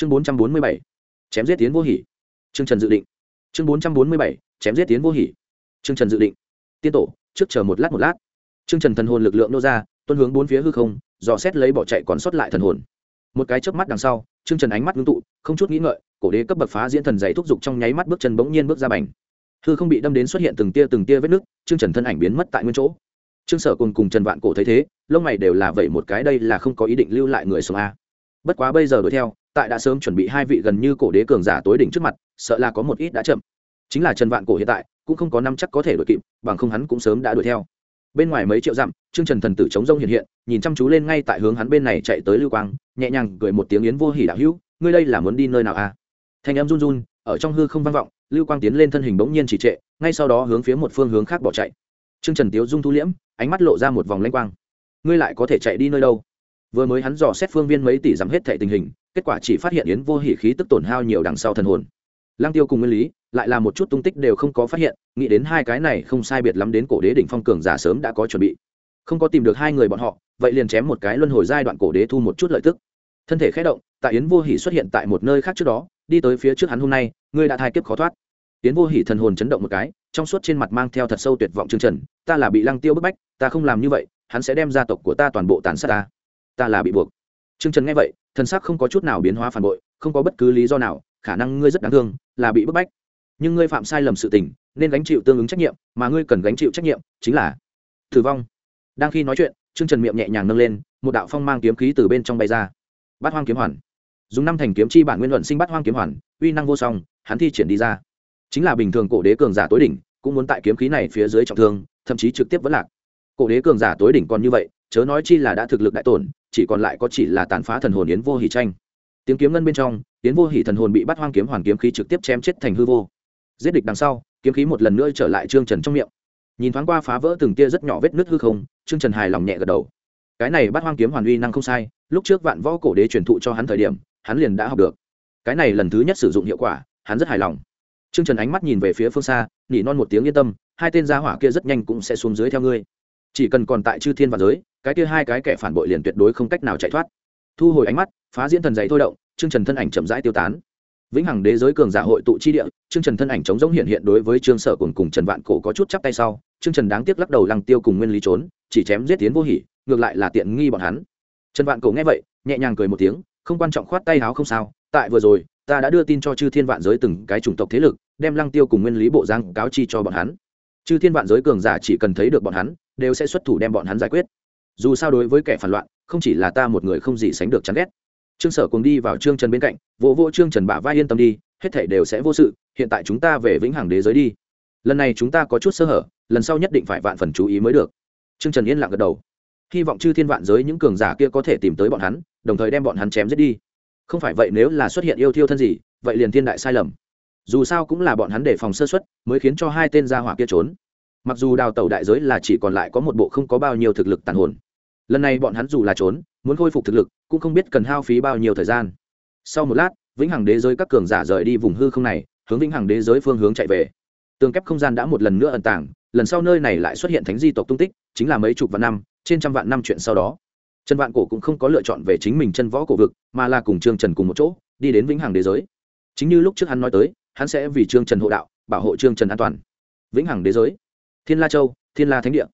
chương bốn trăm bốn mươi bảy, chém giết tiến vô hỉ. Chương trần dự định. Chương bốn trăm bốn mươi bảy, chém giết tiến vô hỉ. Chương trần dự định. Tiên tổ, trước chờ một lát một lát. Chương trần thần hồn lực lượng nô ra, tuân hướng bốn phía hư không, dò xét lấy bỏ chạy còn sót lại thần hồn. Một cái chớp mắt đằng sau chương trần ánh mắt ngưng tụ, không chút nghĩ ngợi, cổ đế cấp bậc phá diễn thần dày thúc giục trong nháy mắt bước chân bỗng nhiên bước ra bành. Hư không bị đâm đến xuất hiện từng tia từng tia vết nứt chương trần thân ảnh biến mất tại nguyên chỗ. Trương sở cùng cùng trần vạn cổ thấy thế, lông mày đều là vậy một cái, đây là không có ý định lưu lại người sống a. Bất quá bây giờ đuổi theo tại đã sớm chuẩn bị hai vị gần như cổ đế cường giả tối đỉnh trước mặt, sợ là có một ít đã chậm. Chính là trần vạn cổ hiện tại, cũng không có năm chắc có thể đuổi kịp, bằng không hắn cũng sớm đã đuổi theo. Bên ngoài mấy triệu dặm, trương trần thần tử chống rông hiện hiện, nhìn chăm chú lên ngay tại hướng hắn bên này chạy tới lưu quang, nhẹ nhàng gửi một tiếng yến vô hỉ đạo hữu, ngươi đây là muốn đi nơi nào a thanh em run run, ở trong hư không vang vọng, lưu quang tiến lên thân hình bỗng nhiên chỉ trệ, ngay sau đó hướng phía một phương hướng khác bỏ chạy. Trương trần tiếu dung thu liễm, ánh mắt lộ ra một vòng lanh quang. Ngươi lại có thể chạy đi nơi đâu? Vừa mới hắn dò xét phương viên mấy tỷ dặm hết thệ tình hình kết quả chỉ phát hiện yến vô hỉ khí tức tổn hao nhiều đằng sau thần hồn. Lăng tiêu cùng nguyên lý, lại là một chút tung tích đều không có phát hiện, nghĩ đến hai cái này không sai biệt lắm đến cổ đế đỉnh phong cường giả sớm đã có chuẩn bị. Không có tìm được hai người bọn họ, vậy liền chém một cái luân hồi giai đoạn cổ đế thu một chút lợi tức. Thân thể khé động, tại yến vô hỉ xuất hiện tại một nơi khác trước đó, đi tới phía trước hắn hôm nay, ngươi đã thai kiếp khó thoát. Yến vô hỉ thần hồn chấn động một cái, trong suốt trên mặt mang theo thật sâu tuyệt vọng chương trần, ta là bị lăng tiêu bức bách, ta không làm như vậy, hắn sẽ đem gia tộc của ta toàn bộ tàn sát ta. Ta là bị buộc. Chương trần nghe vậy thân xác không có chút nào biến hóa phản bội, không có bất cứ lý do nào, khả năng ngươi rất đáng thương, là bị bức bách. Nhưng ngươi phạm sai lầm sự tình, nên gánh chịu tương ứng trách nhiệm, mà ngươi cần gánh chịu trách nhiệm chính là tử vong. Đang khi nói chuyện chương trần miệng nhẹ nhàng nâng lên, một đạo phong mang kiếm khí từ bên trong bay ra. Bát hoang kiếm hoàn. Dùng năm thành kiếm chi bản nguyên luận sinh bát hoang kiếm hoàn, uy năng vô song, hắn thi triển đi ra. Chính là bình thường cổ đế cường giả tối đỉnh, cũng muốn tại kiếm khí này phía dưới trọng thương, thậm chí trực tiếp vẫn lạc. Cổ đế cường giả tối đỉnh còn như vậy chớ nói chi là đã thực lực đại tổn, chỉ còn lại có chỉ là tàn phá thần hồn yến vô hỉ tranh. Tiếng kiếm ngân bên trong, yến vô hỉ thần hồn bị bắt hoang kiếm hoàn kiếm khí trực tiếp chém chết thành hư vô. Giết địch đằng sau, kiếm khí một lần nữa trở lại trương trần trong miệng. Nhìn thoáng qua phá vỡ từng tia rất nhỏ vết nứt hư không, trương trần hài lòng nhẹ gật đầu. Cái này bắt hoang kiếm hoàn uy năng không sai, lúc trước vạn võ cổ đế truyền thụ cho hắn thời điểm, hắn liền đã học được. Cái này lần thứ nhất sử dụng hiệu quả, hắn rất hài lòng. Trương trần ánh mắt nhìn về phía phương xa, nỉ non một tiếng yên tâm, hai tên gia hỏa kia rất nhanh cũng sẽ xuống dưới theo ngươi. Chỉ cần còn tại chư thiên và giới cái kia hai cái kẻ phản bội liền tuyệt đối không cách nào chạy thoát. Thu hồi ánh mắt, phá diễn thần giấy thôi động chương trần thân ảnh chậm rãi tiêu tán. Vĩnh hằng đế giới cường giả hội tụ chi địa chương trần thân ảnh chống giống hiện hiện đối với trương sở cùng cùng trần vạn cổ có chút chắp tay sau chương trần đáng tiếc lắc đầu lăng tiêu cùng nguyên lý trốn, chỉ chém giết tiến vô hỉ, ngược lại là tiện nghi bọn hắn. Trần vạn cổ nghe vậy, nhẹ nhàng cười một tiếng, không quan trọng khoát tay háo không sao, tại vừa rồi, ta đã đưa tin cho chư thiên vạn giới từng cái chủng tộc thế lực, đem lăng tiêu cùng nguyên lý bộ giang cáo chi cho bọn hắn. Chư thiên vạn giới cường giả chỉ cần thấy được bọn hắn, đều sẽ xuất thủ đem bọn hắn giải quyết dù sao đối với kẻ phản loạn, không chỉ là ta một người không gì sánh được chán ghét. Trương sở cùng đi vào trương trần bên cạnh, vỗ vỗ trương trần bả vai yên tâm đi, hết thể đều sẽ vô sự, hiện tại chúng ta về vĩnh hằng đế giới đi. Lần này chúng ta có chút sơ hở, lần sau nhất định phải vạn phần chú ý mới được. Trương trần yên lặng gật đầu. Hy vọng chư thiên vạn giới những cường giả kia có thể tìm tới bọn hắn, đồng thời đem bọn hắn chém giết đi. Không phải vậy nếu là xuất hiện yêu thiêu thân gì, vậy liền thiên đại sai lầm. Dù sao cũng là bọn hắn để phòng sơ xuất mới khiến cho hai tên gia hỏa kia trốn. Mặc dù đào tẩu đại giới là chỉ còn lại có một bộ không có bao nhiêu thực lực tàn hồn lần này bọn hắn dù là trốn, muốn khôi phục thực lực, cũng không biết cần hao phí bao nhiêu thời gian. Sau một lát, vĩnh hằng đế giới các cường giả rời đi vùng hư không này, hướng vĩnh hằng đế giới phương hướng chạy về. Tường kép không gian đã một lần nữa ẩn tàng, lần sau nơi này lại xuất hiện thánh di tộc tung tích, chính là mấy chục vạn năm, trên trăm vạn năm chuyện sau đó. Trần vạn cổ cũng không có lựa chọn về chính mình chân võ cổ vực, mà là cùng trương trần cùng một chỗ, đi đến vĩnh hằng đế giới. Chính như lúc trước hắn nói tới, hắn sẽ vì trương trần hộ đạo, bảo hộ trương trần an toàn. Vĩnh hằng đế giới. Thiên la châu, thiên la thánh địa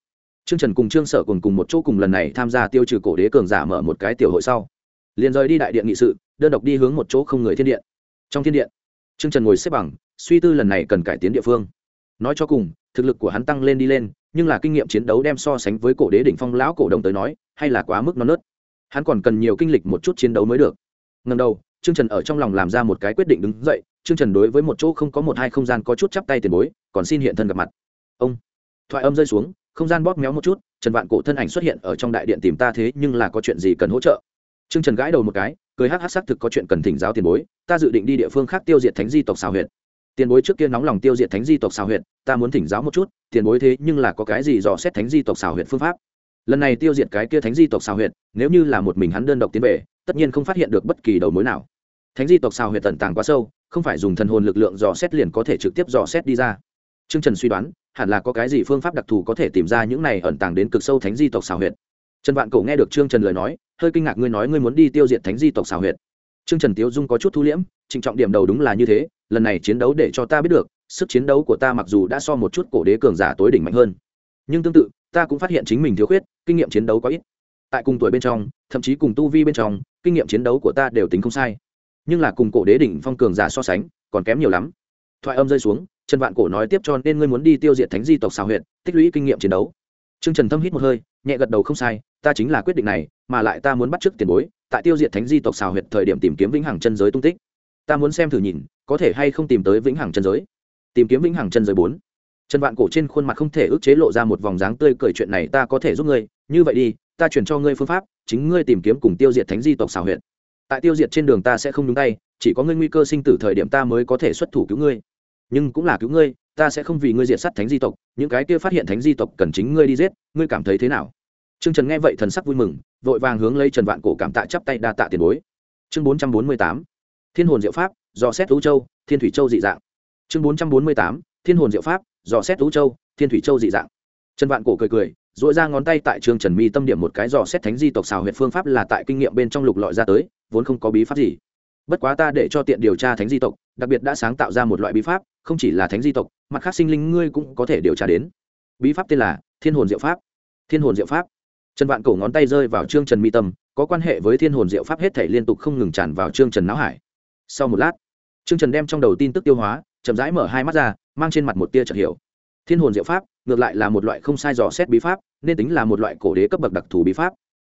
trương trần cùng trương sở cùng cùng một chỗ cùng lần này tham gia tiêu trừ cổ đế cường giả mở một cái tiểu hội sau, liền rời đi đại điện nghị sự, đơn độc đi hướng một chỗ không người thiên điện. Trong thiên điện, trương trần ngồi xếp bằng, suy tư lần này cần cải tiến địa phương. Nói cho cùng, thực lực của hắn tăng lên đi lên, nhưng là kinh nghiệm chiến đấu đem so sánh với cổ đế đỉnh phong lão cổ đồng tới nói, hay là quá mức non nớt. Hắn còn cần nhiều kinh lịch một chút chiến đấu mới được. Ngần đầu, trương trần ở trong lòng làm ra một cái quyết định đứng dậy, trương trần đối với một chỗ không có một hai không gian có chút chắp tay tiền bối, còn xin hiện thân gặp mặt. Ông, thoại âm rơi xuống không gian bóp méo một chút trần vạn cổ thân ảnh xuất hiện ở trong đại điện tìm ta thế nhưng là có chuyện gì cần hỗ trợ? Trương trần gãi đầu một cái cười hắc hắc xác thực có chuyện cần thỉnh giáo tiền bối ta dự định đi địa phương khác tiêu diệt thánh di tộc xào huyện tiền bối trước kia nóng lòng tiêu diệt thánh di tộc xào huyện ta muốn thỉnh giáo một chút tiền bối thế nhưng là có cái gì dò xét thánh di tộc xào huyện phương pháp? Lần này tiêu diệt cái kia thánh di tộc xào huyện nếu như là một mình hắn đơn độc tiến về tất nhiên không phát hiện được bất kỳ đầu mối nào. Thánh di tộc xào huyện tận tàng quá sâu không phải dùng thần hồn lực lượng dò xét liền có thể trực tiếp dò xét đi ra. Trương Trần suy đoán, hẳn là có cái gì phương pháp đặc thù có thể tìm ra những này ẩn tàng đến cực sâu thánh di tộc xào huyệt. Trần Vạn Cổ nghe được Trương Trần lời nói, hơi kinh ngạc ngươi nói ngươi muốn đi tiêu diệt thánh di tộc xào huyệt. trương trần tiếu dung có chút thu liễm trịnh trọng điểm đầu đúng là như thế lần này chiến đấu để cho ta biết được sức chiến đấu của ta mặc dù đã so một chút cổ đế cường giả tối đỉnh mạnh hơn nhưng tương tự ta cũng phát hiện chính mình thiếu khuyết kinh nghiệm chiến đấu có ít tại cùng tuổi bên trong thậm chí cùng tu vi bên trong kinh nghiệm chiến đấu của ta đều tính không sai nhưng là cùng cổ đế đỉnh phong cường giả so sánh còn kém nhiều lắm thoại âm rơi xuống trần vạn cổ nói tiếp cho nên ngươi muốn đi tiêu diệt thánh di tộc xào huyện tích lũy kinh nghiệm chiến đấu. Trương trần thâm hít một hơi, nhẹ gật đầu không sai, ta chính là quyết định này, mà lại ta muốn bắt trước tiền bối, tại tiêu diệt thánh di tộc xào huyệt thời điểm tìm kiếm vĩnh hằng chân giới tung tích. Ta muốn xem thử nhìn, có thể hay không tìm tới vĩnh hằng chân giới. Tìm kiếm vĩnh hằng chân giới bốn. Trần vạn cổ trên khuôn mặt không thể ức chế lộ ra một vòng dáng tươi cười chuyện này ta có thể giúp ngươi, như vậy đi, ta chuyển cho ngươi phương pháp, chính ngươi tìm kiếm cùng tiêu diệt thánh di tộc xào huyệt. Tại tiêu diệt trên đường ta sẽ không nhúng tay, chỉ có ngươi nguy cơ sinh tử thời điểm ta mới có thể xuất thủ cứu ngươi nhưng cũng là cứu ngươi, ta sẽ không vì ngươi diệt sát thánh di tộc, những cái kia phát hiện thánh di tộc cần chính ngươi đi giết, ngươi cảm thấy thế nào? Trương trần nghe vậy thần sắc vui mừng, vội vàng hướng lấy trần vạn cổ cảm tạ chắp tay đa tạ tiền bối. Chương bốn trăm bốn mươi tám, thiên hồn diệu pháp do xét lũ châu, thiên thủy châu dị dạng. Chương bốn trăm bốn mươi tám, thiên hồn diệu pháp, dò xét lũ châu, thiên thủy châu dị dạng. Trần vạn cổ cười cười dội ra ngón tay tại trương trần mi tâm điểm một cái dò xét thánh di tộc xào huyệt phương pháp là tại kinh nghiệm bên trong lục lọi ra tới, vốn không có bí pháp gì bất quá ta để cho tiện điều tra thánh di tộc, đặc biệt đã sáng tạo ra một loại bí pháp, không chỉ là thánh di tộc, mặt khác sinh linh ngươi cũng có thể điều tra đến. Bí pháp tên là thiên hồn diệu pháp. Thiên hồn diệu pháp. Trần vạn cổ ngón tay rơi vào trương trần mi tâm, có quan hệ với thiên hồn diệu pháp hết thể liên tục không ngừng tràn vào trương trần não hải. Sau một lát, trương trần đem trong đầu tin tức tiêu hóa, chậm rãi mở hai mắt ra, mang trên mặt một tia chợt hiểu. Thiên hồn diệu pháp, ngược lại là một loại không sai dò xét bí pháp, nên tính là một loại cổ đế cấp bậc đặc thù bí pháp.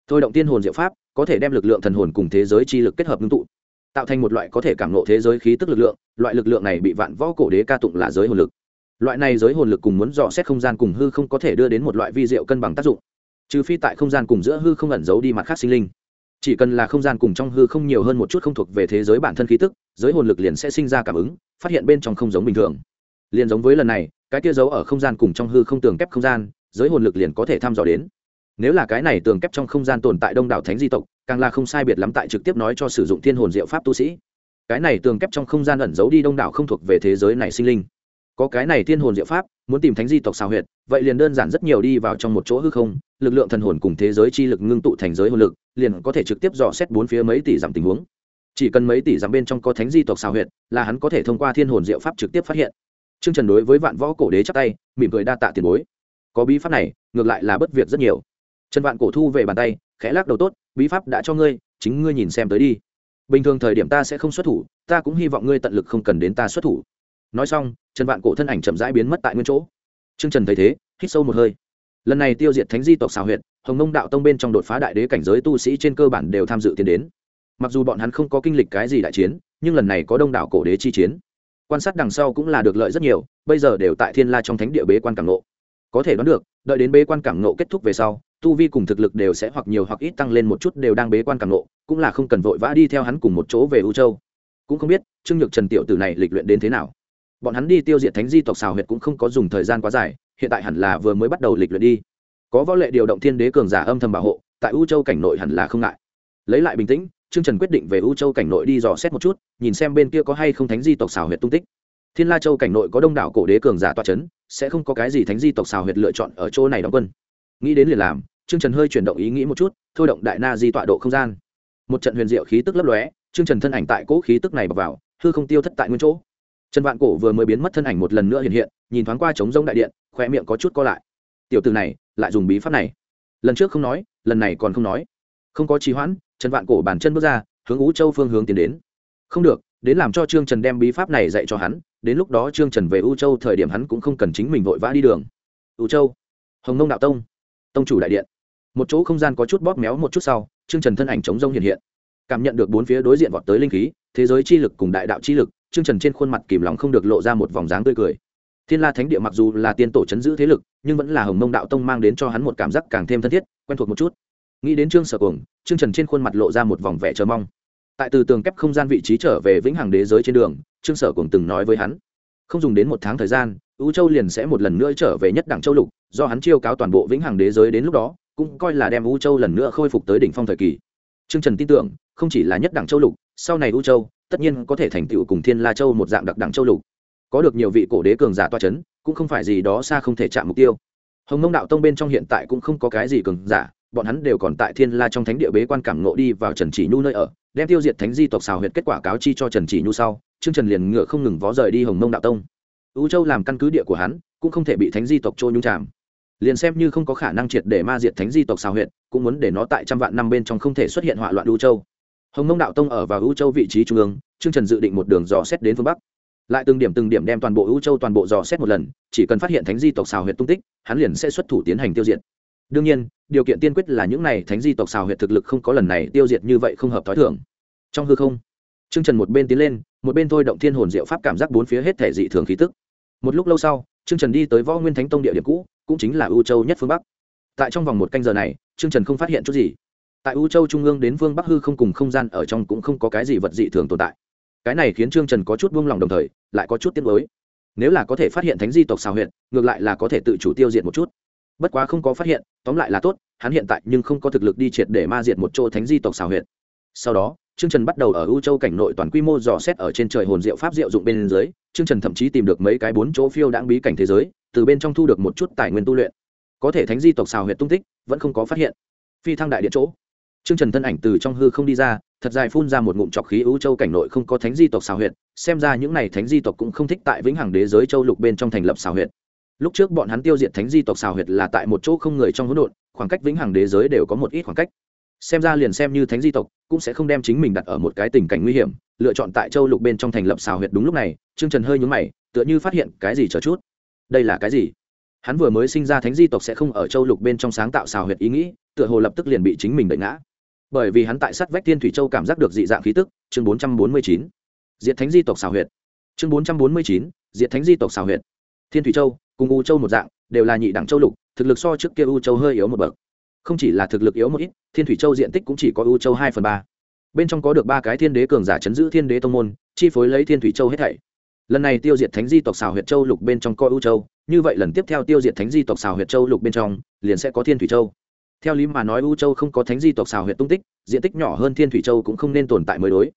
Thôi động thiên hồn diệu pháp, có thể đem lực lượng thần hồn cùng thế giới chi lực kết hợp ngưng tụ tạo thành một loại có thể cảm nộ thế giới khí tức lực lượng, loại lực lượng này bị vạn võ cổ đế ca tụng là giới hồn lực. Loại này giới hồn lực cùng muốn dò xét không gian cùng hư không có thể đưa đến một loại vi diệu cân bằng tác dụng. Trừ phi tại không gian cùng giữa hư không ẩn giấu đi mặt khác sinh linh. Chỉ cần là không gian cùng trong hư không nhiều hơn một chút không thuộc về thế giới bản thân khí tức, giới hồn lực liền sẽ sinh ra cảm ứng, phát hiện bên trong không giống bình thường. Liền giống với lần này, cái kia giấu ở không gian cùng trong hư không tường kép không gian, giới hồn lực liền có thể thăm dò đến nếu là cái này tường kép trong không gian tồn tại đông đảo thánh di tộc càng là không sai biệt lắm tại trực tiếp nói cho sử dụng thiên hồn diệu pháp tu sĩ cái này tường kép trong không gian ẩn giấu đi đông đảo không thuộc về thế giới này sinh linh có cái này thiên hồn diệu pháp muốn tìm thánh di tộc xào huyệt vậy liền đơn giản rất nhiều đi vào trong một chỗ hư không lực lượng thần hồn cùng thế giới chi lực ngưng tụ thành giới hồn lực liền có thể trực tiếp dò xét bốn phía mấy tỷ dặm tình huống chỉ cần mấy tỷ dặm bên trong có thánh di tộc xào huyệt là hắn có thể thông qua thiên hồn diệu pháp trực tiếp phát hiện Trương Trần đối với Vạn Võ Cổ Đế chắp tay, mỉm cười đa tạ tiền bối. Có bí pháp này, ngược lại là bất việc rất nhiều. Trần Vạn Cổ thu về bàn tay, khẽ lắc đầu tốt, bí pháp đã cho ngươi, chính ngươi nhìn xem tới đi. Bình thường thời điểm ta sẽ không xuất thủ, ta cũng hy vọng ngươi tận lực không cần đến ta xuất thủ. Nói xong, Trần Vạn Cổ thân ảnh chậm rãi biến mất tại nguyên chỗ. Trương Trần thấy thế, hít sâu một hơi. Lần này tiêu diệt thánh di tộc xào huyệt, Hồng Mông đạo tông bên trong đột phá đại đế cảnh giới tu sĩ trên cơ bản đều tham dự tiến đến. Mặc dù bọn hắn không có kinh lịch cái gì đại chiến, nhưng lần này có đông đảo cổ đế chi chiến quan sát đằng sau cũng là được lợi rất nhiều bây giờ đều tại thiên la trong thánh địa bế quan cảm nộ có thể đoán được đợi đến bế quan cảm nộ kết thúc về sau tu vi cùng thực lực đều sẽ hoặc nhiều hoặc ít tăng lên một chút đều đang bế quan cảm lộ, cũng là không cần vội vã đi theo hắn cùng một chỗ về u châu cũng không biết trương nhược trần tiểu tử này lịch luyện đến thế nào bọn hắn đi tiêu diệt thánh di tộc xào huyệt cũng không có dùng thời gian quá dài hiện tại hẳn là vừa mới bắt đầu lịch luyện đi có võ lệ điều động thiên đế cường giả âm thầm bảo hộ tại u châu cảnh nội hẳn là không ngại lấy lại bình tĩnh Trương Trần quyết định về U Châu cảnh nội đi dò xét một chút, nhìn xem bên kia có hay không thánh di tộc xào huyệt tung tích. Thiên La Châu cảnh nội có đông đảo cổ đế cường giả tọa chấn, sẽ không có cái gì thánh di tộc xào huyệt lựa chọn ở chỗ này đóng quân. Nghĩ đến liền làm, Trương Trần hơi chuyển động ý nghĩ một chút, thôi động đại na di tọa độ không gian. Một trận huyền diệu khí tức lấp lóe, Trương Trần thân ảnh tại cố khí tức này bọc vào, hư không tiêu thất tại nguyên chỗ. Trần Vạn Cổ vừa mới biến mất thân ảnh một lần nữa hiện hiện, nhìn thoáng qua trống rỗng đại điện, khóe miệng có chút co lại. Tiểu tử này, lại dùng bí pháp này. Lần trước không nói, lần này còn không nói. Không có trì hoãn, Trần Vạn Cổ bàn chân bước ra, hướng ú châu phương hướng tiến đến không được đến làm cho trương trần đem bí pháp này dạy cho hắn đến lúc đó trương trần về u châu thời điểm hắn cũng không cần chính mình vội vã đi đường u châu hồng nông đạo tông tông chủ đại điện một chỗ không gian có chút bóp méo một chút sau, trương trần thân ảnh chống rông hiện hiện. Cảm nhận được bốn phía đối diện vọt tới linh khí, thế giới chi lực cùng đại đạo chi lực, trương trần trên khuôn mặt kìm lòng không được lộ ra một vòng dáng tươi cười. Thiên la thánh địa mặc dù là tiên tổ chấn giữ thế lực, nhưng vẫn là hồng mông đạo tông mang đến cho hắn một cảm giác càng thêm thân thiết, quen thuộc một chút. Nghĩ đến trương sở cuồng, trương trần trên khuôn mặt lộ ra một vòng vẻ chờ mong. Tại từ tường kép không gian vị trí trở về vĩnh hằng đế giới trên đường, trương sở cuồng từng nói với hắn, không dùng đến một tháng thời gian ưu châu liền sẽ một lần nữa trở về nhất đẳng châu lục, do hắn chiêu cáo toàn bộ vĩnh hằng đế giới đến lúc đó cũng coi là đem U châu lần nữa khôi phục tới đỉnh phong thời kỳ. Trương trần tin tưởng, không chỉ là nhất đẳng châu lục, sau này U châu, tất nhiên có thể thành tựu cùng thiên la châu một dạng đặc đẳng châu lục. Có được nhiều vị cổ đế cường giả toa c h ấ n cũng không phải gì đó xa không thể chạm mục tiêu. Hồng mông đạo tông bên trong hiện tại cũng không có cái gì cường giả, bọn hắn đều còn tại thiên la trong thánh địa bế quan cảm nộ đi vào trần chỉ nhu nơi ở, đem tiêu diệt thánh di tộc xào huyệt kết quả cáo chi cho trần chỉ nhu sau, trương trần liền ngựa không ngừng vó rời đi hồng mông đạo tông. U châu làm căn cứ địa của hắn, cũng không thể bị thánh di tộc trôi nhung chạm liền xem như không có khả năng triệt để ma diệt thánh di tộc xào huyệt, cũng muốn để nó tại trăm vạn năm bên trong không thể xuất hiện hỏa loạn u châu. Hồng mông đạo tông ở vào u châu vị trí trung ương, trương trần dự định một đường dò xét đến phương bắc. Lại từng điểm từng điểm đem toàn bộ u châu toàn bộ dò xét một lần, chỉ cần phát hiện thánh di tộc xào huyệt tung tích, hắn liền sẽ xuất thủ tiến hành tiêu diệt. Đương nhiên, điều kiện tiên quyết là những này thánh di tộc xào huyệt thực lực không có lần này tiêu diệt như vậy không hợp t h o i thưởng trong hư không, trương trần một bên tiến lên, một bên thôi động thiên hồn diệu pháp cảm giác bốn phía hết thể dị thường khí tức một lúc lâu sau, trương trần đi tới võ nguyên thánh tông địa điểm cũ, cũng chính là u châu nhất phương bắc. Tại trong vòng một canh giờ này, trương trần không phát hiện chút gì. Tại u châu trung ương đến phương bắc hư không cùng không gian ở trong cũng không có cái gì vật dị thường tồn tại. Cái này khiến trương trần có chút buông lỏng đồng thời, lại có chút tiếc mới nếu là có thể phát hiện thánh di tộc xào huyện ngược lại là có thể tự chủ tiêu diệt một chút. Bất quá không có phát hiện, tóm lại là tốt, hắn hiện tại nhưng không có thực lực đi triệt để ma diệt một chỗ thánh di tộc xào huyện sau đó trương trần bắt đầu ở u châu cảnh nội toàn quy mô dò xét ở trên trời hồn diệu pháp diệu dụng bên dưới, trương trần thậm chí tìm được mấy cái bốn chỗ phiêu đãng bí cảnh thế giới, từ bên trong thu được một chút tài nguyên tu luyện. Có thể thánh di tộc xào huyệt tung tích, vẫn không có phát hiện. Phi thăng đại điện chỗ. Trương trần thân ảnh từ trong hư không đi ra, thật dài phun ra một ngụm trọc khí U châu cảnh nội không có thánh di tộc xào huyệt, xem ra những này thánh di tộc cũng không thích tại vĩnh hằng đế giới châu lục bên trong thành lập xào huyệt. Lúc trước bọn hắn tiêu diệt thánh di tộc xào huyệt là tại một chỗ không người trong hỗn độn, khoảng cách vĩnh hằng đế giới đều có một ít khoảng cách xem ra liền xem như thánh di tộc, cũng sẽ không đem chính mình đặt ở một cái tình cảnh nguy hiểm, lựa chọn tại châu lục bên trong thành lập xào huyệt đúng lúc này, trương trần hơi nhúng mày, tựa như phát hiện cái gì chờ chút. Đây là cái gì? Hắn vừa mới sinh ra thánh di tộc sẽ không ở châu lục bên trong sáng tạo xào huyệt ý nghĩ, tựa hồ lập tức liền bị chính mình đẩy ngã. Bởi vì hắn tại sát vách thiên thủy châu cảm giác được dị dạng khí tức, chương bốn trăm bốn mươi chín. Diệt thánh di tộc xào huyệt. Chương bốn trăm bốn mươi chín, diệt thánh di tộc xào huyệt. Thiên thủy châu, cùng u châu một dạng, đều là nhị đẳng châu lục, thực lực so trước kia u châu hơi yếu một bậc không chỉ là thực lực yếu một ít, thiên thủy châu diện tích cũng chỉ có u châu hai phần ba. Bên trong có được ba cái thiên đế cường giả chấn giữ thiên đế tông môn, chi phối lấy thiên thủy châu hết thảy. Lần này tiêu diệt thánh di tộc xào huyệt châu lục bên trong coi u châu, như vậy lần tiếp theo tiêu diệt thánh di tộc xào huyệt châu lục bên trong, liền sẽ có thiên thủy châu. Theo lý mà nói, u châu không có thánh di tộc xào huyệt tung tích, diện tích nhỏ hơn thiên thủy châu cũng không nên tồn tại mới đối.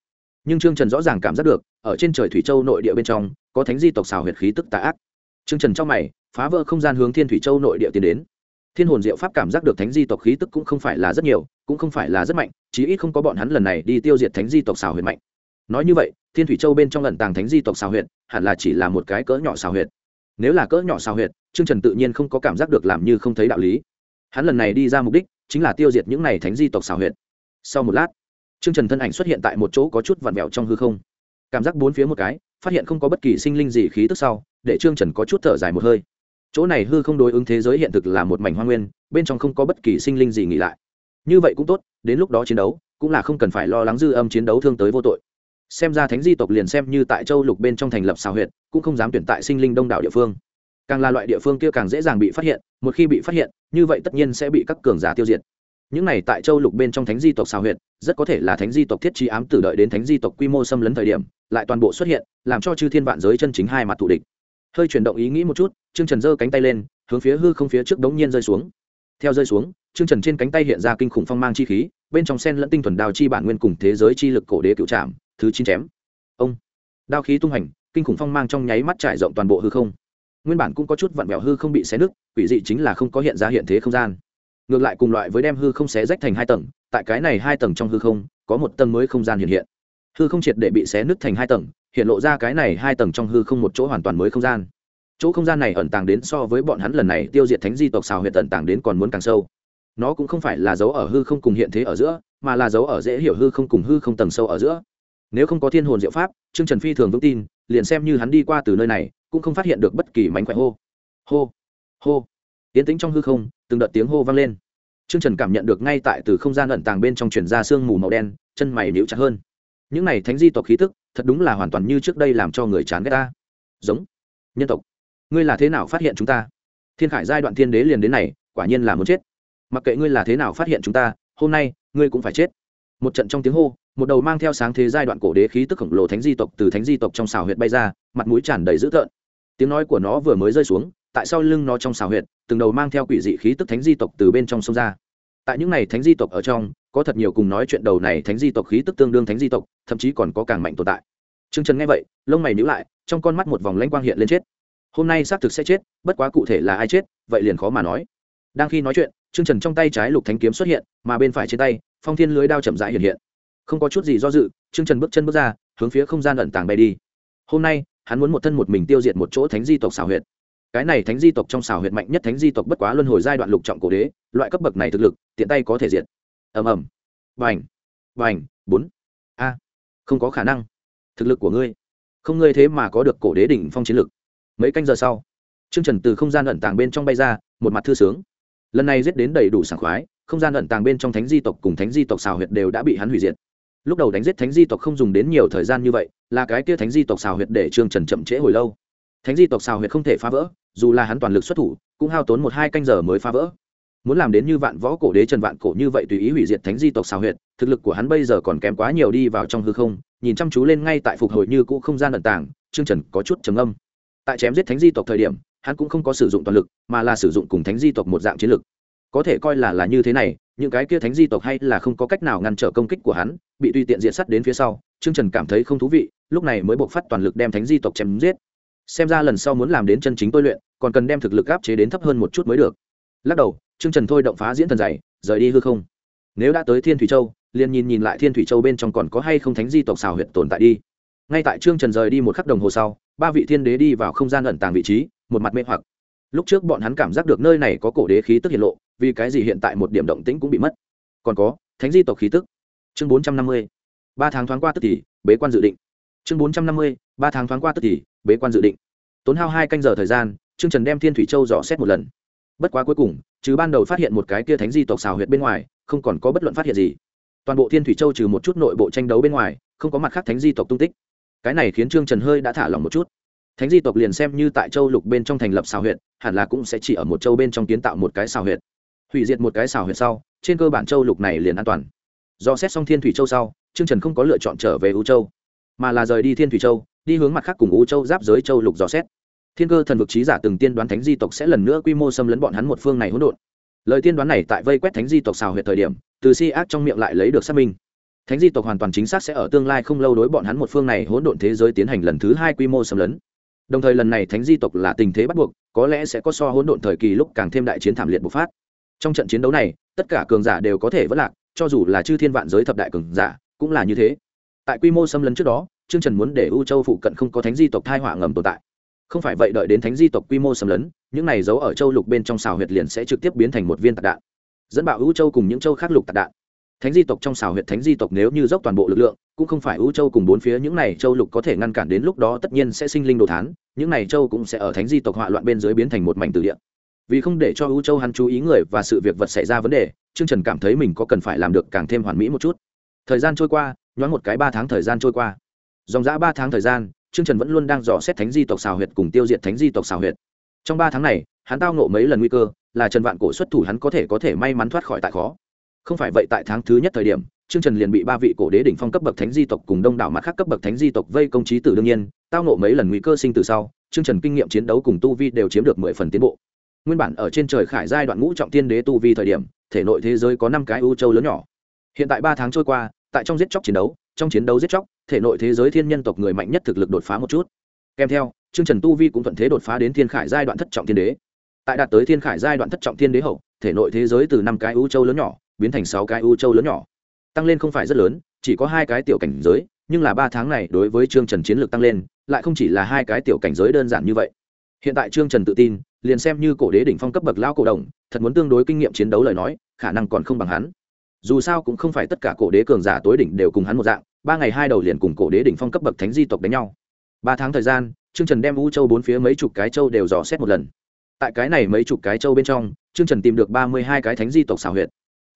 Nhưng trương trần rõ ràng cảm giác được, ở trên trời thủy châu nội địa bên trong, có thánh di tộc xào huyệt khí tức tà ác. Trương trần trong mày, phá vỡ không gian hướng thiên thủy châu nội địa tiến đến thiên hồn diệu pháp cảm giác được thánh di tộc khí tức cũng không phải là rất nhiều, cũng không phải là rất mạnh, chí ít không có bọn hắn lần này đi tiêu diệt thánh di tộc xào huyệt mạnh. Nói như vậy, thiên thủy châu bên trong lần tàng thánh di tộc xào huyệt, hẳn là chỉ là một cái cỡ nhỏ xào huyệt. Nếu là cỡ nhỏ xào huyệt, trương trần tự nhiên không có cảm giác được làm như không thấy đạo lý. Hắn lần này đi ra mục đích, chính là tiêu diệt những này thánh di tộc xào huyệt. Sau một lát, trương trần thân ảnh xuất hiện tại một chỗ có chút vặn vẹo trong hư không. Cảm giác bốn phía một cái, phát hiện không có bất kỳ sinh linh gì khí tức sau, để trương trần có chút thở dài một hơi chỗ này hư không đối ứng thế giới hiện thực là một mảnh hoa nguyên, bên trong không có bất kỳ sinh linh gì nghỉ lại. Như vậy cũng tốt, đến lúc đó chiến đấu, cũng là không cần phải lo lắng dư âm chiến đấu thương tới vô tội. Xem ra thánh di tộc liền xem như tại châu lục bên trong thành lập xào huyệt, cũng không dám tuyển tại sinh linh đông đảo địa phương. Càng là loại địa phương kia càng dễ dàng bị phát hiện, một khi bị phát hiện, như vậy tất nhiên sẽ bị các cường giả tiêu diệt. Những này tại châu lục bên trong thánh di tộc xào huyệt, rất có thể là thánh di tộc thiết trí ám tử đợi đến thánh di tộc quy mô xâm lấn thời điểm, lại toàn bộ xuất hiện, làm cho chư thiên vạn giới chân chính hai mặt thù địch hơi chuyển động ý nghĩ một chút chương trần giơ cánh tay lên, hướng phía hư không phía trước đống nhiên rơi xuống. Theo rơi xuống chương trần trên cánh tay hiện ra kinh khủng phong mang chi khí, bên trong sen lẫn tinh thuần đào chi bản nguyên cùng thế giới chi lực cổ đế cựu trạm thứ chín chém. Ông! Đao khí tung hành, kinh khủng phong mang trong nháy mắt trải rộng toàn bộ hư không. Nguyên bản cũng có chút vặn vẹo hư không bị xé nứt, quỷ dị chính là không có hiện ra hiện thế không gian. Ngược lại cùng loại với đem hư không xé rách thành hai tầng, tại cái này hai tầng trong hư không, có một tầng mới không gian hiện hiện hư không triệt để bị xé nứt thành hai tầng, hiện lộ ra cái này hai tầng trong hư không một chỗ hoàn toàn mới không gian. Chỗ không gian này ẩn tàng đến so với bọn hắn lần này tiêu diệt thánh di tộc xào huyện tận tàng đến còn muốn càng sâu. Nó cũng không phải là dấu ở hư không cùng hiện thế ở giữa, mà là dấu ở dễ hiểu hư không cùng hư không tầng sâu ở giữa. Nếu không có thiên hồn diệu pháp, trương trần phi thường vững tin, liền xem như hắn đi qua từ nơi này, cũng không phát hiện được bất kỳ mánh khỏe hô. Hô hô. Tiến tĩnh trong hư không, từng đợt tiếng hô vang lên. Trương trần cảm nhận được ngay tại từ không gian ẩn tàng bên trong chuyển ra sương mù màu đen, chân mày níu chặt hơn những này thánh di tộc khí tức, thật đúng là hoàn toàn như trước đây làm cho người chán ghét ta. Giống. Nhân tộc. Ngươi là thế nào phát hiện chúng ta? Thiên khải giai đoạn thiên đế liền đến này, quả nhiên là muốn chết. Mặc kệ ngươi là thế nào phát hiện chúng ta, hôm nay, ngươi cũng phải chết. Một trận trong tiếng hô, một đầu mang theo sáng thế giai đoạn cổ đế khí tức khổng lồ thánh di tộc từ thánh di tộc trong xào huyệt bay ra, mặt mũi tràn đầy dữ tợn. Tiếng nói của nó vừa mới rơi xuống, tại sau lưng nó trong xào huyệt, từng đầu mang theo quỷ dị khí tức thánh di tộc từ bên trong sông ra tại những này thánh di tộc ở trong, có thật nhiều cùng nói chuyện đầu này thánh di tộc khí tức tương đương thánh di tộc, thậm chí còn có càng mạnh tồn tại. T r ư ơ n g trần nghe vậy, lông mày nhữ lại, trong con mắt một vòng lanh quang hiện lên chết. Hôm nay xác thực sẽ chết, bất quá cụ thể là ai chết, vậy liền khó mà nói. Đang khi nói chuyện, trương trần trong tay trái lục thánh kiếm xuất hiện, mà bên phải trên tay, phong thiên lưới đao chậm rãi hiện hiện. Không có chút gì do dự, trương trần bước chân bước ra, hướng phía không gian ẩn tàng bay đi. Hôm nay, hắn muốn một thân một mình tiêu diệt một chỗ thánh di tộc xảo huyệt cái này thánh di tộc trong xào huyệt mạnh nhất thánh di tộc bất quá luân hồi giai đoạn lục trọng cổ đế, loại cấp bậc này thực lực, tiện tay có thể diệt. Ầm ầm. Vành vành bốn. A. Không có khả năng. Thực lực của ngươi. Không ngươi thế mà có được cổ đế đỉnh phong chiến lực. Mấy canh giờ sau, trương trần từ không gian ẩn tàng bên trong bay ra, một mặt thư sướng. Lần này giết đến đầy đủ sảng khoái, không gian ẩn tàng bên trong thánh di tộc cùng thánh di tộc xào huyệt đều đã bị hắn hủy diệt. Lúc đầu đánh giết thánh di tộc không dùng đến nhiều thời gian như vậy, là cái kia thánh di tộc xào huyệt để trương trần chậm trễ hồi lâu. Thánh di tộc xào huyệt không thể phá vỡ dù là hắn toàn lực xuất thủ, cũng hao tốn một hai canh giờ mới phá vỡ. Muốn làm đến như vạn võ cổ đế trần vạn cổ như vậy tùy ý hủy diệt thánh di tộc xào huyệt, thực lực của hắn bây giờ còn kém quá nhiều đi vào trong hư không, nhìn chăm chú lên ngay tại phục hồi như cũ không gian ẩn tàng, trương trần có chút trầm âm tại chém giết thánh di tộc thời điểm, hắn cũng không có sử dụng toàn lực, mà là sử dụng cùng thánh di tộc một dạng chiến lực. Có thể coi là là như thế này, những cái kia thánh di tộc hay là không có cách nào ngăn trở công kích của hắn, bị tùy tiện diện sắt đến phía sau, trương trần cảm thấy không thú vị, lúc này mới buộc phát toàn lực đem thánh di tộc chém giết xem ra lần sau muốn làm đến chân chính tôi luyện, còn cần đem thực lực áp chế đến thấp hơn một chút mới được. Lắc đầu, trương trần thôi động phá diễn thần dày rời đi hư không. Nếu đã tới thiên thủy châu, liền nhìn nhìn lại thiên thủy châu bên trong còn có hay không thánh di tộc xào huyện tồn tại đi. Ngay tại trương trần rời đi một khắc đồng hồ sau, ba vị thiên đế đi vào không gian ẩn tàng vị trí, một mặt mê hoặc. Lúc trước bọn hắn cảm giác được nơi này có cổ đế khí tức hiện lộ, vì cái gì hiện tại một điểm động tĩnh cũng bị mất. Còn có, thánh di tộc khí tức. Chương bốn trăm năm mươi. Ba tháng thoáng qua tức thì, bế quan dự định chương bốn trăm năm mươi, ba tháng thoáng qua tức thì, bế quan dự định. Tốn hao hai canh giờ thời gian, trương trần đem thiên thủy châu dò xét một lần. Bất quá cuối cùng trừ ban đầu phát hiện một cái kia thánh di tộc xào huyệt bên ngoài, không còn có bất luận phát hiện gì. Toàn bộ thiên thủy châu trừ một chút nội bộ tranh đấu bên ngoài, không có mặt khác thánh di tộc tung tích. Cái này khiến trương trần hơi đã thả lỏng một chút. Thánh di tộc liền xem như tại châu lục bên trong thành lập xào huyệt, hẳn là cũng sẽ chỉ ở một châu bên trong kiến tạo một cái xào huyệt. Hủy diệt một cái xào huyệt sau, trên cơ bản châu lục này liền an toàn. Do xét xong thiên thủy châu sau, trương trần không có lựa chọn trở về u châu mà là rời đi thiên thủy châu, đi hướng mặt khác cùng u châu giáp giới châu lục dò xét. Thiên cơ thần vực trí giả từng tiên đoán thánh di tộc sẽ lần nữa quy mô xâm lấn bọn hắn một phương này hỗn độn. Lời tiên đoán này tại vây quét thánh di tộc xào huyệt thời điểm, từ si ác trong miệng lại lấy được xác minh. Thánh di tộc hoàn toàn chính xác sẽ ở tương lai không lâu đối bọn hắn một phương này hỗn độn thế giới tiến hành lần thứ hai quy mô xâm lấn. Đồng thời lần này thánh di tộc là tình thế bắt buộc, có lẽ sẽ có so hỗn độn thời kỳ lúc càng thêm đại chiến thảm liệt bộc phát. Trong trận chiến đấu này, tất cả cường giả đều có thể vất lạc, cho dù là chư thiên vạn giới thập đại cường giả, cũng là như thế tại quy mô xâm lấn trước đó, trương trần muốn để u châu phụ cận không có thánh di tộc thai họa ngầm tồn tại. Không phải vậy đợi đến thánh di tộc quy mô xâm lấn, những này giấu ở châu lục bên trong xào huyệt liền sẽ trực tiếp biến thành một viên tạc đạn, dẫn bạo u châu cùng những châu khác lục tạc đạn. Thánh di tộc trong xào huyệt thánh di tộc nếu như dốc toàn bộ lực lượng, cũng không phải u châu cùng bốn phía những này châu lục có thể ngăn cản đến lúc đó tất nhiên sẽ sinh linh đồ thán, những này châu cũng sẽ ở thánh di tộc họa loạn bên dưới biến thành một mảnh từ địa. Vì không để cho u châu hắn chú ý người và sự việc vật xảy ra vấn đề, trương trần cảm thấy mình có cần phải làm được càng thêm hoàn mỹ một chút. Thời gian trôi qua nhoáng một cái ba tháng thời gian trôi qua. Dòng dã ba tháng thời gian, trương trần vẫn luôn đang dò xét thánh di tộc xào huyệt cùng tiêu diệt thánh di tộc xào huyệt. Trong ba tháng này, hắn tao nộ mấy lần nguy cơ, là trần vạn cổ xuất thủ hắn có thể có thể may mắn thoát khỏi tại khó. Không phải vậy tại tháng thứ nhất thời điểm, trương trần liền bị ba vị cổ đế đỉnh phong cấp bậc thánh di tộc cùng đông đảo mặt khác cấp bậc thánh di tộc vây công trí tử đương nhiên, tao nộ mấy lần nguy cơ sinh từ sau, trương trần kinh nghiệm chiến đấu cùng tu vi đều chiếm được mười phần tiến bộ. Nguyên bản ở trên trời khải giai đoạn ngũ trọng tiên đế tu vi thời điểm, thể nội thế giới có năm cái ưu châu lớn nhỏ. Hiện tại ba tháng trôi qua tại trong giết chóc chiến đấu, trong chiến đấu giết chóc, thể nội thế giới thiên nhân tộc người mạnh nhất thực lực đột phá một chút. Kèm theo chương trần tu vi cũng thuận thế đột phá đến thiên khải giai đoạn thất trọng thiên đế. Tại đạt tới thiên khải giai đoạn thất trọng thiên đế hậu, thể nội thế giới từ năm cái ưu châu lớn nhỏ biến thành sáu cái ưu châu lớn nhỏ. Tăng lên không phải rất lớn, chỉ có hai cái tiểu cảnh giới, nhưng là ba tháng này đối với trương trần chiến lược tăng lên, lại không chỉ là hai cái tiểu cảnh giới đơn giản như vậy. Hiện tại trương trần tự tin, liền xem như cổ đế đỉnh phong cấp bậc lao cổ đồng, thật muốn tương đối kinh nghiệm chiến đấu lời nói, khả năng còn không bằng hắn dù sao cũng không phải tất cả cổ đế cường giả tối đỉnh đều cùng hắn một dạng, ba ngày hai đầu liền cùng cổ đế đỉnh phong cấp bậc thánh di tộc đánh nhau. Ba tháng thời gian, trương trần đem u châu bốn phía mấy chục cái châu đều dò xét một lần. Tại cái này mấy chục cái châu bên trong, trương trần tìm được ba mươi hai cái thánh di tộc xào huyệt.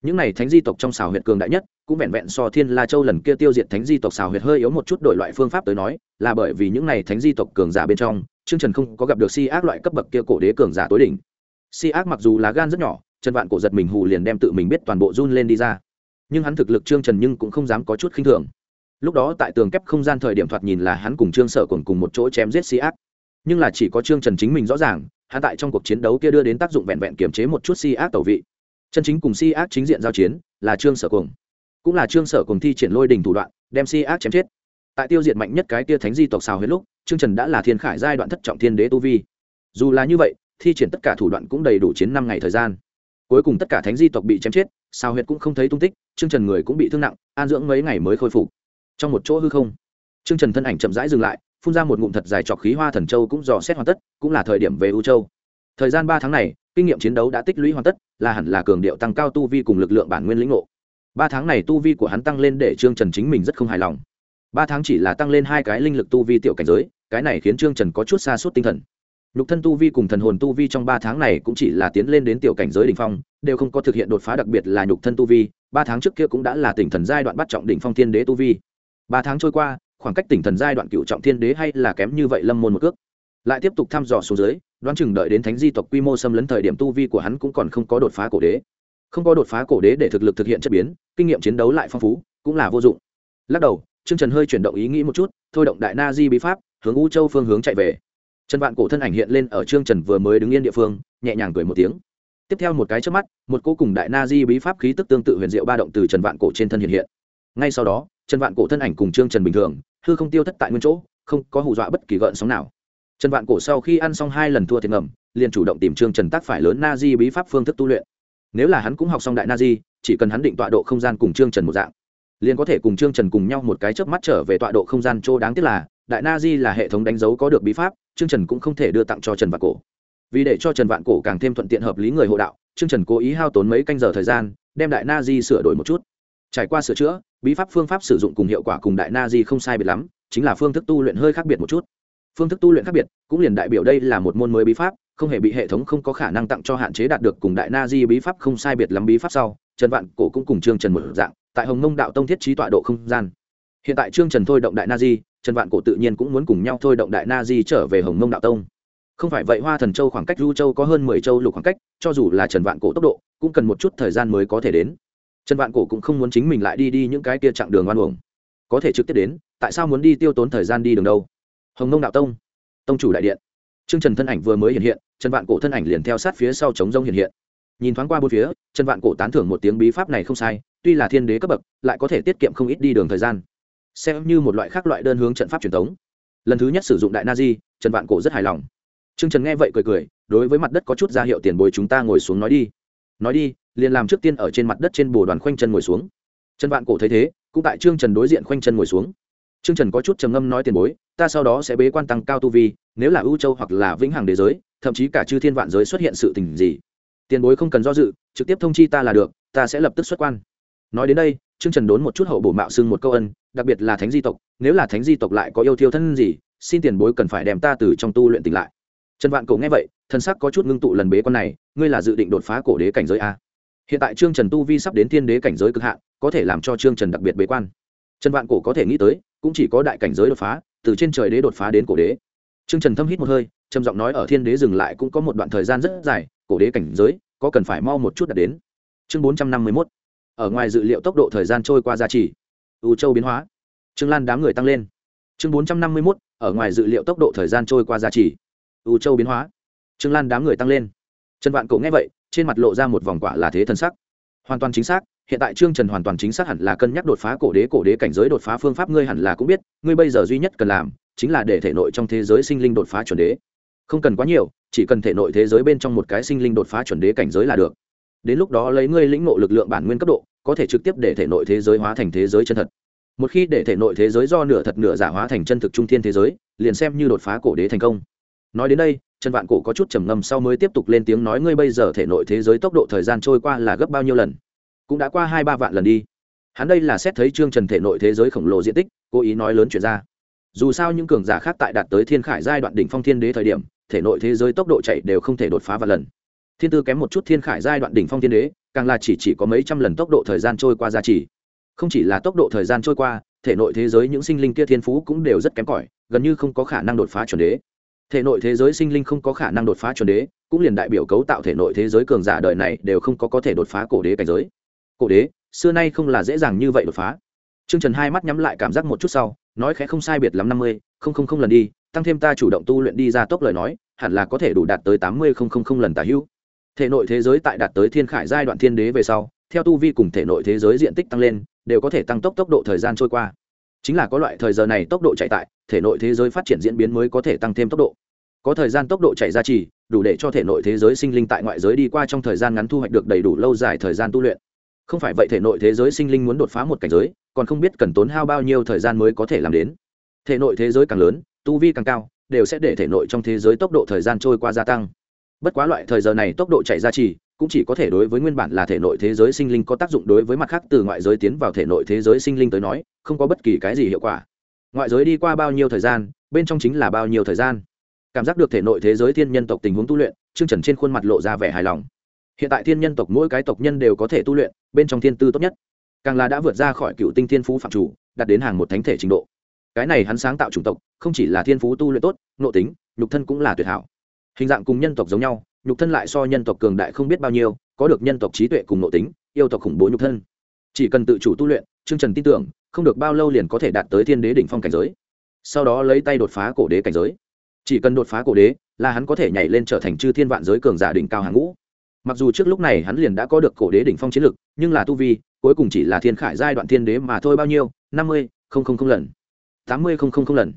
Những này thánh di tộc trong xào huyệt cường đại nhất, cũng vẹn vẹn so thiên la châu lần kia tiêu diệt thánh di tộc xào huyệt hơi yếu một chút đổi loại phương pháp tới nói, là bởi vì những này thánh di tộc cường giả bên trong, trương trần không có gặp được si ác loại cấp bậc kia cổ đế cường giả tối đỉnh. Si ác mặc dù là gan rất nhỏ trần vạn cổ giật mình hù liền đem tự mình biết toàn bộ run lên đi ra. Nhưng hắn thực lực trương trần nhưng cũng không dám có chút khinh thường. Lúc đó tại tường kép không gian thời điểm thoạt nhìn là hắn cùng trương sở còn cùng một chỗ chém giết si ác. Nhưng là chỉ có trương trần chính mình rõ ràng, hắn tại trong cuộc chiến đấu kia đưa đến tác dụng vẹn vẹn kiềm chế một chút si ác tẩu vị. Chân chính cùng si ác chính diện giao chiến là trương sở cùng cũng là trương sở cùng thi triển lôi đình thủ đoạn, đem si ác chém chết. Tại tiêu diệt mạnh nhất cái tia thánh di tộc xào hết lúc, trương trần đã là thiên khải giai đoạn thất trọng thiên đế tu vi. Dù là như vậy, thi triển tất cả thủ đoạn cũng đầy đủ chiến năm ngày thời gian cuối cùng tất cả thánh di tộc bị chém chết sao huyệt cũng không thấy tung tích chương trần người cũng bị thương nặng, an dưỡng mấy ngày mới khôi phục. Trong một chỗ hư không chương trần thân ảnh chậm rãi dừng lại, phun ra một ngụm thật dài trọc khí hoa thần châu cũng dò xét hoàn tất, cũng là thời điểm về u châu. Thời gian ba tháng này, kinh nghiệm chiến đấu đã tích lũy hoàn tất, là hẳn là cường điệu tăng cao tu vi cùng lực lượng bản nguyên lĩnh ngộ. Ba tháng này tu vi của hắn tăng lên để trương trần chính mình rất không hài lòng. Ba tháng chỉ là tăng lên hai cái linh lực tu vi tiểu cảnh giới, cái này khiến trương trần có chút xa suốt tinh thần nhục thân tu vi cùng thần hồn tu vi trong ba tháng này cũng chỉ là tiến lên đến tiểu cảnh giới đ ỉ n h phong, đều không có thực hiện đột phá đặc biệt là nhục thân tu vi, ba tháng trước kia cũng đã là tỉnh thần giai đoạn bắt trọng đỉnh phong thiên đế tu vi. Ba tháng trôi qua, khoảng cách tỉnh thần giai đoạn cựu trọng thiên đế hay là kém như vậy lâm môn một cước. Lại tiếp tục thăm dò xuống dưới, đoán chừng đợi đến thánh di tộc quy mô xâm lấn thời điểm tu vi của hắn cũng còn không có đột phá cổ đế. Không có đột phá cổ đế để thực lực thực hiện chất biến, kinh nghiệm chiến đấu lại phong phú, cũng là vô dụng. Lắc đầu, trương trần hơi chuyển động ý nghĩ một chút, thôi động đại na di bí pháp, hướng u châu phương hướng chạy về trần vạn cổ thân ảnh hiện lên ở trương trần vừa mới đứng yên địa phương, nhẹ nhàng cười một tiếng. Tiếp theo một cái trước mắt, một cô cùng đại na di bí pháp khí tức tương tự huyền diệu ba động từ trần vạn cổ trên thân hiện hiện. Ngay sau đó, trần vạn cổ thân ảnh cùng trương trần bình thường, hư không tiêu thất tại nguyên chỗ, không có hù dọa bất kỳ gợn sóng nào. Trần vạn cổ sau khi ăn xong hai lần thua thiệt ngầm, liền chủ động tìm trương trần tác phải lớn na di bí pháp phương thức tu luyện. Nếu là hắn cũng học xong đại na di, chỉ cần hắn định tọa độ không gian cùng trương trần một dạng, liền có thể cùng trương trần cùng nhau một cái chớp mắt trở về tọa độ không gian chỗ đáng tiếc là đại na di là hệ thống đánh dấu có được bí pháp, trương trần cũng không thể đưa tặng cho trần vạn cổ. Vì để cho trần vạn cổ càng thêm thuận tiện hợp lý người hộ đạo, trương trần cố ý hao tốn mấy canh giờ thời gian, đem đại na di sửa đổi một chút. Trải qua sửa chữa, bí pháp phương pháp sử dụng cùng hiệu quả cùng đại na di không sai biệt lắm, chính là phương thức tu luyện hơi khác biệt một chút. Phương thức tu luyện khác biệt, cũng liền đại biểu đây là một môn mới bí pháp, không hề bị hệ thống không có khả năng tặng cho hạn chế đạt được cùng đại na di bí pháp không sai biệt lắm bí pháp sau, trần vạn cổ cũng cùng trương trần một dạng, tại hồng mông đạo tông thiết trí tọa độ không gian. Hiện tại trương trần thôi động đại na di trần vạn cổ tự nhiên cũng muốn cùng nhau thôi động đại na di trở về hồng mông đạo tông. Không phải vậy hoa thần châu khoảng cách du châu có hơn mười châu lục khoảng cách, cho dù là trần vạn cổ tốc độ, cũng cần một chút thời gian mới có thể đến. Trần vạn cổ cũng không muốn chính mình lại đi đi những cái kia chặng đường oan uổng. Có thể trực tiếp đến, tại sao muốn đi tiêu tốn thời gian đi đường đâu? Hồng mông đạo tông tông chủ đại điện. Trương trần thân ảnh vừa mới hiện hiện, trần vạn cổ thân ảnh liền theo sát phía sau chống rông hiện hiện. Nhìn thoáng qua bốn phía, trần vạn cổ tán thưởng một tiếng bí pháp này không sai, tuy là thiên đế cấp bậc, lại có thể tiết kiệm không ít đi đường thời gian xem như một loại khác loại đơn hướng trận pháp truyền thống. Lần thứ nhất sử dụng đại na di trần vạn cổ rất hài lòng. T r ư ơ n g trần nghe vậy cười cười, đối với mặt đất có chút ra hiệu tiền bồi chúng ta ngồi xuống nói đi. Nói đi, liền làm trước tiên ở trên mặt đất trên bồ đoàn khoanh chân ngồi xuống. Trần vạn cổ thấy thế, cũng tại trương trần đối diện khoanh chân ngồi xuống. Trương trần có chút trầm ngâm nói tiền bối, ta sau đó sẽ bế quan tăng cao tu vi, nếu là ưu châu hoặc là vĩnh hằng đế giới, thậm chí cả chư thiên vạn giới xuất hiện sự tình gì. Tiền bối không cần do dự, trực tiếp thông chi ta là được, ta sẽ lập tức xuất quan. Nói đến đây trương trần đốn một chút hậu bổ mạo xưng một câu ân, đặc biệt là thánh di tộc, nếu là thánh di tộc lại có yêu thiêu thân gì, xin tiền bối cần phải đem ta từ trong tu luyện tỉnh lại. Trần vạn cổ nghe vậy thân sắc có chút ngưng tụ lần bế con này, ngươi là dự định đột phá cổ đế cảnh giới a? Hiện tại trương trần tu vi sắp đến thiên đế cảnh giới cực hạn, có thể làm cho trương trần đặc biệt bế quan. Trần vạn cổ có thể nghĩ tới, cũng chỉ có đại cảnh giới đột phá, từ trên trời đế đột phá đến cổ đế. Trương trần thâm hít một hơi, trầm giọng nói ở thiên đế dừng lại cũng có một đoạn thời gian rất dài, cổ đế cảnh giới, có cần phải mau một chút đạt đến. Chương bốn trăm năm mươi mốt ở ngoài dự liệu tốc độ thời gian trôi qua gia trì. U châu biến hóa. Trương lan đám người tăng lên. Chương bốn trăm năm mươi mốt, ở ngoài dự liệu tốc độ thời gian trôi qua gia trì. U châu biến hóa. Trương lan đám người tăng lên. Trần vạn cổ nghe vậy, trên mặt lộ ra một vòng quả là thế thân sắc. Hoàn toàn chính xác, hiện tại trương trần hoàn toàn chính xác hẳn là cân nhắc đột phá cổ đế cổ đế cảnh giới đột phá phương pháp ngươi hẳn là cũng biết, ngươi bây giờ duy nhất cần làm, chính là để thể nội trong thế giới sinh linh đột phá chuẩn đế. Không cần quá nhiều, chỉ cần thể nội thế giới bên trong một cái sinh linh đột phá chuẩn đế cảnh giới là được đến lúc đó lấy ngươi lĩnh ngộ lực lượng bản nguyên cấp độ, có thể trực tiếp để thể nội thế giới hóa thành thế giới chân thật. Một khi để thể nội thế giới do nửa thật nửa giả hóa thành chân thực trung thiên thế giới, liền xem như đột phá cổ đế thành công. Nói đến đây, trần vạn cổ có chút trầm ngâm sau mới tiếp tục lên tiếng nói ngươi bây giờ thể nội thế giới tốc độ thời gian trôi qua là gấp bao nhiêu lần? Cũng đã qua hai ba vạn lần đi. Hắn đây là xét thấy trương trần thể nội thế giới khổng lồ diện tích, cố ý nói lớn chuyện ra. Dù sao những cường giả khác tại đạt tới thiên khải giai đoạn đỉnh phong thiên đế thời điểm, thể nội thế giới tốc độ chạy đều không thể đột phá vạn lần thiên tư kém một chút thiên khải giai đoạn đỉnh phong thiên đế, càng là chỉ chỉ có mấy trăm lần tốc độ thời gian trôi qua gia trì. Không chỉ là tốc độ thời gian trôi qua, thể nội thế giới những sinh linh kia thiên phú cũng đều rất kém cỏi, gần như không có khả năng đột phá chuẩn đế. Thể nội thế giới sinh linh không có khả năng đột phá chuẩn đế, cũng liền đại biểu cấu tạo thể nội thế giới cường giả đời này đều không có có thể đột phá cổ đế cảnh giới. Cổ đế, xưa nay không là dễ dàng như vậy đột phá. T r ư ơ n g trần hai mắt nhắm lại cảm giác một chút sau, nói khẽ không sai biệt lắm năm mươi, không không không lần đi, tăng thêm ta chủ động tu luyện đi ra tốc lời nói, hẳn là có thể đủ đạt tới tám mươi không không không lần tả hữu thể nội thế giới tại đạt tới thiên khải giai đoạn thiên đế về sau, theo tu vi cùng thể nội thế giới diện tích tăng lên, đều có thể tăng tốc tốc độ thời gian trôi qua. Chính là có loại thời giờ này tốc độ chạy tại, thể nội thế giới phát triển diễn biến mới có thể tăng thêm tốc độ. Có thời gian tốc độ chạy ra trì đủ để cho thể nội thế giới sinh linh tại ngoại giới đi qua trong thời gian ngắn thu hoạch được đầy đủ lâu dài thời gian tu luyện. Không phải vậy thể nội thế giới sinh linh muốn đột phá một cảnh giới, còn không biết cần tốn hao bao nhiêu thời gian mới có thể làm đến. Thể nội thế giới càng lớn, tu vi càng cao, đều sẽ để thể nội trong thế giới tốc độ thời gian trôi qua gia tăng bất quá loại thời giờ này tốc độ chạy ra trì cũng chỉ có thể đối với nguyên bản là thể nội thế giới sinh linh có tác dụng đối với mặt khác từ ngoại giới tiến vào thể nội thế giới sinh linh tới nói, không có bất kỳ cái gì hiệu quả. Ngoại giới đi qua bao nhiêu thời gian, bên trong chính là bao nhiêu thời gian. Cảm giác được thể nội thế giới thiên nhân tộc tình huống tu luyện chương trần trên khuôn mặt lộ ra vẻ hài lòng. Hiện tại thiên nhân tộc mỗi cái tộc nhân đều có thể tu luyện, bên trong thiên tư tốt nhất. Càng là đã vượt ra khỏi cựu tinh thiên phú phạm chủ, đạt đến hàng một thánh thể trình độ. Cái này hắn sáng tạo chủng tộc, không chỉ là thiên phú tu luyện tốt nộ tính, nhục thân cũng là tuyệt hảo hình dạng cùng nhân tộc giống nhau, nhục thân lại so nhân tộc cường đại không biết bao nhiêu, có được nhân tộc trí tuệ cùng nội tính, yêu tộc khủng bố nhục thân. Chỉ cần tự chủ tu luyện chương trần tin tưởng, không được bao lâu liền có thể đạt tới thiên đế đỉnh phong cảnh giới. Sau đó lấy tay đột phá cổ đế cảnh giới. Chỉ cần đột phá cổ đế, là hắn có thể nhảy lên trở thành chư thiên vạn giới cường giả đỉnh cao hàng ngũ. Mặc dù trước lúc này hắn liền đã có được cổ đế đỉnh phong chiến lực, nhưng là tu vi, cuối cùng chỉ là thiên khải giai đoạn thiên đế mà thôi bao nhiêu, năm mươi, không không không lần. tám mươi không không không lần.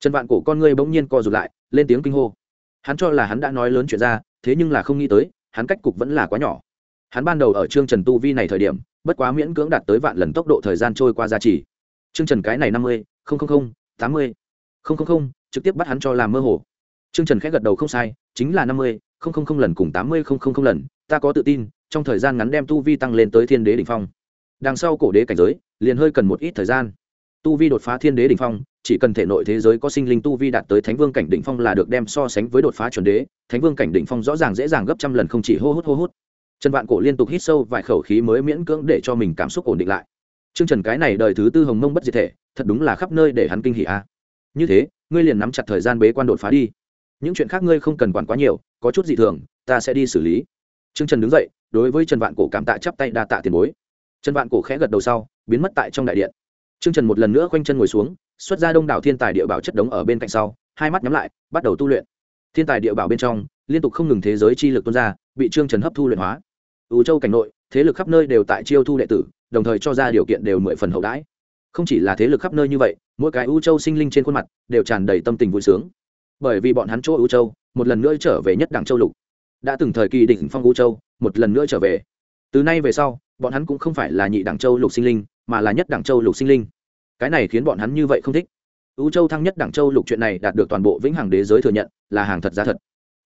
Trần vạn cổ con ngươi bỗng nhiên co rụt lại, lên tiếng kinh hô hắn cho là hắn đã nói lớn chuyện ra, thế nhưng là không nghĩ tới, hắn cách cục vẫn là quá nhỏ. Hắn ban đầu ở chương trần tu vi này thời điểm, bất quá miễn cưỡng đạt tới vạn lần tốc độ thời gian trôi qua gia trì. Chương trần cái này năm mươi tám mươi trực tiếp bắt hắn cho làm mơ hồ. Chương trần khẽ gật đầu không sai, chính là năm mươi lần cùng tám mươi lần, ta có tự tin, trong thời gian ngắn đem tu vi tăng lên tới thiên đế đ ỉ n h phong. Đằng sau cổ đế cảnh giới, liền hơi cần một ít thời gian tu vi đột phá thiên đế đ ỉ n h phong, chỉ cần thể nội thế giới có sinh linh tu vi đạt tới thánh vương cảnh đ ỉ n h phong là được đem so sánh với đột phá chuẩn đế. Thánh vương cảnh đ ỉ n h phong rõ ràng dễ dàng gấp trăm lần không chỉ hô hút hô hút. Trần vạn cổ liên tục hít sâu vài khẩu khí mới miễn cưỡng để cho mình cảm xúc ổn định lại. Trương trần cái này đời thứ tư hồng mông bất diệt thể, thật đúng là khắp nơi để hắn kinh hỉ a. Như thế, ngươi liền nắm chặt thời gian bế quan đột phá đi. Những chuyện khác ngươi không cần quản quá nhiều, có chút gì thường, ta sẽ đi xử lý. Trương trần đứng dậy, đối với trần vạn cổ cảm tạ chắp tay đa tạ tiền bối. Trần vạn cổ khẽ gật đầu sau, biến mất tại trong đại điện. Trương trần một lần nữa khoanh chân ngồi xuống, xuất ra đông đảo thiên tài địa bảo chất đống ở bên cạnh sau, hai mắt nhắm lại, bắt đầu tu luyện. Thiên tài địa bảo bên trong, liên tục không ngừng thế giới chi lực tuôn ra, bị trương trần hấp thu luyện hóa. U châu cảnh nội, thế lực khắp nơi đều tại chiêu thu đệ tử, đồng thời cho ra điều kiện đều mười phần hậu đãi. Không chỉ là thế lực khắp nơi như vậy, mỗi cái U châu sinh linh trên khuôn mặt đều tràn đầy tâm tình vui sướng. Bởi vì bọn hắn chỗ U châu, một lần nữa trở về nhất đẳng châu lục. Đã từng thời kỳ đỉnh phong U châu, một lần nữa trở về. Từ nay về sau, bọn hắn cũng không phải là nhị đẳng châu lục sinh linh mà là nhất đẳng châu lục sinh linh. Cái này khiến bọn hắn như vậy không thích. U châu thăng nhất đẳng châu lục chuyện này đạt được toàn bộ vĩnh hằng đế giới thừa nhận, là hàng thật giá thật.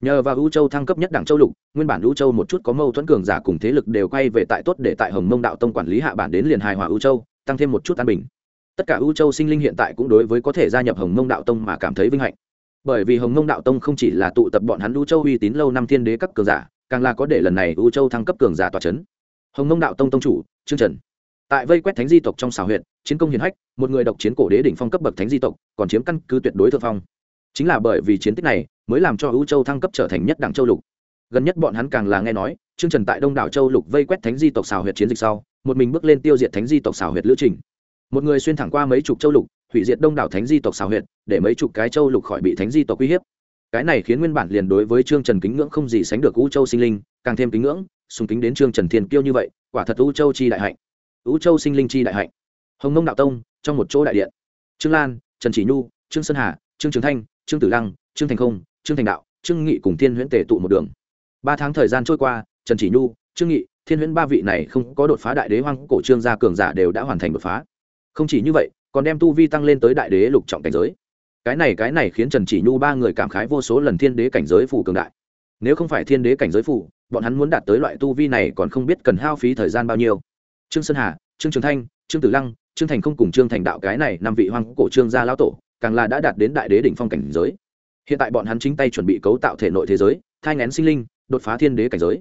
Nhờ vào U châu thăng cấp nhất đẳng châu lục, nguyên bản U châu một chút có mâu thuẫn cường giả cùng thế lực đều quay về tại tốt để tại hồng mông đạo tông quản lý hạ bản đến liền hài hòa U châu, tăng thêm một chút an bình. Tất cả U châu sinh linh hiện tại cũng đối với có thể gia nhập hồng mông đạo tông mà cảm thấy vinh hạnh. Bởi vì hồng mông đạo tông không chỉ là tụ tập bọn hắn U châu uy tín lâu năm thiên đế các cường giả, càng là có để lần này U châu thăng cấp cường giả tòa c h ấ n hồng mông đạo tông tông chủ, trương trần tại vây quét thánh di tộc trong xào huyện chiến công hiền hách, một người độc chiến cổ đế đỉnh phong cấp bậc thánh di tộc còn chiếm căn cứ tuyệt đối thượng phong. Chính là bởi vì chiến tích này mới làm cho ưu châu thăng cấp trở thành nhất đảng châu lục. Gần nhất bọn hắn càng là nghe nói, trương trần tại đông đảo châu lục vây quét thánh di tộc xào huyệt chiến dịch sau, một mình bước lên tiêu diệt thánh di tộc xào huyệt lữ trình. Một người xuyên thẳng qua mấy chục châu lục, hủy diệt đông đảo thánh di tộc xào huyệt, để mấy chục cái châu lục khỏi bị thánh di tộc uy hiếp. Cái này khiến nguyên bản liền đối với trương trần kính ngưỡng không gì sánh được u châu sinh linh, càng thêm kính ngưỡng, sùng kính đến trương trần thiên kiêu như vậy, quả thật u châu chi đại hạnh u châu sinh linh chi đại hạnh. Hồng mông đạo tông, trong một chỗ đại điện. Trương lan, trần chỉ nhu, trương sơn hà, trương trường thanh, trương tử lăng, trương thành không, trương thành đạo, trương nghị cùng thiên huyễn tề tụ một đường. Ba tháng thời gian trôi qua, trần chỉ nhu, trương nghị, thiên huyễn ba vị này không có đột phá đại đế hoang cổ trương gia cường giả đều đã hoàn thành đột phá. Không chỉ như vậy, còn đem tu vi tăng lên tới đại đế lục trọng cảnh giới. Cái này cái này khiến trần chỉ nhu ba người cảm khái vô số lần thiên đế cảnh giới phủ cường đại. Nếu không phải thiên đế cảnh giới phủ bọn hắn muốn đạt tới loại tu vi này còn không biết cần hao phí thời gian bao nhiêu trương sơn hà, trương trường thanh, trương tử lăng, trương thành không cùng trương thành đạo cái này năm vị hoang cổ trương gia lão tổ, càng là đã đạt đến đại đế đỉnh phong cảnh giới. Hiện tại bọn hắn chính tay chuẩn bị cấu tạo thể nội thế giới, thai ngén sinh linh, đột phá thiên đế cảnh giới.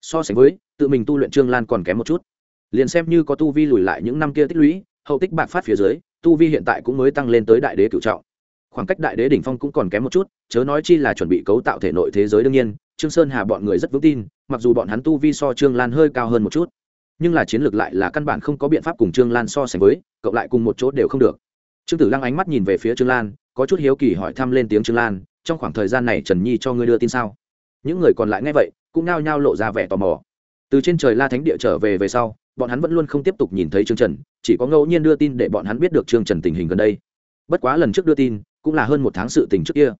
So sánh với, tự mình tu luyện trương lan còn kém một chút. Liền xem như có tu vi lùi lại những năm kia tích lũy, hậu tích bạc phát phía dưới, tu vi hiện tại cũng mới tăng lên tới đại đế cửu trọng. Khoảng cách đại đế đỉnh phong cũng còn kém một chút, chớ nói chi là chuẩn bị cấu tạo thể nội thế giới đương nhiên, trương sơn hà bọn người rất vững tin, mặc dù bọn hắn tu vi so trương lan hơi cao hơn một chút nhưng là chiến lược lại là căn bản không có biện pháp cùng trương lan so sánh với, cộng lại cùng một chỗ đều không được. Trương tử lăng ánh mắt nhìn về phía trương lan, có chút hiếu kỳ hỏi thăm lên tiếng trương lan, trong khoảng thời gian này trần nhi cho ngươi đưa tin sao? Những người còn lại nghe vậy, cũng nao nhao lộ ra vẻ tò mò. Từ trên trời la thánh địa trở về về sau, bọn hắn vẫn luôn không tiếp tục nhìn thấy trương trần, chỉ có ngẫu nhiên đưa tin để bọn hắn biết được trương trần tình hình gần đây. Bất quá lần trước đưa tin, cũng là hơn một tháng sự tình trước kia.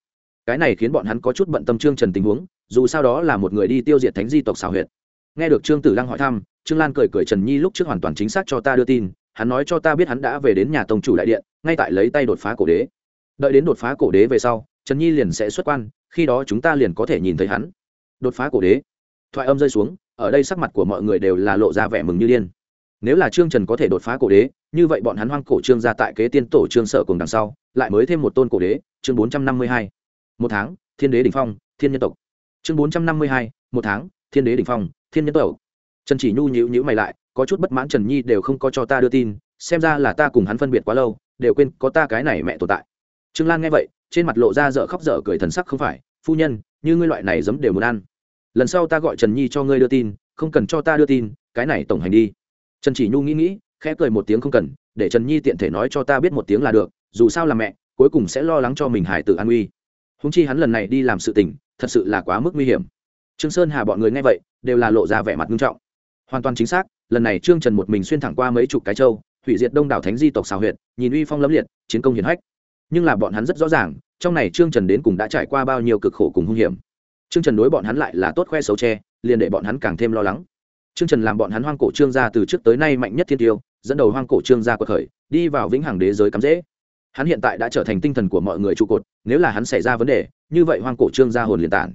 Cái này khiến bọn hắn có chút bận tâm trương trần tình huống, dù sao đó là một người đi tiêu diệt thánh di tộc xảo huyệt. Nghe được trương tử lăng hỏi thăm trương lan cười cười trần nhi lúc trước hoàn toàn chính xác cho ta đưa tin, hắn nói cho ta biết hắn đã về đến nhà tông chủ đại điện, ngay tại lấy tay đột phá cổ đế. Đợi đến đột phá cổ đế về sau, trần nhi liền sẽ xuất quan, khi đó chúng ta liền có thể nhìn thấy hắn. Đột phá cổ đế. Thoại âm rơi xuống, ở đây sắc mặt của mọi người đều là lộ ra vẻ mừng như điên. Nếu là trương trần có thể đột phá cổ đế, như vậy bọn hắn hoang cổ trương ra tại kế tiên tổ trương sở cùng đằng sau, lại mới thêm một tôn cổ đế, chương bốn trăm năm mươi hai. Một tháng, thiên đế đ ỉ n h phong, thiên nhân tộc. Chương bốn trăm năm mươi hai, một tháng, thiên đế đ ỉ n h phong, thiên nhân tộc trần chỉ nhu nhữ nhữ mày lại, có chút bất mãn trần nhi đều không có cho ta đưa tin, xem ra là ta cùng hắn phân biệt quá lâu, đều quên có ta cái này mẹ tồn tại. Trương lan nghe vậy, trên mặt lộ ra dở khóc dở cười thần sắc không phải, phu nhân, như ngươi loại này giấm đều muốn ăn. Lần sau ta gọi trần nhi cho ngươi đưa tin, không cần cho ta đưa tin, cái này tổng hành đi. Trần chỉ nhu nghĩ nghĩ, khẽ cười một tiếng không cần, để trần nhi tiện thể nói cho ta biết một tiếng là được, dù sao là mẹ, cuối cùng sẽ lo lắng cho mình hải tử an uy húng chi hắn lần này đi làm sự tình, thật sự là quá mức nguy hiểm. Trương sơn hà bọn người nghe vậy, đều là lộ ra vẻ mặt nghiêm trọng hoàn toàn chính xác lần này trương trần một mình xuyên thẳng qua mấy chục cái châu hủy diệt đông đảo thánh di tộc xào huyện nhìn uy phong lẫm liệt chiến công hiển hách nhưng là bọn hắn rất rõ ràng trong này trương trần đến cùng đã trải qua bao nhiêu cực khổ cùng hung hiểm Trương Trần đối bọn hắn lại là tốt khoe xấu che, liền để bọn hắn càng thêm lo lắng. Trương Trần làm bọn hắn hoang cổ trương gia từ trước tới nay mạnh nhất thiên tiêu, dẫn đầu hoang cổ trương gia quật khởi, đi vào vĩnh hằng đế giới cắm dễ. Hắn hiện tại đã trở thành tinh thần của mọi người trụ cột, nếu là hắn xảy ra vấn đề, như vậy hoang cổ trương gia hồn liền tản.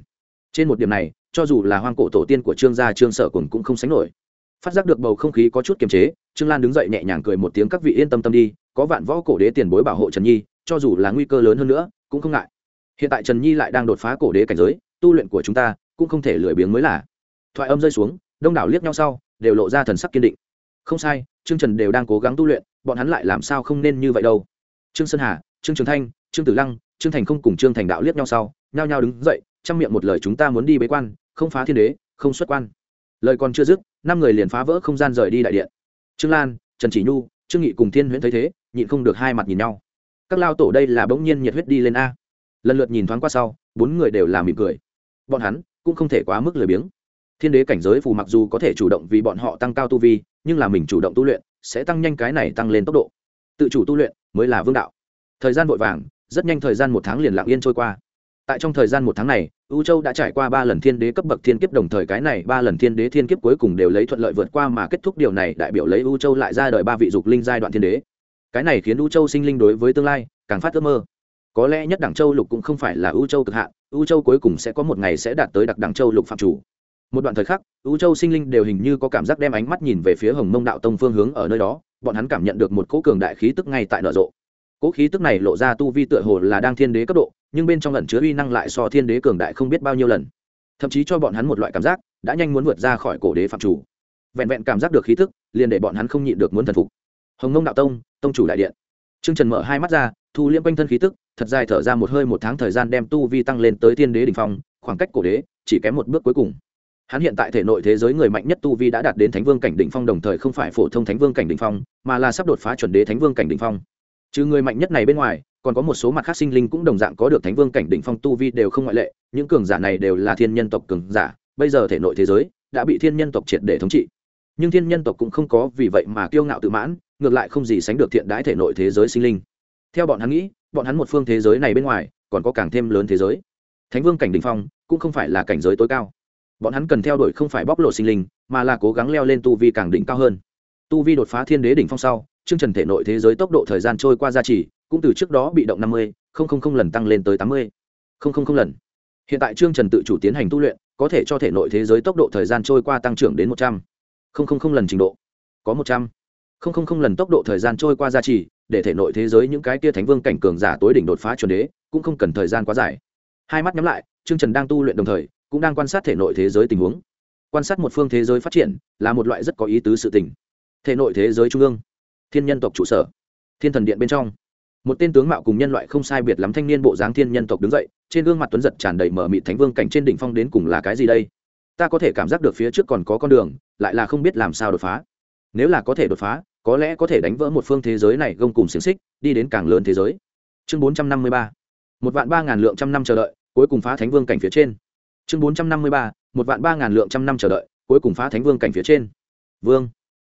Trên một điểm này, cho dù là hoang cổ tổ tiên của trương gia trương sở cùng cũng không sánh nổi. Phát giác được bầu không khí có chút kiềm chế, Trương Lan đứng dậy nhẹ nhàng cười một tiếng các vị yên tâm tâm đi, có vạn võ cổ đế tiền bối bảo hộ Trần Nhi, cho dù là nguy cơ lớn hơn nữa, cũng không ngại. Hiện tại Trần Nhi lại đang đột phá cổ đế cảnh giới, tu luyện của chúng ta cũng không thể lười biếng mới là. Thoại âm rơi xuống đông đảo liếc nhau sau đều lộ ra thần sắc kiên định. Không sai trương trần đều đang cố gắng tu luyện bọn hắn lại làm sao không nên như vậy đâu? Trương sơn hà trương trường thanh trương tử lăng trương thành không cùng trương thành đạo liếc nhau sau nhao nhao đứng dậy trong miệng một lời chúng ta muốn đi bế quan không phá thiên đế không xuất quan lời còn chưa dứt, năm người liền phá vỡ không gian rời đi đại điện. Trương lan, trần chỉ nhu, trương nghị cùng thiên huyễn thấy thế, nhịn không được hai mặt nhìn nhau. Các lao tổ đây là bỗng nhiên nhiệt huyết đi lên a. Lần lượt nhìn thoáng qua sau, bốn người đều là mỉm cười. Bọn hắn cũng không thể quá mức lười biếng. Thiên đế cảnh giới phù mặc dù có thể chủ động vì bọn họ tăng cao tu vi, nhưng là mình chủ động tu luyện, sẽ tăng nhanh cái này tăng lên tốc độ. Tự chủ tu luyện mới là vương đạo. Thời gian vội vàng, rất nhanh thời gian một tháng liền lặng yên trôi qua tại trong thời gian một tháng này, u châu đã trải qua ba lần thiên đế cấp bậc thiên kiếp đồng thời cái này ba lần thiên đế thiên kiếp cuối cùng đều lấy thuận lợi vượt qua mà kết thúc điều này đại biểu lấy u châu lại ra đời ba vị dục linh giai đoạn thiên đế. Cái này khiến u châu sinh linh đối với tương lai càng phát ước mơ. Có lẽ nhất đẳng châu lục cũng không phải là u châu cực hạn, u châu cuối cùng sẽ có một ngày sẽ đạt tới đặc đẳng châu lục phạm chủ. Một đoạn thời khắc, u châu sinh linh đều hình như có cảm giác đem ánh mắt nhìn về phía hồng mông đạo tông phương hướng ở nơi đó, bọn hắn cảm nhận được một cỗ cường đại khí tức ngay tại nở rộ. Cỗ khí tức này lộ ra tu vi tựa hồ là đang thiên đế cấp độ nhưng bên trong lần chứa uy năng lại so thiên đế cường đại không biết bao nhiêu lần thậm chí cho bọn hắn một loại cảm giác đã nhanh muốn vượt ra khỏi cổ đế phạm chủ vẹn vẹn cảm giác được khí tức liền để bọn hắn không nhịn được muốn thần phục hồng Nông đạo tông tông chủ đại điện Trương Trần mở hai mắt ra, thu liễm quanh thân khí tức, thật dài thở ra một hơi một tháng thời gian đem tu vi tăng lên tới tiên đế đỉnh phong, khoảng cách cổ đế chỉ kém một bước cuối cùng. Hắn hiện tại thể nội thế giới người mạnh nhất tu vi đã đạt đến thánh vương cảnh đỉnh phong đồng thời không phải phổ thông thánh vương cảnh đỉnh phong, mà là sắp đột phá chuẩn đế thánh vương cảnh đỉnh phong. Trừ người mạnh nhất này bên ngoài, còn có một số mặt khác sinh linh cũng đồng dạng có được thánh vương cảnh đỉnh phong tu vi đều không ngoại lệ, những cường giả này đều là thiên nhân tộc cường giả, bây giờ thể nội thế giới đã bị thiên nhân tộc triệt để thống trị. Nhưng thiên nhân tộc cũng không có vì vậy mà kiêu ngạo tự mãn, ngược lại không gì sánh được thiện đãi thể nội thế giới sinh linh. Theo bọn hắn nghĩ bọn hắn một phương thế giới này bên ngoài còn có càng thêm lớn thế giới. Thánh vương cảnh đ ỉ n h phong cũng không phải là cảnh giới tối cao. Bọn hắn cần theo đuổi không phải bóc lộ sinh linh mà là cố gắng leo lên tu vi càng đỉnh cao hơn. Tu vi đột phá thiên đế đỉnh phong sau chương trần thể nội thế giới tốc độ thời gian trôi qua gia trì cũng từ trước đó bị động năm mươi, không không không lần tăng lên tới tám mươi. Không không không lần. Hiện tại trương trần tự chủ tiến hành tu luyện, có thể cho thể nội thế giới tốc độ thời gian trôi qua tăng trưởng đến một trăm. Linh lần trình độ, có một trăm. Không không không lần tốc độ thời gian trôi qua gia trì, để thể nội thế giới những cái tia thánh vương cảnh cường giả tối đỉnh đột phá chuẩn đế, cũng không cần thời gian quá dài. Hai mắt nhắm lại, trương trần đang tu luyện đồng thời, cũng đang quan sát thể nội thế giới tình huống. Quan sát một phương thế giới phát triển, là một loại rất có ý tứ sự tình. Thể nội thế giới trung ương, thiên nhân tộc trụ sở, thiên thần điện bên trong một tên tướng mạo cùng nhân loại không sai biệt lắm thanh niên bộ dáng thiên nhân tộc đứng dậy, trên gương mặt tuấn giật tràn đầy mở mịt thánh vương cảnh trên đỉnh phong đến cùng là cái gì đây? Ta có thể cảm giác được phía trước còn có con đường, lại là không biết làm sao đột phá. Nếu là có thể đột phá, có lẽ có thể đánh vỡ một phương thế giới này gông cùng xiềng xích, đi đến càng lớn thế giới. Chương bốn trăm năm mươi ba. Một vạn ba ngàn lượng trăm năm chờ đợi, cuối cùng phá thánh vương cảnh phía trên. Chương bốn trăm năm mươi ba. Một vạn ba ngàn lượng trăm năm chờ đợi, cuối cùng phá thánh vương cảnh phía trên. Vương,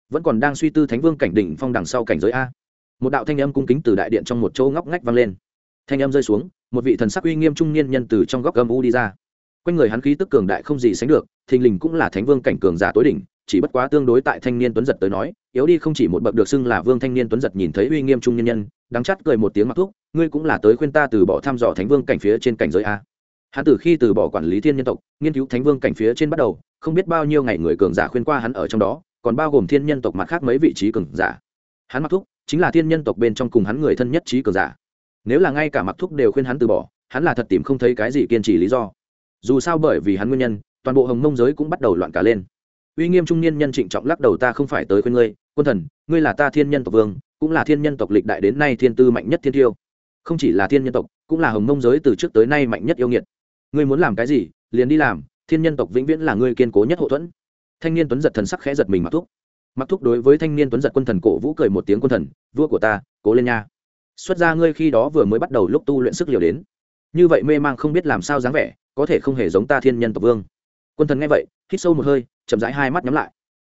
vẫn còn đang suy tư thánh vương cảnh đỉnh phong đằng sau cảnh giới a một đạo thanh âm cung kính từ đại điện trong một chỗ ngóc ngách vang lên. Thanh âm rơi xuống, một vị thần sắc uy nghiêm trung niên nhân từ trong góc âm u đi ra. Quanh người hắn khí tức cường đại không gì sánh được, thình lình cũng là thánh vương cảnh cường giả tối đỉnh, chỉ bất quá tương đối tại thanh niên tuấn giật tới nói, yếu đi không chỉ một bậc được xưng là vương thanh niên tuấn giật nhìn thấy uy nghiêm trung nhân nhân, đắng chắt cười một tiếng mặc thuốc ngươi cũng là tới khuyên ta từ bỏ thăm dò thánh vương cảnh phía trên cảnh giới a. Hắn từ khi từ bỏ quản lý thiên nhân tộc, nghiên cứu thánh vương cảnh phía trên bắt đầu, không biết bao nhiêu ngày người cường giả khuyên qua hắn ở trong đó, còn bao gồm thiên nhân tộc mặt khác mấy vị trí cường giả. Hắn mặc thúc chính là thiên nhân tộc bên trong cùng hắn người thân nhất trí cường giả. Nếu là ngay cả mặc thúc đều khuyên hắn từ bỏ, hắn là thật tìm không thấy cái gì kiên trì lý do. Dù sao bởi vì hắn nguyên nhân, toàn bộ hồng mông giới cũng bắt đầu loạn cả lên. Uy nghiêm trung niên nhân trịnh trọng lắc đầu, ta không phải tới khuyên ngươi, quân thần, ngươi là ta thiên nhân tộc vương, cũng là thiên nhân tộc lịch đại đến nay thiên tư mạnh nhất thiên tiêu. Không chỉ là thiên nhân tộc, cũng là hồng mông giới từ trước tới nay mạnh nhất yêu nghiệt. Ngươi muốn làm cái gì, liền đi làm, thiên nhân tộc vĩnh viễn là ngươi kiên cố nhất hậu thuẫn. Thanh niên tuấn giật thần sắc khẽ giật mình mặc thúc mặc thúc đối với thanh niên tuấn giật quân thần cổ vũ cười một tiếng quân thần, vua của ta, cố lên nha. Xuất ra ngươi khi đó vừa mới bắt đầu lúc tu luyện sức liều đến. Như vậy mê mang không biết làm sao dáng vẻ, có thể không hề giống ta thiên nhân tộc vương. Quân thần nghe vậy, hít sâu một hơi, chậm rãi hai mắt nhắm lại.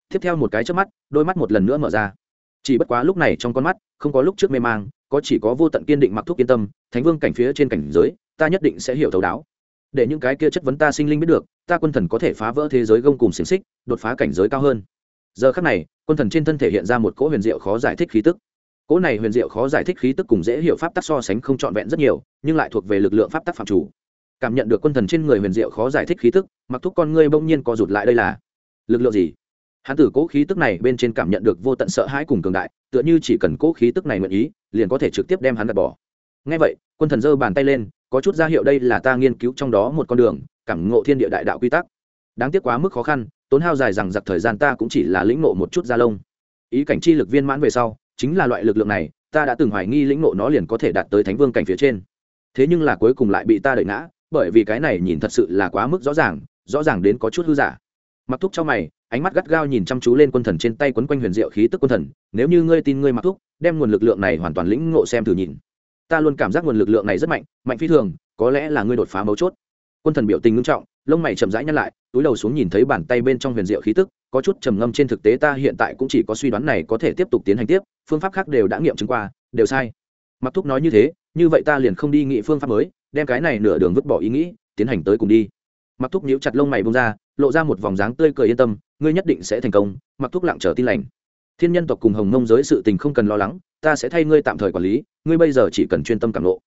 Tiếp theo một cái trước mắt, đôi mắt một lần nữa mở ra. Chỉ bất quá lúc này trong con mắt, không có lúc trước mê mang, có chỉ có vô tận kiên định mặc thuốc yên tâm, thánh vương cảnh phía trên cảnh giới, ta nhất định sẽ hiểu thấu đáo. Để những cái kia chất vấn ta sinh linh biết được, ta quân thần có thể phá vỡ thế giới gông cùng xiềng xích, đột phá cảnh giới cao hơn giờ khắc này, quân thần trên thân thể hiện ra một cỗ huyền diệu khó giải thích khí tức. Cỗ này huyền diệu khó giải thích khí tức cùng dễ hiểu pháp tắc so sánh không trọn vẹn rất nhiều, nhưng lại thuộc về lực lượng pháp tắc phạm chủ. Cảm nhận được quân thần trên người huyền diệu khó giải thích khí tức, mặc thúc con ngươi bỗng nhiên co rụt lại đây là, lực lượng gì? Hắn tử cỗ khí tức này bên trên cảm nhận được vô tận sợ hãi cùng cường đại, tựa như chỉ cần cỗ khí tức này nguyện ý, liền có thể trực tiếp đem hắn gạt bỏ. Ngay vậy, quân thần giơ bàn tay lên, có chút ra hiệu đây là ta nghiên cứu trong đó một con đường, cảm ngộ thiên địa đại đạo quy tắc. Đáng tiếc quá mức khó khăn tốn hao dài rằng giặc thời gian ta cũng chỉ là lĩnh ngộ một chút da lông. Ý cảnh chi lực viên mãn về sau, chính là loại lực lượng này, ta đã từng hoài nghi lĩnh ngộ nó liền có thể đạt tới thánh vương cảnh phía trên. Thế nhưng là cuối cùng lại bị ta đẩy ngã, bởi vì cái này nhìn thật sự là quá mức rõ ràng rõ ràng đến có chút hư giả. Mặc thúc cho mày, ánh mắt gắt gao nhìn chăm chú lên quân thần trên tay quấn quanh huyền diệu khí tức quân thần, nếu như ngươi tin ngươi mặc thúc, đem nguồn lực lượng này hoàn toàn lĩnh ngộ xem thử nhìn. Ta luôn cảm giác nguồn lực lượng này rất mạnh mạnh phi thường, có lẽ là ngươi đột phá mấu chốt. Quân thần biểu tình ngưng trọng lông mày chậm rãi nhăn lại, túi đầu xuống nhìn thấy bàn tay bên trong huyền diệu khí tức, có chút trầm ngâm trên thực tế ta hiện tại cũng chỉ có suy đoán này có thể tiếp tục tiến hành tiếp, phương pháp khác đều đã nghiệm chứng qua, đều sai. Mặc thúc nói như thế, như vậy ta liền không đi nghị phương pháp mới, đem cái này nửa đường vứt bỏ ý nghĩ, tiến hành tới cùng đi. Mặc thúc nhíu chặt lông mày bông ra, lộ ra một vòng dáng tươi cười yên tâm, ngươi nhất định sẽ thành công, mặc thúc lặng trở tin lành. Thiên nhân tộc cùng hồng mông giới sự tình không cần lo lắng, ta sẽ thay ngươi tạm thời quản lý, ngươi bây giờ chỉ cần chuyên tâm cảm lộ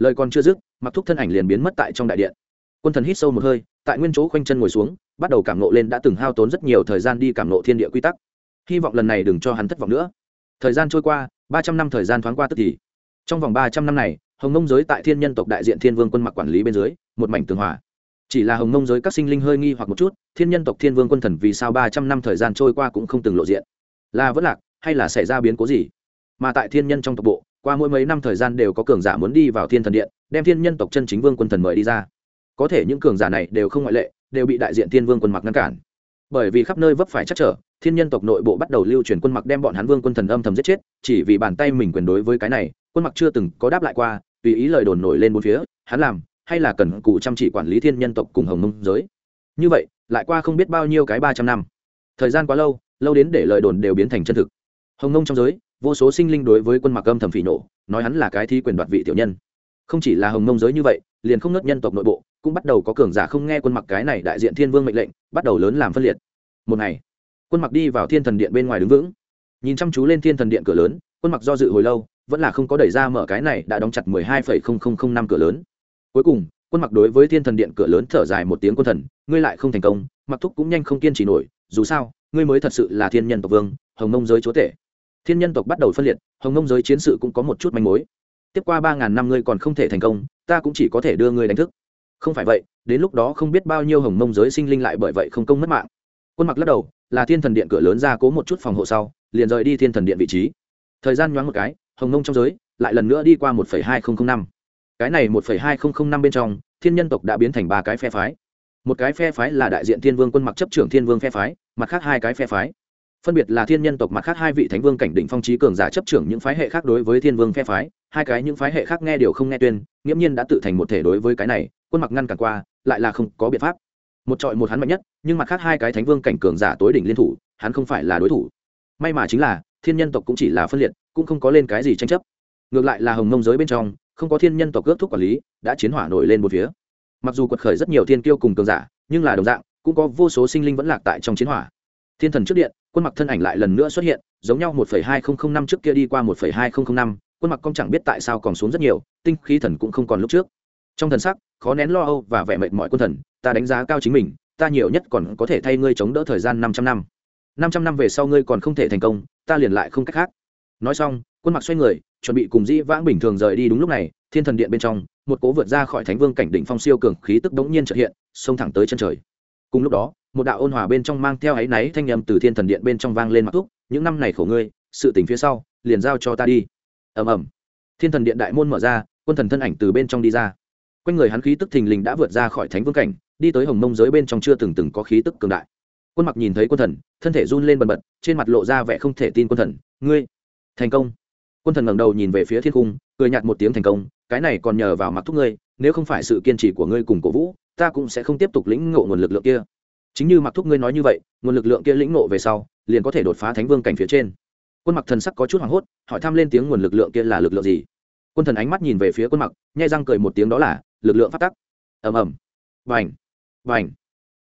lời còn chưa dứt, mặc thúc thân ảnh liền biến mất tại trong đại điện quân thần hít sâu một hơi, tại nguyên chỗ khoanh chân ngồi xuống, bắt đầu cảm nộ lên đã từng hao tốn rất nhiều thời gian đi cảm nộ thiên địa quy tắc. Hy vọng lần này đừng cho hắn thất vọng nữa. Thời gian trôi qua, ba trăm năm thời gian thoáng qua tức thì. Trong vòng ba trăm năm này, hồng nông giới tại thiên nhân tộc đại diện thiên vương quân mặc quản lý bên dưới, một mảnh tường hòa. Chỉ là hồng nông giới các sinh linh hơi nghi hoặc một chút, thiên nhân tộc thiên vương quân thần vì sao ba trăm năm thời gian trôi qua cũng không từng lộ diện? Là vẫn lạc, hay là xảy ra biến cố gì? Mà tại thiên nhân trong tộc bộ, qua mỗi mấy năm thời gian đều có cường giả muốn đi vào thiên thần điện, đem thiên nhân tộc chân chính vương quân thần mời đi ra có thể những cường giả này đều không ngoại lệ, đều bị đại diện thiên vương quân mặc ngăn cản. Bởi vì khắp nơi vấp phải chắc trở, thiên nhân tộc nội bộ bắt đầu lưu truyền quân mặc đem bọn hắn vương quân thần âm thầm giết chết, chỉ vì bàn tay mình quyền đối với cái này, quân mặc chưa từng có đáp lại qua vì ý lời đồn nổi lên bốn phía, hắn làm, hay là cần cụ chăm chỉ quản lý thiên nhân tộc cùng hồng mông giới. Như vậy, lại qua không biết bao nhiêu cái ba trăm năm. Thời gian quá lâu lâu đến để lời đồn đều biến thành chân thực. Hồng mông trong giới, vô số sinh linh đối với quân mặc âm thầm phỉ nổ nói hắn là cái thi quyền đoạt vị tiểu nhân. Không chỉ là hồng mông giới như vậy, liền không nớt nhân tộc nội bộ cũng bắt đầu có cường giả không nghe quân mặc cái này đại diện thiên vương mệnh lệnh, bắt đầu lớn làm phân liệt. Một ngày, quân mặc đi vào thiên thần điện bên ngoài đứng vững. Nhìn chăm chú lên thiên thần điện cửa lớn, quân mặc do dự hồi lâu, vẫn là không có đẩy ra mở cái này đã đóng chặt mười hai phẩy không không không năm cửa lớn. Cuối cùng, quân mặc đối với thiên thần điện cửa lớn thở dài một tiếng quân thần, ngươi lại không thành công, mặc thúc cũng nhanh không kiên trì nổi, dù sao, ngươi mới thật sự là thiên nhân tộc vương, hồng mông giới chúa tể. Thiên nhân tộc bắt đầu phân liệt, hồng mông giới chiến sự cũng có một chút manh mối. Tiếp qua ba ngàn năm ngươi còn không thể thành công, ta cũng chỉ có thể đưa ngươi đánh thức không phải vậy, đến lúc đó không biết bao nhiêu hồng mông giới sinh linh lại bởi vậy không công mất mạng. Quân mặc lắc đầu, là thiên thần điện cửa lớn ra cố một chút phòng hộ sau, liền rời đi thiên thần điện vị trí. Thời gian nhoáng một cái, hồng mông trong giới lại lần nữa đi qua một hai nghìn năm. Cái này một hai nghìn năm bên trong, thiên nhân tộc đã biến thành ba cái phe phái. Một cái phe phái là đại diện thiên vương quân mặc chấp trưởng thiên vương phe phái, mặt khác hai cái phe phái. Phân biệt là thiên nhân tộc mặt khác hai vị thánh vương cảnh định phong trí cường giả chấp trưởng những phái hệ khác đối với thiên vương phe phái, hai cái những phái hệ khác nghe điều không nghe tuyên, nghiễm nhiên đã tự thành một thể đối với cái này quân mặc ngăn cản qua, lại là không có biện pháp. Một trọi một hắn mạnh nhất, nhưng mặt khác hai cái thánh vương cảnh cường giả tối đỉnh liên thủ, hắn không phải là đối thủ. May mà chính là, thiên nhân tộc cũng chỉ là phân liệt, cũng không có lên cái gì tranh chấp. Ngược lại là hồng mông giới bên trong, không có thiên nhân tộc ước thúc quản lý, đã chiến hỏa nổi lên một phía. Mặc dù quật khởi rất nhiều thiên kiêu cùng cường giả, nhưng là đồng dạng, cũng có vô số sinh linh vẫn lạc tại trong chiến hỏa. Thiên thần trước điện, quân mặc thân ảnh lại lần nữa xuất hiện, giống nhau một hai nghìn năm trước kia đi qua một hai nghìn năm, quân mặc công chẳng biết tại sao còn xuống rất nhiều, tinh khí thần cũng không còn lúc trước trong thần sắc, khó nén lo âu và vẻ mệt mỏi quân thần, ta đánh giá cao chính mình, ta nhiều nhất còn có thể thay ngươi chống đỡ thời gian năm trăm năm. Năm trăm năm về sau ngươi còn không thể thành công, ta liền lại không cách khác. Nói xong, quân mặc xoay người, chuẩn bị cùng dĩ vãng bình thường rời đi đúng lúc này, thiên thần điện bên trong, một cố vượt ra khỏi thánh vương cảnh đỉnh phong siêu cường khí tức đống nhiên trợ hiện, xông thẳng tới chân trời. Cùng lúc đó, một đạo ôn hòa bên trong mang theo áy náy thanh nhầm từ thiên thần điện bên trong vang lên mặc thúc, những năm này khổ ngươi, sự tình phía sau, liền giao cho ta đi. Ầm ầm. Thiên thần điện đại môn mở ra, quân thần thân ảnh từ bên trong đi ra quanh người hắn khí tức thình lình đã vượt ra khỏi thánh vương cảnh, đi tới hồng mông giới bên trong chưa từng từng có khí tức cường đại. Quân mặc nhìn thấy quân thần, thân thể run lên bần bật, trên mặt lộ ra vẻ không thể tin quân thần. Ngươi, thành công. Quân thần ngẩng đầu nhìn về phía thiên cung cười nhạt một tiếng thành công, cái này còn nhờ vào mặc thúc ngươi, nếu không phải sự kiên trì của ngươi cùng cổ vũ, ta cũng sẽ không tiếp tục lĩnh ngộ nguồn lực lượng kia. Chính như mặc thúc ngươi nói như vậy, nguồn lực lượng kia lĩnh ngộ về sau, liền có thể đột phá thánh vương cảnh phía trên. Quân mặc thần sắc có chút hoảng hốt, hỏi thăm lên tiếng nguồn lực lượng kia là lực lượng gì. Quân thần ánh mắt nhìn về phía quân mặc, nhai răng cười một tiếng đó là lực lượng phát tắc. Ầm ầm. Vành vành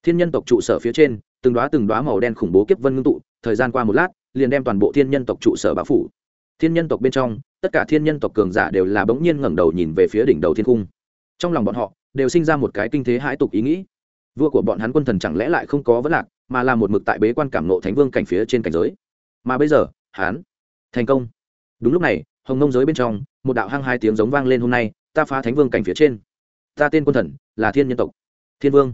thiên nhân tộc trụ sở phía trên, từng đoá từng đoá màu đen khủng bố kiếp vân ngưng tụ, thời gian qua một lát, liền đem toàn bộ thiên nhân tộc trụ sở bão phủ. Thiên nhân tộc bên trong, tất cả thiên nhân tộc cường giả đều là bỗng nhiên ngẩng đầu nhìn về phía đỉnh đầu thiên cung. Trong lòng bọn họ, đều sinh ra một cái kinh thế hãi tục ý nghĩ. Vua của bọn hắn quân thần chẳng lẽ lại không có vấn lạc, mà là một mực tại bế quan cảm nộ thánh vương cảnh phía trên cảnh giới. Mà bây giờ hán thành công. Đúng lúc này, hồng nông giới bên trong, một đạo hăng hai tiếng giống vang lên hôm nay, ta phá thánh vương cảnh phía trên ta tên quân thần, là thiên nhân tộc, thiên vương.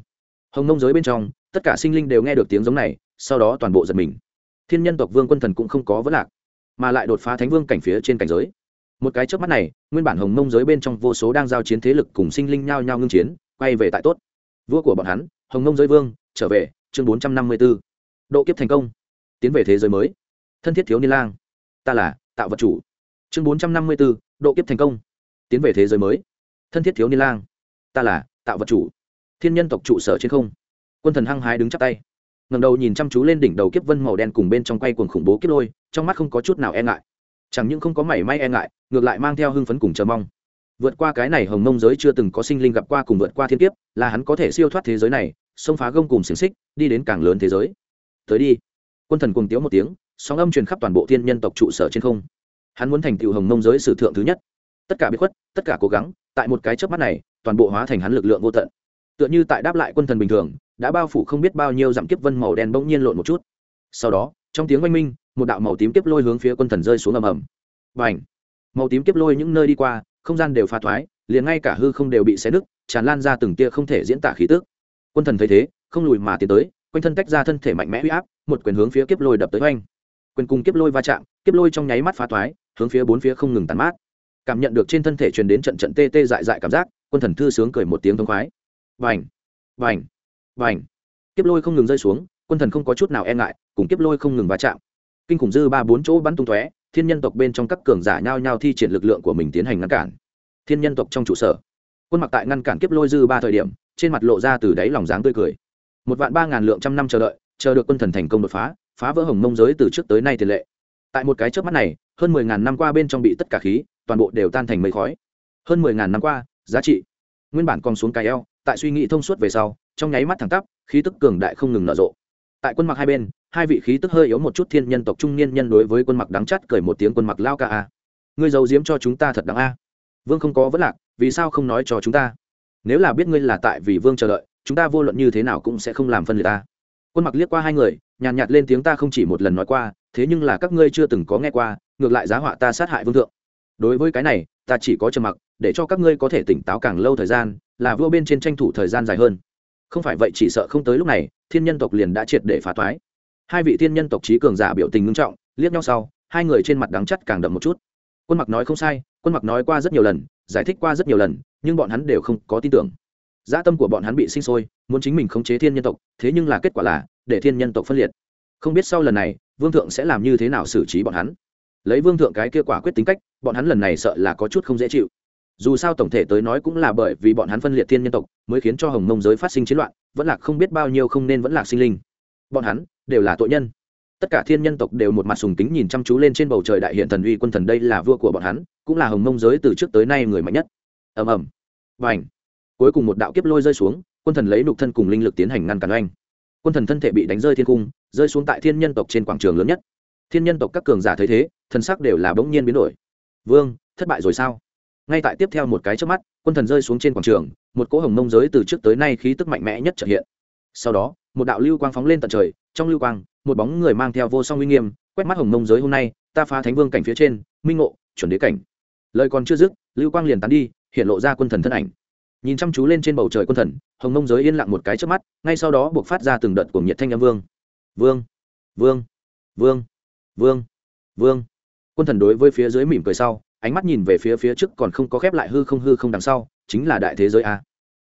Hồng nông giới bên trong, tất cả sinh linh đều nghe được tiếng giống này, sau đó toàn bộ giật mình. Thiên nhân tộc vương quân thần cũng không có vấn lạc, mà lại đột phá thánh vương cảnh phía trên cảnh giới. Một cái trước mắt này, nguyên bản hồng mông giới bên trong vô số đang giao chiến thế lực cùng sinh linh nhao nhao ngưng chiến, quay về tại tốt. Vua của bọn hắn, hồng mông giới vương, trở về, chương bốn trăm năm mươi b ố độ kiếp thành công. Tiến về thế giới mới. Thân thiết thiếu niên lang. Ta là tạo vật chủ. Chương bốn trăm năm mươi b ố độ kiếp thành công. Tiến về thế giới mới. Thân thiết thiếu niên lang ta là tạo vật chủ. Thiên nhân tộc trụ sở trên không. Quân thần hăng hái đứng chắp tay. Ngầm đầu nhìn chăm chú lên đỉnh đầu kiếp vân màu đen cùng bên trong quay cuồng khủng bố kiếp lôi, trong mắt không có chút nào e ngại. Chẳng những không có mảy may e ngại, ngược lại mang theo hưng phấn cùng chờ mong. Vượt qua cái này hồng mông giới chưa từng có sinh linh gặp qua cùng vượt qua thiên kiếp, là hắn có thể siêu thoát thế giới này, xông phá gông cùng xiềng xích, đi đến càng lớn thế giới. Tới đi. Quân thần cùng tiếu một tiếng, sóng âm truyền khắp toàn bộ thiên nhân tộc trụ sở trên không. Hắn muốn thành tựu hồng mông giới sử thượng thứ nhất. Tất cả bí khuất, tất cả cố gắng, tại một cái chớp mắt này toàn bộ hóa thành hắn lực lượng vô tận. Tựa như tại đáp lại quân thần bình thường, đã bao phủ không biết bao nhiêu dặm kiếp vân màu đen bỗng nhiên lộn một chút. Sau đó, trong tiếng oanh minh, một đạo màu tím kiếp lôi hướng phía quân thần rơi xuống ầm ầm. Và màu tím kiếp lôi những nơi đi qua, không gian đều pha thoái, liền ngay cả hư không đều bị xé nứt, tràn lan ra từng tia không thể diễn tả khí tức. Quân thần thấy thế, không lùi mà tiến tới, quanh thân tách ra thân thể mạnh mẽ huy áp, một quyền hướng phía kiếp lôi đập tới oanh. Quyền cùng kiếp lôi va chạm, kiếp lôi trong nháy mắt phá thoái, hướng phía bốn phía không ngừng tàn mát. Cảm nhận được trên thân thể truyền đến trận trận tê tê dại dại cảm giác quân thần thư sướng cười một tiếng thông khoái. Vành vành vành kiếp lôi không ngừng rơi xuống, quân thần không có chút nào e ngại, cùng kiếp lôi không ngừng va chạm. Kinh khủng dư ba bốn chỗ bắn tung tóe, thiên nhân tộc bên trong các cường giả nhao nhao thi triển lực lượng của mình tiến hành ngăn cản. Thiên nhân tộc trong trụ sở. Quân mặc tại ngăn cản kiếp lôi dư ba thời điểm, trên mặt lộ ra từ đáy lòng dáng tươi cười. Một vạn ba ngàn lượng trăm năm chờ đợi, chờ được quân thần thành công đột phá phá vỡ hồng mông giới từ trước tới nay tiền lệ. Tại một cái trước mắt này, hơn mười ngàn năm qua bên trong bị tất cả khí, toàn bộ đều tan thành mây khói. Hơn mười ngàn năm qua giá trị. Nguyên bản còn xuống cài eo tại suy nghĩ thông suốt về sau trong nháy mắt thẳng tắp khí tức cường đại không ngừng nở rộ. Tại quân mặc hai bên hai vị khí tức hơi yếu một chút thiên nhân tộc trung niên nhân đối với quân mặc đắng chắt cười một tiếng quân mặc lao ca a. Ngươi giấu diếm cho chúng ta thật đáng a. Vương không có vấn lạc vì sao không nói cho chúng ta? Nếu là biết ngươi là tại vì vương chờ đợi chúng ta vô luận như thế nào cũng sẽ không làm phân liệt ta quân mặc liếc qua hai người nhàn nhạt, nhạt lên tiếng ta không chỉ một lần nói qua thế nhưng là các ngươi chưa từng có nghe qua ngược lại giá họa ta sát hại vương thượng đối với cái này, ta chỉ có trầm mặc, để cho các ngươi có thể tỉnh táo càng lâu thời gian, là vua bên trên tranh thủ thời gian dài hơn. Không phải vậy chỉ sợ không tới lúc này, thiên nhân tộc liền đã triệt để phá toái. Hai vị thiên nhân tộc trí cường giả biểu tình ngưng trọng, liếc nhau sau, hai người trên mặt đắng chắt càng đậm một chút. Quân mặc nói không sai, quân mặc nói qua rất nhiều lần, giải thích qua rất nhiều lần, nhưng bọn hắn đều không có tin tưởng. Dã tâm của bọn hắn bị sinh sôi, muốn chính mình khống chế thiên nhân tộc, thế nhưng là kết quả là, để thiên nhân tộc phân liệt. Không biết sau lần này, vương thượng sẽ làm như thế nào xử trí bọn hắn lấy vương thượng cái kia quả quyết tính cách, bọn hắn lần này sợ là có chút không dễ chịu. Dù sao tổng thể tới nói cũng là bởi vì bọn hắn phân liệt thiên nhân tộc, mới khiến cho hồng mông giới phát sinh chiến loạn, vẫn là không biết bao nhiêu không nên vẫn là sinh linh. Bọn hắn đều là tội nhân. Tất cả thiên nhân tộc đều một mặt sùng kính nhìn chăm chú lên trên bầu trời đại hiện thần uy quân thần đây là vua của bọn hắn, cũng là hồng mông giới từ trước tới nay người mạnh nhất. Ầm ầm. Và ảnh cuối cùng một đạo kiếp lôi rơi xuống, quân thần lấy nục thân cùng linh lực tiến hành ngăn cản oanh. Quân thần thân thể bị đánh rơi thiên cung, rơi xuống tại thiên nhân tộc trên quảng trường lớn nhất thiên nhân tộc các cường giả thấy thế, thần sắc đều là bỗng nhiên biến đổi. Vương, thất bại rồi sao? Ngay tại tiếp theo một cái trước mắt, quân thần rơi xuống trên quảng trường, một cỗ hồng mông giới từ trước tới nay khí tức mạnh mẽ nhất trợ hiện. Sau đó, một đạo lưu quang phóng lên tận trời, trong lưu quang, một bóng người mang theo vô song uy nghiêm, quét mắt hồng mông giới hôm nay, ta phá thánh vương cảnh phía trên, minh ngộ, chuẩn đế cảnh. Lời còn chưa dứt, lưu quang liền tán đi, hiện lộ ra quân thần thân ảnh. Nhìn chăm chú lên trên bầu trời quân thần, hồng mông giới yên lặng một cái trước mắt, ngay sau đó buộc phát ra từng đợt của nhiệt thanh âm vương. Vương vương vương vương vương. Quân thần đối với phía dưới mỉm cười sau, ánh mắt nhìn về phía phía trước còn không có khép lại hư không hư không đằng sau, chính là đại thế giới a.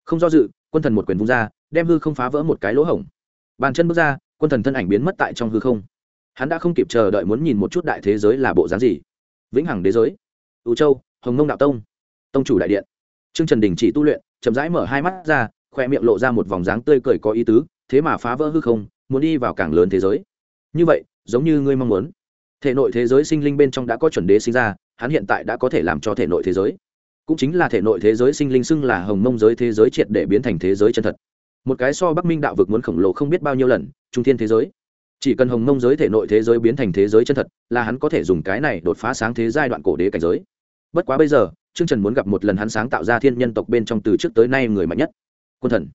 Không do dự, quân thần một quyền vung ra, đem hư không phá vỡ một cái lỗ hổng. Bàn chân bước ra, quân thần thân ảnh biến mất tại trong hư không. Hắn đã không kịp chờ đợi muốn nhìn một chút đại thế giới là bộ dáng gì. Vĩnh hằng đế giới. Ưu châu, hồng nông đạo tông. Tông chủ đại điện. Trương trần đình chỉ tu luyện, chậm rãi mở hai mắt ra, khoe miệng lộ ra một vòng dáng tươi cười có ý tứ, thế mà phá vỡ hư không, muốn đi vào càng lớn thế giới. Như vậy, giống như ngươi mong muốn thể nội thế giới sinh linh bên trong đã có chuẩn đế sinh ra, hắn hiện tại đã có thể làm cho thể nội thế giới. Cũng chính là thể nội thế giới sinh linh xưng là hồng mông giới thế giới triệt để biến thành thế giới chân thật. Một cái so bắc minh đạo vực muốn khổng lồ không biết bao nhiêu lần, trung thiên thế giới. Chỉ cần hồng mông giới thể nội thế giới biến thành thế giới chân thật, là hắn có thể dùng cái này đột phá sáng thế giai đoạn cổ đế cảnh giới. Bất quá bây giờ, trương trần muốn gặp một lần hắn sáng tạo ra thiên nhân tộc bên trong từ trước tới nay người mạnh nhất. Quân thần.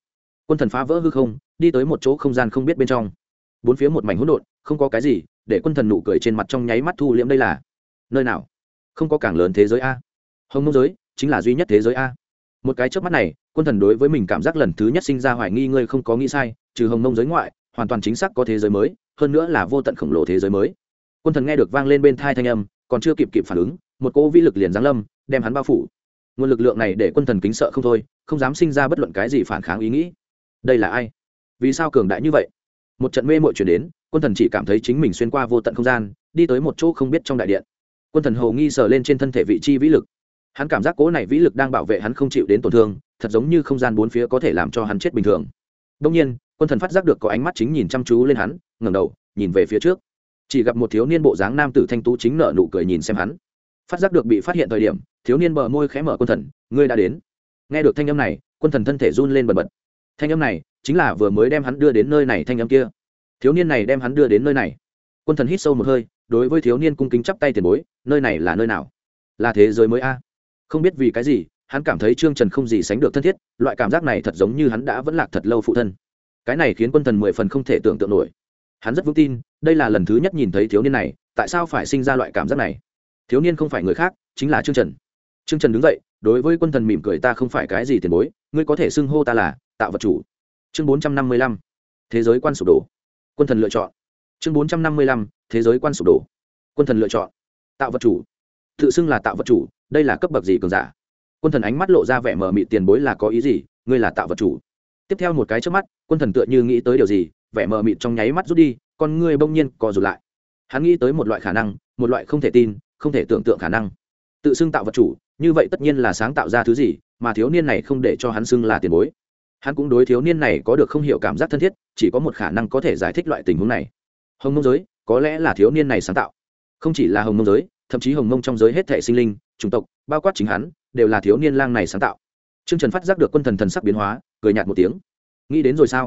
Quân thần phá vỡ hư không, đi tới một chỗ không gian không biết bên trong. Bốn phía một mảnh hỗn độn, không có cái gì để quân thần nụ cười trên mặt trong nháy mắt thu liễm đây là. Nơi nào? Không có càng lớn thế giới a. Hồng mông giới, chính là duy nhất thế giới a. Một cái trước mắt này, quân thần đối với mình cảm giác lần thứ nhất sinh ra hoài nghi ngươi không có nghĩ sai, trừ hồng mông giới ngoại, hoàn toàn chính xác có thế giới mới, hơn nữa là vô tận khổng lồ thế giới mới. Quân thần nghe được vang lên bên thai thanh âm, còn chưa kịp kịp phản ứng, một cỗ vĩ lực liền giáng lâm, đem hắn bao phủ. Nguồn lực lượng này để quân thần kính sợ không thôi, không dám sinh ra bất luận cái gì phản kháng ý nghĩ. Đây là ai? Vì sao cường đại như vậy? Một trận mê mội chuyển đến quân thần chỉ cảm thấy chính mình xuyên qua vô tận không gian, đi tới một chỗ không biết trong đại điện. Quân thần hầu nghi sờ lên trên thân thể vị chi vĩ lực. Hắn cảm giác cố này vĩ lực đang bảo vệ hắn không chịu đến tổn thương, thật giống như không gian bốn phía có thể làm cho hắn chết bình thường. Đông nhiên, quân thần phát giác được có ánh mắt chính nhìn chăm chú lên hắn, ngẩng đầu, nhìn về phía trước. Chỉ gặp một thiếu niên bộ dáng nam tử thanh tú chính nợ nụ cười nhìn xem hắn. Phát giác được bị phát hiện thời điểm, thiếu niên bờ môi khẽ mở quân thần, ngươi đã đến. Nghe được thanh âm này, quân thần thân thể run lên bần bật. Thanh âm này chính là vừa mới đem hắn đưa đến nơi này thanh âm kia thiếu niên này đem hắn đưa đến nơi này. Quân thần hít sâu một hơi, đối với thiếu niên cung kính chắp tay tiền bối, nơi này là nơi nào? Là thế giới mới a? Không biết vì cái gì, hắn cảm thấy trương trần không gì sánh được thân thiết, loại cảm giác này thật giống như hắn đã vẫn lạc thật lâu phụ thân. Cái này khiến quân thần mười phần không thể tưởng tượng nổi. Hắn rất vững tin, đây là lần thứ nhất nhìn thấy thiếu niên này, tại sao phải sinh ra loại cảm giác này? Thiếu niên không phải người khác, chính là trương trần. Trương trần đứng dậy, đối với quân thần mỉm cười, ta không phải cái gì tiền bối, ngươi có thể xưng hô ta là tạo vật chủ. Chương bốn trăm năm mươi lăm. Thế giới quan sụp đổ quân thần lựa chọn. Chương bốn trăm năm mươi lăm, thế giới quan sụp đổ. Quân thần lựa chọn. Tạo vật chủ. Tự xưng là tạo vật chủ, đây là cấp bậc gì cường giả? Quân thần ánh mắt lộ ra vẻ mờ mị tiền bối là có ý gì, ngươi là tạo vật chủ. Tiếp theo một cái trước mắt, quân thần tựa như nghĩ tới điều gì, vẻ mờ mịt trong nháy mắt rút đi, con ngươi bỗng nhiên co rụt lại. Hắn nghĩ tới một loại khả năng, một loại không thể tin, không thể tưởng tượng khả năng. Tự xưng tạo vật chủ, như vậy tất nhiên là sáng tạo ra thứ gì, mà thiếu niên này không để cho hắn xưng là tiền bối hắn cũng đối thiếu niên này có được không hiểu cảm giác thân thiết, chỉ có một khả năng có thể giải thích loại tình huống này. Hồng mông giới, có lẽ là thiếu niên này sáng tạo. Không chỉ là hồng mông giới, thậm chí hồng mông trong giới hết thể sinh linh, chủng tộc, bao quát chính hắn, đều là thiếu niên lang này sáng tạo. T r ư ơ n g trần phát giác được quân thần thần sắc biến hóa, cười nhạt một tiếng. Nghĩ đến rồi sao?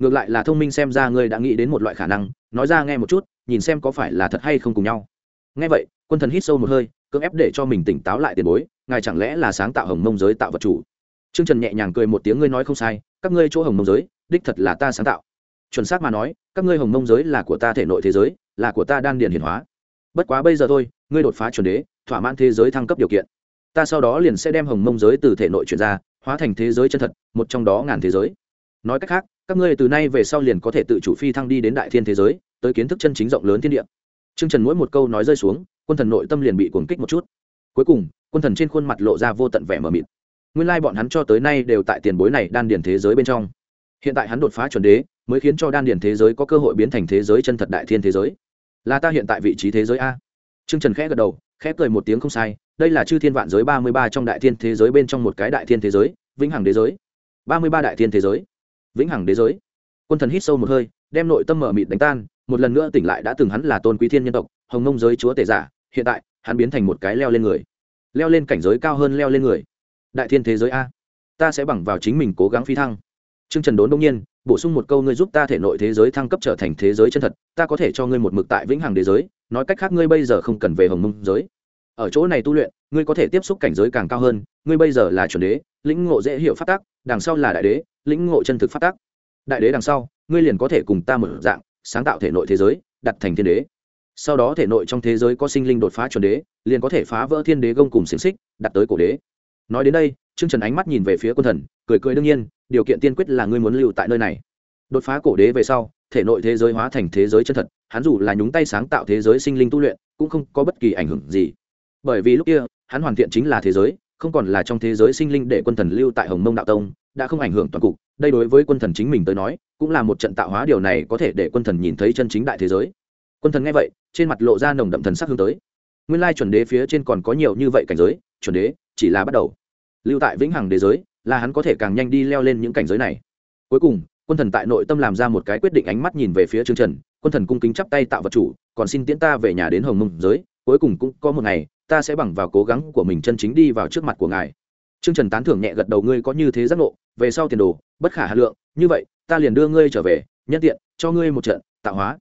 Ngược lại là thông minh xem ra ngươi đã nghĩ đến một loại khả năng, nói ra nghe một chút, nhìn xem có phải là thật hay không cùng nhau. Nghe vậy, quân thần hít sâu một hơi, cưỡng ép để cho mình tỉnh táo lại tiền bối, ngài chẳng lẽ là sáng tạo hồng mông giới tạo vật chủ? Trương trần nhẹ nhàng cười một tiếng, ngươi nói không sai, các ngươi chỗ hồng mông giới, đích thật là ta sáng tạo. Chuẩn xác mà nói, các ngươi hồng mông giới là của ta thể nội thế giới, là của ta đan điền hiển hóa. Bất quá bây giờ thôi, ngươi đột phá chuẩn đế, thỏa mãn thế giới thăng cấp điều kiện. Ta sau đó liền sẽ đem hồng mông giới từ thể nội chuyển ra, hóa thành thế giới chân thật, một trong đó ngàn thế giới. Nói cách khác, các ngươi từ nay về sau liền có thể tự chủ phi thăng đi đến đại thiên thế giới, tới kiến thức chân chính rộng lớn thiên địa. Trương trần mỗi một câu nói rơi xuống, quân thần nội tâm liền bị cuồng kích một chút. Cuối cùng, quân thần trên khuôn mặt lộ ra vô tận vẻ mờ mịt nguyên lai bọn hắn cho tới nay đều tại tiền bối này đan điền thế giới bên trong. Hiện tại hắn đột phá chuẩn đế, mới khiến cho đan điền thế giới có cơ hội biến thành thế giới chân thật đại thiên thế giới. Là ta hiện tại vị trí thế giới a. T r ư ơ n g trần khẽ gật đầu, khẽ cười một tiếng không sai, đây là chư thiên vạn giới ba mươi ba trong đại thiên thế giới bên trong một cái đại thiên thế giới, vĩnh hằng đế giới. ba mươi ba đại thiên thế giới. Vĩnh hằng đế giới. Quân thần hít sâu một hơi, đem nội tâm mở mịt đánh tan, một lần nữa tỉnh lại đã từng hắn là tôn quý thiên nhân tộc, hồng mông giới chúa tể giả, hiện tại, hắn biến thành một cái leo lên người. Leo lên cảnh giới cao hơn leo lên người đại thiên thế giới a ta sẽ bằng vào chính mình cố gắng phi thăng Trương Trần đốn đông nhiên, bổ sung một câu ngươi giúp ta thể nội thế giới thăng cấp trở thành thế giới chân thật, ta có thể cho ngươi một mực tại vĩnh hằng thế giới, nói cách khác ngươi bây giờ không cần về hồng mông giới. Ở chỗ này tu luyện, ngươi có thể tiếp xúc cảnh giới càng cao hơn, ngươi bây giờ là chuẩn đế, lĩnh ngộ dễ hiểu pháp tắc, đằng sau là đại đế, lĩnh ngộ chân thực pháp tắc. Đại đế đằng sau, ngươi liền có thể cùng ta mở dạng, sáng tạo thể nội thế giới, đặt thành thiên đế. Sau đó thể nội trong thế giới có sinh linh đột phá chuẩn đế, liền có thể phá vỡ thiên đế gông cùng xiển xích, đặt tới cổ đế. Nói đến đây, Trương Trần ánh mắt nhìn về phía quân thần, cười cười đương nhiên, điều kiện tiên quyết là ngươi muốn lưu tại nơi này. Đột phá cổ đế về sau thể nội thế giới hóa thành thế giới chân thật hắn dù là nhúng tay sáng tạo thế giới sinh linh tu luyện cũng không có bất kỳ ảnh hưởng gì. Bởi vì lúc kia hắn hoàn thiện chính là thế giới không còn là trong thế giới sinh linh để quân thần lưu tại hồng mông đạo tông đã không ảnh hưởng toàn cục. Đây đối với quân thần chính mình tới nói cũng là một trận tạo hóa điều này có thể để quân thần nhìn thấy chân chính đại thế giới. Quân thần nghe vậy trên mặt lộ ra nồng đậm thần sắc hướng tới. Nguyên lai chuẩn đế phía trên còn có nhiều như vậy cảnh giới chuẩn đế, chỉ là bắt đầu. Lưu tại vĩnh hằng đế giới, là hắn có thể càng nhanh đi leo lên những cảnh giới này. Cuối cùng, quân thần tại nội tâm làm ra một cái quyết định ánh mắt nhìn về phía trương trần, quân thần cung kính chắp tay tạo vật chủ, còn xin tiễn ta về nhà đến hồng mông giới, cuối cùng cũng có một ngày, ta sẽ bằng vào cố gắng của mình chân chính đi vào trước mặt của ngài. Trương trần tán thưởng nhẹ gật đầu, ngươi có như thế giác ngộ, về sau tiền đồ, bất khả hà lượng, như vậy, ta liền đưa ngươi trở về, nhân tiện, cho ngươi một trận, tạo hóa.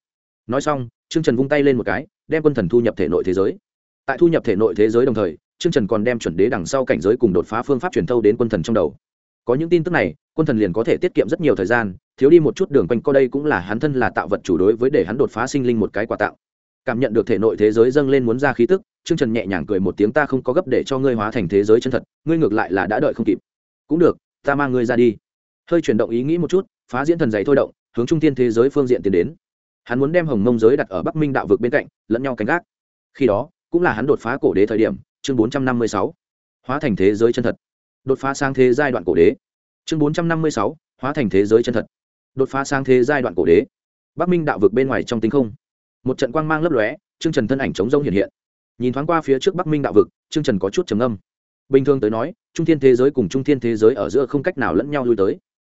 Nói xong, trương trần vung tay lên một cái, đem quân thần thu nhập thể nội thế giới. Tại thu nhập thể nội thế giới đồng thời Trương Trần còn đem chuẩn đế đằng sau cảnh giới cùng đột phá phương pháp truyền thâu đến quân thần trong đầu. Có những tin tức này, quân thần liền có thể tiết kiệm rất nhiều thời gian, thiếu đi một chút đường quanh co đây cũng là hắn thân là tạo vật chủ đối với để hắn đột phá sinh linh một cái quà tạo. Cảm nhận được thể nội thế giới dâng lên muốn ra khí tức, Trương Trần nhẹ nhàng cười một tiếng ta không có gấp để cho ngươi hóa thành thế giới chân thật, ngươi ngược lại là đã đợi không kịp. Cũng được, ta mang ngươi ra đi. Hơi chuyển động ý nghĩ một chút, phá diễn thần giày thôi động, hướng trung thiên thế giới phương diện tiến đến. Hắn muốn đem Hồng Mông giới đặt ở Bắc Minh đạo vực bên cạnh, lẫn nhau canh gác. Khi đó, cũng là hắn đột phá cổ đế thời điểm, chương bốn trăm năm mươi sáu, hóa thành thế giới chân thật. Đột phá sang thế giai đoạn cổ đế. Chương bốn trăm năm mươi sáu, hóa thành thế giới chân thật. Đột phá sang thế giai đoạn cổ đế. Bắc minh đạo vực bên ngoài trong tinh không. Một trận quang mang lấp lóe chương trần thân ảnh chống rông hiện hiện. Nhìn thoáng qua phía trước bắc minh đạo vực chương trần có chút trầm âm bình thường tới nói, trung thiên thế giới cùng trung thiên thế giới ở giữa không cách nào lẫn nhau lui tới.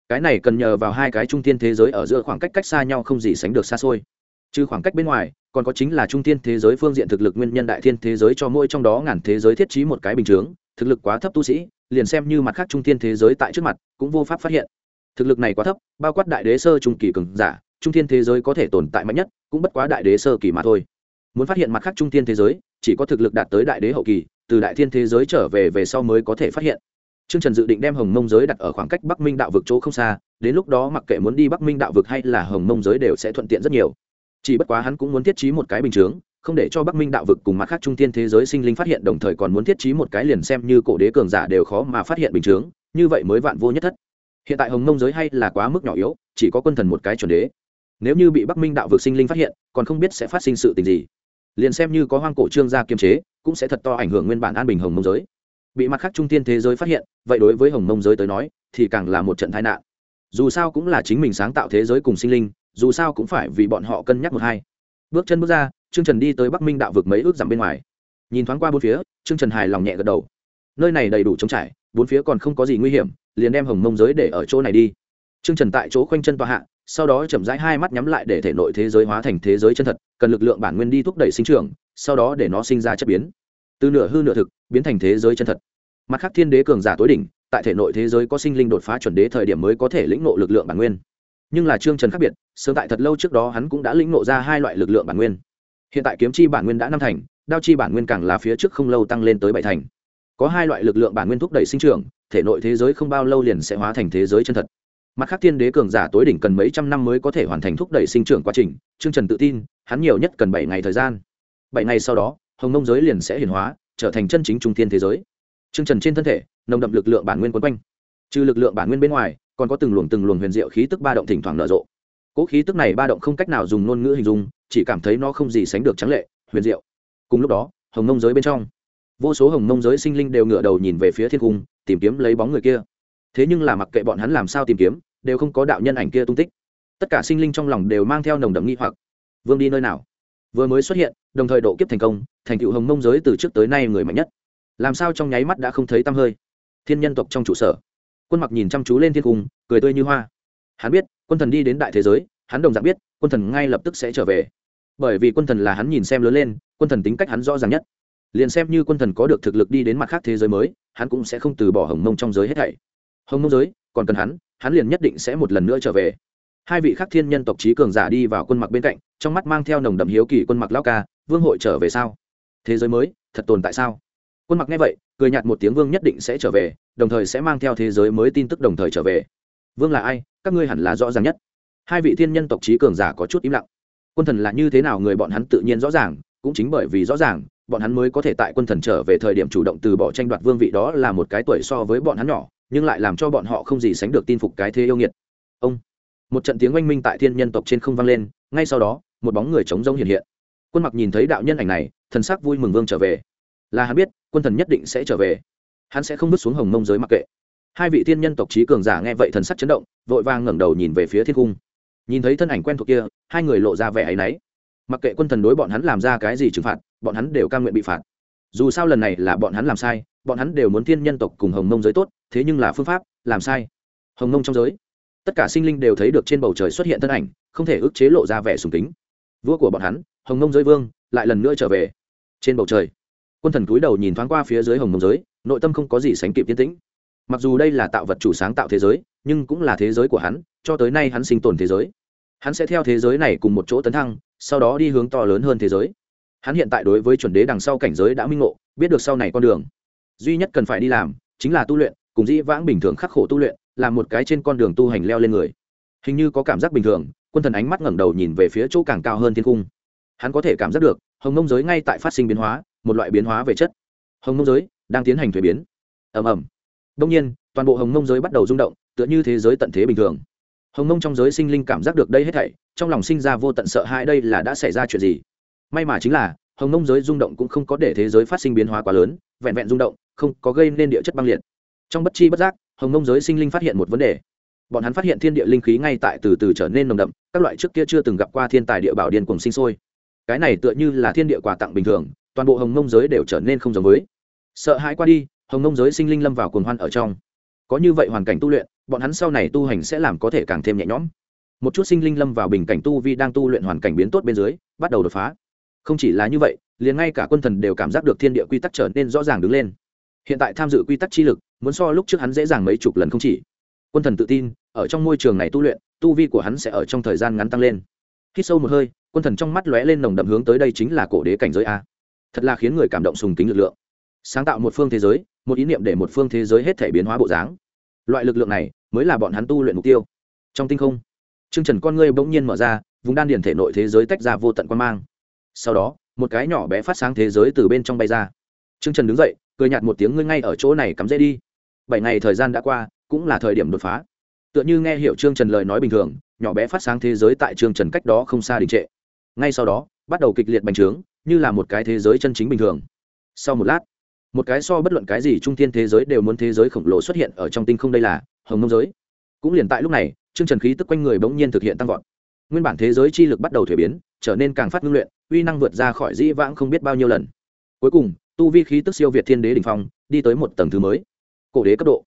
Cái này cần nhờ vào hai cái trung thiên thế giới ở giữa khoảng cách cách xa nhau không gì sánh được xa xôi trừ khoảng cách bên ngoài còn có chính là trung thiên thế giới phương diện thực lực nguyên nhân đại thiên thế giới cho mỗi trong đó ngàn thế giới thiết trí một cái bình chướng thực lực quá thấp tu sĩ liền xem như mặt khác trung thiên thế giới tại trước mặt cũng vô pháp phát hiện. Thực lực này quá thấp bao quát đại đế sơ trung kỳ cường giả trung thiên thế giới có thể tồn tại mạnh nhất cũng bất quá đại đế sơ kỳ mà thôi. Muốn phát hiện mặt khác trung thiên thế giới chỉ có thực lực đạt tới đại đế hậu kỳ từ đại thiên thế giới trở về về sau mới có thể phát hiện. Trương Trần dự định đem Hồng Mông giới đặt ở khoảng cách Bắc Minh đạo vực chỗ không xa, đến lúc đó mặc kệ muốn đi Bắc Minh đạo vực hay là Hồng Mông giới đều sẽ thuận tiện rất nhiều chỉ bất quá hắn cũng muốn thiết trí một cái bình chướng, không để cho bắc minh đạo vực cùng mặt khác trung tiên thế giới sinh linh phát hiện, đồng thời còn muốn thiết trí một cái liền xem như cổ đế cường giả đều khó mà phát hiện bình chướng, như vậy mới vạn vô nhất thất. Hiện tại hồng mông giới hay là quá mức nhỏ yếu, chỉ có quân thần một cái chuẩn đế. Nếu như bị bắc minh đạo vực sinh linh phát hiện, còn không biết sẽ phát sinh sự tình gì. Liền xem như có hoang cổ trương gia kiềm chế, cũng sẽ thật to ảnh hưởng nguyên bản an bình hồng mông giới. Bị mặt khác trung tiên thế giới phát hiện, vậy đối với hồng mông giới tới nói, thì càng là một trận tai nạn. Dù sao cũng là chính mình sáng tạo thế giới cùng sinh linh dù sao cũng phải vì bọn họ cân nhắc một hai. Bước chân bước ra, trương trần đi tới bắc minh đạo vực mấy ước dặm bên ngoài. Nhìn thoáng qua bốn phía, trương trần hài lòng nhẹ gật đầu. Nơi này đầy đủ trống trải, bốn phía còn không có gì nguy hiểm, liền đem hồng mông giới để ở chỗ này đi. Trương trần tại chỗ khoanh chân tòa hạ, sau đó chậm rãi hai mắt nhắm lại để thể nội thế giới hóa thành thế giới chân thật, cần lực lượng bản nguyên đi thúc đẩy sinh trưởng, sau đó để nó sinh ra chất biến. Từ nửa hư nửa thực, biến thành thế giới chân thật. Mặt khác thiên đế cường giả tối đỉnh, tại thể nội thế giới có sinh linh đột phá chuẩn đế thời điểm mới có thể lĩnh ngộ lực lượng bản nguyên nhưng là trương trần khác biệt, sớm tại thật lâu trước đó hắn cũng đã lĩnh ngộ ra hai loại lực lượng bản nguyên. Hiện tại kiếm chi bản nguyên đã năm thành, đao chi bản nguyên càng là phía trước không lâu tăng lên tới bảy thành. Có hai loại lực lượng bản nguyên thúc đẩy sinh trưởng, thể nội thế giới không bao lâu liền sẽ hóa thành thế giới chân thật. Mặt khác thiên đế cường giả tối đỉnh cần mấy trăm năm mới có thể hoàn thành thúc đẩy sinh trưởng quá trình, trương trần tự tin, hắn nhiều nhất cần bảy ngày thời gian. Bảy ngày sau đó, hồng mông giới liền sẽ hiển hóa, trở thành chân chính trung thiên thế giới. Trương trần trên thân thể, nồng đậm lực lượng bản nguyên quấn quanh. Trừ lực lượng bản nguyên bên ngoài còn có từng luồng từng luồng huyền diệu khí tức ba động thỉnh thoảng nở rộ. Cỗ khí tức này ba động không cách nào dùng ngôn ngữ hình dung, chỉ cảm thấy nó không gì sánh được trắng lệ, huyền diệu. Cùng lúc đó, hồng nông giới bên trong, vô số hồng nông giới sinh linh đều ngửa đầu nhìn về phía thiên cung, tìm kiếm lấy bóng người kia. Thế nhưng là mặc kệ bọn hắn làm sao tìm kiếm, đều không có đạo nhân ảnh kia tung tích. Tất cả sinh linh trong lòng đều mang theo nồng đậm nghi hoặc. Vương đi nơi nào? Vừa mới xuất hiện, đồng thời độ kiếp thành công, thành tựu hồng nông giới từ trước tới nay người mạnh nhất. Làm sao trong nháy mắt đã không thấy tăm hơi? Thiên nhân tộc trong trụ sở quân mặc nhìn chăm chú lên thiên cung, cười tươi như hoa. Hắn biết, quân thần đi đến đại thế giới, hắn đồng dạng biết, quân thần ngay lập tức sẽ trở về. Bởi vì quân thần là hắn nhìn xem lớn lên, quân thần tính cách hắn rõ ràng nhất. Liền xem như quân thần có được thực lực đi đến mặt khác thế giới mới, hắn cũng sẽ không từ bỏ hồng mông trong giới hết thảy. Hồng mông giới, còn cần hắn hắn liền nhất định sẽ một lần nữa trở về. Hai vị khắc thiên nhân tộc trí cường giả đi vào quân mặc bên cạnh, trong mắt mang theo nồng đậm hiếu kỳ quân mặc lao ca, vương hội trở về sao? Thế giới mới, thật tồn tại sao? Quân mặc nghe vậy, cười nhạt một tiếng vương nhất định sẽ trở về, đồng thời sẽ mang theo thế giới mới tin tức đồng thời trở về. Vương là ai? Các ngươi hẳn là rõ ràng nhất. Hai vị thiên nhân tộc trí cường giả có chút im lặng. Quân thần là như thế nào người bọn hắn tự nhiên rõ ràng, cũng chính bởi vì rõ ràng, bọn hắn mới có thể tại quân thần trở về thời điểm chủ động từ bỏ tranh đoạt vương vị đó là một cái tuổi so với bọn hắn nhỏ, nhưng lại làm cho bọn họ không gì sánh được tin phục cái thế yêu nghiệt. Ông! Một trận tiếng oanh minh tại thiên nhân tộc trên không vang lên, ngay sau đó, một bóng người trống rông hiện hiện. Quân mặc nhìn thấy đạo nhân ảnh này, thần sắc vui mừng vương trở về là hắn biết, quân thần nhất định sẽ trở về. Hắn sẽ không bước xuống hồng mông giới mặc kệ. Hai vị thiên nhân tộc trí cường giả nghe vậy thần sắc chấn động, vội vàng ngẩng đầu nhìn về phía thiên cung. Nhìn thấy thân ảnh quen thuộc kia, hai người lộ ra vẻ áy náy. Mặc kệ quân thần đối bọn hắn làm ra cái gì trừng phạt, bọn hắn đều cam nguyện bị phạt. Dù sao lần này là bọn hắn làm sai, bọn hắn đều muốn thiên nhân tộc cùng hồng mông giới tốt, thế nhưng là phương pháp, làm sai. Hồng mông trong giới, tất cả sinh linh đều thấy được trên bầu trời xuất hiện thân ảnh, không thể ức chế lộ ra vẻ sùng kính. Vua của bọn hắn, hồng mông giới vương, lại lần nữa trở về. Trên bầu trời quân thần cúi đầu nhìn thoáng qua phía dưới hồng mông giới, nội tâm không có gì sánh kịp yên tĩnh. Mặc dù đây là tạo vật chủ sáng tạo thế giới, nhưng cũng là thế giới của hắn, cho tới nay hắn sinh tồn thế giới. Hắn sẽ theo thế giới này cùng một chỗ tấn thăng, sau đó đi hướng to lớn hơn thế giới. Hắn hiện tại đối với chuẩn đế đằng sau cảnh giới đã minh ngộ, biết được sau này con đường. Duy nhất cần phải đi làm, chính là tu luyện, cùng dĩ vãng bình thường khắc khổ tu luyện là một cái trên con đường tu hành leo lên người. Hình như có cảm giác bình thường, quân thần ánh mắt ngẩng đầu nhìn về phía chỗ càng cao hơn thiên cung. Hắn có thể cảm giác được, hồng mông giới ngay tại phát sinh biến hóa một loại biến hóa về chất. Hồng mông giới đang tiến hành thuế biến. Ầm ầm. Đông nhiên, toàn bộ hồng mông giới bắt đầu rung động, tựa như thế giới tận thế bình thường. Hồng mông trong giới sinh linh cảm giác được đây hết thảy, trong lòng sinh ra vô tận sợ hãi đây là đã xảy ra chuyện gì? May mà chính là, hồng mông giới rung động cũng không có để thế giới phát sinh biến hóa quá lớn, vẹn vẹn rung động, không có gây nên địa chất băng liệt. Trong bất chi bất giác, hồng mông giới sinh linh phát hiện một vấn đề. Bọn hắn phát hiện thiên địa linh khí ngay tại từ từ trở nên nồng đậm, các loại trước kia chưa từng gặp qua thiên tài địa bảo điên cùng sinh sôi. Cái này tựa như là thiên địa quà tặng bình thường toàn bộ hồng mông giới đều trở nên không giống với. Sợ hãi qua đi, hồng mông giới sinh linh lâm vào cuồng hoan ở trong. Có như vậy hoàn cảnh tu luyện, bọn hắn sau này tu hành sẽ làm có thể càng thêm nhẹ nhõm. Một chút sinh linh lâm vào bình cảnh tu vi đang tu luyện hoàn cảnh biến tốt bên dưới, bắt đầu đột phá. Không chỉ là như vậy, liền ngay cả quân thần đều cảm giác được thiên địa quy tắc trở nên rõ ràng đứng lên. Hiện tại tham dự quy tắc chi lực, muốn so lúc trước hắn dễ dàng mấy chục lần không chỉ. Quân thần tự tin, ở trong môi trường này tu luyện, tu vi của hắn sẽ ở trong thời gian ngắn tăng lên. Khi sâu một hơi, quân thần trong mắt lóe lên nồng đậm hướng tới đây chính là cổ đế cảnh giới a thật là khiến người cảm động sùng kính lực lượng. Sáng tạo một phương thế giới, một ý niệm để một phương thế giới hết thể biến hóa bộ dáng. Loại lực lượng này mới là bọn hắn tu luyện mục tiêu. Trong tinh không chương trần con ngươi bỗng nhiên mở ra, vùng đan điền thể nội thế giới tách ra vô tận quan mang. Sau đó, một cái nhỏ bé phát sáng thế giới từ bên trong bay ra. Chương trần đứng dậy, cười nhạt một tiếng, ngươi ngay ở chỗ này cắm dễ đi. Bảy ngày thời gian đã qua, cũng là thời điểm đột phá. Tựa như nghe hiểu trương trần lời nói bình thường, nhỏ bé phát sáng thế giới tại trương trần cách đó không xa đình trệ. Ngay sau đó, bắt đầu kịch liệt bành trướng như là một cái thế giới chân chính bình thường. Sau một lát, một cái so bất luận cái gì trung thiên thế giới đều muốn thế giới khổng lồ xuất hiện ở trong tinh không đây là hồng nông giới. Cũng liền tại lúc này trương trần khí tức quanh người bỗng nhiên thực hiện tăng vọt. Nguyên bản thế giới chi lực bắt đầu thuế biến, trở nên càng phát ngưng luyện, uy năng vượt ra khỏi dĩ vãng không biết bao nhiêu lần. Cuối cùng, tu vi khí tức siêu việt thiên đế đ ỉ n h phong, đi tới một tầng thứ mới. Cổ đế cấp độ.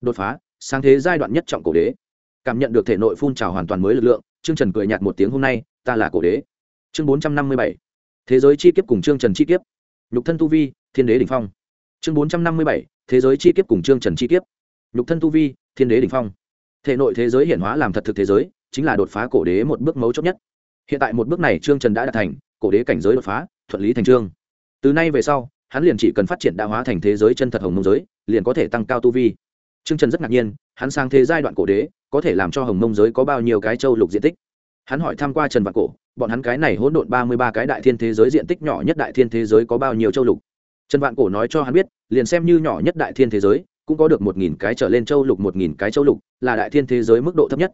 Đột phá sang thế giai đoạn nhất trọng cổ đế. Cảm nhận được thể nội phun trào hoàn toàn mới lực lượng trương trần cười nhạt một tiếng, hôm nay, ta là cổ đế. Chương bốn trăm năm mươi bảy thế giới chi kiếp cùng chương trần chi kiếp. Nhục thân tu vi, thiên đế đ ỉ n h phong. Chương bốn trăm năm mươi bảy, thế giới chi kiếp cùng chương trần chi kiếp. Nhục thân tu vi, thiên đế đ ỉ n h phong. Thể nội thế giới hiển hóa làm thật thực thế giới, chính là đột phá cổ đế một bước mấu chốt nhất. Hiện tại một bước này trương trần đã đạt thành, cổ đế cảnh giới đột phá, thuận lý thành trương. Từ nay về sau, hắn liền chỉ cần phát triển đa hóa thành thế giới chân thật hồng mông giới, liền có thể tăng cao tu vi. Trương trần rất ngạc nhiên, hắn sang thế giai đoạn cổ đế, có thể làm cho hồng mông giới có bao nhiêu cái châu lục diện tích? Hắn hỏi tham q u a trần vạn cổ, bọn hắn cái này hỗn độn ba mươi ba cái đại thiên thế giới diện tích nhỏ nhất đại thiên thế giới có bao nhiêu châu lục? Trần vạn cổ nói cho hắn biết, liền xem như nhỏ nhất đại thiên thế giới, cũng có được một nghìn cái trở lên châu lục, một nghìn cái châu lục, là đại thiên thế giới mức độ thấp nhất.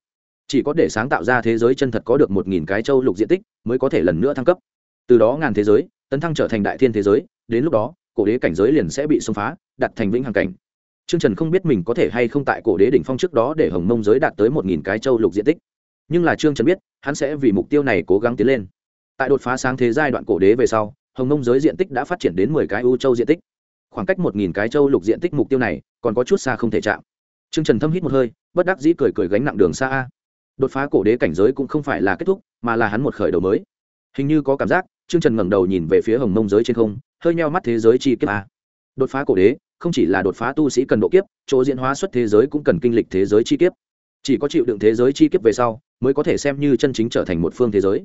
Chỉ có để sáng tạo ra thế giới chân thật có được một nghìn cái châu lục diện tích, mới có thể lần nữa thăng cấp. Từ đó ngàn thế giới, tấn thăng trở thành đại thiên thế giới, đến lúc đó, cổ đế cảnh giới liền sẽ bị xông phá, đặt thành vĩnh hằng cảnh. Trương Trần không biết mình có thể hay không tại cổ đế đỉnh phong trước đó để Hồng Mông giới đạt tới một nghìn cái châu lục diện tích. Nhưng là Trương Trần biết, hắn sẽ vì mục tiêu này cố gắng tiến lên. Tại đột phá sáng thế giai đoạn cổ đế về sau, Hồng nông giới diện tích đã phát triển đến mười cái u châu diện tích. Khoảng cách một nghìn cái châu lục diện tích mục tiêu này, còn có chút xa không thể chạm. Trương Trần thâm hít một hơi, bất đắc dĩ cười cười gánh nặng đường xa a đột phá cổ đế cảnh giới cũng không phải là kết thúc mà là hắn một khởi đầu mới hình như có cảm giác trương trần ngẩng đầu nhìn về phía hồng nông giới trên không hơi nheo mắt thế giới chi kiếp a đột phá cổ đế không chỉ là đột phá tu sĩ cần độ kiếp chỗ diễn hóa xuất thế giới cũng cần kinh lịch thế giới chi kiếp chỉ có chịu đựng thế giới chi kiếp về sau mới có thể xem như chân chính trở thành một phương thế giới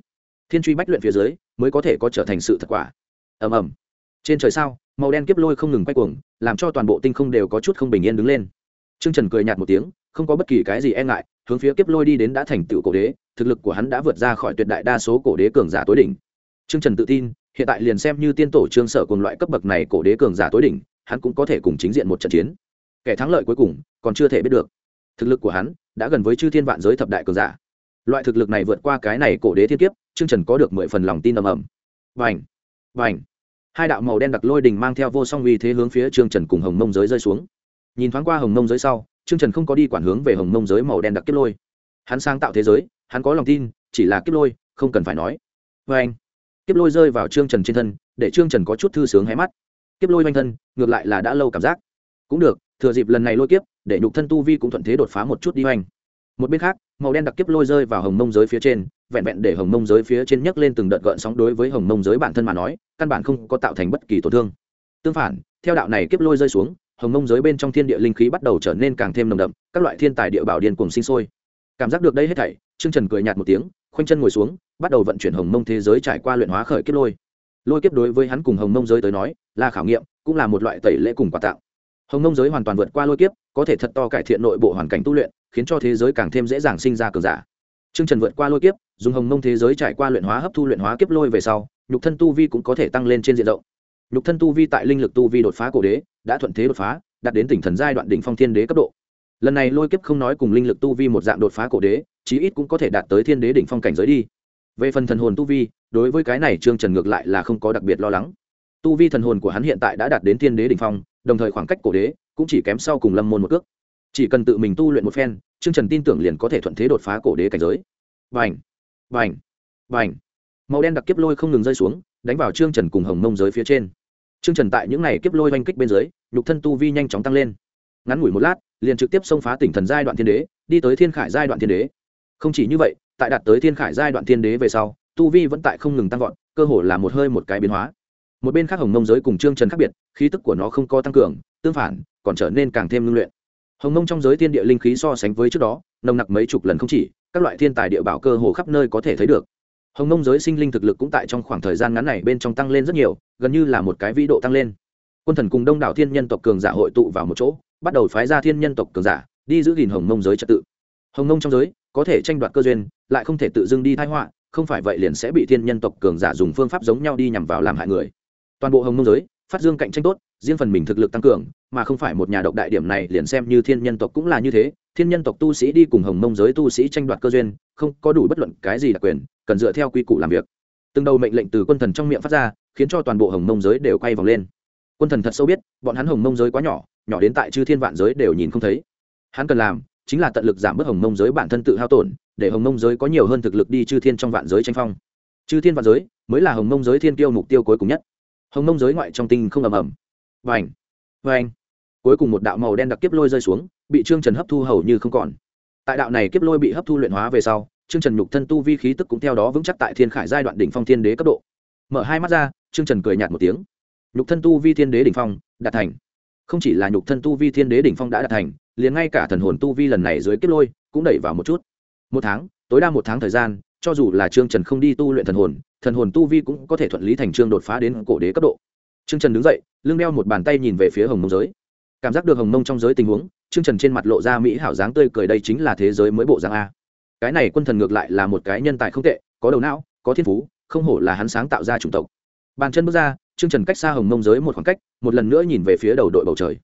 thiên truy bách luyện phía dưới mới có thể có trở thành sự thật quả ầm ầm trên trời sao màu đen kiếp lôi không ngừng quay cuồng làm cho toàn bộ tinh không đều có chút không bình yên đứng lên Trương Trần cười nhạt một tiếng, không có bất kỳ cái gì e ngại, hướng phía kiếp lôi đi đến đã thành tựu cổ đế, thực lực của hắn đã vượt ra khỏi tuyệt đại đa số cổ đế cường giả tối đỉnh. Trương Trần tự tin, hiện tại liền xem như tiên tổ Trương Sở cùng loại cấp bậc này cổ đế cường giả tối đỉnh, hắn cũng có thể cùng chính diện một trận chiến. Kẻ thắng lợi cuối cùng còn chưa thể biết được. Thực lực của hắn đã gần với chư thiên vạn giới thập đại cường giả. Loại thực lực này vượt qua cái này cổ đế thiên kiếp, Trương Trần có được mười phần lòng tin ầm ầm. Vành, vành. Hai đạo màu đen đặc lôi đỉnh mang theo vô song uy thế hướng phía Trương Trần cùng Hồng Mông giới rơi xuống. Nhìn thoáng qua hồng mông giới sau trương trần không có đi quản hướng về hồng mông giới màu đen đặc kiếp lôi. Hắn sáng tạo thế giới hắn có lòng tin chỉ là kiếp lôi không cần phải nói. Vê anh kiếp lôi rơi vào trương trần trên thân để trương trần có chút thư sướng hé mắt. Kiếp lôi oanh thân ngược lại là đã lâu cảm giác. Cũng được thừa dịp lần này lôi kiếp để nhục thân tu vi cũng thuận thế đột phá một chút đi oanh một bên khác, màu đen đặc kiếp lôi rơi vào hồng mông giới phía trên, vẹn vẹn để hồng mông giới phía trên nhấc lên từng đợt gợn sóng đối với hồng mông giới bản thân mà nói, căn bản không có tạo thành bất kỳ tổn thương. Tương phản, theo đạo này kiếp lôi rơi xuống, hồng mông giới bên trong thiên địa linh khí bắt đầu trở nên càng thêm nồng đậm, các loại thiên tài địa bảo điên cùng sinh sôi. Cảm giác được đây hết thảy, trương trần cười nhạt một tiếng, khoanh chân ngồi xuống, bắt đầu vận chuyển hồng mông thế giới trải qua luyện hóa khởi kiếp lôi. Lôi kiếp đối với hắn cùng hồng mông giới tới nói, là khảo nghiệm, cũng là một loại tẩy lễ cùng quà tặng. Hồng mông giới hoàn toàn vượt qua lôi kiếp có thể thật to cải thiện nội bộ hoàn cảnh tu luyện, khiến cho thế giới càng thêm dễ dàng sinh ra cường giả. Trương trần vượt qua lôi kiếp, dùng hồng mông thế giới trải qua luyện hóa hấp thu luyện hóa kiếp lôi về sau, nhục thân tu vi cũng có thể tăng lên trên diện rộng. Nhục thân tu vi tại linh lực tu vi đột phá cổ đế, đã thuận thế đột phá, đạt đến tỉnh thần giai đoạn đỉnh phong thiên đế cấp độ. Lần này lôi kiếp không nói cùng linh lực tu vi một dạng đột phá cổ đế, chí ít cũng có thể đạt tới thiên đế đỉnh phong cảnh giới đi. Về phần thần hồn tu vi, đối với cái này trương trần ngược lại là không có đặc biệt lo lắng tu vi thần hồn của hắn hiện tại đã đạt đến thiên đế đỉnh phong, đồng thời khoảng cách cổ đế cũng chỉ kém sau cùng lâm môn một cước. Chỉ cần tự mình tu luyện một phen, trương trần tin tưởng liền có thể thuận thế đột phá cổ đế cảnh giới. Vành vành vành màu đen đặc kiếp lôi không ngừng rơi xuống, đánh vào trương trần cùng hồng mông giới phía trên. Trương trần tại những n à y kiếp lôi oanh kích bên dưới, nhục thân tu vi nhanh chóng tăng lên. Ngắn ngủi một lát, liền trực tiếp xông phá tỉnh thần giai đoạn thiên đế, đi tới thiên khải giai đoạn thiên đế. Không chỉ như vậy, tại đạt tới thiên khải giai đoạn thiên đế về sau, tu vi vẫn tại không ngừng tăng vọt, cơ hồ là một hơi một cái biến hóa một bên khác hồng mông giới cùng trương trần khác biệt, khí tức của nó không có tăng cường, tương phản, còn trở nên càng thêm ngưng luyện. Hồng mông trong giới thiên địa linh khí so sánh với trước đó, nồng nặc mấy chục lần không chỉ, các loại thiên tài địa bảo cơ hồ khắp nơi có thể thấy được. Hồng mông giới sinh linh thực lực cũng tại trong khoảng thời gian ngắn này bên trong tăng lên rất nhiều, gần như là một cái vĩ độ tăng lên. Quân thần cùng đông đảo thiên nhân tộc cường giả hội tụ vào một chỗ, bắt đầu phái ra thiên nhân tộc cường giả, đi giữ gìn hồng mông giới trật tự. Hồng mông trong giới, có thể tranh đoạt cơ duyên, lại không thể tự dưng đi thái họa, không phải vậy liền sẽ bị thiên nhân tộc cường giả dùng phương pháp giống nhau đi nhằm vào làm hại người toàn bộ hồng mông giới, phát dương cạnh tranh tốt, riêng phần mình thực lực tăng cường, mà không phải một nhà độc đại điểm này, liền xem như thiên nhân tộc cũng là như thế. Thiên nhân tộc tu sĩ đi cùng hồng mông giới tu sĩ tranh đoạt cơ duyên, không có đủ bất luận cái gì đặc quyền, cần dựa theo quy củ làm việc. Từng đầu mệnh lệnh từ quân thần trong miệng phát ra, khiến cho toàn bộ hồng mông giới đều quay vòng lên. Quân thần thật sâu biết, bọn hắn hồng mông giới quá nhỏ nhỏ đến tại chư thiên vạn giới đều nhìn không thấy. Hắn cần làm chính là tận lực giảm bớt hồng mông giới bản thân tự hao tổn, để hồng mông giới có nhiều hơn thực lực đi chư thiên trong vạn giới tranh phong. Chư thiên vạn giới mới là hồng mông giới thiên tiêu mục tiêu cuối cùng nhất hồng mông giới ngoại trong tinh không ầm ầm. Vành, Vành. cuối cùng một đạo màu đen đặc kiếp lôi rơi xuống bị trương trần hấp thu hầu như không còn. Tại đạo này kiếp lôi bị hấp thu luyện hóa về sau trương trần nhục thân tu vi khí tức cũng theo đó vững chắc tại thiên khải giai đoạn đỉnh phong thiên đế cấp độ. Mở hai mắt ra trương trần cười nhạt một tiếng. Nhục thân tu vi thiên đế đỉnh phong đạt thành. Không chỉ là nhục thân tu vi thiên đế đỉnh phong đã đạt thành liền ngay cả thần hồn tu vi lần này dưới kiếp lôi cũng đẩy vào một chút. Một tháng tối đa một tháng thời gian cho dù là trương trần không đi tu luyện thần hồn thần hồn tu vi cũng có thể thuận lý thành trương đột phá đến cổ đế cấp độ. Trương trần đứng dậy lưng đeo một bàn tay nhìn về phía hồng mông giới. Cảm giác được hồng mông trong giới tình huống trương trần trên mặt lộ ra mỹ hảo dáng tươi cười đây chính là thế giới mới bộ dáng a. Cái này quân thần ngược lại là một cái nhân tài không tệ có đầu não có thiên phú không hổ là hắn sáng tạo ra chủng tộc. Bàn chân bước ra Trương Trần cách xa Hồng Mông giới một khoảng cách, một lần nữa nhìn về phía đầu đội bầu trời.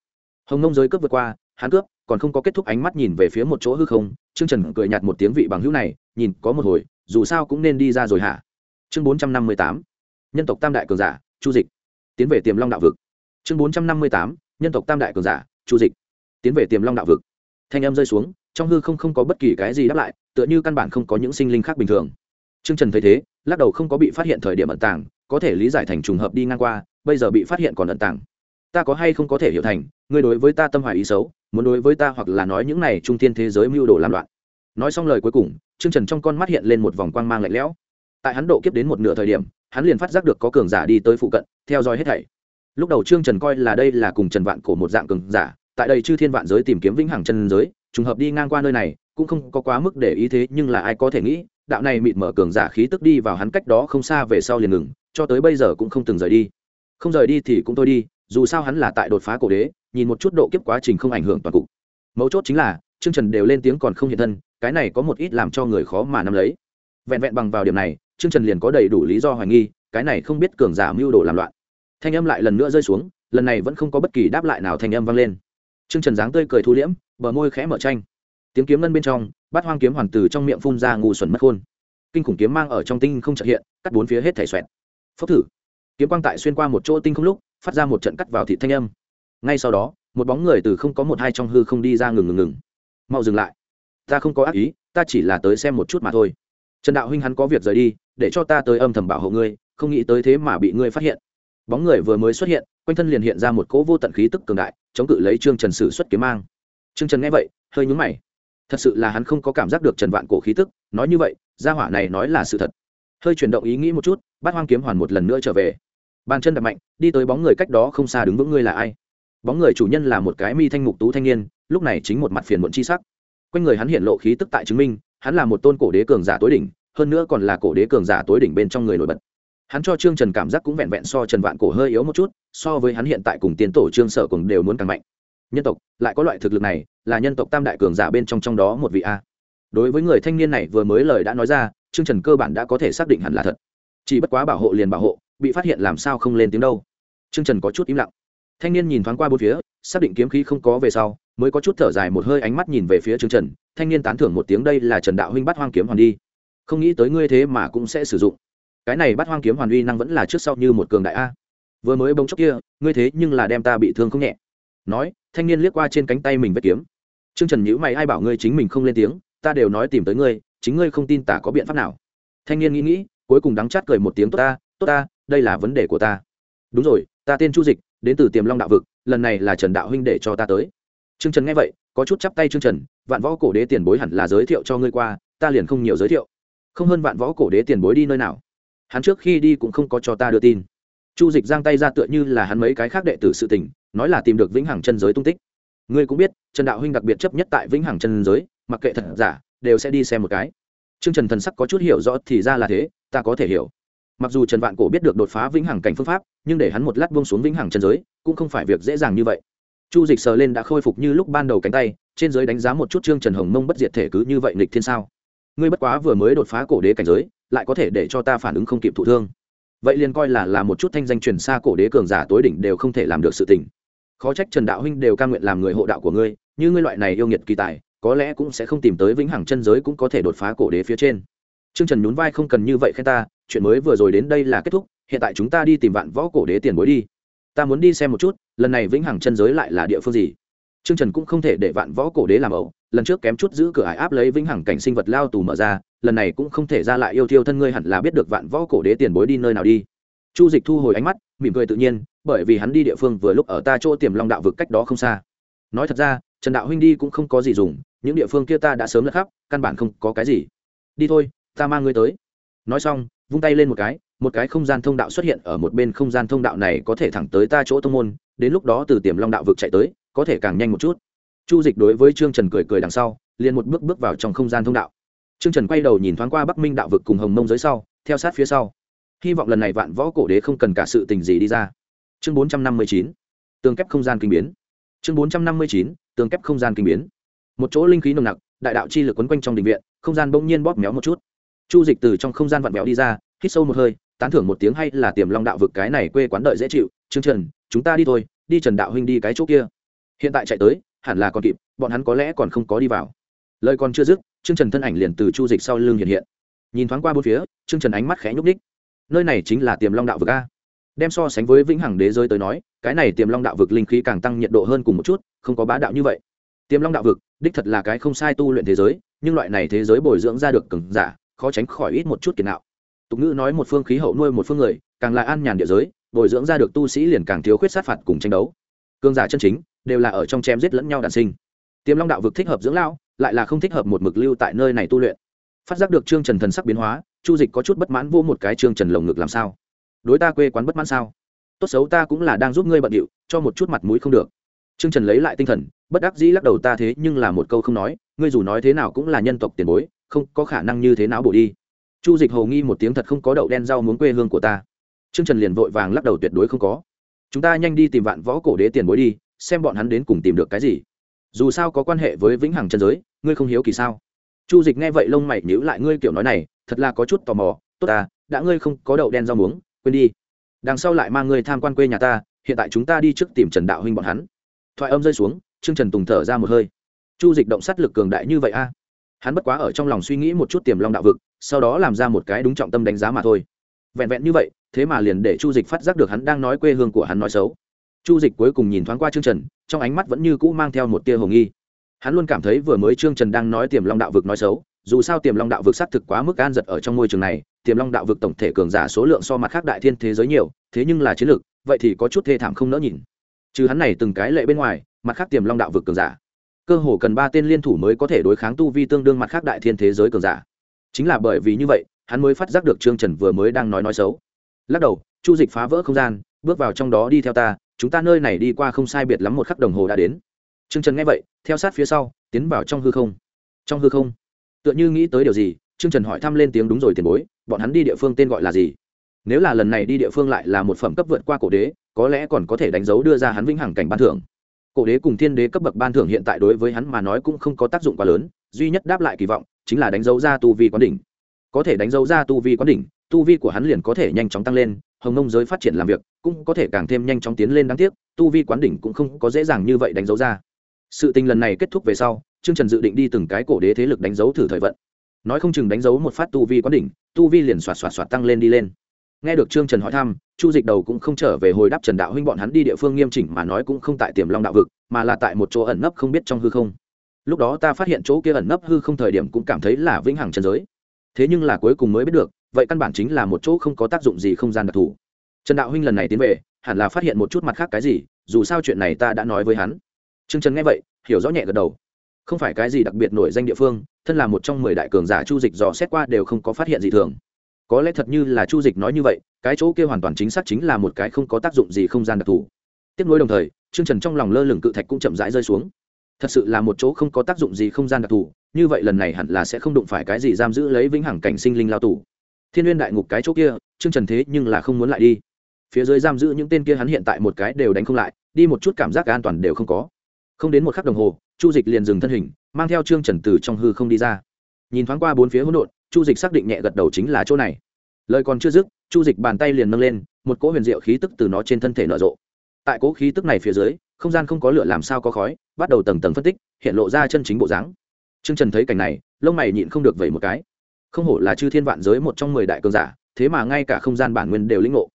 Hồng Mông giới cướp vượt qua, hắn cướp, còn không có kết thúc ánh mắt nhìn về phía một chỗ hư không, Trương Trần cười nhạt một tiếng vị bằng hữu này, nhìn, có một hồi, dù sao cũng nên đi ra rồi hả? Chương bốn trăm năm mươi tám, Nhân tộc Tam đại cường giả, Chu Dịch, tiến về Tiềm Long đạo vực. Chương bốn trăm năm mươi tám, Nhân tộc Tam đại cường giả, Chu Dịch, tiến về Tiềm Long đạo vực. Thanh âm rơi xuống, trong hư không không có bất kỳ cái gì đáp lại, tựa như căn bản không có những sinh linh khác bình thường. Trương Trần thấy thế, lắc đầu không có bị phát hiện thời điểm ẩn tàng, có thể lý giải thành trùng hợp đi ngang qua bây giờ bị phát hiện còn ẩn tàng ta có hay không có thể hiểu thành ngươi đối với ta tâm hoài ý xấu muốn đối với ta hoặc là nói những này trung thiên thế giới mưu đồ làm loạn nói xong lời cuối cùng trương trần trong con mắt hiện lên một vòng quang mang lạnh lẽo. Tại hắn độ kiếp đến một nửa thời điểm, hắn liền phát giác được có cường giả đi tới phụ cận, theo dõi hết thảy. Lúc đầu trương trần coi là đây là cùng trần vạn cổ một dạng cường giả, tại đây chư thiên vạn giới tìm kiếm vĩnh hằng chân giới, trùng hợp đi ngang qua nơi này, cũng không có quá mức để ý thế, nhưng là ai có thể nghĩ, đạo này mịt mở cường giả khí tức đi vào hắn cách đó không xa về sau liền ngừng, cho tới bây giờ cũng không từng rời đi. Không rời đi thì cũng thôi đi, dù sao hắn là tại đột phá cổ đế, nhìn một chút độ kiếp quá trình không ảnh hưởng toàn cục. Mấu chốt chính là trương trần đều lên tiếng còn không hiện thân, cái này có một ít làm cho người khó mà nắm lấy. Vẹn vẹn bằng vào điểm này, trương trần liền có đầy đủ lý do hoài nghi, cái này không biết cường giả mưu đồ làm loạn. Thanh âm lại lần nữa rơi xuống, lần này vẫn không có bất kỳ đáp lại nào thanh âm vang lên. Trương trần dáng tươi cười thu liễm, bờ môi khẽ mở tranh. Tiếng kiếm ngân bên trong, bát hoang kiếm hoàn từ trong miệng phun ra ngu xuẩn mất khôn. Kinh khủng kiếm mang ở trong tinh không trợ hiện, cắt bốn phía hết thảy xoẹt. Phốc thử. Kiếm quang tại xuyên qua một chỗ tinh không lúc, phát ra một trận cắt vào thị thanh âm. Ngay sau đó, một bóng người từ không có một hai trong hư không đi ra ngừng ngừng ngừng mau dừng lại. Ta không có ác ý, ta chỉ là tới xem một chút mà thôi. Trần đạo huynh hắn có việc rời đi, để cho ta tới âm thầm bảo hộ ngươi, không nghĩ tới thế mà bị ngươi phát hiện. Bóng người vừa mới xuất hiện, quanh thân liền hiện ra một cỗ vô tận khí tức cường đại, chống cự lấy trương trần sử xuất kiếm mang. Trương trần nghe vậy, hơi nhúng mày. Thật sự là hắn không có cảm giác được trần vạn cổ khí tức, nói như vậy, gia hỏa này nói là sự thật. Hơi chuyển động ý nghĩ một chút bát hoang kiếm hoàn một lần nữa trở về. Bàn chân đập mạnh, đi tới bóng người cách đó không xa đứng vững ngươi là ai? Bóng người chủ nhân là một cái mi thanh mục tú thanh niên lúc này chính một mặt phiền muộn chi sắc. Quanh người hắn hiện lộ khí tức tại chứng minh, hắn là một tôn cổ đế cường giả tối đỉnh, hơn nữa còn là cổ đế cường giả tối đỉnh bên trong người nổi bật. Hắn cho trương trần cảm giác cũng vẹn vẹn so trần vạn cổ hơi yếu một chút, so với hắn hiện tại cùng tiến tổ trương sở cùng đều muốn càng mạnh. Nhân tộc, lại có loại thực lực này, là nhân tộc tam đại cường giả bên trong trong đó một vị a. Đối với người thanh niên này vừa mới lời đã nói ra, trương trần cơ bản đã có thể xác định hẳn là thật. Chỉ bất quá bảo hộ liền bảo hộ, bị phát hiện làm sao không lên tiếng đâu. Trương trần có chút im lặng. Thanh niên nhìn thoáng qua bốn phía, xác định kiếm khí không có về sau mới có chút thở dài một hơi ánh mắt nhìn về phía trương trần, thanh niên tán thưởng một tiếng, đây là trần đạo huynh bắt hoang kiếm hoàn đi. Không nghĩ tới ngươi thế mà cũng sẽ sử dụng. Cái này bắt hoang kiếm hoàn uy năng vẫn là trước sau như một cường đại a. Vừa mới bông chốc kia, ngươi thế nhưng là đem ta bị thương không nhẹ. Nói, thanh niên liếc qua trên cánh tay mình vết kiếm. Trương trần nhữ mày, ai bảo ngươi chính mình không lên tiếng? Ta đều nói tìm tới ngươi, chính ngươi không tin tả có biện pháp nào. Thanh niên nghĩ nghĩ, cuối cùng đắng chát cười một tiếng, tốt ta tốt ta, đây là vấn đề của ta. Đúng rồi, ta tên chu dịch, đến từ tiềm long đạo vực, lần này là trần đạo huynh để cho ta tới trương trần nghe vậy, có chút chắp tay trương trần, vạn võ cổ đế tiền bối hẳn là giới thiệu cho ngươi qua, ta liền không nhiều giới thiệu. Không hơn vạn võ cổ đế tiền bối đi nơi nào? Hắn trước khi đi cũng không có cho ta đưa tin. Chu dịch giang tay ra tựa như là hắn mấy cái khác đệ tử sự tình, nói là tìm được vĩnh hằng chân giới tung tích. Ngươi cũng biết, trần đạo huynh đặc biệt chấp nhất tại vĩnh hằng chân giới, mặc kệ thật giả, đều sẽ đi xem một cái. Trương trần thần sắc có chút hiểu rõ thì ra là thế, ta có thể hiểu. Mặc dù trần vạn cổ biết được đột phá vĩnh hằng cảnh phương pháp, nhưng để hắn một lát buông xuống vĩnh hằng chân giới, cũng không phải việc dễ dàng như vậy chu dịch sờ lên đã khôi phục như lúc ban đầu cánh tay trên giới đánh giá một chút trương trần hồng mông bất diệt thể cứ như vậy nghịch thiên sao? Ngươi bất quá vừa mới đột phá cổ đế cảnh giới lại có thể để cho ta phản ứng không kịp thụ thương. Vậy liền coi là là một chút thanh danh truyền xa cổ đế cường giả tối đỉnh đều không thể làm được sự tình. Khó trách trần đạo huynh đều ca nguyện làm người hộ đạo của ngươi như ngươi loại này yêu nghiệt kỳ tài có lẽ cũng sẽ không tìm tới vĩnh hằng chân giới cũng có thể đột phá cổ đế phía trên. Trương Trần nhún vai không cần như vậy khen ta, chuyện mới vừa rồi đến đây là kết thúc, hiện tại chúng ta đi tìm vạn võ cổ đế tiền bối đi. Ta muốn đi xem một chút, lần này vĩnh hằng chân giới lại là địa phương gì. Trương Trần cũng không thể để vạn võ cổ đế làm ẩu, lần trước kém chút giữ cửa ải áp lấy vĩnh hằng cảnh sinh vật lao tù mở ra, lần này cũng không thể ra lại yêu thiêu thân ngươi hẳn là biết được vạn võ cổ đế tiền bối đi nơi nào đi. Chu Dịch thu hồi ánh mắt, mỉm cười tự nhiên, bởi vì hắn đi địa phương vừa lúc ở ta chỗ tiềm long đạo vực cách đó không xa nói thật ra trần đạo huynh đi cũng không có gì dùng những địa phương kia ta đã sớm lật khắp căn bản không có cái gì đi thôi ta mang ngươi tới nói xong vung tay lên một cái một cái không gian thông đạo xuất hiện ở một bên không gian thông đạo này có thể thẳng tới ta chỗ thông môn, đến lúc đó từ tiềm long đạo vực chạy tới, có thể càng nhanh một chút. Chu dịch đối với trương trần cười cười đằng sau, liền một bước bước vào trong không gian thông đạo. Trương trần quay đầu nhìn thoáng qua bắc minh đạo vực cùng hồng mông dưới sau, theo sát phía sau. Hy vọng lần này vạn võ cổ đế không cần cả sự tình gì đi ra. Chương bốn trăm năm mươi chín, tường kép không gian kinh biến. Chương bốn trăm năm mươi chín, tường kép không gian kinh biến. Một chỗ linh khí nồng nặc, đại đạo chi lực quấn quanh trong đình viện, không gian bỗng nhiên bóp méo một chút. Chu dịch từ trong không gian vặn béo đi ra, hít sâu một hơi tán thưởng một tiếng hay là tiềm long đạo vực cái này quê quán đợi dễ chịu chương trần, chúng ta đi thôi, đi trần đạo huynh đi cái chỗ kia. Hiện tại chạy tới, hẳn là còn kịp, bọn hắn có lẽ còn không có đi vào. Lời còn chưa dứt chương trần thân ảnh liền từ chu dịch sau lưng hiện hiện. Nhìn thoáng qua bốn phía chương trần ánh mắt khẽ nhúc ních nơi này chính là tiềm long đạo vực a. Đem so sánh với vĩnh hằng đế giới tới nói, cái này tiềm long đạo vực linh khí càng tăng nhiệt độ hơn cùng một chút, không có bá đạo như vậy. Tiềm long đạo vực, đích thật là cái không sai tu luyện thế giới, nhưng loại này thế giới bồi dưỡng ra được cứng giả, khó tránh khỏi ít một chút kiệt nạo tục ngữ nói một phương khí hậu nuôi một phương người, càng là an nhàn địa giới, bồi dưỡng ra được tu sĩ liền càng thiếu khuyết sát phạt cùng tranh đấu. Cương giả chân chính, đều là ở trong chém giết lẫn nhau đàn sinh. Tiềm long đạo vực thích hợp dưỡng lao lại là không thích hợp một mực lưu tại nơi này tu luyện. Phát giác được trương trần thần sắc biến hóa, chu dịch có chút bất mãn vô một cái trương trần lồng ngực làm sao? Đối ta quê quán bất mãn sao? Tốt xấu ta cũng là đang giúp ngươi bận điệu, cho một chút mặt mũi không được. Trương trần lấy lại tinh thần, bất đắc dĩ lắc đầu ta thế nhưng là một câu không nói, ngươi dù nói thế nào cũng là nhân tộc tiền bối, không có khả năng như thế nào bổ đi chu dịch hầu nghi một tiếng thật không có đậu đen rau muốn quê hương của ta. Trương trần liền vội vàng lắc đầu tuyệt đối không có. Chúng ta nhanh đi tìm vạn võ cổ đế tiền bối đi, xem bọn hắn đến cùng tìm được cái gì. Dù sao có quan hệ với vĩnh hằng chân giới, ngươi không hiếu kỳ sao? Chu dịch nghe vậy lông mày nhữ lại, ngươi kiểu nói này, thật là có chút tò mò. Tốt ta đã ngươi không có đậu đen rau muống, quên đi. Đằng sau lại mang ngươi tham quan quê nhà ta, hiện tại chúng ta đi trước tìm trần đạo huynh bọn hắn. Thoại âm rơi xuống, trương trần tùng thở ra một hơi. Chu dịch động sát lực cường đại như vậy a hắn bất quá ở trong lòng suy nghĩ một chút tiềm long đạo vực, sau đó làm ra một cái đúng trọng tâm đánh giá mà thôi. Vẹn vẹn như vậy, thế mà liền để chu dịch phát giác được hắn đang nói quê hương của hắn nói xấu. Chu dịch cuối cùng nhìn thoáng qua trương trần, trong ánh mắt vẫn như cũ mang theo một tia hồng nghi. Hắn luôn cảm thấy vừa mới trương trần đang nói tiềm long đạo vực nói xấu, dù sao tiềm long đạo vực xác thực quá mức an giật ở trong môi trường này, tiềm long đạo vực tổng thể cường giả số lượng so mặt khác đại thiên thế giới nhiều, thế nhưng là chiến lược, vậy thì có chút thê thảm không nỡ nhìn. Trừ hắn này từng cái lệ bên ngoài, mặt khác tiềm long đạo vực cường giả cơ hồ cần ba tên liên thủ mới có thể đối kháng tu vi tương đương mặt khác đại thiên thế giới cường giả. Chính là bởi vì như vậy, hắn mới phát giác được trương trần vừa mới đang nói nói xấu. Lắc đầu, chu dịch phá vỡ không gian, bước vào trong đó đi theo ta, chúng ta nơi này đi qua không sai biệt lắm một khắc đồng hồ đã đến. Trương trần nghe vậy, theo sát phía sau, tiến vào trong hư không. Trong hư không? Tựa như nghĩ tới điều gì, trương trần hỏi thăm lên tiếng đúng rồi tiền bối, bọn hắn đi địa phương tên gọi là gì? Nếu là lần này đi địa phương lại là một phẩm cấp vượt qua cổ đế, có lẽ còn có thể đánh dấu đưa ra hắn vĩnh hằng cảnh ban thưởng cổ đế cùng thiên đế cấp bậc ban thưởng hiện tại đối với hắn mà nói cũng không có tác dụng quá lớn, duy nhất đáp lại kỳ vọng chính là đánh dấu ra tu vi quán đỉnh. Có thể đánh dấu ra tu vi quán đỉnh, tu vi của hắn liền có thể nhanh chóng tăng lên, hồng nông giới phát triển làm việc cũng có thể càng thêm nhanh chóng tiến lên đáng tiếc, tu vi quán đỉnh cũng không có dễ dàng như vậy đánh dấu ra. Sự tình lần này kết thúc về sau, trương trần dự định đi từng cái cổ đế thế lực đánh dấu thử thời vận. Nói không chừng đánh dấu một phát tu vi quán đỉnh, tu vi liền xoạt xoạt xoạt tăng lên đi lên nghe được trương trần hỏi thăm, chu dịch đầu cũng không trở về hồi đáp trần đạo huynh bọn hắn đi địa phương nghiêm chỉnh mà nói cũng không tại tiềm long đạo vực, mà là tại một chỗ ẩn nấp không biết trong hư không. Lúc đó ta phát hiện chỗ kia ẩn nấp hư không thời điểm cũng cảm thấy là vĩnh hằng trần giới. Thế nhưng là cuối cùng mới biết được, vậy căn bản chính là một chỗ không có tác dụng gì không gian đặc thù. Trần đạo huynh lần này tiến về, hẳn là phát hiện một chút mặt khác cái gì, dù sao chuyện này ta đã nói với hắn. T r ư ơ n g trần nghe vậy, hiểu rõ nhẹ gật đầu. Không phải cái gì đặc biệt nổi danh địa phương, thân là một trong mười đại cường giả chu dịch dò xét qua đều không có phát hiện gì thường có lẽ thật như là chu dịch nói như vậy, cái chỗ kia hoàn toàn chính xác chính là một cái không có tác dụng gì không gian đặc thù. Tiếp nối đồng thời, trương trần trong lòng lơ lửng cự thạch cũng chậm rãi rơi xuống. Thật sự là một chỗ không có tác dụng gì không gian đặc thù, như vậy lần này hẳn là sẽ không đụng phải cái gì giam giữ lấy vĩnh hằng cảnh sinh linh lao tù. Thiên n g u y ê n đại ngục cái chỗ kia chương trần thế nhưng là không muốn lại đi. Phía dưới giam giữ những tên kia hắn hiện tại một cái đều đánh không lại, đi một chút cảm giác an toàn đều không có. Không đến một khắc đồng hồ, chu dịch liền dừng thân hình, mang theo trương trần từ trong hư không đi ra. Nhìn thoáng qua bốn phía hỗn độn chu dịch xác định nhẹ gật đầu chính là chỗ này. Lời còn chưa dứt, chu dịch bàn tay liền nâng lên, một cỗ huyền diệu khí tức từ nó trên thân thể nở rộ. Tại cỗ khí tức này phía dưới, không gian không có lửa làm sao có khói, bắt đầu tầng tầng phân tích, hiện lộ ra chân chính bộ dáng. T r ư ơ n g trần thấy cảnh này, lông mày nhịn không được vẩy một cái. Không hổ là chư thiên vạn giới một trong mười đại cường giả, thế mà ngay cả không gian bản nguyên đều lĩnh ngộ.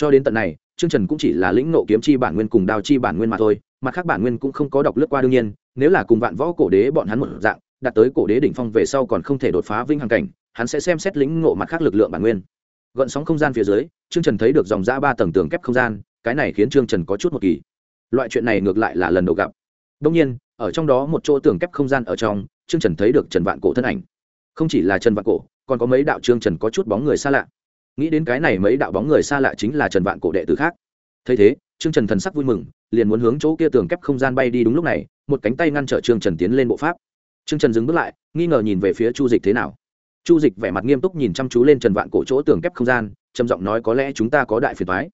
Cho đến tận này, Trương trần cũng chỉ là lĩnh ngộ kiếm chi bản nguyên cùng đao chi bản nguyên mà thôi, mặt khác bản nguyên cũng không có đọc lướt qua đương nhiên, nếu là cùng vạn võ cổ đế bọn hắn một dạng đạt tới cổ đế đỉnh phong về sau còn không thể đột phá vinh hằng cảnh, hắn sẽ xem xét lĩnh ngộ mặt khác lực lượng bản nguyên. Gợn sóng không gian phía dưới, trương trần thấy được dòng ra ba tầng tường kép không gian, cái này khiến trương trần có chút một kỳ. Loại chuyện này ngược lại là lần đầu gặp. Đông nhiên, ở trong đó một chỗ tường kép không gian ở trong, trương trần thấy được trần vạn cổ thân ảnh. Không chỉ là trần vạn cổ, còn có mấy đạo trương trần có chút bóng người xa lạ. Nghĩ đến cái này mấy đạo bóng người xa lạ chính là trần vạn cổ đệ tử khác. Thấy thế, trương trần thần sắc vui mừng, liền muốn hướng chỗ kia tường kép không gian bay đi đúng lúc này, một cánh tay ngăn trở trương trần tiến lên bộ pháp trương trần dừng bước lại, nghi ngờ nhìn về phía chu dịch thế nào. Chu dịch vẻ mặt nghiêm túc nhìn chăm chú lên trần vạn cổ chỗ tường kép không gian, trầm giọng nói có lẽ chúng ta có đại phiền thoái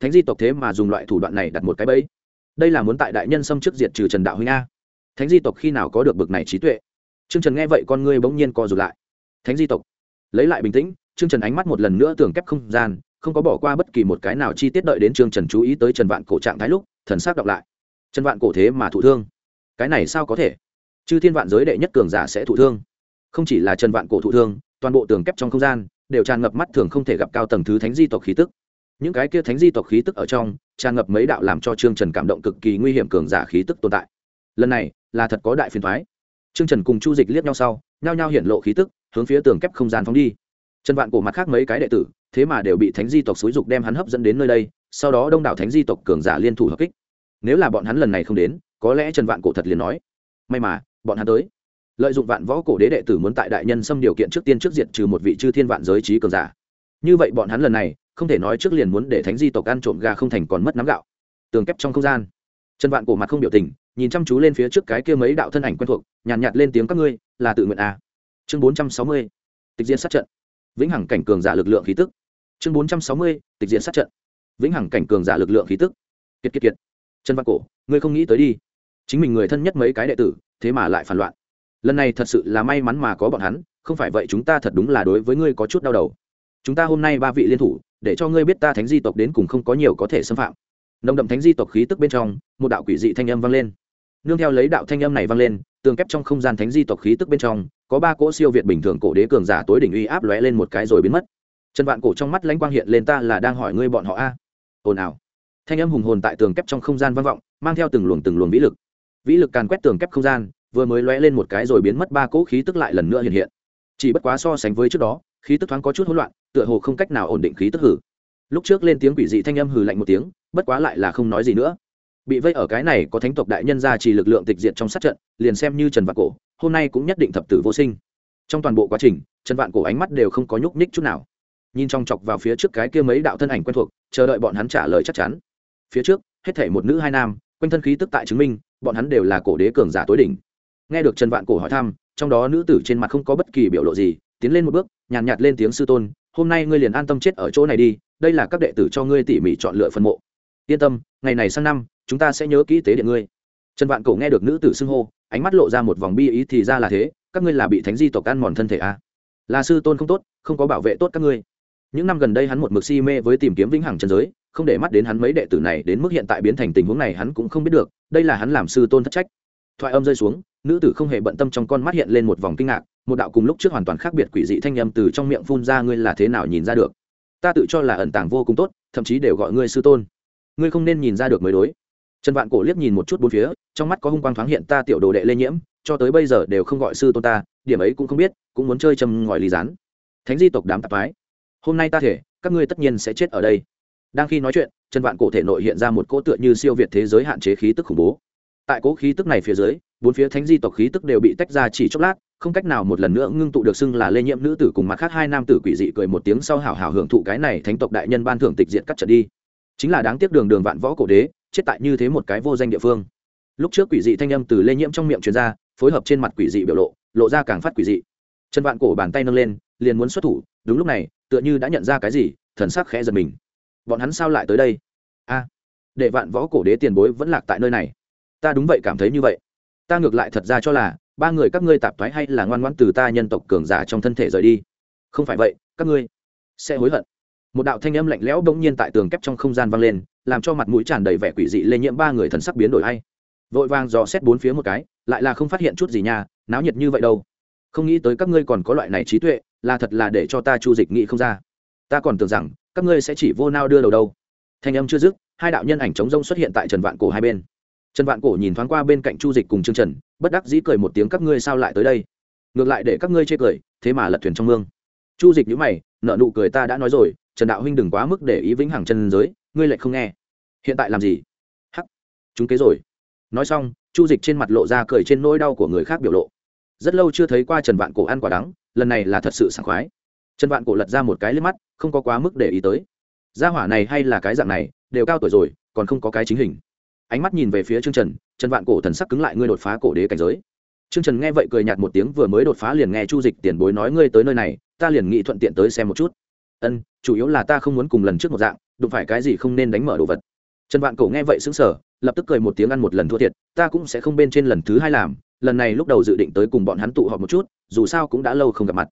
thánh di tộc thế mà dùng loại thủ đoạn này đặt một cái bẫy. Đây là muốn tại đại nhân xâm trước diệt trừ trần đạo huynh a. Thánh di tộc khi nào có được bực này trí tuệ? Trương trần nghe vậy con ngươi bỗng nhiên co rụt lại. Thánh di tộc. Lấy lại bình tĩnh, trương trần ánh mắt một lần nữa tường kép không gian, không có bỏ qua bất kỳ một cái nào chi tiết đợi đến trương trần chú ý tới trần vạn cổ trạng thái lúc, thần s c đọc lại. Trần vạn cổ thế mà thụ thương. Cái này sao có thể? Chư thiên vạn giới đệ nhất cường giả sẽ thụ thương. Không chỉ là trần vạn cổ thụ thương, toàn bộ tường kép trong không gian đều tràn ngập mắt thường không thể gặp cao tầng thứ thánh di tộc khí tức. Những cái kia thánh di tộc khí tức ở trong tràn ngập mấy đạo làm cho trương trần cảm động cực kỳ nguy hiểm cường giả khí tức tồn tại. Lần này là thật có đại phiền thoái trương trần cùng chu dịch liếc nhau sau, nhao nhao hiện lộ khí tức, hướng phía tường kép không gian phóng đi. Trần vạn cổ mặt khác mấy cái đệ tử, thế mà đều bị thánh di tộc xúi dục đem hắn hấp dẫn đến nơi đây, sau đó đông đảo thánh di tộc cường giả liên thủ hợp kích. Nếu là bọn hắn lần này không đến, có lẽ trần vạn cổ thật liền nói, may mà bọn hắn tới. Lợi dụng vạn võ cổ đế đệ tử muốn tại đại nhân xâm điều kiện trước tiên trước diệt trừ một vị chư thiên vạn giới trí cường giả. Như vậy bọn hắn lần này không thể nói trước liền muốn để thánh di tộc ăn trộm gà không thành còn mất nắm gạo. Tường kép trong không gian. Trần vạn cổ mặt không biểu tình nhìn chăm chú lên phía trước cái kia mấy đạo thân ảnh quen thuộc nhàn nhạt, nhạt lên tiếng các ngươi là tự nguyện à. chương bốn trăm sáu mươi tịch diễn sát trận. Vĩnh hằng cảnh cường giả lực lượng khí tức. Chương bốn trăm sáu mươi tịch diễn sát trận. Vĩnh hằng cảnh cường giả lực lượng khí tức. Kiệt kiệt kiệt. Trần vạn cổ ngươi không nghĩ tới đi. Chính mình người thân nhất mấy cái đệ tử thế mà lại phản loạn. Lần này thật sự là may mắn mà có bọn hắn, không phải vậy chúng ta thật đúng là đối với ngươi có chút đau đầu. Chúng ta hôm nay ba vị liên thủ, để cho ngươi biết ta thánh di tộc đến cùng không có nhiều có thể xâm phạm. Nồng đậm thánh di tộc khí tức bên trong, một đạo quỷ dị thanh âm vang lên. Nương theo lấy đạo thanh âm này vang lên, tường kép trong không gian thánh di tộc khí tức bên trong, có ba cỗ siêu việt bình thường cổ đế cường giả tối đỉnh uy áp lóe lên một cái rồi biến mất. Trần vạn cổ trong mắt lãnh quang hiện lên, ta là đang hỏi ngươi bọn họ a. Ồn ào. Thanh âm hùng hồn tại tường kép trong không gian vang vọng, mang theo từng luồng từng luồng vĩ lực vĩ lực càn quét tường kép không gian, vừa mới lóe lên một cái rồi biến mất ba cỗ khí tức lại lần nữa hiện hiện. Chỉ bất quá so sánh với trước đó, khí tức thoáng có chút hỗn loạn, tựa hồ không cách nào ổn định khí tức hử. Lúc trước lên tiếng quỷ dị thanh âm hừ lạnh một tiếng, bất quá lại là không nói gì nữa. Bị vây ở cái này có thánh tộc đại nhân ra chỉ lực lượng tịch diện trong sát trận, liền xem như trần vạn cổ, hôm nay cũng nhất định thập tử vô sinh. Trong toàn bộ quá trình, trần vạn cổ ánh mắt đều không có nhúc nhích chút nào. Nhìn trong chọc vào phía trước cái kia mấy đạo thân ảnh quen thuộc, chờ đợi bọn hắn trả lời chắc chắn. Phía trước, hết thể một nữ hai nam, quanh thân khí tức tại chứng minh bọn hắn đều là cổ đế cường giả tối đỉnh. Nghe được trần vạn cổ hỏi thăm trong đó nữ tử trên mặt không có bất kỳ biểu lộ gì tiến lên một bước nhàn nhạt, nhạt lên tiếng sư tôn hôm nay ngươi liền an tâm chết ở chỗ này đi đây là các đệ tử cho ngươi tỉ mỉ chọn lựa phân mộ. Yên tâm ngày này sang năm chúng ta sẽ nhớ kỹ tế điện ngươi. Trần vạn cổ nghe được nữ tử xưng hô ánh mắt lộ ra một vòng bi ý thì ra là thế các ngươi là bị thánh di tộc ăn mòn thân thể à? là sư tôn không tốt không có bảo vệ tốt các ngươi. Những năm gần đây hắn một mực si mê với tìm kiếm vĩnh hằng chân giới không để mắt đến hắn mấy đệ tử này đến mức hiện tại biến thành tình huống này hắn cũng không biết được, đây là hắn làm sư tôn thất trách. Thoại âm rơi xuống, nữ tử không hề bận tâm trong con mắt hiện lên một vòng kinh ngạc, một đạo cùng lúc trước hoàn toàn khác biệt quỷ dị thanh âm từ trong miệng phun ra, ngươi là thế nào nhìn ra được? Ta tự cho là ẩn tàng vô cùng tốt, thậm chí đều gọi ngươi sư tôn. Ngươi không nên nhìn ra được mới đối. Trần vạn cổ liếc nhìn một chút bốn phía, trong mắt có hung quang thoáng hiện ta tiểu đồ đệ lây nhiễm, cho tới bây giờ đều không gọi sư tôn ta, điểm ấy cũng không biết, cũng muốn chơi châm ngòi lý rán thánh di tộc đám tạp ái hôm nay ta thể, các ngươi tất nhiên sẽ chết ở đây đang khi nói chuyện, chân vạn cổ thể nội hiện ra một cỗ tựa như siêu việt thế giới hạn chế khí tức khủng bố. Tại cỗ khí tức này phía dưới, bốn phía thánh di tộc khí tức đều bị tách ra chỉ chốc lát, không cách nào một lần nữa ngưng tụ được xưng là lây nhiễm nữ tử cùng mặt khác hai nam tử quỷ dị cười một tiếng sau hảo hảo hưởng thụ cái này thánh tộc đại nhân ban thưởng tịch diện cắt trận đi. Chính là đáng tiếc đường đường vạn võ cổ đế, chết tại như thế một cái vô danh địa phương. Lúc trước quỷ dị thanh âm từ lây nhiễm trong miệng truyền ra, phối hợp trên mặt quỷ dị biểu lộ lộ ra càng phát quỷ dị. Chân vạn cổ bàn tay nâng lên, liền muốn xuất thủ, đúng lúc này, tựa như đã nhận ra cái gì, thần sắc khẽ giật mình bọn hắn sao lại tới đây? A, để vạn võ cổ đế tiền bối vẫn lạc tại nơi này. Ta đúng vậy cảm thấy như vậy. Ta ngược lại thật ra cho là, ba người các ngươi tạp thoái hay là ngoan ngoãn từ ta nhân tộc cường giả trong thân thể rời đi. Không phải vậy, các ngươi sẽ hối hận. Một đạo thanh âm lạnh lẽo bỗng nhiên tại tường kép trong không gian vang lên, làm cho mặt mũi tràn đầy vẻ quỷ dị lây nhiễm ba người thần sắc biến đổi hay vội vàng dò xét bốn phía một cái, lại là không phát hiện chút gì nha, náo nhiệt như vậy đâu. Không nghĩ tới các ngươi còn có loại này trí tuệ, là thật là để cho ta chu dịch nghĩ không ra ta còn tưởng rằng các ngươi sẽ chỉ vô nao đưa đầu đâu. Thanh âm chưa dứt, hai đạo nhân ảnh trống rông xuất hiện tại trần vạn cổ hai bên. Trần vạn cổ nhìn thoáng qua bên cạnh chu dịch cùng trương trần, bất đắc dĩ cười một tiếng, các ngươi sao lại tới đây? Ngược lại để các ngươi chê cười, thế mà lật thuyền trong mương. Chu dịch nhữ mày nợ nụ cười, ta đã nói rồi, trần đạo huynh đừng quá mức để ý vĩnh hằng chân giới, ngươi lại không nghe. Hiện tại làm gì? Hắc, chúng kế rồi. Nói xong, chu dịch trên mặt lộ ra cười trên nỗi đau của người khác biểu lộ. Rất lâu chưa thấy qua trần vạn cổ ăn quả đắng, lần này là thật sự sảng khoái trần vạn cổ lật ra một cái lên mắt, không có quá mức để ý tới. Gia hỏa này hay là cái dạng này, đều cao tuổi rồi, còn không có cái chính hình. Ánh mắt nhìn về phía trương trần trần vạn cổ thần sắc cứng lại ngươi đột phá cổ đế cảnh giới. Trương trần nghe vậy cười nhạt một tiếng, vừa mới đột phá liền nghe chu dịch tiền bối nói ngươi tới nơi này, ta liền nghĩ thuận tiện tới xem một chút. Ân, chủ yếu là ta không muốn cùng lần trước một dạng, đụng phải cái gì không nên đánh mở đồ vật. Trần vạn cổ nghe vậy xứng sở lập tức cười một tiếng ăn một lần thua thiệt, ta cũng sẽ không bên trên lần thứ hai làm, lần này lúc đầu dự định tới cùng bọn hắn tụ họp một chút, dù sao cũng đã lâu không gặp mặt.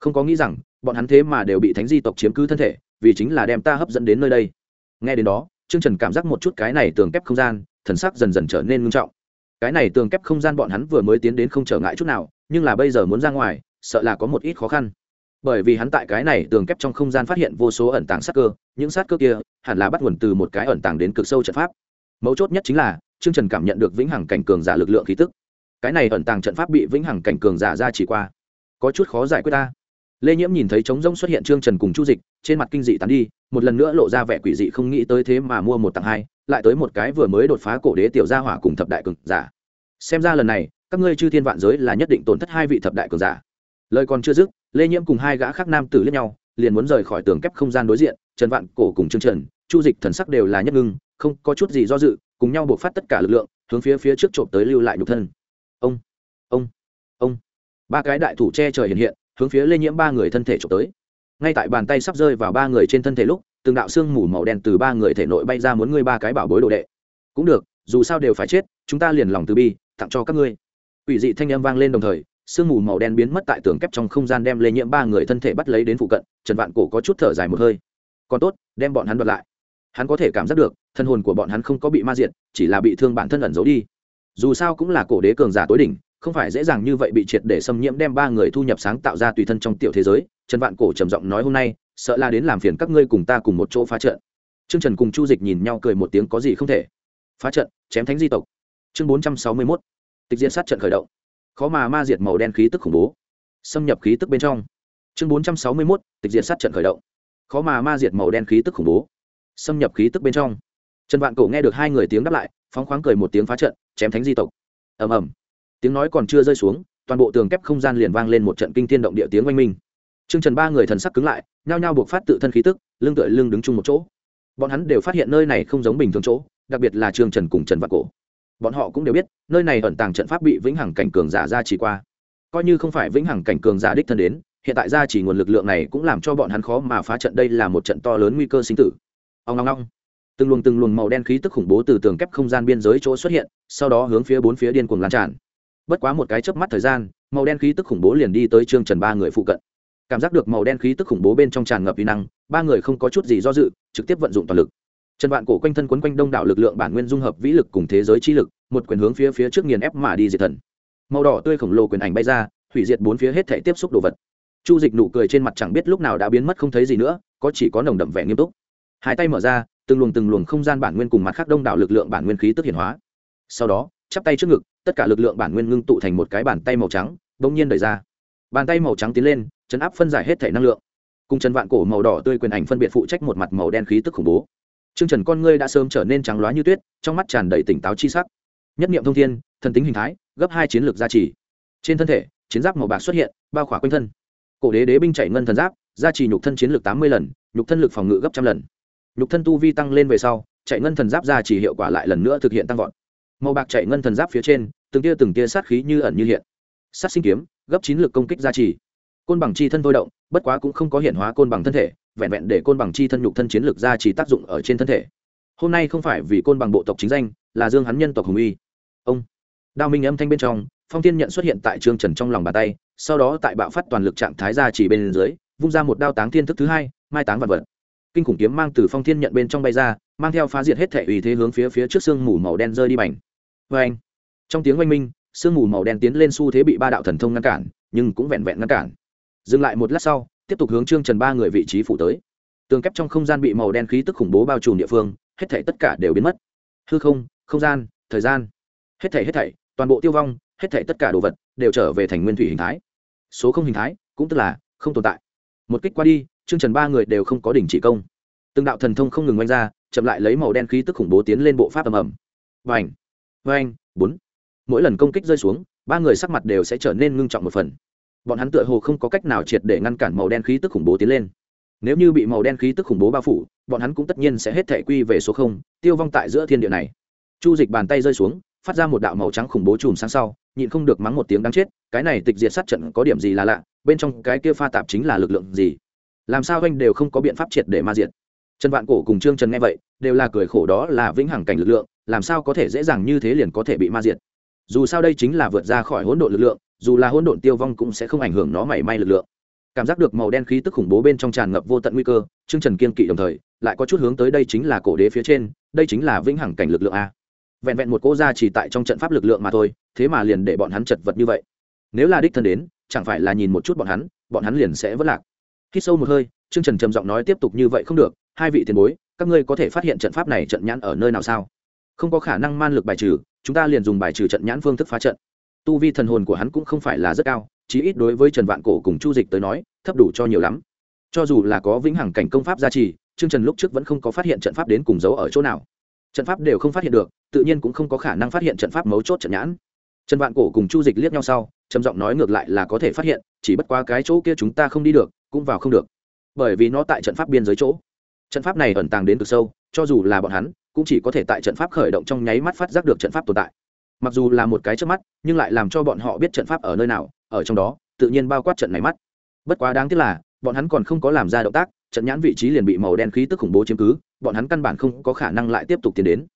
Không có nghĩ rằng bọn hắn thế mà đều bị thánh di tộc chiếm cứ thân thể, vì chính là đem ta hấp dẫn đến nơi đây. Nghe đến đó, trương trần cảm giác một chút cái này tường kép không gian, thần sắc dần dần trở nên ngưng trọng. Cái này tường kép không gian bọn hắn vừa mới tiến đến không trở ngại chút nào, nhưng là bây giờ muốn ra ngoài, sợ là có một ít khó khăn. Bởi vì hắn tại cái này tường kép trong không gian phát hiện vô số ẩn tàng sát cơ, những sát cơ kia hẳn là bắt nguồn từ một cái ẩn tàng đến cực sâu trận pháp. Mấu chốt nhất chính là, trương trần cảm nhận được vĩnh hằng cảnh cường giả lực lượng khí tức. Cái này ẩn tàng trận pháp bị vĩnh hằng cảnh cường giả ra chỉ qua. Có chút khó giải quyết ta lê nhiễm nhìn thấy trống rỗng xuất hiện trương trần cùng chu dịch, trên mặt kinh dị tán đi, một lần nữa lộ ra vẻ quỷ dị không nghĩ tới thế mà mua một tặng hai, lại tới một cái vừa mới đột phá cổ đế tiểu gia hỏa cùng thập đại cường giả. Xem ra lần này, các ngươi chư thiên vạn giới là nhất định tổn thất hai vị thập đại cường giả. Lời còn chưa dứt, lê nhiễm cùng hai gã khác nam tử lẫn nhau, liền muốn rời khỏi tường kép không gian đối diện, trần vạn cổ cùng trương trần, chu dịch thần sắc đều là nhất ngưng, không có chút gì do dự, cùng nhau buộc phát tất cả lực lượng, hướng phía phía trước trộm tới lưu lại nhục thân. Ông ông ông. Ba cái đại thủ che trời hiện hiện hướng phía lê nhiễm ba người thân thể trộm tới. Ngay tại bàn tay sắp rơi vào ba người trên thân thể lúc, từng đạo xương mù màu đen từ ba người thể nội bay ra muốn ngươi ba cái bảo bối đồ đệ. Cũng được, dù sao đều phải chết, chúng ta liền lòng từ bi, tặng cho các ngươi. Ủy dị thanh âm vang lên đồng thời sương mù màu đen biến mất tại tường kép trong không gian đem lây nhiễm ba người thân thể bắt lấy đến phụ cận, trần vạn cổ có chút thở dài một hơi. Còn tốt, đem bọn hắn đoạt lại. Hắn có thể cảm giác được, thân hồn của bọn hắn không có bị ma diệt, chỉ là bị thương bản thân ẩn giấu đi. Dù sao cũng là cổ đế cường giả tối đỉnh không phải dễ dàng như vậy bị triệt để xâm nhiễm đem ba người thu nhập sáng tạo ra tùy thân trong tiểu thế giới. Trần vạn cổ trầm giọng nói hôm nay, sợ là đến làm phiền các ngươi cùng ta cùng một chỗ phá trận. Trương trần cùng chu dịch nhìn nhau cười một tiếng có gì không thể. Phá trận, chém thánh di tộc. Chương bốn trăm sáu mươi mốt. Tịch diễn sát trận khởi động. Khó mà ma diệt màu đen khí tức khủng bố. Xâm nhập khí tức bên trong. Chương bốn trăm sáu mươi mốt. Tịch diệt sát trận khởi động. Khó mà ma diệt màu đen khí tức khủng bố. Xâm nhập khí tức bên trong. Trần vạn cổ nghe được hai người tiếng đáp lại, phóng khoáng cười một tiếng phá trận, chém thánh di tộc. Ầm ầm tiếng nói còn chưa rơi xuống toàn bộ tường kép không gian liền vang lên một trận kinh thiên động địa tiếng oanh minh Trương Trần ba người thần sắc cứng lại, nhao nhao buộc phát tự thân khí tức, lưng tựa lưng đứng chung một chỗ. Bọn hắn đều phát hiện nơi này không giống bình thường chỗ, đặc biệt là Trương Trần cùng Trần Vạn Cổ. Bọn họ cũng đều biết, nơi này ẩn tàng trận pháp bị vĩnh hằng cảnh cường giả ra chỉ qua. Coi như không phải vĩnh hằng cảnh cường giả đích thân đến, hiện tại ra chỉ nguồn lực lượng này cũng làm cho bọn hắn khó mà phá trận đây là một trận to lớn nguy cơ sinh tử. Ong ong ong. Từng luồng từng luồng màu đen khí tức khủng bố từ tường kép không gian biên giới chỗ xuất hiện, sau đó hướng phía bốn phía điên cuồng lan tràn. Bất quá một cái chớp mắt thời gian, màu đen khí tức khủng bố liền đi tới Trương Trần ba người phụ cận. Cảm giác được màu đen khí tức khủng bố bên trong tràn ngập vi năng ba người không có chút gì do dự trực tiếp vận dụng toàn lực. Trần vạn cổ quanh thân quấn quanh đông đảo lực lượng bản nguyên dung hợp vĩ lực cùng thế giới chi lực một quyền hướng phía phía trước nghiền ép mà đi diệt thần. Màu đỏ tươi khổng lồ quyền ảnh bay ra hủy diệt bốn phía hết thể tiếp xúc đồ vật. Chu dịch nụ cười trên mặt chẳng biết lúc nào đã biến mất không thấy gì nữa có chỉ có nồng đậm vẻ nghiêm túc. Hai tay mở ra từng luồng từng luồng không gian bản nguyên cùng mặt khác đông đảo lực lượng bản nguyên khí tức hiển hóa. Sau đó chắp tay trước ngực tất cả lực lượng bản nguyên ngưng tụ thành một cái bàn tay màu trắng bỗng nhiên đẩy ra bàn tay màu trắng tiến lên chấn áp phân giải hết thể năng lượng cùng trần vạn cổ màu đỏ tươi quyền ảnh phân biệt phụ trách một mặt màu đen khí tức khủng bố Trương Trần con ngươi đã sớm trở nên trắng loá như tuyết, trong mắt tràn đầy tỉnh táo chi sắc. Nhất niệm thông thiên, thần tính hình thái, gấp hai chiến lược gia trì. Trên thân thể, chiến giáp màu bạc xuất hiện, bao khỏa quanh thân. Cổ đế đế binh chảy ngân thần giáp, gia trì nhục thân chiến lược tám mươi lần, nhục thân lực phòng ngự gấp trăm lần. Nhục thân tu vi tăng lên về sau, chạy ngân thần giáp gia trì hiệu quả lại lần nữa thực hiện tăng vọt. Màu bạc chạy ngân thần giáp phía trên, từng tia từng tia sát khí như ẩn như hiện. Sát sinh kiếm, gấp chín lực công kích gia trì. Côn bằng chi thân thôi động bất quá cũng không có hiện hóa côn bằng thân thể vẹn vẹn để côn bằng chi thân nhục thân chiến lược gia trì tác dụng ở trên thân thể. Hôm nay không phải vì côn bằng bộ tộc chính danh là dương hắn nhân tộc hùng uy. Ông đao minh âm thanh bên trong phong thiên nhận xuất hiện tại trương trần trong lòng bàn tay sau đó tại bạo phát toàn lực trạng thái gia trì bên dưới vung ra một đao táng thiên thức thứ hai mai táng vật vật. Kinh khủng kiếm mang từ phong thiên nhận bên trong bay ra mang theo phá diệt hết thể uy thế hướng phía phía trước sương mù màu đen rơi đi bành vê anh. Trong tiếng oanh minh, sương mù màu đen tiến lên xu thế bị ba đạo thần thông ngăn cản, nhưng cũng vẹn vẹn ngăn cản. Dừng lại một lát sau, tiếp tục hướng trương trần ba người vị trí phủ tới. Tường kép trong không gian bị màu đen khí tức khủng bố bao trùm địa phương, hết thảy tất cả đều biến mất. Hư không không gian, thời gian. Hết thảy hết thảy, toàn bộ tiêu vong, hết thảy tất cả đồ vật đều trở về thành nguyên thủy hình thái. Số không hình thái cũng tức là không tồn tại. Một kích qua đi, trương trần ba người đều không có đỉnh chỉ công. Từng đạo thần thông không ngừng oanh ra, chậm lại lấy màu đen khí tức khủng bố tiến lên bộ pháp ầm ầm. Vâng vành vành bốn. Mỗi lần công kích rơi xuống, ba người sắc mặt đều sẽ trở nên ngưng trọng một phần. Bọn hắn tựa hồ không có cách nào triệt để ngăn cản màu đen khí tức khủng bố tiến lên. Nếu như bị màu đen khí tức khủng bố bao phủ, bọn hắn cũng tất nhiên sẽ hết thể quy về số không, tiêu vong tại giữa thiên địa này. Chu dịch bàn tay rơi xuống, phát ra một đạo màu trắng khủng bố chùm sáng sau, nhịn không được mắng một tiếng đáng chết, cái này tịch diệt sát trận có điểm gì là lạ, bên trong cái kia pha tạp chính là lực lượng gì? Làm sao anh đều không có biện pháp triệt để ma diệt? Trần vạn cổ cùng trương trần nghe vậy, đều là cười khổ đó là vĩnh hằng cảnh lực lượng làm sao có thể dễ dàng như thế liền có thể bị ma diệt? Dù sao đây chính là vượt ra khỏi hỗn độn lực lượng, dù là hỗn độn tiêu vong cũng sẽ không ảnh hưởng nó mảy may lực lượng. Cảm giác được màu đen khí tức khủng bố bên trong tràn ngập vô tận nguy cơ chương trần kiên kỵ đồng thời, lại có chút hướng tới đây chính là cổ đế phía trên, đây chính là vĩnh hằng cảnh lực lượng a. Vẹn vẹn một cô ra chỉ tại trong trận pháp lực lượng mà thôi, thế mà liền để bọn hắn chật vật như vậy. Nếu là đích thân đến, chẳng phải là nhìn một chút bọn hắn bọn hắn liền sẽ vất lạc. Khi sâu một hơi chương trần trầm giọng nói tiếp tục như vậy không được, hai vị tiền bối, các ngươi có thể phát hiện trận pháp này trận nhãn ở nơi nào sao? Không có khả năng man lực bài trừ, chúng ta liền dùng bài trừ trận nhãn phương thức phá trận. Tu vi thần hồn của hắn cũng không phải là rất cao, chí ít đối với trần vạn cổ cùng chu dịch tới nói, thấp đủ cho nhiều lắm. Cho dù là có vĩnh hằng cảnh công pháp gia trì chương trần lúc trước vẫn không có phát hiện trận pháp đến cùng giấu ở chỗ nào. Trận pháp đều không phát hiện được, tự nhiên cũng không có khả năng phát hiện trận pháp mấu chốt trận nhãn. Trần vạn cổ cùng chu dịch liếc nhau sau, trầm giọng nói ngược lại là có thể phát hiện, chỉ bất quá cái chỗ kia chúng ta không đi được, cũng vào không được. Bởi vì nó tại trận pháp biên giới chỗ. Trận pháp này ẩn tàng đến cực sâu, cho dù là bọn hắn cũng chỉ có thể tại trận pháp khởi động trong nháy mắt phát giác được trận pháp tồn tại mặc dù là một cái trước mắt nhưng lại làm cho bọn họ biết trận pháp ở nơi nào ở trong đó tự nhiên bao quát trận này mắt bất quá đáng tiếc là bọn hắn còn không có làm ra động tác trận nhãn vị trí liền bị màu đen khí tức khủng bố chiếm cứ bọn hắn căn bản không có khả năng lại tiếp tục tiến đến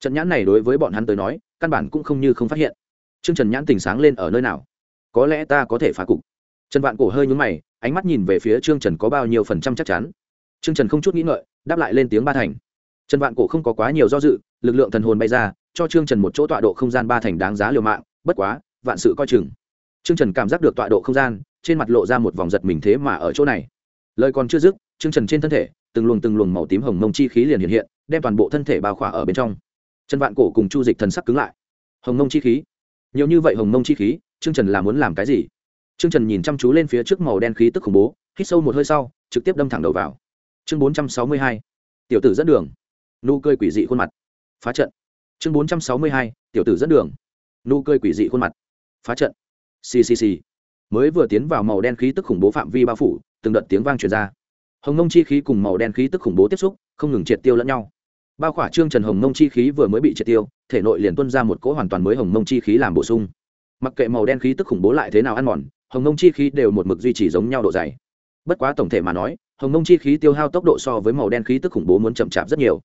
trận nhãn này đối với bọn hắn tới nói căn bản cũng không như không phát hiện Trương Trần nhãn tình sáng lên ở nơi nào? Có lẽ ta có thể phá cục. Trần Vạn Cổ hơi nhướng mày, ánh mắt nhìn về phía Trương Trần có bao nhiêu phần trăm chắc chắn. Trương Trần không chút nghĩ ngợi, đáp lại lên tiếng ba thành. Trần Vạn Cổ không có quá nhiều do dự, lực lượng thần hồn bay ra, cho Trương Trần một chỗ tọa độ không gian ba thành đáng giá liều mạng, bất quá, vạn sự coi chừng. Trương Trần cảm giác được tọa độ không gian, trên mặt lộ ra một vòng giật mình thế mà ở chỗ này. Lời còn chưa dứt, Trương Trần trên thân thể, từng luồng từng luồng màu tím hồng mông chi khí liền hiện hiện, đem toàn bộ thân thể bao khỏa ở bên trong. Trần Vạn Cổ cùng Chu Dịch thần sắc cứng lại. Hồng mông chi khí, nhiều như vậy hồng mông chi khí trương trần là muốn làm cái gì trương trần nhìn chăm chú lên phía trước màu đen khí tức khủng bố hít sâu một hơi sau trực tiếp đâm thẳng đầu vào chương bốn trăm sáu mươi hai tiểu tử dẫn đường nụ cười quỷ dị khuôn mặt. Phá trận. Chương bốn trăm sáu mươi hai, tiểu tử dẫn đường. Nụ cười quỷ dị khuôn mặt. Phá trận. Ccc mới vừa tiến vào màu đen khí tức khủng bố phạm vi bao phủ, từng đợt tiếng vang truyền ra. Hồng mông chi khí cùng màu đen khí tức khủng bố tiếp xúc, không ngừng triệt tiêu lẫn nhau. Bao khỏa trương trần hồng mông chi khí vừa mới bị triệt tiêu, thể nội liền tuân ra một cỗ hoàn toàn mới hồng mông chi khí làm bổ sung. Mặc kệ màu đen khí tức khủng bố lại thế nào ăn mòn, hồng mông chi khí đều một mực duy trì giống nhau độ dày. Bất quá tổng thể mà nói, hồng mông chi khí tiêu hao tốc độ so với màu đen khí tức khủng bố muốn chậm chạp rất nhiều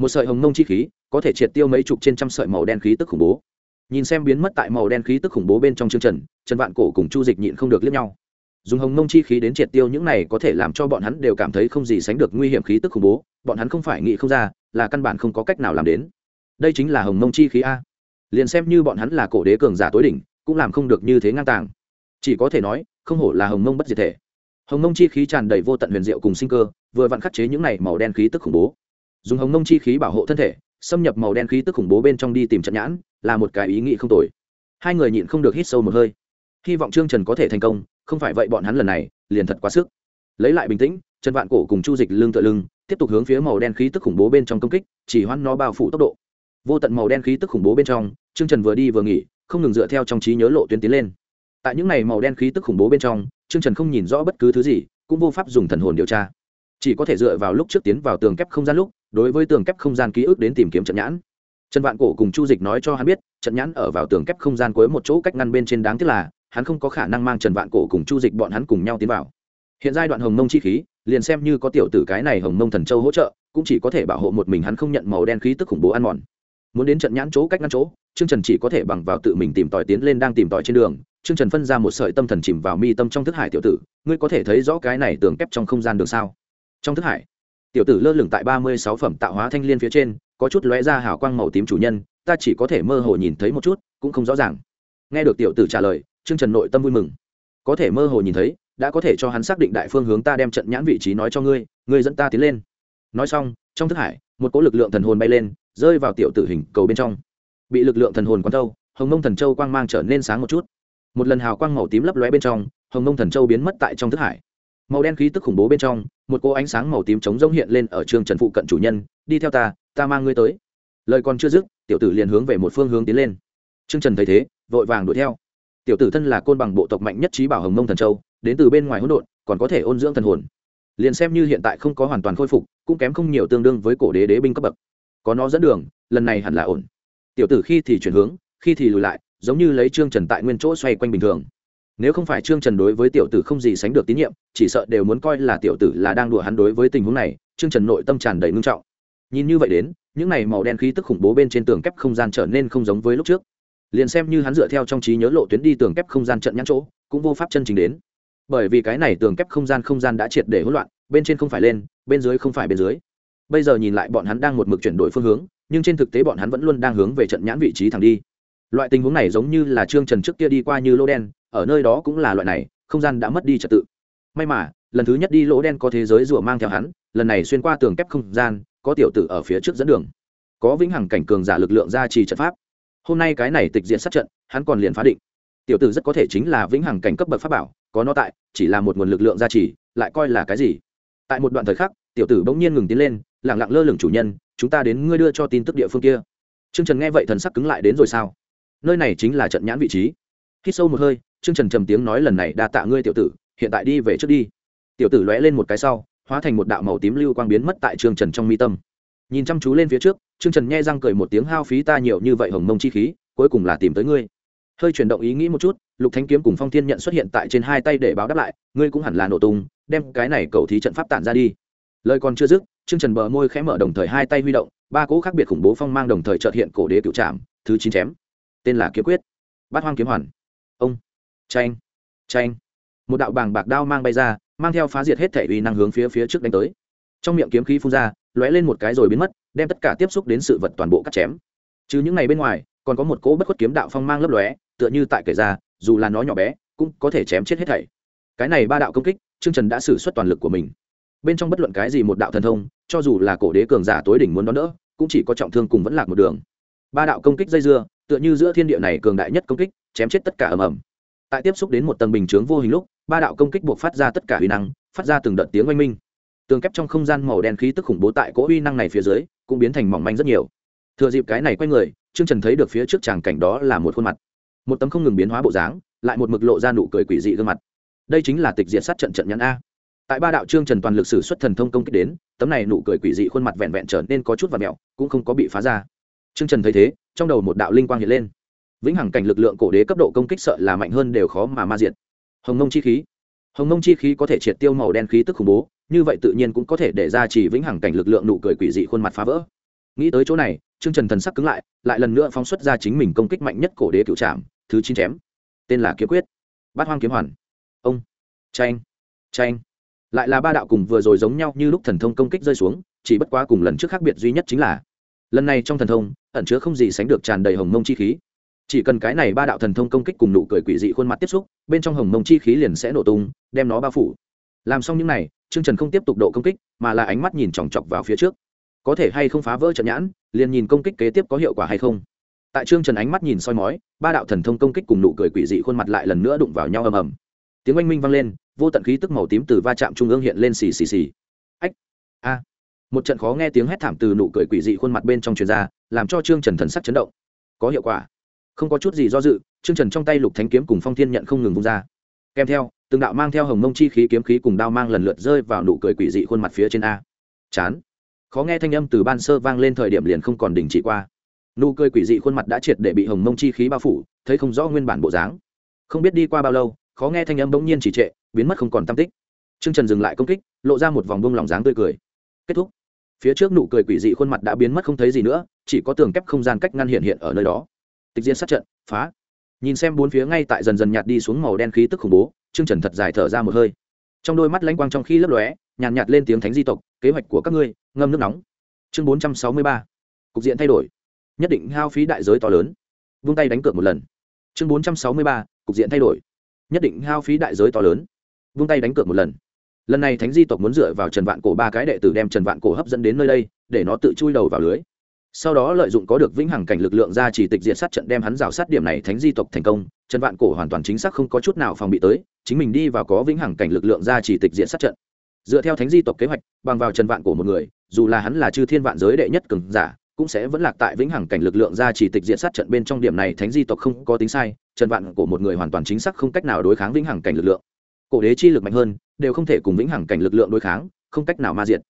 một sợi hồng mông chi khí có thể triệt tiêu mấy chục trên trăm sợi màu đen khí tức khủng bố. Nhìn xem biến mất tại màu đen khí tức khủng bố bên trong chương trần trần vạn cổ cùng chu dịch nhịn không được liếc nhau. Dùng hồng mông chi khí đến triệt tiêu những này có thể làm cho bọn hắn đều cảm thấy không gì sánh được nguy hiểm khí tức khủng bố, bọn hắn không phải nghĩ không ra, là căn bản không có cách nào làm đến. Đây chính là hồng mông chi khí a. Liền xem như bọn hắn là cổ đế cường giả tối đỉnh, cũng làm không được như thế ngang tàng. Chỉ có thể nói, không hổ là hồng mông bất diệt thể. Hồng mông chi khí tràn đầy vô tận huyền diệu cùng sinh cơ, vừa vặn khắc chế những này màu đen khí tức khủng bố dùng hồng nông chi khí bảo hộ thân thể, xâm nhập màu đen khí tức khủng bố bên trong đi tìm trận nhãn, là một cái ý nghĩ không tồi. Hai người nhịn không được hít sâu một hơi. Hy vọng trương trần có thể thành công, không phải vậy bọn hắn lần này, liền thật quá sức. Lấy lại bình tĩnh, trần vạn cổ cùng chu dịch lưng tựa lưng, tiếp tục hướng phía màu đen khí tức khủng bố bên trong công kích, chỉ hoãn nó bao phủ tốc độ. Vô tận màu đen khí tức khủng bố bên trong, trương trần vừa đi vừa nghỉ, không ngừng dựa theo trong trí nhớ lộ tuyến tiến lên. Tại những này màu đen khí tức khủng bố bên trong, trương trần không nhìn rõ bất cứ thứ gì, cũng vô pháp dùng thần hồn điều tra. Chỉ có thể dựa vào lúc trước tiến vào tường kép không gian lúc đối với tường kép không gian ký ức đến tìm kiếm trận nhãn. Trần vạn cổ cùng chu dịch nói cho hắn biết, trận nhãn ở vào tường kép không gian cuối một chỗ cách ngăn bên trên đáng tiếc là, hắn không có khả năng mang trần vạn cổ cùng chu dịch bọn hắn cùng nhau tiến vào. Hiện giai đoạn hồng mông chi khí, liền xem như có tiểu tử cái này hồng mông thần châu hỗ trợ, cũng chỉ có thể bảo hộ một mình hắn không nhận màu đen khí tức khủng bố ăn mòn. Muốn đến trận nhãn chỗ cách ngăn chỗ, trương trần chỉ có thể bằng vào tự mình tìm tòi tiến lên đang tìm tòi trên đường. Trương trần phân ra một sợi tâm thần chìm vào mi tâm trong thức hải tiểu tử, ngươi có thể thấy rõ cái này tường kép trong không gian đường sao? Trong thức hải tiểu tử lơ lửng tại ba mươi sáu phẩm tạo hóa thanh liên phía trên, có chút lóe ra hào quang màu tím chủ nhân, ta chỉ có thể mơ hồ nhìn thấy một chút, cũng không rõ ràng. Nghe được tiểu tử trả lời, trương trần nội tâm vui mừng. Có thể mơ hồ nhìn thấy, đã có thể cho hắn xác định đại phương hướng ta đem trận nhãn vị trí nói cho ngươi ngươi dẫn ta tiến lên. Nói xong, trong thức hải, một cỗ lực lượng thần hồn bay lên, rơi vào tiểu tử hình cầu bên trong. Bị lực lượng thần hồn quán thâu, hồng mông thần châu quang mang trở nên sáng một chút. Một lần hào quang màu tím lấp lóe bên trong, hồng mông thần châu biến mất tại trong thức hải màu đen khí tức khủng bố bên trong, một cô ánh sáng màu tím chống rông hiện lên ở trường trần phụ cận chủ nhân, đi theo ta ta mang ngươi tới. Lời còn chưa dứt, tiểu tử liền hướng về một phương hướng tiến lên. Trương trần thấy thế, vội vàng đuổi theo. Tiểu tử thân là côn bằng bộ tộc mạnh nhất trí bảo hồng mông thần châu, đến từ bên ngoài hỗn độn, còn có thể ôn dưỡng thần hồn. Liền xem như hiện tại không có hoàn toàn khôi phục, cũng kém không nhiều tương đương với cổ đế đế binh cấp bậc. Có nó dẫn đường, lần này hẳn là ổn. Tiểu tử khi thì chuyển hướng, khi thì lùi lại, giống như lấy trương trần tại nguyên chỗ xoay quanh bình thường nếu không phải trương trần đối với tiểu tử không gì sánh được tín nhiệm, chỉ sợ đều muốn coi là tiểu tử là đang đùa hắn đối với tình huống này, trương trần nội tâm tràn đầy ngưng trọng. Nhìn như vậy đến, những này màu đen khí tức khủng bố bên trên tường kép không gian trở nên không giống với lúc trước. Liền xem như hắn dựa theo trong trí nhớ lộ tuyến đi tường kép không gian trận nhãn chỗ, cũng vô pháp chân chính đến. Bởi vì cái này tường kép không gian không gian đã triệt để hỗn loạn, bên trên không phải lên, bên dưới không phải bên dưới. Bây giờ nhìn lại bọn hắn đang một mực chuyển đổi phương hướng, nhưng trên thực tế bọn hắn vẫn luôn đang hướng về trận nhãn vị trí thẳng đi. Loại tình huống này giống như là trương trần trước kia đi qua như lô đen ở nơi đó cũng là loại này, không gian đã mất đi trật tự. May mà, lần thứ nhất đi lỗ đen có thế giới rùa mang theo hắn, lần này xuyên qua tường kép không gian, có tiểu tử ở phía trước dẫn đường. Có vĩnh hằng cảnh cường giả lực lượng gia trì trận pháp. Hôm nay cái này tịch diện sát trận, hắn còn liền phá định. Tiểu tử rất có thể chính là vĩnh hằng cảnh cấp bậc pháp bảo, có nó tại, chỉ là một nguồn lực lượng gia trì, lại coi là cái gì? Tại một đoạn thời khắc, tiểu tử bỗng nhiên ngừng tiến lên lẳng lặng lơ lửng chủ nhân, chúng ta đến ngươi đưa cho tin tức địa phương kia. T r ư ơ n g trần nghe vậy thần sắc cứng lại đến rồi sao? Nơi này chính là trận nhãn vị trí. Khi sâu một hơi trương trần trầm tiếng nói lần này đa tạ ngươi tiểu tử, hiện tại đi về trước đi. Tiểu tử lóe lên một cái sau, hóa thành một đạo màu tím lưu quang biến mất tại trương trần trong mi tâm. Nhìn chăm chú lên phía trước, trương trần nghe răng cười một tiếng hao phí ta nhiều như vậy hồng mông chi khí, cuối cùng là tìm tới ngươi. Hơi chuyển động ý nghĩ một chút, lục thanh kiếm cùng phong thiên nhận xuất hiện tại trên hai tay để báo đáp lại, ngươi cũng hẳn là nổ tung, đem cái này cầu thí trận pháp tản ra đi. Lời còn chưa dứt, trương trần bờ môi khẽ mở đồng thời hai tay huy động, ba cỗ khác biệt khủng bố phong mang đồng thời trợt hiện cổ đế cựu trạm thứ chín chém. Tên là kiếm quyết. Bát hoang kiếm hoàn. Ông tranh tranh một đạo bàng bạc đao mang bay ra, mang theo phá diệt hết thể uy năng hướng phía phía trước đánh tới. Trong miệng kiếm khí phun ra, lóe lên một cái rồi biến mất, đem tất cả tiếp xúc đến sự vật toàn bộ cắt chém. Chứ những ngày bên ngoài, còn có một cỗ bất khuất kiếm đạo phong mang lấp lóe, tựa như tại kể ra, dù là nó nhỏ bé, cũng có thể chém chết hết thảy. Cái này ba đạo công kích, trương trần đã xử suất toàn lực của mình. Bên trong bất luận cái gì một đạo thần thông, cho dù là cổ đế cường giả tối đỉnh muốn đón đỡ, cũng chỉ có trọng thương cùng vẫn lạc một đường. Ba đạo công kích dây dưa, tựa như giữa thiên địa này cường đại nhất công kích, chém chết tất cả ầm ầm tại tiếp xúc đến một tầng bình chướng vô hình lúc, ba đạo công kích buộc phát ra tất cả uy năng, phát ra từng đợt tiếng oanh minh. Tường kép trong không gian màu đen khí tức khủng bố tại cỗ uy năng này phía dưới, cũng biến thành mỏng manh rất nhiều. Thừa dịp cái này quay người, trương trần thấy được phía trước tràng cảnh đó là một khuôn mặt. Một tấm không ngừng biến hóa bộ dáng, lại một mực lộ ra nụ cười quỷ dị gương mặt. Đây chính là tịch diệt sát trận trận nhãn a. Tại ba đạo trương trần toàn lực sử xuất thần thông công kích đến, tấm này nụ cười quỷ dị khuôn mặt vẹn vẹn trở nên có chút và mẹo, cũng không có bị phá ra. Trương trần thấy thế, trong đầu một đạo linh quang hiện lên vĩnh hằng cảnh lực lượng cổ đế cấp độ công kích sợ là mạnh hơn đều khó mà ma diệt. Hồng nông chi khí. Hồng nông chi khí có thể triệt tiêu màu đen khí tức khủng bố, như vậy tự nhiên cũng có thể để ra chỉ vĩnh hằng cảnh lực lượng nụ cười quỷ dị khuôn mặt phá vỡ. Nghĩ tới chỗ này, trương trần thần sắc cứng lại lại lần nữa phóng xuất ra chính mình công kích mạnh nhất cổ đế cựu trạm thứ chín chém. Tên là kiếm quyết. Bát hoang kiếm hoàn. Ông. Tranh tranh lại là ba đạo cùng vừa rồi giống nhau như lúc thần thông công kích rơi xuống, chỉ bất quá cùng lần trước khác biệt duy nhất chính là, lần này trong thần thông, ẩn chứa không gì sánh được tràn đầy hồng mông chi khí chỉ cần cái này ba đạo thần thông công kích cùng nụ cười quỷ dị khuôn mặt tiếp xúc, bên trong hồng mông chi khí liền sẽ nổ tung, đem nó bao phủ. Làm xong những n à y chương trần không tiếp tục độ công kích, mà là ánh mắt nhìn chòng chọc vào phía trước. Có thể hay không phá vỡ trận nhãn, liền nhìn công kích kế tiếp có hiệu quả hay không. Tại trương trần ánh mắt nhìn soi mói, ba đạo thần thông công kích cùng nụ cười quỷ dị khuôn mặt lại lần nữa đụng vào nhau ầm ầm. Tiếng oanh minh vang lên, vô tận khí tức màu tím từ va chạm trung ương hiện lên xì xì xì. Ách! A! Một trận khó nghe tiếng hét thảm từ nụ cười quỷ dị khuôn mặt bên trong truyền ra, làm cho trương trần thần sắc chấn động. Có hiệu quả không có chút gì do dự, trương trần trong tay lục thánh kiếm cùng phong thiên nhận không ngừng vung ra. Kèm theo, từng đạo mang theo hồng mông chi khí kiếm khí cùng đao mang lần lượt rơi vào nụ cười quỷ dị khuôn mặt phía trên a. Chán. Khó nghe thanh âm từ ban sơ vang lên thời điểm liền không còn đình chỉ qua. Nụ cười quỷ dị khuôn mặt đã triệt để bị hồng mông chi khí bao phủ, thấy không rõ nguyên bản bộ dáng. Không biết đi qua bao lâu, khó nghe thanh âm bỗng nhiên chỉ trệ, biến mất không còn tam tích. T r ư ơ n g trần dừng lại công kích, lộ ra một vòng bông lòng dáng tươi cười. Kết thúc. Phía trước nụ cười quỷ dị khuôn mặt đã biến mất không thấy gì nữa, chỉ có tường kép không gian cách ngăn hiện hiện ở nơi đó tịch diễn sát trận phá. Nhìn xem bốn phía ngay tại dần dần nhạt đi xuống màu đen khí tức khủng bố chương trần thật dài thở ra một hơi. Trong đôi mắt lãnh quang trong khi lấp lóe nhàn nhạt, nhạt lên tiếng thánh di tộc kế hoạch của các ngươi ngâm nước nóng. Chương bốn trăm sáu mươi ba cục diện thay đổi. Nhất định hao phí đại giới to lớn. Vung tay đánh cược một lần. Chương bốn trăm sáu mươi ba cục diện thay đổi. Nhất định hao phí đại giới to lớn. Vung tay đánh cược một lần. Lần này thánh di tộc muốn dựa vào trần vạn cổ ba cái đệ tử đem trần vạn cổ hấp dẫn đến nơi đây để nó tự chui đầu vào lưới sau đó lợi dụng có được vĩnh hằng cảnh lực lượng ra chỉ tịch diệt sát trận đem hắn rào sát điểm này thánh di tộc thành công, trần vạn cổ hoàn toàn chính xác không có chút nào phòng bị tới, chính mình đi vào có vĩnh hằng cảnh lực lượng ra chỉ tịch diệt sát trận. Dựa theo thánh di tộc kế hoạch, bằng vào trần vạn cổ một người, dù là hắn là chư thiên vạn giới đệ nhất cường giả, cũng sẽ vẫn lạc tại vĩnh hằng cảnh lực lượng ra chỉ tịch diệt sát trận bên trong điểm này thánh di tộc không có tính sai, trần vạn cổ một người hoàn toàn chính xác không cách nào đối kháng vĩnh hằng cảnh lực lượng. Cổ đế chi lực mạnh hơn, đều không thể cùng vĩnh hằng cảnh lực lượng đối kháng, không cách nào ma diệt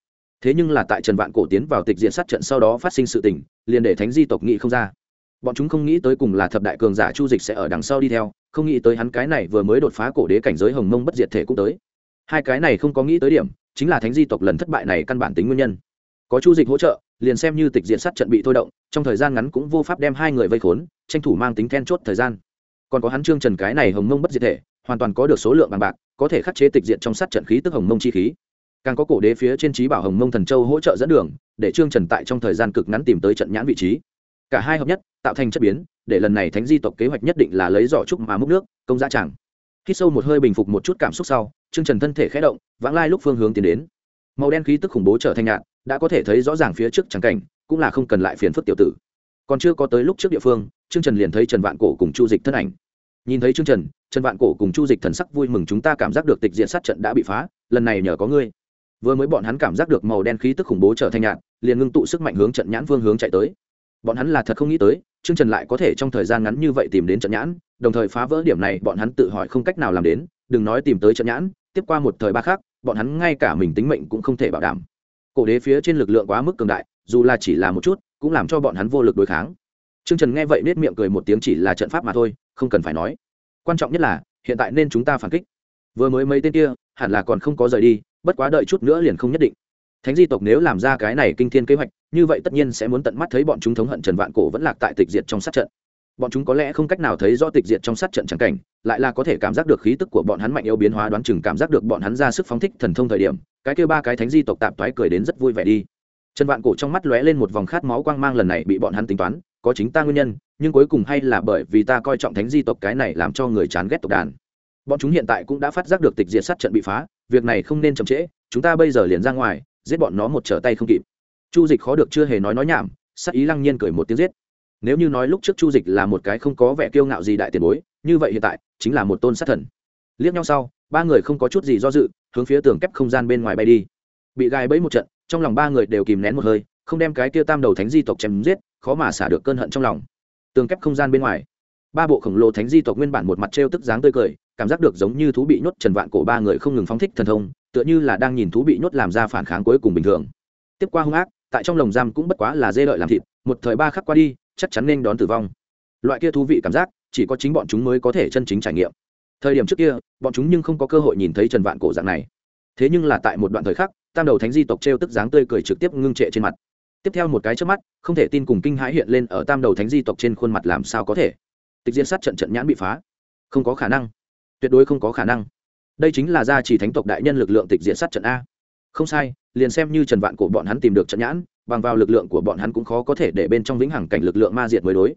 thế nhưng là tại trần vạn cổ tiến vào tịch diện sát trận sau đó phát sinh sự tình, liền để thánh di tộc nghị không ra. Bọn chúng không nghĩ tới cùng là thập đại cường giả chu dịch sẽ ở đằng sau đi theo, không nghĩ tới hắn cái này vừa mới đột phá cổ đế cảnh giới hồng mông bất diệt thể cũng tới. Hai cái này không có nghĩ tới điểm, chính là thánh di tộc lần thất bại này căn bản tính nguyên nhân. Có chu dịch hỗ trợ, liền xem như tịch diện sát trận bị thôi động, trong thời gian ngắn cũng vô pháp đem hai người vây khốn, tranh thủ mang tính then chốt thời gian. Còn có hắn trương trần cái này hồng mông bất diệt thể, hoàn toàn có được số lượng bằng bạc, có thể khắc chế tịch diện trong sát trận khí tức hồng mông chi khí càng có cổ đế phía trên trí bảo hồng mông thần châu hỗ trợ dẫn đường, để trương trần tại trong thời gian cực ngắn tìm tới trận nhãn vị trí. Cả hai hợp nhất, tạo thành chất biến, để lần này thánh di tộc kế hoạch nhất định là lấy giỏ trúc mà múc nước, công giá chẳng. Khi sâu một hơi bình phục một chút cảm xúc sau, trương trần thân thể khé động, vãng lai lúc phương hướng tiến đến. Màu đen khí tức khủng bố trở thành nhạt, đã có thể thấy rõ ràng phía trước trắng cảnh, cũng là không cần lại phiền phức tiểu tử. Còn chưa có tới lúc trước địa phương, trương trần liền thấy trần vạn cổ cùng chu dịch thân ảnh. Nhìn thấy trương trần trần vạn cổ cùng chu dịch thần sắc vui mừng chúng ta cảm giác được tịch diện sát trận đã bị phá, lần này nhờ có ngươi vừa mới bọn hắn cảm giác được màu đen khí tức khủng bố trở thành nhạt liền ngưng tụ sức mạnh hướng trận nhãn phương hướng chạy tới bọn hắn là thật không nghĩ tới chương trần lại có thể trong thời gian ngắn như vậy tìm đến trận nhãn đồng thời phá vỡ điểm này bọn hắn tự hỏi không cách nào làm đến đừng nói tìm tới trận nhãn tiếp qua một thời ba khác bọn hắn ngay cả mình tính mệnh cũng không thể bảo đảm cổ đế phía trên lực lượng quá mức cường đại dù là chỉ là một chút cũng làm cho bọn hắn vô lực đối kháng Trương Trần nghe vậy nết miệng cười một tiếng chỉ là trận pháp mà thôi, không cần phải nói. Quan trọng nhất là, hiện tại nên chúng ta phản kích. Vừa mới mấy tên kia, hẳn là còn không có rời đi, bất quá đợi chút nữa liền không nhất định. Thánh di tộc nếu làm ra cái này kinh thiên kế hoạch, như vậy tất nhiên sẽ muốn tận mắt thấy bọn chúng thống hận Trần Vạn Cổ vẫn lạc tại tịch diệt trong sát trận. Bọn chúng có lẽ không cách nào thấy rõ tịch diệt trong sát trận chẳng cảnh, lại là có thể cảm giác được khí tức của bọn hắn mạnh yếu biến hóa đoán chừng cảm giác được bọn hắn ra sức phóng thích thần thông thời điểm, cái kia ba cái thánh di tộc tạm toái cười đến rất vui vẻ đi. Trần Vạn Cổ trong mắt lóe lên một vòng khát máu quang mang lần này bị bọn hắn tính toán, có chính ta nguyên nhân, nhưng cuối cùng hay là bởi vì ta coi trọng thánh di tộc cái này làm cho người chán ghét tộc đàn bọn chúng hiện tại cũng đã phát giác được tịch diệt sát trận bị phá, việc này không nên chậm trễ, chúng ta bây giờ liền ra ngoài, giết bọn nó một trở tay không kịp. Chu dịch khó được chưa hề nói nói nhảm sắc ý lăng nhiên cười một tiếng giết. Nếu như nói lúc trước chu dịch là một cái không có vẻ kiêu ngạo gì đại tiền bối, như vậy hiện tại, chính là một tôn sát thần. Liếc nhau sau, ba người không có chút gì do dự, hướng phía tường kép không gian bên ngoài bay đi. Bị gai bẫy một trận, trong lòng ba người đều kìm nén một hơi, không đem cái kia tam đầu thánh di tộc chém giết, khó mà xả được cơn hận trong lòng. Tường kép không gian bên ngoài, ba bộ khổng lồ thánh di tộc nguyên bản một mặt trêu tức dáng tươi cười cảm giác được giống như thú bị nhốt trần vạn cổ ba người không ngừng phóng thích thần thông, tựa như là đang nhìn thú bị nhốt làm ra phản kháng cuối cùng bình thường. Tiếp qua hung ác, tại trong lồng giam cũng bất quá là dê lợi làm thịt, một thời ba khắc qua đi, chắc chắn nên đón tử vong. Loại kia thú vị cảm giác, chỉ có chính bọn chúng mới có thể chân chính trải nghiệm. Thời điểm trước kia, bọn chúng nhưng không có cơ hội nhìn thấy trần vạn cổ dạng này. Thế nhưng là tại một đoạn thời khắc, tam đầu thánh di tộc t tức dáng tươi cười trực tiếp ngưng trệ trên mặt. Tiếp theo một cái trước mắt, không thể tin cùng kinh hãi hiện lên ở tam đầu thánh di tộc trên khuôn mặt làm sao có thể. Tịch diên sát trận trận nhãn bị phá. Không có khả năng tuyệt đối không có khả năng. Đây chính là gia trì thánh tộc đại nhân lực lượng tịch diệt sát trận a. Không sai, liền xem như trần vạn của bọn hắn tìm được trận nhãn, bằng vào lực lượng của bọn hắn cũng khó có thể để bên trong vĩnh hằng cảnh lực lượng ma diệt mới đối.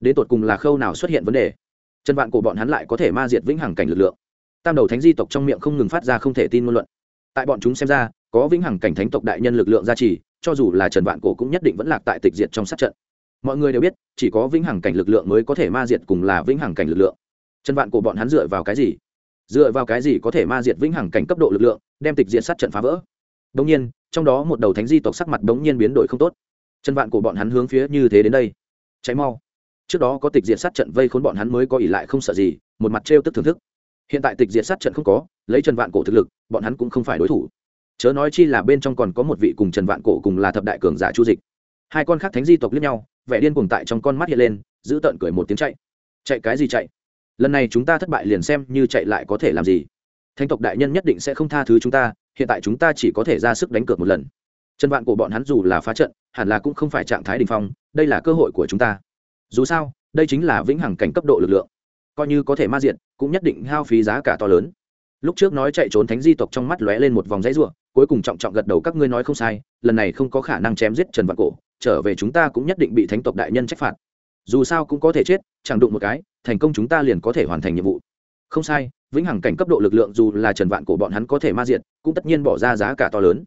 Đến tột cùng là khâu nào xuất hiện vấn đề? Trần vạn của bọn hắn lại có thể ma diệt vĩnh hằng cảnh lực lượng? Tam đầu thánh di tộc trong miệng không ngừng phát ra không thể tin ngôn luận. Tại bọn chúng xem ra, có vĩnh hằng cảnh thánh tộc đại nhân lực lượng gia trì, cho dù là trần vạn cổ cũng nhất định vẫn lạc tại tịch diệt trong sát trận. Mọi người đều biết, chỉ có vĩnh hằng cảnh lực lượng mới có thể ma diệt cùng là vĩnh hằng cảnh lực lượng trần vạn cổ bọn hắn dựa vào cái gì? Dựa vào cái gì có thể ma diệt vĩnh hằng cảnh cấp độ lực lượng, đem tịch diệt sát trận phá vỡ? Đông nhiên, trong đó một đầu thánh di tộc sắc mặt đống nhiên biến đổi không tốt. Trần vạn cổ bọn hắn hướng phía như thế đến đây. Cháy mau. Trước đó có tịch diệt sát trận vây khốn bọn hắn mới có ỉ lại không sợ gì, một mặt trêu tức thưởng thức. Hiện tại tịch diệt sát trận không có, lấy trần vạn cổ thực lực, bọn hắn cũng không phải đối thủ. Chớ nói chi là bên trong còn có một vị cùng trần vạn cổ cùng là thập đại cường giả chu dịch. Hai con khác thánh di tộc liên nhau, vẻ điên cuồng tại trong con mắt hiện lên, giữ tợn cười một tiếng chạy. Chạy cái gì chạy? Lần này chúng ta thất bại liền xem như chạy lại có thể làm gì. Thánh tộc đại nhân nhất định sẽ không tha thứ chúng ta, hiện tại chúng ta chỉ có thể ra sức đánh cược một lần. Trần vạn của bọn hắn dù là phá trận, hẳn là cũng không phải trạng thái đình phong, đây là cơ hội của chúng ta. Dù sao, đây chính là vĩnh hằng cảnh cấp độ lực lượng. Coi như có thể ma diện, cũng nhất định hao phí giá cả to lớn. Lúc trước nói chạy trốn thánh di tộc trong mắt lóe lên một vòng dãy ruộng cuối cùng trọng trọng gật đầu các ngươi nói không sai, lần này không có khả năng chém giết trần vạn cổ, trở về chúng ta cũng nhất định bị thánh tộc đại nhân trách phạt dù sao cũng có thể chết, chẳng đụng một cái, thành công chúng ta liền có thể hoàn thành nhiệm vụ. Không sai, vĩnh hằng cảnh cấp độ lực lượng dù là trần vạn cổ bọn hắn có thể ma diện cũng tất nhiên bỏ ra giá cả to lớn.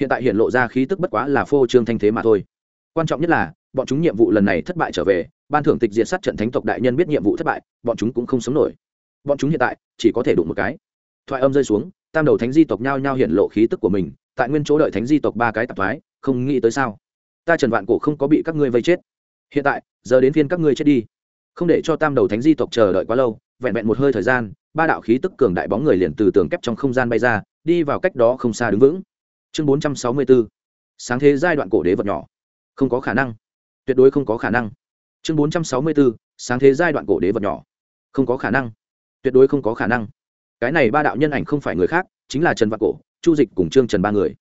Hiện tại hiện lộ ra khí tức bất quá là phô trương thanh thế mà thôi. Quan trọng nhất là, bọn chúng nhiệm vụ lần này thất bại trở về, ban thưởng tịch diệt sát trận thánh tộc đại nhân biết nhiệm vụ thất bại, bọn chúng cũng không sống nổi. Bọn chúng hiện tại, chỉ có thể đụng một cái. Thoại âm rơi xuống, tam đầu thánh di tộc nhao nhao hiện lộ khí tức của mình, tại nguyên chỗ đợi thánh di tộc ba cái tạp thoái, không nghĩ tới sao? Ta trần vạn cổ không có bị các ngươi vây chết hiện tại, giờ đến phiên các ngươi chết đi. Không để cho tam đầu thánh di tộc chờ đợi quá lâu, vẹn vẹn một hơi thời gian, ba đạo khí tức cường đại bóng người liền từ tường kép trong không gian bay ra, đi vào cách đó không xa đứng vững. Chương bốn trăm sáu mươi bốn sáng thế giai đoạn cổ đế vật nhỏ. Không có khả năng. Tuyệt đối không có khả năng. Chương bốn trăm sáu mươi bốn sáng thế giai đoạn cổ đế vật nhỏ. Không có khả năng. Tuyệt đối không có khả năng. Cái này ba đạo nhân ảnh không phải người khác, chính là trần vạn cổ, chu dịch cùng trương trần ba người.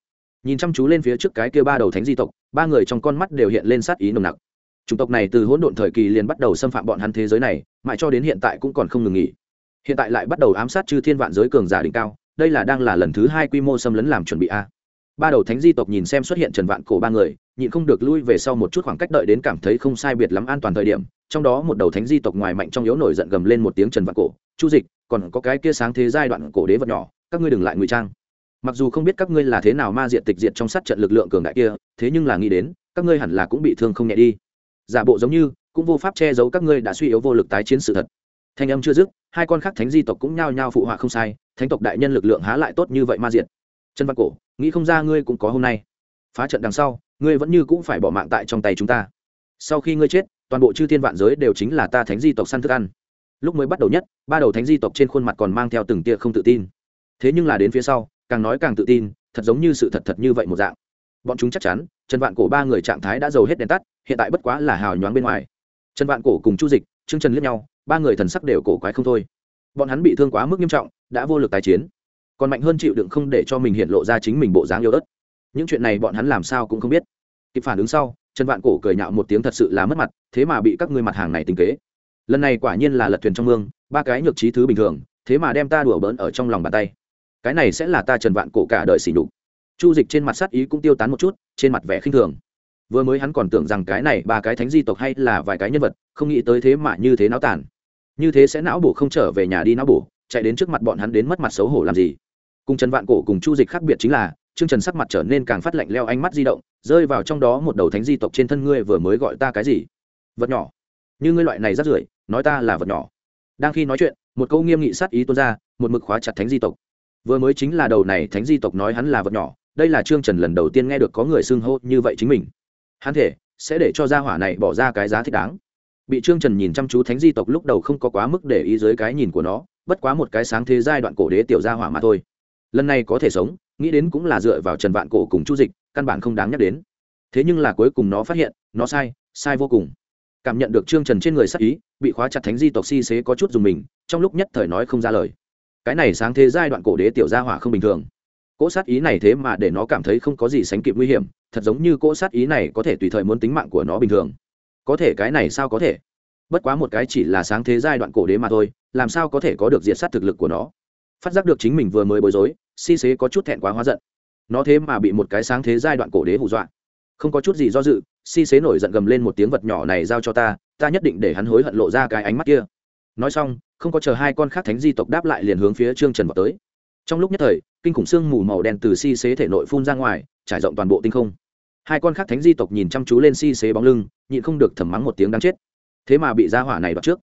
Nhìn chăm chú lên phía trước cái kia ba đầu thánh di tộc, ba người trong con mắt đều hiện lên sát ý nồng nặc chủng tộc này từ hỗn độn thời kỳ liền bắt đầu xâm phạm bọn hắn thế giới này, mãi cho đến hiện tại cũng còn không ngừng nghỉ. Hiện tại lại bắt đầu ám sát chư thiên vạn giới cường giả đỉnh cao, đây là đang là lần thứ hai quy mô xâm lấn làm chuẩn bị a. Ba đầu thánh di tộc nhìn xem xuất hiện trần vạn cổ ba người, nhịn không được lui về sau một chút khoảng cách đợi đến cảm thấy không sai biệt lắm an toàn thời điểm, trong đó một đầu thánh di tộc ngoài mạnh trong yếu nổi giận gầm lên một tiếng trần vạn cổ, chu dịch, còn có cái kia sáng thế giai đoạn cổ đế vật nhỏ, các ngươi đừng lại ngụy trang. Mặc dù không biết các ngươi là thế nào ma diện tịch diệt trong sát trận lực lượng cường đại kia, thế nhưng là nghĩ đến, các ngươi hẳn là cũng bị thương không nhẹ đi giả bộ giống như, cũng vô pháp che giấu các ngươi đã suy yếu vô lực tái chiến sự thật. Thanh âm chưa dứt, hai con khác thánh di tộc cũng nhao nhao phụ họa không sai, thánh tộc đại nhân lực lượng há lại tốt như vậy ma diện chân văn cổ, nghĩ không ra ngươi cũng có hôm nay. Phá trận đằng sau, ngươi vẫn như cũng phải bỏ mạng tại trong tay chúng ta. Sau khi ngươi chết, toàn bộ chư thiên vạn giới đều chính là ta thánh di tộc săn thức ăn. Lúc mới bắt đầu nhất, ba đầu thánh di tộc trên khuôn mặt còn mang theo từng tia không tự tin. Thế nhưng là đến phía sau, càng nói càng tự tin, thật giống như sự thật thật như vậy một dạng. Bọn chúng chắc chắn, trần vạn cổ ba người trạng thái đã giàu hết đèn tắt hiện tại bất quá là hào nhoáng bên ngoài. Trần vạn cổ cùng chu dịch chương trần liếc nhau, ba người thần sắc đều cổ quái không thôi. Bọn hắn bị thương quá mức nghiêm trọng, đã vô lực tái chiến. Còn mạnh hơn chịu đựng không để cho mình hiện lộ ra chính mình bộ dáng yêu ớt những chuyện này bọn hắn làm sao cũng không biết. Kịp phản ứng sau, trần vạn cổ cười nhạo một tiếng thật sự là mất mặt, thế mà bị các ngươi mặt hàng này tính kế. Lần này quả nhiên là lật thuyền trong mương, ba cái nhược trí thứ bình thường, thế mà đem ta đùa bỡn ở trong lòng bàn tay. Cái này sẽ là ta trần vạn cổ cả đời xỉ nhục. Chu dịch trên mặt sát ý cũng tiêu tán một chút, trên mặt vẻ khinh thường vừa mới hắn còn tưởng rằng cái này ba cái thánh di tộc hay là vài cái nhân vật, không nghĩ tới thế mà như thế não tàn. Như thế sẽ não bổ không trở về nhà đi não bổ, chạy đến trước mặt bọn hắn đến mất mặt xấu hổ làm gì? Cùng trần vạn cổ cùng chu dịch khác biệt chính là chương trần sắc mặt trở nên càng phát lạnh leo ánh mắt di động, rơi vào trong đó một đầu thánh di tộc trên thân ngươi vừa mới gọi ta cái gì? Vật nhỏ. Như ngươi loại này rất rưởi, nói ta là vật nhỏ. Đang khi nói chuyện, một câu nghiêm nghị sát ý tuôn ra, một mực khóa chặt thánh di tộc. Vừa mới chính là đầu này thánh di tộc nói hắn là vật nhỏ, đây là trương trần lần đầu tiên nghe được có người xưng hô như vậy chính mình hắn thể sẽ để cho gia hỏa này bỏ ra cái giá thích đáng. Bị trương trần nhìn chăm chú thánh di tộc lúc đầu không có quá mức để ý dưới cái nhìn của nó, bất quá một cái sáng thế giai đoạn cổ đế tiểu gia hỏa mà thôi. Lần này có thể sống, nghĩ đến cũng là dựa vào trần vạn cổ cùng chu dịch, căn bản không đáng nhắc đến. Thế nhưng là cuối cùng nó phát hiện, nó sai sai vô cùng. Cảm nhận được trương trần trên người sắc ý, bị khóa chặt thánh di tộc si xế có chút dùng mình, trong lúc nhất thời nói không ra lời. Cái này sáng thế giai đoạn cổ đế tiểu gia hỏa không bình thường. Cỗ sát ý này thế mà để nó cảm thấy không có gì sánh kịp nguy hiểm thật giống như cỗ sát ý này có thể tùy thời muốn tính mạng của nó bình thường. Có thể cái này sao có thể? Bất quá một cái chỉ là sáng thế giai đoạn cổ đế mà thôi, làm sao có thể có được diệt sát thực lực của nó? Phát giác được chính mình vừa mới bối rối, si xế có chút thẹn quá hóa giận. Nó thế mà bị một cái sáng thế giai đoạn cổ đế hù dọa. Không có chút gì do dự, si xế nổi giận gầm lên một tiếng vật nhỏ này giao cho ta ta nhất định để hắn hối hận lộ ra cái ánh mắt kia. Nói xong, không có chờ hai con khác thánh di tộc đáp lại liền hướng phía trương trần vào tới trong lúc nhất thời, kinh khủng xương mù màu đen từ si xế thể nội phun ra ngoài, trải rộng toàn bộ tinh không. Hai con khác thánh di tộc nhìn chăm chú lên si xế bóng lưng, nhịn không được thầm mắng một tiếng đáng chết. Thế mà bị gia hỏa này đoạt trước.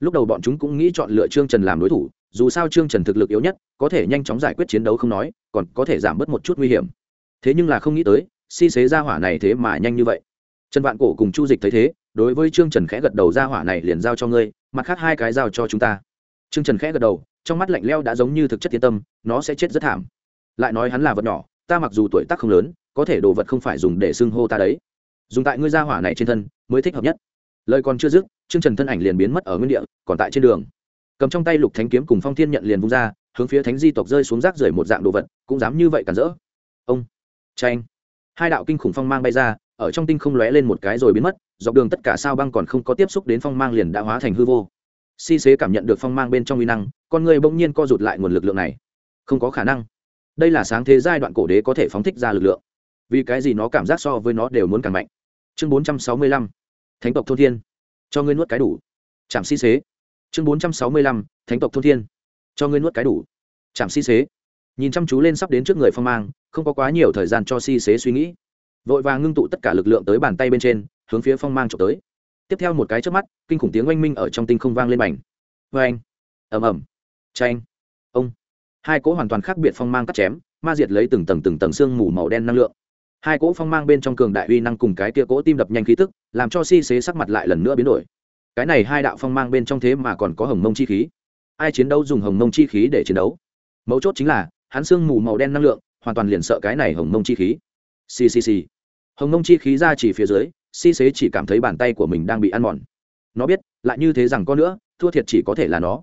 Lúc đầu bọn chúng cũng nghĩ chọn lựa trương trần làm đối thủ, dù sao trương trần thực lực yếu nhất, có thể nhanh chóng giải quyết chiến đấu không nói, còn có thể giảm bớt một chút nguy hiểm. Thế nhưng là không nghĩ tới, si xế gia hỏa này thế mà nhanh như vậy. Trần vạn cổ cùng chu dịch thấy thế, đối với trương trần khẽ gật đầu, gia hỏa này liền giao cho ngươi, mặt khác hai cái giao cho chúng ta trương trần khẽ gật đầu, trong mắt lạnh lẽo đã giống như thực chất yên tâm, nó sẽ chết rất thảm. Lại nói hắn là vật nhỏ, ta mặc dù tuổi tác không lớn, có thể đồ vật không phải dùng để xưng hô ta đấy. Dùng tại ngươi gia hỏa này trên thân, mới thích hợp nhất. Lời còn chưa dứt, Trương trần thân ảnh liền biến mất ở nguyên địa, còn tại trên đường. Cầm trong tay lục thánh kiếm cùng phong thiên nhận liền vung ra, hướng phía thánh di tộc rơi xuống rác rưởi một dạng đồ vật, cũng dám như vậy cản rỡ. Ông tranh hai đạo kinh khủng phong mang bay ra, ở trong tinh không lóe lên một cái rồi biến mất, dọc đường tất cả sao băng còn không có tiếp xúc đến phong mang liền đã hóa thành hư vô si xế cảm nhận được phong mang bên trong uy năng, con người bỗng nhiên co rụt lại nguồn lực lượng này. Không có khả năng. Đây là sáng thế giai đoạn cổ đế có thể phóng thích ra lực lượng. Vì cái gì nó cảm giác so với nó đều muốn càng mạnh. Chương bốn trăm sáu mươi lăm. Thánh tộc thôn thiên. Cho ngươi nuốt cái đủ. Chạm si xế. Chương bốn trăm sáu mươi lăm. Thánh tộc thôn thiên. Cho ngươi nuốt cái đủ. Chạm si xế. Nhìn chăm chú lên sắp đến trước người phong mang, không có quá nhiều thời gian cho si xế suy nghĩ. Vội vàng ngưng tụ tất cả lực lượng tới bàn tay bên trên, hướng phía phong mang trộm tới tiếp theo một cái trước mắt, kinh khủng tiếng oanh minh ở trong tinh không vang lên mảnh vê anh. Ẩm ẩm tranh ông. Hai cỗ hoàn toàn khác biệt phong mang cắt chém, ma diệt lấy từng tầng từng tầng xương mù màu đen năng lượng. Hai cỗ phong mang bên trong cường đại uy năng cùng cái kia cỗ tim đập nhanh khí tức, làm cho si xế sắc mặt lại lần nữa biến đổi. Cái này hai đạo phong mang bên trong thế mà còn có hồng mông chi khí. Ai chiến đấu dùng hồng mông chi khí để chiến đấu? Mấu chốt chính là, hắn xương mù màu đen năng lượng, hoàn toàn liền sợ cái này hồng mông chi khí. Ccc hồng mông chi khí ra chỉ phía dưới si xế chỉ cảm thấy bàn tay của mình đang bị ăn mòn. Nó biết, lại như thế rằng có nữa, thua thiệt chỉ có thể là nó.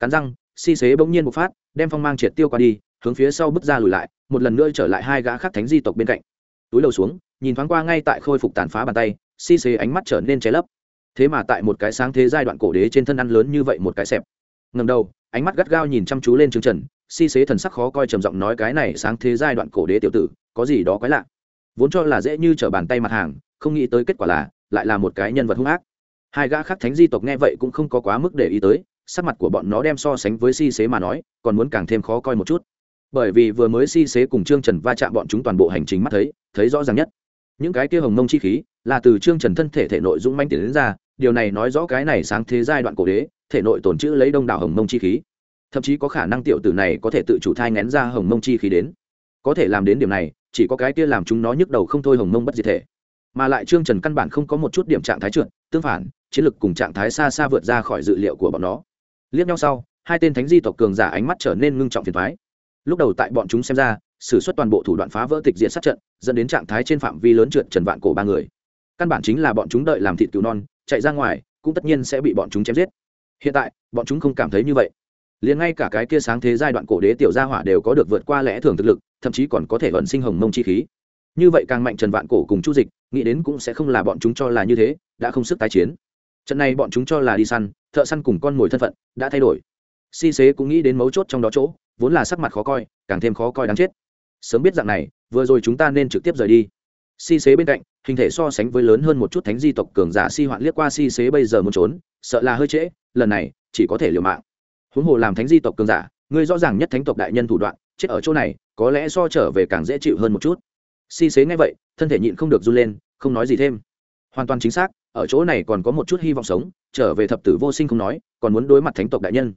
Cắn răng, si xế bỗng nhiên một phát, đem phong mang triệt tiêu qua đi, hướng phía sau bước ra lùi lại, một lần nữa trở lại hai gã khác thánh di tộc bên cạnh. Túi đầu xuống, nhìn thoáng qua ngay tại khôi phục tàn phá bàn tay, si xế ánh mắt trở nên cháy lấp. Thế mà tại một cái sáng thế giai đoạn cổ đế trên thân ăn lớn như vậy một cái xẹp. Ngầm đầu, ánh mắt gắt gao nhìn chăm chú lên trương trần, si xế thần sắc khó coi trầm giọng nói cái này sáng thế giai đoạn cổ đế tiểu tử, có gì đó quái lạ. Vốn cho là dễ như t r ở bàn tay mặt hàng không nghĩ tới kết quả là, lại là một cái nhân vật hung ác. Hai gã khác thánh di tộc nghe vậy cũng không có quá mức để ý tới, sắc mặt của bọn nó đem so sánh với si xế mà nói, còn muốn càng thêm khó coi một chút. Bởi vì vừa mới si xế cùng trương trần va chạm bọn chúng toàn bộ hành trình mắt thấy thấy rõ ràng nhất. Những cái kia hồng mông chi khí, là từ trương trần thân thể thể nội dũng manh tiến đến ra, điều này nói rõ cái này sáng thế giai đoạn cổ đế, thể nội tồn chữ lấy đông đảo hồng mông chi khí. Thậm chí có khả năng tiểu tử này có thể tự chủ thai ngén ra hồng mông chi khí đến. Có thể làm đến điểm này, chỉ có cái kia làm chúng nó nhức đầu không thôi hồng mông bất diệt thể mà lại trương trần căn bản không có một chút điểm trạng thái trượt, tương phản, chiến lực cùng trạng thái xa xa vượt ra khỏi dự liệu của bọn nó. Liếc nhau sau, hai tên thánh di tộc cường giả ánh mắt trở nên ngưng trọng phiền thoái lúc đầu tại bọn chúng xem ra s ử suất toàn bộ thủ đoạn phá vỡ tịch diện sát trận, dẫn đến trạng thái trên phạm vi lớn trượt trần vạn cổ ba người. Căn bản chính là bọn chúng đợi làm thịt cứu non, chạy ra ngoài, cũng tất nhiên sẽ bị bọn chúng chém giết. Hiện tại, bọn chúng không cảm thấy như vậy. Liền ngay cả cái kia sáng thế giai đoạn cổ đế tiểu gia hỏa đều có được vượt qua lẽ thường thực lực, thậm chí còn có thể vận sinh hồng mông chi khí. Như vậy càng mạnh trần vạn cổ cùng chu dịch nghĩ đến cũng sẽ không là bọn chúng cho là như thế, đã không sức tái chiến. Trận này bọn chúng cho là đi săn, thợ săn cùng con mồi thân phận đã thay đổi. Si xế cũng nghĩ đến mấu chốt trong đó chỗ, vốn là sắc mặt khó coi, càng thêm khó coi đáng chết. Sớm biết dạng này, vừa rồi chúng ta nên trực tiếp rời đi. Si xế bên cạnh, hình thể so sánh với lớn hơn một chút thánh di tộc cường giả si hoạn liếc qua si xế bây giờ muốn trốn, sợ là hơi trễ, lần này, chỉ có thể liều mạng. Huống hồ làm thánh di tộc cường giả, ngươi rõ ràng nhất thánh tộc đại nhân thủ đoạn, chết ở chỗ này, có lẽ so trở về càng dễ chịu hơn một chút si xế nghe vậy thân thể nhịn không được run lên không nói gì thêm. Hoàn toàn chính xác ở chỗ này còn có một chút hy vọng sống trở về thập tử vô sinh không nói còn muốn đối mặt thánh tộc đại nhân.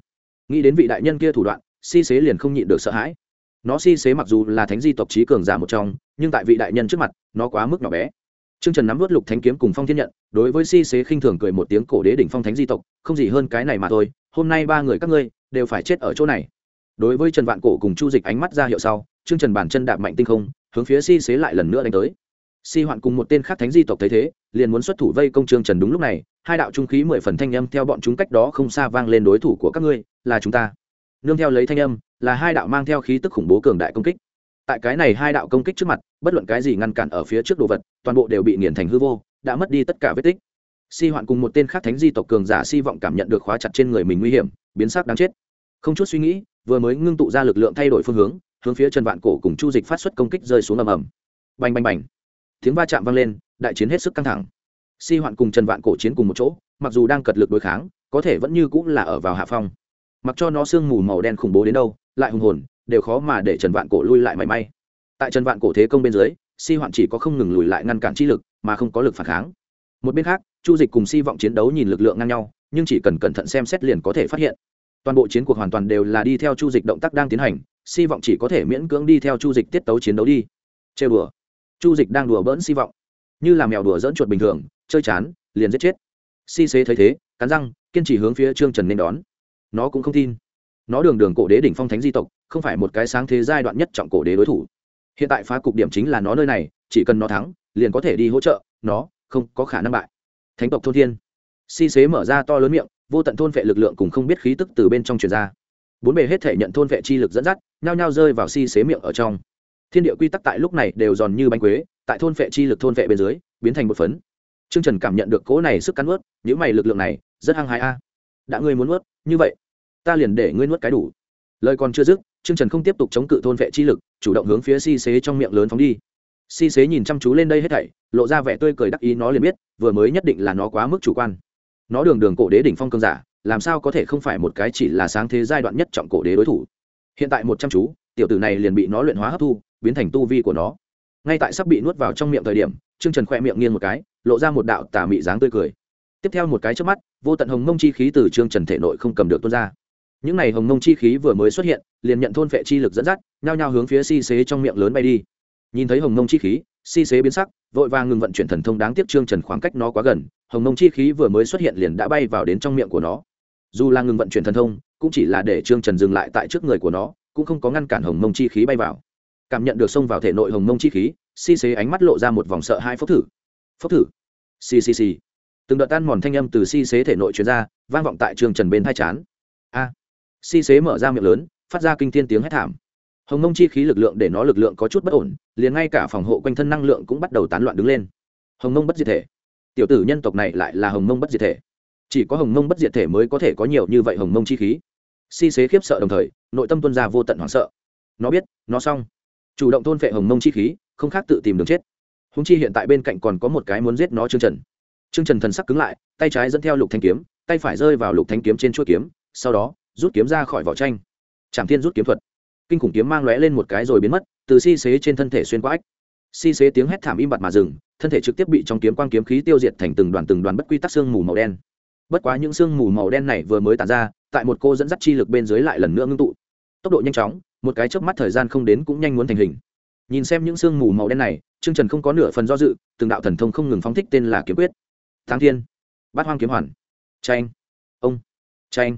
Nghĩ đến vị đại nhân kia thủ đoạn si xế liền không nhịn được sợ hãi. Nó si xế mặc dù là thánh di tộc trí cường giả một trong nhưng tại vị đại nhân trước mặt nó quá mức nhỏ bé. Trương Trần nắm vớt lục thánh kiếm cùng Phong Thiên nhận, đối với Si Xế khinh thường cười một tiếng cổ đế đỉnh phong thánh di tộc, không gì hơn cái này mà thôi, hôm nay ba người các ngươi đều phải chết ở chỗ này. Đối với Trần Vạn Cổ cùng Chu Dịch ánh mắt ra hiệu sau, Trương Trần bàn chân đạp mạnh tinh không, hướng phía Si Xế lại lần nữa đánh tới. Si Hoạn cùng một tên khác thánh di tộc thấy thế, liền muốn xuất thủ vây công Trương Trần đúng lúc này, hai đạo trung khí mười phần thanh âm theo bọn chúng cách đó không xa vang lên đối thủ của các ngươi, là chúng ta. Nương theo lấy thanh âm, là hai đạo mang theo khí tức khủng bố cường đại công kích tại cái này hai đạo công kích trước mặt bất luận cái gì ngăn cản ở phía trước đồ vật toàn bộ đều bị nghiền thành hư vô đã mất đi tất cả vết tích si hoạn cùng một tên khác thánh di tộc cường giả si vọng cảm nhận được khóa chặt trên người mình nguy hiểm biến sắc đáng chết không chút suy nghĩ vừa mới ngưng tụ ra lực lượng thay đổi phương hướng hướng phía trần vạn cổ cùng chu dịch phát xuất công kích rơi xuống ầm ầm. Bành bành bành. Tiếng va chạm vang lên, đại chiến hết sức căng thẳng. Si hoạn cùng trần vạn cổ chiến cùng một chỗ, mặc dù đang cật lực đối kháng, có thể vẫn như cũng là ở vào hạ phong. Mặc cho nó sương mù màu đen khủng bố đến đâu, lại hùng hồn, đều khó mà để trần vạn cổ lui lại mảy may. Tại trần vạn cổ thế công bên dưới, si hoạn chỉ có không ngừng lùi lại ngăn cản chi lực, mà không có lực phản kháng. Một bên khác, chu dịch cùng si vọng chiến đấu nhìn lực lượng ngang nhau, nhưng chỉ cần cẩn thận xem xét liền có thể phát hiện. Toàn bộ chiến cuộc hoàn toàn đều là đi theo chu dịch động tác đang tiến hành si vọng chỉ có thể miễn cưỡng đi theo chu dịch tiết tấu chiến đấu đi. Chơi đùa. Chu dịch đang đùa bỡn si vọng. Như là mèo đùa dỡn chuột bình thường, chơi chán, liền giết chết. Si xế thấy thế, cắn răng, kiên trì hướng phía trương trần nên đón. Nó cũng không tin. Nó đường đường cổ đế đỉnh phong thánh di tộc, không phải một cái sáng thế giai đoạn nhất trọng cổ đế đối thủ. Hiện tại phá cục điểm chính là nó nơi này, chỉ cần nó thắng, liền có thể đi hỗ trợ, nó không có khả năng bại. Thánh tộc thôn thiên. Si xế mở ra to lớn miệng, vô tận thôn vệ lực lượng cùng không biết khí tức từ bên trong truyền ra bốn bề hết thể nhận thôn vệ chi lực dẫn dắt, nhao nhao rơi vào si xế miệng ở trong. Thiên địa quy tắc tại lúc này đều giòn như bánh quế, tại thôn vệ chi lực thôn vệ bên dưới, biến thành một phấn. T r ư ơ n g trần cảm nhận được cỗ này sức cắn ướt những mày lực lượng này, rất hăng hái a. Đã ngươi muốn ướt như vậy, ta liền để ngươi nuốt cái đủ. Lời còn chưa dứt, trương trần không tiếp tục chống cự thôn vệ chi lực, chủ động hướng phía si xế trong miệng lớn phóng đi. Si xế nhìn chăm chú lên đây hết thảy, lộ ra vẻ tươi cười đắc ý, nó liền biết, vừa mới nhất định là nó quá mức chủ quan. Nó đường đường cổ đế đỉnh phong cương giả làm sao có thể không phải một cái chỉ là sáng thế giai đoạn nhất trọng cổ đế đối thủ? Hiện tại một trăm chú, tiểu tử này liền bị nó luyện hóa hấp thu, biến thành tu vi của nó. Ngay tại sắp bị nuốt vào trong miệng thời điểm, trương trần khoe miệng nghiêng một cái, lộ ra một đạo tà mị dáng tươi cười. Tiếp theo một cái trước mắt, vô tận hồng mông chi khí từ trương trần thể nội không cầm được tuôn ra. Những n à y hồng mông chi khí vừa mới xuất hiện, liền nhận thôn phệ chi lực dẫn dắt, nhao nhao hướng phía si xế trong miệng lớn bay đi. Nhìn thấy hồng mông chi khí, si xế biến sắc, vội vàng ngừng vận chuyển thần thông đáng tiếc trương trần khoảng cách nó quá gần, hồng mông chi khí vừa mới xuất hiện liền đã bay vào đến trong miệng của nó dù là ngừng vận chuyển thần thông cũng chỉ là để trương trần dừng lại tại trước người của nó cũng không có ngăn cản hồng mông chi khí bay vào. Cảm nhận được xông vào thể nội hồng mông chi khí si xế ánh mắt lộ ra một vòng sợ hai phốc thử. Phốc thử? Xì xì xì từng đợt tan mòn thanh âm từ si xế thể nội chuyên ra, vang vọng tại trương trần bên thai chán. A. Si xế mở ra miệng lớn phát ra kinh thiên tiếng hét thảm. Hồng mông chi khí lực lượng để nó lực lượng có chút bất ổn liền ngay cả phòng hộ quanh thân năng lượng cũng bắt đầu tán loạn đứng lên. Hồng mông bất diệt thể. Tiểu tử nhân tộc này lại là hồng mông bất diệt thể chỉ có hồng mông bất diệt thể mới có thể có nhiều như vậy hồng mông chi khí. Si xế khiếp sợ đồng thời, nội tâm tuân ra vô tận hoảng sợ. Nó biết, nó xong. Chủ động thôn phệ hồng mông chi khí, không khác tự tìm đường chết. Húng chi hiện tại bên cạnh còn có một cái muốn giết nó chương trần. Chương trần thần sắc cứng lại, tay trái dẫn theo lục thanh kiếm, tay phải rơi vào lục thanh kiếm trên chuỗi kiếm, sau đó, rút kiếm ra khỏi vỏ tranh trảm thiên rút kiếm thuật. Kinh khủng kiếm mang lóe lên một cái rồi biến mất, từ si xế trên thân thể xuyên qua ách. Si xế tiếng hét thảm im bặt mà dừng, thân thể trực tiếp bị trong kiếm quang kiếm khí tiêu diệt thành từng đoàn từng đoàn bất quy tắc xương mù màu đen bất quá những xương mù màu đen này vừa mới tàn ra, tại một cô dẫn dắt chi lực bên dưới lại lần nữa ngưng tụ. Tốc độ nhanh chóng, một cái chớp mắt thời gian không đến cũng nhanh muốn thành hình. Nhìn xem những xương mù màu đen này, trương trần không có nửa phần do dự, từng đạo thần thông không ngừng phóng thích tên là kiếm quyết. Thắng thiên, bát hoang kiếm hoàn. Tranh ông tranh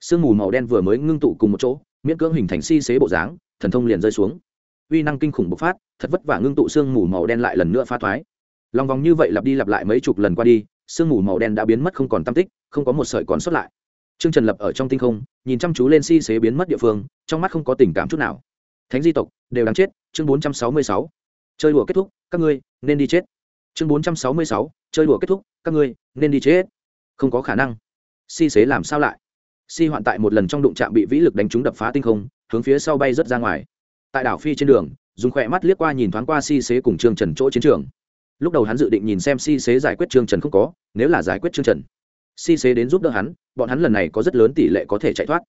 sương mù màu đen vừa mới ngưng tụ cùng một chỗ, miễn cưỡng hình thành si xế bộ dáng, thần thông liền rơi xuống. Uy năng kinh khủng bộc phát, thật vất vả ngưng tụ sương mù màu đen lại lần nữa phá thoái. Lòng vòng như vậy lặp đi lặp lại mấy chục lần qua đi sương mù màu đen đã biến mất không còn tam tích không có một sợi còn sót lại Trương Trần lập ở trong tinh không, nhìn chăm chú lên si xế biến mất địa phương, trong mắt không có tình cảm chút nào. Thánh di tộc, đều đáng chết, chương 466. Chơi đùa kết thúc, các ngươi nên đi chết. Chương 466, chơi đùa kết thúc, các ngươi nên đi chết. Không có khả năng. Si xế làm sao lại? Si hoạn tại một lần trong đụng chạm bị vĩ lực đánh trúng đập phá tinh không, hướng phía sau bay rớt ra ngoài. Tại đảo phi trên đường, dùng khỏe mắt liếc qua nhìn thoáng qua Si xế cùng Trương Trần chỗ chiến trường. Lúc đầu hắn dự định nhìn xem Si xế giải quyết Trương Trần không có, nếu là giải quyết Trương Trần, Si xế đến giúp đỡ hắn, bọn hắn lần này có rất lớn tỷ lệ có thể chạy thoát.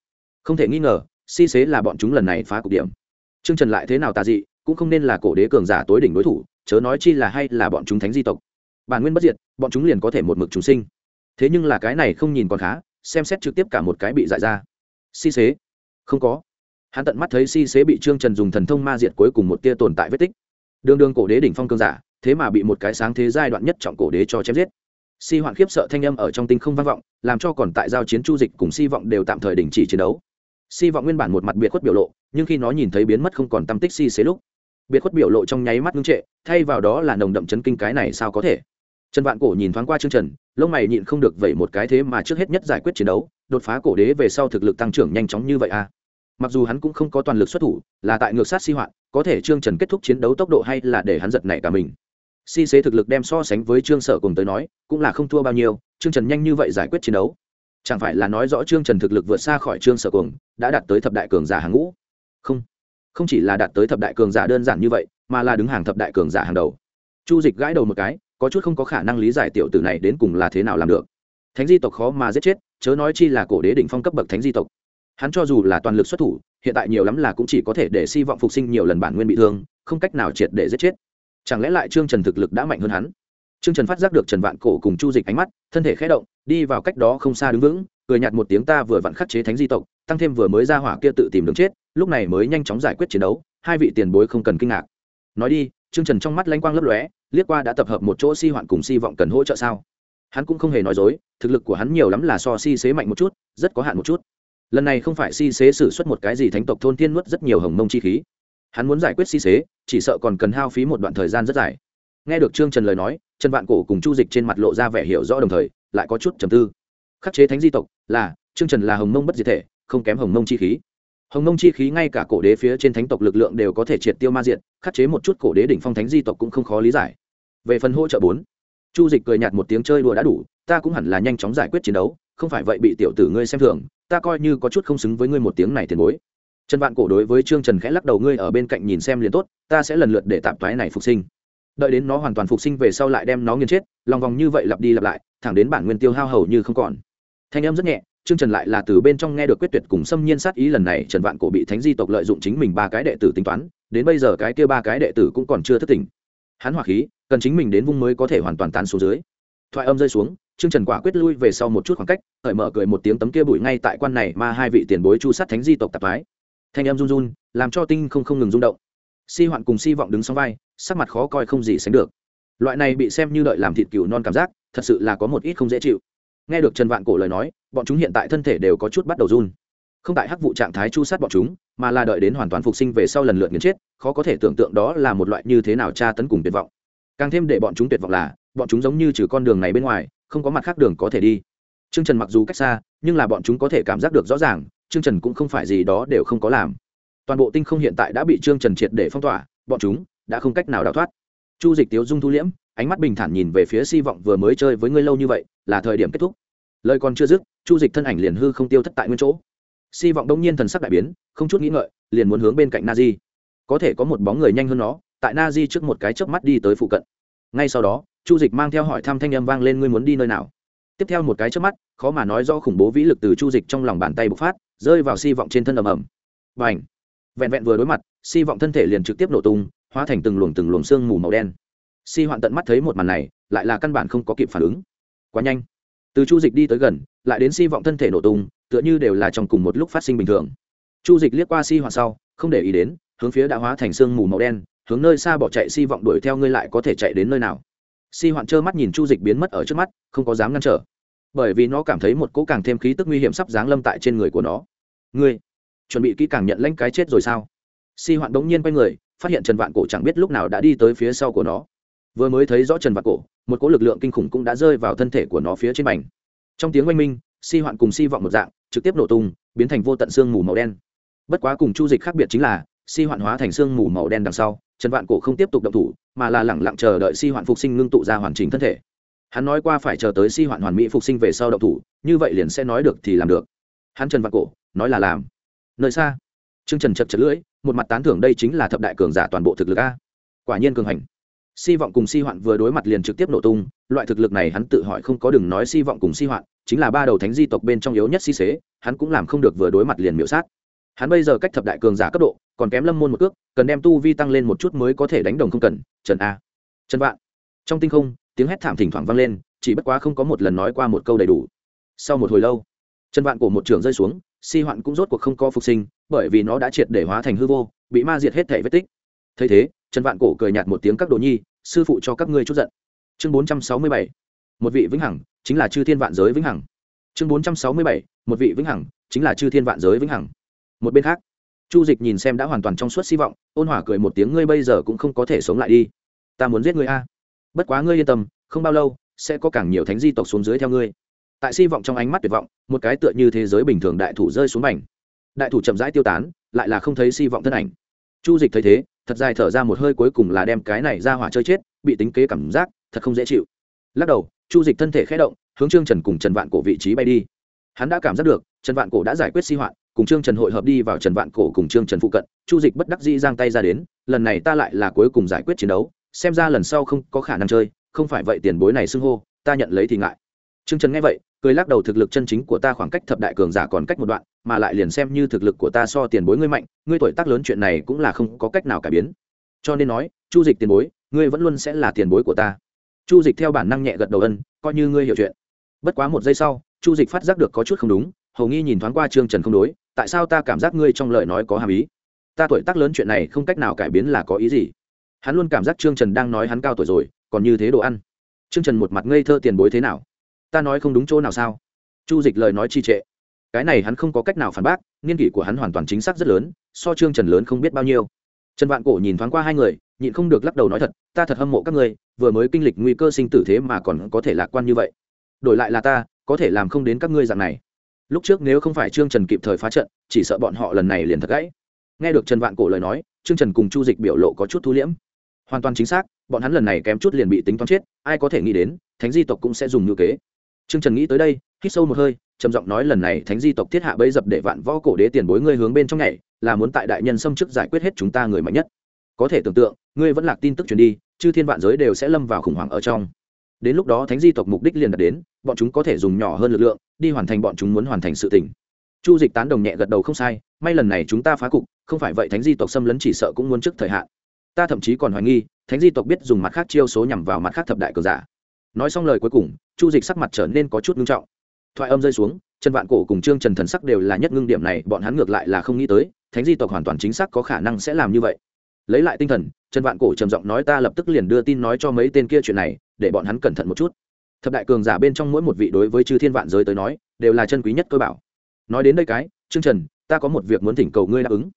Không thể nghi ngờ si xế là bọn chúng lần này phá cục điểm. Trương trần lại thế nào tà dị cũng không nên là cổ đế cường giả tối đỉnh đối thủ chớ nói chi là hay là bọn chúng thánh di tộc. Bản nguyên bất diệt bọn chúng liền có thể một mực chúng sinh. Thế nhưng là cái này không nhìn còn khá xem xét trực tiếp cả một cái bị dại ra. Si xế? Không có. Hắn tận mắt thấy si xế bị trương trần dùng thần thông ma diệt cuối cùng một tia tồn tại vết tích. Đường đường cổ đế đỉnh phong cương giả thế mà bị một cái sáng thế giai đoạn nhất trọng cổ đế cho chém giết. Si hoạn khiếp sợ thanh âm ở trong tinh không vang vọng, làm cho còn tại giao chiến chu dịch cùng si vọng đều tạm thời đình chỉ chiến đấu. Si vọng nguyên bản một mặt biệt khuất biểu lộ, nhưng khi nó nhìn thấy biến mất không còn tâm tích si xế lúc, biệt khuất biểu lộ trong nháy mắt ngưng trệ, thay vào đó là nồng đậm chấn kinh cái này sao có thể. Trần vạn cổ nhìn thoáng qua chương trần lông mày nhịn không được vậy một cái thế mà trước hết nhất giải quyết chiến đấu, đột phá cổ đế về sau thực lực tăng trưởng nhanh chóng như vậy à? Mặc dù hắn cũng không có toàn lực xuất thủ, là tại ngược sát si hoạn, có thể trương trần kết thúc chiến đấu tốc độ hay là để hắn giật nảy cả mình si xế thực lực đem so sánh với trương sở cùng tới nói, cũng là không thua bao nhiêu, trương trần nhanh như vậy giải quyết chiến đấu. Chẳng phải là nói rõ trương trần thực lực vượt xa khỏi trương sở cùng đã đạt tới thập đại cường giả hàng ngũ? Không. Không chỉ là đạt tới thập đại cường giả đơn giản như vậy, mà là đứng hàng thập đại cường giả hàng đầu. Chu dịch gãi đầu một cái, có chút không có khả năng lý giải tiểu tử này đến cùng là thế nào làm được. Thánh di tộc khó mà giết chết, chớ nói chi là cổ đế định phong cấp bậc thánh di tộc. Hắn cho dù là toàn lực xuất thủ, hiện tại nhiều lắm là cũng chỉ có thể để si vọng phục sinh nhiều lần bản nguyên bị thương, không cách nào triệt để giết chết chẳng lẽ lại trương trần thực lực đã mạnh hơn hắn? Trương trần phát giác được trần vạn cổ cùng chu dịch ánh mắt, thân thể khé động, đi vào cách đó không xa đứng vững, cười nhạt một tiếng ta vừa vặn khắc chế thánh di tộc, tăng thêm vừa mới ra hỏa kia tự tìm đường chết, lúc này mới nhanh chóng giải quyết chiến đấu, hai vị tiền bối không cần kinh ngạc. Nói đi, trương trần trong mắt lanh quang lấp lóe, liếc qua đã tập hợp một chỗ si hoạn cùng si vọng cần hỗ trợ sao? Hắn cũng không hề nói dối, thực lực của hắn nhiều lắm là so si xế mạnh một chút, rất có hạn một chút. Lần này không phải si xế xử suất một cái gì thánh tộc thôn thiên nuốt rất nhiều hồng mông chi khí hắn muốn giải quyết si xế, chỉ sợ còn cần hao phí một đoạn thời gian rất dài. Nghe được trương trần lời nói, trần vạn cổ cùng chu dịch trên mặt lộ ra vẻ hiểu rõ đồng thời, lại có chút trầm tư. Khắc chế thánh di tộc là, trương trần là hồng mông bất diệt thể, không kém hồng mông chi khí. Hồng mông chi khí ngay cả cổ đế phía trên thánh tộc lực lượng đều có thể triệt tiêu ma diện khắc chế một chút cổ đế đỉnh phong thánh di tộc cũng không khó lý giải. Về phần hỗ trợ bốn, chu dịch cười nhạt một tiếng chơi đùa đã đủ, ta cũng hẳn là nhanh chóng giải quyết chiến đấu, không phải vậy bị tiểu tử ngươi xem thường, ta coi như có chút không xứng với ngươi một tiếng này tiền bối trần vạn cổ đối với trương trần khẽ lắc đầu, ngươi ở bên cạnh nhìn xem liền tốt, ta sẽ lần lượt để tạp thoái này phục sinh. Đợi đến nó hoàn toàn phục sinh về sau lại đem nó nghiền chết, lòng vòng như vậy lặp đi lặp lại, thẳng đến bản nguyên tiêu hao hầu như không còn. Thanh âm rất nhẹ, trương trần lại là từ bên trong nghe được quyết tuyệt cùng xâm nhiên sát ý, lần này trần vạn cổ bị thánh di tộc lợi dụng chính mình ba cái đệ tử tính toán, đến bây giờ cái kia ba cái đệ tử cũng còn chưa thất tình. Hắn hỏa khí, cần chính mình đến vung mới có thể hoàn toàn tán xuống dưới. Thoại âm rơi xuống, trương trần quả quyết lui về sau một chút khoảng cách hởi mở cười một tiếng tấm kia bụi ngay tại quan này mà hai vị tiền bối chu sát thánh di tộc tạp mái thanh em run run, làm cho tinh không không ngừng rung động. Si hoạn cùng si vọng đứng sau vai, sắc mặt khó coi không gì sánh được. Loại này bị xem như đợi làm thịt cừu non cảm giác, thật sự là có một ít không dễ chịu. Nghe được trần vạn cổ lời nói, bọn chúng hiện tại thân thể đều có chút bắt đầu run. Không tại hắc vụ trạng thái chu sát bọn chúng, mà là đợi đến hoàn toàn phục sinh về sau lần lượt nghiến chết, khó có thể tưởng tượng đó là một loại như thế nào tra tấn cùng tuyệt vọng. Càng thêm để bọn chúng tuyệt vọng là, bọn chúng giống như trừ con đường này bên ngoài, không có mặt khác đường có thể đi. T r ư ơ n g trần mặc dù cách xa, nhưng là bọn chúng có thể cảm giác được rõ ràng Trương Trần cũng không phải gì đó đều không có làm. Toàn bộ tinh không hiện tại đã bị Trương Trần triệt để phong tỏa, bọn chúng đã không cách nào đào thoát. Chu Dịch Tiếu dung thu liễm, ánh mắt bình thản nhìn về phía Si vọng vừa mới chơi với ngươi lâu như vậy, là thời điểm kết thúc. Lời còn chưa dứt, Chu Dịch thân ảnh liền hư không tiêu thất tại nguyên chỗ. Si vọng đông nhiên thần sắc đại biến, không chút nghĩ ngợi, liền muốn hướng bên cạnh Nazi. Có thể có một bóng người nhanh hơn nó, tại Nazi trước một cái chớp mắt đi tới phụ cận. Ngay sau đó, Chu Dịch mang theo hỏi thăm thanh âm vang lên ngươi muốn đi nơi nào. Tiếp theo một cái chớp mắt, khó mà nói do khủng bố vĩ lực từ Chu Dịch trong lòng bàn tay bộc phát, rơi vào si vọng trên thân ầm ầm. Và ảnh vẹn vẹn vừa đối mặt, si vọng thân thể liền trực tiếp nổ tung, hóa thành từng luồng từng luồng xương mù màu đen. Si hoạn tận mắt thấy một màn này, lại là căn bản không có kịp phản ứng. Quá nhanh. Từ chu dịch đi tới gần, lại đến si vọng thân thể nổ tung, tựa như đều là trong cùng một lúc phát sinh bình thường. Chu dịch liếc qua si hoạn sau, không để ý đến, hướng phía đã hóa thành xương mù màu đen, hướng nơi xa bỏ chạy si vọng đuổi theo ngươi lại có thể chạy đến nơi nào. Si hoạn trơ mắt nhìn chu dịch biến mất ở trước mắt, không có dám ngăn trở. Bởi vì nó cảm thấy một cỗ càng thêm khí tức nguy hiểm sắp giáng lâm tại trên người của nó ngươi chuẩn bị kỹ càng nhận lãnh cái chết rồi sao? Si hoạn đống nhiên quay người, phát hiện trần vạn cổ chẳng biết lúc nào đã đi tới phía sau của nó. Vừa mới thấy rõ trần vạn cổ, một cỗ lực lượng kinh khủng cũng đã rơi vào thân thể của nó phía trên bành. Trong tiếng oanh minh, si hoạn cùng si vọng một dạng, trực tiếp nổ tung, biến thành vô tận xương mù màu đen. Bất quá cùng chu dịch khác biệt chính là, si hoạn hóa thành xương mù màu đen đằng sau, trần vạn cổ không tiếp tục động thủ, mà là lẳng lặng chờ đợi si hoạn phục sinh ngưng tụ ra hoàn chỉnh thân thể. Hắn nói qua phải chờ tới si hoạn hoàn mỹ phục sinh về sau động thủ, như vậy liền sẽ nói được thì làm được. Hắn trần vạn cổ nói là làm. Nơi xa, trương trần chật chật lưỡi, một mặt tán thưởng đây chính là thập đại cường giả toàn bộ thực lực a. Quả nhiên cường hành. Si vọng cùng si hoạn vừa đối mặt liền trực tiếp nổ tung, loại thực lực này hắn tự hỏi không có đừng nói si vọng cùng si hoạn, chính là ba đầu thánh di tộc bên trong yếu nhất si xế, hắn cũng làm không được vừa đối mặt liền miễu sát. Hắn bây giờ cách thập đại cường giả cấp độ, còn kém lâm môn một cước, cần đem tu vi tăng lên một chút mới có thể đánh đồng không cần, trần a. Trần vạn. Trong tinh không, tiếng hét thảm thỉnh thoảng vang lên, chỉ bất quá không có một lần nói qua một câu đầy đủ. Sau một hồi lâu, trần vạn của một trường rơi xuống si hoạn cũng rốt cuộc không có phục sinh, bởi vì nó đã triệt để hóa thành hư vô, bị ma diệt hết thể vết tích. Thấy thế, trần vạn cổ cười nhạt một tiếng các đồ nhi, sư phụ cho các ngươi chút giận. Chương bốn trăm sáu mươi bảy, một vị vĩnh hằng chính là chư thiên vạn giới vĩnh hằng. Chương bốn trăm sáu mươi bảy, một vị vĩnh hằng chính là chư thiên vạn giới vĩnh hằng. Một bên khác, chu dịch nhìn xem đã hoàn toàn trong suốt hy vọng, ôn hỏa cười một tiếng, ngươi bây giờ cũng không có thể sống lại đi. Ta muốn giết ngươi a. Bất quá ngươi yên tâm, không bao lâu sẽ có càng nhiều thánh di tộc xuống dưới theo ngươi tại si vọng trong ánh mắt tuyệt vọng, một cái tựa như thế giới bình thường đại thủ rơi xuống mảnh đại thủ chậm rãi tiêu tán, lại là không thấy si vọng thân ảnh. Chu dịch thấy thế, thật dài thở ra một hơi cuối cùng là đem cái này ra hỏa chơi chết, bị tính kế cảm giác, thật không dễ chịu. Lắc đầu, chu dịch thân thể khé động, hướng trương trần cùng trần vạn cổ vị trí bay đi. Hắn đã cảm giác được, trần vạn cổ đã giải quyết si hoạn, cùng trương trần hội hợp đi vào trần vạn cổ cùng trương trần phụ cận, chu dịch bất đắc dĩ giang tay ra đến, lần này ta lại là cuối cùng giải quyết chiến đấu, xem ra lần sau không có khả năng chơi, không phải vậy tiền bối này xưng hô, ta nhận lấy thì ngại. Trương trần nghe vậy cười lắc đầu, thực lực chân chính của ta khoảng cách thập đại cường giả còn cách một đoạn, mà lại liền xem như thực lực của ta so tiền bối ngươi mạnh, ngươi tuổi tác lớn chuyện này cũng là không có cách nào cải biến. Cho nên nói, chu dịch tiền bối, ngươi vẫn luôn sẽ là tiền bối của ta. Chu dịch theo bản năng nhẹ gật đầu ân, coi như ngươi hiểu chuyện. Bất quá một giây sau, chu dịch phát giác được có chút không đúng, hầu nghi nhìn thoáng qua trương trần không đối, tại sao ta cảm giác ngươi trong lời nói có hàm ý? Ta tuổi tác lớn chuyện này không cách nào cải biến là có ý gì? Hắn luôn cảm giác trương trần đang nói hắn cao tuổi rồi, còn như thế đồ ăn. Trương trần một mặt ngây thơ tiền bối thế nào? Ta nói không đúng chỗ nào sao? Chu dịch lời nói trì trệ. Cái này hắn không có cách nào phản bác, nghiên kỷ của hắn hoàn toàn chính xác rất lớn, so trương trần lớn không biết bao nhiêu. Trần vạn cổ nhìn thoáng qua hai người, nhịn không được lắc đầu nói thật, ta thật hâm mộ các người vừa mới kinh lịch nguy cơ sinh tử thế mà còn có thể lạc quan như vậy. Đổi lại là ta, có thể làm không đến các ngươi dạng này. Lúc trước nếu không phải trương trần kịp thời phá trận, chỉ sợ bọn họ lần này liền thật gãy. Nghe được trần vạn cổ lời nói, trương trần cùng chu dịch biểu lộ có chút thu liễm. Hoàn toàn chính xác, bọn hắn lần này kém chút liền bị tính toán chết, ai có thể nghĩ đến, thánh di tộc cũng sẽ dùng ngữ kế trương trần nghĩ tới đây, hít sâu một hơi, trầm giọng nói lần này thánh di tộc thiết hạ bấy dập để vạn võ cổ đế tiền bối ngươi hướng bên trong này là muốn tại đại nhân xâm chức giải quyết hết chúng ta người mạnh nhất. Có thể tưởng tượng, ngươi vẫn lạc tin tức truyền đi, chư thiên vạn giới đều sẽ lâm vào khủng hoảng ở trong. Đến lúc đó thánh di tộc mục đích liền đạt đến, bọn chúng có thể dùng nhỏ hơn lực lượng, đi hoàn thành bọn chúng muốn hoàn thành sự tỉnh chu dịch tán đồng nhẹ gật đầu không sai, may lần này chúng ta phá cục, không phải vậy thánh di tộc xâm lấn chỉ sợ cũng muốn trước thời hạn. Ta thậm chí còn hoài nghi, thánh di tộc biết dùng mặt khác chiêu số nhằm vào mặt khác thập đại cờ giả. Nói xong lời cuối cùng chu dịch sắc mặt trở nên có chút ngưng trọng. Thoại âm rơi xuống, trần vạn cổ cùng trương trần thần sắc đều là nhất ngưng điểm này, bọn hắn ngược lại là không nghĩ tới, thánh di tộc hoàn toàn chính xác có khả năng sẽ làm như vậy. Lấy lại tinh thần, trần vạn cổ trầm giọng nói ta lập tức liền đưa tin nói cho mấy tên kia chuyện này, để bọn hắn cẩn thận một chút. Thập đại cường giả bên trong mỗi một vị đối với chư thiên vạn giới tới nói, đều là chân quý nhất cơ bảo. Nói đến đây cái, trương trần, ta có một việc muốn thỉnh cầu ngươi đáp ứng.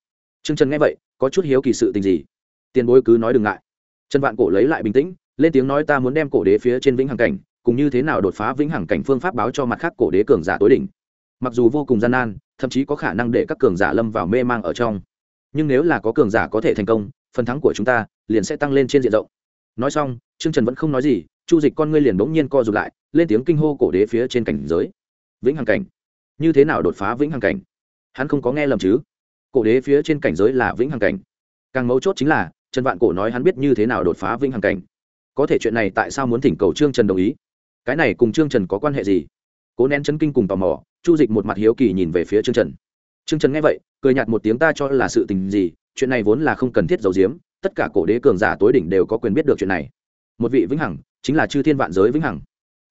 Trương trần nghe vậy, có chút hiếu kỳ sự tình gì? Tiền bối cứ nói đừng ngại. Trần vạn cổ lấy lại bình tĩnh, lên tiếng nói ta muốn đem cổ đế phía trên vĩnh hằng cảnh cùng như thế nào đột phá vĩnh hằng cảnh phương pháp báo cho mặt khác cổ đế cường giả tối đỉnh. Mặc dù vô cùng gian nan, thậm chí có khả năng để các cường giả lâm vào mê mang ở trong. Nhưng nếu là có cường giả có thể thành công, phần thắng của chúng ta liền sẽ tăng lên trên diện rộng. Nói xong, trương trần vẫn không nói gì, chu dịch con ngươi liền bỗng nhiên co rụt lại, lên tiếng kinh hô cổ đế phía trên cảnh giới. Vĩnh hằng cảnh. Như thế nào đột phá vĩnh hằng cảnh? Hắn không có nghe lầm chứ? Cổ đế phía trên cảnh giới là vĩnh hằng cảnh. Càng mấu chốt chính là, trần vạn cổ nói hắn biết như thế nào đột phá vĩnh hằng cảnh. Có thể chuyện này tại sao muốn thỉnh cầu trương trần đồng ý? Cái này cùng trương trần có quan hệ gì? Cố nén chấn kinh cùng tò mò, chu dịch một mặt hiếu kỳ nhìn về phía trương trần. Trương trần nghe vậy, cười nhạt một tiếng ta cho là sự tình gì, chuyện này vốn là không cần thiết giấu giếm, tất cả cổ đế cường giả tối đỉnh đều có quyền biết được chuyện này. Một vị vĩnh hằng, chính là chư thiên vạn giới vĩnh hằng.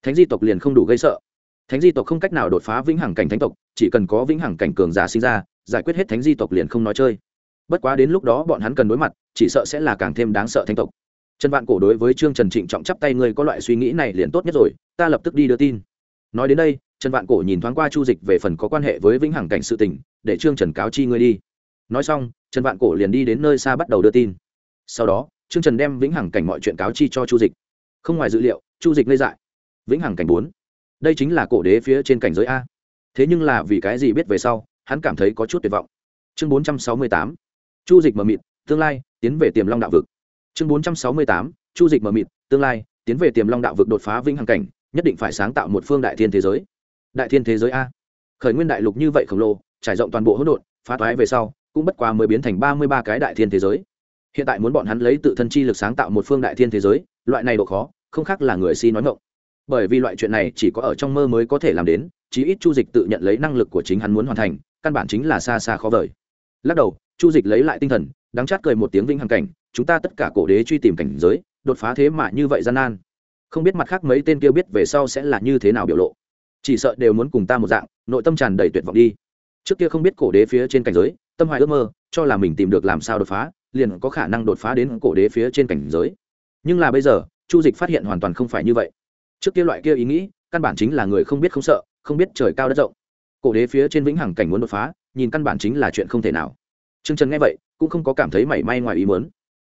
Thánh di tộc liền không đủ gây sợ. Thánh di tộc không cách nào đột phá vĩnh hằng cảnh thánh tộc, chỉ cần có vĩnh hằng cảnh cường giả sinh ra, giải quyết hết thánh di tộc liền không nói chơi. Bất quá đến lúc đó bọn hắn cần đối mặt, chỉ sợ sẽ là càng thêm đáng sợ thánh tộc trần vạn cổ đối với trương trần trịnh trọng chắp tay, ngươi có loại suy nghĩ này liền tốt nhất rồi, ta lập tức đi đưa tin. Nói đến đây, trần vạn cổ nhìn thoáng qua chu dịch về phần có quan hệ với vĩnh hằng cảnh sự tình, để trương trần cáo chi ngươi đi. Nói xong, trần vạn cổ liền đi đến nơi xa bắt đầu đưa tin. Sau đó, trương trần đem vĩnh hằng cảnh mọi chuyện cáo chi cho chu dịch. Không ngoài dữ liệu, chu dịch lê dại. Vĩnh hằng cảnh bốn. Đây chính là cổ đế phía trên cảnh giới a. Thế nhưng là vì cái gì biết về sau, hắn cảm thấy có chút tuyệt vọng. Chương bốn trăm sáu mươi tám. Chu dịch mờ mịt, tương lai, tiến về tiềm long đạo vực chương bốn trăm sáu mươi tám, chu dịch mờ mịt, tương lai, tiến về tiềm long đạo vực đột phá vĩnh hằng cảnh, nhất định phải sáng tạo một phương đại thiên thế giới. Đại thiên thế giới a. Khởi nguyên đại lục như vậy khổng lồ, trải rộng toàn bộ hỗn độn, phá toái về sau, cũng bất quá mới biến thành ba mươi ba cái đại thiên thế giới. Hiện tại muốn bọn hắn lấy tự thân chi lực sáng tạo một phương đại thiên thế giới, loại này độ khó, không khác là người si nói ngộng bởi vì loại chuyện này chỉ có ở trong mơ mới có thể làm đến, chí ít chu dịch tự nhận lấy năng lực của chính hắn muốn hoàn thành, căn bản chính là xa xa khó vời. Lắc đầu, chu dịch lấy lại tinh thần đáng chát cười một tiếng vinh hằng cảnh, chúng ta tất cả cổ đế truy tìm cảnh giới, đột phá thế mà như vậy gian nan. Không biết mặt khác mấy tên kia biết về sau sẽ là như thế nào biểu lộ. Chỉ sợ đều muốn cùng ta một dạng, nội tâm tràn đầy tuyệt vọng đi. Trước kia không biết cổ đế phía trên cảnh giới, tâm hoài ước mơ, cho là mình tìm được làm sao đột phá, liền có khả năng đột phá đến cổ đế phía trên cảnh giới. Nhưng là bây giờ, chu dịch phát hiện hoàn toàn không phải như vậy. Trước kia loại kia ý nghĩ, căn bản chính là người không biết không sợ, không biết trời cao đất rộng. Cổ đế phía trên vĩnh hằng cảnh muốn đột phá, nhìn căn bản chính là chuyện không thể nào. Trương trần nghe vậy, cũng không có cảm thấy mảy may ngoài ý muốn.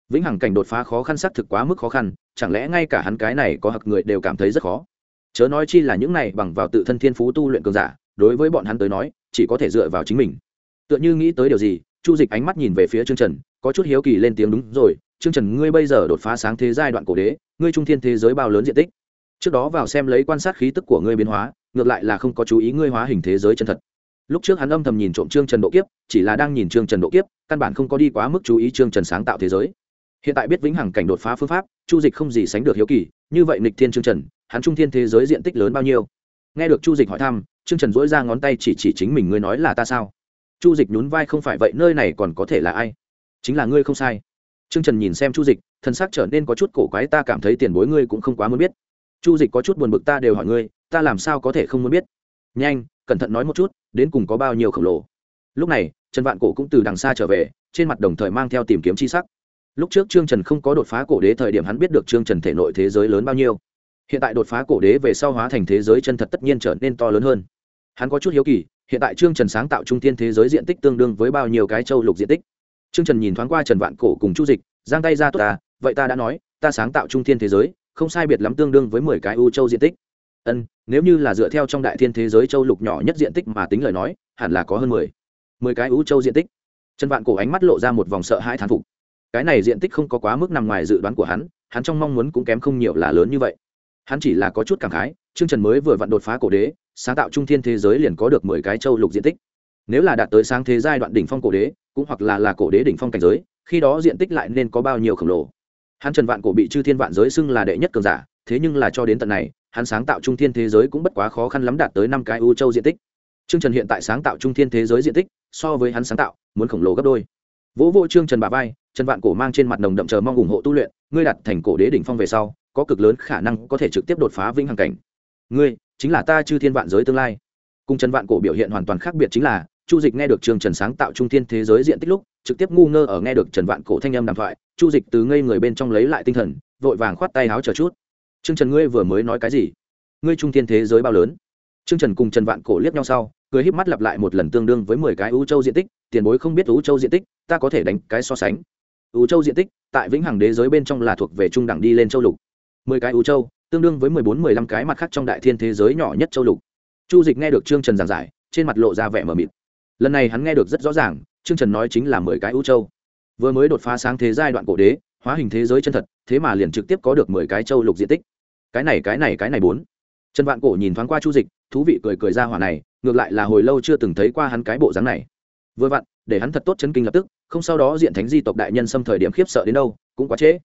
Vĩnh hằng cảnh đột phá khó khăn xác thực quá mức khó khăn, chẳng lẽ ngay cả hắn cái này có hặc người đều cảm thấy rất khó? Chớ nói chi là những này bằng vào tự thân thiên phú tu luyện cường giả, đối với bọn hắn tới nói, chỉ có thể dựa vào chính mình. Tựa như nghĩ tới điều gì, chu dịch ánh mắt nhìn về phía trương trần, có chút hiếu kỳ lên tiếng đúng rồi, trương trần, ngươi bây giờ đột phá sáng thế giai đoạn cổ đế, ngươi trung thiên thế giới bao lớn diện tích? Trước đó vào xem lấy quan sát khí tức của ngươi biến hóa, ngược lại là không có chú ý ngươi hóa hình thế giới chân thật lúc trước hắn âm thầm nhìn trộm trương trần độ kiếp, chỉ là đang nhìn trương trần độ kiếp, căn bản không có đi quá mức chú ý trương trần sáng tạo thế giới. Hiện tại biết vĩnh hằng cảnh đột phá phương pháp, chu dịch không gì sánh được hiếu kỳ, như vậy nịch thiên trương trần, hắn trung thiên thế giới diện tích lớn bao nhiêu? Nghe được chu dịch hỏi thăm, trương trần dỗi ra ngón tay chỉ chỉ chính mình, ngươi nói là ta sao? Chu dịch nhún vai, không phải vậy, nơi này còn có thể là ai? Chính là ngươi không sai. Trương trần nhìn xem chu dịch, thân xác trở nên có chút cổ quái, ta cảm thấy tiền bối ngươi cũng không quá muốn biết. Chu dịch có chút buồn bực, ta đều hỏi ngươi, ta làm sao có thể không muốn biết? Nhanh cẩn thận nói một chút, đến cùng có bao nhiêu khổng lồ. Lúc này, trần vạn cổ cũng từ đằng xa trở về, trên mặt đồng thời mang theo tìm kiếm c h i sắc. Lúc trước trương trần không có đột phá cổ đế thời điểm hắn biết được trương trần thể nội thế giới lớn bao nhiêu. Hiện tại đột phá cổ đế về sau hóa thành thế giới chân thật tất nhiên trở nên to lớn hơn. Hắn có chút hiếu kỳ, hiện tại trương trần sáng tạo trung tiên thế giới diện tích tương đương với bao nhiêu cái châu lục diện tích. Trương trần nhìn thoáng qua trần vạn cổ cùng chu dịch, giang tay ra tốt ta, vậy ta đã nói, ta sáng tạo trung tiên thế giới, không sai biệt lắm tương đương với mười cái u châu diện tích ân, nếu như là dựa theo trong đại thiên thế giới châu lục nhỏ nhất diện tích mà tính lời nói, hẳn là có hơn mười. Mười cái ú châu diện tích. Trần vạn cổ ánh mắt lộ ra một vòng sợ hãi thán phục. Cái này diện tích không có quá mức nằm ngoài dự đoán của hắn hắn trong mong muốn cũng kém không nhiều là lớn như vậy. Hắn chỉ là có chút cảm khái chương trần mới vừa vặn đột phá cổ đế, sáng tạo trung thiên thế giới liền có được mười cái châu lục diện tích. Nếu là đạt tới sáng thế giai đoạn đỉnh phong cổ đế, cũng hoặc là là cổ đế đỉnh phong cảnh giới, khi đó diện tích lại nên có bao nhiêu khổng lồ. Hắn trần vạn cổ bị chư thiên vạn giới xưng là đệ nhất cường giả, thế nhưng là cho đến tận này hắn sáng tạo trung thiên thế giới cũng bất quá khó khăn lắm đạt tới năm cái u châu diện tích. Trương trần hiện tại sáng tạo trung thiên thế giới diện tích, so với hắn sáng tạo, muốn khổng lồ gấp đôi. Vỗ vô trương trần bà vai, trần vạn cổ mang trên mặt nồng đậm chờ mong ủng hộ tu luyện, ngươi đặt thành cổ đế đỉnh phong về sau, có cực lớn khả năng có thể trực tiếp đột phá vĩnh hằng cảnh. Ngươi, chính là ta chư thiên vạn giới tương lai. Cùng trần vạn cổ biểu hiện hoàn toàn khác biệt chính là, chu dịch nghe được trương trần sáng tạo trung thiên thế giới diện tích lúc, trực tiếp ngu ngơ ở nghe được trần vạn cổ thanh âm đàm thoại, chu dịch từ ngây người bên trong lấy lại tinh thần, vội vàng khoát tay áo chờ chút trương trần ngươi vừa mới nói cái gì? Ngươi trung thiên thế giới bao lớn? Trương trần cùng trần vạn cổ liếc nhau sau, cười híp mắt lặp lại một lần tương đương với mười cái ưu châu diện tích, tiền bối không biết ưu châu diện tích, ta có thể đánh cái so sánh. Ưu châu diện tích, tại vĩnh hằng đế giới bên trong là thuộc về trung đẳng đi lên châu lục. Mười cái ưu châu, tương đương với mười bốn, mười lăm cái mặt khác trong đại thiên thế giới nhỏ nhất châu lục. Chu dịch nghe được trương trần giảng giải, trên mặt lộ ra vẻ mờ mịt. Lần này hắn nghe được rất rõ ràng, trương trần nói chính là mười cái ưu châu. Vừa mới đột phá sáng thế giai đoạn cổ đế hóa hình thế giới chân thật, thế mà liền trực tiếp có được mười cái châu lục diện tích. Cái này cái này cái này bốn. Trần vạn cổ nhìn thoáng qua chu dịch, thú vị cười cười ra hỏa này, ngược lại là hồi lâu chưa từng thấy qua hắn cái bộ dáng này. Vừa vặn, để hắn thật tốt chân kinh lập tức, không sau đó diện thánh di tộc đại nhân xâm thời điểm khiếp sợ đến đâu, cũng quá trễ.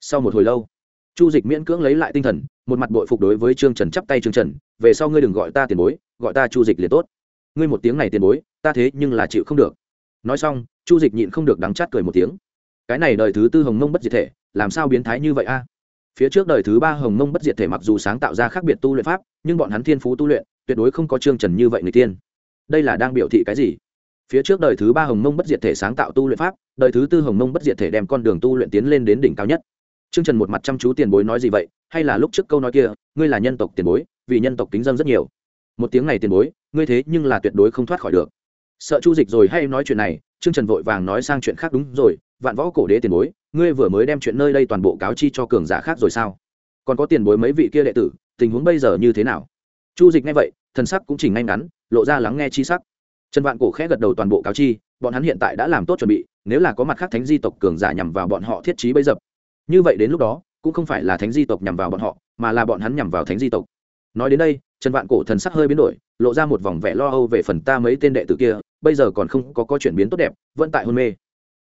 Sau một hồi lâu, chu dịch miễn cưỡng lấy lại tinh thần, một mặt bội phục đối với trương trần chắp tay trương trần, về sau ngươi đừng gọi ta tiền bối, gọi ta chu dịch liền tốt. Ngươi một tiếng này tiền bối, ta thế nhưng là chịu không được. Nói xong, chu dịch nhịn không được đắng chát cười một tiếng cái này đời thứ tư hồng mông bất diệt thể làm sao biến thái như vậy a phía trước đời thứ ba hồng mông bất diệt thể mặc dù sáng tạo ra khác biệt tu luyện pháp nhưng bọn hắn thiên phú tu luyện tuyệt đối không có chương trần như vậy người tiên đây là đang biểu thị cái gì phía trước đời thứ ba hồng mông bất diệt thể sáng tạo tu luyện pháp đời thứ tư hồng mông bất diệt thể đem con đường tu luyện tiến lên đến đỉnh cao nhất Trương Trần một mặt chăm chú tiền bối nói gì vậy, hay là lúc trước câu nói kia, ngươi là nhân tộc tiền bối, vì nhân tộc kính dân rất nhiều. Một tiếng này tiền bối, ngươi thế nhưng là tuyệt đối không thoát khỏi được. Sợ Chu Dịch rồi hay nói chuyện này, Trương Trần vội vàng nói sang chuyện khác đúng rồi, vạn võ cổ đế tiền bối, ngươi vừa mới đem chuyện nơi đây toàn bộ cáo chi cho cường giả khác rồi sao? Còn có tiền bối mấy vị kia đệ tử, tình huống bây giờ như thế nào? Chu Dịch nghe vậy, thần sắc cũng chỉnh ngay ngắn, lộ ra lắng nghe chi sắc. Trần Vạn Cổ khẽ gật đầu toàn bộ cáo chi, bọn hắn hiện tại đã làm tốt chuẩn bị, nếu là có mặt khác thánh di tộc cường giả nhằm vào bọn họ thiết trí bấy dập, như vậy đến lúc đó cũng không phải là thánh di tộc nhằm vào bọn họ mà là bọn hắn nhằm vào thánh di tộc nói đến đây trần vạn cổ thần sắc hơi biến đổi lộ ra một vòng vẻ lo âu về phần ta mấy tên đệ tử kia bây giờ còn không có có chuyển biến tốt đẹp vẫn tại hôn mê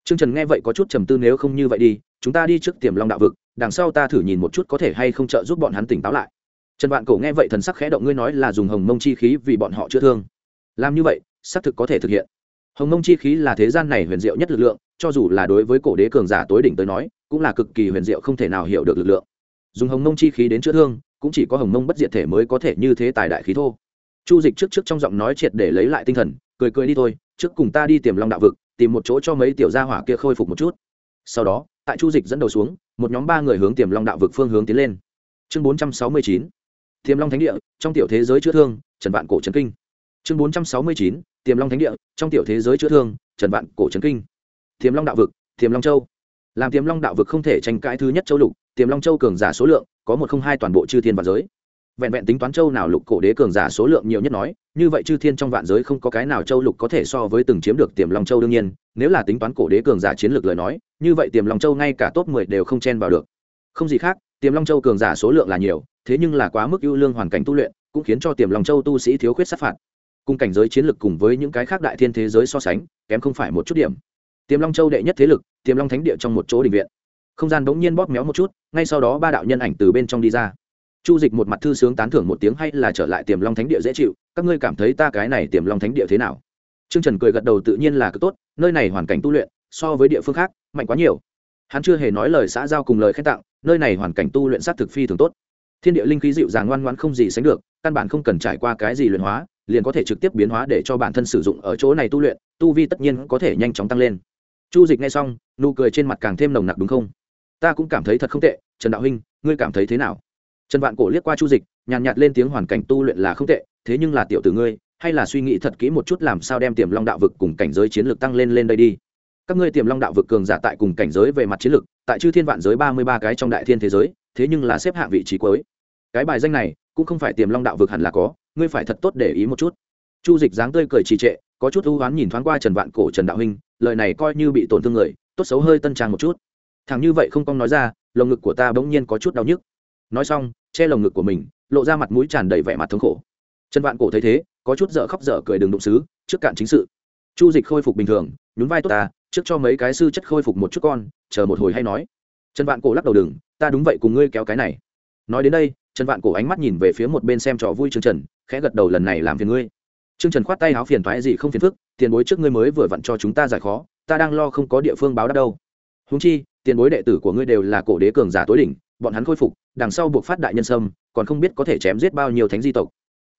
Trương trần nghe vậy có chút trầm tư nếu không như vậy đi, chúng ta đi trước tiềm long đạo vực, đằng sau ta thử nhìn một chút có thể hay không trợ giúp bọn hắn tỉnh táo lại. Trần vạn cổ nghe vậy thần sắc khẽ động, ngươi nói là dùng hồng mông chi khí vì bọn họ chữa thương. Làm như vậy, xác thực có thể thực hiện. Hồng mông chi khí là thế gian này huyền diệu nhất lực lượng, cho dù là đối với cổ đế cường giả tối đỉnh tới nói, cũng là cực kỳ huyền diệu không thể nào hiểu được lực lượng. Dùng hồng mông chi khí đến chữa thương, cũng chỉ có hồng mông bất diệt thể mới có thể như thế tài đại khí thô. Chu dịch trước trước trong giọng nói triệt để lấy lại tinh thần, cười cười đi thôi, trước cùng ta đi tiềm long đạo vực tìm một chỗ cho mấy tiểu gia hỏa kia khôi phục một chút. Sau đó, tại chu dịch dẫn đầu xuống, một nhóm ba người hướng tiềm long đạo vực phương hướng tiến lên. Chương bốn trăm sáu mươi chín, tiềm long thánh địa, trong tiểu thế giới chữa thương, trần vạn cổ trần kinh. Chương bốn trăm sáu mươi chín, tiềm long thánh địa, trong tiểu thế giới chữa thương, trần vạn cổ trần kinh. Tiềm long đạo vực, tiềm long châu. Làm tiềm long đạo vực không thể tranh cãi thứ nhất châu lục, tiềm long châu cường giả số lượng có một không hai toàn bộ chư thiên và giới vẹn vẹn tính toán châu nào lục cổ đế cường giả số lượng nhiều nhất nói, như vậy chư thiên trong vạn giới không có cái nào châu lục có thể so với từng chiếm được tiềm long châu đương nhiên, nếu là tính toán cổ đế cường giả chiến lược lời nói, như vậy tiềm long châu ngay cả top mười đều không chen vào được. Không gì khác, tiềm long châu cường giả số lượng là nhiều, thế nhưng là quá mức ưu lương hoàn cảnh tu luyện, cũng khiến cho tiềm long châu tu sĩ thiếu khuyết sát phạt. Cùng cảnh giới chiến lược cùng với những cái khác đại thiên thế giới so sánh, kém không phải một chút điểm. Tiềm long châu đệ nhất thế lực, tiềm long thánh địa trong một chỗ đình viện. Không gian bỗng nhiên bóp méo một chút, ngay sau đó ba đạo nhân ảnh từ bên trong đi ra chu dịch một mặt thư sướng tán thưởng một tiếng hay là trở lại tiềm long thánh địa dễ chịu, các ngươi cảm thấy ta cái này tiềm long thánh địa thế nào? Trương trần cười gật đầu tự nhiên là cực tốt, nơi này hoàn cảnh tu luyện, so với địa phương khác, mạnh quá nhiều. Hắn chưa hề nói lời xã giao cùng lời khen tặng, nơi này hoàn cảnh tu luyện s á t thực phi thường tốt. Thiên địa linh khí dịu dàng ngoan ngoan không gì sánh được, căn bản không cần trải qua cái gì luyện hóa, liền có thể trực tiếp biến hóa để cho bản thân sử dụng ở chỗ này tu luyện, tu vi tất nhiên có thể nhanh chóng tăng lên. Chu dịch nghe xong, nụ cười trên mặt càng thêm nồng nặc đúng không? Ta cũng cảm thấy thật không tệ, trần đạo huynh, ngươi cảm thấy thế nào? Trần vạn cổ liếc qua chu dịch, nhàn nhạt lên tiếng hoàn cảnh tu luyện là không tệ, thế nhưng là tiểu tử ngươi, hay là suy nghĩ thật kỹ một chút làm sao đem tiềm long đạo vực cùng cảnh giới chiến lược tăng lên lên đây đi. Các ngươi tiềm long đạo vực cường giả tại cùng cảnh giới về mặt chiến lược, tại chư thiên vạn giới ba mươi ba cái trong đại thiên thế giới, thế nhưng là xếp hạng vị trí cuối. Cái bài danh này, cũng không phải tiềm long đạo vực hẳn là có, ngươi phải thật tốt để ý một chút. Chu dịch dáng tươi cười trì trệ, có chút ưu oán nhìn thoáng qua trần vạn cổ trần đạo huynh, lời này coi như bị tổn thương người, tốt xấu hơi tân trang một chút. Thằng như vậy không cong nói ra, lồng ngực của ta bỗng nhiên có chút đau nhức nói xong che lồng ngực của mình lộ ra mặt mũi tràn đầy vẻ mặt thống khổ. Trần vạn cổ thấy thế có chút dở khóc dở cười đường đụng xứ trước cạn chính sự. Chu dịch khôi phục bình thường nhún vai tốt ta trước cho mấy cái sư chất khôi phục một chút con chờ một hồi hay nói. Trần vạn cổ lắc đầu đừng ta đúng vậy cùng ngươi kéo cái này. Nói đến đây trần vạn cổ ánh mắt nhìn về phía một bên xem trò vui chương trần khẽ gật đầu lần này làm phiền ngươi. Trương Trần khoát tay áo phiền toái gì không phiền phức, tiền bối trước ngươi mới vừa vặn cho chúng ta giải khó, ta đang lo không có địa phương báo đáp đâu. Huống chi, tiền bối đệ tử của ngươi đều là cổ đế cường giả tối đỉnh, bọn hắn khôi phục, đằng sau buộc phát đại nhân sâm, còn không biết có thể chém giết bao nhiêu thánh di tộc.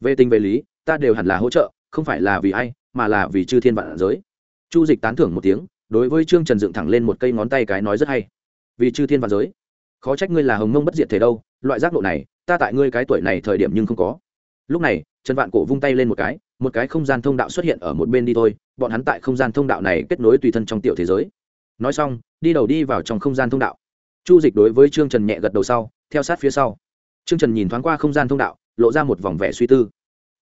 Về tình về lý, ta đều hẳn là hỗ trợ, không phải là vì ai, mà là vì chư thiên vạn giới. Chu Dịch tán thưởng một tiếng, đối với Trương Trần dựng thẳng lên một cây ngón tay cái nói rất hay. Vì chư thiên vạn giới, khó trách ngươi là hồng mông bất diệt thể đâu, loại giác độ này, ta tại ngươi cái tuổi này thời điểm nhưng không có. Lúc này, Trần Vạn Cổ vung tay lên một cái, một cái không gian thông đạo xuất hiện ở một bên đi thôi bọn hắn tại không gian thông đạo này kết nối tùy thân trong tiểu thế giới nói xong đi đầu đi vào trong không gian thông đạo chu dịch đối với trương trần nhẹ gật đầu sau, theo sát phía sau. Trương trần nhìn thoáng qua không gian thông đạo, lộ ra một vòng vẻ suy tư.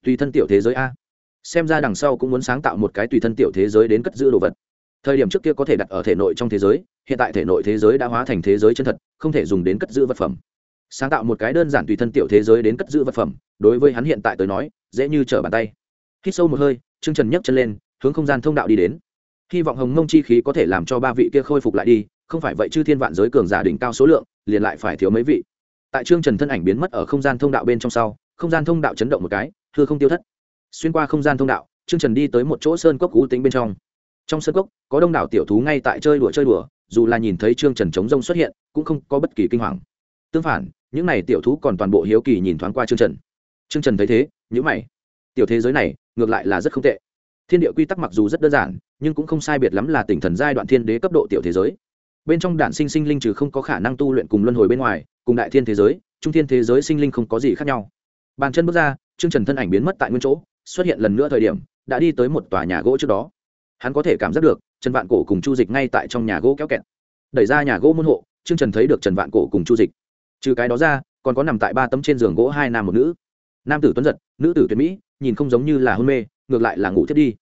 Tùy thân tiểu thế giới a. Xem ra đằng sau cũng muốn sáng tạo một cái tùy thân tiểu thế giới đến cất giữ đồ vật. Thời điểm trước kia có thể đặt ở thể nội trong thế giới, hiện tại thể nội thế giới đã hóa thành thế giới chân thật, không thể dùng đến cất giữ vật phẩm. Sáng tạo một cái đơn giản tùy thân tiểu thế giới đến cất giữ vật phẩm, đối với hắn hiện tại tới nói, dễ như trở bàn tay. Hít sâu một hơi, trương trần nhấc chân lên, hướng không gian thông đạo đi đến. Hy vọng hồng mông chi khí có thể làm cho ba vị kia khôi phục lại đi không phải vậy chư thiên vạn giới cường giả đỉnh cao số lượng, liền lại phải thiếu mấy vị. Tại trương trần thân ảnh biến mất ở không gian thông đạo bên trong sau, không gian thông đạo chấn động một cái thưa không tiêu thất. Xuyên qua không gian thông đạo, trương trần đi tới một chỗ sơn cốc cú tính bên trong. Trong sơn cốc, có đông đảo tiểu thú ngay tại chơi đùa chơi đùa, dù là nhìn thấy trương trần chống rông xuất hiện, cũng không có bất kỳ kinh hoàng. Tương phản, những n à y tiểu thú còn toàn bộ hiếu kỳ nhìn thoáng qua trương trần. Trương trần thấy thế nhữ mày. Tiểu thế giới này, ngược lại là rất không tệ. Thiên địa quy tắc mặc dù rất đơn giản, nhưng cũng không sai biệt lắm là tỉnh thần giai đoạn thiên đế cấp độ tiểu thế giới bên trong đạn sinh sinh linh trừ không có khả năng tu luyện cùng luân hồi bên ngoài, cùng đại thiên thế giới, trung thiên thế giới sinh linh không có gì khác nhau. Bàn chân bước ra chương trần thân ảnh biến mất tại nguyên chỗ, xuất hiện lần nữa thời điểm, đã đi tới một tòa nhà gỗ trước đó. Hắn có thể cảm giác được, trần vạn cổ cùng chu dịch ngay tại trong nhà gỗ kéo kẹt. Đẩy ra nhà gỗ môn hộ chương trần thấy được trần vạn cổ cùng chu dịch. Trừ cái đó ra, còn có nằm tại ba tấm trên giường gỗ hai nam một nữ. Nam tử tuấn giật, nữ tử tuyệt mỹ, nhìn không giống như là hôn mê, ngược lại là ngủ thiết đi.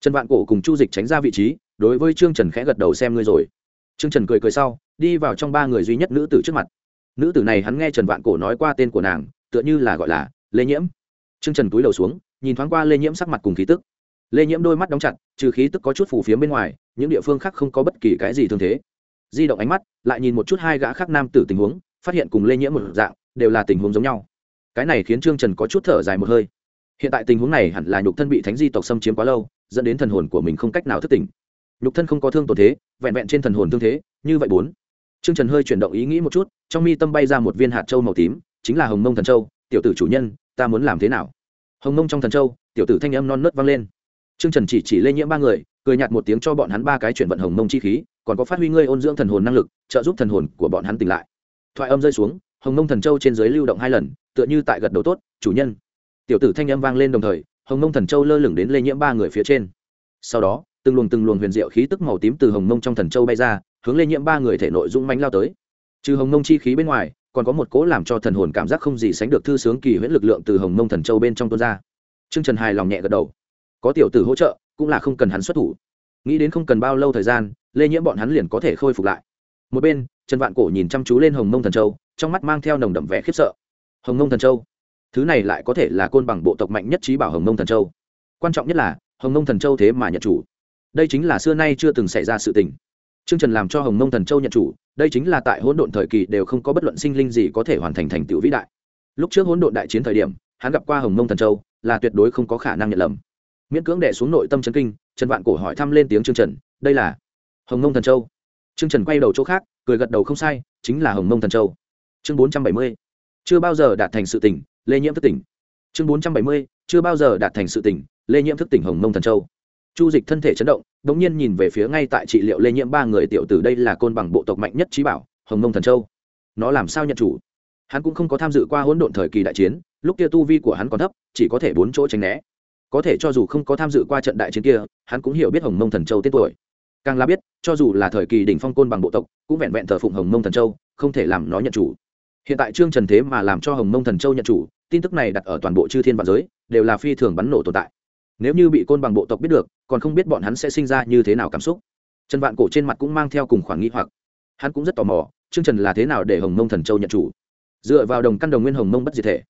Trần vạn cổ cùng chu dịch tránh ra vị trí, đối với trương trần khẽ gật đầu xem ngươi rồi trương trần cười cười sau, đi vào trong ba người duy nhất nữ tử trước mặt. Nữ tử này hắn nghe trần vạn cổ nói qua tên của nàng, tựa như là gọi là lê nhiễm. Trương trần túi đầu xuống, nhìn thoáng qua lê nhiễm sắc mặt cùng khí tức. Lê nhiễm đôi mắt đóng chặt, trừ khí tức có chút phủ phía bên ngoài, những địa phương khác không có bất kỳ cái gì thương thế. Di động ánh mắt, lại nhìn một chút hai gã khác nam tử tình huống, phát hiện cùng lê nhiễm một dạng, đều là tình huống giống nhau. Cái này khiến trương trần có chút thở dài một hơi. Hiện tại tình huống này hẳn là nhục thân bị thánh di tộc xâm chiếm quá lâu, dẫn đến thần hồn của mình không cách nào thức tỉnh nhục thân không có thương tổn thế, vẹn vẹn trên thần hồn thương thế, như vậy bốn. Trương trần hơi chuyển động ý nghĩ một chút, trong mi tâm bay ra một viên hạt châu màu tím, chính là hồng mông thần châu. Tiểu tử chủ nhân, ta muốn làm thế nào? Hồng mông trong thần châu, tiểu tử thanh âm non nớt vang lên. Trương trần chỉ chỉ lê nhiễm ba người, cười nhạt một tiếng cho bọn hắn ba cái chuyển vận hồng mông chi khí, còn có phát huy ngươi ôn dưỡng thần hồn năng lực, trợ giúp thần hồn của bọn hắn tỉnh lại. Thoại âm rơi xuống, hồng mông thần châu trên dưới lưu động hai lần, tựa như tại gật đầu tốt, chủ nhân. Tiểu tử thanh âm vang lên đồng thời, hồng mông thần châu lơ lửng đến lê nhiễm ba người phía trên. Sau đó từng luồng từng luồng huyền diệu khí tức màu tím từ hồng mông trong thần châu bay ra, hướng lê nhiễm ba người thể nội dũng mánh lao tới. Trừ hồng mông chi khí bên ngoài, còn có một cố làm cho thần hồn cảm giác không gì sánh được thư sướng kỳ huyễn lực lượng từ hồng mông thần châu bên trong tuôn ra. Trương trần hài lòng nhẹ gật đầu. Có tiểu tử hỗ trợ, cũng là không cần hắn xuất thủ. Nghĩ đến không cần bao lâu thời gian, lê nhiễm bọn hắn liền có thể khôi phục lại. Một bên, trần vạn cổ nhìn chăm chú lên hồng mông thần châu, trong mắt mang theo nồng đậm vẻ khiếp sợ. Hồng mông thần châu? Thứ này lại có thể là côn bằng bộ tộc mạnh nhất trí bảo hồng mông thần châu. Quan trọng nhất là, hồng mông thần châu thế mà nhận chủ đây chính là xưa nay chưa từng xảy ra sự tình Trương Trần làm cho Hồng Mông Thần Châu nhận chủ, đây chính là tại hỗn độn thời kỳ đều không có bất luận sinh linh gì có thể hoàn thành thành tựu vĩ đại. Lúc trước hỗn độn đại chiến thời điểm, hắn gặp qua Hồng Mông Thần Châu, là tuyệt đối không có khả năng nhận lầm. Miễn cưỡng đè xuống nội tâm chấn kinh, Trần Vạn Cổ hỏi thăm lên tiếng Trương Trần, đây là Hồng Mông Thần Châu. Trương Trần quay đầu chỗ khác, cười gật đầu không sai, chính là Hồng Mông Thần Châu. Chương 470. Chưa bao giờ đạt thành sự tỉnh, Lê Nhiễm thức tỉnh. Chương 470. Chưa bao giờ đạt thành sự tỉnh, Lê Nhiễm thức tỉnh Hồng Mông Thần Châu chu dịch thân thể chấn động đ ỗ n g nhiên nhìn về phía ngay tại trị liệu lây nhiễm ba người tiểu tử đây là côn bằng bộ tộc mạnh nhất trí bảo, hồng mông thần châu. Nó làm sao nhận chủ? Hắn cũng không có tham dự qua hỗn độn thời kỳ đại chiến, lúc kia tu vi của hắn còn thấp, chỉ có thể bốn chỗ tránh né. Có thể cho dù không có tham dự qua trận đại chiến kia, hắn cũng hiểu biết hồng mông thần châu tên tuổi. Càng là biết, cho dù là thời kỳ đỉnh phong côn bằng bộ tộc, cũng vẹn vẹn thờ phụng hồng mông thần châu, không thể làm nó nhận chủ. Hiện tại trương trần thế mà làm cho hồng mông thần châu nhận chủ, tin tức này đặt ở toàn bộ chư thiên vạn giới, đều là phi thường bắn nổ tồn tại nếu như bị côn bằng bộ tộc biết được, còn không biết bọn hắn sẽ sinh ra như thế nào cảm xúc. Trần vạn cổ trên mặt cũng mang theo cùng khoảng nghĩ hoặc. Hắn cũng rất tò mò chương trần là thế nào để hồng mông thần châu nhận chủ? Dựa vào đồng căn đồng nguyên hồng mông bất diệt thể.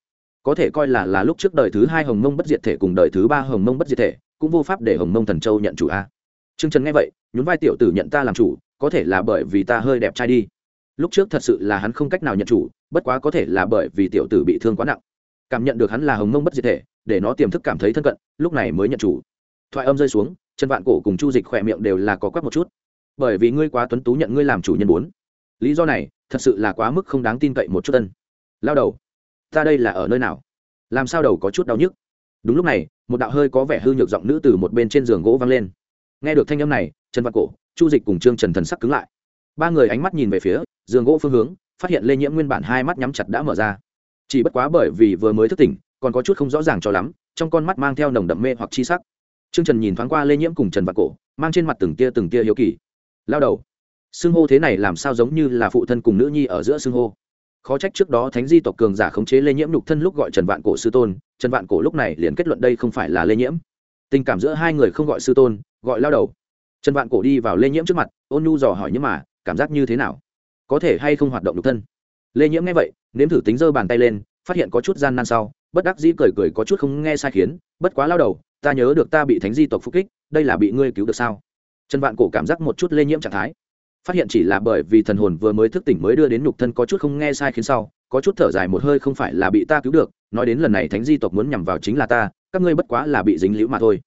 Có thể coi là là lúc trước đời thứ hai hồng mông bất diệt thể cùng đời thứ ba hồng mông bất diệt thể, cũng vô pháp để hồng mông thần châu nhận chủ a. Chương trần nghe vậy, nhún vai tiểu tử nhận ta làm chủ, có thể là bởi vì ta hơi đẹp trai đi. Lúc trước thật sự là hắn không cách nào nhận chủ, bất quá có thể là bởi vì tiểu tử bị thương quá nặng cảm nhận được hắn là hồng mông bất diệt thể, để nó tiềm thức cảm thấy thân cận, lúc này mới nhận chủ. Thoại âm rơi xuống chân vạn cổ cùng chu dịch khỏe miệng đều là có quắc một chút. Bởi vì ngươi quá tuấn tú nhận ngươi làm chủ nhân bốn lý do này, thật sự là quá mức không đáng tin cậy một chút tân lao đầu, ta đây là ở nơi nào? Làm sao đầu có chút đau nhức? Đúng lúc này, một đạo hơi có vẻ hư nhược giọng nữ từ một bên trên giường gỗ vang lên. Nghe được thanh âm này, trần vạn cổ, chu dịch cùng trương trần thần sắc cứng lại. Ba người ánh mắt nhìn về phía giường gỗ phương hướng, phát hiện lê nhiễm nguyên bản hai mắt nhắm chặt đã mở ra chỉ bất quá bởi vì vừa mới thức tỉnh còn có chút không rõ ràng cho lắm trong con mắt mang theo nồng đậm mê hoặc chi sắc Trương Trần nhìn thoáng qua Lê Nhiễm cùng Trần Vạn Cổ, mang trên mặt từng tia từng tia hiếu kỳ. Lao đầu, xưng hô thế này làm sao giống như là phụ thân cùng nữ nhi ở giữa xưng hô. Khó trách trước đó Thánh Di tộc cường giả khống chế Lê Nhiễm nhục thân lúc gọi Trần Vạn Cổ sư tôn, Trần Vạn Cổ lúc này liền kết luận đây không phải là Lê Nhiễm. Tình cảm giữa hai người không gọi sư tôn, gọi lao đầu. Trần Vạn Cổ đi vào Lê Nhiễm trước mặt, ôn nhu dò hỏi nhưng mà, cảm giác như thế nào? Có thể hay không hoạt động nhục thân? Lê Nhiễm nghe vậy, nếm thử tính giơ bàn tay lên, phát hiện có chút gian nan sau, bất đắc dĩ cười cười có chút không nghe sai khiến bất quá lao đầu ta nhớ được ta bị thánh di tộc phục kích đây là bị ngươi cứu được sao? Trần vạn cổ cảm giác một chút lây nhiễm trạng thái. Phát hiện chỉ là bởi vì thần hồn vừa mới thức tỉnh mới đưa đến nhục thân có chút không nghe sai khiến sau có chút thở dài một hơi không phải là bị ta cứu được nói đến lần này thánh di tộc muốn nhằm vào chính là ta các ngươi bất quá là bị dính liễu mà thôi.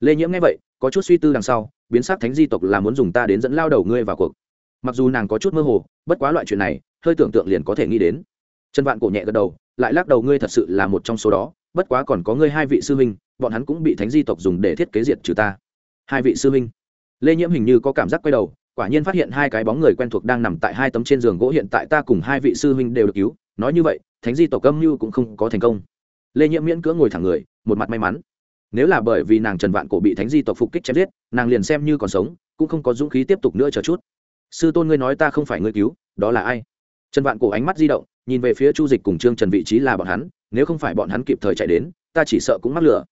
Lê nhiễm nghe vậy có chút suy tư đằng sau biến sắc thánh di tộc là muốn dùng ta đến dẫn lao đầu ngươi vào cuộc. Mặc dù nàng có chút mơ hồ bất quá loại chuyện này hơi tưởng tượng liền có thể nghĩ đến trần vạn cổ nhẹ gật đầu, lại lắc đầu, ngươi thật sự là một trong số đó, bất quá còn có ngươi hai vị sư huynh, bọn hắn cũng bị thánh di tộc dùng để thiết kế diệt trừ ta. Hai vị sư huynh? Lê nhiễm hình như có cảm giác quay đầu, quả nhiên phát hiện hai cái bóng người quen thuộc đang nằm tại hai tấm trên giường gỗ, hiện tại ta cùng hai vị sư huynh đều được cứu, nói như vậy, thánh di tộc âm mưu cũng không có thành công. Lê nhiễm miễn cưỡng ngồi thẳng người, một mặt may mắn. Nếu là bởi vì nàng trần vạn cổ bị thánh di tộc phục kích chém giết, nàng liền xem như còn sống, cũng không có dũng khí tiếp tục nữa chờ chút. Sư tôn ngươi nói ta không phải ngươi cứu, đó là ai? Trần vạn cổ ánh mắt di động nhìn về phía chu dịch cùng trương trần vị trí là bọn hắn, nếu không phải bọn hắn kịp thời chạy đến, ta chỉ sợ cũng mắc lửa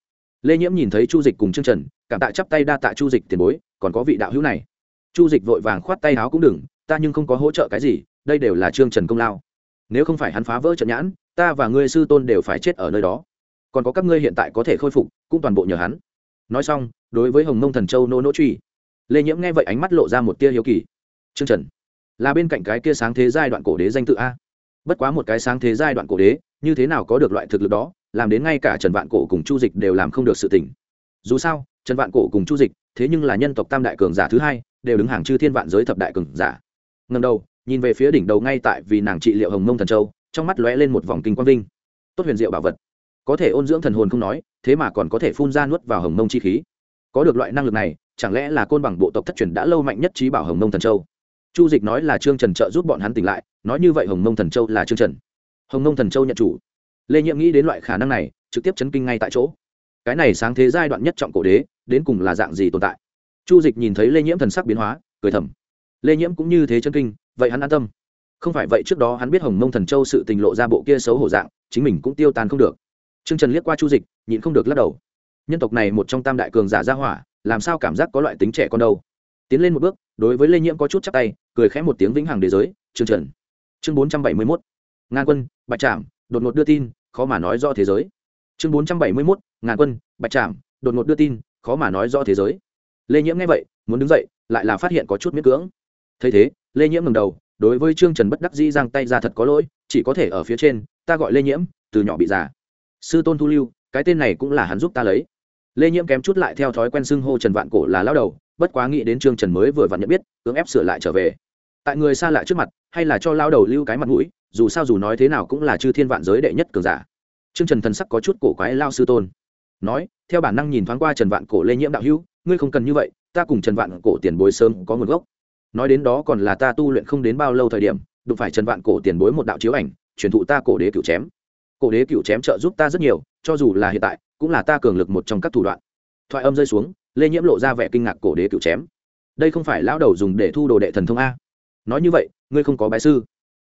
lê nhiễm nhìn thấy chu dịch cùng trương trần, cảm tạ chắp tay đa tạ chu dịch tiền bối, còn có vị đạo hữu này. Chu dịch vội vàng khoát tay áo cũng đừng, ta nhưng không có hỗ trợ cái gì, đây đều là trương trần công lao. Nếu không phải hắn phá vỡ trận nhãn, ta và ngươi sư tôn đều phải chết ở nơi đó. Còn có các ngươi hiện tại có thể khôi phục, cũng toàn bộ nhờ hắn. Nói xong, đối với hồng mông thần châu nô nỗ truy, lê nhiễm nghe vậy ánh mắt lộ ra một tia hiếu kỳ. Trương trần, là bên cạnh cái kia sáng thế giai đoạn cổ đế danh tự a bất quá một cái sáng thế giai đoạn cổ đế, như thế nào có được loại thực lực đó, làm đến ngay cả trần vạn cổ cùng chu dịch đều làm không được sự tỉnh dù sao, trần vạn cổ cùng chu dịch, thế nhưng là nhân tộc tam đại cường giả thứ hai, đều đứng hàng chư thiên vạn giới thập đại cường giả. Ngần đầu, nhìn về phía đỉnh đầu ngay tại vì nàng trị liệu hồng mông thần châu, trong mắt lóe lên một vòng kinh quang vinh. Tốt huyền diệu bảo vật. Có thể ôn dưỡng thần hồn không nói, thế mà còn có thể phun ra nuốt vào hồng mông chi khí. Có được loại năng lực này, chẳng lẽ là côn bằng bộ tộc thất truyền đã lâu mạnh nhất trí bảo hồng mông thần châu? Chu dịch nói là trương trần trợ giúp bọn hắn tỉnh lại, nói như vậy hồng mông thần châu là trương trần. Hồng mông thần châu nhận chủ. Lê nhiệm nghĩ đến loại khả năng này, trực tiếp chấn kinh ngay tại chỗ. Cái này sáng thế giai đoạn nhất trọng cổ đế, đến cùng là dạng gì tồn tại? Chu dịch nhìn thấy lê nhiễm thần sắc biến hóa, cười thầm. Lê nhiễm cũng như thế chân kinh, vậy hắn an tâm. Không phải vậy trước đó hắn biết hồng mông thần châu sự tình lộ ra bộ kia xấu hổ dạng, chính mình cũng tiêu tan không được. T r ư ơ n g trần liếc qua chu dịch, nhịn không được lắc đầu. Nhân tộc này một trong tam đại cường giả gia hỏa, làm sao cảm giác có loại tính trẻ con đâu? Tiến lên một bước đối với lê nhiễm có chút chắc tay, cười khẽ một tiếng vĩnh hằng đế giới, chương trần. Chương bốn trăm bảy mươi mốt. Ngàn quân, bạch trạm đột ngột đưa tin, khó mà nói rõ thế giới. Chương bốn trăm bảy mươi mốt, ngàn quân, bạch trạm đột ngột đưa tin, khó mà nói rõ thế giới. Lê nhiễm nghe vậy, muốn đứng dậy, lại là phát hiện có chút miết cưỡng. Thấy thế, lê nhiễm ngừng đầu, đối với trương trần bất đắc dĩ giang tay ra thật có lỗi, chỉ có thể ở phía trên, ta gọi lê nhiễm, từ nhỏ bị già. Sư tôn thu lưu, cái tên này cũng là hắn giúp ta lấy. Lê nhiễm kém chút lại theo thói quen xưng hô trần vạn cổ là lao đầu bất quá nghĩ đến trương trần mới vừa vặn nhận biết, cưỡng ép sửa lại trở về. Tại người xa lạ trước mặt, hay là cho lao đầu lưu cái mặt mũi, dù sao dù nói thế nào cũng là chư thiên vạn giới đệ nhất cường giả. Trương trần thần sắc có chút cổ quái lao sư tôn. Nói, theo bản năng nhìn thoáng qua trần vạn cổ lê nhiễm đạo hữu, ngươi không cần như vậy, ta cùng trần vạn cổ tiền bối sớm có nguồn gốc. Nói đến đó còn là ta tu luyện không đến bao lâu thời điểm, đụng phải trần vạn cổ tiền bối một đạo chiếu ảnh, truyền thụ ta cổ đế cựu chém. Cổ đế cựu chém trợ giúp ta rất nhiều, cho dù là hiện tại, cũng là ta cường lực một trong các thủ đoạn. Thoại âm rơi xuống lê nhiễm lộ ra vẻ kinh ngạc cổ đế cựu chém. Đây không phải lão đầu dùng để thu đồ đệ thần thông a? Nói như vậy, ngươi không có bái sư.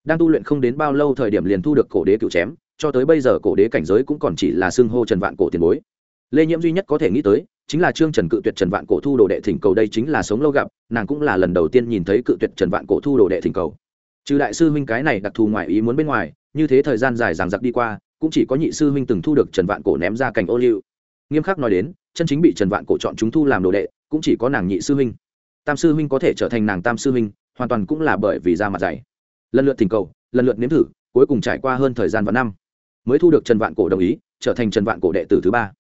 Đang tu luyện không đến bao lâu thời điểm liền thu được cổ đế cựu chém, cho tới bây giờ cổ đế cảnh giới cũng còn chỉ là xưng hô trần vạn cổ tiền bối. Lê nhiễm duy nhất có thể nghĩ tới, chính là trương trần cự tuyệt trần vạn cổ thu đồ đệ thỉnh cầu đây chính là sống lâu gặp, nàng cũng là lần đầu tiên nhìn thấy cự tuyệt trần vạn cổ thu đồ đệ thỉnh cầu. Trừ đại sư huynh cái này đặc thù ngoại ý muốn bên ngoài, như thế thời gian dài ràng giặc đi qua, cũng chỉ có nhị sư huynh từng thu được trần vạn cổ ném ra cành ô liu. Nghiêm khắc nói đến chân chính bị trần vạn cổ chọn chúng thu làm đồ đệ, cũng chỉ có nàng nhị sư huynh. Tam sư huynh có thể trở thành nàng tam sư huynh, hoàn toàn cũng là bởi vì ra mặt dày. Lần lượt thỉnh cầu, lần lượt nếm thử, cuối cùng trải qua hơn thời gian và năm, mới thu được trần vạn cổ đồng ý, trở thành trần vạn cổ đệ tử thứ ba.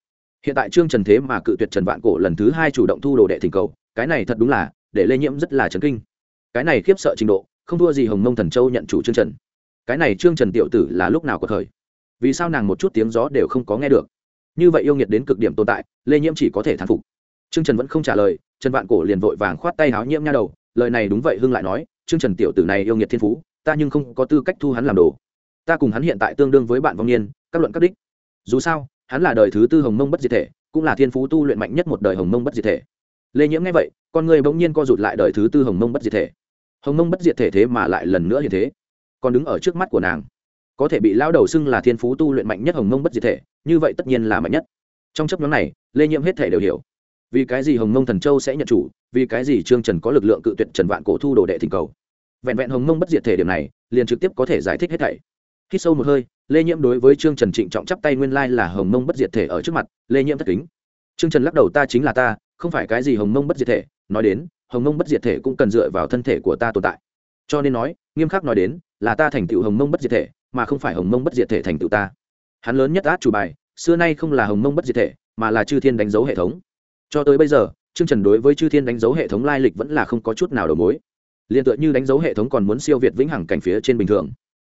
Hiện tại trương trần thế mà cự tuyệt trần vạn cổ lần thứ hai chủ động thu đồ đệ thỉnh cầu, cái này thật đúng là, để lây nhiễm rất là chấn kinh. Cái này khiếp sợ trình độ, không thua gì hồng mông thần châu nhận chủ trương trần. Cái này trương trần tiểu tử là lúc nào có thời? Vì sao nàng một chút tiếng gió đều không có nghe được? Như vậy yêu nghiệt đến cực điểm tồn tại, lê nhiễm chỉ có thể thán phục. Trương trần vẫn không trả lời, trần vạn cổ liền vội vàng khoát tay háo nhiễm nha đầu, lời này đúng vậy hưng lại nói, trương trần tiểu tử này yêu nghiệt thiên phú, ta nhưng không có tư cách thu hắn làm đồ. Ta cùng hắn hiện tại tương đương với bạn vong niên, các luận các đích. Dù sao, hắn là đời thứ tư hồng mông bất diệt thể, cũng là thiên phú tu luyện mạnh nhất một đời hồng mông bất diệt thể. Lê nhiễm nghe vậy, con người bỗng nhiên co rụt lại đời thứ tư hồng mông bất diệt thể. Hồng mông bất diệt thể thế mà lại lần nữa như thế. Còn đứng ở trước mắt của nàng có thể bị lao đầu xưng là thiên phú tu luyện mạnh nhất hồng mông bất diệt thể, như vậy tất nhiên là mạnh nhất. Trong chấp nhóm này, lê nhiễm hết thể đều hiểu. Vì cái gì hồng mông thần châu sẽ nhận chủ, vì cái gì trương trần có lực lượng cự tuyệt trần vạn cổ thu đồ đệ thỉnh cầu. Vẹn vẹn hồng mông bất diệt thể điểm này, liền trực tiếp có thể giải thích hết thảy. Khi sâu một hơi, lê nhiễm đối với trương trần trịnh trọng chắp tay nguyên lai là hồng mông bất diệt thể ở trước mặt, lê nhiễm thất kính. Trương trần lắc đầu, ta chính là ta, không phải cái gì hồng mông bất diệt thể. Nói đến, hồng mông bất diệt thể cũng cần dựa vào thân thể của ta tồn tại. Cho nên nói, nghiêm khắc nói đến, là ta thành tựu hồng mông bất diệt thể mà không phải hồng mông bất diệt thể thành tựu ta. Hắn lớn nhất át chủ bài, xưa nay không là hồng mông bất diệt thể, mà là chư thiên đánh dấu hệ thống. Cho tới bây giờ, trương trần đối với chư thiên đánh dấu hệ thống lai lịch vẫn là không có chút nào đầu mối. Liền tựa như đánh dấu hệ thống còn muốn siêu việt vĩnh hằng cảnh phía trên bình thường.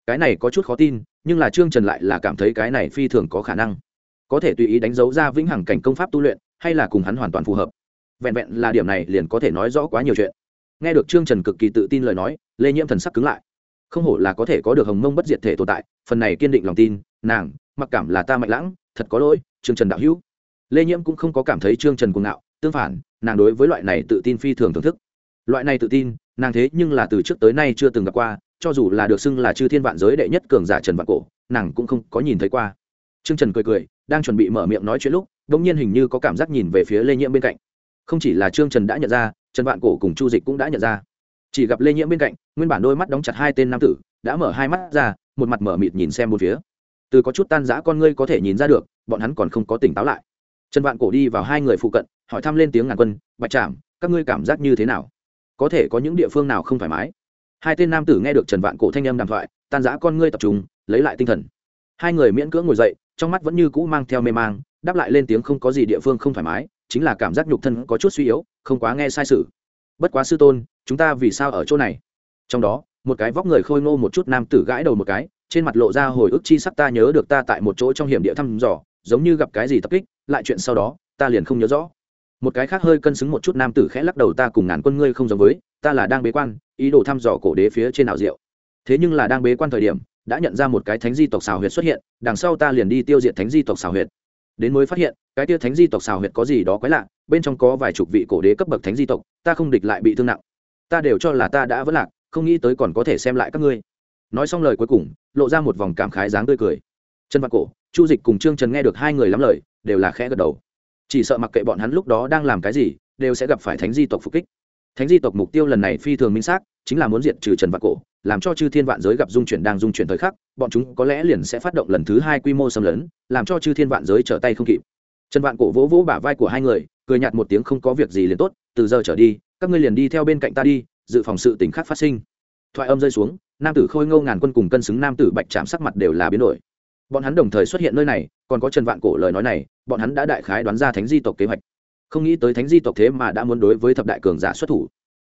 Cái này có chút khó tin, nhưng là trương trần lại là cảm thấy cái này phi thường có khả năng. Có thể tùy ý đánh dấu ra vĩnh hằng cảnh công pháp tu luyện, hay là cùng hắn hoàn toàn phù hợp. Vẹn vẹn là điểm này liền có thể nói rõ quá nhiều chuyện. Nghe được trương trần cực kỳ tự tin lời nói, lê nhiễm thần sắc cứng lại không hổ là có thể có được hồng mông bất diệt thể tồn tại, phần này kiên định lòng tin, nàng, mặc cảm là ta mạnh lãng, thật có lỗi, trương trần đạo hữu. Lê nhiễm cũng không có cảm thấy trương trần cuồng ngạo, tương phản, nàng đối với loại này tự tin phi thường thưởng thức. Loại này tự tin, nàng thế nhưng là từ trước tới nay chưa từng gặp qua, cho dù là được xưng là chư thiên vạn giới đệ nhất cường giả trần vạn cổ, nàng cũng không có nhìn thấy qua. Trương trần cười cười, đang chuẩn bị mở miệng nói chuyện lúc đ ỗ n g nhiên hình như có cảm giác nhìn về phía lê nhiễm bên cạnh. Không chỉ là trương trần đã nhận ra, trần vạn cổ cùng chu dịch cũng đã nhận ra chỉ gặp lê nhiễm bên cạnh nguyên bản đôi mắt đóng chặt hai tên nam tử đã mở hai mắt ra một mặt mở mịt nhìn xem một phía từ có chút tan rã con ngươi có thể nhìn ra được bọn hắn còn không có tỉnh táo lại trần vạn cổ đi vào hai người phụ cận hỏi thăm lên tiếng ngàn quân bạch trảm các ngươi cảm giác như thế nào có thể có những địa phương nào không thoải mái hai tên nam tử nghe được trần vạn cổ thanh âm đàm thoại tan giã con ngươi tập trung lấy lại tinh thần hai người miễn cưỡng ngồi dậy trong mắt vẫn như cũ mang theo mê mang đáp lại lên tiếng không có gì địa phương không thoải mái chính là cảm giác nhục thân có chút suy yếu không quá nghe sai sự bất quá sư tôn chúng ta vì sao ở chỗ này? Trong đó, một cái vóc người khôi ngô một chút nam tử gãi đầu một cái, trên mặt lộ ra hồi ức chi sắc ta nhớ được ta tại một chỗ trong hiểm địa thăm dò, giống như gặp cái gì tập kích, lại chuyện sau đó, ta liền không nhớ rõ. Một cái khác hơi cân xứng một chút nam tử khẽ lắc đầu ta cùng ngàn quân ngươi không giống với, ta là đang bế quan, ý đồ thăm dò cổ đế phía trên ảo diệu. Thế nhưng là đang bế quan thời điểm, đã nhận ra một cái thánh di tộc xào huyệt xuất hiện, đằng sau ta liền đi tiêu diệt thánh di tộc xào huyệt. Đến mới phát hiện, cái tia thánh di tộc xào huyệt có gì đó quái lạ, bên trong có vài chục vị cổ đế cấp bậc thánh di tộc, ta không địch lại bị thương nặng ta đều cho là ta đã vỡ lạc, không nghĩ tới còn có thể xem lại các ngươi. Nói xong lời cuối cùng, lộ ra một vòng cảm khái dáng tươi cười. Trần văn cổ, chu dịch cùng trương trần nghe được hai người lắm lời, đều là khẽ gật đầu. Chỉ sợ mặc kệ bọn hắn lúc đó đang làm cái gì, đều sẽ gặp phải thánh di tộc phục kích. Thánh di tộc mục tiêu lần này phi thường minh xác, chính là muốn diệt trừ trần vạn cổ, làm cho chư thiên vạn giới gặp dung chuyển đang dung chuyển thời khắc, bọn chúng có lẽ liền sẽ phát động lần thứ hai quy mô xâm lấn, làm cho chư thiên vạn giới trở tay không kịp. Trần vạn cổ vỗ vỗ bả vai của hai người, cười nhạt một tiếng không có việc gì liền tốt, từ giờ trở đi các ngươi liền đi theo bên cạnh ta đi, dự phòng sự tình khác phát sinh. Thoại âm rơi xuống, nam tử khôi ngô ngàn quân cùng cân xứng nam tử bạch chạm sắc mặt đều là biến đổi. Bọn hắn đồng thời xuất hiện nơi này, còn có trần vạn cổ lời nói này, bọn hắn đã đại khái đoán ra thánh di tộc kế hoạch. Không nghĩ tới thánh di tộc thế mà đã muốn đối với thập đại cường giả xuất thủ.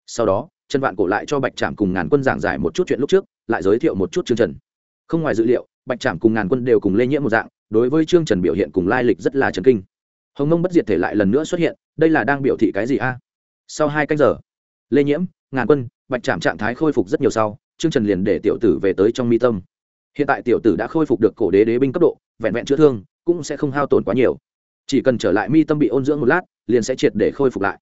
Sau đó, trần vạn cổ lại cho bạch trạm cùng ngàn quân giảng giải một chút chuyện lúc trước, lại giới thiệu một chút chương trần. Không ngoài dự liệu, bạch trạm cùng ngàn quân đều cùng lây nhiễm một dạng, đối với chương trần biểu hiện cùng lai lịch rất là trần kinh. Hồng nông bất diệt thể lại lần nữa xuất hiện, đây là đang biểu thị cái gì a? Sau hai canh giờ, lê nhiễm, ngàn quân, bạch trạm trạng thái khôi phục rất nhiều sau, trương trần liền để tiểu tử về tới trong mi tâm. Hiện tại tiểu tử đã khôi phục được cổ đế đế binh cấp độ, vẹn vẹn chữa thương, cũng sẽ không hao tổn quá nhiều. Chỉ cần trở lại mi tâm bị ôn dưỡng một lát, liền sẽ triệt để khôi phục lại.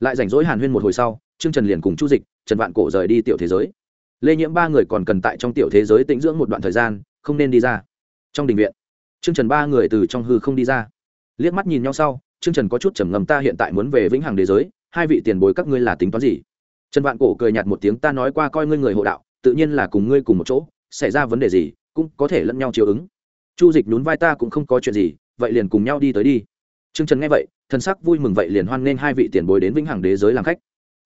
Lại rảnh rỗi hàn huyên một hồi sau, trương trần liền cùng chu dịch, trần vạn cổ rời đi tiểu thế giới. Lê nhiễm ba người còn cần tại trong tiểu thế giới tĩnh dưỡng một đoạn thời gian, không nên đi ra. Trong đình viện, trương trần ba người từ trong hư không đi ra. Liếc mắt nhìn nhau sau, trương trần có chút trầm ngầm ta hiện tại muốn về vĩnh hằng đế giới hai vị tiền bối các ngươi là tính toán gì? Trần vạn cổ cười nhạt một tiếng, ta nói qua coi ngươi người hộ đạo, tự nhiên là cùng ngươi cùng một chỗ, xảy ra vấn đề gì, cũng có thể lẫn nhau chiều ứng. Chu dịch nhún vai ta cũng không có chuyện gì, vậy liền cùng nhau đi tới đi. Trương trần nghe vậy, thần sắc vui mừng vậy liền hoan nghênh hai vị tiền bối đến vĩnh hằng đế giới làm khách.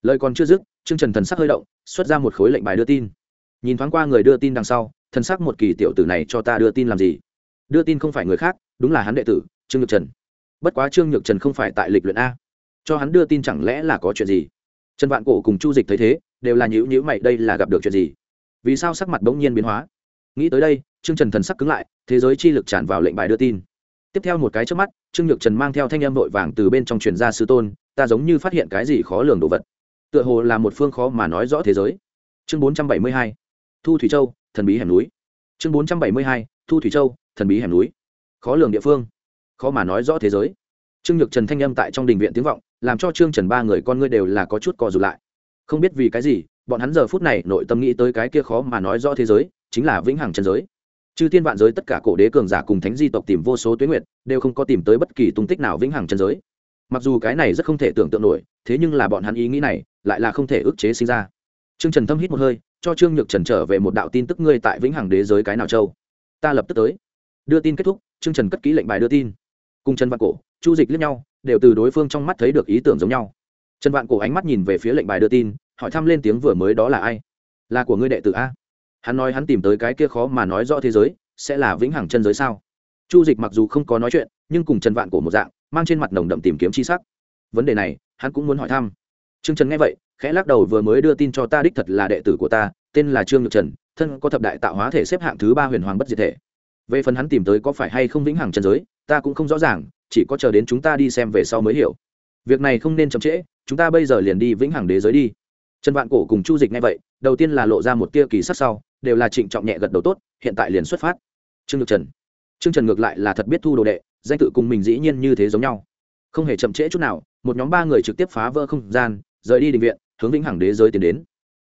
Lời còn chưa dứt, trương trần thần sắc hơi động, xuất ra một khối lệnh bài đưa tin. Nhìn thoáng qua người đưa tin đằng sau, thần sắc một kỳ tiểu tử này cho ta đưa tin làm gì? Đưa tin không phải người khác, đúng là hắn đệ tử, trương nhược trần. Bất quá trương nhược trần không phải tại lịch luyện a cho hắn đưa tin chẳng lẽ là có chuyện gì? Trần vạn cổ cùng chu dịch thấy thế, đều là nhữ nhữ mày, đây là gặp được chuyện gì? Vì sao sắc mặt bỗng nhiên biến hóa? Nghĩ tới đây, trương trần thần sắc cứng lại, thế giới chi lực tràn vào lệnh bài đưa tin. Tiếp theo một cái trước mắt, trương nhược trần mang theo thanh âm vội vàng từ bên trong truyền ra sư tôn, ta giống như phát hiện cái gì khó lường đồ vật. Tựa hồ là một phương khó mà nói rõ thế giới. Chương bốn trăm bảy mươi hai, thu thủy châu, thần bí hẻm núi. Chương bốn trăm bảy mươi hai, thu thủy châu, thần bí hẻm núi. Khó lường địa phương, khó mà nói rõ thế giới trương nhược trần thanh âm tại trong đình viện tiếng vọng, làm cho trương trần ba người con ngươi đều là có chút cò dù lại. Không biết vì cái gì, bọn hắn giờ phút này nội tâm nghĩ tới cái kia khó mà nói rõ thế giới, chính là vĩnh hằng trần giới. Chư thiên vạn giới tất cả cổ đế cường giả cùng thánh di tộc tìm vô số tuyến nguyện, đều không có tìm tới bất kỳ tung tích nào vĩnh hằng chân giới. Mặc dù cái này rất không thể tưởng tượng nổi, thế nhưng là bọn hắn ý nghĩ này, lại là không thể ức chế sinh ra. Trương trần thâm hít một hơi, cho trương nhược trần trở về một đạo tin tức ngươi tại vĩnh hằng đế giới cái nào châu. Ta lập tức tới. Đưa tin kết thúc, trương trần cất ký lệnh bài đưa tin. Cung trần vạn cổ chu dịch liếc nhau, đều từ đối phương trong mắt thấy được ý tưởng giống nhau. Trần vạn cổ ánh mắt nhìn về phía lệnh bài đưa tin, hỏi thăm lên tiếng vừa mới đó là ai? Là của ngươi đệ tử a. Hắn nói hắn tìm tới cái kia khó mà nói rõ thế giới, sẽ là vĩnh hằng chân giới sao? Chu dịch mặc dù không có nói chuyện, nhưng cùng trần vạn cổ một dạng, mang trên mặt nồng đậm tìm kiếm c h i sắc. Vấn đề này, hắn cũng muốn hỏi thăm. T r ư ơ n g trần nghe vậy, khẽ lắc đầu vừa mới đưa tin cho ta đích thật là đệ tử của ta, tên là trương nhược trần, thân có thập đại tạo hóa thể xếp hạng thứ ba huyền hoàng bất diệt thể. Về phần hắn tìm tới có phải hay không vĩnh hằng chân giới, ta cũng không rõ ràng chỉ có chờ đến chúng ta đi xem về sau mới hiểu. Việc này không nên chậm trễ, chúng ta bây giờ liền đi vĩnh hằng đế giới đi. Trần vạn cổ cùng chu dịch ngay vậy, đầu tiên là lộ ra một tia kỳ sắc sau, đều là trịnh trọng nhẹ gật đầu tốt, hiện tại liền xuất phát. Trương nhược trần. Trương trần ngược lại là thật biết thu đồ đệ, danh tự cùng mình dĩ nhiên như thế giống nhau. Không hề chậm trễ chút nào, một nhóm ba người trực tiếp phá vỡ không gian, rời đi định viện, hướng vĩnh hằng đế giới tiến đến.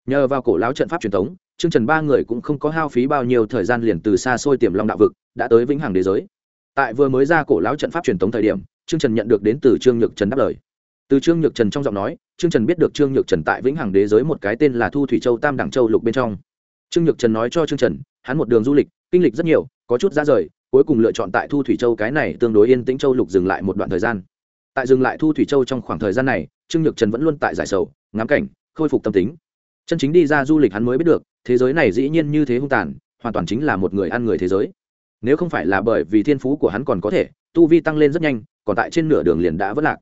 Nhờ vào cổ lão trận pháp truyền thống, trương trần ba người cũng không có hao phí bao nhiêu thời gian liền từ xa xôi tiềm long đạo vực, đã tới vĩnh hằng đế giới tại vừa mới ra cổ lão trận pháp truyền thống thời điểm, trương trần nhận được đến từ trương nhược trần đáp lời. Từ trương nhược trần trong giọng nói, trương trần biết được trương nhược trần tại vĩnh hằng đế giới một cái tên là thu thủy châu tam đẳng châu lục bên trong. Trương nhược trần nói cho trương trần, hắn một đường du lịch, kinh lịch rất nhiều, có chút ra rời, cuối cùng lựa chọn tại thu thủy châu cái này tương đối yên tĩnh châu lục dừng lại một đoạn thời gian. Tại dừng lại thu thủy châu trong khoảng thời gian này, trương nhược trần vẫn luôn tại giải sầu, ngắm cảnh, khôi phục tâm tính. Chân chính đi ra du lịch hắn mới biết được, thế giới này dĩ nhiên như thế hung tàn, hoàn toàn chính là một người ăn người thế giới nếu không phải là bởi vì thiên phú của hắn còn có thể, tu vi tăng lên rất nhanh, còn tại trên nửa đường liền đã vất lạc.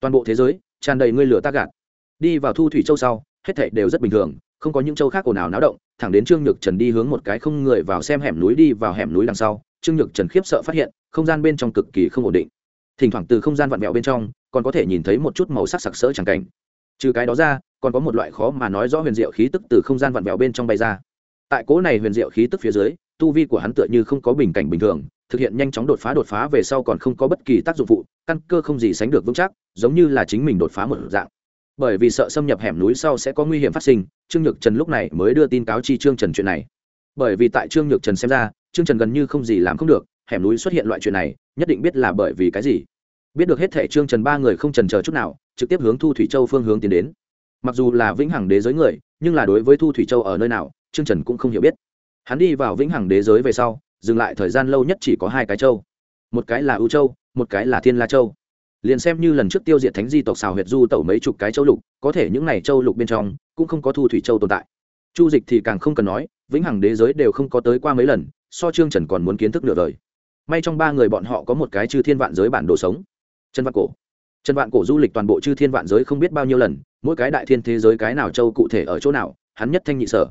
Toàn bộ thế giới, tràn đầy ngươi lửa ta gạt. Đi vào thu thủy châu sau, hết thảy đều rất bình thường, không có những châu khác ồn ào náo động, thẳng đến trương nhược trần đi hướng một cái không người vào xem hẻm núi đi vào hẻm núi đằng sau, trương nhược trần khiếp sợ phát hiện, không gian bên trong cực kỳ không ổn định. Thỉnh thoảng từ không gian vặn vẹo bên trong, còn có thể nhìn thấy một chút màu sắc sặc sỡ chẳng cảnh. Trừ cái đó ra, còn có một loại khó mà nói rõ huyền diệu khí tức từ không gian vặn vẹo bên trong bay ra. Tại cố này huyền diệu khí tức phía dưới tu vi của hắn tựa như không có bình cảnh bình thường, thực hiện nhanh chóng đột phá đột phá về sau còn không có bất kỳ tác dụng phụ, căn cơ không gì sánh được vững chắc, giống như là chính mình đột phá một dạng. Bởi vì sợ xâm nhập hẻm núi sau sẽ có nguy hiểm phát sinh, trương nhược trần lúc này mới đưa tin cáo chi trương trần chuyện này. Bởi vì tại trương nhược trần xem ra, trương trần gần như không gì làm không được, hẻm núi xuất hiện loại chuyện này, nhất định biết là bởi vì cái gì. Biết được hết thể trương trần ba người không trần chờ chút nào, trực tiếp hướng thu thủy châu phương hướng tiến đến. Mặc dù là vĩnh hằng đế giới người, nhưng là đối với thu thủy châu ở nơi nào, trương trần cũng không hiểu biết hắn đi vào vĩnh hằng đế giới về sau, dừng lại thời gian lâu nhất chỉ có hai cái châu. Một cái là ưu châu, một cái là thiên la châu. Liền xem như lần trước tiêu diệt thánh di tộc xào huyệt du tẩu mấy chục cái châu lục, có thể những n à y châu lục bên trong cũng không có thu thủy châu tồn tại. Chu dịch thì càng không cần nói, vĩnh hằng đế giới đều không có tới qua mấy lần, so trương trần còn muốn kiến thức nửa đời. May trong ba người bọn họ có một cái chư thiên vạn giới bản đồ sống. Chân vạn cổ. Chân vạn cổ du lịch toàn bộ chư thiên vạn giới không biết bao nhiêu lần, mỗi cái đại thiên thế giới cái nào châu cụ thể ở chỗ nào, hắn nhất thanh nhị sở.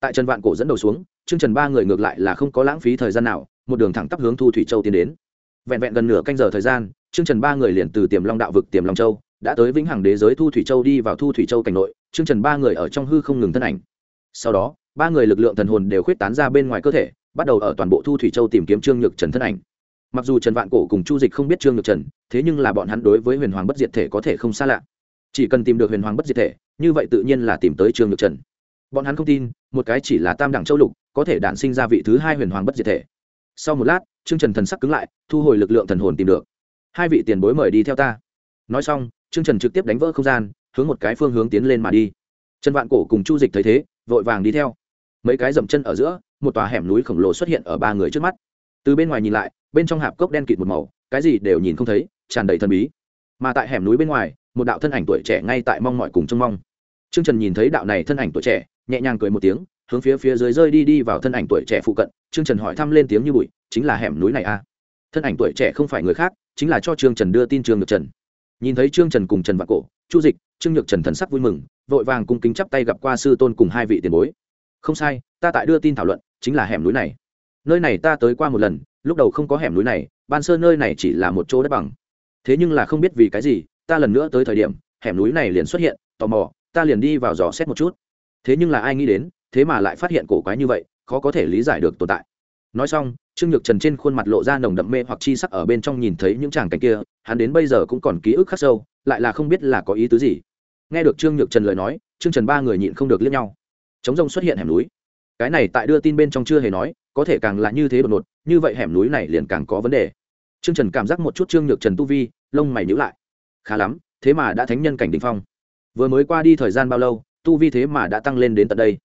Tại trần vạn cổ dẫn đầu xuống chương trần ba người ngược lại là không có lãng phí thời gian nào, một đường thẳng tắp hướng thu thủy châu tiến đến. Vẹn vẹn gần nửa canh giờ thời gian chương trần ba người liền từ tiềm long đạo vực tiềm long châu, đã tới vĩnh hằng đế giới thu thủy châu đi vào thu thủy châu cảnh nội chương trần ba người ở trong hư không ngừng thân ảnh. Sau đó, ba người lực lượng thần hồn đều khuyết tán ra bên ngoài cơ thể, bắt đầu ở toàn bộ thu thủy châu tìm kiếm trương nhược trần thân ảnh. Mặc dù trần vạn cổ cùng chu dịch không biết trương nhược trần, thế nhưng là bọn hắn đối với huyền hoàng bất diệt thể có thể không xa lạ. Chỉ cần tìm được huyền hoàng bất diệt thể, như vậy tự nhiên là tìm tới trương nhược trần. Bọn hắn không tin, một cái chỉ là tam đẳng châu lục có thể đản sinh ra vị thứ hai huyền hoàng bất diệt thể. Sau một lát, trương trần thần sắc cứng lại, thu hồi lực lượng thần hồn tìm được. Hai vị tiền bối mời đi theo ta. Nói xong, trương trần trực tiếp đánh vỡ không gian, hướng một cái phương hướng tiến lên mà đi. Trần vạn cổ cùng chu dịch thấy thế, vội vàng đi theo. Mấy cái dậm chân ở giữa, một tòa hẻm núi khổng lồ xuất hiện ở ba người trước mắt. Từ bên ngoài nhìn lại, bên trong hạp cốc đen kịt một màu, cái gì đều nhìn không thấy, tràn đầy thần bí. Mà tại hẻm núi bên ngoài, một đạo thân ảnh tuổi trẻ ngay tại mong mọi cùng trông mong. T r ư ơ n g trần nhìn thấy đạo này thân ảnh tuổi trẻ, nhẹ nhàng cười một tiếng hướng phía phía dưới rơi đi đi vào thân ảnh tuổi trẻ phụ cận, trương trần hỏi thăm lên tiếng như bụi, chính là hẻm núi này à. thân ảnh tuổi trẻ không phải người khác, chính là cho trương trần đưa tin trương nhược trần. Nhìn thấy trương trần cùng trần vạn cổ, chu dịch, trương nhược trần thần sắc vui mừng, vội vàng cung kính chắp tay gặp qua sư tôn cùng hai vị tiền bối. Không sai, ta tại đưa tin thảo luận, chính là hẻm núi này. Nơi này ta tới qua một lần, lúc đầu không có hẻm núi này, ban sơ nơi này chỉ là một chỗ đất bằng. Thế nhưng là không biết vì cái gì, ta lần nữa tới thời điểm, hẻm núi này liền xuất hiện, tò mò, ta liền đi vào dò xét một chút. Thế nhưng là ai nghĩ đến thế mà lại phát hiện cổ quái như vậy, khó có thể lý giải được tồn tại. Nói xong, trương nhược trần trên khuôn mặt lộ ra nồng đậm mê hoặc chi sắc ở bên trong nhìn thấy những tràng cảnh kia, hắn đến bây giờ cũng còn ký ức khắc sâu, lại là không biết là có ý tứ gì. Nghe được trương nhược trần lời nói, trương trần ba người nhịn không được liếc nhau. Chống rông xuất hiện hẻm núi. Cái này tại đưa tin bên trong chưa hề nói, có thể càng là như thế đột ngột, như vậy hẻm núi này liền càng có vấn đề. Trương trần cảm giác một chút trương nhược trần tu vi, lông mày nhữ lại. Khá lắm, thế mà đã thánh nhân cảnh đình phong. Vừa mới qua đi thời gian bao lâu, tu vi thế mà đã tăng lên đến tận đây?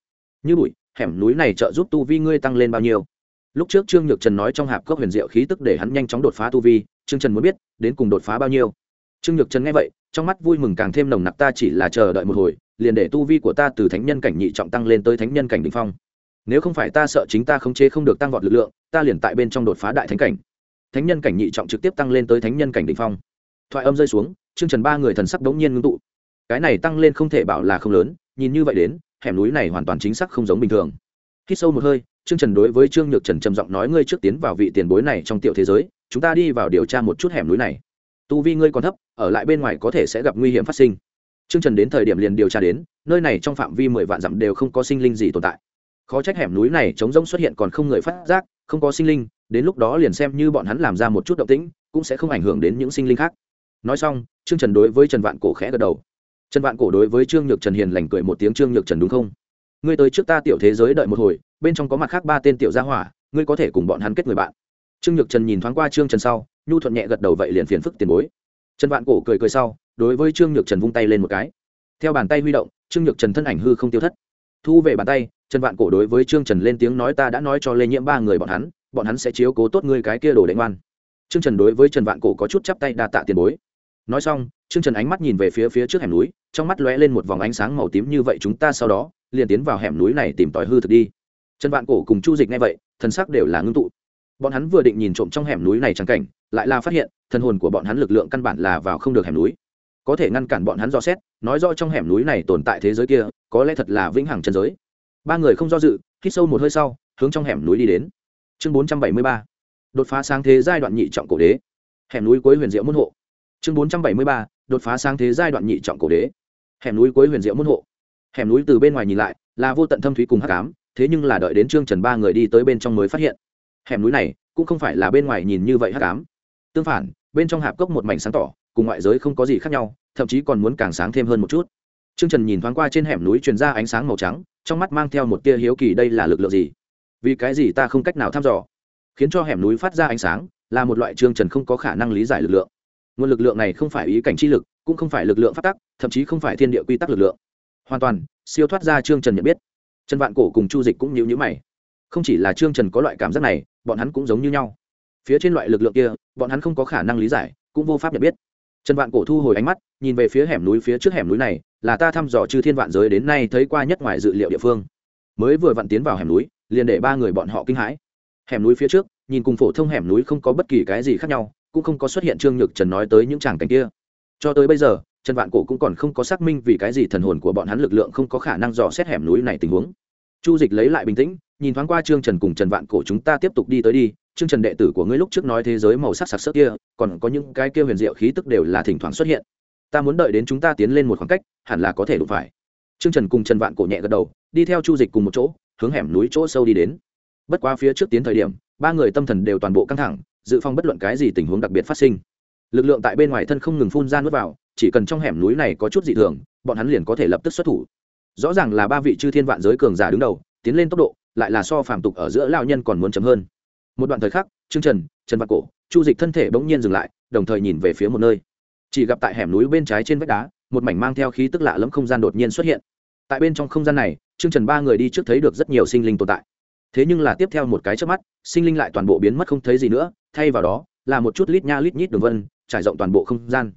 Như bụi, hẻm núi này trợ giúp tu vi ngươi tăng lên bao nhiêu? Lúc trước trương nhược trần nói trong hạp cốc huyền diệu khí tức để hắn nhanh chóng đột phá tu vi, trương trần muốn biết, đến cùng đột phá bao nhiêu? Trương nhược trần nghe vậy, trong mắt vui mừng càng thêm nồng nặc, ta chỉ là chờ đợi một hồi, liền để tu vi của ta từ thánh nhân cảnh nhị trọng tăng lên tới thánh nhân cảnh đ ỉ n h phong. Nếu không phải ta sợ chính ta khống chế không được tăng vọt lực lượng, ta liền tại bên trong đột phá đại thánh cảnh. Thánh nhân cảnh nhị trọng trực tiếp tăng lên tới thánh nhân cảnh đ ỉ n h phong. Thoại âm rơi xuống chương trần ba người thần sắc đống nhiên ngưng tụ. Cái này tăng lên không thể bảo là không lớn, nhìn như vậy đến hẻm núi này hoàn toàn chính xác không giống bình thường. Khi sâu một hơi, trương trần đối với trương nhược trần trầm giọng nói ngươi trước tiến vào vị tiền bối này trong tiểu thế giới, chúng ta đi vào điều tra một chút hẻm núi này. Tu vi ngươi còn thấp, ở lại bên ngoài có thể sẽ gặp nguy hiểm phát sinh. Trương trần đến thời điểm liền điều tra đến, nơi này trong phạm vi mười vạn dặm đều không có sinh linh gì tồn tại. Khó trách hẻm núi này chống rỗng xuất hiện còn không người phát giác, không có sinh linh, đến lúc đó liền xem như bọn hắn làm ra một chút động tĩnh, cũng sẽ không ảnh hưởng đến những sinh linh khác. Nói xong, trương trần đối với trần vạn cổ khẽ gật đầu trần vạn cổ đối với trương nhược trần hiền lành cười một tiếng, trương nhược trần đúng không? Ngươi tới trước ta tiểu thế giới đợi một hồi, bên trong có mặt khác ba tên tiểu gia hỏa, ngươi có thể cùng bọn hắn kết người bạn. Trương nhược trần nhìn thoáng qua trương trần sau, nhu thuận nhẹ gật đầu vậy liền phiền phức tiền bối. Trần vạn cổ cười cười sau, đối với trương nhược trần vung tay lên một cái. Theo bàn tay huy động, trương nhược trần thân ảnh hư không tiêu thất. Thu về bàn tay, trần vạn cổ đối với trương trần lên tiếng nói, ta đã nói cho lê nhiễm ba người bọn hắn bọn hắn sẽ chiếu cố tốt ngươi cái kia đồ đánh ngoan. Trương trần đối với trần vạn cổ có chút chắp tay đa tạ tiền bối. Nói xong, trương trần ánh mắt nhìn về phía phía trước hẻm núi trong mắt lóe lên một vòng ánh sáng màu tím như vậy chúng ta sau đó liền tiến vào hẻm núi này tìm tòi hư thực đi. Trần vạn cổ cùng chu dịch nghe vậy, thần sắc đều là ngưng tụ. Bọn hắn vừa định nhìn trộm trong hẻm núi này trắng cảnh, lại là phát hiện, thần hồn của bọn hắn lực lượng căn bản là vào không được hẻm núi. Có thể ngăn cản bọn hắn do xét, nói rõ trong hẻm núi này tồn tại thế giới kia, có lẽ thật là vĩnh hằng chân giới. Ba người không do dự, hít sâu một hơi sau, hướng trong hẻm núi đi đến. Chương bốn trăm bảy mươi ba. Đột phá sáng thế giai đoạn nhị trọng cổ đế. Hẻm núi cuối huyền diệu môn hộ. Chương bốn trăm bảy mươi ba đột phá sang thế giai đoạn nhị trọng cổ đế. Hẻm núi cuối huyền diệu môn hộ. Hẻm núi từ bên ngoài nhìn lại, là vô tận thâm thúy cùng hắc ám, thế nhưng là đợi đến trương trần ba người đi tới bên trong mới phát hiện. Hẻm núi này cũng không phải là bên ngoài nhìn như vậy hắc ám. Tương phản, bên trong hạp cốc một mảnh sáng tỏ, cùng ngoại giới không có gì khác nhau, thậm chí còn muốn càng sáng thêm hơn một chút. Trương trần nhìn thoáng qua trên hẻm núi truyền ra ánh sáng màu trắng, trong mắt mang theo một tia hiếu kỳ đây là lực lượng gì? Vì cái gì ta không cách nào thăm dò? Khiến cho hẻm núi phát ra ánh sáng, là một loại trương trần không có khả năng lý giải lực lượng nguồn lực lượng này không phải ý cảnh chi lực, cũng không phải lực lượng phát tắc, thậm chí không phải thiên địa quy tắc lực lượng. Hoàn toàn, siêu thoát ra trương trần nhận biết. Trần vạn cổ cùng chu dịch cũng nhíu nhíu mày. Không chỉ là trương trần có loại cảm giác này, bọn hắn cũng giống như nhau. Phía trên loại lực lượng kia, bọn hắn không có khả năng lý giải, cũng vô pháp nhận biết. Trần vạn cổ thu hồi ánh mắt, nhìn về phía hẻm núi phía trước hẻm núi này, là ta thăm dò chư thiên vạn giới đến nay thấy qua nhất ngoài dự liệu địa phương. Mới vừa vặn tiến vào hẻm núi, liền để ba người bọn họ kinh hãi. Hẻm núi phía trước, nhìn cùng phổ thông hẻm núi không có bất kỳ cái gì khác nhau cũng không có xuất hiện trương nhược trần nói tới những tràng cảnh kia. Cho tới bây giờ, trần vạn cổ cũng còn không có xác minh vì cái gì thần hồn của bọn hắn lực lượng không có khả năng dò xét hẻm núi này tình huống. Chu dịch lấy lại bình tĩnh, nhìn thoáng qua trương trần cùng trần vạn cổ chúng ta tiếp tục đi tới đi. Trương trần đệ tử của ngươi lúc trước nói thế giới màu sắc sặc sỡ kia, còn có những cái kia huyền diệu khí tức đều là thỉnh thoảng xuất hiện. Ta muốn đợi đến chúng ta tiến lên một khoảng cách, hẳn là có thể đụng phải. Trương trần cùng trần vạn cổ nhẹ gật đầu, đi theo chu dịch cùng một chỗ, hướng hẻm núi chỗ sâu đi đến. Bất quá phía trước tiến thời điểm, ba người tâm thần đều toàn bộ căng thẳng dự phòng bất luận cái gì tình huống đặc biệt phát sinh. Lực lượng tại bên ngoài thân không ngừng phun ra nuốt vào, chỉ cần trong hẻm núi này có chút dị thường, bọn hắn liền có thể lập tức xuất thủ. Rõ ràng là ba vị chư thiên vạn giới cường giả đứng đầu, tiến lên tốc độ, lại là so phàm tục ở giữa lao nhân còn muốn chấm hơn. Một đoạn thời khắc, trương trần trần văn cổ, chu dịch thân thể bỗng nhiên dừng lại, đồng thời nhìn về phía một nơi. Chỉ gặp tại hẻm núi bên trái trên vách đá, một mảnh mang theo khí tức lạ lẫm không gian đột nhiên xuất hiện. Tại bên trong không gian này, trương trần ba người đi trước thấy được rất nhiều sinh linh tồn tại thế nhưng là tiếp theo một cái trước mắt, sinh linh lại toàn bộ biến mất không thấy gì nữa, thay vào đó, là một chút lít nha lít nhít đường vân, trải rộng toàn bộ không gian.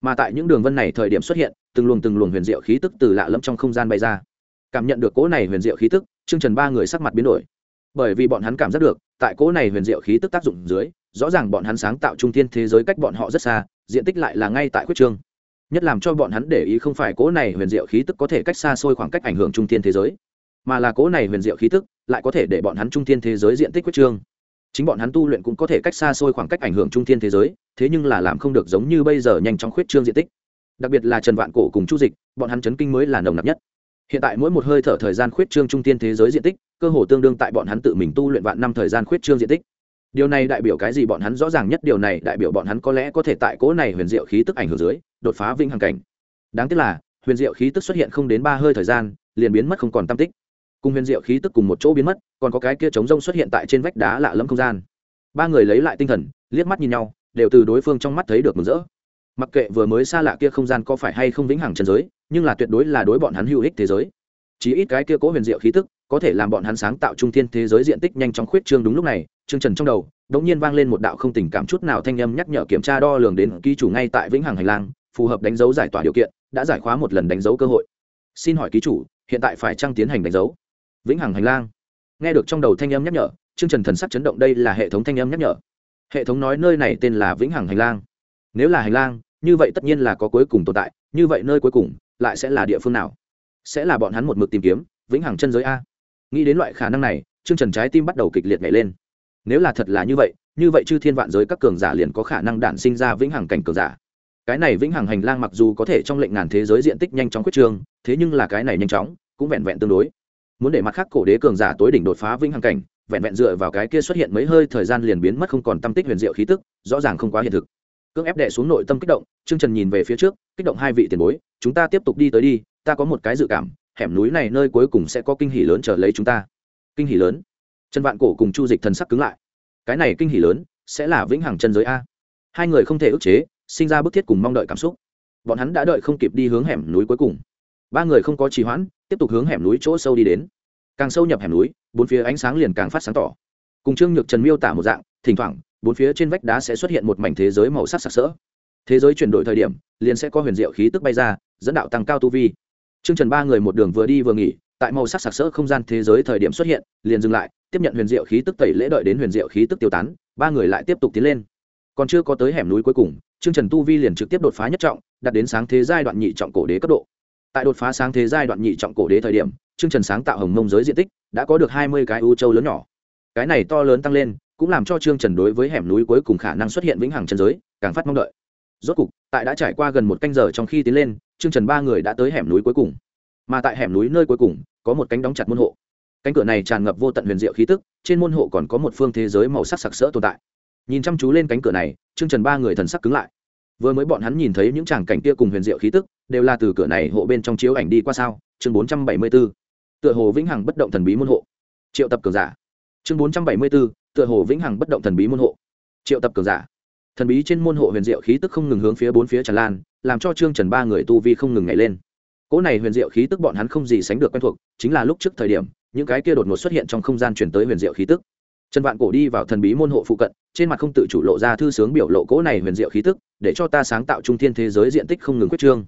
Mà tại những đường vân này thời điểm xuất hiện, từng luồng từng luồng huyền diệu khí tức từ lạ lẫm trong không gian bay ra. Cảm nhận được cỗ này huyền diệu khí tức chương trần ba người sắc mặt biến đổi. Bởi vì bọn hắn cảm giác được, tại cỗ này huyền diệu khí tức tác dụng dưới, rõ ràng bọn hắn sáng tạo trung thiên thế giới cách bọn họ rất xa, diện tích lại là ngay tại khuyết trương. Nhất làm cho bọn hắn để ý không phải cỗ này huyền diệu khí tức có thể cách xa xôi khoảng cách ảnh hưởng trung thiên thế giới mà là cố này huyền diệu khí tức, lại có thể để bọn hắn trung thiên thế giới diện tích khuyết trương. Chính bọn hắn tu luyện cũng có thể cách xa xôi khoảng cách ảnh hưởng trung thiên thế giới, thế nhưng là làm không được giống như bây giờ nhanh chóng khuyết trương diện tích. Đặc biệt là trần vạn cổ cùng chu dịch, bọn hắn chấn kinh mới là nồng nặc nhất. Hiện tại mỗi một hơi thở thời gian khuyết trương trung thiên thế giới diện tích, cơ hồ tương đương tại bọn hắn tự mình tu luyện vạn năm thời gian khuyết trương diện tích. Điều này đại biểu cái gì bọn hắn rõ ràng nhất điều này đại biểu bọn hắn có lẽ có thể tại cỗ này huyền diệu khí tức ảnh hưởng dưới, đột phá vinh hằng cảnh. Đáng tiếc là, huyền diệu khí tức xuất hiện không đến ba hơi thời gian, liền biến mất không còn tam tích cùng huyền diệu khí tức cùng một chỗ biến mất, còn có cái kia trống rông xuất hiện tại trên vách đá lạ lẫm không gian. Ba người lấy lại tinh thần, liếc mắt nhìn nhau, đều từ đối phương trong mắt thấy được mừng rỡ. Mặc kệ vừa mới xa lạ kia không gian có phải hay không vĩnh hằng chân giới, nhưng là tuyệt đối là đối bọn hắn hữu ích thế giới. Chỉ ít cái kia cố huyền diệu khí tức, có thể làm bọn hắn sáng tạo trung thiên thế giới diện tích nhanh chóng khuyết trương đúng lúc này, trương trần trong đầu đống nhiên vang lên một đạo không tình cảm chút nào thanh âm nhắc nhở kiểm tra đo lường đến ký chủ ngay tại vĩnh hằng hành lang, phù hợp đánh dấu giải tỏa điều kiện, đã giải khóa một lần đánh dấu cơ hội. Xin hỏi ký chủ, hiện tại phải trăng tiến hành đánh dấu? Vĩnh hằng hành lang. Nghe được trong đầu thanh âm nhắc nhở, trương trần thần sắc chấn động đây là hệ thống thanh âm nhắc nhở. Hệ thống nói nơi này tên là vĩnh hằng hành lang. Nếu là hành lang, như vậy tất nhiên là có cuối cùng tồn tại, như vậy nơi cuối cùng lại sẽ là địa phương nào? Sẽ là bọn hắn một mực tìm kiếm, vĩnh hằng chân giới a. Nghĩ đến loại khả năng này chương trần trái tim bắt đầu kịch liệt nhảy lên. Nếu là thật là như vậy như vậy chư thiên vạn giới các cường giả liền có khả năng đản sinh ra vĩnh hằng cảnh cường giả. Cái này vĩnh hằng hành lang mặc dù có thể trong lệnh ngàn thế giới diện tích nhanh chóng quyết trương thế nhưng là cái này nhanh chóng, cũng vẹn vẹn tương đối muốn để mặt khác cổ đế cường giả tối đỉnh đột phá vĩnh hằng cảnh, vẹn vẹn dựa vào cái kia xuất hiện mấy hơi thời gian liền biến mất không còn tâm tích huyền diệu khí tức, rõ ràng không quá hiện thực. Cưỡng ép đệ xuống nội tâm kích động, trương trần nhìn về phía trước, kích động hai vị tiền bối, chúng ta tiếp tục đi tới đi, ta có một cái dự cảm, hẻm núi này nơi cuối cùng sẽ có kinh hỉ lớn chờ lấy chúng ta. Kinh hỉ lớn? Chân vạn cổ cùng chu dịch thần sắc cứng lại. Cái này kinh hỉ lớn, sẽ là vĩnh hằng chân giới a? Hai người không thể ức chế, sinh ra bức thiết cùng mong đợi cảm xúc. Bọn hắn đã đợi không kịp đi hướng hẻm núi cuối cùng. Ba người không có trì hoãn tiếp tục hướng hẻm núi chỗ sâu đi đến. Càng sâu nhập hẻm núi, bốn phía ánh sáng liền càng phát sáng tỏ. Cùng trương nhược trần miêu tả một dạng, thỉnh thoảng, bốn phía trên vách đá sẽ xuất hiện một mảnh thế giới màu sắc sặc sỡ. Thế giới chuyển đổi thời điểm, liền sẽ có huyền diệu khí tức bay ra, dẫn đạo tăng cao tu vi. Trương trần ba người một đường vừa đi vừa nghỉ, tại màu sắc sặc sỡ không gian thế giới thời điểm xuất hiện, liền dừng lại, tiếp nhận huyền diệu khí tức tẩy lễ đợi đến huyền diệu khí tức tiêu tán, ba người lại tiếp tục tiến lên. Còn chưa có tới hẻm núi cuối cùng, trương trần tu vi liền trực tiếp đột phá nhất trọng, đạt đến sáng thế giai đoạn nhị trọng cổ đế cấp độ tại đột phá sáng thế giai đoạn nhị trọng cổ đế thời điểm, trương trần sáng tạo hồng mông giới diện tích đã có được hai mươi cái u châu lớn nhỏ. Cái này to lớn tăng lên, cũng làm cho trương trần đối với hẻm núi cuối cùng khả năng xuất hiện vĩnh hằng chân giới, càng phát mong đợi. Rốt cục, tại đã trải qua gần một canh giờ trong khi tiến lên, trương trần ba người đã tới hẻm núi cuối cùng. Mà tại hẻm núi nơi cuối cùng, có một cánh đóng chặt môn hộ. Cánh cửa này tràn ngập vô tận huyền diệu khí tức, trên môn hộ còn có một phương thế giới màu sắc sặc sỡ tồn tại. Nhìn chăm chú lên cánh cửa này, trương trần ba người thần sắc cứng lại vừa mới bọn hắn nhìn thấy những tràng cảnh kia cùng huyền diệu khí tức, đều là từ cửa này hộ bên trong chiếu ảnh đi qua sao? Chương bốn trăm bảy mươi b ố tựa hồ vĩnh hằng bất động thần bí môn hộ. Triệu tập cường giả. Chương bốn trăm bảy mươi b ố tựa hồ vĩnh hằng bất động thần bí môn hộ. Triệu tập cường giả. Thần bí trên môn hộ huyền diệu khí tức không ngừng hướng phía bốn phía tràn lan, làm cho trương trần ba người tu vi không ngừng nhảy lên. Cỗ này huyền diệu khí tức bọn hắn không gì sánh được quen thuộc, chính là lúc trước thời điểm, những cái kia đột ngột xuất hiện trong không gian chuyển tới huyền diệu khí tức trần vạn cổ đi vào thần bí môn hộ phụ cận, trên mặt không tự chủ lộ ra thư sướng biểu lộ cỗ này huyền diệu khí tức, để cho ta sáng tạo trung thiên thế giới diện tích không ngừng khuyết trương.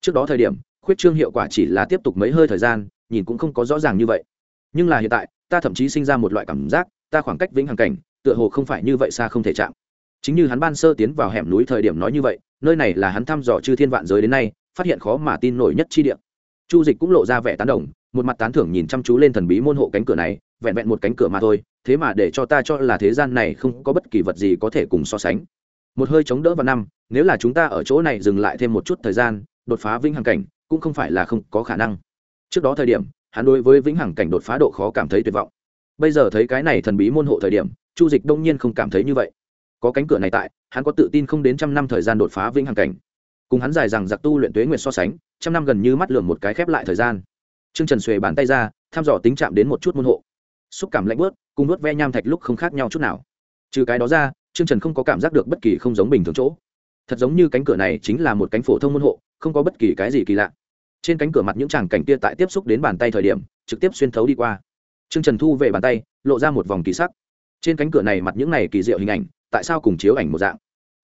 Trước đó thời điểm, khuyết trương hiệu quả chỉ là tiếp tục mấy hơi thời gian, nhìn cũng không có rõ ràng như vậy. Nhưng là hiện tại, ta thậm chí sinh ra một loại cảm giác, ta khoảng cách vĩnh hằng cảnh, tựa hồ không phải như vậy xa không thể chạm. Chính như hắn ban sơ tiến vào hẻm núi thời điểm nói như vậy, nơi này là hắn thăm dò chư thiên vạn giới đến nay, phát hiện khó mà tin nổi nhất chi địa. Chu dịch cũng lộ ra vẻ tán đồng, một mặt tán thưởng nhìn chăm chú lên thần bí môn hộ cánh cửa này, vẹn vẹn một cánh cửa mà thôi thế mà để cho ta cho là thế gian này không có bất kỳ vật gì có thể cùng so sánh. Một hơi chống đỡ vào năm, nếu là chúng ta ở chỗ này dừng lại thêm một chút thời gian, đột phá vĩnh hằng cảnh, cũng không phải là không có khả năng. Trước đó thời điểm, hắn đối với vĩnh hằng cảnh đột phá độ khó cảm thấy tuyệt vọng. Bây giờ thấy cái này thần bí môn hộ thời điểm, chu dịch đông nhiên không cảm thấy như vậy. Có cánh cửa này tại, hắn có tự tin không đến trăm năm thời gian đột phá vĩnh hằng cảnh. Cùng hắn dài rằng giặc tu luyện tuế nguyệt so sánh, trăm năm gần như mắt lường một cái khép lại thời gian. T r ư ơ n g trần xuề bàn tay ra, thăm dò tính chạm đến một chút môn hộ xúc cảm lạnh bớt, cùng nuốt ve nham thạch lúc không khác nhau chút nào. Trừ cái đó ra, trương trần không có cảm giác được bất kỳ không giống bình thường chỗ. Thật giống như cánh cửa này chính là một cánh phổ thông môn hộ, không có bất kỳ cái gì kỳ lạ. Trên cánh cửa mặt những tràng cảnh kia tại tiếp xúc đến bàn tay thời điểm, trực tiếp xuyên thấu đi qua. Trương trần thu về bàn tay, lộ ra một vòng kỳ sắc. Trên cánh cửa này mặt những này kỳ diệu hình ảnh, tại sao cùng chiếu ảnh một dạng?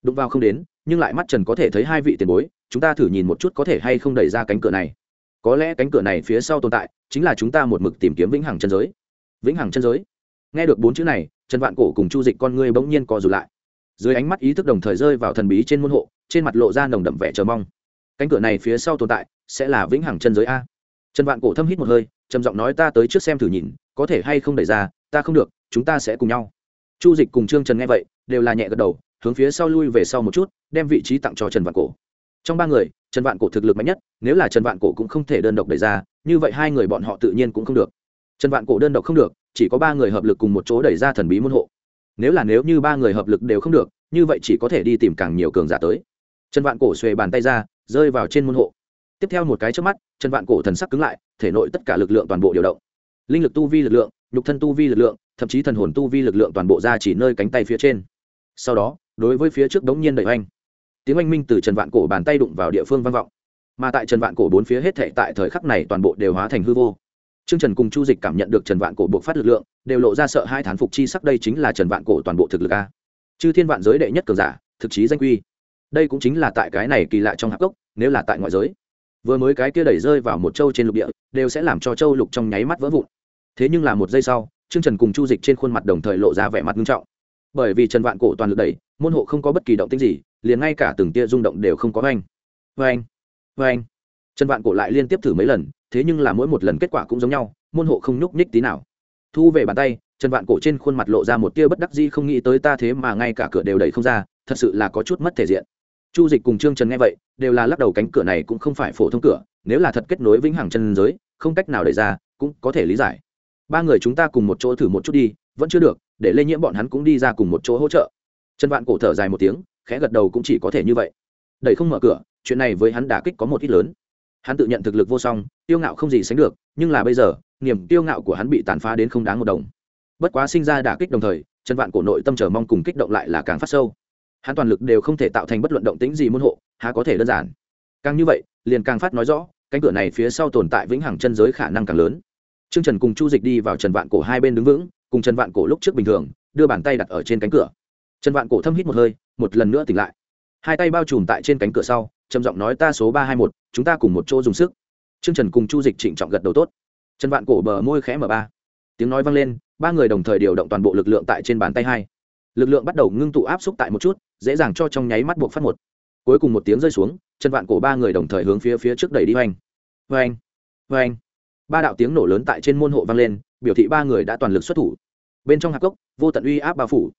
Đụng vào không đến, nhưng lại mắt trần có thể thấy hai vị tiền bối, chúng ta thử nhìn một chút có thể hay không đẩy ra cánh cửa này. Có lẽ cánh cửa này phía sau tồn tại, chính là chúng ta một mực tìm kiếm vĩnh hằng chân giới vĩnh hằng chân giới. Nghe được bốn chữ này, trần vạn cổ cùng chu dịch con ngươi bỗng nhiên co rụt lại. Dưới ánh mắt ý thức đồng thời rơi vào thần bí trên môn hộ, trên mặt lộ ra nồng đậm vẻ chờ mong. Cánh cửa này phía sau tồn tại, sẽ là vĩnh hằng chân giới a. Trần vạn cổ thâm hít một hơi, trầm giọng nói ta tới trước xem thử nhìn, có thể hay không đẩy ra, ta không được, chúng ta sẽ cùng nhau. Chu dịch cùng trương trần nghe vậy, đều là nhẹ gật đầu, hướng phía sau lui về sau một chút, đem vị trí tặng cho trần vạn cổ. Trong ba người, trần vạn cổ thực lực mạnh nhất, nếu là trần vạn cổ cũng không thể đơn độc đẩy ra, như vậy hai người bọn họ tự nhiên cũng không được trần vạn cổ đơn độc không được, chỉ có ba người hợp lực cùng một chỗ đẩy ra thần bí môn hộ. Nếu là nếu như ba người hợp lực đều không được, như vậy chỉ có thể đi tìm càng nhiều cường giả tới. Trần vạn cổ xuề bàn tay ra, rơi vào trên môn hộ. Tiếp theo một cái trước mắt, trần vạn cổ thần sắc cứng lại, thể nội tất cả lực lượng toàn bộ điều động. Linh lực tu vi lực lượng, nhục thân tu vi lực lượng, thậm chí thần hồn tu vi lực lượng toàn bộ ra chỉ nơi cánh tay phía trên. Sau đó, đối với phía trước đống nhiên đẩy oanh. Tiếng oanh minh từ trần vạn cổ bàn tay đụng vào địa phương vang vọng. Mà tại trần vạn cổ bốn phía hết thệ tại thời khắc này toàn bộ đều hóa thành hư vô. Trương Trần cùng Chu Dịch cảm nhận được Trần Vạn Cổ bộc phát lực lượng, đều lộ ra sợ hai thán phục chi sắc đây chính là Trần Vạn Cổ toàn bộ thực lực a. Chư thiên vạn giới đệ nhất cường giả, thực chí danh quy. Đây cũng chính là tại cái này kỳ lạ trong hạp cốc, nếu là tại ngoại giới. Vừa mới cái kia đẩy rơi vào một châu trên lục địa, đều sẽ làm cho châu lục trong nháy mắt vỡ vụn. Thế nhưng là một giây sau, Trương Trần cùng Chu Dịch trên khuôn mặt đồng thời lộ ra vẻ mặt nghiêm trọng. Bởi vì Trần Vạn Cổ toàn lực đẩy, môn hộ không có bất kỳ động tĩnh gì, liền ngay cả từng tia rung động đều không có oanh. Oanh, oanh. Trần Vạn Cổ lại liên tiếp thử mấy lần, thế nhưng là mỗi một lần kết quả cũng giống nhau, môn hộ không nhúc nhích tí nào. Thu về bàn tay, trần vạn cổ trên khuôn mặt lộ ra một tia bất đắc dĩ không nghĩ tới ta thế mà ngay cả cửa đều đẩy không ra, thật sự là có chút mất thể diện. Chu dịch cùng trương trần nghe vậy, đều là lắc đầu cánh cửa này cũng không phải phổ thông cửa, nếu là thật kết nối vĩnh hằng chân giới, không cách nào đẩy ra, cũng có thể lý giải. Ba người chúng ta cùng một chỗ thử một chút đi, vẫn chưa được, để lây nhiễm bọn hắn cũng đi ra cùng một chỗ hỗ trợ. Trần vạn cổ thở dài một tiếng, khẽ gật đầu cũng chỉ có thể như vậy. Đẩy không mở cửa, chuyện này với hắn đả kích có một ít lớn hắn tự nhận thực lực vô song, tiêu ngạo không gì sánh được, nhưng là bây giờ, niềm tiêu ngạo của hắn bị tàn phá đến không đáng một đồng. Bất quá sinh ra đả kích đồng thời, trần vạn cổ nội tâm trở mong cùng kích động lại là càng phát sâu. Hắn toàn lực đều không thể tạo thành bất luận động tĩnh gì môn hộ, há có thể đơn giản. Càng như vậy, liền càng phát nói rõ, cánh cửa này phía sau tồn tại vĩnh hằng chân giới khả năng càng lớn. Trương trần cùng chu dịch đi vào trần vạn cổ hai bên đứng vững, cùng trần vạn cổ lúc trước bình thường, đưa bàn tay đặt ở trên cánh cửa. Trần vạn cổ thâm hít một hơi, một lần nữa tỉnh lại. Hai tay bao trùm tại trên cánh cửa sau trầm giọng nói ta số ba hai một, chúng ta cùng một chỗ dùng sức. Trương trần cùng chu dịch trịnh trọng gật đầu tốt. Trần vạn cổ bờ môi khẽ mở ba. Tiếng nói vang lên, ba người đồng thời điều động toàn bộ lực lượng tại trên bàn tay hai. Lực lượng bắt đầu ngưng tụ áp xúc tại một chút, dễ dàng cho trong nháy mắt buộc phát một. Cuối cùng một tiếng rơi xuống chân vạn cổ ba người đồng thời hướng phía phía trước đẩy đi hoành hoành hoành ba đạo tiếng nổ lớn tại trên môn hộ vang lên, biểu thị ba người đã toàn lực xuất thủ. Bên trong hạp cốc, vô tận uy áp bao phủ.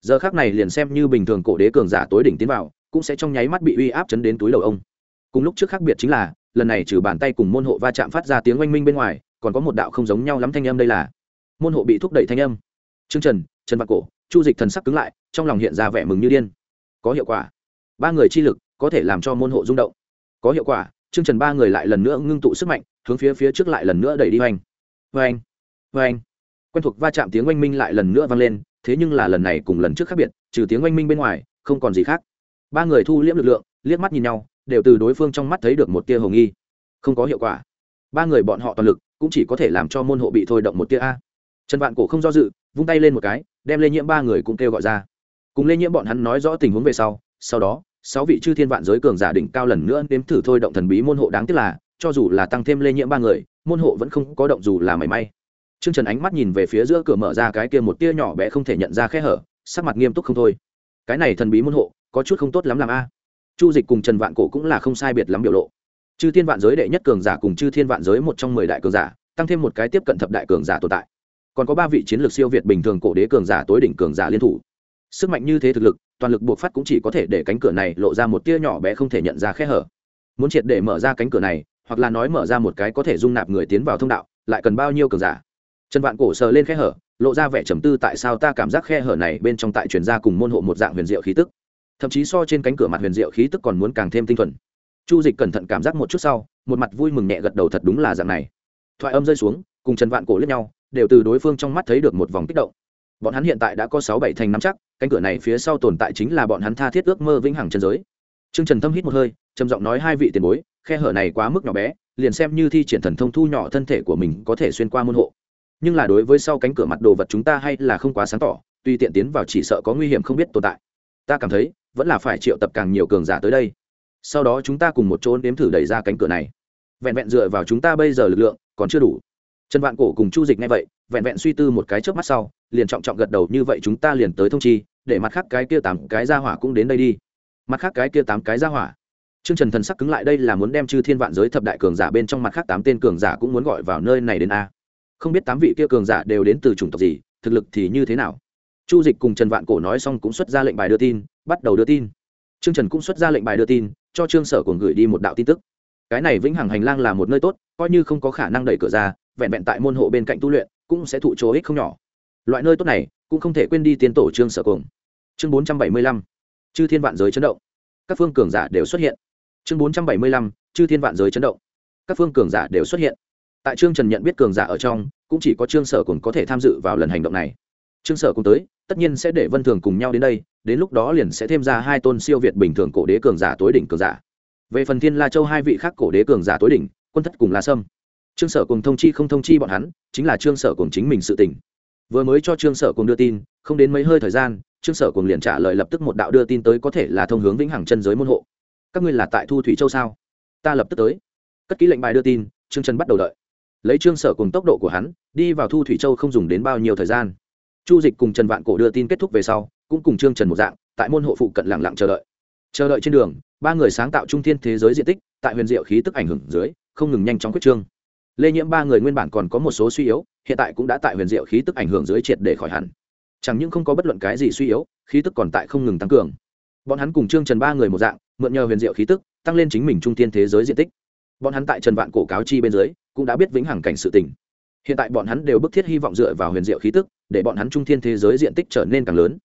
Giờ khác này liền xem như bình thường cổ đế cường giả tối đỉnh tiến vào cũng sẽ trong nháy mắt bị uy áp chấn đến túi đầu ông. Cùng lúc trước khác biệt chính là, lần này trừ bàn tay cùng môn hộ va chạm phát ra tiếng oanh minh bên ngoài, còn có một đạo không giống nhau lắm thanh âm đây là. Môn hộ bị thúc đẩy thanh âm. Trương trần trần vạn cổ, chu dịch thần sắc cứng lại, trong lòng hiện ra vẻ mừng như điên. Có hiệu quả. Ba người chi lực có thể làm cho môn hộ rung động. Có hiệu quả chương trần ba người lại lần nữa ngưng tụ sức mạnh, hướng phía phía trước lại lần nữa đẩy đi hoành. Oanh oanh quen thuộc va chạm tiếng oanh minh lại lần nữa vang lên, thế nhưng là lần này cùng lần trước khác biệt, trừ tiếng oanh minh bên ngoài, không còn gì khác ba người thu liễm lực lượng liếc mắt nhìn nhau đều từ đối phương trong mắt thấy được một tia hồng nghi. Không có hiệu quả. Ba người bọn họ toàn lực cũng chỉ có thể làm cho môn hộ bị thôi động một tia a. Trần vạn cổ không do dự vung tay lên một cái đem lê nhiễm ba người cũng kêu gọi ra. Cùng lê nhiễm bọn hắn nói rõ tình huống về sau sau đó sáu vị chư thiên vạn giới cường giả đỉnh cao lần nữa nếm thử thôi động thần bí môn hộ đáng tiếc là cho dù là tăng thêm lê nhiễm ba người môn hộ vẫn không có động dù là mảy may. Trương Trần ánh mắt nhìn về phía giữa cửa mở ra cái kia một tia nhỏ bé không thể nhận ra khe hở, sắc mặt nghiêm túc không thôi. Cái này thần bí môn hộ, có chút không tốt lắm làm a. Chu Dịch cùng Trần Vạn Cổ cũng là không sai biệt lắm biểu lộ. Chư Thiên Vạn giới đệ nhất cường giả cùng Chư Thiên Vạn giới một trong mười đại cường giả, tăng thêm một cái tiếp cận thập đại cường giả tồn tại. Còn có ba vị chiến lược siêu việt bình thường cổ đế cường giả tối đỉnh cường giả liên thủ. Sức mạnh như thế thực lực toàn lực buộc phát cũng chỉ có thể để cánh cửa này lộ ra một tia nhỏ bé không thể nhận ra khe hở. Muốn triệt để mở ra cánh cửa này hoặc là nói mở ra một cái có thể dung nạp người tiến vào thông đạo lại cần bao nhiêu cường giả? Trần vạn cổ sờ lên khe hở lộ ra vẻ trầm tư tại sao ta cảm giác khe hở này bên trong tại truyền ra cùng môn hộ một dạng huyền diệu khí tức thậm chí so trên cánh cửa mặt huyền diệu khí tức còn muốn càng thêm tinh thuần. Chu dịch cẩn thận cảm giác một chút sau, một mặt vui mừng nhẹ gật đầu thật đúng là dạng này. Thoại âm rơi xuống, cùng trần vạn cổ lướt nhau, đều từ đối phương trong mắt thấy được một vòng kích động. Bọn hắn hiện tại đã có sáu bảy thành nắm chắc, cánh cửa này phía sau tồn tại chính là bọn hắn tha thiết ước mơ vĩnh hằng chân giới. Trương trần thâm hít một hơi, trầm giọng nói hai vị tiền bối, khe hở này quá mức nhỏ bé, liền xem như thi triển thần thông thu nhỏ thân thể của mình có thể xuyên qua môn hộ. Nhưng là đối với sau cánh cửa mặt đồ vật chúng ta hay là không quá sáng tỏ tuy tiện tiến vào chỉ sợ có nguy hiểm không biết tồn tại. Ta cảm thấy vẫn là phải triệu tập càng nhiều cường giả tới đây. Sau đó chúng ta cùng một chỗ nếm thử đẩy ra cánh cửa này. Vẹn vẹn dựa vào chúng ta bây giờ lực lượng còn chưa đủ. Trần vạn cổ cùng chu dịch ngay vậy vẹn vẹn suy tư một cái trước mắt sau liền trọng trọng gật đầu như vậy chúng ta liền tới thông chi để mặt khác cái kia tám cái ra hỏa cũng đến đây đi. Mặt khác cái kia tám cái ra hỏa. Trương Trần thần sắc cứng lại đây là muốn đem chư thiên vạn giới thập đại cường giả bên trong mặt khác tám tên cường giả cũng muốn gọi vào nơi này đến a. Không biết tám vị kia cường giả đều đến từ chủng tộc gì, thực lực thì như thế nào. Chu Dịch cùng Trần Vạn Cổ nói xong cũng xuất ra lệnh bài đưa tin, bắt đầu đưa tin. Trương Trần cũng xuất ra lệnh bài đưa tin, cho Trương Sở cùng gửi đi một đạo tin tức. Cái này vĩnh hằng hành lang là một nơi tốt, coi như không có khả năng đẩy cửa ra, vẹn vẹn tại môn hộ bên cạnh tu luyện cũng sẽ thụ chỗ ích không nhỏ. Loại nơi tốt này cũng không thể quên đi tiến tổ trương sở cùng chương bốn trăm bảy mươi lăm chư thiên vạn giới chấn động. Các phương cường giả đều xuất hiện. Chương bốn trăm bảy mươi lăm chư thiên vạn giới chấn động. Các phương cường giả đều xuất hiện. Tại trương trần nhận biết cường giả ở trong cũng chỉ có trương sở cùng có thể tham dự vào lần hành động này trương sở cùng tới, tất nhiên sẽ để vân thường cùng nhau đến đây, đến lúc đó liền sẽ thêm ra hai tôn siêu việt bình thường cổ đế cường giả tối đỉnh cường giả. Về phần thiên la châu hai vị khác cổ đế cường giả tối đỉnh, quân thất cùng la sâm. Trương sở cùng thông chi không thông chi bọn hắn, chính là trương sở cùng chính mình sự tỉnh vừa mới cho trương sở cùng đưa tin, không đến mấy hơi thời gian, trương sở cùng liền trả lời lập tức một đạo đưa tin tới có thể là thông hướng vĩnh hằng chân giới môn hộ. Các ngươi là tại thu thủy châu sao? Ta lập tức tới. Cất ký lệnh bài đưa tin, trương trần bắt đầu đợi. Lấy trương sở cùng tốc độ của hắn, đi vào thu thủy châu không dùng đến bao nhiêu thời gian chu dịch cùng trần vạn cổ đưa tin kết thúc về sau, cũng cùng trương trần một dạng, tại môn hộ phụ cận lẳng lặng chờ đợi. Chờ đợi trên đường, ba người sáng tạo trung thiên thế giới diện tích, tại huyền diệu khí tức ảnh hưởng dưới, không ngừng nhanh chóng quyết trương. Lây nhiễm ba người nguyên bản còn có một số suy yếu, hiện tại cũng đã tại huyền diệu khí tức ảnh hưởng dưới triệt để khỏi hẳn. Chẳng những không có bất luận cái gì suy yếu, khí tức còn tại không ngừng tăng cường. Bọn hắn cùng trương trần ba người một dạng, mượn nhờ huyền diệu khí tức, tăng lên chính mình trung thiên thế giới diện tích. Bọn hắn tại trần vạn cổ cáo chi bên dưới, cũng đã biết vĩnh hằng cảnh sự tình hiện tại bọn hắn đều bức thiết hy vọng dựa vào huyền diệu khí tức, để bọn hắn trung thiên thế giới diện tích trở nên càng lớn.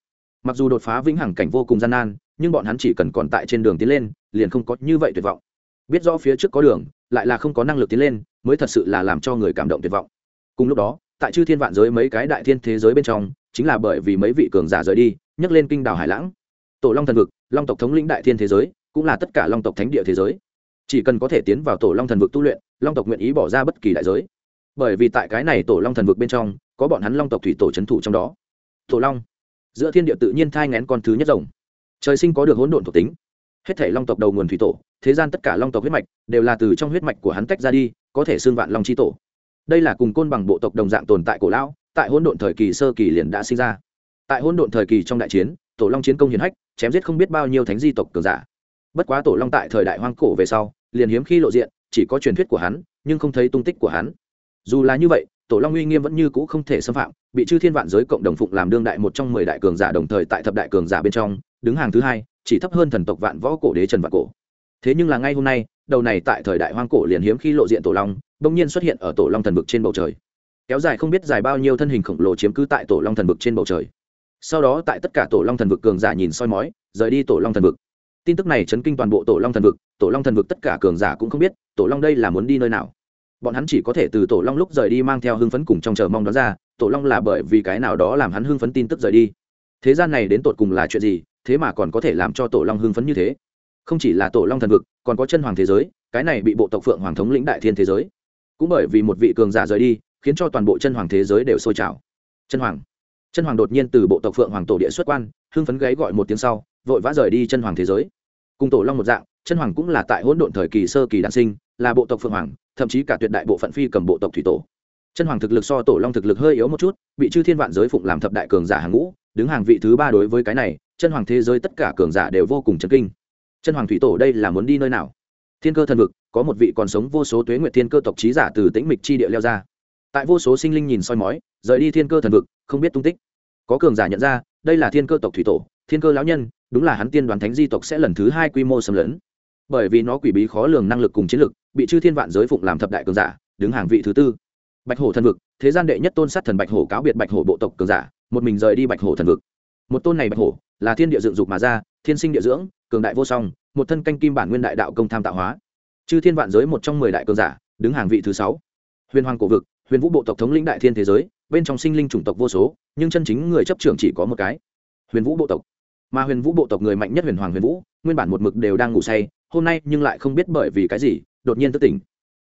Mặc dù đột phá vĩnh hằng cảnh vô cùng gian nan, nhưng bọn hắn chỉ cần còn tại trên đường tiến lên, liền không có như vậy tuyệt vọng. Biết rõ phía trước có đường, lại là không có năng lực tiến lên, mới thật sự là làm cho người cảm động tuyệt vọng. Cùng lúc đó, tại chư thiên vạn giới mấy cái đại thiên thế giới bên trong, chính là bởi vì mấy vị cường giả rời đi, nhấc lên kinh đảo hải lãng. Tổ long thần vực, long tộc thống lĩnh đại thiên thế giới, cũng là tất cả long tộc thánh địa thế giới. Chỉ cần có thể tiến vào tổ long thần vực tu luyện, long tộc nguyện ý bỏ ra bất kỳ đại giới bởi vì tại cái này tổ long thần vực bên trong, có bọn hắn long tộc thủy tổ c h ấ n thủ trong đó. Tổ long, giữa thiên địa tự nhiên thai ngén con thứ nhất rồng. Trời sinh có được hỗn độn thuộc tính. Hết thể long tộc đầu nguồn thủy tổ, thế gian tất cả long tộc huyết mạch đều là từ trong huyết mạch của hắn tách ra đi, có thể xương vạn long c tổ. Đây là cùng côn bằng bộ tộc đồng dạng tồn tại cổ lão, tại hỗn độn thời kỳ sơ kỳ liền đã sinh ra. Tại hỗn độn thời kỳ trong đại chiến, tổ long chiến công hiển hách, chém giết không biết bao nhiêu thánh di tộc cường giả. Bất quá tổ long tại thời đại hoang cổ về sau, liền hiếm khi lộ diện, chỉ có truyền thuyết của hắn, nhưng không thấy tung tích của hắn dù là như vậy, tổ long uy nghiêm vẫn như cũ không thể xâm phạm, bị chư thiên vạn giới cộng đồng phụng làm đương đại một trong mười đại cường giả đồng thời tại thập đại cường giả bên trong, đứng hàng thứ hai, chỉ thấp hơn thần tộc vạn võ cổ đế trần vạn cổ. Thế nhưng là ngay hôm nay, đầu này tại thời đại hoang cổ liền hiếm khi lộ diện tổ long, bỗng nhiên xuất hiện ở tổ long thần vực trên bầu trời. Kéo dài không biết dài bao nhiêu thân hình khổng lồ chiếm cứ tại tổ long thần vực trên bầu trời. Sau đó tại tất cả tổ long thần vực cường giả nhìn soi mói, rời đi tổ long thần vực. Tin tức này chấn kinh toàn bộ tổ long thần vực, tổ long thần vực tất cả cường giả cũng không biết, tổ long đây là muốn đi nơi nào bọn hắn chỉ có thể từ tổ long lúc rời đi mang theo hưng phấn cùng trong chờ mong đó ra, tổ long là bởi vì cái nào đó làm hắn hưng phấn tin tức rời đi. Thế gian này đến tột cùng là chuyện gì, thế mà còn có thể làm cho tổ long hưng phấn như thế? Không chỉ là tổ long thần vực, còn có chân hoàng thế giới, cái này bị bộ tộc phượng hoàng thống lĩnh đại thiên thế giới. Cũng bởi vì một vị cường giả rời đi, khiến cho toàn bộ chân hoàng thế giới đều sôi trào. Chân hoàng. Chân hoàng đột nhiên từ bộ tộc phượng hoàng tổ địa xuất quan, hưng phấn gáy gọi một tiếng sau, vội vã rời đi chân hoàng thế giới. Cùng tổ long một dạng chân hoàng cũng là tại hỗn độn thời kỳ sơ kỳ đản sinh, là bộ tộc phượng hoàng, thậm chí cả tuyệt đại bộ phận phi cầm bộ tộc thủy tổ. Chân hoàng thực lực so tổ long thực lực hơi yếu một chút, bị chư thiên vạn giới phụng làm thập đại cường giả hàng ngũ, đứng hàng vị thứ ba đối với cái này, chân hoàng thế giới tất cả cường giả đều vô cùng chấn kinh. Chân hoàng thủy tổ đây là muốn đi nơi nào? Thiên cơ thần vực, có một vị còn sống vô số tuế nguyệt thiên cơ tộc trí giả từ tĩnh mịch chi địa leo ra. Tại vô số sinh linh nhìn soi mói, rời đi thiên cơ thần vực, không biết tung tích. Có cường giả nhận ra, đây là thiên cơ tộc thủy tổ, thiên cơ lão nhân, đúng là hắn tiên đoàn thánh di tộc sẽ lần thứ hai quy mô xâm lấn bởi vì nó quỷ bí khó lường năng lực cùng chiến lực, bị chư thiên vạn giới phụng làm thập đại cường giả, đứng hàng vị thứ tư. Bạch hổ thần vực, thế gian đệ nhất tôn sát thần bạch hổ cáo biệt bạch hổ bộ tộc cường giả, một mình rời đi bạch hổ thần vực. Một tôn này bạch hổ, là thiên địa dựng dục mà ra, thiên sinh địa dưỡng, cường đại vô song, một thân canh kim bản nguyên đại đạo công tham tạo hóa. Chư thiên vạn giới một trong mười đại cường giả, đứng hàng vị thứ sáu. Huyền hoàng cổ vực, huyền vũ bộ tộc thống lĩnh đại thiên thế giới, bên trong sinh linh chủng tộc vô số, nhưng chân chính người chấp trưởng chỉ có một cái. Huyền vũ bộ tộc mà huyền vũ bộ tộc người mạnh nhất huyền hoàng huyền vũ, nguyên bản một mực đều đang ngủ say, hôm nay nhưng lại không biết bởi vì cái gì, đột nhiên thức tỉnh.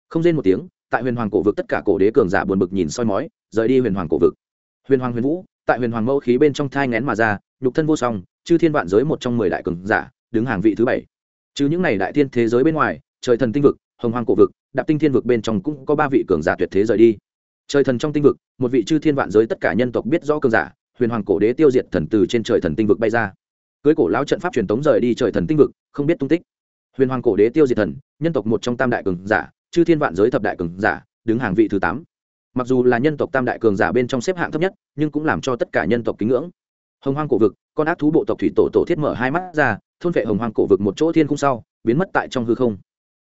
Không rên một tiếng, tại huyền hoàng cổ vực tất cả cổ đế cường giả buồn bực nhìn soi mói, rời đi huyền hoàng cổ vực. Huyền hoàng huyền vũ, tại huyền hoàng mẫu khí bên trong thai ngén mà ra, nhục thân vô song, chư thiên vạn giới một trong mười đại cường giả, đứng hàng vị thứ bảy. Chứ những này đại thiên thế giới bên ngoài, trời thần tinh vực, hồng hoàng cổ vực, đạp tinh thiên vực bên trong cũng có ba vị cường giả tuyệt thế rời đi. Trời thần trong tinh vực, một vị chư thiên vạn giới tất cả nhân tộc biết rõ cường giả, huyền hoàng cổ đế tiêu diệt thần từ trên trời thần tinh vực bay ra cưới cổ lão trận pháp truyền tống rời đi trời thần tinh vực, không biết tung tích. Huyền hoàng cổ đế tiêu diệt thần, nhân tộc một trong tam đại cường giả, chư thiên vạn giới thập đại cường giả, đứng hàng vị thứ tám. Mặc dù là nhân tộc tam đại cường giả bên trong xếp hạng thấp nhất, nhưng cũng làm cho tất cả nhân tộc kính ngưỡng. Hồng hoang cổ vực, con ác thú bộ tộc thủy tổ tổ thiết mở hai mắt ra, thôn vệ hồng hoang cổ vực một chỗ thiên cung sau, biến mất tại trong hư không.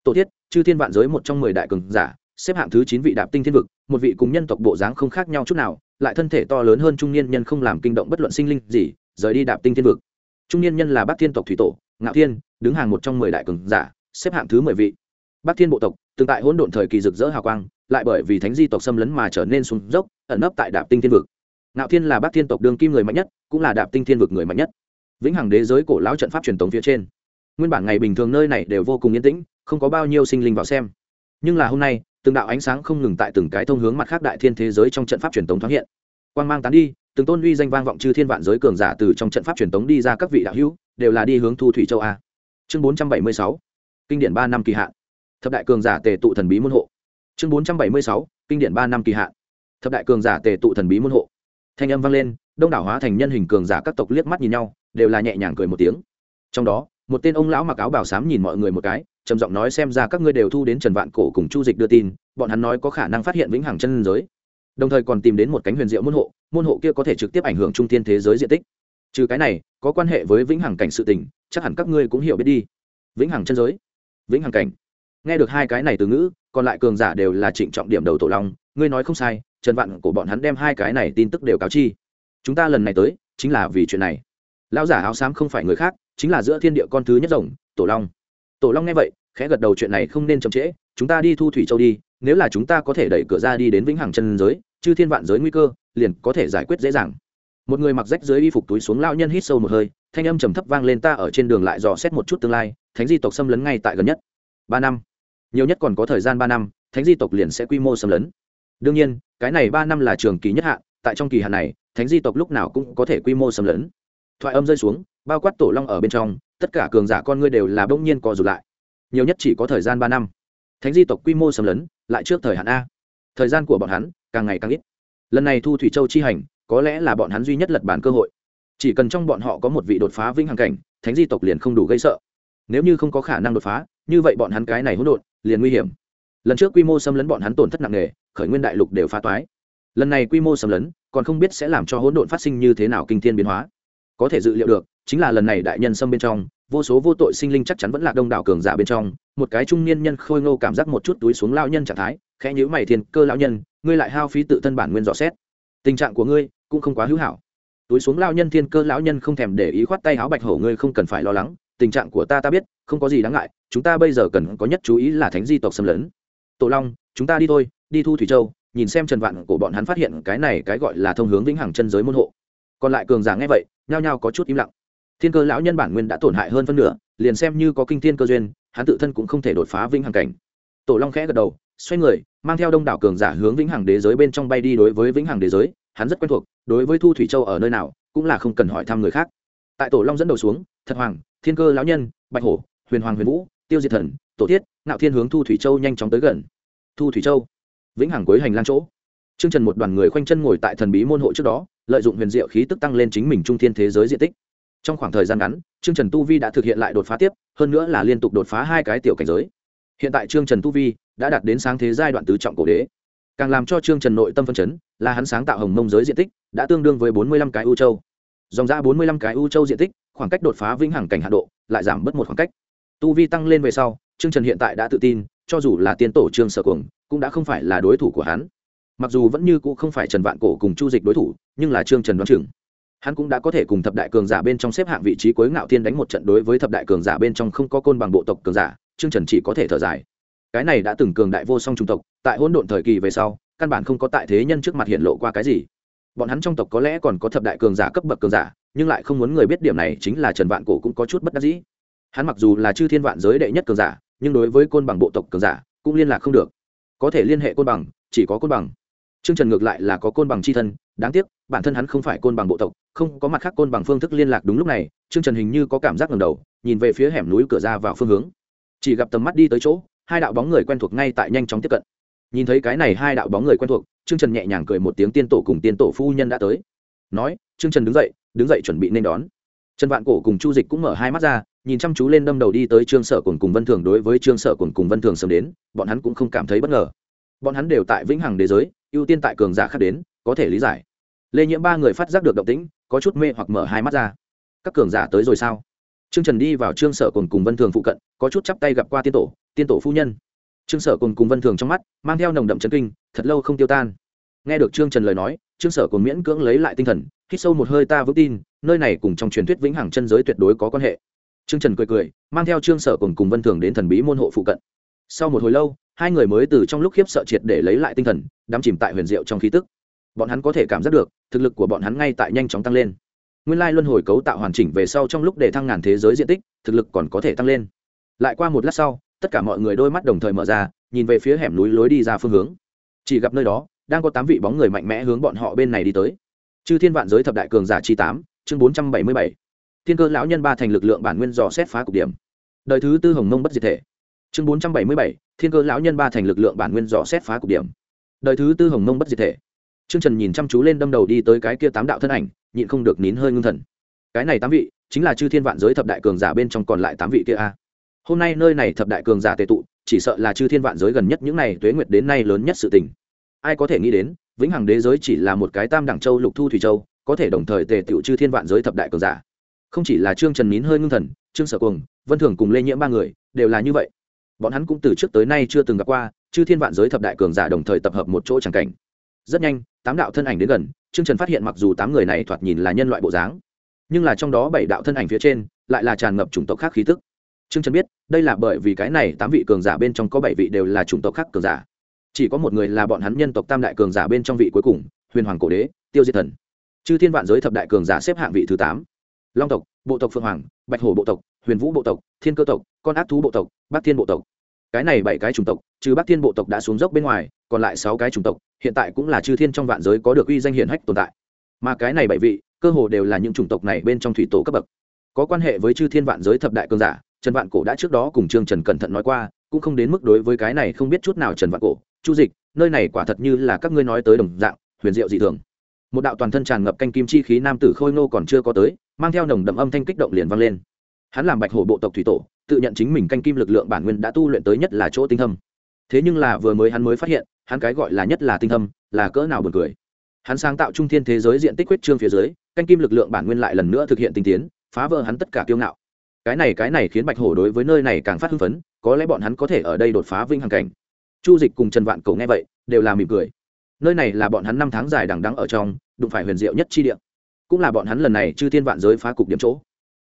Tổ thiết, chư thiên vạn giới một trong mười đại cường giả, xếp hạng thứ chín vị đạp tinh thiên vực, một vị cùng nhân tộc bộ dáng không khác nhau chút nào, lại thân thể to lớn hơn trung niên nhân không làm kinh động bất luận sinh linh gì, rời đi đạp tinh thiên vực trung niên nhân là bác thiên tộc thủy tổ, ngạo thiên, đứng hàng một trong mười đại cường giả, xếp hạng thứ mười vị. Bác thiên bộ tộc, từng tại hỗn độn thời kỳ rực rỡ hào quang, lại bởi vì thánh di tộc xâm lấn mà trở nên xuống dốc, ẩn nấp tại đạp tinh thiên vực. Ngạo thiên là bác thiên tộc đương kim người mạnh nhất, cũng là đạp tinh thiên vực người mạnh nhất. Vĩnh hằng đế giới cổ lão trận pháp truyền thống phía trên. Nguyên bản ngày bình thường nơi này đều vô cùng yên tĩnh, không có bao nhiêu sinh linh vào xem. Nhưng là hôm nay, từng đạo ánh sáng không ngừng tại từng cái thông hướng mặt khác đại thiên thế giới trong trận pháp truyền thống thoáng hiện. Quang mang tán đi từng tôn uy danh vang vọng chư thiên vạn giới cường giả từ trong trận pháp truyền thống đi ra các vị đạo hữu, đều là đi hướng thu thủy châu a. Chương bốn trăm bảy mươi sáu, kinh điển ba năm kỳ hạn. Thập đại cường giả tề tụ thần bí môn hộ. Chương bốn trăm bảy mươi sáu, kinh điển ba năm kỳ hạn. Thập đại cường giả tề tụ thần bí môn hộ. Thanh âm vang lên, đông đảo hóa thành nhân hình cường giả các tộc liếc mắt nhìn nhau, đều là nhẹ nhàng cười một tiếng. Trong đó, một tên ông lão mặc áo bảo sám nhìn mọi người một cái, trầm giọng nói xem ra các ngươi đều thu đến trần vạn cổ cùng chu dịch đưa tin, bọn hắn nói có khả năng phát hiện vĩnh hằng chân giới đồng thời còn tìm đến một cánh huyền diệu môn hộ môn hộ kia có thể trực tiếp ảnh hưởng trung thiên thế giới diện tích. Trừ cái này, có quan hệ với vĩnh hằng cảnh sự tình, chắc hẳn các ngươi cũng hiểu biết đi. Vĩnh hằng chân giới, vĩnh hằng cảnh. Nghe được hai cái này từ ngữ, còn lại cường giả đều là trịnh trọng điểm đầu tổ long, ngươi nói không sai, trần vạn của bọn hắn đem hai cái này tin tức đều cáo chi. Chúng ta lần này tới, chính là vì chuyện này. Lão giả áo xám không phải người khác, chính là giữa thiên địa con thứ nhất rồng, tổ long. Tổ long nghe vậy, khẽ gật đầu chuyện này không nên chậm trễ, chúng ta đi thu thủy châu đi, nếu là chúng ta có thể đẩy cửa ra đi đến vĩnh hằng chân giới chư thiên vạn giới nguy cơ, liền có thể giải quyết dễ dàng. Một người mặc rách dưới y phục túi xuống lao nhân hít sâu một hơi, thanh âm trầm thấp vang lên ta ở trên đường lại dò xét một chút tương lai, thánh di tộc xâm lấn ngay tại gần nhất. Ba năm. Nhiều nhất còn có thời gian ba năm, thánh di tộc liền sẽ quy mô xâm lấn. Đương nhiên, cái này ba năm là trường kỳ nhất hạn, tại trong kỳ hạn này, thánh di tộc lúc nào cũng có thể quy mô xâm lấn. Thoại âm rơi xuống, bao quát tổ long ở bên trong, tất cả cường giả con ngươi đều là bỗng nhiên co rụt lại. Nhiều nhất chỉ có thời gian ba năm. Thánh di tộc quy mô xâm lấn, lại trước thời hạn a. Thời gian của bọn hắn càng ngày càng ít. Lần này thu thủy châu chi hành, có lẽ là bọn hắn duy nhất lật bản cơ hội. Chỉ cần trong bọn họ có một vị đột phá vĩnh hằng cảnh, thánh di tộc liền không đủ gây sợ. Nếu như không có khả năng đột phá, như vậy bọn hắn cái này hỗn độn, liền nguy hiểm. Lần trước quy mô xâm lấn bọn hắn tổn thất nặng nề, khởi nguyên đại lục đều phá toái. Lần này quy mô xâm lấn, còn không biết sẽ làm cho hỗn độn phát sinh như thế nào kinh thiên biến hóa. Có thể dự liệu được, chính là lần này đại nhân xâm bên trong, vô số vô tội sinh linh chắc chắn vẫn là đông đảo cường giả bên trong, một cái trung niên nhân khôi ngô cảm giác một chút túi xuống lao nhân trạng thái, khẽ nhữ mày thiên cơ lao nhân ngươi lại hao phí tự thân bản nguyên dò xét. Tình trạng của ngươi cũng không quá hữu hảo. Túi xuống lao nhân thiên cơ, lão nhân không thèm để ý khoát tay áo bạch hổ, ngươi không cần phải lo lắng, tình trạng của ta ta biết, không có gì đáng ngại, chúng ta bây giờ cần có nhất chú ý là thánh di tộc xâm lấn. Tổ long, chúng ta đi thôi, đi thu thủy châu, nhìn xem trần vạn của bọn hắn phát hiện cái này cái gọi là thông hướng vĩnh hằng chân giới môn hộ. Còn lại cường giả nghe vậy, nhao nhao có chút im lặng. Thiên cơ lão nhân bản nguyên đã tổn hại hơn phân nửa, liền xem như có kinh thiên cơ duyên, hắn tự thân cũng không thể đột phá vĩnh hằng cảnh. Tổ long khẽ gật đầu, xoay người mang theo đông đảo cường giả hướng vĩnh hằng đế giới bên trong bay đi đối với vĩnh hằng đế giới hắn rất quen thuộc đối với thu thủy châu ở nơi nào cũng là không cần hỏi thăm người khác tại tổ long dẫn đầu xuống thật hoàng thiên cơ lão nhân bạch hổ huyền hoàng huyền vũ tiêu diệt thần tổ thiết ngạo thiên hướng thu thủy châu nhanh chóng tới gần thu thủy châu vĩnh hằng cuối hành lang chỗ Trương Trần một đoàn người khoanh chân ngồi tại thần bí môn hộ trước đó, lợi dụng huyền diệu khí tức tăng lên chính mình trung thiên thế giới diện tích. Trong khoảng thời gian ngắn, Trương Trần tu vi đã thực hiện lại đột phá tiếp, hơn nữa là liên tục đột phá hai cái tiểu cảnh giới. Hiện tại Trương Trần tu vi đã đạt đến sáng thế giai đoạn tứ trọng cổ đế. Càng làm cho Trương Trần nội tâm phân chấn, là hắn sáng tạo hồng mông giới diện tích đã tương đương với bốn mươi lăm cái u châu. Dòng ra bốn mươi lăm cái u châu diện tích, khoảng cách đột phá vĩnh hằng cảnh hạ độ, lại giảm bớt một khoảng cách. Tu vi tăng lên về sau, Trương Trần hiện tại đã tự tin, cho dù là tiên tổ Trương Sở Cuồng, cũng đã không phải là đối thủ của hắn mặc dù vẫn như cũ không phải trần vạn cổ cùng chu dịch đối thủ nhưng là trương trần đoán chừng hắn cũng đã có thể cùng thập đại cường giả bên trong xếp hạng vị trí cuối ngạo thiên đánh một trận đối với thập đại cường giả bên trong không có côn bằng bộ tộc cường giả trương trần chỉ có thể thở dài cái này đã từng cường đại vô song trung tộc tại hỗn độn thời kỳ về sau căn bản không có tại thế nhân trước mặt hiện lộ qua cái gì. Bọn hắn trong tộc có lẽ còn có thập đại cường giả cấp bậc cường giả nhưng lại không muốn người biết điểm này chính là trần vạn cổ cũng có chút bất đắc dĩ. Hắn mặc dù là chư thiên vạn giới đệ nhất cường giả nhưng đối với côn bằng bộ tộc cường giả cũng liên lạc không được. Có thể liên hệ côn bằng chỉ có côn bằng. Trương Trần ngược lại là có côn bằng chi thân, đáng tiếc, bản thân hắn không phải côn bằng bộ tộc, không có mặt khác côn bằng phương thức liên lạc đúng lúc này, Trương Trần hình như có cảm giác ngẩng đầu, nhìn về phía hẻm núi cửa ra vào phương hướng. Chỉ gặp tầm mắt đi tới chỗ, hai đạo bóng người quen thuộc ngay tại nhanh chóng tiếp cận. Nhìn thấy cái này hai đạo bóng người quen thuộc, Trương Trần nhẹ nhàng cười một tiếng tiên tổ cùng tiên tổ phu nhân đã tới. Nói, Trương Trần đứng dậy, đứng dậy chuẩn bị nên đón. Trần Vạn Cổ cùng Chu Dịch cũng mở hai mắt ra, nhìn chăm chú lên đâm đầu đi tới Trương Sở cùng cùng Vân Thường đối với Trương Sở cùng cùng Vân Thường sớm đến, bọn hắn cũng không cảm thấy bất ngờ. Bọn hắn đều tại vĩnh hằng đế giới, ưu tiên tại cường giả khác đến có thể lý giải lê nhiễm ba người phát giác được động tĩnh có chút mê hoặc mở hai mắt ra các cường giả tới rồi sao trương trần đi vào trương sở cùng cùng vân thường phụ cận có chút chắp tay gặp qua tiên tổ tiên tổ phu nhân. Trương sở cùng cùng vân thường trong mắt, mang theo nồng đậm chân kinh, thật lâu không tiêu tan. Nghe được trương trần lời nói, trương sở cùng miễn cưỡng lấy lại tinh thần, hít sâu một hơi ta vững tin, nơi này cùng trong truyền thuyết vĩnh hằng chân giới tuyệt đối có quan hệ. Trương trần cười cười, mang theo trương sở cùng cùng vân thường đến thần bí môn hộ phụ cận. Sau một hồi lâu, hai người mới từ trong lúc khiếp sợ triệt để lấy lại tinh thần, đắm chìm tại huyền diệu trong khí tức. Bọn hắn có thể cảm giác được, thực lực của bọn hắn ngay tại nhanh chóng tăng lên. Nguyên lai luân hồi cấu tạo hoàn chỉnh về sau trong lúc để thăng ngàn thế giới diện tích, thực lực còn có thể tăng lên. Lại qua một lát sau tất cả mọi người đôi mắt đồng thời mở ra, nhìn về phía hẻm núi lối đi ra phương hướng. Chỉ gặp nơi đó, đang có tám vị bóng người mạnh mẽ hướng bọn họ bên này đi tới. Chư thiên vạn giới thập đại cường giả chi tám, chương bốn trăm bảy mươi bảy. Thiên cơ lão nhân ba thành lực lượng bản nguyên dò xét phá cục điểm. Đời thứ tư hồng mông bất diệt thể. Chương bốn trăm bảy mươi bảy, thiên cơ lão nhân ba thành lực lượng bản nguyên dò xét phá cục điểm. Đời thứ tư hồng mông bất diệt thể. Trương trần nhìn chăm chú lên đâm đầu đi tới cái kia tám đạo thân ảnh, nhịn không được nín hơi ngưng thần. Cái này tám vị, chính là chư thiên vạn giới thập đại cường giả bên trong còn lại tám vị kia a hôm nay nơi này thập đại cường giả tệ tụ, chỉ sợ là chư thiên vạn giới gần nhất những n à y tuế nguyệt đến nay lớn nhất sự tình. Ai có thể nghĩ đến, vĩnh hằng đế giới chỉ là một cái tam đẳng châu, lục thu thủy châu, có thể đồng thời tề tựu chư thiên vạn giới thập đại cường giả. Không chỉ là trương trần nín hơi ngưng thần, trương sở cùng vân thường cùng lê nhiễm ba người, đều là như vậy. Bọn hắn cũng từ trước tới nay chưa từng gặp qua, chư thiên vạn giới thập đại cường giả đồng thời tập hợp một chỗ chẳng cảnh. Rất nhanh, tám đạo thân ảnh đến gần, trương trần phát hiện mặc dù tám người này thoạt nhìn là nhân loại bộ dáng, nhưng là trong đó bảy đạo thân ảnh phía trên, lại là tràn ngập chủng tộc khác khí tức trương trần biết, đây là bởi vì cái này tám vị cường giả bên trong có bảy vị đều là chủng tộc khác cường giả. Chỉ có một người là bọn hắn nhân tộc tam đại cường giả bên trong vị cuối cùng, huyền hoàng cổ đế, tiêu diệt thần. Chư thiên vạn giới thập đại cường giả xếp hạng vị thứ tám. Long tộc, bộ tộc phượng hoàng, bạch hổ bộ tộc, huyền vũ bộ tộc, thiên cơ tộc, con ác thú bộ tộc bắc thiên bộ tộc. Cái này bảy cái chủng tộc, trừ bắc thiên bộ tộc đã xuống dốc bên ngoài, còn lại sáu cái chủng tộc, hiện tại cũng là chư thiên trong vạn giới có được uy danh hiển hách tồn tại. Mà cái này bảy vị, cơ hồ đều là những chủng tộc này bên trong thủy tổ cấp bậc. Có quan hệ với chư thiên vạn giới thập đại cường giả trần vạn cổ đã trước đó cùng trương trần cẩn thận nói qua, cũng không đến mức đối với cái này không biết chút nào trần vạn cổ. Chu dịch, nơi này quả thật như là các ngươi nói tới đồng dạng, huyền diệu dị thường. Một đạo toàn thân tràn ngập canh kim chi khí nam tử khôi ngô còn chưa có tới, mang theo nồng đậm âm thanh kích động liền vang lên. Hắn làm bạch hổ bộ tộc thủy tổ, tự nhận chính mình canh kim lực lượng bản nguyên đã tu luyện tới nhất là chỗ tinh thâm. Thế nhưng là vừa mới hắn mới phát hiện, hắn cái gọi là nhất là tinh thâm, là cỡ nào buồn cười. Hắn sáng tạo trung thiên thế giới diện tích huyết trương phía dưới, canh kim lực lượng bản nguyên lại lần nữa thực hiện tinh tiến, phá vỡ hắn tất cả kiêu ngạo cái này cái này khiến bạch hổ đối với nơi này càng phát hưng phấn, có lẽ bọn hắn có thể ở đây đột phá vinh hằng cảnh. Chu dịch cùng trần vạn cầu nghe vậy, đều là mỉm cười. Nơi này là bọn hắn năm tháng dài đằng đắng ở trong, đụng phải huyền diệu nhất chi địa. Cũng là bọn hắn lần này chư thiên vạn giới phá cục điểm chỗ.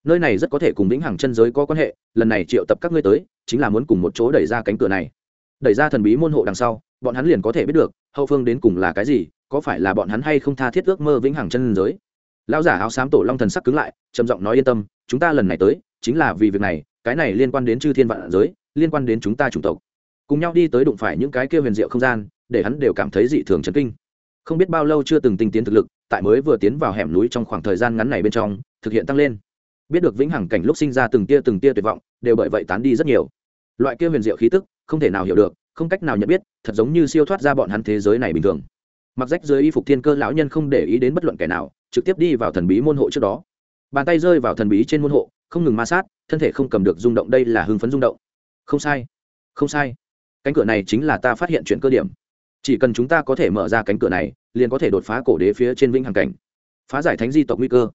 Nơi này rất có thể cùng vĩnh hằng chân giới có quan hệ, lần này triệu tập các ngươi tới, chính là muốn cùng một chỗ đẩy ra cánh cửa này. Đẩy ra thần bí môn hộ đằng sau, bọn hắn liền có thể biết được, hậu phương đến cùng là cái gì, có phải là bọn hắn hay không tha thiết ước mơ vĩnh hằng chân giới. Lão giả áo xám tổ long thần sắc cứng lại, trầm giọng nói yên tâm, chúng ta lần này tới chính là vì việc này, cái này liên quan đến chư thiên vạn giới, liên quan đến chúng ta chủng tộc. Cùng nhau đi tới đụng phải những cái kia huyền diệu không gian, để hắn đều cảm thấy dị thường chấn kinh. Không biết bao lâu chưa từng tinh tiến thực lực, tại mới vừa tiến vào hẻm núi trong khoảng thời gian ngắn này bên trong, thực hiện tăng lên. Biết được vĩnh hằng cảnh lúc sinh ra từng tia từng tia tuyệt vọng, đều bởi vậy tán đi rất nhiều. Loại kia huyền diệu khí tức, không thể nào hiểu được, không cách nào nhận biết, thật giống như siêu thoát ra bọn hắn thế giới này bình thường. Mặc rách dưới y phục thiên cơ lão nhân không để ý đến bất luận kẻ nào, trực tiếp đi vào thần bí môn hộ trước đó. Bàn tay rơi vào thần bí trên môn hộ không ngừng ma sát, thân thể không cầm được rung động, đây là hưng phấn rung động. Không sai không sai. Cánh cửa này chính là ta phát hiện chuyện cơ điểm. Chỉ cần chúng ta có thể mở ra cánh cửa này, liền có thể đột phá cổ đế phía trên vĩnh hằng cảnh. Phá giải thánh di tộc nguy cơ.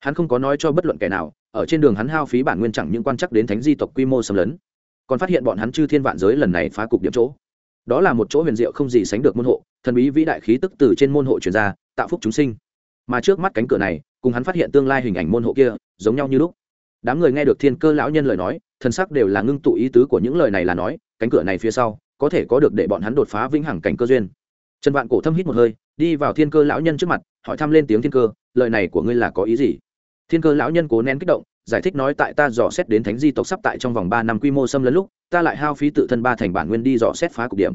Hắn không có nói cho bất luận kẻ nào, ở trên đường hắn hao phí bản nguyên chẳng những quan chắc đến thánh di tộc quy mô xâm lấn, còn phát hiện bọn hắn chư thiên vạn giới lần này phá cục điểm chỗ. Đó là một chỗ huyền diệu không gì sánh được môn hộ, thần bí vĩ đại khí tức từ trên môn hộ truyền ra, tạo phúc chúng sinh. Mà trước mắt cánh cửa này, cùng hắn phát hiện tương lai hình ảnh môn hộ kia, giống nhau như lúc đám người nghe được thiên cơ lão nhân lời nói thân sắc đều là ngưng tụ ý tứ của những lời này là nói, cánh cửa này phía sau, có thể có được để bọn hắn đột phá vĩnh hằng cảnh cơ duyên. Trần vạn cổ thâm hít một hơi, đi vào thiên cơ lão nhân trước mặt, hỏi thăm lên tiếng thiên cơ, lời này của ngươi là có ý gì? Thiên cơ lão nhân cố nén kích động, giải thích nói tại ta dò xét đến thánh di tộc sắp tại trong vòng ba năm quy mô xâm lấn lúc, ta lại hao phí tự thân ba thành bản nguyên đi dò xét phá cục điểm.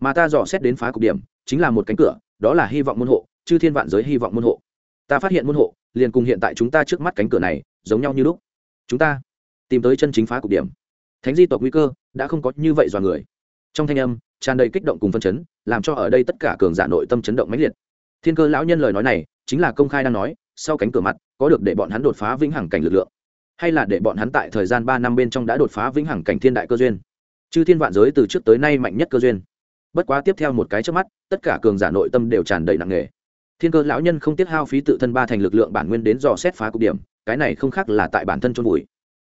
Mà ta dò xét đến phá cục điểm, chính là một cánh cửa, đó là hy vọng môn hộ, chư thiên vạn giới hy vọng môn hộ. Ta phát hiện môn hộ, liền cùng hiện tại chúng ta trước mắt cánh cửa này, giống nhau như lúc chúng ta tìm tới chân chính phá cục điểm. Thánh di tộc nguy cơ đã không có như vậy dọa người. Trong thanh âm, tràn đầy kích động cùng phân chấn, làm cho ở đây tất cả cường giả nội tâm chấn động mãnh liệt. Thiên cơ lão nhân lời nói này chính là công khai đang nói, sau cánh cửa mặt, có được để bọn hắn đột phá vĩnh hằng cảnh lực lượng, hay là để bọn hắn tại thời gian ba năm bên trong đã đột phá vĩnh hằng cảnh thiên đại cơ duyên. Chư thiên vạn giới từ trước tới nay mạnh nhất cơ duyên. Bất quá tiếp theo một cái trước mắt, tất cả cường giả nội tâm đều tràn đầy nặng nề thiên cơ lão nhân không tiết hao phí tự thân ba thành lực lượng bản nguyên đến dò xét phá cục điểm, cái này không khác là tại bản thân trôn vùi.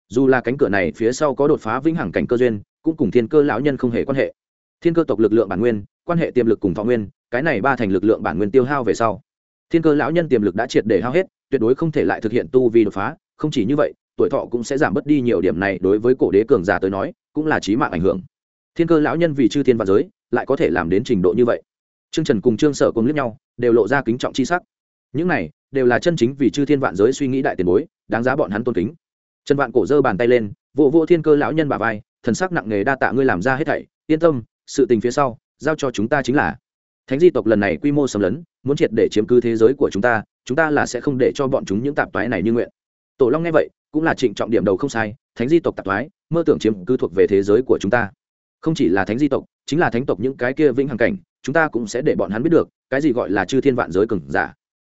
Dù là cánh cửa này phía sau có đột phá vĩnh hằng cảnh cơ duyên, cũng cùng thiên cơ lão nhân không hề quan hệ. Thiên cơ tộc lực lượng bản nguyên, quan hệ tiềm lực cùng thọ nguyên, cái này ba thành lực lượng bản nguyên tiêu hao về sau. Thiên cơ lão nhân tiềm lực đã triệt để hao hết, tuyệt đối không thể lại thực hiện tu vi đột phá, không chỉ như vậy, tuổi thọ cũng sẽ giảm bớt đi nhiều điểm này đối với cổ đế cường giả tới nói, cũng là trí mạng ảnh hưởng. Thiên cơ lão nhân vì chư thiên và giới, lại có thể làm đến trình độ như vậy trương trần cùng trương sở cùng liếc nhau đều lộ ra kính trọng c h i sắc. Những này đều là chân chính vì chư thiên vạn giới suy nghĩ đại tiền bối đáng giá bọn hắn tôn kính. Trần vạn cổ giơ bàn tay lên vụ vô, vô thiên cơ lão nhân bà vai thần sắc nặng nề đa tạ ngươi làm ra hết thảy yên tâm sự tình phía sau giao cho chúng ta chính là. Thánh di tộc lần này quy mô xâm lấn muốn triệt để chiếm cứ thế giới của chúng ta chúng ta là sẽ không để cho bọn chúng những tạp toái này như nguyện. Tổ long nghe vậy cũng là trịnh trọng điểm đầu không sai thánh di tộc tạp toái mơ tưởng chiếm cứ thuộc về thế giới của chúng ta. Không chỉ là thánh di tộc chính là thánh tộc những cái kia vĩnh hằng cảnh chúng ta cũng sẽ để bọn hắn biết được, cái gì gọi là chư thiên vạn giới cừng giả.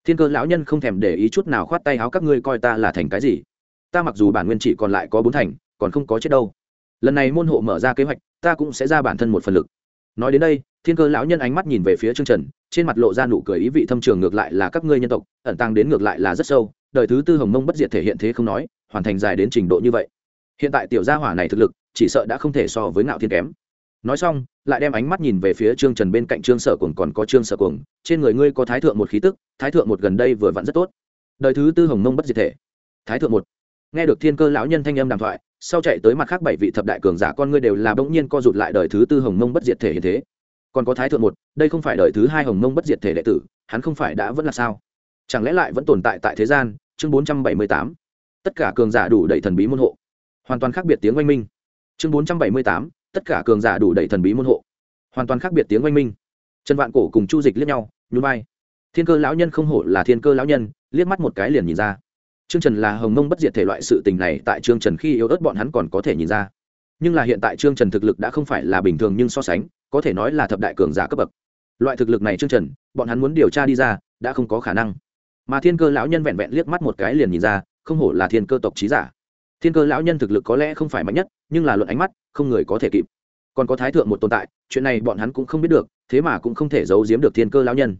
Thiên cơ lão nhân không thèm để ý chút nào khoát tay áo các ngươi coi ta là thành cái gì. Ta mặc dù bản nguyên chỉ còn lại có bốn thành, còn không có chết đâu. Lần này môn hộ mở ra kế hoạch, ta cũng sẽ ra bản thân một phần lực. Nói đến đây, thiên cơ lão nhân ánh mắt nhìn về phía trương trần, trên mặt lộ ra nụ cười ý vị thâm trường ngược lại là các ngươi nhân tộc, ẩn tăng đến ngược lại là rất sâu, đời thứ tư hồng mông bất diệt thể hiện thế không nói, hoàn thành dài đến trình độ như vậy. Hiện tại tiểu gia hỏa này thực lực, chỉ sợ đã không thể so với ngạo thiên kém nói xong, lại đem ánh mắt nhìn về phía trương trần bên cạnh trương sở cuồng, còn có trương sở cuồng. Trên người ngươi có thái thượng một khí tức, thái thượng một gần đây vừa vặn rất tốt. Đời thứ tư hồng mông bất diệt thể. Thái thượng một. Nghe được thiên cơ lão nhân thanh âm đàm thoại, sau chạy tới mặt khác bảy vị thập đại cường giả con ngươi đều là bỗng nhiên co rụt lại đời thứ tư hồng mông bất diệt thể hiện thế. Còn có thái thượng một, đây không phải đời thứ hai hồng mông bất diệt thể đệ tử, hắn không phải đã vẫn là sao? Chẳng lẽ lại vẫn tồn tại tại thế gian? Chương bốn trăm bảy mươi tám. Tất cả cường giả đủ đầy thần bí môn hộ. Hoàn toàn khác biệt tiếng oanh minh. Chương bốn trăm bảy mươi tám tất cả cường giả đủ đầy thần bí môn hộ. Hoàn toàn khác biệt tiếng oanh minh. Trần vạn cổ cùng chu dịch liếc nhau, nhún vai. Thiên cơ lão nhân không hổ là thiên cơ lão nhân, liếc mắt một cái liền nhìn ra. Trương trần là hồng mông bất diệt thể loại sự tình này tại trương trần khi yếu ớt bọn hắn còn có thể nhìn ra. Nhưng là hiện tại trương trần thực lực đã không phải là bình thường nhưng so sánh, có thể nói là thập đại cường giả cấp bậc. Loại thực lực này trương trần, bọn hắn muốn điều tra đi ra, đã không có khả năng. Mà thiên cơ lão nhân vẹn vẹn liếc mắt một cái liền nhìn ra, không hổ là thiên cơ tộc trí giả thiên cơ lão nhân thực lực có lẽ không phải mạnh nhất, nhưng là luận ánh mắt, không người có thể kịp. Còn có thái thượng một tồn tại, chuyện này bọn hắn cũng không biết được, thế mà cũng không thể giấu giếm được thiên cơ lão nhân.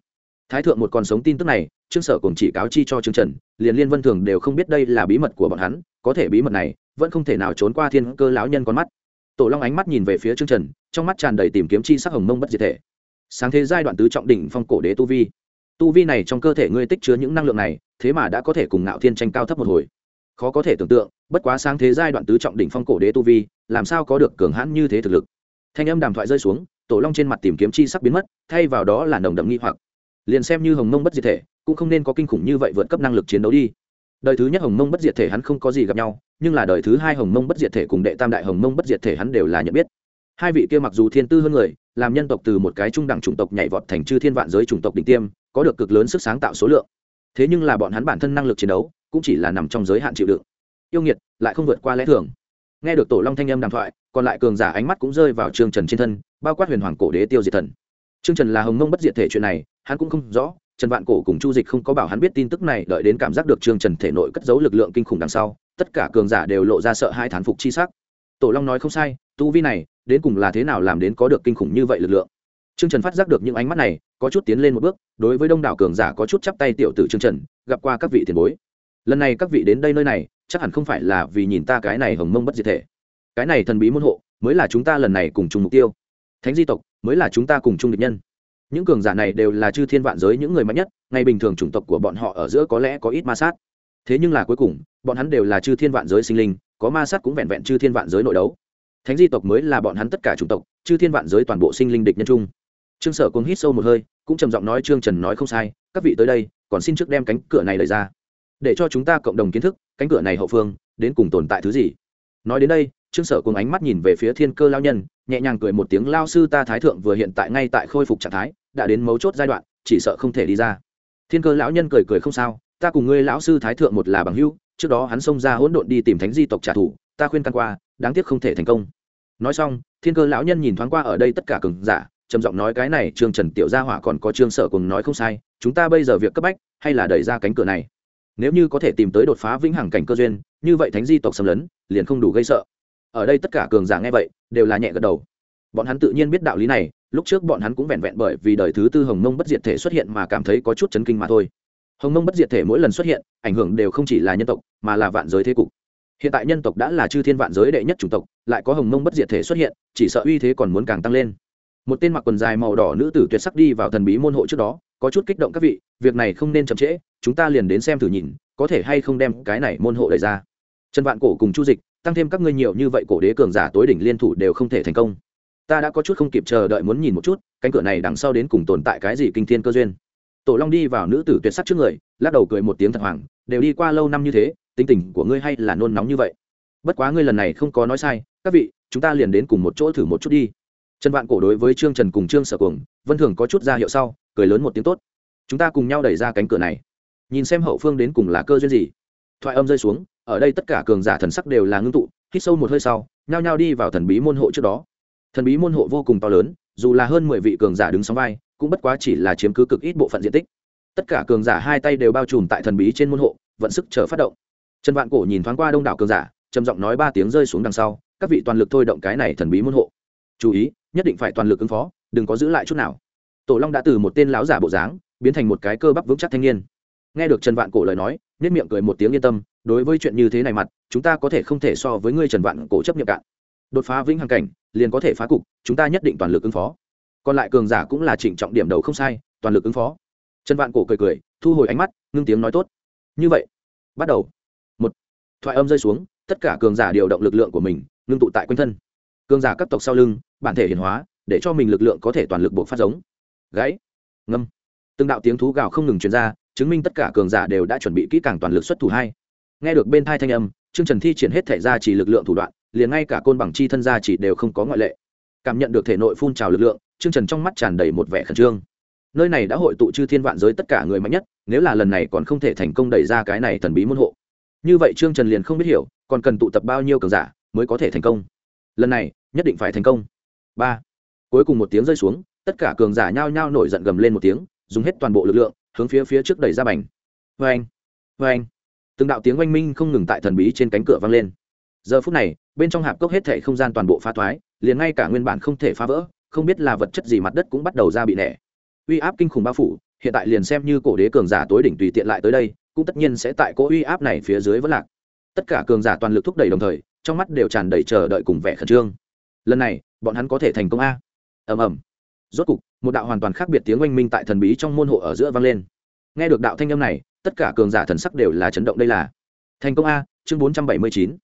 Thái thượng một còn sống tin tức này, trương sở cùng chỉ cáo chi cho trương trần, liền liên vân thường đều không biết đây là bí mật của bọn hắn, có thể bí mật này, vẫn không thể nào trốn qua thiên cơ lão nhân con mắt. Tổ long ánh mắt nhìn về phía trương trần, trong mắt tràn đầy tìm kiếm chi sắc hồng mông bất diệt thể. Sáng thế giai đoạn tứ trọng đỉnh phong cổ đế tu vi. Tu vi này trong cơ thể ngươi tích chứa những năng lượng này, thế mà đã có thể cùng ngạo thiên tranh cao thấp một hồi khó có thể tưởng tượng, bất quá sáng thế giai đoạn tứ trọng đỉnh phong cổ đế tu vi, làm sao có được cường hãn như thế thực lực. Thanh âm đàm thoại rơi xuống, tổ long trên mặt tìm kiếm chi sắc biến mất, thay vào đó là nồng đậm nghi hoặc. Liền xem như hồng mông bất diệt thể, cũng không nên có kinh khủng như vậy vượt cấp năng lực chiến đấu đi. Đời thứ nhất hồng mông bất diệt thể hắn không có gì gặp nhau, nhưng là đời thứ hai hồng mông bất diệt thể cùng đệ tam đại hồng mông bất diệt thể hắn đều là nhận biết. Hai vị kia mặc dù thiên tư hơn người, làm nhân tộc từ một cái trung đẳng chủng tộc nhảy vọt thành chư thiên vạn giới chủng tộc đỉnh tiêm, có được cực lớn sức sáng tạo số lượng. Thế nhưng là bọn hắn bản thân năng lực chiến đấu cũng chỉ là nằm trong giới hạn chịu đựng. Yêu nghiệt, lại không vượt qua lẽ thường. Nghe được tổ long thanh âm đàm thoại, còn lại cường giả ánh mắt cũng rơi vào trương trần trên thân, bao quát huyền hoàng cổ đế tiêu diệt thần. Trương trần là hồng mông bất diệt thể chuyện này, hắn cũng không rõ, trần vạn cổ cùng chu dịch không có bảo hắn biết tin tức này, đợi đến cảm giác được trương trần thể nội cất giấu lực lượng kinh khủng đằng sau, tất cả cường giả đều lộ ra sợ hai thán phục chi sắc. Tổ long nói không sai, tu vi này, đến cùng là thế nào làm đến có được kinh khủng như vậy lực lượng? Trương trần phát giác được những ánh mắt này, có chút tiến lên một bước, đối với đông đảo cường giả có chút chắp tay tiểu tử trương trần, gặp qua các vị tiền bối lần này các vị đến đây nơi này, chắc hẳn không phải là vì nhìn ta cái này hồng mông bất diệt thể. Cái này thần bí môn hộ, mới là chúng ta lần này cùng chung mục tiêu. Thánh di tộc, mới là chúng ta cùng chung địch nhân. Những cường giả này đều là chư thiên vạn giới những người mạnh nhất, ngày bình thường chủng tộc của bọn họ ở giữa có lẽ có ít ma sát. Thế nhưng là cuối cùng, bọn hắn đều là chư thiên vạn giới sinh linh, có ma sát cũng vẹn vẹn chư thiên vạn giới nội đấu. Thánh di tộc mới là bọn hắn tất cả chủng tộc, chư thiên vạn giới toàn bộ sinh linh địch nhân chung. Trương sở cũng hít sâu một hơi, cũng trầm giọng nói, trương trần nói không sai, các vị tới đây, còn xin trước đem cánh cửa này lời ra để cho chúng ta cộng đồng kiến thức, cánh cửa này hậu phương, đến cùng tồn tại thứ gì? Nói đến đây, trương sở cùng ánh mắt nhìn về phía thiên cơ lao nhân, nhẹ nhàng cười một tiếng, lao sư ta thái thượng vừa hiện tại ngay tại khôi phục trạng thái, đã đến mấu chốt giai đoạn, chỉ sợ không thể đi ra. Thiên cơ lão nhân cười cười, không sao, ta cùng ngươi lão sư thái thượng một là bằng hữu, trước đó hắn xông ra hỗn độn đi tìm thánh di tộc trả thù, ta khuyên căn qua, đáng tiếc không thể thành công. Nói xong, thiên cơ lão nhân nhìn thoáng qua ở đây tất cả cường giả, trầm giọng nói, cái này trương trần tiểu gia hỏa còn có trương sở cùng nói không sai, chúng ta bây giờ việc cấp bách, hay là đẩy ra cánh cửa này? Nếu như có thể tìm tới đột phá vĩnh hằng cảnh cơ duyên, như vậy thánh di tộc xâm lấn, liền không đủ gây sợ. Ở đây tất cả cường giả nghe vậy, đều là nhẹ gật đầu. Bọn hắn tự nhiên biết đạo lý này, lúc trước bọn hắn cũng vẹn vẹn bởi vì đời thứ tư hồng mông bất diệt thể xuất hiện mà cảm thấy có chút chấn kinh mà thôi. Hồng mông bất diệt thể mỗi lần xuất hiện, ảnh hưởng đều không chỉ là nhân tộc, mà là vạn giới thế cục. Hiện tại nhân tộc đã là chư thiên vạn giới đệ nhất chủng tộc, lại có hồng mông bất diệt thể xuất hiện, chỉ sợ uy thế còn muốn càng tăng lên. Một tên mặc quần dài màu đỏ nữ tử tuyệt sắc đi vào thần bí môn hộ trước đó có chút kích động các vị, việc này không nên chậm trễ, chúng ta liền đến xem thử nhìn, có thể hay không đem cái này môn hộ đẩy ra. Trần vạn cổ cùng chu dịch, tăng thêm các ngươi nhiều như vậy cổ đế cường giả tối đỉnh liên thủ đều không thể thành công. Ta đã có chút không kịp chờ đợi muốn nhìn một chút, cánh cửa này đằng sau đến cùng tồn tại cái gì kinh thiên cơ duyên. Tổ long đi vào nữ tử tuyệt sắc trước người, lắc đầu cười một tiếng thật hoàng đều đi qua lâu năm như thế, tính tình của ngươi hay là nôn nóng như vậy. Bất quá ngươi lần này không có nói sai, các vị, chúng ta liền đến cùng một chỗ thử một chút đi. Trần vạn cổ đối với trương trần cùng trương sở cuồng, vân thường có chút ra hiệu sau cười lớn một tiếng tốt. Chúng ta cùng nhau đẩy ra cánh cửa này. Nhìn xem hậu phương đến cùng là cơ duyên gì. Thoại âm rơi xuống, ở đây tất cả cường giả thần sắc đều là ngưng tụ, hít sâu một hơi sau, nhao nhao đi vào thần bí môn hộ trước đó. Thần bí môn hộ vô cùng to lớn, dù là hơn mười vị cường giả đứng sóng vai, cũng bất quá chỉ là chiếm cứ cực ít bộ phận diện tích. Tất cả cường giả hai tay đều bao trùm tại thần bí trên môn hộ, vận sức chờ phát động. Trần vạn cổ nhìn thoáng qua đông đảo cường giả, trầm giọng nói ba tiếng rơi xuống đằng sau, các vị toàn lực thôi động cái này thần bí môn hộ. Chú ý, nhất định phải toàn lực ứng phó, đừng có giữ lại chút nào tổ long đã từ một tên lão giả bộ dáng, biến thành một cái cơ bắp vững chắc thanh niên. Nghe được trần vạn cổ lời nói, nhất miệng cười một tiếng yên tâm, đối với chuyện như thế này mặt, chúng ta có thể không thể so với ngươi trần vạn cổ chấp nhận cạn đột phá vĩnh hằng cảnh, liền có thể phá cục, chúng ta nhất định toàn lực ứng phó. Còn lại cường giả cũng là trịnh trọng điểm đầu không sai, toàn lực ứng phó. Trần vạn cổ cười cười, thu hồi ánh mắt, ngưng tiếng nói tốt. Như vậy, bắt đầu. Một, thoại âm rơi xuống, tất cả cường giả điều động lực lượng của mình, ngưng tụ tại quanh thân. Cường giả các tộc sau lưng, bản thể hiển hóa, để cho mình lực lượng có thể toàn lực buộc phát giống gãy ngâm. Từng đạo tiếng thú gào không ngừng truyền ra, chứng minh tất cả cường giả đều đã chuẩn bị kỹ càng toàn lực xuất thủ hai. Nghe được bên thai thanh âm chương trần thi triển hết thể ra chỉ lực lượng thủ đoạn, liền ngay cả côn bằng chi thân gia chỉ đều không có ngoại lệ. Cảm nhận được thể nội phun trào lực lượng chương trần trong mắt tràn đầy một vẻ khẩn trương. Nơi này đã hội tụ chư thiên vạn giới tất cả người mạnh nhất, nếu là lần này còn không thể thành công đẩy ra cái này thần bí môn hộ. Như vậy trương trần liền không biết hiểu, còn cần tụ tập bao nhiêu cường giả mới có thể thành công. Lần này, nhất định phải thành công. Ba. Cuối cùng một tiếng rơi xuống tất cả cường giả nhao nhao nổi giận gầm lên một tiếng, dùng hết toàn bộ lực lượng, hướng phía phía trước đẩy ra bành. Vê anh vê anh từng đạo tiếng oanh minh không ngừng tại thần bí trên cánh cửa vang lên. Giờ phút này, bên trong hạp cốc hết thể không gian toàn bộ phá thoái, liền ngay cả nguyên bản không thể phá vỡ, không biết là vật chất gì mặt đất cũng bắt đầu ra bị nẻ. Uy áp kinh khủng bao phủ, hiện tại liền xem như cổ đế cường giả tối đỉnh tùy tiện lại tới đây, cũng tất nhiên sẽ tại cỗ uy áp này phía dưới vẫn lạc. Tất cả cường giả toàn lực thúc đẩy đồng thời, trong mắt đều tràn đầy chờ đợi cùng vẻ khẩn trương. Lần này, bọn hắn có thể thành công a. Ầm ầm rốt cục, một đạo hoàn toàn khác biệt tiếng oanh minh tại thần bí trong môn hộ ở giữa vang lên. Nghe được đạo thanh âm này, tất cả cường giả thần sắc đều là chấn động đây là. Thành công a, chương bốn trăm bảy mươi chín.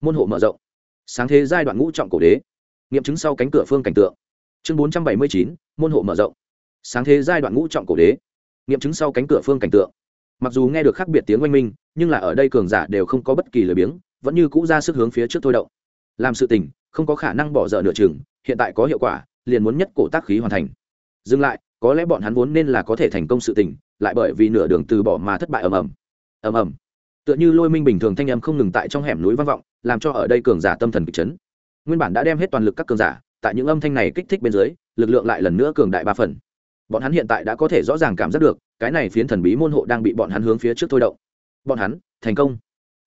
Môn hộ mở rộng. Sáng thế giai đoạn ngũ trọng cổ đế. Nghiệm chứng sau cánh cửa phương cảnh tượng. Chương bốn trăm bảy mươi chín, môn hộ mở rộng. Sáng thế giai đoạn ngũ trọng cổ đế. Nghiệm chứng sau cánh cửa phương cảnh tượng. Mặc dù nghe được khác biệt tiếng oanh minh, nhưng là ở đây cường giả đều không có bất kỳ lời biếng, vẫn như cũ ra sức hướng phía trước thôi động. Làm sự tình, không có khả năng bỏ dở nửa chừng, hiện tại có hiệu quả liền muốn nhất cổ tác khí hoàn thành. Dừng lại, có lẽ bọn hắn vốn nên là có thể thành công sự tình, lại bởi vì nửa đường từ bỏ mà thất bại ầm ầm. Ầm ầm. Tựa như lôi minh bình thường thanh âm không ngừng tại trong hẻm núi vang vọng, làm cho ở đây cường giả tâm thần kịch chấn. Nguyên bản đã đem hết toàn lực các cường giả, tại những âm thanh này kích thích bên dưới, lực lượng lại lần nữa cường đại ba phần. Bọn hắn hiện tại đã có thể rõ ràng cảm giác được, cái này phiến thần bí môn hộ đang bị bọn hắn hướng phía trước thôi động. Bọn hắn, thành công.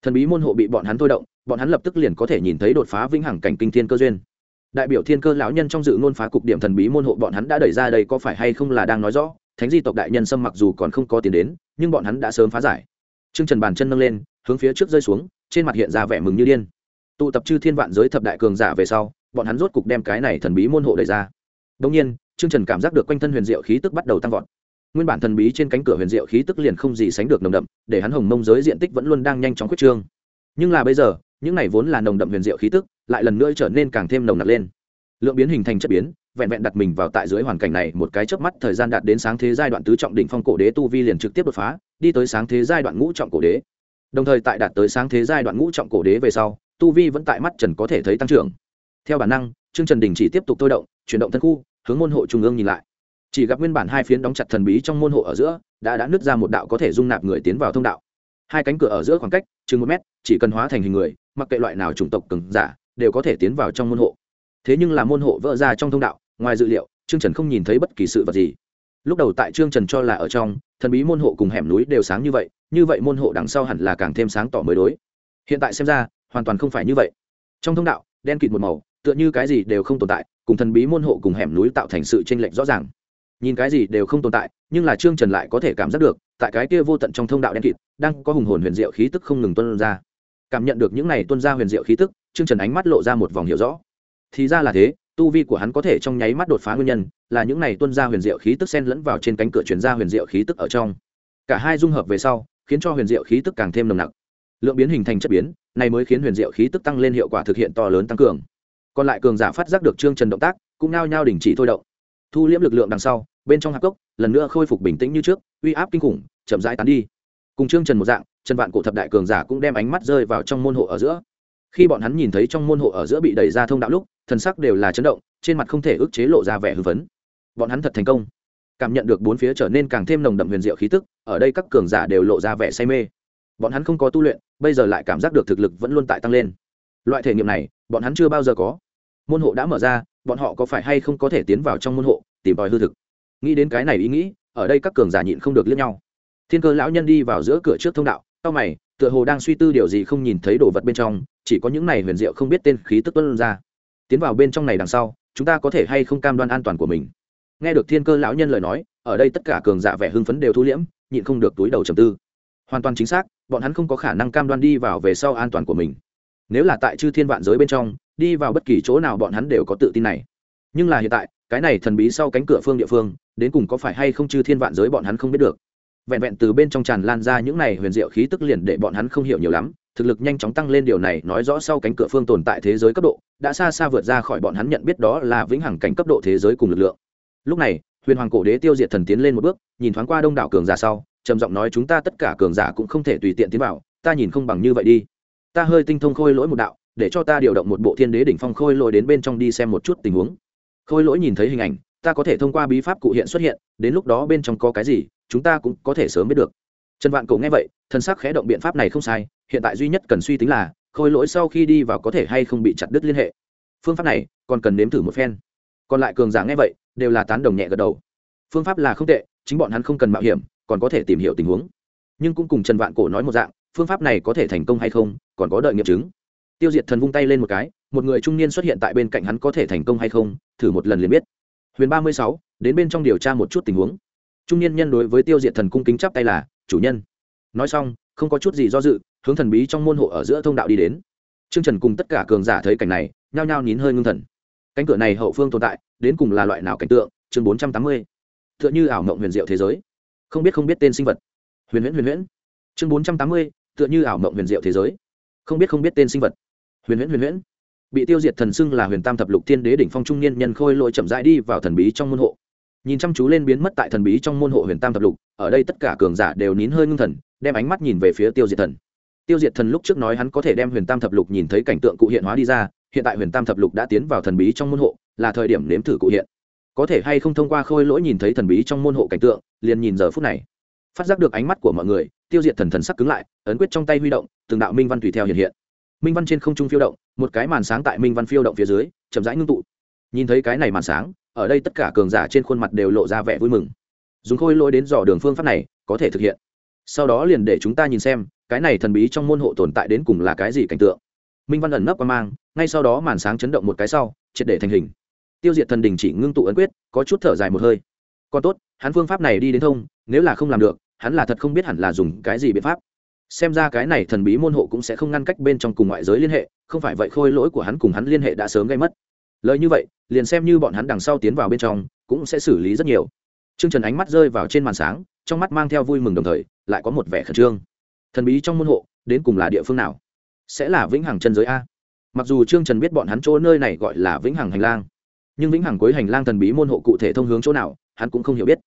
Thần bí môn hộ bị bọn hắn thôi động, bọn hắn lập tức liền có thể nhìn thấy đột phá vĩnh hằng cảnh kinh thiên cơ duyên đại biểu thiên cơ lão nhân trong dự ngôn phá cục điểm thần bí môn hộ bọn hắn đã đẩy ra đây có phải hay không là đang nói rõ thánh di tộc đại nhân sâm mặc dù còn không có tiền đến nhưng bọn hắn đã sớm phá giải Trương Trần bàn chân nâng lên, hướng phía trước rơi xuống, trên mặt hiện ra vẻ mừng như điên. Tụ tập chư thiên vạn giới thập đại cường giả về sau, bọn hắn rốt cục đem cái này thần bí môn hộ đẩy ra. đông nhiên, Trương Trần cảm giác được quanh thân huyền diệu khí tức bắt đầu tăng vọt. Nguyên bản thần bí trên cánh cửa huyền diệu khí tức liền không gì sánh được nồng đậm, để hắn hồng mông giới diện tích vẫn luôn đang nhanh chóng quyết trương. Nhưng là bây giờ, những này vốn là nồng đậm huyền diệu khí tức, lại lần nữa trở nên càng thêm nồng nặc lên. Lượng biến hình thành chất biến, vẹn vẹn đặt mình vào tại dưới hoàn cảnh này một cái chớp mắt thời gian đạt đến sáng thế giai đoạn tứ trọng đỉnh phong cổ đế tu vi liền trực tiếp đột phá đi tới sáng thế giai đoạn ngũ trọng cổ đế. Đồng thời tại đạt tới sáng thế giai đoạn ngũ trọng cổ đế về sau tu vi vẫn tại mắt trần có thể thấy tăng trưởng. Theo bản năng trương trần đình chỉ tiếp tục thôi động chuyển động thân khu hướng môn hộ trung ương nhìn lại. Chỉ gặp nguyên bản hai phiến đóng chặt thần bí trong môn hộ ở giữa đã đã nứt ra một đạo có thể dung nạp người tiến vào thông đạo. Hai cánh cửa ở giữa khoảng cách chừng một mét chỉ cần hóa thành hình người mặc kệ loại nào chủng tộc cứng giả đều có thể tiến vào trong môn hộ. Thế nhưng là môn hộ vỡ ra trong thông đạo, ngoài dự liệu, trương trần không nhìn thấy bất kỳ sự vật gì. Lúc đầu tại trương trần cho là ở trong, thần bí môn hộ cùng hẻm núi đều sáng như vậy như vậy môn hộ đằng sau hẳn là càng thêm sáng tỏ mới đối. Hiện tại xem ra, hoàn toàn không phải như vậy. Trong thông đạo, đen kịt một màu, tựa như cái gì đều không tồn tại, cùng thần bí môn hộ cùng hẻm núi tạo thành sự tranh lệch rõ ràng. Nhìn cái gì đều không tồn tại, nhưng là trương trần lại có thể cảm giác được, tại cái kia vô tận trong thông đạo đen kịt, đang có hùng hồn huyền diệu khí tức không ngừng tuân ra cảm nhận được những này tuân ra huyền diệu khí tức, trương trần ánh mắt lộ ra một vòng hiểu rõ. Thì ra là thế, tu vi của hắn có thể trong nháy mắt đột phá nguyên nhân, là những này tuân ra huyền diệu khí tức sen lẫn vào trên cánh cửa chuyển ra huyền diệu khí tức ở trong. Cả hai dung hợp về sau, khiến cho huyền diệu khí tức càng thêm nồng nặc. Lượng biến hình thành chất biến, này mới khiến huyền diệu khí tức tăng lên hiệu quả thực hiện to lớn tăng cường. Còn lại cường giả phát giác được trương trần động tác, cũng nao nhao đình chỉ thôi động. Thu liễm lực lượng đằng sau, bên trong hạp cốc, lần nữa khôi phục bình tĩnh như trước, uy áp kinh khủng, chậm rãi tán đi. Cùng trương trần một dạng trần vạn cổ thập đại cường giả cũng đem ánh mắt rơi vào trong môn hộ ở giữa. Khi bọn hắn nhìn thấy trong môn hộ ở giữa bị đẩy ra thông đạo lúc, thần sắc đều là chấn động, trên mặt không thể ức chế lộ ra vẻ hư vấn bọn hắn thật thành công. Cảm nhận được bốn phía trở nên càng thêm nồng đậm huyền diệu khí tức, ở đây các cường giả đều lộ ra vẻ say mê. Bọn hắn không có tu luyện, bây giờ lại cảm giác được thực lực vẫn luôn tại tăng lên. Loại thể nghiệm này, bọn hắn chưa bao giờ có. Môn hộ đã mở ra, bọn họ có phải hay không có thể tiến vào trong môn hộ, tìm tòi hư thực. Nghĩ đến cái này ý nghĩ, ở đây các cường giả nhịn không được liếc nhau. Thiên cơ lão nhân đi vào giữa cửa trước thông đạo cao mày, tựa hồ đang suy tư điều gì không nhìn thấy đồ vật bên trong, chỉ có những này huyền diệu không biết tên khí tức tuân ra. Tiến vào bên trong này đằng sau, chúng ta có thể hay không cam đoan an toàn của mình? Nghe được thiên cơ lão nhân lời nói, ở đây tất cả cường giả vẻ hưng phấn đều thu liễm, nhịn không được túi đầu trầm tư. Hoàn toàn chính xác, bọn hắn không có khả năng cam đoan đi vào về sau an toàn của mình. Nếu là tại chư thiên vạn giới bên trong, đi vào bất kỳ chỗ nào bọn hắn đều có tự tin này. Nhưng là hiện tại, cái này thần bí sau cánh cửa phương địa phương, đến cùng có phải hay không chư thiên vạn giới bọn hắn không biết được? Vẹn vẹn từ bên trong tràn lan ra những này huyền diệu khí tức liền để bọn hắn không hiểu nhiều lắm. Thực lực nhanh chóng tăng lên điều này nói rõ sau cánh cửa phương tồn tại thế giới cấp độ, đã xa xa vượt ra khỏi bọn hắn nhận biết đó là vĩnh hằng cảnh cấp độ thế giới cùng lực lượng. Lúc này, huyền hoàng cổ đế tiêu diệt thần tiến lên một bước, nhìn thoáng qua đông đảo cường giả sau, trầm giọng nói chúng ta tất cả cường giả cũng không thể tùy tiện tiến vào, ta nhìn không bằng như vậy đi. Ta hơi tinh thông khôi lỗi một đạo, để cho ta điều động một bộ thiên đế đỉnh phong khôi lỗi đến bên trong đi xem một chút tình huống. Khôi lỗi nhìn thấy hình ảnh, ta có thể thông qua bí pháp cụ hiện xuất hiện, đến lúc đó bên trong có cái gì chúng ta cũng có thể sớm biết được. Trần vạn cổ nghe vậy thân sắc khẽ động biện pháp này không sai, hiện tại duy nhất cần suy tính là, khôi lỗi sau khi đi vào có thể hay không bị chặt đứt liên hệ. Phương pháp này, còn cần nếm thử một phen. Còn lại cường giả nghe vậy, đều là tán đồng nhẹ gật đầu. Phương pháp là không tệ, chính bọn hắn không cần mạo hiểm, còn có thể tìm hiểu tình huống. Nhưng cũng cùng trần vạn cổ nói một dạng, phương pháp này có thể thành công hay không, còn có đợi nghiệm chứng. Tiêu diệt thần vung tay lên một cái, một người trung niên xuất hiện tại bên cạnh hắn có thể thành công hay không, thử một lần liền biết. Huyền ba mươi sáu, đến bên trong điều tra một chút tình huống trung niên nhân đối với tiêu diệt thần cung kính chắp tay là, chủ nhân. Nói xong, không có chút gì do dự, hướng thần bí trong môn hộ ở giữa thông đạo đi đến. Trương trần cùng tất cả cường giả thấy cảnh này, nhao nhao nín hơi ngưng thần. Cánh cửa này hậu phương tồn tại, đến cùng là loại nào cảnh tượng? Chương bốn trăm tám mươi. T h ư ợ n h ư ảo mộng huyền diệu thế giới. Không biết không biết tên sinh vật. Huyền huyễn huyền huyễn. Chương bốn trăm tám mươi t h ư ợ n h ư ảo mộng huyền diệu thế giới. Không biết không biết tên sinh vật. Huyền huyễn huyền huyễn. Bị tiêu diệt thần xưng là huyền tam thập lục thiên đế đỉnh phong trung niên nhân khôi lội chậm rãi đi vào thần bí trong môn hộ nhìn chăm chú lên biến mất tại thần bí trong môn hộ huyền tam thập lục, ở đây tất cả cường giả đều nín hơi ngưng thần, đem ánh mắt nhìn về phía tiêu diệt thần. Tiêu diệt thần lúc trước nói hắn có thể đem huyền tam thập lục nhìn thấy cảnh tượng cụ hiện hóa đi ra, hiện tại huyền tam thập lục đã tiến vào thần bí trong môn hộ, là thời điểm nếm thử cụ hiện. Có thể hay không thông qua khôi lỗi nhìn thấy thần bí trong môn hộ cảnh tượng, liền nhìn giờ phút này. Phát giác được ánh mắt của mọi người, tiêu diệt thần thần sắc cứng lại, ấn quyết trong tay huy động, từng đạo minh văn tùy theo hiện hiện. Minh văn trên không trung phiêu động, một cái màn sáng tại minh văn phiêu động phía dưới, chậm rãi ngưng tụ. Nhìn thấy cái này màn sáng ở đây tất cả cường giả trên khuôn mặt đều lộ ra vẻ vui mừng. Dùng khôi lỗi đến dò đường phương pháp này, có thể thực hiện. Sau đó liền để chúng ta nhìn xem, cái này thần bí trong môn hộ tồn tại đến cùng là cái gì cảnh tượng. Minh văn ẩn nấp qua mang, ngay sau đó màn sáng chấn động một cái sau, triệt để thành hình. Tiêu diệt thần đình chỉ ngưng tụ ấn quyết, có chút thở dài một hơi. Còn tốt, hắn phương pháp này đi đến thông, nếu là không làm được, hắn là thật không biết hẳn là dùng cái gì biện pháp. Xem ra cái này thần bí môn hộ cũng sẽ không ngăn cách bên trong cùng ngoại giới liên hệ, không phải vậy khôi lỗi của hắn cùng hắn liên hệ đã sớm gây mất lời như vậy, liền xem như bọn hắn đằng sau tiến vào bên trong, cũng sẽ xử lý rất nhiều. T r ư ơ n g trần ánh mắt rơi vào trên màn sáng, trong mắt mang theo vui mừng đồng thời, lại có một vẻ khẩn trương. Thần bí trong môn hộ, đến cùng là địa phương nào? Sẽ là vĩnh hằng chân giới a? Mặc dù trương trần biết bọn hắn chỗ nơi này gọi là vĩnh hằng hành lang, nhưng vĩnh hằng cuối hành lang thần bí môn hộ cụ thể thông hướng chỗ nào, hắn cũng không hiểu biết.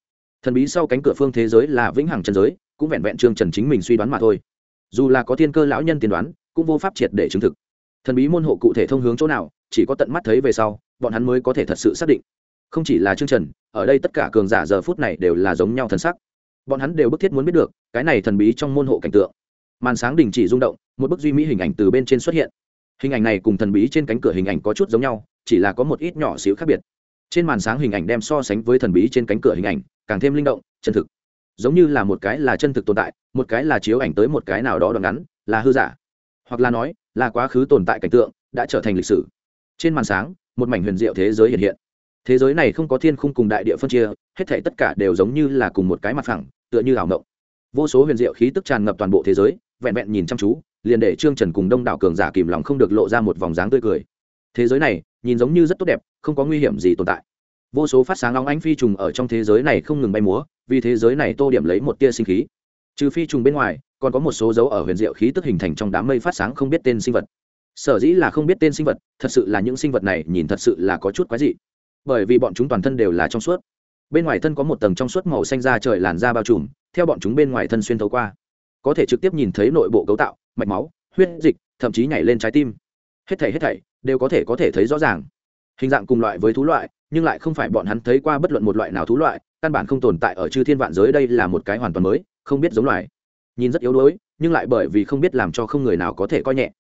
Thần bí sau cánh cửa phương thế giới là vĩnh hằng chân giới, cũng vẹn vẹn trương trần chính mình suy đoán mà thôi. Dù là có thiên cơ lão nhân tiên đoán, cũng vô pháp triệt để chứng thực thần bí môn hộ cụ thể thông hướng chỗ nào, chỉ có tận mắt thấy về sau, bọn hắn mới có thể thật sự xác định. Không chỉ là trương trần, ở đây tất cả cường giả giờ phút này đều là giống nhau thần sắc. Bọn hắn đều bức thiết muốn biết được, cái này thần bí trong môn hộ cảnh tượng. Màn sáng đình chỉ rung động, một bức duy mỹ hình ảnh từ bên trên xuất hiện. Hình ảnh này cùng thần bí trên cánh cửa hình ảnh có chút giống nhau, chỉ là có một ít nhỏ xíu khác biệt. Trên màn sáng hình ảnh đem so sánh với thần bí trên cánh cửa hình ảnh, càng thêm linh động, chân thực. Giống như là một cái là chân thực tồn tại, một cái là chiếu ảnh tới một cái nào đó đoạn ngắn, là hư giả. Hoặc là nói là quá khứ tồn tại cảnh tượng, đã trở thành lịch sử. Trên màn sáng, một mảnh huyền diệu thế giới hiện hiện. Thế giới này không có thiên khung cùng đại địa phân chia, hết thể tất cả đều giống như là cùng một cái mặt phẳng, tựa như ảo mộng. Vô số huyền diệu khí tức tràn ngập toàn bộ thế giới, vẹn vẹn nhìn chăm chú, liền để trương trần cùng đông đảo cường giả kìm lòng không được lộ ra một vòng dáng tươi cười. Thế giới này, nhìn giống như rất tốt đẹp, không có nguy hiểm gì tồn tại. Vô số phát sáng long ánh phi trùng ở trong thế giới này không ngừng bay múa, vì thế giới này tô điểm lấy một tia sinh khí trừ phi trùng bên ngoài, còn có một số dấu ở huyền diệu khí tức hình thành trong đám mây phát sáng không biết tên sinh vật. Sở dĩ là không biết tên sinh vật, thật sự là những sinh vật này nhìn thật sự là có chút quái dị. Bởi vì bọn chúng toàn thân đều là trong suốt. Bên ngoài thân có một tầng trong suốt màu xanh da trời làn da bao trùm, theo bọn chúng bên ngoài thân xuyên thấu qua. Có thể trực tiếp nhìn thấy nội bộ cấu tạo, mạch máu, huyết dịch, thậm chí nhảy lên trái tim. Hết thảy hết thảy đều có thể có thể thấy rõ ràng. Hình dạng cùng loại với thú loại, nhưng lại không phải bọn hắn thấy qua bất luận một loại nào thú loại, căn bản không tồn tại ở chư thiên vạn giới đây là một cái hoàn toàn mới không biết giống loài. Nhìn rất yếu đuối, nhưng lại bởi vì không biết làm cho không người nào có thể coi nhẹ.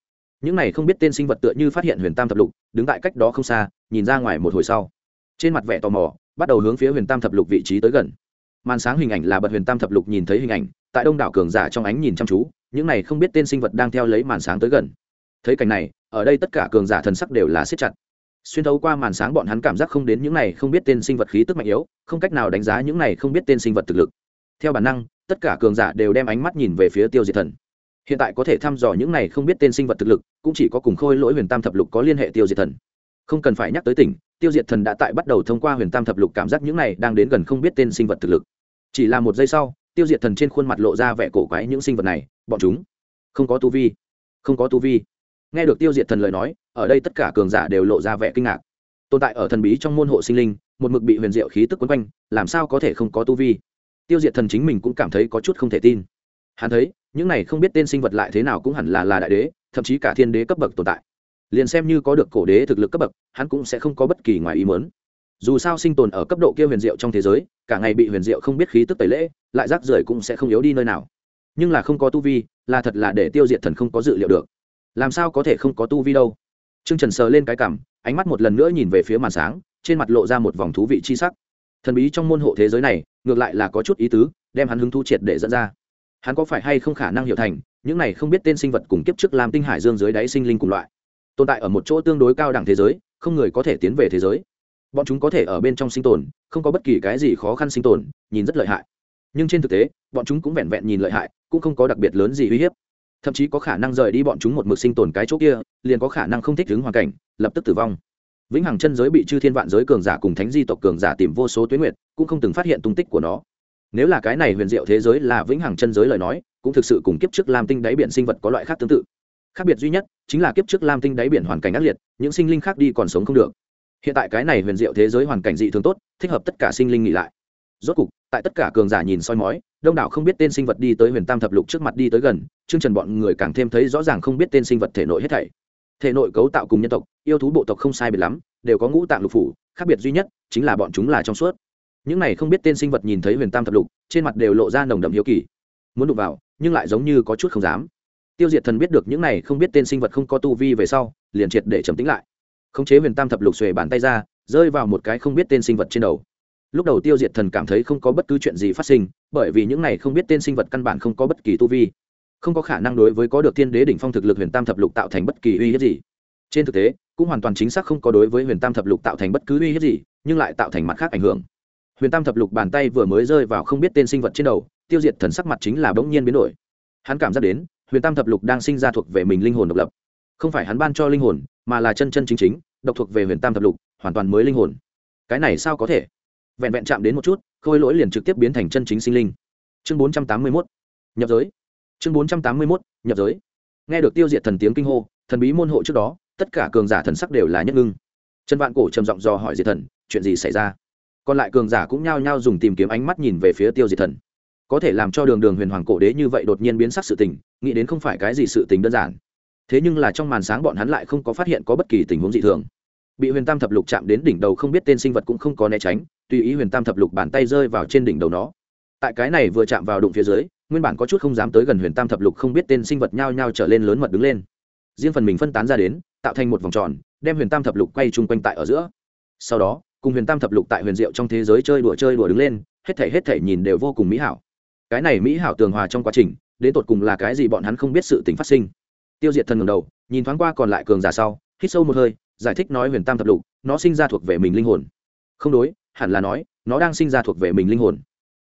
Những này không biết tên sinh vật tựa như phát hiện huyền tam thập lục, đứng tại cách đó không xa, nhìn ra ngoài một hồi sau. Trên mặt vẻ tò mò, bắt đầu hướng phía huyền tam thập lục vị trí tới gần. Màn sáng hình ảnh là bật huyền tam thập lục nhìn thấy hình ảnh, tại đông đảo cường giả trong ánh nhìn chăm chú, những này không biết tên sinh vật đang theo lấy màn sáng tới gần. Thấy cảnh này, ở đây tất cả cường giả thần sắc đều là siết chặt. Xuyên thấu qua màn sáng bọn hắn cảm giác không đến những này không biết tên sinh vật khí tức mạnh yếu, không cách nào đánh giá những này không biết tên sinh vật thực lực. Theo bản năng tất cả cường giả đều đem ánh mắt nhìn về phía tiêu diệt thần. Hiện tại có thể thăm dò những này không biết tên sinh vật thực lực, cũng chỉ có cùng khôi lỗi huyền tam thập lục có liên hệ tiêu diệt thần. Không cần phải nhắc tới tỉnh, tiêu diệt thần đã tại bắt đầu thông qua huyền tam thập lục cảm giác những này đang đến gần không biết tên sinh vật thực lực. Chỉ là một giây sau, tiêu diệt thần trên khuôn mặt lộ ra vẻ cổ quái những sinh vật này, bọn chúng không có tu vi, không có tu vi. Nghe được tiêu diệt thần lời nói, ở đây tất cả cường giả đều lộ ra vẻ kinh ngạc. Tồn tại ở thần bí trong môn hộ sinh linh, một mực bị huyền diệu khí tức quấn quanh, làm sao có thể không có tu vi? Tiêu diệt thần chính mình cũng cảm thấy có chút không thể tin. Hắn thấy, những này không biết tên sinh vật lại thế nào cũng hẳn là là đại đế, thậm chí cả thiên đế cấp bậc tồn tại. Liền xem như có được cổ đế thực lực cấp bậc, hắn cũng sẽ không có bất kỳ ngoài ý mớn dù sao sinh tồn ở cấp độ kia huyền diệu trong thế giới, cả ngày bị huyền diệu không biết khí tức tẩy lễ, lại rác rưởi cũng sẽ không yếu đi nơi nào. Nhưng là không có tu vi, là thật là để tiêu diệt thần không có dự liệu được. Làm sao có thể không có tu vi đâu? T r ư ơ n g trần sờ lên cái cảm, ánh mắt một lần nữa nhìn về phía màn sáng, trên mặt lộ ra một vòng thú vị chi sắc thần bí trong môn hộ thế giới này, ngược lại là có chút ý tứ, đem hắn hứng thu triệt để dẫn ra. Hắn có phải hay không khả năng hiểu thành, những này không biết tên sinh vật cùng kiếp trước làm tinh hải dương dưới đáy sinh linh cùng loại, tồn tại ở một chỗ tương đối cao đẳng thế giới, không người có thể tiến về thế giới. Bọn chúng có thể ở bên trong sinh tồn, không có bất kỳ cái gì khó khăn sinh tồn, nhìn rất lợi hại. Nhưng trên thực tế, bọn chúng cũng vẹn vẹn nhìn lợi hại, cũng không có đặc biệt lớn gì uy hiếp. Thậm chí có khả năng rời đi bọn chúng một mực sinh tồn cái chỗ kia, liền có khả năng không thích ứng hoàn cảnh, lập tức tử vong vĩnh hằng chân giới bị chư thiên vạn giới cường giả cùng thánh di tộc cường giả tìm vô số tuyến nguyệt, cũng không từng phát hiện tung tích của nó. Nếu là cái này huyền diệu thế giới là vĩnh hằng chân giới lời nói, cũng thực sự cùng kiếp trước lam tinh đáy biển sinh vật có loại khác tương tự. Khác biệt duy nhất, chính là kiếp trước lam tinh đáy biển hoàn cảnh ác liệt, những sinh linh khác đi còn sống không được. Hiện tại cái này huyền diệu thế giới hoàn cảnh dị thường tốt, thích hợp tất cả sinh linh nghỉ lại. Rốt cục, tại tất cả cường giả nhìn soi mói, đông đảo không biết tên sinh vật đi tới huyền tam thập lục trước mặt đi tới gần chương trần bọn người càng thêm thấy rõ ràng không biết tên sinh vật thể nội hết thảy. Thể nội cấu tạo cùng nhân tộc yêu thú bộ tộc không sai biệt lắm, đều có ngũ tạng lục phủ, khác biệt duy nhất chính là bọn chúng là trong suốt. Những này không biết tên sinh vật nhìn thấy huyền tam thập lục, trên mặt đều lộ ra nồng đậm hiếu kỳ. Muốn đụng vào, nhưng lại giống như có chút không dám. Tiêu diệt thần biết được những này không biết tên sinh vật không có tu vi về sau, liền triệt để trầm tính lại. Khống chế huyền tam thập lục xuề bàn tay ra, rơi vào một cái không biết tên sinh vật trên đầu. Lúc đầu tiêu diệt thần cảm thấy không có bất cứ chuyện gì phát sinh, bởi vì những này không biết tên sinh vật căn bản không có bất kỳ tu vi. Không có khả năng đối với có được thiên đế đỉnh phong thực lực huyền tam thập lục tạo thành bất kỳ uy hiếp gì. Trên thực tế cũng hoàn toàn chính xác không có đối với huyền tam thập lục tạo thành bất cứ uy hiếp gì, nhưng lại tạo thành mặt khác ảnh hưởng. Huyền tam thập lục bàn tay vừa mới rơi vào không biết tên sinh vật trên đầu, tiêu diệt thần sắc mặt chính là bỗng nhiên biến đổi. Hắn cảm giác đến, huyền tam thập lục đang sinh ra thuộc về mình linh hồn độc lập. Không phải hắn ban cho linh hồn, mà là chân chân chính chính, độc thuộc về huyền tam thập lục, hoàn toàn mới linh hồn. Cái này sao có thể? Vẹn vẹn chạm đến một chút, khôi lỗi liền trực tiếp biến thành chân chính sinh linh. Chương bốn trăm tám mươi mốt. Nhập giới. Chương bốn trăm tám mươi mốt, nhập giới. Nghe được tiêu diệt thần tiếng kinh hô, thần bí môn hộ trước đó tất cả cường giả thần sắc đều là nhất ngưng. Trần vạn cổ trầm giọng dò hỏi diệt thần, chuyện gì xảy ra? Còn lại cường giả cũng nhao nhao dùng tìm kiếm ánh mắt nhìn về phía tiêu diệt thần. Có thể làm cho đường đường huyền hoàng cổ đế như vậy đột nhiên biến sắc sự tình, nghĩ đến không phải cái gì sự tình đơn giản. Thế nhưng là trong màn sáng bọn hắn lại không có phát hiện có bất kỳ tình huống dị thường. Bị huyền tam thập lục chạm đến đỉnh đầu không biết tên sinh vật cũng không có né tránh, tùy ý huyền tam thập lục bàn tay rơi vào trên đỉnh đầu nó. Tại cái này vừa chạm vào đụng phía dưới, nguyên bản có chút không dám tới gần huyền tam thập lục không biết tên sinh vật nhao nhao trở lên lớn mật đứng lên. Riêng phần mình phân tán ra đến tạo thành một vòng tròn, đem huyền tam thập lục quay chung quanh tại ở giữa. Sau đó, cùng huyền tam thập lục tại huyền diệu trong thế giới chơi đùa chơi đùa đứng lên, hết thể hết thể nhìn đều vô cùng mỹ hảo. Cái này mỹ hảo tường hòa trong quá trình, đến tột cùng là cái gì bọn hắn không biết sự tình phát sinh. Tiêu diệt thần ngầm đầu, nhìn thoáng qua còn lại cường giả sau, hít sâu một hơi, giải thích nói huyền tam thập lục, nó sinh ra thuộc về mình linh hồn. Không đối, hẳn là nói, nó đang sinh ra thuộc về mình linh hồn.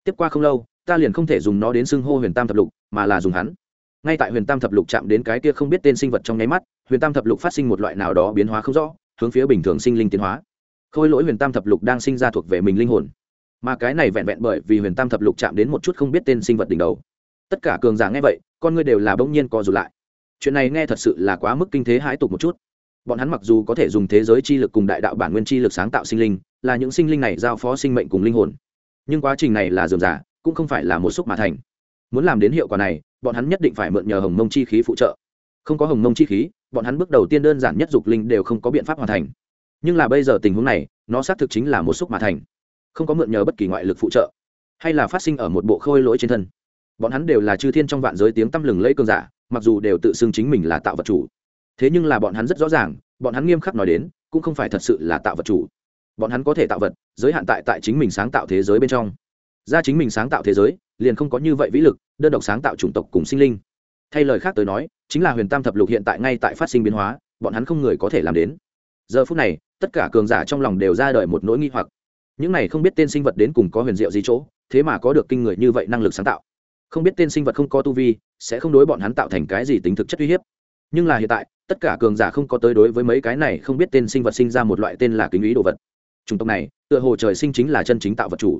Tiếp qua không lâu, ta liền không thể dùng nó đến xưng hô huyền tam thập lục, mà là dùng hắn. Ngay tại huyền tam thập lục chạm đến cái kia không biết tên sinh vật trong nháy mắt huyền tam thập lục phát sinh một loại nào đó biến hóa không rõ, hướng phía bình thường sinh linh tiến hóa. Khôi lỗi huyền tam thập lục đang sinh ra thuộc về mình linh hồn. Mà cái này vẹn vẹn bởi vì huyền tam thập lục chạm đến một chút không biết tên sinh vật đỉnh đầu. Tất cả cường giả nghe vậy, con ngươi đều là bỗng nhiên co rụt lại. Chuyện này nghe thật sự là quá mức kinh thế hãi tục một chút. Bọn hắn mặc dù có thể dùng thế giới chi lực cùng đại đạo bản nguyên chi lực sáng tạo sinh linh, là những sinh linh này giao phó sinh mệnh cùng linh hồn. Nhưng quá trình này là dườm giả cũng không phải là một xúc mà thành. Muốn làm đến hiệu quả này, bọn hắn nhất định phải mượn nhờ hồng mông chi khí phụ trợ. Không có hồng mông chi khí bọn hắn bước đầu tiên đơn giản nhất dục linh đều không có biện pháp hoàn thành. Nhưng là bây giờ tình huống này, nó xác thực chính là một xúc mà thành. Không có mượn nhờ bất kỳ ngoại lực phụ trợ, hay là phát sinh ở một bộ khôi lỗi trên thân. Bọn hắn đều là chư thiên trong vạn giới tiếng tăm lừng lẫy cơn giả, mặc dù đều tự xưng chính mình là tạo vật chủ. Thế nhưng là bọn hắn rất rõ ràng, bọn hắn nghiêm khắc nói đến, cũng không phải thật sự là tạo vật chủ. Bọn hắn có thể tạo vật, giới hạn tại tại chính mình sáng tạo thế giới bên trong. Ra chính mình sáng tạo thế giới, liền không có như vậy vĩ lực, đơn độc sáng tạo chủng tộc cùng sinh linh thay lời khác tới nói, chính là huyền tam thập lục hiện tại ngay tại phát sinh biến hóa, bọn hắn không người có thể làm đến. Giờ phút này, tất cả cường giả trong lòng đều ra đời một nỗi nghi hoặc. Những này không biết tên sinh vật đến cùng có huyền diệu gì chỗ, thế mà có được kinh người như vậy năng lực sáng tạo. Không biết tên sinh vật không có tu vi, sẽ không đối bọn hắn tạo thành cái gì tính thực chất uy hiếp. Nhưng là hiện tại, tất cả cường giả không có tới đối với mấy cái này không biết tên sinh vật sinh ra một loại tên là kính ý đồ vật. Chủng tộc này, tựa hồ trời sinh chính là chân chính tạo vật chủ.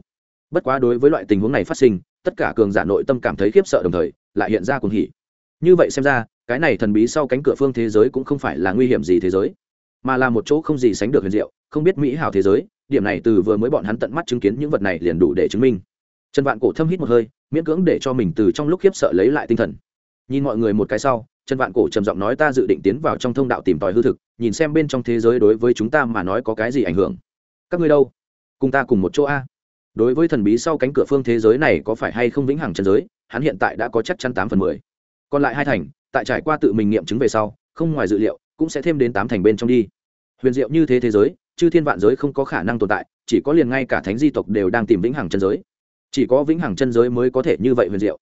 Bất quá đối với loại tình huống này phát sinh, tất cả cường giả nội tâm cảm thấy khiếp sợ đồng thời, lại hiện ra cuồng hỉ như vậy xem ra, cái này thần bí sau cánh cửa phương thế giới cũng không phải là nguy hiểm gì thế giới, mà là một chỗ không gì sánh được huyền diệu, không biết mỹ hảo thế giới. Điểm này từ vừa mới bọn hắn tận mắt chứng kiến những vật này liền đủ để chứng minh. Trần vạn cổ thâm hít một hơi, miễn cưỡng để cho mình từ trong lúc khiếp sợ lấy lại tinh thần. Nhìn mọi người một cái sau, trần vạn cổ trầm giọng nói ta dự định tiến vào trong thông đạo tìm tòi hư thực, nhìn xem bên trong thế giới đối với chúng ta mà nói có cái gì ảnh hưởng. Các ngươi đâu? Cùng ta cùng một chỗ a. Đối với thần bí sau cánh cửa phương thế giới này có phải hay không vĩnh hằng chân giới, hắn hiện tại đã có chắc chắn tám phần mười còn lại hai thành tại trải qua tự mình nghiệm chứng về sau không ngoài dự liệu cũng sẽ thêm đến tám thành bên trong đi huyền diệu như thế thế giới chư thiên vạn giới không có khả năng tồn tại chỉ có liền ngay cả thánh di tộc đều đang tìm vĩnh hằng chân giới chỉ có vĩnh hằng chân giới mới có thể như vậy huyền diệu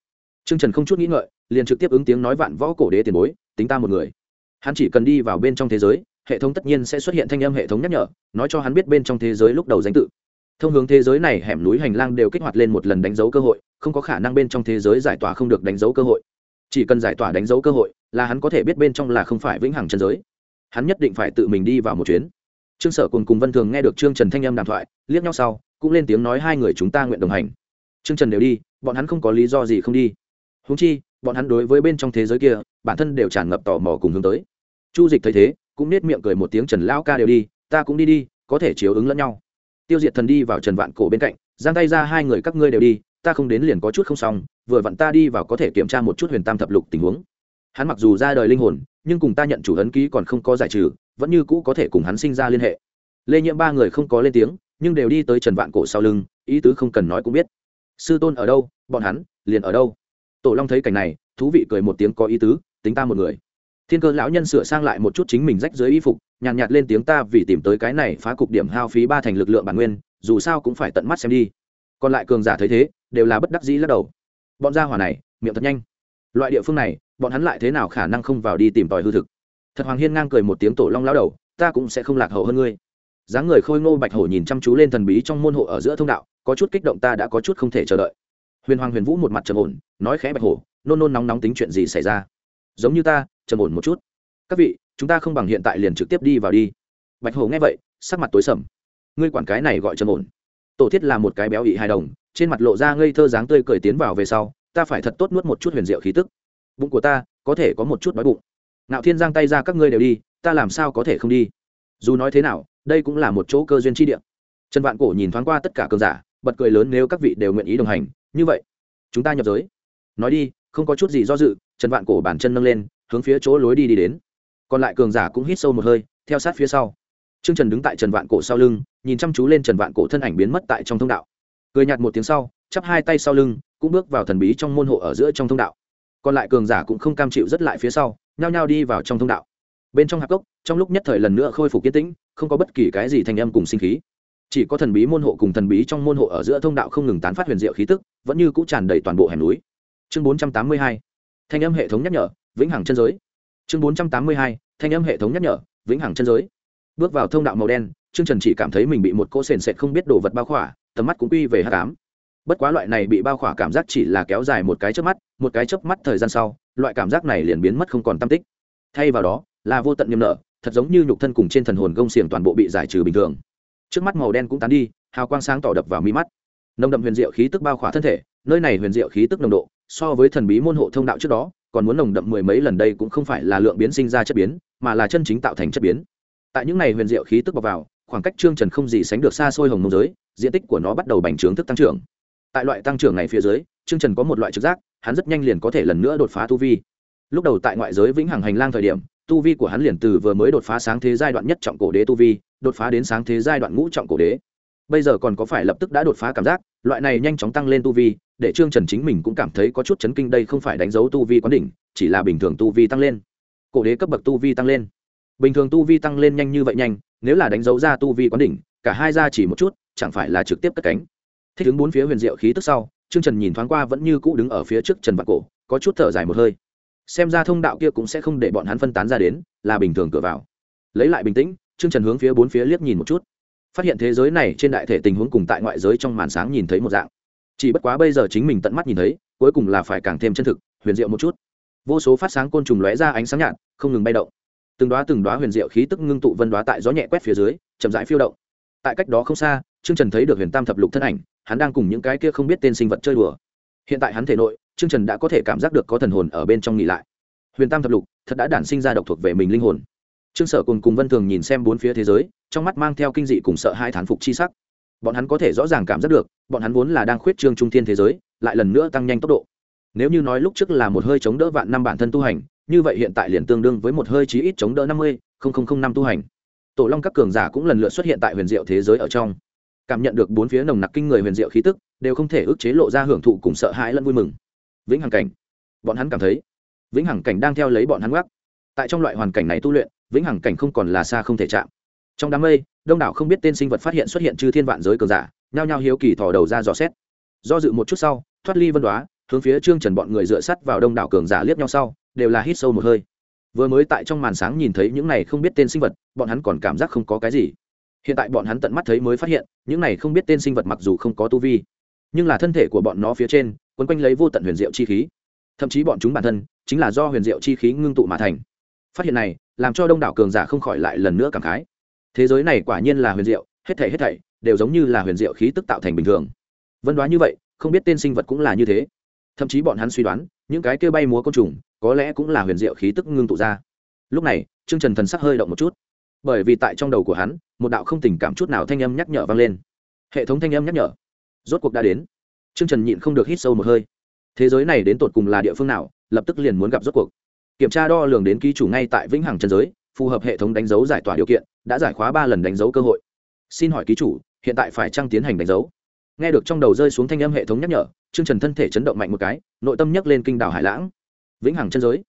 Trương Trần không chút nghĩ ngợi, liền trực tiếp ứng tiếng nói vạn võ cổ đế tiền bối, tính ta một người. Hắn chỉ cần đi vào bên trong thế giới, hệ thống tất nhiên sẽ xuất hiện thanh âm hệ thống nhắc nhở, nói cho hắn biết bên trong thế giới lúc đầu danh tự. Thông hướng thế giới này hẻm núi hành lang đều kích hoạt lên một lần đánh dấu cơ hội, không có khả năng bên trong thế giới giải tỏa không được đánh dấu cơ hội. Chỉ cần giải tỏa đánh dấu cơ hội, là hắn có thể biết bên trong là không phải vĩnh hằng chân giới. Hắn nhất định phải tự mình đi vào một chuyến. Trương Sở cùng cùng Vân Thường nghe được Trương Trần thanh âm đàm thoại, liếc nhau sau, cũng lên tiếng nói hai người chúng ta nguyện đồng hành. Trương Trần đều đi, bọn hắn không có lý do gì không đi húng chi bọn hắn đối với bên trong thế giới kia bản thân đều tràn ngập tò mò cùng hướng tới chu dịch thấy thế cũng nết miệng cười một tiếng trần lão ca đều đi ta cũng đi đi có thể chiếu ứng lẫn nhau tiêu diệt thần đi vào trần vạn cổ bên cạnh giang tay ra hai người các ngươi đều đi ta không đến liền có chút không xong vừa vặn ta đi vào có thể kiểm tra một chút huyền tam thập lục tình huống. Hắn mặc dù ra đời linh hồn nhưng cùng ta nhận chủ ấn ký còn không có giải trừ vẫn như cũ có thể cùng hắn sinh ra liên hệ. Lê nhiễm ba người không có lên tiếng nhưng đều đi tới trần vạn cổ sau lưng ý tứ không cần nói cũng biết. Sư tôn ở đâu? Bọn hắn liền ở đâu? Tổ long thấy cảnh này thú vị cười một tiếng có ý tứ tính ta một người. Thiên cơ lão nhân sửa sang lại một chút chính mình rách dưới y phục nhàn nhạt, nhạt lên tiếng ta vì tìm tới cái này phá cục điểm hao phí ba thành lực lượng bản nguyên dù sao cũng phải tận mắt xem đi. Còn lại cường giả thấy thế đều là bất đắc dĩ lắc đầu bọn gia hỏa này, miệng thật nhanh. Loại địa phương này, bọn hắn lại thế nào khả năng không vào đi tìm tòi hư thực? Thật hoàng hiên ngang cười một tiếng tổ long lao đầu, ta cũng sẽ không lạc hậu hơn ngươi. Dáng người khôi ngô bạch hổ nhìn chăm chú lên thần bí trong môn hộ ở giữa thông đạo, có chút kích động ta đã có chút không thể chờ đợi. Huyền hoàng huyền vũ một mặt trầm ổn, nói khẽ bạch hổ, nôn nôn nóng nóng tính chuyện gì xảy ra? Giống như ta, trầm ổn một chút. Các vị, chúng ta không bằng hiện tại liền trực tiếp đi vào đi. Bạch hổ nghe vậy, sắc mặt tối sầm. Ngươi quản cái này gọi trầm ổn tổ thiết là một cái béo ị hài đồng, trên mặt lộ ra ngây thơ dáng tươi cười tiến vào về sau, ta phải thật tốt nuốt một chút huyền diệu khí tức. Bụng của ta, có thể có một chút đói bụng. Nạo thiên giang tay ra các ngươi đều đi, ta làm sao có thể không đi? Dù nói thế nào, đây cũng là một chỗ cơ duyên chi địa. Trần vạn cổ nhìn thoáng qua tất cả cơn giả, bật cười lớn nếu các vị đều nguyện ý đồng hành, như vậy, chúng ta nhập giới. Nói đi, không có chút gì do dự, trần vạn cổ bàn chân nâng lên, hướng phía chỗ lối đi đi đến. Còn lại cường giả cũng hít sâu một hơi, theo sát phía sau. Trương trần đứng tại trần vạn cổ sau lưng, nhìn chăm chú lên trần vạn cổ thân ảnh biến mất tại trong thông đạo. Cười nhạt một tiếng sau, chắp hai tay sau lưng, cũng bước vào thần bí trong môn hộ ở giữa trong thông đạo. Còn lại cường giả cũng không cam chịu rất lại phía sau, nhao nhao đi vào trong thông đạo. Bên trong hạp cốc, trong lúc nhất thời lần nữa khôi phục kiến tĩnh, không có bất kỳ cái gì thành âm cùng sinh khí. Chỉ có thần bí môn hộ cùng thần bí trong môn hộ ở giữa thông đạo không ngừng tán phát huyền diệu khí tức, vẫn như cũng tràn đầy toàn bộ hẻm núi. Chương bốn trăm tám mươi hai, thanh âm hệ thống nhắc nhở, vĩnh hằng chân giới. Chương bốn trăm tám mươi hai, thanh âm hệ thống nhắc nhở, vĩnh hằng chân giới bước vào thông đạo màu đen, trương trần chỉ cảm thấy mình bị một cỗ sền sệt không biết đồ vật bao khỏa, tầm mắt cũng quy về hạ cám bất quá loại này bị bao khỏa cảm giác chỉ là kéo dài một cái chớp mắt, một cái chớp mắt thời gian sau, loại cảm giác này liền biến mất không còn tam tích. Thay vào đó, là vô tận niềm nở, thật giống như nhục thân cùng trên thần hồn gông xiềng toàn bộ bị giải trừ bình thường. Trước mắt màu đen cũng tán đi, hào quang sáng tỏ đập vào mi mắt. Nồng đậm huyền diệu khí tức bao khỏa thân thể, nơi này huyền diệu khí tức nồng độ, so với thần bí môn hộ thông đạo trước đó, còn muốn nồng đậm mười mấy lần đây cũng không phải là lượng biến sinh ra chất biến, mà là chân chính tạo thành chất biến tại những ngày huyền diệu khí tức bọc vào, khoảng cách trương trần không gì sánh được xa xôi hồng mông giới, diện tích của nó bắt đầu bành trướng thức tăng trưởng. Tại loại tăng trưởng này phía dưới, trương trần có một loại trực giác, hắn rất nhanh liền có thể lần nữa đột phá tu vi. Lúc đầu tại ngoại giới vĩnh hằng hành lang thời điểm, tu vi của hắn liền từ vừa mới đột phá sáng thế giai đoạn nhất trọng cổ đế tu vi, đột phá đến sáng thế giai đoạn ngũ trọng cổ đế. Bây giờ còn có phải lập tức đã đột phá cảm giác, loại này nhanh chóng tăng lên tu vi, để trương trần chính mình cũng cảm thấy có chút chấn kinh đây không phải đánh dấu tu vi quán đỉnh, chỉ là bình thường tu vi tăng lên. Cổ đế cấp bậc tu vi tăng lên bình thường tu vi tăng lên nhanh như vậy nhanh, nếu là đánh dấu ra tu vi quán đỉnh, cả hai ra chỉ một chút, chẳng phải là trực tiếp cất cánh. Thích ứng bốn phía huyền diệu khí tức sau, trương trần nhìn thoáng qua vẫn như cũ đứng ở phía trước trần vạn cổ, có chút thở dài một hơi. Xem ra thông đạo kia cũng sẽ không để bọn hắn phân tán ra đến, là bình thường cửa vào. Lấy lại bình tĩnh, trương trần hướng phía bốn phía liếc nhìn một chút. Phát hiện thế giới này trên đại thể tình huống cùng tại ngoại giới trong màn sáng nhìn thấy một dạng. Chỉ bất quá bây giờ chính mình tận mắt nhìn thấy, cuối cùng là phải càng thêm chân thực, huyền diệu một chút. Vô số phát sáng côn trùng lóe ra ánh sáng nhạt, không ngừng bay động từng đoá từng đoá huyền diệu khí tức ngưng tụ vân đoá tại gió nhẹ quét phía dưới, chậm rãi phiêu động. Tại cách đó không xa, trương trần thấy được huyền tam thập lục thân ảnh, hắn đang cùng những cái kia không biết tên sinh vật chơi đùa. Hiện tại hắn thể nội, trương trần đã có thể cảm giác được có thần hồn ở bên trong nghỉ lại. Huyền tam thập lục, thật đã đản sinh ra độc thuộc về mình linh hồn. Trương sở cùng cùng vân thường nhìn xem bốn phía thế giới, trong mắt mang theo kinh dị cùng sợ hai thán phục chi sắc. Bọn hắn có thể rõ ràng cảm giác được, bọn hắn vốn là đang khuyết trương trung thiên thế giới, lại lần nữa tăng nhanh tốc độ. Nếu như nói lúc trước là một hơi chống đỡ vạn năm bản thân tu hành như vậy hiện tại liền tương đương với một hơi chí ít chống đỡ năm mươi năm tu hành. Tổ long các cường giả cũng lần lượt xuất hiện tại huyền diệu thế giới ở trong. Cảm nhận được bốn phía nồng nặc kinh người huyền diệu khí tức, đều không thể ức chế lộ ra hưởng thụ cùng sợ hãi lẫn vui mừng. Vĩnh hằng cảnh. Bọn hắn cảm thấy, vĩnh hằng cảnh đang theo lấy bọn hắn gác tại trong loại hoàn cảnh này tu luyện, vĩnh hằng cảnh không còn là xa không thể chạm. Trong đám mây, đông đảo không biết tên sinh vật phát hiện xuất hiện chư thiên vạn giới cường giả, nhao nhao hiếu kỳ thò đầu ra dò xét. Do dự một chút sau, thoát ly vân đoá, hướng phía trương trần bọn người dựa sắt vào đông đảo cường giả liếc nhau sau đều là hít sâu một hơi. Vừa mới tại trong màn sáng nhìn thấy những này không biết tên sinh vật, bọn hắn còn cảm giác không có cái gì. Hiện tại bọn hắn tận mắt thấy mới phát hiện, những này không biết tên sinh vật mặc dù không có tu vi, nhưng là thân thể của bọn nó phía trên, quấn quanh lấy vô tận huyền diệu chi khí. Thậm chí bọn chúng bản thân, chính là do huyền diệu chi khí ngưng tụ mà thành. Phát hiện này, làm cho đông đảo cường giả không khỏi lại lần nữa cảm khái. Thế giới này quả nhiên là huyền diệu, hết thảy hết thảy đều giống như là huyền diệu khí tức tạo thành bình thường. Vân đoán như vậy, không biết tên sinh vật cũng là như thế. Thậm chí bọn hắn suy đoán những cái kia bay múa côn trùng, có lẽ cũng là huyền diệu khí tức ngưng tụ ra. Lúc này, trương trần thần sắc hơi động một chút. Bởi vì tại trong đầu của hắn, một đạo không tình cảm chút nào thanh âm nhắc nhở vang lên. Hệ thống thanh âm nhắc nhở. Rốt cuộc đã đến. Trương trần nhịn không được hít sâu một hơi. Thế giới này đến tột cùng là địa phương nào, lập tức liền muốn gặp rốt cuộc. Kiểm tra đo lường đến ký chủ ngay tại vĩnh hằng chân giới, phù hợp hệ thống đánh dấu giải tỏa điều kiện, đã giải khóa ba lần đánh dấu cơ hội. Xin hỏi ký chủ, hiện tại phải trăng tiến hành đánh dấu? Nghe được trong đầu rơi xuống thanh âm hệ thống nhắc nhở chương trần thân thể chấn động mạnh một cái, nội tâm nhấc lên kinh đảo hải lãng. Vĩnh hằng chân giới.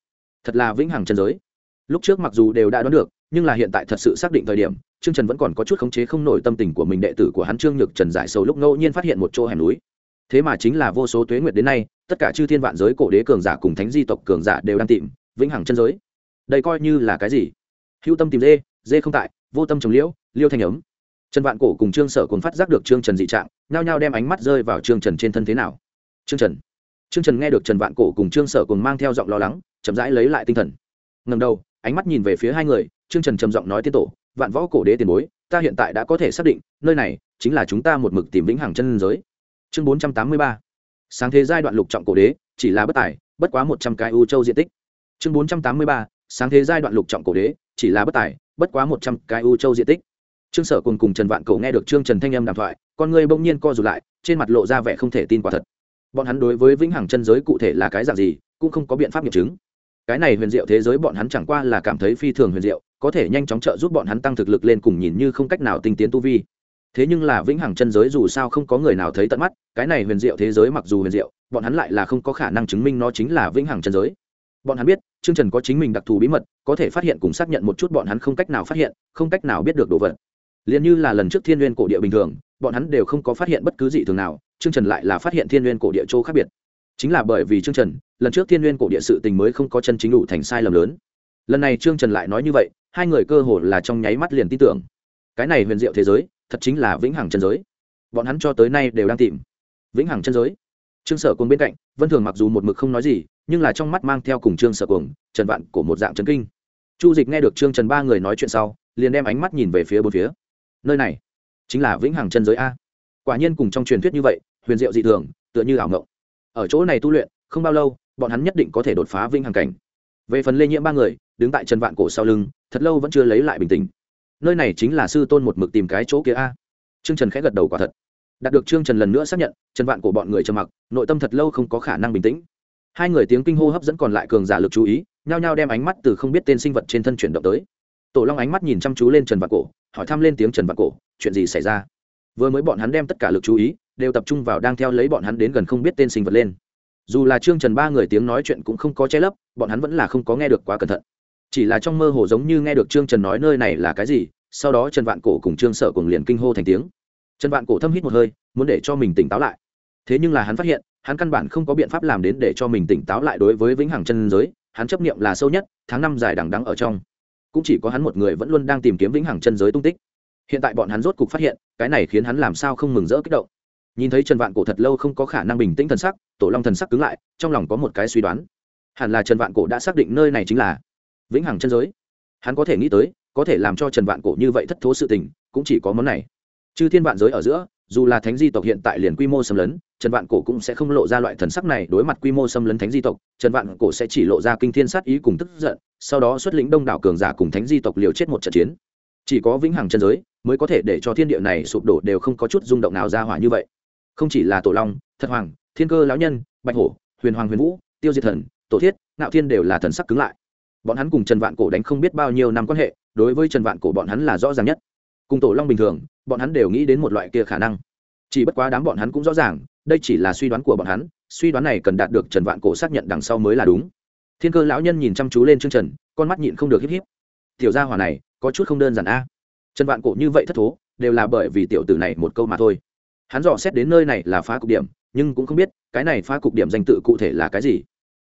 Thật là vĩnh hằng chân giới. Lúc trước mặc dù đều đã đoán được, nhưng là hiện tại thật sự xác định thời điểm, trương trần vẫn còn có chút khống chế không nổi tâm tình của mình đệ tử của hắn trương nhược trần giải sâu lúc ngẫu nhiên phát hiện một chỗ hẻm núi. Thế mà chính là vô số tuế nguyệt đến nay, tất cả chư thiên vạn giới cổ đế cường giả cùng thánh di tộc cường giả đều đang tìm, vĩnh hằng chân giới. Đây coi như là cái gì? Hữu tâm tìm dê dê không tại, vô tâm trồng liễu, liêu thanh ấm trần vạn cổ cùng trương sở cùng phát giác được trương trần dị trạng, nhao nhao đem ánh mắt rơi vào trương trần trên thân thế nào. Trương trần. Trương trần nghe được trần vạn cổ cùng trương sở cùng mang theo giọng lo lắng, chậm rãi lấy lại tinh thần. Ngầm đầu, ánh mắt nhìn về phía hai người, trương trần trầm giọng nói tiên tổ, vạn võ cổ đế tiền bối, ta hiện tại đã có thể xác định, nơi này chính là chúng ta một mực tìm vĩnh hằng chân giới. Chương bốn trăm tám mươi ba. Sáng thế giai đoạn lục trọng cổ đế, chỉ là bất tài, bất quá một trăm cái u châu diện tích. Chương bốn trăm tám mươi ba. Sáng thế giai đoạn lục trọng cổ đế, chỉ là bất tài, bất quá một trăm cái u châu diện tích trương sở cùng cùng trần vạn cầu nghe được trương trần thanh âm đàm thoại, con người bỗng nhiên co rụt lại, trên mặt lộ ra vẻ không thể tin quả thật. Bọn hắn đối với vĩnh hằng chân giới cụ thể là cái dạng gì, cũng không có biện pháp nghiệm chứng. Cái này huyền diệu thế giới bọn hắn chẳng qua là cảm thấy phi thường huyền diệu, có thể nhanh chóng trợ giúp bọn hắn tăng thực lực lên cùng nhìn như không cách nào tinh tiến tu vi. Thế nhưng là vĩnh hằng chân giới dù sao không có người nào thấy tận mắt, cái này huyền diệu thế giới mặc dù huyền diệu, bọn hắn lại là không có khả năng chứng minh nó chính là vĩnh hằng chân giới. Bọn hắn biết chương trần có chính mình đặc thù bí mật, có thể phát hiện cùng xác nhận một chút bọn hắn không cách nào phát hiện, không cách nào biết được đồ vật liền như là lần trước thiên n cổ địa bình thường, bọn hắn đều không có phát hiện bất cứ gì thường nào chương trần lại là phát hiện thiên n cổ địa chỗ khác biệt. Chính là bởi vì chương trần, lần trước thiên n cổ địa sự tình mới không có chân chính đủ thành sai lầm lớn. Lần này chương trần lại nói như vậy, hai người cơ hồ là trong nháy mắt liền tin tưởng. Cái này huyền diệu thế giới, thật chính là vĩnh hằng chân giới. Bọn hắn cho tới nay đều đang tìm. Vĩnh hằng chân giới. Trương sở cùng bên cạnh, vân thường mặc dù một mực không nói gì, nhưng là trong mắt mang theo cùng trương sở cùng trần vạn của một dạng trấn kinh. Chu dịch nghe được trương trần ba người nói chuyện sau, liền đem ánh mắt nhìn về phía bốn phía nơi này chính là vĩnh hằng chân giới a. Quả nhiên cùng trong truyền thuyết như vậy, huyền diệu dị thường, tựa như ảo ngộng ở chỗ này tu luyện, không bao lâu, bọn hắn nhất định có thể đột phá vĩnh hằng cảnh. Về phần lây nhiễm ba người, đứng tại trần vạn cổ sau lưng, thật lâu vẫn chưa lấy lại bình tĩnh. Nơi này chính là sư tôn một mực tìm cái chỗ kia a. Trương trần khẽ gật đầu quả thật. Đạt được trương trần lần nữa xác nhận trần vạn của bọn người trầm mặc, nội tâm thật lâu không có khả năng bình tĩnh. Hai người tiếng kinh hô hấp dẫn còn lại cường giả lực chú ý, nhao nhao đem ánh mắt từ không biết tên sinh vật trên thân chuyển động tới. Tổ long ánh mắt nhìn chăm chú lên trần vạn cổ hỏi thăm lên tiếng trần vạn cổ, chuyện gì xảy ra? Vừa mới bọn hắn đem tất cả lực chú ý, đều tập trung vào đang theo lấy bọn hắn đến gần không biết tên sinh vật lên. Dù là trương trần ba người tiếng nói chuyện cũng không có che lấp, bọn hắn vẫn là không có nghe được quá cẩn thận. Chỉ là trong mơ hồ giống như nghe được trương trần nói nơi này là cái gì, sau đó trần vạn cổ cùng trương Sở cùng liền kinh hô thành tiếng. Trần vạn cổ thâm hít một hơi, muốn để cho mình tỉnh táo lại. Thế nhưng là hắn phát hiện, hắn căn bản không có biện pháp làm đến để cho mình tỉnh táo lại đối với vĩnh hằng chân giới, hắn chấp niệm là sâu nhất, tháng năm dài đằng đắng ở trong cũng chỉ có hắn một người vẫn luôn đang tìm kiếm vĩnh hằng chân giới tung tích. Hiện tại bọn hắn rốt cục phát hiện, cái này khiến hắn làm sao không mừng rỡ kích động. Nhìn thấy trần vạn cổ thật lâu không có khả năng bình tĩnh thần sắc, tổ long thần sắc cứng lại, trong lòng có một cái suy đoán. Hẳn là trần vạn cổ đã xác định nơi này chính là vĩnh hằng chân giới. Hắn có thể nghĩ tới, có thể làm cho trần vạn cổ như vậy thất thố sự tình, cũng chỉ có món này. Chư thiên vạn giới ở giữa, dù là thánh di tộc hiện tại liền quy mô xâm lấn trần vạn cổ cũng sẽ không lộ ra loại thần sắc này đối mặt quy mô xâm lấn thánh di tộc, trần vạn cổ sẽ chỉ lộ ra kinh thiên sát ý cùng tức giận, sau đó xuất lĩnh đông đảo cường giả cùng thánh di tộc liều chết một trận chiến. Chỉ có vĩnh hằng chân giới mới có thể để cho thiên địa này sụp đổ đều không có chút rung động nào ra hỏa như vậy. Không chỉ là tổ long, thật hoàng, thiên cơ lão nhân, bạch hổ, huyền hoàng huyền vũ, tiêu diệt thần, tổ thiết, ngạo thiên đều là thần sắc cứng lại. Bọn hắn cùng trần vạn cổ đánh không biết bao nhiêu năm quan hệ, đối với trần vạn cổ bọn hắn là rõ ràng nhất. Cùng tổ long bình thường, bọn hắn đều nghĩ đến một loại kia khả năng. Chỉ bất quá đám bọn hắn cũng rõ ràng đây chỉ là suy đoán của bọn hắn, suy đoán này cần đạt được trần vạn cổ xác nhận đằng sau mới là đúng. Thiên cơ lão nhân nhìn chăm chú lên chương trần, con mắt nhịn không được híp híp. Tiểu gia hỏa này, có chút không đơn giản a. Trần vạn cổ như vậy thất thố, đều là bởi vì tiểu tử này một câu mà thôi. Hắn dò xét đến nơi này là phá cục điểm, nhưng cũng không biết, cái này phá cục điểm danh tự cụ thể là cái gì.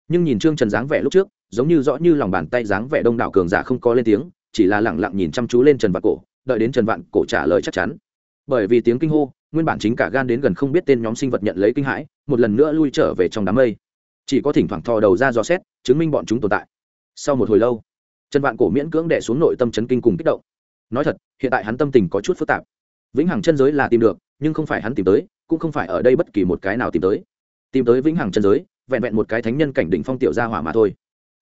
Nhưng nhìn trương trần dáng vẻ lúc trước, giống như rõ như lòng bàn tay dáng vẻ đông đảo cường giả không có lên tiếng, chỉ là lẳng lặng nhìn chăm chú lên trần vạn cổ, đợi đến trần vạn cổ trả lời chắc chắn. Bởi vì tiếng kinh hô nguyên bản chính cả gan đến gần không biết tên nhóm sinh vật nhận lấy kinh hãi, một lần nữa lui trở về trong đám mây. Chỉ có thỉnh thoảng thò đầu ra dò xét, chứng minh bọn chúng tồn tại. Sau một hồi lâu, trần vạn cổ miễn cưỡng đẻ xuống nội tâm chấn kinh cùng kích động. Nói thật, hiện tại hắn tâm tình có chút phức tạp. Vĩnh hằng chân giới là tìm được, nhưng không phải hắn tìm tới, cũng không phải ở đây bất kỳ một cái nào tìm tới. Tìm tới vĩnh hằng chân giới, vẹn vẹn một cái thánh nhân cảnh đỉnh phong tiểu gia hỏa mà thôi.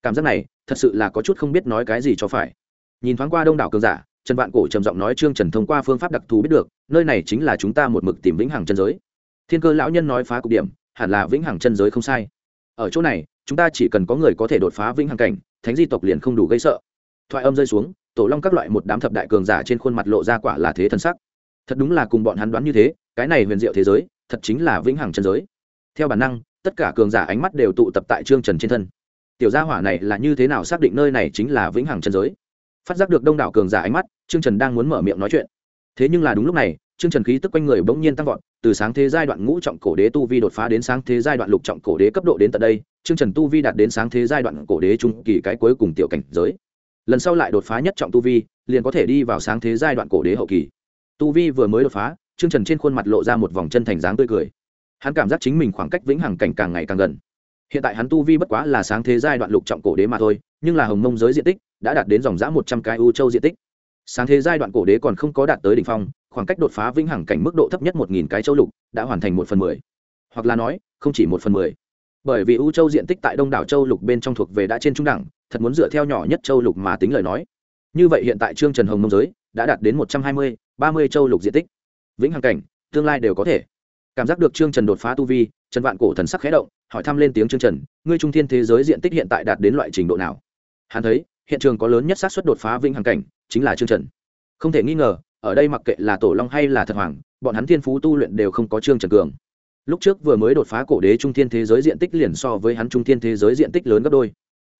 Cảm giác này, thật sự là có chút không biết nói cái gì cho phải. Nhìn thoáng qua đông đảo cường giả trần vạn cổ trầm giọng nói, trương trần thông qua phương pháp đặc thù biết được, nơi này chính là chúng ta một mực tìm vĩnh hằng chân giới. Thiên cơ lão nhân nói phá cục điểm, hẳn là vĩnh hằng chân giới không sai. Ở chỗ này, chúng ta chỉ cần có người có thể đột phá vĩnh hằng cảnh, thánh di tộc liền không đủ gây sợ. Thoại âm rơi xuống, tổ long các loại một đám thập đại cường giả trên khuôn mặt lộ ra quả là thế thân sắc. Thật đúng là cùng bọn hắn đoán như thế, cái này huyền diệu thế giới, thật chính là vĩnh hằng chân giới. Theo bản năng, tất cả cường giả ánh mắt đều tụ tập tại trương trần trên thân. Tiểu gia hỏa này là như thế nào xác định nơi này chính là vĩnh hằng chân giới? Phát giác được đông đảo cường giả ánh mắt, trương trần đang muốn mở miệng nói chuyện. Thế nhưng là đúng lúc này, trương trần khí tức quanh người bỗng nhiên tăng vọt, từ sáng thế giai đoạn ngũ trọng cổ đế tu vi đột phá đến sáng thế giai đoạn lục trọng cổ đế cấp độ đến tận đây, trương trần tu vi đạt đến sáng thế giai đoạn cổ đế trung kỳ cái cuối cùng tiểu cảnh giới. Lần sau lại đột phá nhất trọng tu vi, liền có thể đi vào sáng thế giai đoạn cổ đế hậu kỳ. Tu vi vừa mới đột phá, trương trần trên khuôn mặt lộ ra một vòng chân thành dáng tươi cười. Hắn cảm giác chính mình khoảng cách vĩnh hằng cảnh càng ngày càng gần hiện tại hắn tu vi bất quá là sáng thế giai đoạn lục trọng cổ đế mà thôi, nhưng là hồng mông giới diện tích đã đạt đến dòng giã một trăm cái u châu diện tích. Sáng thế giai đoạn cổ đế còn không có đạt tới đ ỉ n h phong, khoảng cách đột phá vĩnh hằng cảnh mức độ thấp nhất một nghìn cái châu lục, đã hoàn thành một phần mười. Hoặc là nói, không chỉ một phần mười. Bởi vì u châu diện tích tại đông đảo châu lục bên trong thuộc về đã trên trung đẳng, thật muốn dựa theo nhỏ nhất châu lục mà tính lời nói. Như vậy hiện tại trương trần hồng mông giới đã đạt đến một trăm hai mươi, ba mươi châu lục diện tích. Vĩnh hằng cảnh, tương lai đều có thể. Cảm giác được trương trần đột phá tu vi, trần vạn cổ thần sắc khé động hỏi thăm lên tiếng trương trần ngươi trung thiên thế giới diện tích hiện tại đạt đến loại trình độ nào? Hắn thấy, hiện trường có lớn nhất xác suất đột phá vĩnh hằng cảnh, chính là trương trần không thể nghi ngờ, ở đây mặc kệ là tổ long hay là thật hoàng, bọn hắn thiên phú tu luyện đều không có trương trần cường. Lúc trước vừa mới đột phá cổ đế trung thiên thế giới diện tích liền so với hắn trung thiên thế giới diện tích lớn gấp đôi.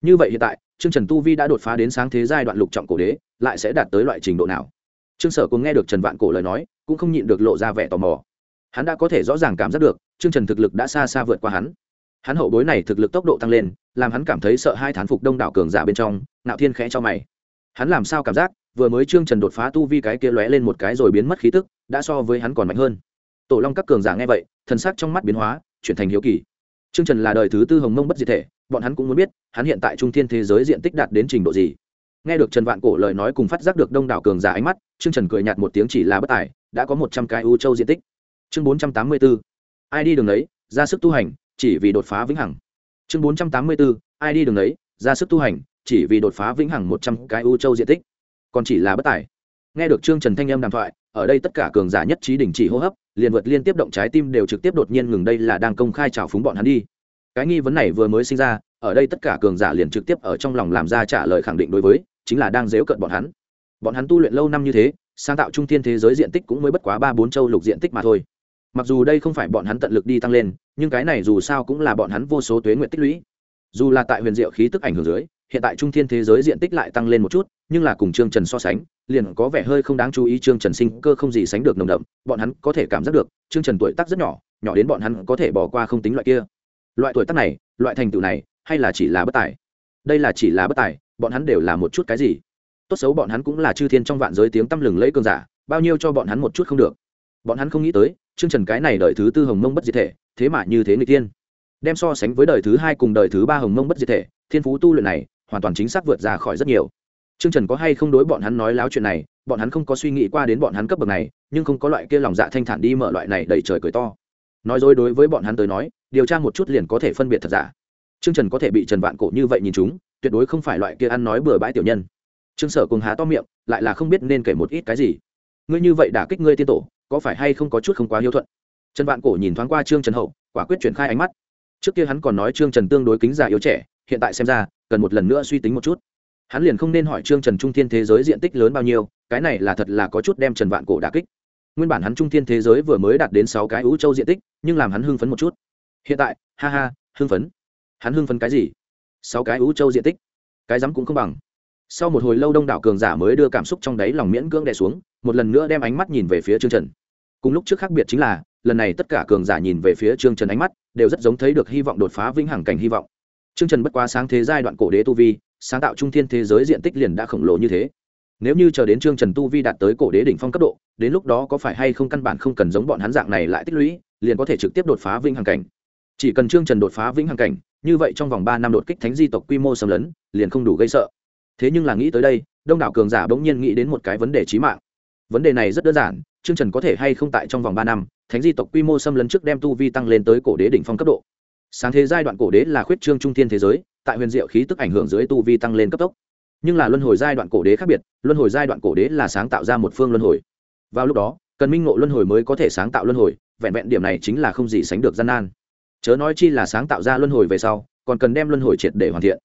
Như vậy hiện tại trương trần tu vi đã đột phá đến sáng thế giai đoạn lục trọng cổ đế, lại sẽ đạt tới loại trình độ nào? Trương sở cũng nghe được trần vạn cổ lời nói, cũng không nhịn được lộ ra vẻ tò mò. Hắn đã có thể rõ ràng cảm giác được trương trần thực lực đã xa xa vượt qua hắn hắn hậu bối này thực lực tốc độ tăng lên, làm hắn cảm thấy sợ hai thán phục đông đảo cường giả bên trong, nạo thiên khẽ cho mày. Hắn làm sao cảm giác, vừa mới trương trần đột phá tu vi cái kia lóe lên một cái rồi biến mất khí tức, đã so với hắn còn mạnh hơn. Tổ long các cường giả nghe vậy, thần sắc trong mắt biến hóa, chuyển thành hiếu kỳ. Trương trần là đời thứ tư hồng mông bất diệt thể, bọn hắn cũng muốn biết, hắn hiện tại trung thiên thế giới diện tích đạt đến trình độ gì. Nghe được trần vạn cổ lời nói cùng phát giác được đông đảo cường giả ánh mắt, trương trần cười nhạt một tiếng chỉ là bất tài, đã có một trăm cái u châu diện tích. Chương bốn trăm tám mươi bốn. Ai đi đường đấy, ra sức tu hành chỉ vì đột phá vĩnh hằng. Chương bốn trăm tám mươi bốn ai đi đường đấy ra sức tu hành, chỉ vì đột phá vĩnh hằng một trăm cái u châu diện tích. Còn chỉ là bất tài. Nghe được trương trần thanh âm đàm thoại, ở đây tất cả cường giả nhất trí đình chỉ hô hấp, liền vượt liên tiếp động trái tim đều trực tiếp đột nhiên ngừng đây là đang công khai trào phúng bọn hắn đi. Cái nghi vấn này vừa mới sinh ra, ở đây tất cả cường giả liền trực tiếp ở trong lòng làm ra trả lời khẳng định đối với, chính là đang dếu cận bọn hắn. Bọn hắn tu luyện lâu năm như thế, sáng tạo trung thiên thế giới diện tích cũng mới bất quá ba bốn châu lục diện tích mà thôi mặc dù đây không phải bọn hắn tận lực đi tăng lên, nhưng cái này dù sao cũng là bọn hắn vô số tuế nguyện tích lũy. Dù là tại huyền diệu khí tức ảnh hưởng dưới, hiện tại trung thiên thế giới diện tích lại tăng lên một chút, nhưng là cùng trương trần so sánh, liền có vẻ hơi không đáng chú ý trương trần sinh cơ không gì sánh được nồng đậm, bọn hắn có thể cảm giác được, trương trần tuổi tác rất nhỏ nhỏ đến bọn hắn có thể bỏ qua không tính loại kia. Loại tuổi tác này, loại thành tựu này, hay là chỉ là bất tài? Đây là chỉ là bất tài, bọn hắn đều là một chút cái gì? Tốt xấu bọn hắn cũng là chư thiên trong vạn giới tiếng tăm lừng lẫy cường giả, bao nhiêu cho bọn hắn một chút không được bọn hắn không nghĩ tới chương trần cái này đời thứ tư hồng mông bất diệt thể thế mà như thế người tiên đem so sánh với đời thứ hai cùng đời thứ ba hồng mông bất diệt thể thiên phú tu luyện này hoàn toàn chính xác vượt ra khỏi rất nhiều chương trần có hay không đối bọn hắn nói láo chuyện này bọn hắn không có suy nghĩ qua đến bọn hắn cấp bậc này nhưng không có loại kia lòng dạ thanh thản đi mở loại này đầy trời cười to nói dối đối với bọn hắn tới nói điều tra một chút liền có thể phân biệt thật giả Trương Trần có thể bị Trần Vạn Cổ như vậy nhìn chúng, tuyệt đối không phải loại kia ăn nói bừa bãi tiểu nhân. Trương Sở cùng há to miệng, lại là không biết nên kể một ít cái gì. Ngươi như vậy đả kích ngươi tiên tổ, có phải hay không có chút không quá hiếu thuận? Trần Vạn Cổ nhìn thoáng qua Trương Trần hậu, quả quyết triển khai ánh mắt. Trước kia hắn còn nói Trương Trần tương đối kính già yếu trẻ, hiện tại xem ra, cần một lần nữa suy tính một chút. Hắn liền không nên hỏi Trương Trần trung thiên thế giới diện tích lớn bao nhiêu, cái này là thật là có chút đem Trần Vạn Cổ đả kích. Nguyên bản hắn trung thiên thế giới vừa mới đạt đến sáu cái ú châu diện tích, nhưng làm hắn hưng phấn một chút. Hiện tại, ha ha, hưng phấn hắn hưng phấn cái gì sáu cái ú châu diện tích cái rắm cũng không bằng sau một hồi lâu đông đảo cường giả mới đưa cảm xúc trong đáy lòng miễn cưỡng đè xuống một lần nữa đem ánh mắt nhìn về phía trương trần cùng lúc trước khác biệt chính là, lần này tất cả cường giả nhìn về phía trương trần ánh mắt, đều rất giống thấy được hy vọng đột phá vĩnh hằng cảnh hy vọng. Trương trần bất quá sáng thế giai đoạn cổ đế tu vi, sáng tạo trung thiên thế giới diện tích liền đã khổng lồ như thế. Nếu như chờ đến trương trần tu vi đạt tới cổ đế đỉnh phong cấp độ, đến lúc đó có phải hay không căn bản không cần giống bọn hắn dạng này lại tích lũy, liền có thể trực tiếp đột phá vĩnh hằng cảnh. Chỉ cần trương trần đột phá vĩnh hằng cảnh, như vậy trong vòng ba năm đột kích thánh di tộc quy mô xâm lấn, liền không đủ gây sợ. Thế nhưng là nghĩ tới đây, đông đảo cường giả bỗng nhiên nghĩ đến một cái vấn đề trí mạng. Vấn đề này rất đơn giản Trương trần có thể hay không tại trong vòng ba năm, thánh di tộc quy mô xâm lấn trước đem tu vi tăng lên tới cổ đế đỉnh phong cấp độ. Sáng thế giai đoạn cổ đế là khuyết trương trung thiên thế giới, tại huyền diệu khí tức ảnh hưởng dưới tu vi tăng lên cấp tốc. Nhưng là luân hồi giai đoạn cổ đế khác biệt, luân hồi giai đoạn cổ đế là sáng tạo ra một phương luân hồi. Vào lúc đó, cần minh ngộ luân hồi mới có thể sáng tạo luân hồi, vẹn vẹn điểm này chính là không gì sánh được gian nan. Chớ nói chi là sáng tạo ra luân hồi về sau, còn cần đem luân hồi triệt để hoàn thiện.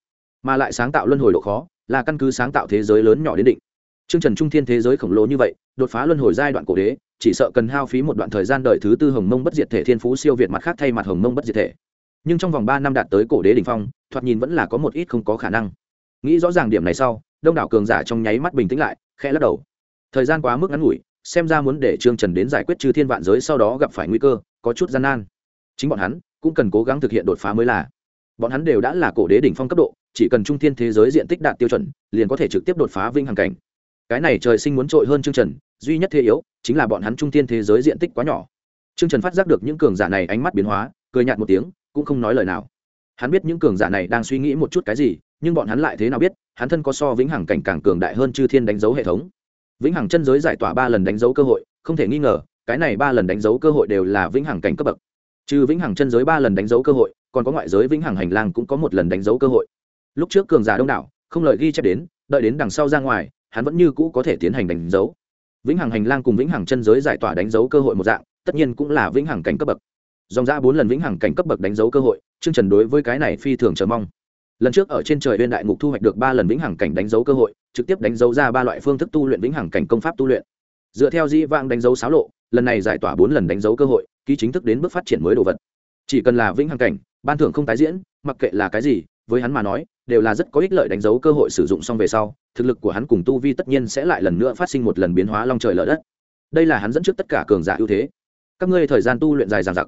Mà lại sáng tạo luân hồi độ khó, là căn cứ sáng tạo thế giới lớn nhỏ đến định. Trương Trần Trung Thiên thế giới khổng lồ như vậy, đột phá luân hồi giai đoạn cổ đế, chỉ sợ cần hao phí một đoạn thời gian đời thứ tư Hồng Mông bất diệt thể thiên phú siêu việt mặt khác thay mặt Hồng Mông bất diệt thể. Nhưng trong vòng ba năm đạt tới cổ đế đỉnh phong, thoạt nhìn vẫn là có một ít không có khả năng. Nghĩ rõ ràng điểm này sau, Đông đảo cường giả trong nháy mắt bình tĩnh lại, khẽ lắc đầu. Thời gian quá mức ngắn ngủi, xem ra muốn để Trương Trần đến giải quyết trừ thiên vạn giới sau đó gặp phải nguy cơ, có chút gian nan. Chính bọn hắn cũng cần cố gắng thực hiện đột phá mới là bọn hắn đều đã là cổ đế đỉnh phong cấp độ chỉ cần trung thiên thế giới diện tích đạt tiêu chuẩn liền có thể trực tiếp đột phá vinh hằng cảnh cái này trời sinh muốn trội hơn chương trần, duy nhất thế yếu chính là bọn hắn trung thiên thế giới diện tích quá nhỏ. Chương trần phát giác được những cường giả này ánh mắt biến hóa, cười nhạt một tiếng, cũng không nói lời nào. Hắn biết những cường giả này đang suy nghĩ một chút cái gì, nhưng bọn hắn lại thế nào biết, hắn thân có so vĩnh hằng cảnh càng cường đại hơn chư thiên đánh dấu hệ thống. Vĩnh hằng chân giới giải tỏa ba lần đánh dấu cơ hội, không thể nghi ngờ, cái này ba lần đánh dấu cơ hội đều là vĩnh hằng cảnh cấp bậc. Trừ vĩnh hằng chân giới ba lần đánh dấu cơ hội, còn có ngoại giới vĩnh hằng hành lang cũng có một lần đánh dấu cơ hội. Lúc trước cường giả đông đảo, không lợi ghi chép đến, đợi đến đằng sau ra ngoài hắn vẫn như cũ có thể tiến hành đánh dấu. Vĩnh hằng hành lang cùng vĩnh hằng chân giới giải tỏa đánh dấu cơ hội một dạng, tất nhiên cũng là vĩnh hằng cảnh cấp bậc. Dòng ra bốn lần vĩnh hằng cảnh cấp bậc đánh dấu cơ hội chương trần đối với cái này phi thường chờ mong. Lần trước ở trên trời bên đại ngục thu hoạch được ba lần vĩnh hằng cảnh đánh dấu cơ hội, trực tiếp đánh dấu ra ba loại phương thức tu luyện vĩnh hằng cảnh công pháp tu luyện. Dựa theo di vang đánh dấu sáo lộ, lần này giải tỏa bốn lần đánh dấu cơ hội, ký chính thức đến bước phát triển mới đồ vật. Chỉ cần là vĩnh hằng cảnh, ban thưởng không tái diễn, mặc kệ là cái gì, với hắn mà nói, đều là rất có ích lợi đánh dấu cơ hội sử dụng xong về sau thực lực của hắn cùng tu vi tất nhiên sẽ lại lần nữa phát sinh một lần biến hóa long trời lở đất. Đây là hắn dẫn trước tất cả cường giả ưu thế. Các ngươi thời gian tu luyện dài dằng dặc.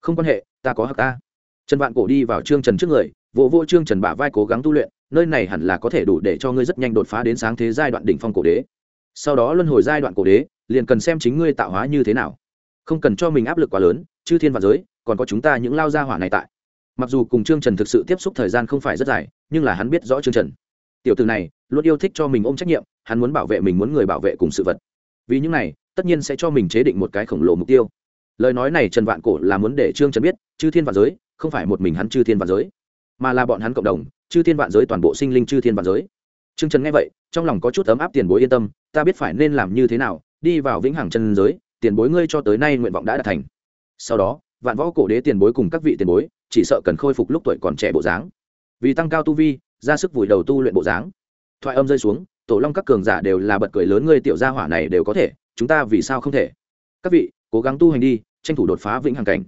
Không quan hệ, ta có hạc ta trần vạn cổ đi vào trương trần trước người, vỗ vô trương trần bả vai cố gắng tu luyện, nơi này hẳn là có thể đủ để cho ngươi rất nhanh đột phá đến sáng thế giai đoạn đỉnh phong cổ đế. Sau đó luân hồi giai đoạn cổ đế, liền cần xem chính ngươi tạo hóa như thế nào. Không cần cho mình áp lực quá lớn, chư thiên và giới, còn có chúng ta những lao gia hỏa này tại. Mặc dù cùng trương trần thực sự tiếp xúc thời gian không phải rất dài, nhưng là hắn biết rõ trương trần tiểu từ này luôn yêu thích cho mình ôm trách nhiệm, hắn muốn bảo vệ mình, muốn người bảo vệ cùng sự vật. Vì những này, tất nhiên sẽ cho mình chế định một cái khổng lồ mục tiêu. Lời nói này trần vạn cổ là muốn để trương trần biết, chư thiên vạn giới, không phải một mình hắn chư thiên vạn giới, mà là bọn hắn cộng đồng, chư thiên vạn giới toàn bộ sinh linh chư thiên vạn giới. Trương trần nghe vậy, trong lòng có chút ấm áp tiền bối yên tâm, ta biết phải nên làm như thế nào, đi vào vĩnh hằng chân giới, tiền bối ngươi cho tới nay nguyện vọng đã đạt thành. Sau đó, vạn võ cổ đế tiền bối cùng các vị tiền bối, chỉ sợ cần khôi phục lúc tuổi còn trẻ bộ dáng. Vì tăng cao tu vi ra sức vùi đầu tu luyện bộ dáng. Thoại âm rơi xuống, tổ long các cường giả đều là bật cười lớn, ngươi tiểu gia hỏa này đều có thể, chúng ta vì sao không thể? Các vị, cố gắng tu hành đi, tranh thủ đột phá vĩnh hằng cảnh.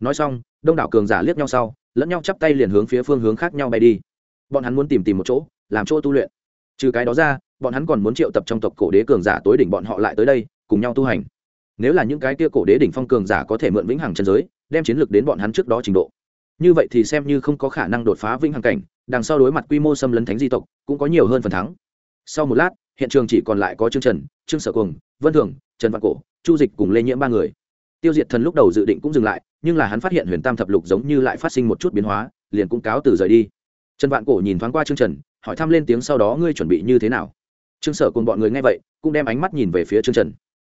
Nói xong, đông đảo cường giả liếc nhau sau, lẫn nhau chắp tay liền hướng phía phương hướng khác nhau bay đi. Bọn hắn muốn tìm tìm một chỗ, làm chỗ tu luyện. Trừ cái đó ra, bọn hắn còn muốn triệu tập trong tộc cổ đế cường giả tối đỉnh bọn họ lại tới đây, cùng nhau tu hành. Nếu là những cái kia cổ đế đỉnh phong cường giả có thể mượn vĩnh hằng chân giới, đem chiến lược đến bọn hắn trước đó trình độ. Như vậy thì xem như không có khả năng đột phá vĩnh hằng cảnh đằng sau đối mặt quy mô xâm lấn thánh di tộc, cũng có nhiều hơn phần thắng. Sau một lát, hiện trường chỉ còn lại có trương trần, trương sở cùng vân thường, trần văn cổ, chu dịch cùng lê nhiễm ba người. Tiêu diệt thần lúc đầu dự định cũng dừng lại, nhưng là hắn phát hiện huyền tam thập lục giống như lại phát sinh một chút biến hóa, liền cũng cáo từ rời đi. Trần vạn cổ nhìn thoáng qua trương trần, hỏi thăm lên tiếng sau đó ngươi chuẩn bị như thế nào? Trương sở cùng bọn người nghe vậy, cũng đem ánh mắt nhìn về phía trương trần.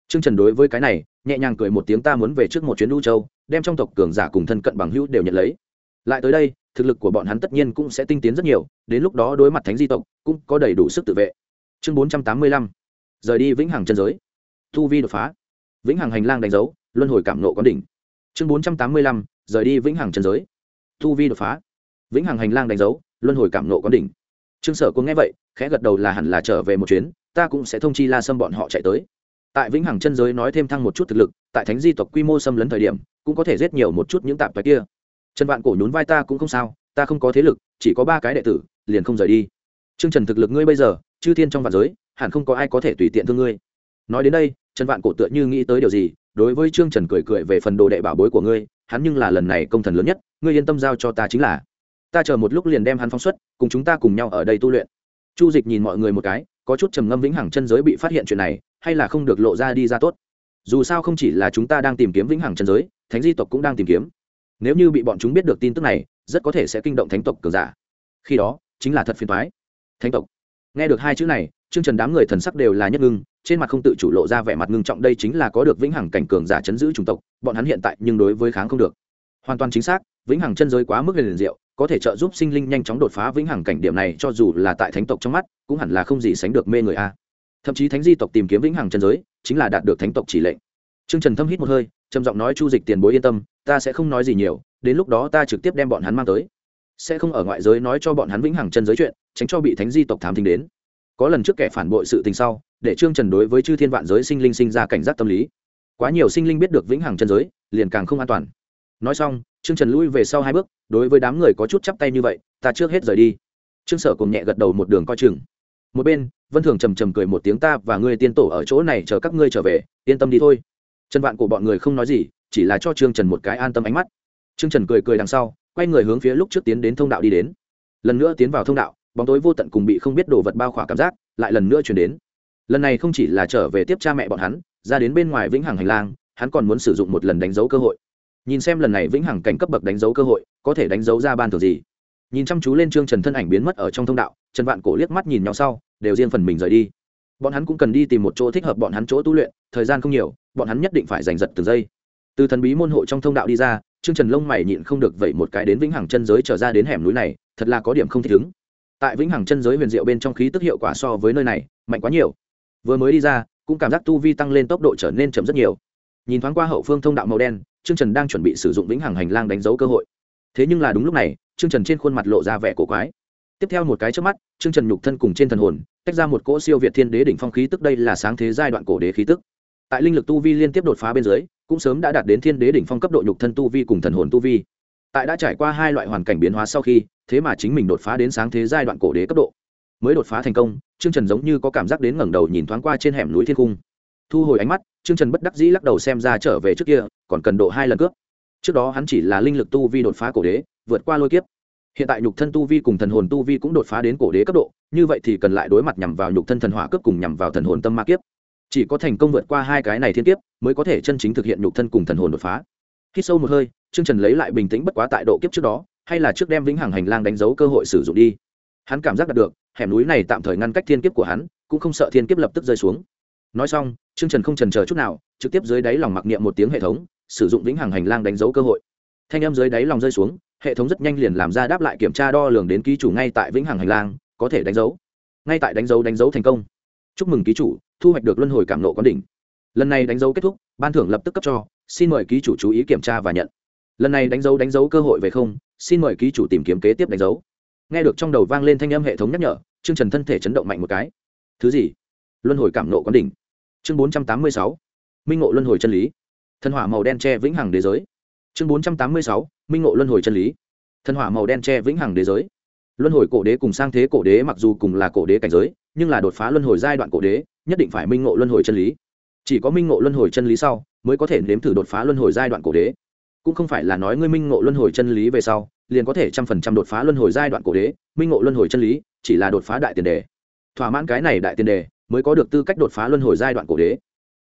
Trương trần đối với cái này, nhẹ nhàng cười một tiếng ta muốn về trước một chuyến đu châu, đem trong tộc cường giả cùng thân cận bằng hữu đều nhận lấy. Lại tới đây thực lực của bọn hắn tất nhiên cũng sẽ tinh tiến rất nhiều, đến lúc đó đối mặt thánh di tộc, cũng có đầy đủ sức tự vệ. Chương bốn trăm tám mươi lăm, rời đi vĩnh hằng chân giới. Thu vi đột phá. Vĩnh hằng hành lang đánh dấu, luân hồi cảm nộ có đỉnh. Chương bốn trăm tám mươi lăm, rời đi vĩnh hằng chân giới. Thu vi đột phá. Vĩnh hằng hành lang đánh dấu, luân hồi cảm nộ có đỉnh. Trương sở cũng nghe vậy, khẽ gật đầu là hẳn là trở về một chuyến, ta cũng sẽ thông chi la sâm bọn họ chạy tới. Tại vĩnh hằng chân giới nói thêm thăng một chút thực lực, tại thánh di tộc quy mô xâm lấn thời điểm, cũng có thể giết nhiều một chút những tạp tài kia trần vạn cổ nhún vai ta cũng không sao, ta không có thế lực, chỉ có ba cái đệ tử, liền không rời đi. Trương trần thực lực ngươi bây giờ, chư thiên trong vạn giới, hẳn không có ai có thể tùy tiện thương ngươi. Nói đến đây, trần vạn cổ tựa như nghĩ tới điều gì, đối với trương trần cười cười về phần đồ đệ bảo bối của ngươi, hắn nhưng là lần này công thần lớn nhất, ngươi yên tâm giao cho ta chính là. Ta chờ một lúc liền đem hắn phóng xuất, cùng chúng ta cùng nhau ở đây tu luyện. Chu dịch nhìn mọi người một cái, có chút trầm ngâm vĩnh hằng chân giới bị phát hiện chuyện này, hay là không được lộ ra đi ra tốt. Dù sao không chỉ là chúng ta đang tìm kiếm vĩnh hằng chân giới, thánh di tộc cũng đang tìm kiếm nếu như bị bọn chúng biết được tin tức này rất có thể sẽ kinh động thánh tộc cường giả. Khi đó chính là thật phiền thoái thánh tộc. Nghe được hai chữ này chương trần đám người thần sắc đều là nhất ngưng trên mặt không tự chủ lộ ra vẻ mặt ngưng trọng đây chính là có được vĩnh hằng cảnh cường giả chấn giữ chủng tộc bọn hắn hiện tại nhưng đối với kháng không được. Hoàn toàn chính xác vĩnh hằng chân giới quá mức liền diệu có thể trợ giúp sinh linh nhanh chóng đột phá vĩnh hằng cảnh điểm này cho dù là tại thánh tộc trong mắt cũng hẳn là không gì sánh được mê người a. Thậm chí thánh di tộc tìm kiếm vĩnh hằng chân giới chính là đạt được thánh tộc chỉ lệnh. Trương Trần thâm hít một hơi, trầm giọng nói Chu Dịch tiền bối yên tâm, ta sẽ không nói gì nhiều, đến lúc đó ta trực tiếp đem bọn hắn mang tới. Sẽ không ở ngoại giới nói cho bọn hắn vĩnh hằng chân giới chuyện, tránh cho bị thánh di tộc thám thính đến. Có lần trước kẻ phản bội sự tình sau, để Trương Trần đối với chư thiên vạn giới sinh linh sinh ra cảnh giác tâm lý. Quá nhiều sinh linh biết được vĩnh hằng chân giới, liền càng không an toàn. Nói xong, Trương Trần lui về sau hai bước, đối với đám người có chút chắp tay như vậy, ta trước hết rời đi. Trương Sở cùng nhẹ gật đầu một đường coi chừng. Một bên, Vân Thường trầm trầm cười một tiếng ta và ngươi tiên tổ ở chỗ này chờ các ngươi trở về, yên tâm đi thôi trần vạn của bọn người không nói gì, chỉ là cho trương trần một cái an tâm ánh mắt. Trương trần cười cười đằng sau, quay người hướng phía lúc trước tiến đến thông đạo đi đến. Lần nữa tiến vào thông đạo, bóng tối vô tận cùng bị không biết đồ vật bao khỏa cảm giác, lại lần nữa chuyển đến. Lần này không chỉ là trở về tiếp cha mẹ bọn hắn, ra đến bên ngoài vĩnh hằng hành lang, hắn còn muốn sử dụng một lần đánh dấu cơ hội. Nhìn xem lần này vĩnh hằng cảnh cấp bậc đánh dấu cơ hội, có thể đánh dấu ra ban thường gì? Nhìn chăm chú lên trương trần thân ảnh biến mất ở trong thông đạo, trần vạn cổ liếc mắt nhìn nhau sau, đều riêng phần mình rời đi bọn hắn cũng cần đi tìm một chỗ thích hợp bọn hắn chỗ tu luyện, thời gian không nhiều, bọn hắn nhất định phải giành giật từng giây. Từ thần bí môn hộ trong thông đạo đi ra chương trần lông mày nhịn không được vậy một cái đến vĩnh hằng chân giới trở ra đến hẻm núi này, thật là có điểm không thích ứng. Tại vĩnh hằng chân giới huyền diệu bên trong khí tức hiệu quả so với nơi này, mạnh quá nhiều. Vừa mới đi ra, cũng cảm giác tu vi tăng lên tốc độ trở nên chậm rất nhiều. Nhìn thoáng qua hậu phương thông đạo màu đen chương trần đang chuẩn bị sử dụng vĩnh hằng hành lang đánh dấu cơ hội. Thế nhưng là đúng lúc này chương trần trên khuôn mặt lộ ra vẻ cổ quái tiếp theo một cái trước mắt chương trần nhục thân cùng trên thần hồn, tách ra một cỗ siêu việt thiên đế đỉnh phong khí tức đây là sáng thế giai đoạn cổ đế khí tức. Tại linh lực tu vi liên tiếp đột phá bên dưới, cũng sớm đã đạt đến thiên đế đỉnh phong cấp độ nhục thân tu vi cùng thần hồn tu vi. Tại đã trải qua hai loại hoàn cảnh biến hóa sau khi, thế mà chính mình đột phá đến sáng thế giai đoạn cổ đế cấp độ. Mới đột phá thành công chương trần giống như có cảm giác đến ngẩng đầu nhìn thoáng qua trên hẻm núi thiên cung. Thu hồi ánh mắt chương trần bất đắc dĩ lắc đầu xem ra trở về trước kia, còn cần độ hai lần cướp. Trước đó hắn chỉ là linh lực tu vi đột phá cổ đế, vượt qua lôi kiếp hiện tại nhục thân tu vi cùng thần hồn tu vi cũng đột phá đến cổ đế cấp độ, như vậy thì cần lại đối mặt nhằm vào nhục thân thần hỏa cấp cùng nhằm vào thần hồn tâm ma kiếp. Chỉ có thành công vượt qua hai cái này thiên kiếp, mới có thể chân chính thực hiện nhục thân cùng thần hồn đột phá. Khi sâu một hơi chương trần lấy lại bình tĩnh bất quá tại độ kiếp trước đó, hay là trước đem vĩnh hằng hành lang đánh dấu cơ hội sử dụng đi. Hắn cảm giác đạt được, hẻm núi này tạm thời ngăn cách thiên kiếp của hắn, cũng không sợ thiên kiếp lập tức rơi xuống. Nói xong chương trần không trần chờ chút nào, trực tiếp dưới đáy lòng mặc niệm một tiếng hệ thống, sử dụng vĩnh hằng hành lang đánh dấu cơ hội. Thanh âm dưới đáy lòng rơi xuống hệ thống rất nhanh liền làm ra đáp lại kiểm tra đo lường đến ký chủ ngay tại vĩnh hằng hành lang, có thể đánh dấu. Ngay tại đánh dấu đánh dấu thành công. Chúc mừng ký chủ, thu hoạch được luân hồi cảm nộ quán đỉnh. Lần này đánh dấu kết thúc, ban thưởng lập tức cấp cho, xin mời ký chủ chú ý kiểm tra và nhận. Lần này đánh dấu đánh dấu cơ hội về không, xin mời ký chủ tìm kiếm kế tiếp đánh dấu. Nghe được trong đầu vang lên thanh âm hệ thống nhắc nhở chương trần thân thể chấn động mạnh một cái. Thứ gì? Luân hồi cảm nộ quán đỉnh. Chương bốn trăm tám mươi sáu. Minh ngộ luân hồi chân lý. Thần hỏa màu đen che vĩnh hằng đế giới. Chương bốn trăm tám mươi sáu minh ngộ luân hồi chân lý. Thần hỏa màu đen che vĩnh hằng đế giới. Luân hồi cổ đế cùng sang thế cổ đế mặc dù cùng là cổ đế cảnh giới, nhưng là đột phá luân hồi giai đoạn cổ đế, nhất định phải minh ngộ luân hồi chân lý. Chỉ có minh ngộ luân hồi chân lý sau, mới có thể nếm thử đột phá luân hồi giai đoạn cổ đế. Cũng không phải là nói ngươi minh ngộ luân hồi chân lý về sau, liền có thể trăm phần trăm đột phá luân hồi giai đoạn cổ đế, minh ngộ luân hồi chân lý, chỉ là đột phá đại tiền đề. Thỏa mãn cái này đại tiền đề, mới có được tư cách đột phá luân hồi giai đoạn cổ đế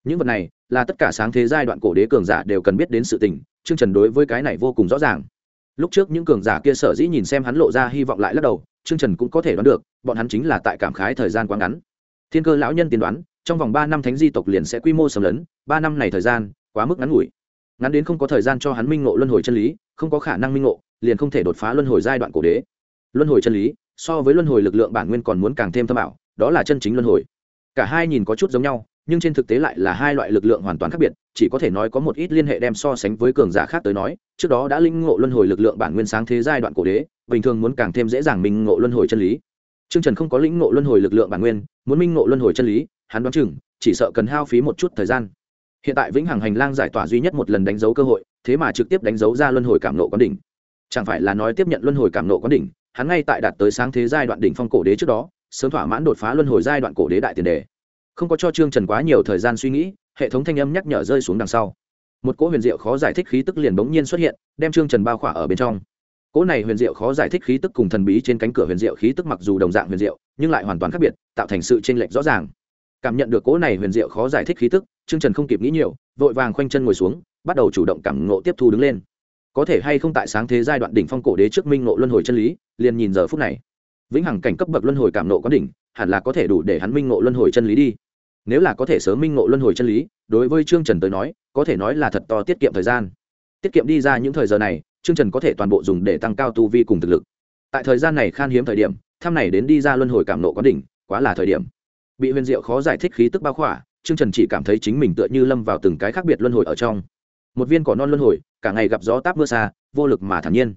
những vật này là tất cả sáng thế giai đoạn cổ đế cường giả đều cần biết đến sự tình chương trần đối với cái này vô cùng rõ ràng. Lúc trước những cường giả kia sở dĩ nhìn xem hắn lộ ra hy vọng lại lắc đầu chương trần cũng có thể đoán được, bọn hắn chính là tại cảm khái thời gian quá ngắn. Thiên cơ lão nhân tiên đoán, trong vòng ba năm thánh di tộc liền sẽ quy mô sầm lấn, ba năm này thời gian, quá mức ngắn ngủi. Ngắn đến không có thời gian cho hắn minh ngộ luân hồi chân lý, không có khả năng minh ngộ, liền không thể đột phá luân hồi giai đoạn cổ đế. Luân hồi chân lý, so với luân hồi lực lượng bản nguyên còn muốn càng thêm thâm ảo, đó là chân chính luân hồi. Cả hai nhìn có chút giống nhau nhưng trên thực tế lại là hai loại lực lượng hoàn toàn khác biệt chỉ có thể nói có một ít liên hệ đem so sánh với cường giả khác tới nói trước đó đã linh ngộ luân hồi lực lượng bản nguyên sáng thế giai đoạn cổ đế bình thường muốn càng thêm dễ dàng minh ngộ luân hồi chân lý Trương Trần không có lĩnh ngộ luân hồi lực lượng bản nguyên, muốn minh ngộ luân hồi chân lý, hắn đoán chừng chỉ sợ cần hao phí một chút thời gian. Hiện tại vĩnh hằng hành lang giải tỏa duy nhất một lần đánh dấu cơ hội, thế mà trực tiếp đánh dấu ra luân hồi cảm nộ quán đỉnh. Chẳng phải là nói tiếp nhận luân hồi cảm nộ quán đỉnh, hắn ngay tại đạt tới sáng thế giai đoạn đỉnh phong cổ đế trước đó, sớm thỏa mãn đột phá luân hồi giai đoạn cổ đế đại tiền đề. Không có cho Trương Trần quá nhiều thời gian suy nghĩ, hệ thống thanh âm nhắc nhở rơi xuống đằng sau. Một cỗ huyền diệu khó giải thích khí tức liền bỗng nhiên xuất hiện, đem Trương Trần bao khỏa ở bên trong. Cỗ này huyền diệu khó giải thích khí tức cùng thần bí trên cánh cửa huyền diệu khí tức mặc dù đồng dạng huyền diệu nhưng lại hoàn toàn khác biệt tạo thành sự chênh lệch rõ ràng. Cảm nhận được cỗ này huyền diệu khó giải thích khí tức Trương trần không kịp nghĩ nhiều vội vàng khoanh chân ngồi xuống bắt đầu chủ động cảm ngộ tiếp thu đứng lên. Có thể hay không tại sáng thế giai đoạn đỉnh phong cổ đế trước minh ngộ luân hồi chân lý liền nhìn giờ phút này vĩnh hằng cảnh cấp bậc luân hồi cảm nộ có đỉnh hẳn là có thể đủ để hắn minh ngộ luân hồi chân lý đi nếu là có thể sớm minh ngộ luân hồi chân lý đối với trương trần tới nói có thể nói là thật to tiết kiệm thời gian tiết kiệm đi ra những thời giờ này Trương Trần có thể toàn bộ dùng để tăng cao tu vi cùng thực lực. Tại thời gian này khan hiếm thời điểm, thăm này đến đi ra luân hồi cảm nộ có đỉnh, quá là thời điểm. Bị huyền diệu khó giải thích khí tức bao khỏa, Trương Trần chỉ cảm thấy chính mình tựa như lâm vào từng cái khác biệt luân hồi ở trong. Một viên cỏ non luân hồi, cả ngày gặp gió táp mưa xa, vô lực mà thản nhiên,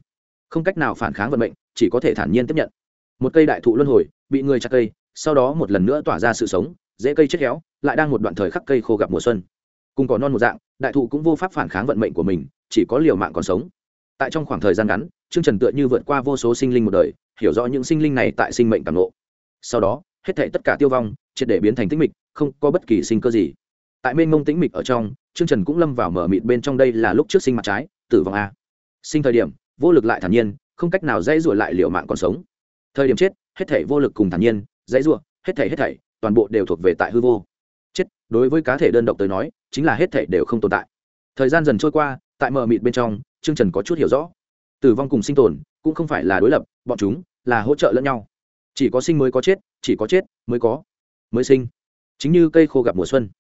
không cách nào phản kháng vận mệnh, chỉ có thể thản nhiên tiếp nhận. Một cây đại thụ luân hồi, bị người chặt cây, sau đó một lần nữa tỏa ra sự sống, dễ cây chết héo, lại đang một đoạn thời khắc cây khô gặp mùa xuân. Cùng cỏ non một dạng, đại thụ cũng vô pháp phản kháng vận mệnh của mình, chỉ có liều mạng còn sống. Tại trong khoảng thời gian ngắn chương trần tựa như vượt qua vô số sinh linh một đời hiểu rõ những sinh linh này tại sinh mệnh càng lộ sau đó hết thể tất cả tiêu vong triệt để biến thành tĩnh mịch không có bất kỳ sinh cơ gì. Tại mênh mông tĩnh mịch ở trong chương trần cũng lâm vào mở mịt bên trong đây là lúc trước sinh mặt trái tử vong a. Sinh thời điểm vô lực lại thản nhiên không cách nào dễ ruột lại liệu mạng còn sống thời điểm chết hết thể vô lực cùng thản nhiên dãy ruột hết thể hết thảy toàn bộ đều thuộc về tại hư vô chết đối với cá thể đơn độc tới nói chính là hết thể đều không tồn tại thời gian dần trôi qua tại mờ mịt bên trong Trương Trần có chút hiểu rõ. Tử vong cùng sinh tồn cũng không phải là đối lập, bọn chúng là hỗ trợ lẫn nhau. Chỉ có sinh mới có chết, chỉ có chết mới có mới sinh. Chính như cây khô gặp mùa xuân.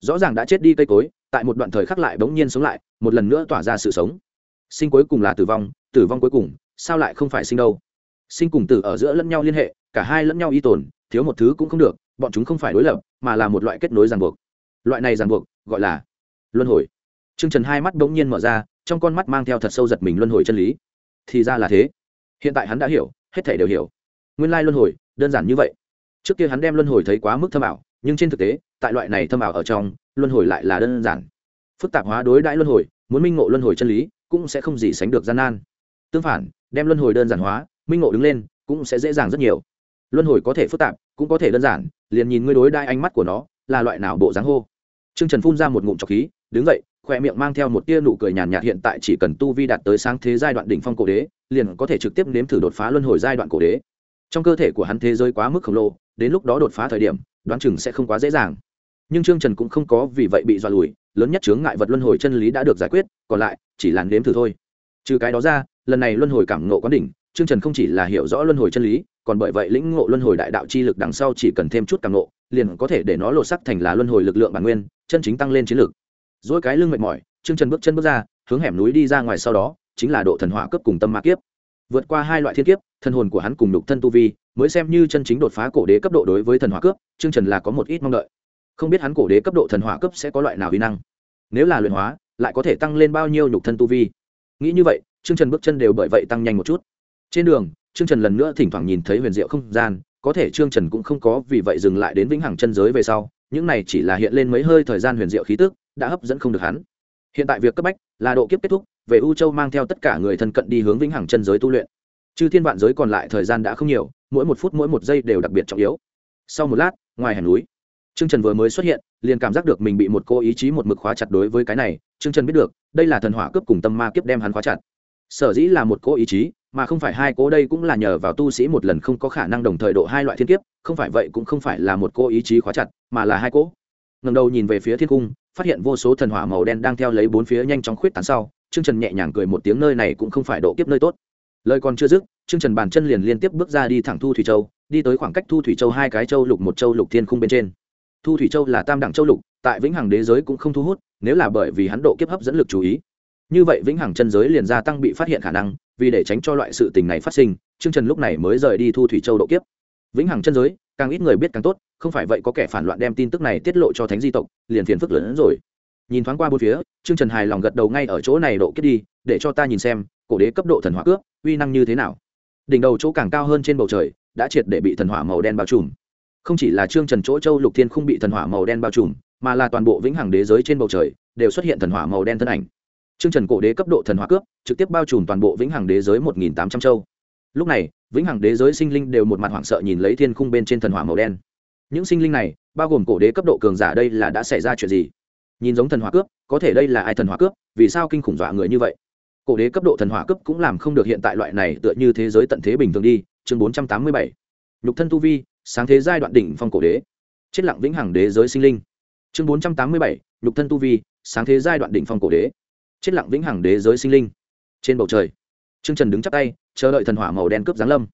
Rõ ràng đã chết đi cây cối, tại một đoạn thời khắc lại bỗng nhiên sống lại, một lần nữa tỏa ra sự sống. Sinh cuối cùng là tử vong, tử vong cuối cùng, sao lại không phải sinh đâu? Sinh cùng tử ở giữa lẫn nhau liên hệ, cả hai lẫn nhau y tồn, thiếu một thứ cũng không được, bọn chúng không phải đối lập, mà là một loại kết nối ràng buộc. Loại này ràng buộc, gọi là luân hồi. Trương Trần hai mắt bỗng nhiên mở ra, trong con mắt mang theo thật sâu giật mình luân hồi chân lý. Thì ra là thế. Hiện tại hắn đã hiểu hết thể đều hiểu. Nguyên lai luân hồi đơn giản như vậy. Trước kia hắn đem luân hồi thấy quá mức thâm ảo nhưng trên thực tế tại loại này thâm ảo ở trong luân hồi lại là đơn giản. Phức tạp hóa đối đãi luân hồi muốn minh ngộ luân hồi chân lý cũng sẽ không gì sánh được gian nan. Tương phản đem luân hồi đơn giản hóa minh ngộ đứng lên, cũng sẽ dễ dàng rất nhiều. Luân hồi có thể phức tạp, cũng có thể đơn giản, liền nhìn ngươi đối đai ánh mắt của nó, là loại nào bộ dáng hô. Trương trần phun ra một ngụm trọc khí, đứng dậy, khoe miệng mang theo một tia nụ cười nhàn nhạt hiện tại chỉ cần tu vi đạt tới sáng thế giai đoạn đỉnh phong cổ đế, liền có thể trực tiếp nếm thử đột phá luân hồi giai đoạn cổ đế. Trong cơ thể của hắn thế giới quá mức khổng lồ, đến lúc đó đột phá thời điểm, đoán chừng sẽ không quá dễ dàng. Nhưng trương trần cũng không có vì vậy bị dọa lùi, lớn nhất chướng ngại vật luân hồi chân lý đã được giải quyết, còn lại chỉ là nếm thử thôi. Trừ cái đó ra, lần này luân hồi cảm nộ quán đỉnh trương trần không chỉ là hiểu rõ luân hồi chân lý, còn bởi vậy lĩnh ngộ luân hồi đại đạo chi lực đằng sau chỉ cần thêm chút càng ngộ, liền có thể để nó lột sắc thành là luân hồi lực lượng bản nguyên, chân chính tăng lên chiến lực. Dỗi cái lưng mệt mỏi, Trương trần bước chân bước ra, hướng hẻm núi đi ra ngoài sau đó, chính là độ thần hỏa cấp cùng tâm ma kiếp. Vượt qua hai loại thiên kiếp thân hồn của hắn cùng đục thân tu vi, mới xem như chân chính đột phá cổ đế cấp độ đối với thần hỏa cấp, Trương trần là có một ít mong đợi. Không biết hắn cổ đế cấp độ thần hỏa cấp sẽ có loại nào uy năng. Nếu là luyện hóa, lại có thể tăng lên bao nhiêu nhục thân tu vi? Nghĩ như vậy, Trương trần bước chân đều bởi vậy tăng nhanh một chút trên đường Trương trần lần nữa thỉnh thoảng nhìn thấy huyền diệu không gian có thể Trương trần cũng không có vì vậy dừng lại đến vĩnh hằng chân giới về sau những này chỉ là hiện lên mấy hơi thời gian huyền diệu khí tức đã hấp dẫn không được hắn. Hiện tại việc cấp bách là độ kiếp kết thúc về u châu mang theo tất cả người thân cận đi hướng vĩnh hằng chân giới tu luyện. Chư thiên vạn giới còn lại thời gian đã không nhiều mỗi một phút mỗi một giây đều đặc biệt trọng yếu. Sau một lát ngoài hẻm núi Trương Trần vừa mới xuất hiện, liền cảm giác được mình bị một cô ý chí một mực khóa chặt đối với cái này, Trương Trần biết được, đây là thần hỏa cướp cùng tâm ma kiếp đem hắn khóa chặt sở dĩ là một cố ý chí, mà không phải hai cố đây cũng là nhờ vào tu sĩ một lần không có khả năng đồng thời độ hai loại thiên kiếp, không phải vậy cũng không phải là một cố ý chí khóa chặt, mà là hai cố. Ngầm đầu nhìn về phía thiên cung, phát hiện vô số thần hỏa màu đen đang theo lấy bốn phía nhanh chóng khuyết tán sau, trương trần nhẹ nhàng cười một tiếng nơi này cũng không phải độ kiếp nơi tốt. Lời còn chưa dứt, trương trần bàn chân liền liên tiếp bước ra đi thẳng thu thủy châu, đi tới khoảng cách thu thủy châu hai cái châu lục một châu lục thiên khung bên trên. Thu thủy châu là tam đẳng châu lục, tại vĩnh hằng đế giới cũng không thu hút, nếu là bởi vì hắn độ kiếp hấp dẫn lực chú ý như vậy vĩnh hằng chân giới liền gia tăng bị phát hiện khả năng, vì để tránh cho loại sự tình này phát sinh, trương trần lúc này mới rời đi thu thủy châu độ kiếp. Vĩnh hằng chân giới, càng ít người biết càng tốt, không phải vậy có kẻ phản loạn đem tin tức này tiết lộ cho thánh di tộc, liền phiền phức lớn hơn rồi. Nhìn thoáng qua bốn phía, trương trần hài lòng gật đầu ngay ở chỗ này độ kiếp đi, để cho ta nhìn xem, cổ đế cấp độ thần hỏa cướp uy năng như thế nào. Đỉnh đầu chỗ càng cao hơn trên bầu trời, đã triệt để bị thần hỏa màu đen bao trùm. Không chỉ là trương trần chỗ châu lục thiên không bị thần hỏa màu đen bao trùm, mà là toàn bộ vĩnh hằng đế giới trên bầu trời, đều xuất hiện thần hỏa màu đen thân ảnh trương trần cổ đế cấp độ thần hóa cướp, trực tiếp bao trùm toàn bộ vĩnh hằng đế giới một nghìn tám trăm châu. Lúc này, vĩnh hằng đế giới sinh linh đều một mặt hoảng sợ nhìn lấy thiên khung bên trên thần hỏa màu đen. Những sinh linh này, bao gồm cổ đế cấp độ cường giả đây là đã xảy ra chuyện gì? Nhìn giống thần hỏa cướp, có thể đây là ai thần hỏa cướp, vì sao kinh khủng dọa người như vậy? Cổ đế cấp độ thần hỏa cướp cũng làm không được hiện tại loại này tựa như thế giới tận thế bình thường đi, chương bốn trăm tám mươi bảy. Nhục thân tu vi, sáng thế giai đoạn đỉnh phong cổ đế. Chết lặng vĩnh hằng đế giới sinh linh. Chương bốn trăm tám mươi bảy, nhục thân tu vi, sáng thế giai đoạn đỉnh phong cổ đế chết lặng vĩnh hằng đế giới sinh linh. Trên bầu trời, trương trần đứng chắp tay, chờ đợi thần hỏa màu đen cướp giáng lâm.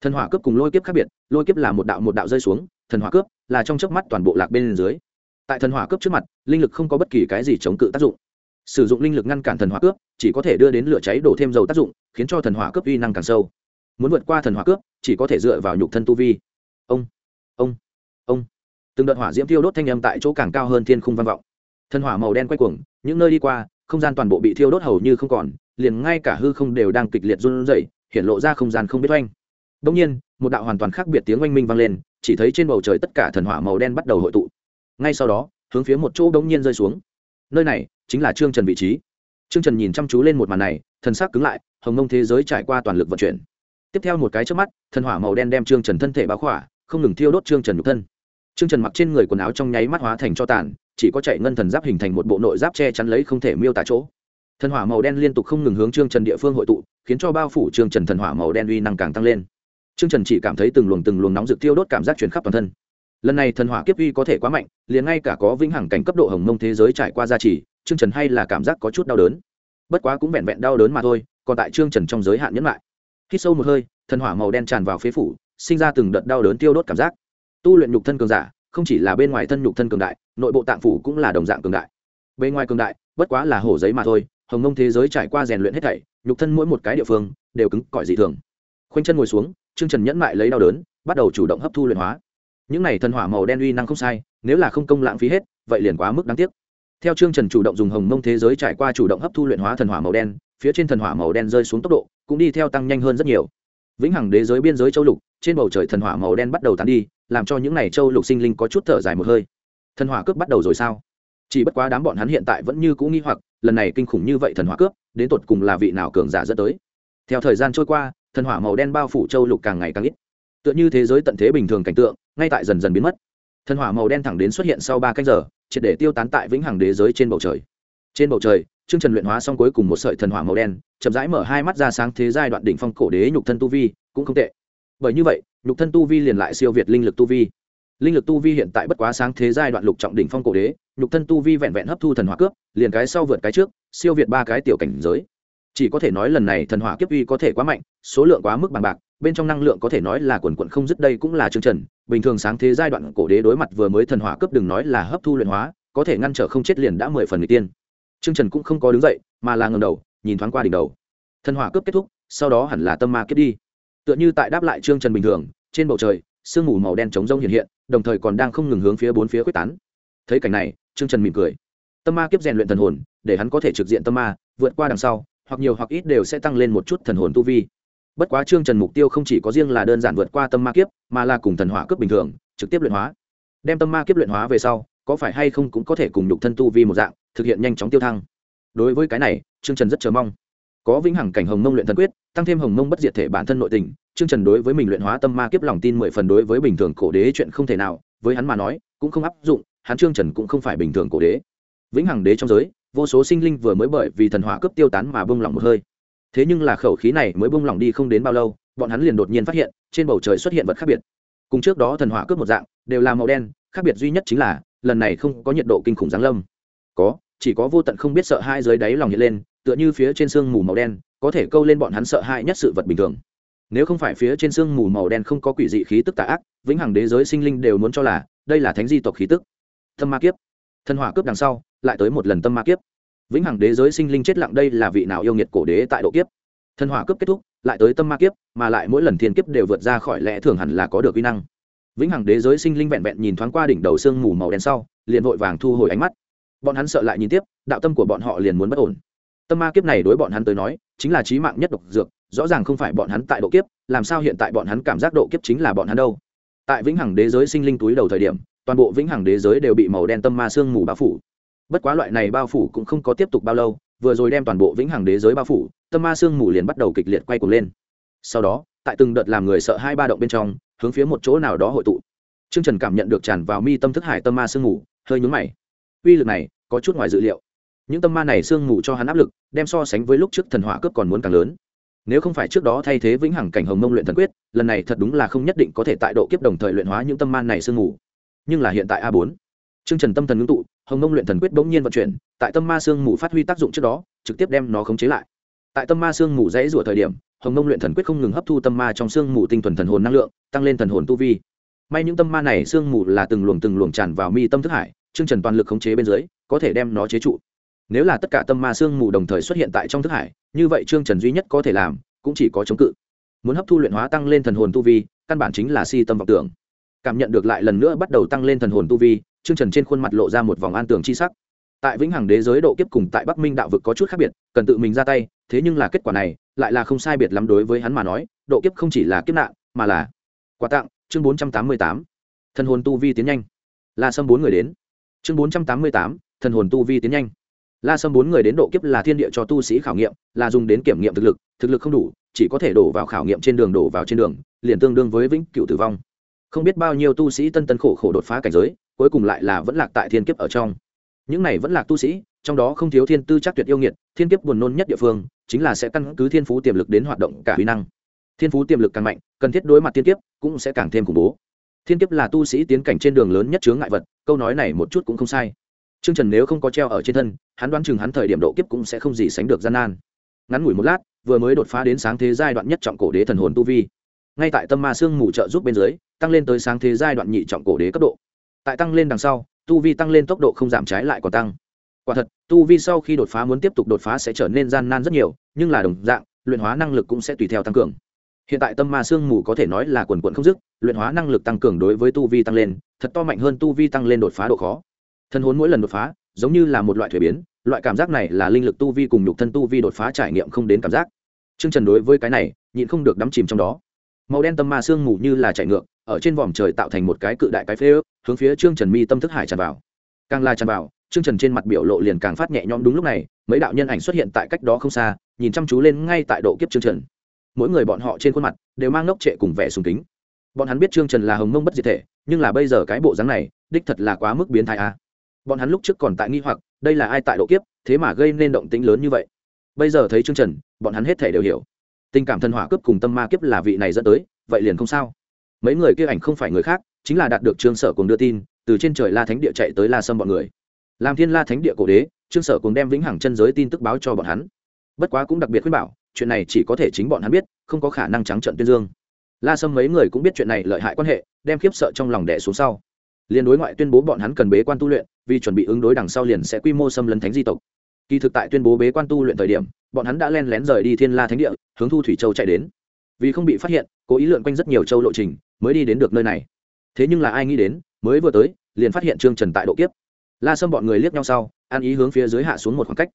Thần hỏa cướp cùng lôi kiếp khác biệt, lôi kiếp là một đạo một đạo rơi xuống, thần hỏa cướp là trong chớp mắt toàn bộ lạc bên dưới. Tại thần hỏa cướp trước mặt, linh lực không có bất kỳ cái gì chống cự tác dụng. Sử dụng linh lực ngăn cản thần hỏa cướp, chỉ có thể đưa đến lửa cháy đổ thêm dầu tác dụng, khiến cho thần hỏa cướp uy năng càng sâu. Muốn vượt qua thần hỏa cướp, chỉ có thể dựa vào nhục thân tu vi. Ông ông ông. Từng đợt hỏa diễm tiêu đốt thanh âm tại chỗ càng cao hơn thiên khung vang vọng. Thần hỏa màu đen quay cuồng, những nơi đi qua không gian toàn bộ bị thiêu đốt hầu như không còn, liền ngay cả hư không đều đang kịch liệt run rẩy hiện lộ ra không gian không biết oanh. Đông nhiên, một đạo hoàn toàn khác biệt tiếng oanh minh vang lên, chỉ thấy trên bầu trời tất cả thần hỏa màu đen bắt đầu hội tụ. Ngay sau đó, hướng phía một chỗ đống nhiên rơi xuống. Nơi này chính là trương trần vị trí. Trương trần nhìn chăm chú lên một màn này, thần sắc cứng lại, hồng mông thế giới trải qua toàn lực vận chuyển. Tiếp theo một cái trước mắt, thần hỏa màu đen đem trương trần thân thể báo khỏa, không ngừng thiêu đốt trương trần nhục thân. Trương trần mặc trên người quần áo trong nháy mắt hóa thành cho tàn chỉ có chạy ngân thần giáp hình thành một bộ nội giáp che chắn lấy không thể miêu tả chỗ. Thần hỏa màu đen liên tục không ngừng hướng trương trần địa phương hội tụ, khiến cho bao phủ trương trần thần hỏa màu đen uy năng càng tăng lên. Trương trần chỉ cảm thấy từng luồng từng luồng nóng rực tiêu đốt cảm giác truyền khắp toàn thân. Lần này thần hỏa kiếp uy có thể quá mạnh, liền ngay cả có vĩnh hằng cảnh cấp độ hồng mông thế giới trải qua gia trì, trương trần hay là cảm giác có chút đau đớn. Bất quá cũng vẹn vẹn đau đớn mà thôi, còn tại trương trần trong giới hạn nhẫn lại. Khi sâu một hơi, thần hỏa màu đen tràn vào phế phủ, sinh ra từng đợt đau đớn tiêu đốt cảm giác. Tu luyện nhục thân cường giả không chỉ là bên ngoài thân nhục thân cường đại, nội bộ tạng phủ cũng là đồng dạng cường đại. Bên ngoài cường đại, bất quá là hổ giấy mà thôi, hồng ngông thế giới trải qua rèn luyện hết thảy, nhục thân mỗi một cái địa phương đều cứng cỏi dị thường. Khoanh chân ngồi xuống, trương trần nhẫn mại lấy đau đớn, bắt đầu chủ động hấp thu luyện hóa. Những này thần hỏa màu đen uy năng không sai, nếu là không công lãng phí hết, vậy liền quá mức đáng tiếc. Theo trương trần chủ động dùng hồng mông thế giới trải qua chủ động hấp thu luyện hóa thần hỏa màu đen, phía trên thần hỏa màu đen rơi xuống tốc độ cũng đi theo tăng nhanh hơn rất nhiều. Vĩnh hằng đế giới biên giới châu lục, trên bầu trời thần hỏa màu đen bắt đầu tán đi làm cho những này châu lục sinh linh có chút thở dài một hơi. Thần hỏa cướp bắt đầu rồi sao? Chỉ bất quá đám bọn hắn hiện tại vẫn như cũ nghi hoặc, lần này kinh khủng như vậy thần hỏa cướp, đến tột cùng là vị nào cường giả dẫn tới? Theo thời gian trôi qua, thần hỏa màu đen bao phủ châu lục càng ngày càng ít. Tựa như thế giới tận thế bình thường cảnh tượng, ngay tại dần dần biến mất. Thần hỏa màu đen thẳng đến xuất hiện sau ba canh giờ, triệt để tiêu tán tại vĩnh hằng đế giới trên bầu trời. Trên bầu trời, chương trần luyện hóa xong cuối cùng một sợi thần hỏa màu đen, chậm rãi mở hai mắt ra sáng thế giai đoạn đỉnh phong cổ đế nhục thân tu vi, cũng không tệ. Bởi như vậy nhục thân tu vi liền lại siêu việt linh lực tu vi. Linh lực tu vi hiện tại bất quá sáng thế giai đoạn lục trọng đỉnh phong cổ đế, nhục thân tu vi vẹn vẹn hấp thu thần hỏa cướp, liền cái sau vượt cái trước, siêu việt ba cái tiểu cảnh giới. Chỉ có thể nói lần này thần hỏa kiếp uy có thể quá mạnh, số lượng quá mức bằng bạc, bên trong năng lượng có thể nói là quần quận không dứt đây cũng là chương trần. Bình thường sáng thế giai đoạn cổ đế đối mặt vừa mới thần hỏa cướp đừng nói là hấp thu luyện hóa, có thể ngăn trở không chết liền đã mười phần người tiên. Chương trần cũng không có đứng dậy, mà là ngầm đầu, nhìn thoáng qua đỉnh đầu. Thần hỏa cướp kết thúc, sau đó hẳn là tâm ma kiếp đi tựa như tại đáp lại trương trần bình thường, trên bầu trời, sương mù màu đen trống rông hiện hiện, đồng thời còn đang không ngừng hướng phía bốn phía quyết tán. Thấy cảnh này, trương trần mỉm cười. Tâm ma kiếp rèn luyện thần hồn, để hắn có thể trực diện tâm ma, vượt qua đằng sau, hoặc nhiều hoặc ít đều sẽ tăng lên một chút thần hồn tu vi. Bất quá trương trần mục tiêu không chỉ có riêng là đơn giản vượt qua tâm ma kiếp, mà là cùng thần hỏa cướp bình thường, trực tiếp luyện hóa. Đem tâm ma kiếp luyện hóa về sau, có phải hay không cũng có thể cùng nhục thân tu vi một dạng, thực hiện nhanh chóng tiêu thăng. Đối với cái này, trương trần rất chờ mong. Có vĩnh hằng cảnh hồng mông luyện thần quyết tăng thêm hồng mông bất diệt thể bản thân nội tình, trương trần đối với mình luyện hóa tâm ma kiếp lòng tin mười phần đối với bình thường cổ đế chuyện không thể nào, với hắn mà nói, cũng không áp dụng, hắn trương trần cũng không phải bình thường cổ đế. Vĩnh hằng đế trong giới, vô số sinh linh vừa mới bởi vì thần hỏa cướp tiêu tán mà bông lỏng một hơi. Thế nhưng là khẩu khí này mới bông lỏng đi không đến bao lâu, bọn hắn liền đột nhiên phát hiện, trên bầu trời xuất hiện vật khác biệt. Cùng trước đó thần hỏa cướp một dạng, đều là màu đen, khác biệt duy nhất chính là, lần này không có nhiệt độ kinh khủng giáng lâm. Có, chỉ có vô tận không biết sợ hai dưới đáy lòng hiện lên, tựa như phía trên sương mù màu đen có thể câu lên bọn hắn sợ hãi nhất sự vật bình thường. Nếu không phải phía trên sương mù màu đen không có quỷ dị khí tức tà ác, vĩnh hằng đế giới sinh linh đều muốn cho là, đây là thánh di tộc khí tức. Tâm ma kiếp. Thần hỏa cướp đằng sau, lại tới một lần tâm ma kiếp. Vĩnh hằng đế giới sinh linh chết lặng đây là vị nào yêu nghiệt cổ đế tại độ kiếp? Thần hỏa cướp kết thúc, lại tới tâm ma kiếp, mà lại mỗi lần thiên kiếp đều vượt ra khỏi lẽ thường hẳn là có được vi năng. Vĩnh hằng đế giới sinh linh vẹn vẹn nhìn thoáng qua đỉnh đầu sương mù màu đen sau, liền vội vàng thu hồi ánh mắt. Bọn hắn sợ lại nhìn tiếp, đạo tâm của bọn họ liền muốn bất ổn tâm ma kiếp này đối bọn hắn tới nói, chính là trí mạng nhất độc dược, rõ ràng không phải bọn hắn tại độ kiếp, làm sao hiện tại bọn hắn cảm giác độ kiếp chính là bọn hắn đâu. Tại vĩnh hằng đế giới sinh linh túi đầu thời điểm, toàn bộ vĩnh hằng đế giới đều bị màu đen tâm ma sương mù bao phủ. Bất quá loại này bao phủ cũng không có tiếp tục bao lâu, vừa rồi đem toàn bộ vĩnh hằng đế giới bao phủ, tâm ma sương mù liền bắt đầu kịch liệt quay cuồng lên. Sau đó, tại từng đợt làm người sợ hai ba động bên trong, hướng phía một chỗ nào đó hội tụ. T r ư ơ n g trần cảm nhận được tràn vào mi tâm thức hải tâm ma sương mù, hơi nhúng mày. Uy lực này, có chút ngoài dự liệu những tâm ma này sương mù cho hắn áp lực, đem so sánh với lúc trước thần hỏa cướp còn muốn càng lớn. Nếu không phải trước đó thay thế vĩnh hằng cảnh hồng mông luyện thần quyết, lần này thật đúng là không nhất định có thể tại độ kiếp đồng thời luyện hóa những tâm ma này sương mù. Nhưng là hiện tại a bốn. Chương trần tâm thần ngưng tụ, hồng mông luyện thần quyết bỗng nhiên vận chuyển, tại tâm ma sương mù phát huy tác dụng trước đó, trực tiếp đem nó khống chế lại. Tại tâm ma sương mù dãy rủa thời điểm, hồng mông luyện thần quyết không ngừng hấp thu tâm ma trong sương mù tinh thuần thần hồn năng lượng, tăng lên thần hồn tu vi. May những tâm ma này sương mù là từng luồng từng luồng tràn vào mi tâm thức hải chương trần toàn lực khống chế bên dưới, có thể đem nó chế trụ nếu là tất cả tâm ma sương mù đồng thời xuất hiện tại trong thức hải, như vậy trương trần duy nhất có thể làm cũng chỉ có chống cự. Muốn hấp thu luyện hóa tăng lên thần hồn tu vi, căn bản chính là si tâm vọng tưởng. Cảm nhận được lại lần nữa bắt đầu tăng lên thần hồn tu vi, trương trần trên khuôn mặt lộ ra một vòng an tường chi sắc. Tại vĩnh hằng đế giới độ kiếp cùng tại bắc minh đạo vực có chút khác biệt, cần tự mình ra tay, thế nhưng là kết quả này lại là không sai biệt lắm đối với hắn mà nói, độ kiếp không chỉ là kiếp nạn, mà là quà tặng. Chương bốn trăm tám mươi tám, thần hồn tu vi tiến nhanh. Là xâm bốn người đến. Chương bốn trăm tám mươi tám, thần hồn tu vi tiến nhanh la sâm bốn người đến độ kiếp là thiên địa cho tu sĩ khảo nghiệm, là dùng đến kiểm nghiệm thực lực thực lực không đủ, chỉ có thể đổ vào khảo nghiệm trên đường, đổ vào trên đường, liền tương đương với vĩnh cựu tử vong. Không biết bao nhiêu tu sĩ tân tân khổ khổ đột phá cảnh giới, cuối cùng lại là vẫn lạc tại thiên kiếp ở trong. Những này vẫn lạc tu sĩ, trong đó không thiếu thiên tư chắc tuyệt yêu nghiệt, thiên kiếp buồn nôn nhất địa phương, chính là sẽ căn cứ thiên phú tiềm lực đến hoạt động cả huy năng. Thiên phú tiềm lực càng mạnh, cần thiết đối mặt thiên kiếp cũng sẽ càng thêm khủng bố. Thiên kiếp là tu sĩ tiến cảnh trên đường lớn nhất chướng ngại vật, câu nói này một chút cũng không sai. Trương trần nếu không có treo ở trên thân, hắn đoán chừng hắn thời điểm độ kiếp cũng sẽ không gì sánh được gian nan. Ngắn ngủi một lát, vừa mới đột phá đến sáng thế giai đoạn nhất trọng cổ đế thần hồn tu vi. Ngay tại tâm ma xương mù trợ giúp bên dưới, tăng lên tới sáng thế giai đoạn nhị trọng cổ đế cấp độ. Tại tăng lên đằng sau, tu vi tăng lên tốc độ không giảm trái lại còn tăng. Quả thật, tu vi sau khi đột phá muốn tiếp tục đột phá sẽ trở nên gian nan rất nhiều, nhưng là đồng dạng, luyện hóa năng lực cũng sẽ tùy theo tăng cường. Hiện tại tâm ma xương mù có thể nói là quần quần không dứt, luyện hóa năng lực tăng cường đối với tu vi tăng lên, thật to mạnh hơn tu vi tăng lên đột phá độ khó thân hồn mỗi lần đột phá, giống như là một loại thuế biến, loại cảm giác này là linh lực tu vi cùng nhục thân tu vi đột phá trải nghiệm không đến cảm giác. T r ư ơ n g trần đối với cái này, nhịn không được đắm chìm trong đó. Màu đen tâm ma sương mù như là chạy ngược, ở trên vòm trời tạo thành một cái cự đại cái phế ước, hướng phía trương trần mi tâm thức hải tràn vào. Càng la tràn vào, trương trần trên mặt biểu lộ liền càng phát nhẹ nhõm đúng lúc này, mấy đạo nhân ảnh xuất hiện tại cách đó không xa, nhìn chăm chú lên ngay tại độ kiếp trương trần. Mỗi người bọn họ trên khuôn mặt đều mang ngốc trệ cùng vẻ sùng kính. Bọn hắn biết trương trần là hồng mông bất diệt thể, nhưng là bây giờ cái bộ dáng này, đích thật là quá mức biến thái a bọn hắn lúc trước còn tại nghi hoặc, đây là ai tại độ kiếp, thế mà gây nên động tĩnh lớn như vậy. Bây giờ thấy trương trần, bọn hắn hết thể đều hiểu. Tình cảm thần hỏa cướp cùng tâm ma kiếp là vị này dẫn tới, vậy liền không sao. Mấy người kia ảnh không phải người khác, chính là đạt được trương sở cùng đưa tin, từ trên trời la thánh địa chạy tới la sâm bọn người. Làm thiên la thánh địa cổ đế, trương sở cùng đem vĩnh hằng chân giới tin tức báo cho bọn hắn. Bất quá cũng đặc biệt khuyên bảo, chuyện này chỉ có thể chính bọn hắn biết, không có khả năng trắng trận tuyên dương. La sâm mấy người cũng biết chuyện này lợi hại quan hệ, đem khiếp sợ trong lòng đẻ xuống sau. Liên đối ngoại tuyên bố bọn hắn cần bế quan tu luyện vì chuẩn bị ứng đối đằng sau liền sẽ quy mô xâm lấn thánh di tộc. Kỳ thực tại tuyên bố bế quan tu luyện thời điểm, bọn hắn đã len lén rời đi thiên la thánh địa, hướng thu thủy châu chạy đến. Vì không bị phát hiện, cố ý lượn quanh rất nhiều châu lộ trình, mới đi đến được nơi này. Thế nhưng là ai nghĩ đến, mới vừa tới, liền phát hiện trương trần tại độ kiếp. La sâm bọn người liếc nhau sau, an ý hướng phía dưới hạ xuống một khoảng cách.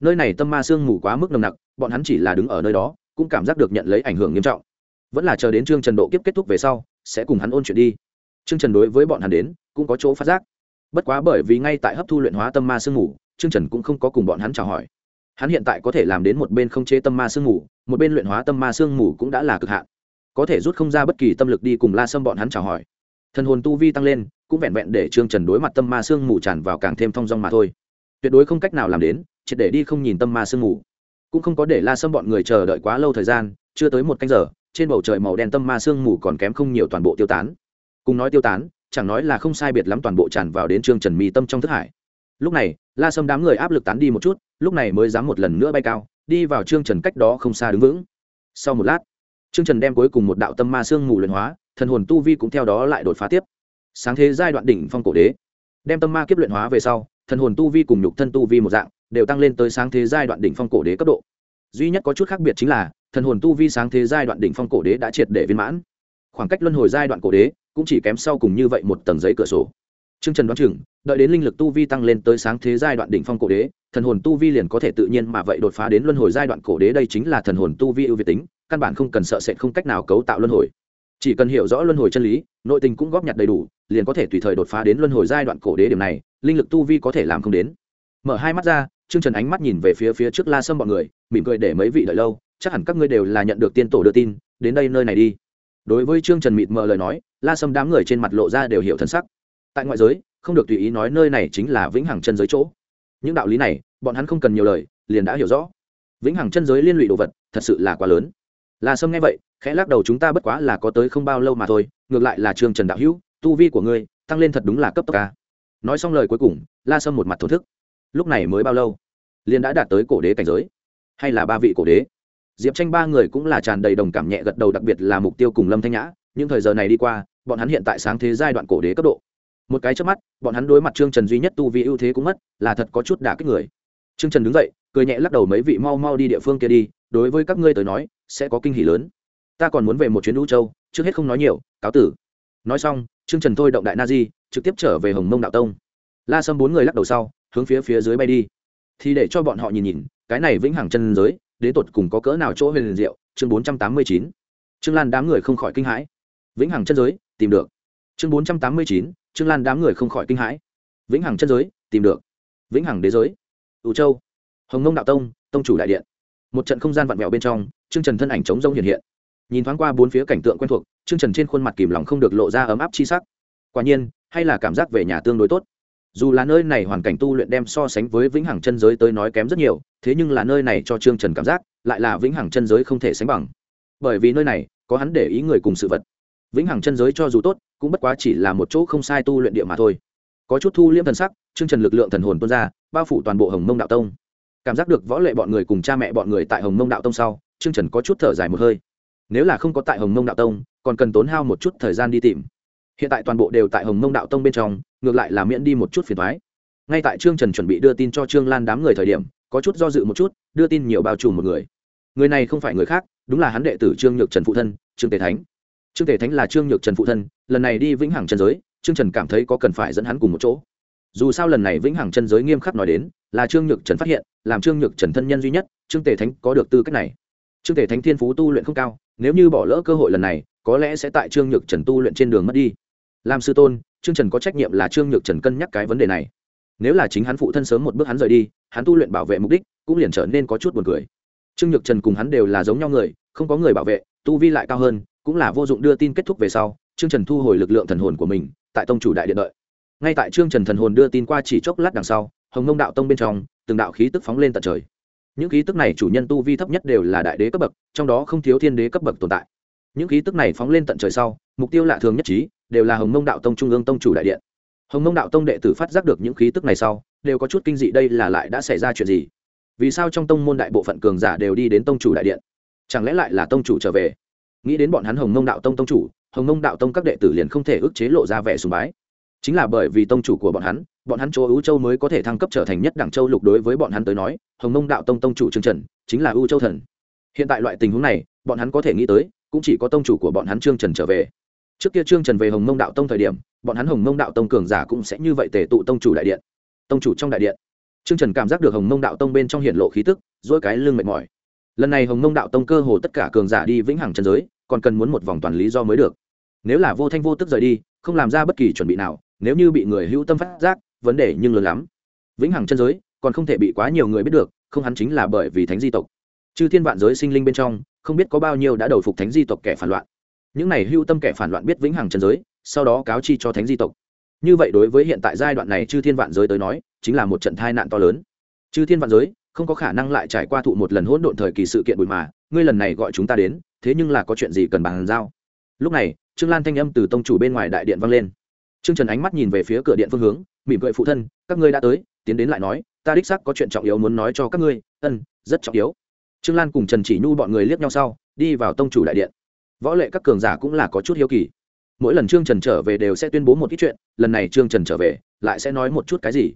Nơi này tâm ma sương mù quá mức nồng nặc, bọn hắn chỉ là đứng ở nơi đó, cũng cảm giác được nhận lấy ảnh hưởng nghiêm trọng. Vẫn là chờ đến trương trần độ kiếp kết thúc về sau, sẽ cùng hắn ôn chuyện đi. Trương trần đối với bọn hắn đến, cũng có chỗ phát giác bất quá bởi vì ngay tại hấp thu luyện hóa tâm ma sương ngủ, trương trần cũng không có cùng bọn hắn chào hỏi. Hắn hiện tại có thể làm đến một bên không chế tâm ma sương ngủ, một bên luyện hóa tâm ma sương ngủ cũng đã là cực hạn. Có thể rút không ra bất kỳ tâm lực đi cùng la sâm bọn hắn chào hỏi. Thần hồn tu vi tăng lên cũng vẹn vẹn để trương trần đối mặt tâm ma sương mù tràn vào càng thêm thong dong mà thôi. Tuyệt đối không cách nào làm đến triệt để đi không nhìn tâm ma sương mù cũng không có để la sâm bọn người chờ đợi quá lâu thời gian chưa tới một canh giờ trên bầu trời màu đen tâm ma sương mù còn kém không nhiều toàn bộ tiêu tán. Cùng nói tiêu tán chẳng nói là không sai biệt lắm toàn bộ tràn vào đến trương trần mi tâm trong thức hải. Lúc này, la sâm đám người áp lực tán đi một chút, lúc này mới dám một lần nữa bay cao, đi vào trương trần cách đó không xa đứng vững. Sau một lát, trương trần đem cuối cùng một đạo tâm ma sương mù luyện hóa, thần hồn tu vi cũng theo đó lại đột phá tiếp. Sáng thế giai đoạn đỉnh phong cổ đế. Đem tâm ma kiếp luyện hóa về sau, thần hồn tu vi cùng nhục thân tu vi một dạng, đều tăng lên tới sáng thế giai đoạn đỉnh phong cổ đế cấp độ. Duy nhất có chút khác biệt chính là, thần hồn tu vi sáng thế giai đoạn đỉnh phong cổ đế đã triệt để viên mãn. Khoảng cách luân hồi giai đoạn cổ đế cũng chỉ kém sau cùng như vậy một tầng giấy cửa sổ Trương Trần đoán chừng, đợi đến linh lực tu vi tăng lên tới sáng thế giai đoạn đỉnh phong cổ đế, thần hồn tu vi liền có thể tự nhiên mà vậy đột phá đến luân hồi giai đoạn cổ đế đây chính là thần hồn tu vi ưu việt tính, căn bản không cần sợ sệt không cách nào cấu tạo luân hồi. Chỉ cần hiểu rõ luân hồi chân lý, nội tình cũng góp nhặt đầy đủ, liền có thể tùy thời đột phá đến luân hồi giai đoạn cổ đế điểm này, linh lực tu vi có thể làm không đến. Mở hai mắt ra, Trương Trần ánh mắt nhìn về phía phía trước La Sâm bọn người, mỉm cười để mấy vị đợi lâu, chắc hẳn các ngươi đều là nhận được tiên tổ đưa tin, đến đây nơi này đi. Đối với Trương Trần mịt mờ lời nói, La Sâm đám người trên mặt lộ ra đều hiểu thần sắc. Tại ngoại giới, không được tùy ý nói nơi này chính là vĩnh hằng chân giới chỗ. Những đạo lý này bọn hắn không cần nhiều lời liền đã hiểu rõ. Vĩnh hằng chân giới liên lụy đồ vật thật sự là quá lớn. La sâm nghe vậy khẽ lắc đầu chúng ta bất quá là có tới không bao lâu mà thôi ngược lại là trương trần đạo hữu tu vi của ngươi tăng lên thật đúng là cấp tốc ca nói xong lời cuối cùng la sâm một mặt thổ thức. Lúc này mới bao lâu? Liền đã đạt tới cổ đế cảnh giới. Hay là ba vị cổ đế? Diệp tranh ba người cũng là tràn đầy đồng cảm nhẹ gật đầu, đặc biệt là mục tiêu cùng lâm thanh nhã. Những thời giờ này đi qua, bọn hắn hiện tại sáng thế giai đoạn cổ đế cấp độ. Một cái trước mắt, bọn hắn đối mặt trương trần duy nhất tu vi ưu thế cũng mất, là thật có chút đả kích người. Trương trần đứng dậy, cười nhẹ lắc đầu mấy vị mau mau đi địa phương kia đi, đối với các ngươi tới nói, sẽ có kinh hỉ lớn. Ta còn muốn về một chuyến Đũ châu, trước hết không nói nhiều, cáo tử. Nói xong, trương trần thôi động đại na di, trực tiếp trở về hồng mông đạo tông. La sâm bốn người lắc đầu sau, hướng phía phía dưới bay đi. Thì để cho bọn họ nhìn nhìn, cái này vĩnh hằng chân giới đến tột cùng có cỡ nào chỗ huyền liền diệu, chương bốn trăm tám mươi chín. Trương lan đám người không khỏi kinh hãi. Vĩnh hằng chân giới, tìm được. Chương bốn trăm tám mươi chín, trương lan đám người không khỏi kinh hãi. Vĩnh hằng chân giới, tìm được. Vĩnh hằng đế giới. Ủ châu. Hồng nông đạo tông tông chủ đại điện. Một trận không gian vặn vẹo bên trong, trương trần thân ảnh chống rông hiện hiện. Nhìn thoáng qua bốn phía cảnh tượng quen thuộc, trương trần trên khuôn mặt kìm lòng không được lộ ra ấm áp chi sắc. Quả nhiên, hay là cảm giác về nhà tương đối tốt dù là nơi này hoàn cảnh tu luyện đem so sánh với vĩnh hằng chân giới tới nói kém rất nhiều, thế nhưng là nơi này cho trương trần cảm giác, lại là vĩnh hằng chân giới không thể sánh bằng. Bởi vì nơi này, có hắn để ý người cùng sự vật. Vĩnh hằng chân giới cho dù tốt, cũng bất quá chỉ là một chỗ không sai tu luyện địa mà thôi. Có chút thu liễm thần sắc chương trần lực lượng thần hồn tuôn ra, bao phủ toàn bộ hồng mông đạo tông. Cảm giác được võ lệ bọn người cùng cha mẹ bọn người tại hồng mông đạo tông sau chương trần có chút thở dài một hơi. Nếu là không có tại hồng mông đạo tông, còn cần tốn hao một chút thời gian đi tìm. Hiện tại toàn bộ đều tại hồng mông đạo tông bên trong ngược lại là miễn đi một chút phiền thoái. Ngay tại trương trần chuẩn bị đưa tin cho trương lan đám người thời điểm, có chút do dự một chút, đưa tin nhiều bao trùm một người. Người này không phải người khác, đúng là hắn đệ tử trương nhược trần phụ thân, trương tề thánh. Trương tề thánh là trương nhược trần phụ thân, lần này đi vĩnh hằng trần giới, trương trần cảm thấy có cần phải dẫn hắn cùng một chỗ. Dù sao lần này vĩnh hằng chân giới nghiêm khắc nói đến, là trương nhược trần phát hiện, làm trương nhược trần thân nhân duy nhất, trương tề thánh có được tư cách này. Trương tề thánh thiên phú tu luyện không cao, nếu như bỏ lỡ cơ hội lần này, có lẽ sẽ tại trương nhược trần tu luyện trên đường mất đi. Làm sư tôn trương trần có trách nhiệm là trương nhược trần cân nhắc cái vấn đề này. Nếu là chính hắn phụ thân sớm một bước hắn rời đi, hắn tu luyện bảo vệ mục đích cũng liền trở nên có chút buồn cười. Trương nhược trần cùng hắn đều là giống nhau người, không có người bảo vệ, tu vi lại cao hơn, cũng là vô dụng đưa tin kết thúc về sau, trương trần thu hồi lực lượng thần hồn của mình, tại tông chủ đại điện đợi. Ngay tại trương trần thần hồn đưa tin qua chỉ chốc lát đằng sau, hồng nông đạo tông bên trong, từng đạo khí tức phóng lên tận trời. Những khí tức này chủ nhân tu vi thấp nhất đều là đại đế cấp bậc, trong đó không thiếu thiên đế cấp bậc tồn tại. Những khí tức này phóng lên tận trời sau, mục tiêu lạ thường nhất trí đều là hồng nông đạo tông trung ương tông chủ đại điện. Hồng nông đạo tông đệ tử phát giác được những khí tức này sau, đều có chút kinh dị đây là lại đã xảy ra chuyện gì? Vì sao trong tông môn đại bộ phận cường giả đều đi đến tông chủ đại điện? Chẳng lẽ lại là tông chủ trở về? Nghĩ đến bọn hắn hồng mông đạo tông tông chủ, hồng mông đạo tông các đệ tử liền không thể ức chế lộ ra vẻ sùng bái. Chính là bởi vì tông chủ của bọn hắn bọn hắn chỗ ưu châu mới có thể thăng cấp trở thành nhất đẳng châu lục đối với bọn hắn tới nói, hồng mông đạo tông tông chủ trương trần, chính là ưu châu thần. Hiện tại loại tình huống này, bọn hắn có thể nghĩ tới, cũng chỉ có tông chủ của bọn hắn trương trần trở về trước kia trương trần về hồng mông đạo tông thời điểm, bọn hắn hồng mông đạo tông cường giả cũng sẽ như vậy tề tụ tông chủ đại điện. Tông chủ trong đại điện. Trương trần cảm giác được hồng mông đạo tông bên trong hiện lộ khí tức dỗi cái lưng mệt mỏi. Lần này hồng mông đạo tông cơ hồ tất cả cường giả đi vĩnh hằng trần giới, còn cần muốn một vòng toàn lý do mới được. Nếu là vô thanh vô tức rời đi, không làm ra bất kỳ chuẩn bị nào, nếu như bị người hữu tâm phát giác, vấn đề nhưng lớn lắm. Vĩnh hằng chân giới, còn không thể bị quá nhiều người biết được, không hắn chính là bởi vì thánh di tộc. Chư thiên vạn giới sinh linh bên trong, không biết có bao nhiêu đã đầu phục thánh di tộc kẻ phản loạn những này hưu tâm kẻ phản loạn biết vĩnh hằng trần giới, sau đó cáo chi cho thánh di tộc. Như vậy đối với hiện tại giai đoạn này chư thiên vạn giới tới nói, chính là một trận tai nạn to lớn. Chư thiên vạn giới, không có khả năng lại trải qua thụ một lần hỗn độn thời kỳ sự kiện bụi mà, ngươi lần này gọi chúng ta đến, thế nhưng là có chuyện gì cần bàn giao? Lúc này, trương lan thanh âm từ tông chủ bên ngoài đại điện vang lên. Trương trần ánh mắt nhìn về phía cửa điện phương hướng, mỉm cười phụ thân, các ngươi đã tới, tiến đến lại nói, ta đích xác có chuyện trọng yếu muốn nói cho các ngươi, ân, rất trọng yếu. Trương lan cùng trần chỉ nhu bọn người liếc nhau sau, đi vào tông chủ đại điện võ lệ các cường giả cũng là có chút hiếu kỳ. Mỗi lần trương trần trở về đều sẽ tuyên bố một ít chuyện, lần này trương trần trở về, lại sẽ nói một chút cái gì?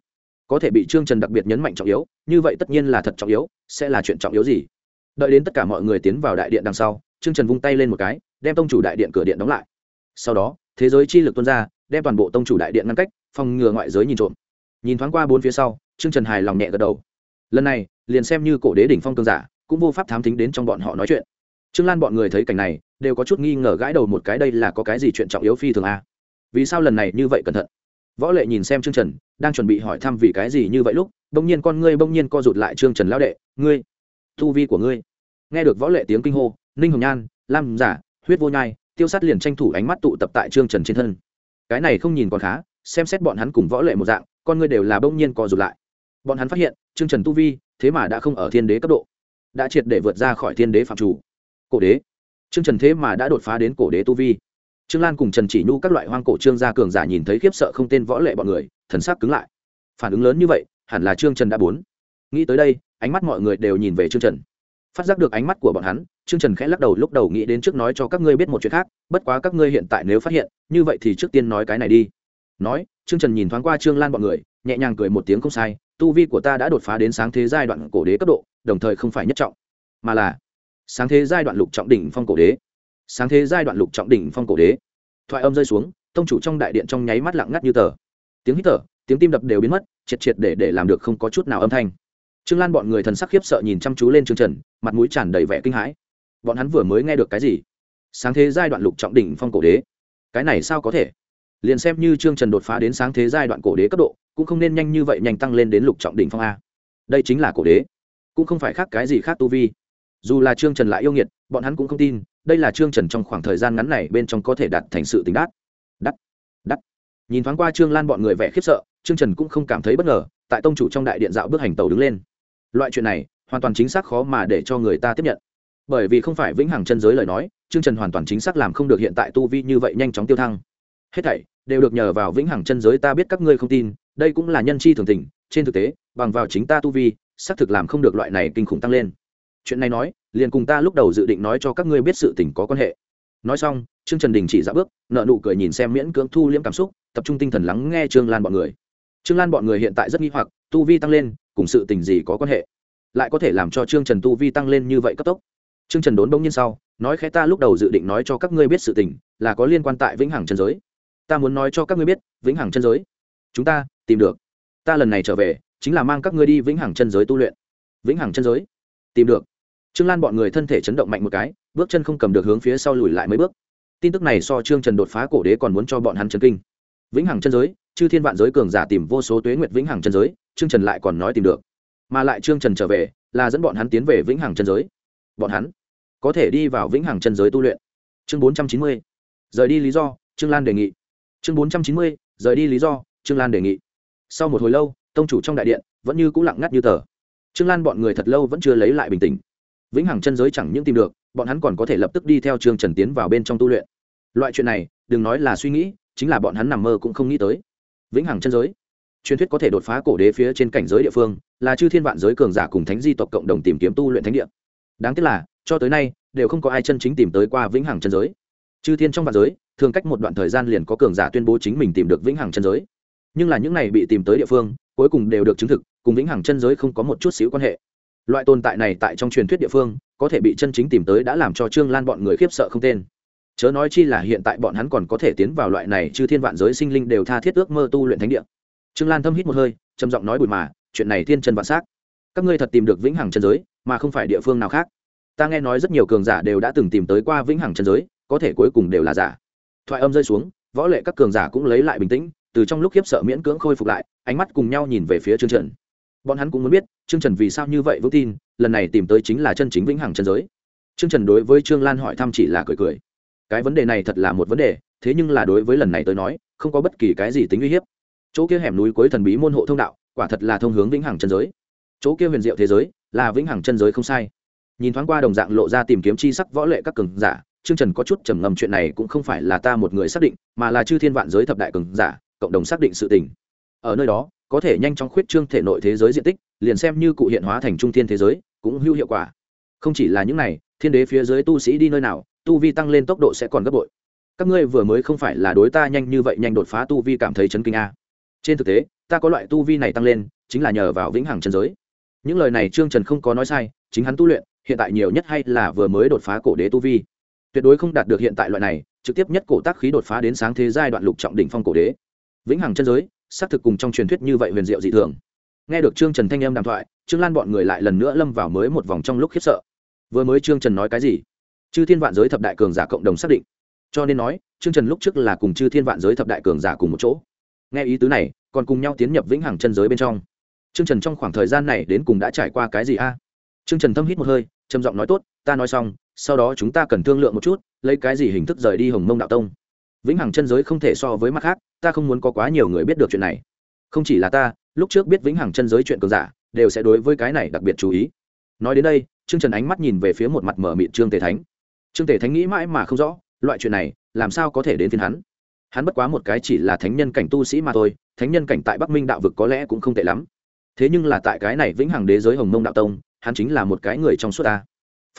Có thể bị trương trần đặc biệt nhấn mạnh trọng yếu, như vậy tất nhiên là thật trọng yếu, sẽ là chuyện trọng yếu gì? Đợi đến tất cả mọi người tiến vào đại điện đằng sau, trương trần vung tay lên một cái, đem tông chủ đại điện cửa điện đóng lại. Sau đó, thế giới chi lực tuôn ra, đem toàn bộ tông chủ đại điện ngăn cách, phòng ngừa ngoại giới nhìn trộm. Nhìn thoáng qua bốn phía sau, trương trần hài lòng nhẹ gật đầu. Lần này, liền xem như cổ đế đỉnh phong cường giả, cũng vô pháp thám thính đến trong bọn họ nói chuyện trương lan bọn người thấy cảnh này, đều có chút nghi ngờ gãi đầu một cái, đây là có cái gì chuyện trọng yếu phi thường a vì sao lần này như vậy cẩn thận? Võ lệ nhìn xem trương trần, đang chuẩn bị hỏi thăm vì cái gì như vậy lúc, bỗng nhiên con ngươi bỗng nhiên co rụt lại, trương trần lão đệ, ngươi thu vi của ngươi. Nghe được võ lệ tiếng kinh hô, ninh hồng nhan, lam giả, huyết vô nhai, tiêu sát liền tranh thủ ánh mắt tụ tập tại trương trần trên thân. Cái này không nhìn còn khá, xem xét bọn hắn cùng võ lệ một dạng, con ngươi đều là bỗng nhiên co rụt lại. Bọn hắn phát hiện, trương trần tu vi, thế mà đã không ở thiên đế cấp độ, đã triệt để vượt ra khỏi thiên đế phạm chủ cổ đế. Trương trần thế mà đã đột phá đến cổ đế tu vi. Trương lan cùng trần chỉ nhu các loại hoang cổ trương gia cường giả nhìn thấy khiếp sợ không tên võ lệ bọn người, thần sắc cứng lại. Phản ứng lớn như vậy, hẳn là trương trần đã bốn. Nghĩ tới đây, ánh mắt mọi người đều nhìn về trương trần. Phát giác được ánh mắt của bọn hắn, trương trần khẽ lắc đầu lúc đầu nghĩ đến trước nói cho các ngươi biết một chuyện khác, bất quá các ngươi hiện tại nếu phát hiện, như vậy thì trước tiên nói cái này đi. Nói, trương trần nhìn thoáng qua trương lan bọn người, nhẹ nhàng cười một tiếng không sai, tu vi của ta đã đột phá đến sáng thế giai đoạn cổ đế cấp độ, đồng thời không phải nhất trọng, mà là sáng thế giai đoạn lục trọng đỉnh phong cổ đế. Sáng thế giai đoạn lục trọng đỉnh phong cổ đế. Thoại âm rơi xuống, tông chủ trong đại điện trong nháy mắt lặng ngắt như tờ. Tiếng hít thở, tiếng tim đập đều biến mất, triệt triệt để để làm được không có chút nào âm thanh. Trương lan bọn người thần sắc khiếp sợ nhìn chăm chú lên trương trần, mặt mũi tràn đầy vẻ kinh hãi. Bọn hắn vừa mới nghe được cái gì? Sáng thế giai đoạn lục trọng đỉnh phong cổ đế. Cái này sao có thể? Liền xem như trương trần đột phá đến sáng thế giai đoạn cổ đế cấp độ, cũng không nên nhanh như vậy nhanh tăng lên đến lục trọng đỉnh phong a. Đây chính là cổ đế. Cũng không phải khác cái gì khác tu vi dù là trương trần lại yêu nghiệt, bọn hắn cũng không tin, đây là trương trần trong khoảng thời gian ngắn này bên trong có thể đạt thành sự tính đắt đắt đắt. Nhìn thoáng qua trương lan bọn người vẻ khiếp sợ, trương trần cũng không cảm thấy bất ngờ, tại tông chủ trong đại điện dạo bước hành tàu đứng lên. Loại chuyện này, hoàn toàn chính xác khó mà để cho người ta tiếp nhận. Bởi vì không phải vĩnh hằng chân giới lời nói, trương trần hoàn toàn chính xác làm không được hiện tại tu vi như vậy nhanh chóng tiêu thăng. Hết thảy đều được nhờ vào vĩnh hằng chân giới ta biết các ngươi không tin, đây cũng là nhân chi thường tình, trên thực tế, bằng vào chính ta tu vi, xác thực làm không được loại này kinh khủng tăng lên chuyện này nói, liền cùng ta lúc đầu dự định nói cho các ngươi biết sự tình có quan hệ. Nói xong, trương trần đình chỉ ra bước nợ nụ cười nhìn xem miễn cưỡng thu liễm cảm xúc, tập trung tinh thần lắng nghe trương lan bọn người. Trương lan bọn người hiện tại rất nghi hoặc, tu vi tăng lên, cùng sự tình gì có quan hệ? Lại có thể làm cho trương trần tu vi tăng lên như vậy cấp tốc? Trương trần đốn bỗng nhiên sau, nói khẽ ta lúc đầu dự định nói cho các ngươi biết sự tình, là có liên quan tại vĩnh hằng chân giới. Ta muốn nói cho các ngươi biết, vĩnh hằng chân giới. Chúng ta, tìm được. Ta lần này trở về, chính là mang các ngươi đi vĩnh hằng chân giới tu luyện. Vĩnh hằng chân giới. Tìm được trương lan bọn người thân thể chấn động mạnh một cái, bước chân không cầm được hướng phía sau lùi lại mấy bước. Tin tức này so trương trần đột phá cổ đế còn muốn cho bọn hắn chấn kinh. Vĩnh hằng chân giới, chư thiên vạn giới cường giả tìm vô số tuế nguyệt vĩnh hằng chân giới, trương trần lại còn nói tìm được. Mà lại trương trần trở về, là dẫn bọn hắn tiến về vĩnh hằng chân giới. Bọn hắn có thể đi vào vĩnh hằng chân giới tu luyện. Chương bốn trăm chín mươi, rời đi lý do, trương lan đề nghị. Chương bốn trăm chín mươi, rời đi lý do, trương lan đề nghị. Sau một hồi lâu, tông chủ trong đại điện vẫn như c ũ lặng ngắt như tờ. Trương lan bọn người thật lâu vẫn chưa lấy lại bình tĩnh vĩnh hằng chân giới chẳng những tìm được, bọn hắn còn có thể lập tức đi theo trương trần tiến vào bên trong tu luyện. Loại chuyện này, đừng nói là suy nghĩ, chính là bọn hắn nằm mơ cũng không nghĩ tới. Vĩnh hằng chân giới, truyền thuyết có thể đột phá cổ đế phía trên cảnh giới địa phương, là chư thiên vạn giới cường giả cùng thánh di tộc cộng đồng tìm kiếm tu luyện thánh địa. Đáng tiếc là, cho tới nay, đều không có ai chân chính tìm tới qua vĩnh hằng chân giới. Chư thiên trong vạn giới, thường cách một đoạn thời gian liền có cường giả tuyên bố chính mình tìm được vĩnh hằng chân giới. Nhưng là những này bị tìm tới địa phương, cuối cùng đều được chứng thực, cùng vĩnh hằng chân giới không có một chút xíu quan hệ loại tồn tại này tại trong truyền thuyết địa phương, có thể bị chân chính tìm tới đã làm cho trương lan bọn người khiếp sợ không tên. Chớ nói chi là hiện tại bọn hắn còn có thể tiến vào loại này chứ thiên vạn giới sinh linh đều tha thiết ước mơ tu luyện thánh địa. Trương lan thâm hít một hơi, trầm giọng nói bùi mà, chuyện này thiên chân vạn s á c các ngươi thật tìm được vĩnh hằng chân giới, mà không phải địa phương nào khác. Ta nghe nói rất nhiều cường giả đều đã từng tìm tới qua vĩnh hằng chân giới, có thể cuối cùng đều là giả. Thoại âm rơi xuống, võ lệ các cường giả cũng lấy lại bình tĩnh, từ trong lúc khiếp sợ miễn cưỡng khôi phục lại, ánh mắt cùng nhau nhìn về phía trương trần bọn hắn cũng muốn biết, trương trần vì sao như vậy vững tin, lần này tìm tới chính là chân chính vĩnh hằng chân giới. Trương trần đối với trương lan hỏi thăm chỉ là cười cười. Cái vấn đề này thật là một vấn đề, thế nhưng là đối với lần này tới nói, không có bất kỳ cái gì tính uy hiếp. Chỗ kia hẻm núi cuối thần bí môn hộ thông đạo, quả thật là thông hướng vĩnh hằng chân giới. Chỗ kia huyền diệu thế giới, là vĩnh hằng chân giới không sai. Nhìn thoáng qua đồng dạng lộ ra tìm kiếm chi sắc võ lệ các cường giả chương trần có chút trầm ngầm chuyện này cũng không phải là ta một người xác định, mà là chư thiên vạn giới thập đại cường giả, cộng đồng xác định sự tình. Ở nơi đó có thể nhanh chóng khuyết trương thể nội thế giới diện tích, liền xem như cụ hiện hóa thành trung thiên thế giới, cũng hữu hiệu quả. Không chỉ là những này, thiên đế phía dưới tu sĩ đi nơi nào, tu vi tăng lên tốc độ sẽ còn gấp bội. Các ngươi vừa mới không phải là đối ta nhanh như vậy nhanh đột phá tu vi cảm thấy chấn kinh a. Trên thực tế, ta có loại tu vi này tăng lên, chính là nhờ vào vĩnh hằng chân giới. Những lời này trương trần không có nói sai, chính hắn tu luyện, hiện tại nhiều nhất hay là vừa mới đột phá cổ đế tu vi. Tuyệt đối không đạt được hiện tại loại này, trực tiếp nhất cổ tác khí đột phá đến sáng thế giai đoạn lục trọng đỉnh phong cổ đế. Vĩnh hằng chân giới xác thực cùng trong truyền thuyết như vậy huyền diệu dị thường. Nghe được trương trần thanh âm đàm thoại, trương lan bọn người lại lần nữa lâm vào mới một vòng trong lúc khiếp sợ. Vừa mới trương trần nói cái gì? Chư thiên vạn giới thập đại cường giả cộng đồng xác định. Cho nên nói, trương trần lúc trước là cùng chư thiên vạn giới thập đại cường giả cùng một chỗ. Nghe ý tứ này, còn cùng nhau tiến nhập vĩnh hằng chân giới bên trong. Trương trần trong khoảng thời gian này đến cùng đã trải qua cái gì a? Trương trần thâm hít một hơi, trầm giọng nói tốt, ta nói xong, sau đó chúng ta cần thương lượng một chút, lấy cái gì hình thức rời đi hồng mông đạo tông? Vĩnh hằng chân giới không thể so với mặt khác, ta không muốn có quá nhiều người biết được chuyện này. Không chỉ là ta, lúc trước biết vĩnh hằng chân giới chuyện cường giả, đều sẽ đối với cái này đặc biệt chú ý. Nói đến đây, trương trần ánh mắt nhìn về phía một mặt mở mịt trương tề thánh. Trương tề thánh nghĩ mãi mà không rõ, loại chuyện này, làm sao có thể đến phiên hắn? Hắn bất quá một cái chỉ là thánh nhân cảnh tu sĩ mà thôi, thánh nhân cảnh tại bắc minh đạo vực có lẽ cũng không tệ lắm. Thế nhưng là tại cái này vĩnh hằng đế giới hồng mông đạo tông, hắn chính là một cái người trong suốt ta.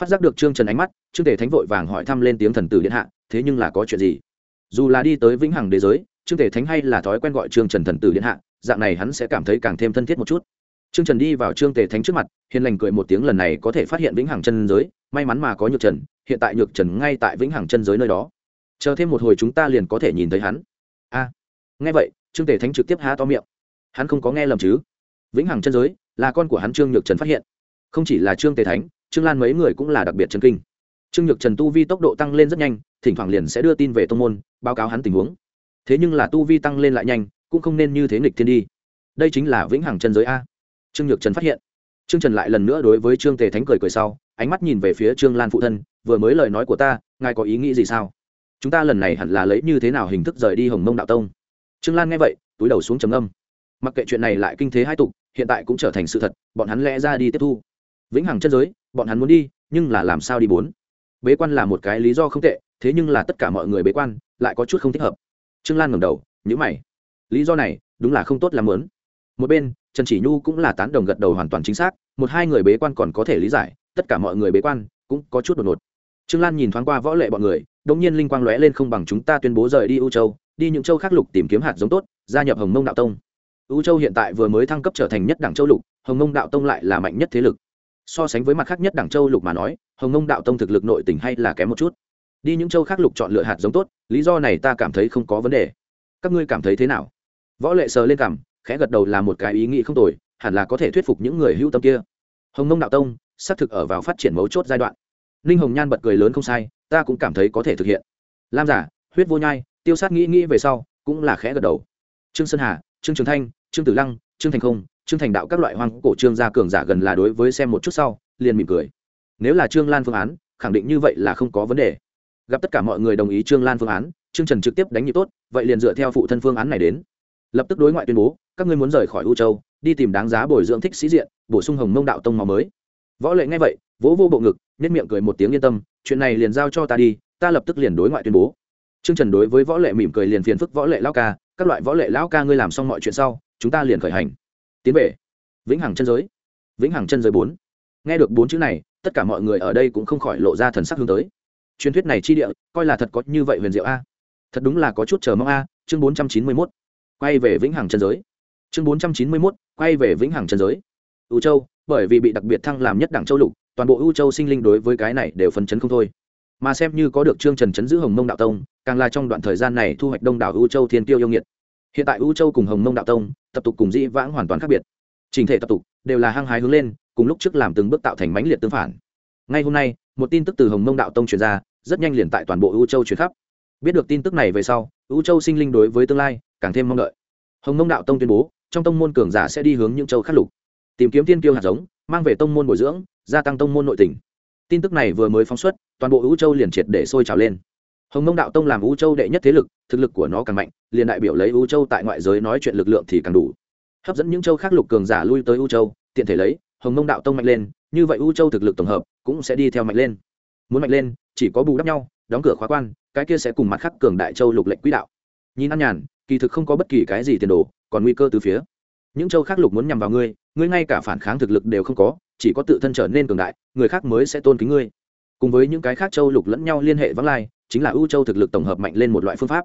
Phát giác được trương trần ánh mắt, trương tề thánh vội vàng hỏi thăm lên tiếng thần tử điện hạ, thế nhưng là có chuyện gì? Dù là đi tới vĩnh hằng đế giới, trương tề thánh hay là thói quen gọi trương trần thần tử điện hạ, dạng này hắn sẽ cảm thấy càng thêm thân thiết một chút. Trương trần đi vào trương tề thánh trước mặt, hiền lành cười một tiếng lần này có thể phát hiện vĩnh hằng chân giới, may mắn mà có nhược trần, hiện tại nhược trần ngay tại vĩnh hằng chân giới nơi đó. Chờ thêm một hồi chúng ta liền có thể nhìn thấy hắn. A. Nghe vậy, trương tề thánh trực tiếp há to miệng. Hắn không có nghe lầm chứ? Vĩnh hằng chân giới là con của hắn trương nhược trần phát hiện. Không chỉ là trương tề thánh, trương lan mấy người cũng là đặc biệt chân kinh trương nhược trần tu vi tốc độ tăng lên rất nhanh, thỉnh thoảng liền sẽ đưa tin về tô n môn, báo cáo hắn tình huống. Thế nhưng là tu vi tăng lên lại nhanh, cũng không nên như thế nghịch thiên đi. Đây chính là vĩnh hằng chân giới a. Trương nhược trần phát hiện. Trương trần lại lần nữa đối với trương tề thánh cười cười sau, ánh mắt nhìn về phía trương lan phụ thân, vừa mới lời nói của ta, ngài có ý nghĩ gì sao? Chúng ta lần này hẳn là lấy như thế nào hình thức rời đi hồng mông đạo tông? Trương lan nghe vậy, túi đầu xuống trầm âm mặc kệ chuyện này lại kinh thế hai tục, hiện tại cũng trở thành sự thật, bọn hắn lẽ ra đi tiếp thu. Vĩnh hằng chân giới, bọn hắn muốn đi, nhưng là làm sao đi bốn? Bế quan là một cái lý do không tệ, thế nhưng là tất cả mọi người bế quan, lại có chút không thích hợp. Trương lan ngẩng đầu nhữ mày. Lý do này, đúng là không tốt làm lớn một bên, trần chỉ nhu cũng là tán đồng gật đầu hoàn toàn chính xác, một hai người bế quan còn có thể lý giải, tất cả mọi người bế quan cũng có chút đột ngột. Trương lan nhìn thoáng qua võ lệ bọn người đông nhiên linh quang lóe lên không bằng chúng ta tuyên bố rời đi u châu, đi những châu khác lục tìm kiếm hạt giống tốt, gia nhập hồng mông đạo tông. U châu hiện tại vừa mới thăng cấp trở thành nhất đảng châu lục, hồng mông đạo tông lại là mạnh nhất thế lực. So sánh với mặt khác nhất đảng châu lục mà nói hồng Nông đạo tông thực lực nội tình hay là kém một chút. Đi những châu khác lục chọn lựa hạt giống tốt, lý do này ta cảm thấy không có vấn đề. Các ngươi cảm thấy thế nào? Võ lệ sờ lên cảm khẽ gật đầu là một cái ý nghĩ không tồi, hẳn là có thể thuyết phục những người hữu tâm kia. Hồng Nông đạo tông, xác thực ở vào phát triển mấu chốt giai đoạn. Ninh hồng nhan bật cười lớn không sai, ta cũng cảm thấy có thể thực hiện. Lam giả, huyết vô nhai, tiêu sát nghĩ nghĩ về sau, cũng là khẽ gật đầu. Trương sơn hà, trương trường thanh, trương tử lăng, trương thành không, trương thành đạo các loại hoang cổ trương gia cường giả gần là đối với xem một chút sau, liền mỉm cười nếu là trương lan phương án, khẳng định như vậy là không có vấn đề. Gặp tất cả mọi người đồng ý trương lan phương án, trương trần trực tiếp đánh nhịp tốt, vậy liền dựa theo phụ thân phương án này đến. Lập tức đối ngoại tuyên bố, các ngươi muốn rời khỏi u châu, đi tìm đáng giá bồi dưỡng thích sĩ diện, bổ sung hồng mông đạo tông màu mới. Võ lệ nghe vậy, vỗ vô bộ ngực nhất miệng cười một tiếng yên tâm, chuyện này liền giao cho ta đi, ta lập tức liền đối ngoại tuyên bố. Trương trần đối với võ lệ mỉm cười liền phiền phức võ lệ lao ca, các loại võ lệ lão ca ngươi làm xong mọi chuyện sau, chúng ta liền khởi hành. Tiến về. Vĩnh hằng chân giới. Vĩnh hằng chân giới bốn. Nghe được bốn chữ này tất cả mọi người ở đây cũng không khỏi lộ ra thần sắc hướng tới. Truyền thuyết này chi địa, coi là thật có như vậy huyền diệu a. Thật đúng là có chút chờ mong a, chương bốn trăm chín mươi mốt. Quay về vĩnh hằng chân giới. Chương bốn trăm chín mươi mốt, quay về vĩnh hằng chân giới. U châu, bởi vì bị đặc biệt thăng làm nhất đảng châu lục, toàn bộ u châu sinh linh đối với cái này đều phấn chấn không thôi. Mà xem như có được trương trần chấn giữ hồng mông đạo tông, càng là trong đoạn thời gian này thu hoạch đông đảo u châu thiên tiêu yêu nghiệt. Hiện tại u châu cùng hồng mông đạo tông, tập tục cùng dĩ vãng hoàn toàn khác biệt. Trình thể tập tục đều là hăng hái hướng lên cùng lúc trước làm từng bước tạo thành mãnh liệt tương phản. Ngay hôm nay, một tin tức từ hồng mông đạo tông truyền ra, rất nhanh liền tại toàn bộ ưu châu truyền khắp. Biết được tin tức này về sau, ưu châu sinh linh đối với tương lai càng thêm mong đợi. Hồng mông đạo tông tuyên bố, trong tông môn cường giả sẽ đi hướng những châu khắc lục, tìm kiếm tiên kiêu hạt giống, mang về tông môn bồi dưỡng, gia tăng tông môn nội tỉnh tin tức này vừa mới phóng xuất, toàn bộ ưu châu liền triệt để sôi trào lên. Hồng mông đạo tông làm ưu châu đệ nhất thế lực, thực lực của nó càng mạnh, liền đại biểu lấy ưu châu tại ngoại giới nói chuyện lực lượng thì càng đủ. Hấp dẫn những châu khác lục cường giả lui tới ưu châu, tiện thể lấy hồng mông đạo tông mạnh lên, như vậy u châu thực lực tổng hợp cũng sẽ đi theo mạnh lên. Muốn mạnh lên, chỉ có bù đắp nhau, đóng cửa khóa quan, cái kia sẽ cùng mặt khắc cường đại châu lục lệnh quỹ đạo. Nhìn ăn nhàn, kỳ thực không có bất kỳ cái gì tiền đồ, còn nguy cơ từ phía. Những châu khác lục muốn nhằm vào ngươi ngươi ngay cả phản kháng thực lực đều không có, chỉ có tự thân trở nên cường đại, người khác mới sẽ tôn kính ngươi. Cùng với những cái khác châu lục lẫn nhau liên hệ vắng lai, chính là ưu châu thực lực tổng hợp mạnh lên một loại phương pháp.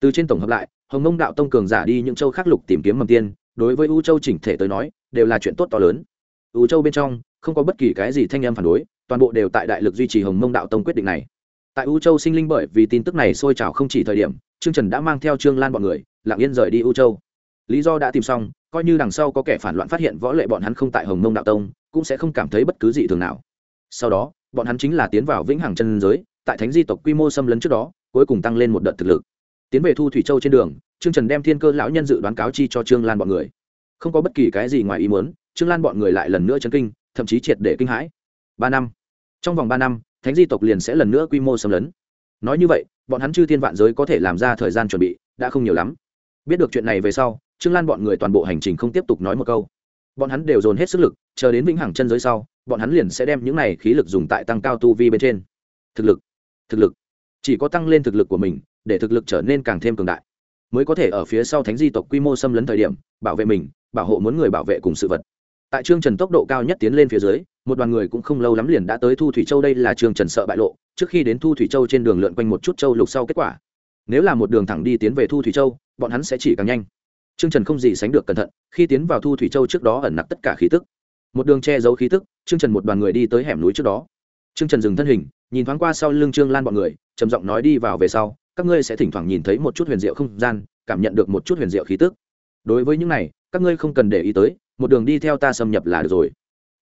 Từ trên tổng hợp lại, hồng mông đạo tông cường giả đi những châu khác lục tìm kiếm mầm tiên, đối với ưu châu chỉnh thể tới nói, đều là chuyện tốt to lớn ủ châu bên trong, không có bất kỳ cái gì thanh âm phản đối, toàn bộ đều tại đại lực duy trì hồng mông đạo tông quyết định này. Tại U châu sinh linh bởi vì tin tức này sôi trào không chỉ thời điểm, trương trần đã mang theo trương lan bọn người, lặng yên rời đi U châu. Lý do đã tìm xong, coi như đằng sau có kẻ phản loạn phát hiện võ lệ bọn hắn không tại hồng mông đạo tông, cũng sẽ không cảm thấy bất cứ gì thường nào. Sau đó, bọn hắn chính là tiến vào vĩnh hằng chân giới, tại thánh di tộc quy mô xâm lấn trước đó, cuối cùng tăng lên một đợt thực lực. Tiến về thu thủy châu trên đường, trương trần đem thiên cơ lão nhân dự đoán cáo chi cho trương lan bọn người. Không có bất kỳ cái gì ngoài ý muốn trương lan bọn người lại lần nữa chấn kinh, thậm chí triệt để kinh hãi. Ba năm. Trong vòng ba năm, thánh di tộc liền sẽ lần nữa quy mô xâm lấn. Nói như vậy, bọn hắn chư thiên vạn giới có thể làm ra thời gian chuẩn bị, đã không nhiều lắm. Biết được chuyện này về sau, trương lan bọn người toàn bộ hành trình không tiếp tục nói một câu. Bọn hắn đều dồn hết sức lực, chờ đến vĩnh hằng chân giới sau, bọn hắn liền sẽ đem những này khí lực dùng tại tăng cao tu vi bên trên. Thực lực. Thực lực. Chỉ có tăng lên thực lực của mình, để thực lực trở nên càng thêm cường đại, mới có thể ở phía sau thánh di tộc quy mô xâm lấn thời điểm, bảo vệ mình, bảo hộ muốn người bảo vệ cùng sự vật tại trương trần tốc độ cao nhất tiến lên phía dưới, một đoàn người cũng không lâu lắm liền đã tới thu thủy châu. Đây là trương trần sợ bại lộ, trước khi đến thu thủy châu trên đường lượn quanh một chút châu lục sau kết quả. Nếu là một đường thẳng đi tiến về thu thủy châu, bọn hắn sẽ chỉ càng nhanh. Trương trần không gì sánh được cẩn thận, khi tiến vào thu thủy châu trước đó ẩn nặc tất cả khí tức. Một đường che giấu khí tức, trương trần một đoàn người đi tới hẻm núi trước đó. Trương trần dừng thân hình, nhìn thoáng qua sau lưng trương lan bọn người, trầm giọng nói đi vào về sau, các ngươi sẽ thỉnh thoảng nhìn thấy một chút huyền diệu không gian, cảm nhận được một chút huyền diệu khí tức. Đối với những này, các ngươi không cần để ý tới một đường đi theo ta xâm nhập là được rồi.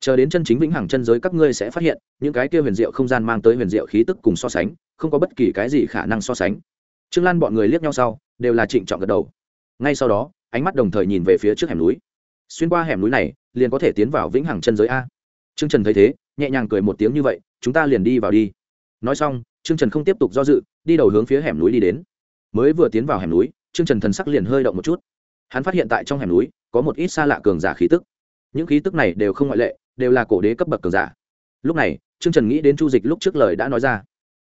Chờ đến chân chính vĩnh hằng chân giới các ngươi sẽ phát hiện, những cái kia huyền diệu không gian mang tới huyền diệu khí tức cùng so sánh, không có bất kỳ cái gì khả năng so sánh. Trương lan bọn người liếc nhau sau, đều là trịnh trọng gật đầu. Ngay sau đó, ánh mắt đồng thời nhìn về phía trước hẻm núi. Xuyên qua hẻm núi này, liền có thể tiến vào vĩnh hằng chân giới a. Trương trần thấy thế, nhẹ nhàng cười một tiếng như vậy, chúng ta liền đi vào đi. Nói xong, trương trần không tiếp tục do dự, đi đầu hướng phía hẻm núi đi đến. Mới vừa tiến vào hẻm núi, trương trần thần sắc liền hơi động một chút hắn phát hiện tại trong hẻm núi, có một ít xa lạ cường giả khí tức. Những khí tức này đều không ngoại lệ, đều là cổ đế cấp bậc cường giả. Lúc này, trương trần nghĩ đến chu dịch lúc trước lời đã nói ra.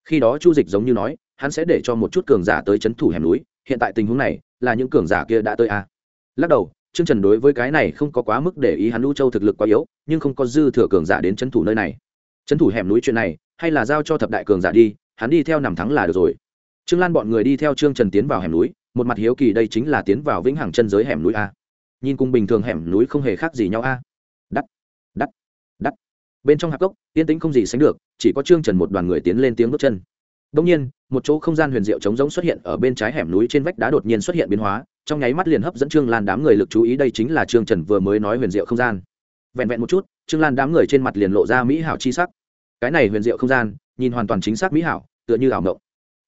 Khi đó chu dịch giống như nói, hắn sẽ để cho một chút cường giả tới c h ấ n thủ hẻm núi, hiện tại tình huống này, là những cường giả kia đã tới à. lắc đầu, trương trần đối với cái này không có quá mức để ý hắn lũ châu thực lực quá yếu, nhưng không có dư thừa cường giả đến c h ấ n thủ nơi này. C h ấ n thủ hẻm núi chuyện này, hay là giao cho thập đại cường giả đi, hắn đi theo nằm thắng là được rồi. Trương lan bọn người đi theo trương trần tiến vào hẻm núi một mặt hiếu kỳ đây chính là tiến vào vĩnh hằng chân giới hẻm núi a nhìn cùng bình thường hẻm núi không hề khác gì nhau a đắt đắt đắt bên trong hạp cốc yên tĩnh không gì sánh được chỉ có trương trần một đoàn người tiến lên tiếng bước chân Đông nhiên, một chỗ không gian huyền diệu trống rỗng xuất hiện ở bên trái hẻm núi trên vách đá đột nhiên xuất hiện biến hóa, trong nháy mắt liền hấp dẫn Trương Lan đám người lực chú ý đây chính là Trương Trần vừa mới nói huyền diệu không gian. Vẹn vẹn một chút, Trương Lan đám người trên mặt liền lộ ra mỹ hảo chi sắc. Cái này huyền diệu không gian, nhìn hoàn toàn chính xác mỹ hảo, tựa như ảo mộng.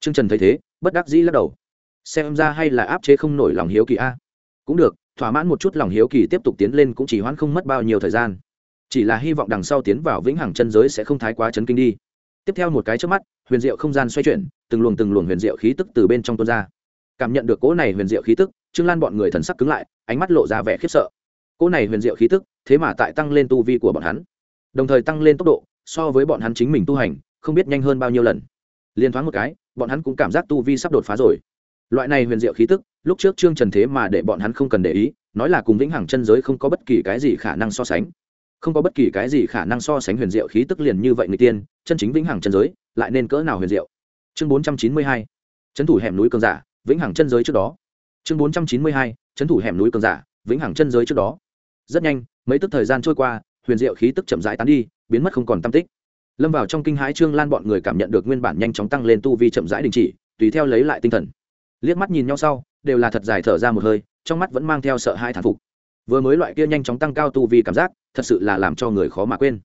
Trương Trần thấy thế, bất đắc dĩ lắc đầu. Xem ra hay là áp chế không nổi lòng hiếu kỳ a. Cũng được, thỏa mãn một chút lòng hiếu kỳ tiếp tục tiến lên cũng chỉ hoãn không mất bao nhiêu thời gian. Chỉ là hy vọng đằng sau tiến vào vĩnh hằng chân giới sẽ không thái quá chấn kinh đi. Tiếp theo một cái trước mắt huyền diệu không gian xoay chuyển từng luồng từng luồng huyền diệu khí tức từ bên trong tuôn ra. Cảm nhận được cỗ này huyền diệu khí tức trương lan bọn người thần sắc cứng lại ánh mắt lộ ra vẻ khiếp sợ. Cỗ này huyền diệu khí tức thế mà tại tăng lên tu vi của bọn hắn. Đồng thời tăng lên tốc độ so với bọn hắn chính mình tu hành không biết nhanh hơn bao nhiêu lần. Liên thoáng một cái bọn hắn cũng cảm giác tu vi sắp đột phá rồi loại này huyền diệu khí tức, lúc trước trương trần thế mà để bọn hắn không cần để ý, nói là cùng vĩnh hằng chân giới không có bất kỳ cái gì khả năng so sánh. Không có bất kỳ cái gì khả năng so sánh huyền diệu khí tức liền như vậy người tiên, chân chính vĩnh hằng chân giới, lại nên cỡ nào huyền diệu? Chương bốn trăm chín mươi hai trấn thủ hẻm núi cường giả, vĩnh hằng chân giới trước đó. Chương bốn trăm chín mươi hai trấn thủ hẻm núi cường giả, vĩnh hằng chân giới trước đó. Rất nhanh, mấy tức thời gian trôi qua, huyền diệu khí tức chậm rãi tán đi, biến mất không còn tam tích. Lâm vào trong kinh hãi trương lan bọn người cảm nhận được nguyên bản nhanh chóng tăng lên tu vi chậm rãi đình chỉ, tùy theo lấy lại tinh thần liếc mắt nhìn nhau sau, đều là thật dài thở ra một hơi, trong mắt vẫn mang theo sợ hai thản phục. Vừa mới loại kia nhanh chóng tăng cao tu vi cảm giác, thật sự là làm cho người khó mà quên.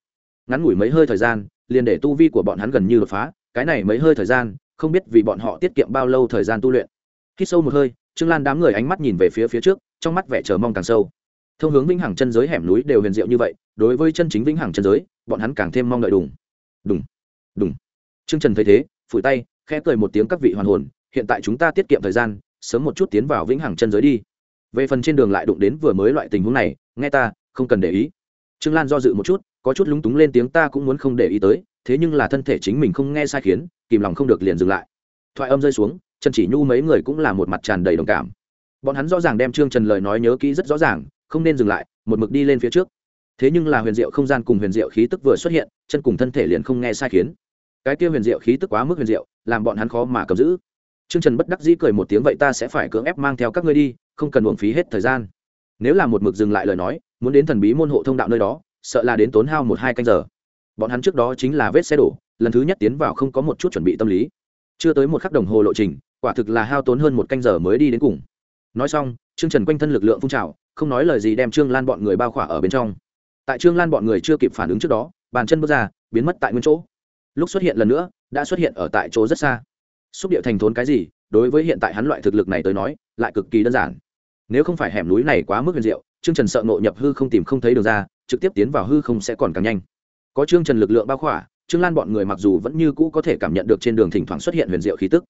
Ngắn ngủi mấy hơi thời gian, liền để tu vi của bọn hắn gần như đột phá, cái này mấy hơi thời gian, không biết vì bọn họ tiết kiệm bao lâu thời gian tu luyện. Khi sâu một hơi, trương lan đám người ánh mắt nhìn về phía phía trước, trong mắt vẻ chờ mong càng sâu. Thông hướng vĩnh hằng chân giới hẻm núi đều huyền diệu như vậy, đối với chân chính vĩnh hằng chân giới, bọn hắn càng thêm mong đợi đùng đùng. Đùng. Trương trần thấy thế, phủi tay, khẽ cười một tiếng các vị hoàn hồn hiện tại chúng ta tiết kiệm thời gian, sớm một chút tiến vào vĩnh hằng chân giới đi. Về phần trên đường lại đụng đến vừa mới loại tình huống này, nghe ta, không cần để ý. Trương lan do dự một chút, có chút lúng túng lên tiếng ta cũng muốn không để ý tới, thế nhưng là thân thể chính mình không nghe sai khiến, kìm lòng không được liền dừng lại. Thoại âm rơi xuống, trần chỉ nhu mấy người cũng là một mặt tràn đầy đồng cảm. Bọn hắn rõ ràng đem trương trần lời nói nhớ kỹ rất rõ ràng, không nên dừng lại, một mực đi lên phía trước. Thế nhưng là huyền diệu không gian cùng huyền diệu khí tức vừa xuất hiện, chân cùng thân thể liền không nghe sai khiến. Cái kia huyền diệu khí tức quá mức huyền diệu, làm bọn hắn khó mà cầm giữ trương trần bất đắc dĩ cười một tiếng, vậy ta sẽ phải cưỡng ép mang theo các ngươi đi, không cần uổng phí hết thời gian. Nếu là một mực dừng lại lời nói, muốn đến thần bí môn hộ thông đạo nơi đó, sợ là đến tốn hao một hai canh giờ. Bọn hắn trước đó chính là vết xe đổ, lần thứ nhất tiến vào không có một chút chuẩn bị tâm lý. Chưa tới một khắc đồng hồ lộ trình, quả thực là hao tốn hơn một canh giờ mới đi đến cùng. Nói xong, trương trần quanh thân lực lượng phun trào, không nói lời gì đem trương lan bọn người bao khỏa ở bên trong. Tại trương lan bọn người chưa kịp phản ứng trước đó, bàn chân bước ra, biến mất tại nguyên chỗ. Lúc xuất hiện lần nữa, đã xuất hiện ở tại chỗ rất xa xúc địa thành thốn cái gì, đối với hiện tại hắn loại thực lực này tới nói, lại cực kỳ đơn giản. Nếu không phải hẻm núi này quá mức huyền diệu, trương trần sợ ngộ nhập hư không tìm không thấy đường ra, trực tiếp tiến vào hư không sẽ còn càng nhanh. Có trương trần lực lượng bao khỏa, trương lan bọn người mặc dù vẫn như cũ có thể cảm nhận được trên đường thỉnh thoảng xuất hiện huyền diệu khí tức.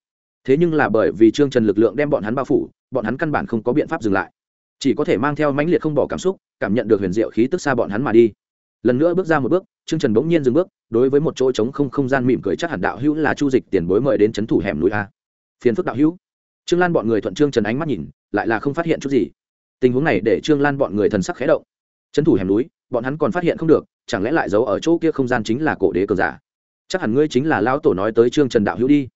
Thế nhưng là bởi vì trương trần lực lượng đem bọn hắn bao phủ, bọn hắn căn bản không có biện pháp dừng lại. Chỉ có thể mang theo mãnh liệt không bỏ cảm xúc, cảm nhận được huyền diệu khí tức xa bọn hắn mà đi. Lần nữa bước ra một bước trương trần bỗng nhiên dừng bước, đối với một chỗ trống không không gian mỉm cười chắc hẳn đạo hữu là chu dịch tiền bối mời đến trấn thủ hẻm núi a. Phiền phức đạo hữu. Trương lan bọn người thuận trương trần ánh mắt nhìn, lại là không phát hiện chút gì. Tình huống này để trương lan bọn người thần sắc khé động. Trấn thủ hẻm núi, bọn hắn còn phát hiện không được, chẳng lẽ lại giấu ở chỗ kia không gian chính là cổ đế cờ giả? Chắc hẳn ngươi chính là lão tổ nói tới trương trần đạo hữu đi.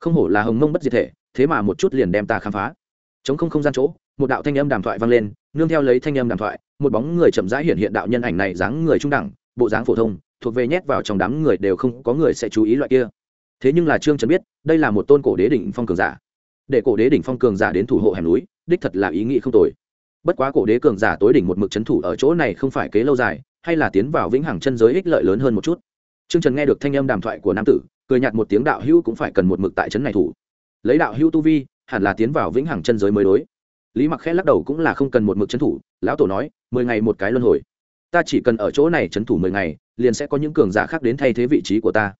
Không hổ là hồng mông bất diệt thể, thế mà một chút liền đem ta khám phá. Trống không không gian chỗ, một đạo thanh âm đàm thoại vang lên, nương theo lấy thanh âm đàm thoại, một bóng người chậm rãi hiện hiện đạo nhân ảnh này dáng người trung đẳng bộ dáng phổ thông, thuộc về nhét vào trong đám người đều không có người sẽ chú ý loại kia. Thế nhưng là trương trần biết, đây là một tôn cổ đế đỉnh phong cường giả. Để cổ đế đỉnh phong cường giả đến thủ hộ hẻm núi, đích thật là ý nghĩ không tồi. Bất quá cổ đế cường giả tối đỉnh một mực c h ấ n thủ ở chỗ này không phải kế lâu dài, hay là tiến vào vĩnh hằng chân giới ích lợi lớn hơn một chút. Trương trần nghe được thanh âm đàm thoại của nam tử, cười nhạt một tiếng đạo hữu cũng phải cần một mực tại trấn này thủ. Lấy đạo hữu tu vi, hẳn là tiến vào vĩnh hằng chân giới mới đối. Lý mặc khẽ lắc đầu cũng là không cần một mực trấn thủ, lão tổ nói, mười ngày một cái luân hồi ta chỉ cần ở chỗ này trấn thủ mười ngày, liền sẽ có những cường giả khác đến thay thế vị trí của ta.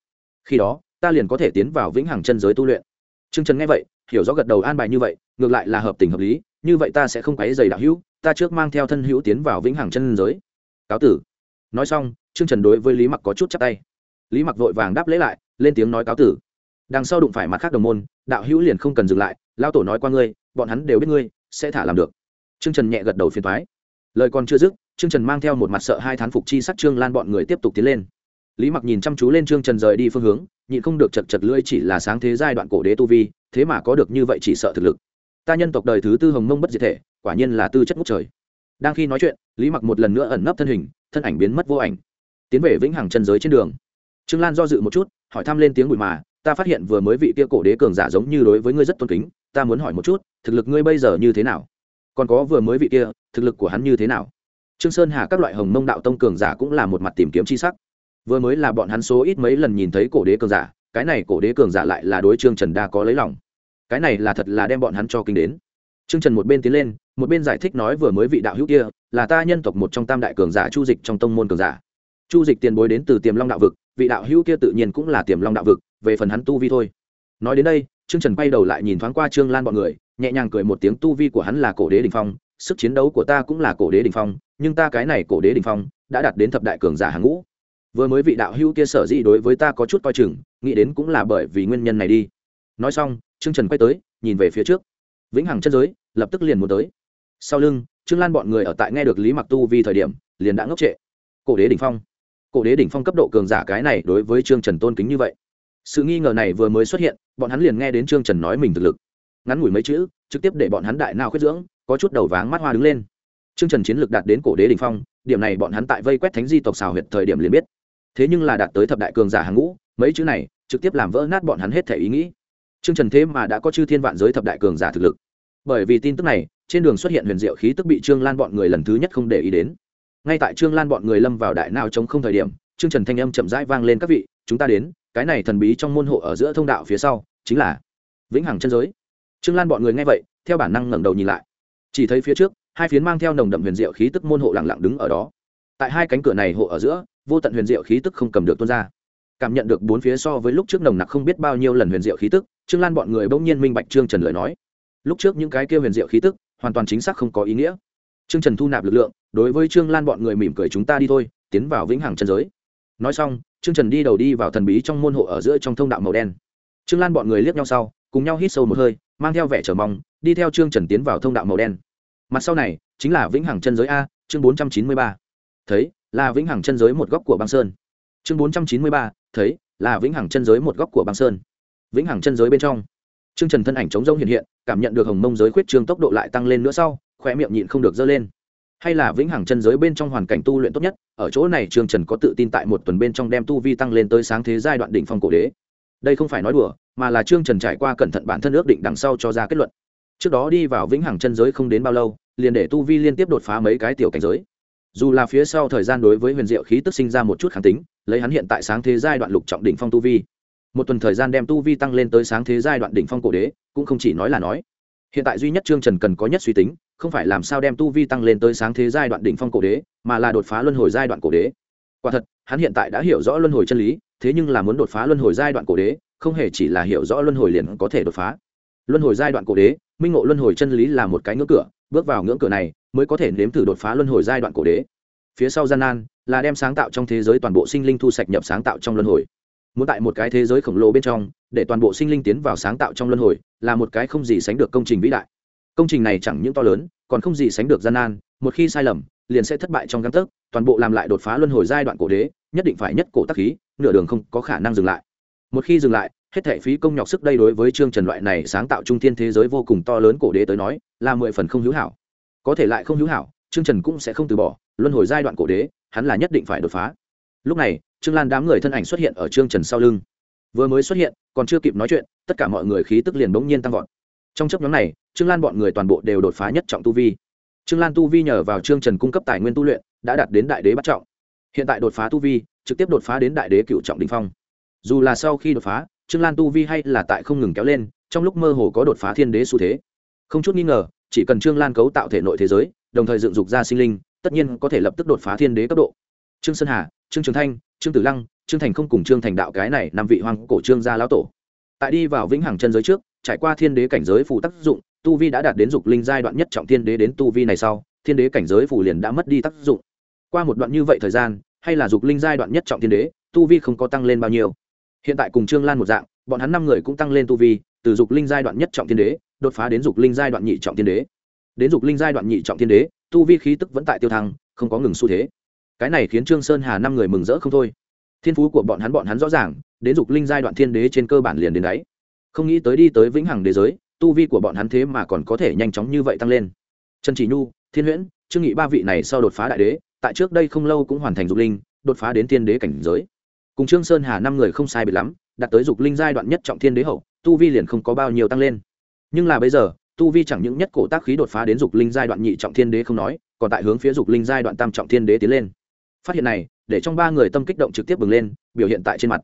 Khi đó, ta liền có thể tiến vào vĩnh hằng chân giới tu luyện. T r ư ơ n g trần nghe vậy, hiểu rõ gật đầu an bài như vậy, ngược lại là hợp tình hợp lý, như vậy ta sẽ không quấy dày đạo hữu, ta trước mang theo thân hữu tiến vào vĩnh hằng chân giới. Cáo tử. Nói xong, trương trần đối với lý mặc có chút chắc tay. Lý mặc vội vàng đáp lễ lại, lên tiếng nói cáo tử. Đằng sau đụng phải mặt khác đồng môn, đạo hữu liền không cần dừng lại lao tổ nói qua ngươi, bọn hắn đều biết ngươi, sẽ thả làm được. Trương trần nhẹ gật đầu phiền thoái lời còn chưa dứt, trương trần mang theo một mặt sợ hai thán phục chi sắc trương lan bọn người tiếp tục tiến lên. Lý mặc nhìn chăm chú lên trương trần rời đi phương hướng, nhịn không được chật chật lưỡi chỉ là sáng thế giai đoạn cổ đế tu vi, thế mà có được như vậy chỉ sợ thực lực. Ta nhân tộc đời thứ tư hồng mông bất diệt thể, quả nhiên là tư chất ngút trời. Đang khi nói chuyện, lý mặc một lần nữa ẩn nấp thân hình, thân ảnh biến mất vô ảnh. Tiến về vĩnh hằng chân giới trên đường. Trương lan do dự một chút, hỏi thăm lên tiếng bụi mà, ta phát hiện vừa mới vị kia cổ đế cường giả giống như đối với ngươi rất tôn kính, ta muốn hỏi một chút, thực lực ngươi bây giờ như thế nào? Còn có vừa mới vị kia thực lực của hắn như thế nào trương sơn hà các loại hồng mông đạo tông cường giả cũng là một mặt tìm kiếm c h i sắc vừa mới là bọn hắn số ít mấy lần nhìn thấy cổ đế cường giả cái này cổ đế cường giả lại là đối trương trần đa có lấy lòng cái này là thật là đem bọn hắn cho kinh đến Trương Trần một bên tiến lên, một bên giải thích nói vừa mới vị đạo hữu kia, là ta nhân tộc một trong tam đại cường giả Chu Dịch trong tông môn cường giả. Chu Dịch tiền bối đến từ Tiềm Long đạo vực, vị đạo hữu kia tự nhiên cũng là Tiềm Long đạo vực, về phần hắn tu vi thôi. Nói đến đây, Trương Trần quay đầu lại nhìn thoáng qua Trương Lan bọn người, nhẹ nhàng cười một tiếng tu vi của hắn là cổ đế đình phong, sức chiến đấu của ta cũng là cổ đế đình phong, nhưng ta cái này cổ đế đình phong đã đạt đến thập đại cường giả hàng ngũ. Vừa mới vị đạo hữu kia sở dĩ đối với ta có chút coi chừng, nghĩ đến cũng là bởi vì nguyên nhân này đi. Nói xong, Trương Trần quay tới, nhìn về phía trước. Vĩnh hằng chân giới lập tức liền muốn tới. Sau lưng trương lan bọn người ở tại nghe được lý mặc tu vì thời điểm liền đã ngốc trệ. Cổ đế đỉnh phong. Cổ đế đỉnh phong cấp độ cường giả cái này đối với trương trần tôn kính như vậy. Sự nghi ngờ này vừa mới xuất hiện bọn hắn liền nghe đến trương trần nói mình thực lực ngắn ngủi mấy chữ trực tiếp để bọn hắn đại nào khuyết dưỡng có chút đầu váng mắt hoa đứng lên trương trần chiến lược đạt đến cổ đế đỉnh phong điểm này bọn hắn tại vây quét thánh di tộc xào huyệt thời điểm liền biết thế nhưng là đạt tới thập đại cường giả hàng ngũ mấy chữ này trực tiếp làm vỡ nát bọn hắn hết thể ý nghĩ Trương Trần thế mà đã có chư thiên vạn giới thập đại cường giả thực lực. Bởi vì tin tức này, trên đường xuất hiện huyền diệu khí tức bị Trương Lan bọn người lần thứ nhất không để ý đến. Ngay tại Trương Lan bọn người lâm vào đại nào chống không thời điểm, Trương Trần thanh âm chậm rãi vang lên các vị, chúng ta đến, cái này thần bí trong môn hộ ở giữa thông đạo phía sau, chính là Vĩnh Hằng chân giới. Trương Lan bọn người nghe vậy, theo bản năng ngẩng đầu nhìn lại. Chỉ thấy phía trước, hai phiến mang theo nồng đậm huyền diệu khí tức môn hộ lặng lặng đứng ở đó. Tại hai cánh cửa này hộ ở giữa, vô tận huyền diệu khí tức không cầm được tuôn ra. Cảm nhận được bốn phía so với lúc trước nồng nặc không biết bao nhiêu lần huyền diệu khí tức trương lan bọn người bỗng nhiên minh bạch trương trần lời nói. Lúc trước những cái kia huyền diệu khí tức hoàn toàn chính xác không có ý nghĩa. Trương trần thu nạp lực lượng đối với trương lan bọn người mỉm cười chúng ta đi thôi tiến vào vĩnh hằng chân giới. Nói xong trương trần đi đầu đi vào thần bí trong môn hộ ở giữa trong thông đạo màu đen. Trương lan bọn người liếc nhau sau cùng nhau hít sâu một hơi mang theo vẻ chờ mong, đi theo trương trần tiến vào thông đạo màu đen. Mặt sau này, chính là vĩnh hằng chân giới a, chương bốn trăm chín mươi ba. Thấy, là vĩnh hằng chân giới một góc của băng sơn. Chương bốn trăm chín mươi ba, thấy, là vĩnh hằng chân giới một góc của băng sơn. Vĩnh hằng chân giới bên trong. Trương trần thân ảnh chống rông hiện hiện, cảm nhận được hồng mông giới khuyết trương tốc độ lại tăng lên nữa sau khỏe miệng nhịn không được dơ lên. Hay là vĩnh hằng chân giới bên trong hoàn cảnh tu luyện tốt nhất, ở chỗ này trương trần có tự tin tại một tuần bên trong đem tu vi tăng lên tới sáng thế giai đoạn đỉnh phong cổ đế đây không phải nói đùa, mà là trương trần trải qua cẩn thận bản thân ước định đằng sau cho ra kết luận. Trước đó đi vào vĩnh hằng chân giới không đến bao lâu, liền để tu vi liên tiếp đột phá mấy cái tiểu cảnh giới. Dù là phía sau thời gian đối với huyền diệu khí tức sinh ra một chút kháng tính, lấy hắn hiện tại sáng thế giai đoạn lục trọng đỉnh phong tu vi. Một tuần thời gian đem tu vi tăng lên tới sáng thế giai đoạn đỉnh phong cổ đế, cũng không chỉ nói là nói. Hiện tại duy nhất trương trần cần có nhất suy tính, không phải làm sao đem tu vi tăng lên tới sáng thế giai đoạn đỉnh phong cổ đế, mà là đột phá luân hồi giai đoạn cổ đế quả thật, hắn hiện tại đã hiểu rõ luân hồi chân lý, thế nhưng là muốn đột phá luân hồi giai đoạn cổ đế, không hề chỉ là hiểu rõ luân hồi liền có thể đột phá. Luân hồi giai đoạn cổ đế, minh ngộ luân hồi chân lý là một cái ngưỡng cửa, bước vào ngưỡng cửa này mới có thể nếm thử đột phá luân hồi giai đoạn cổ đế. Phía sau gian nan là đem sáng tạo trong thế giới toàn bộ sinh linh thu sạch nhập sáng tạo trong luân hồi. Muốn tại một cái thế giới khổng lồ bên trong, để toàn bộ sinh linh tiến vào sáng tạo trong luân hồi, là một cái không gì sánh được công trình vĩ đại. Công trình này chẳng những to lớn, còn không gì sánh được gian nan, một khi sai lầm, liền sẽ thất bại trong găng tấc toàn bộ làm lại đột phá luân hồi giai đoạn cổ đế, nhất định phải nhất cổ tắc khí, nửa đường không có khả năng dừng lại. Một khi dừng lại, hết thể phí công nhọc sức đây đối với chương trần loại này sáng tạo trung thiên thế giới vô cùng to lớn cổ đế tới nói, là mười phần không hữu hảo. Có thể lại không hữu hảo chương trần cũng sẽ không từ bỏ, luân hồi giai đoạn cổ đế, hắn là nhất định phải đột phá. Lúc này, trương lan đám người thân ảnh xuất hiện ở trương trần sau lưng. Vừa mới xuất hiện, còn chưa kịp nói chuyện, tất cả mọi người khí tức liền bỗng nhiên tăng vọt. Trong chấp nhóm này, trương lan bọn người toàn bộ đều đột phá nhất trọng tu vi. Trương lan tu vi nhờ vào trương trần cung cấp tài nguyên tu luyện đã đạt đến đại đế bắt trọng. Hiện tại đột phá tu vi, trực tiếp đột phá đến đại đế cựu trọng đình phong. Dù là sau khi đột phá, trương lan tu vi hay là tại không ngừng kéo lên, trong lúc mơ hồ có đột phá thiên đế xu thế. Không chút nghi ngờ, chỉ cần trương lan cấu tạo thể nội thế giới, đồng thời dựng dục ra sinh linh, tất nhiên có thể lập tức đột phá thiên đế cấp độ. Trương sơn hà, trương trường thanh, trương tử lăng, trương thành không cùng trương thành đạo cái này năm vị hoàng cổ trương gia lão tổ. Tại đi vào vĩnh hằng chân giới trước, trải qua thiên đế cảnh giới phù tác dụng, tu vi đã đạt đến dục linh giai đoạn nhất trọng thiên đế đến tu vi này sau, thiên đế cảnh giới phù liền đã mất đi tác dụng qua một đoạn như vậy thời gian, hay là dục linh giai đoạn nhất trọng thiên đế, tu vi không có tăng lên bao nhiêu. Hiện tại cùng trương lan một dạng, bọn hắn năm người cũng tăng lên tu vi, từ dục linh giai đoạn nhất trọng thiên đế, đột phá đến dục linh giai đoạn nhị trọng thiên đế. Đến dục linh giai đoạn nhị trọng thiên đế, tu vi khí tức vẫn tại tiêu thăng, không có ngừng xu thế. Cái này khiến trương sơn hà năm người mừng rỡ không thôi. Thiên phú của bọn hắn bọn hắn rõ ràng, đến dục linh giai đoạn thiên đế trên cơ bản liền đến đáy. Không nghĩ tới đi tới vĩnh hằng đế giới, tu vi của bọn hắn thế mà còn có thể nhanh chóng như vậy tăng lên. Trần chỉ nhu, thiên huyễn, trương nghị ba vị này sau đột phá đại đế tại trước đây không lâu cũng hoàn thành dục linh, đột phá đến thiên đế cảnh giới. Cùng trương sơn hà năm người không sai biệt lắm, đạt tới dục linh giai đoạn nhất trọng thiên đế hậu, tu vi liền không có bao nhiêu tăng lên. Nhưng là bây giờ, tu vi chẳng những nhất cổ tác khí đột phá đến dục linh giai đoạn nhị trọng thiên đế không nói, còn tại hướng phía dục linh giai đoạn tam trọng thiên đế tiến lên. Phát hiện này, để trong ba người tâm kích động trực tiếp bừng lên, biểu hiện tại trên mặt.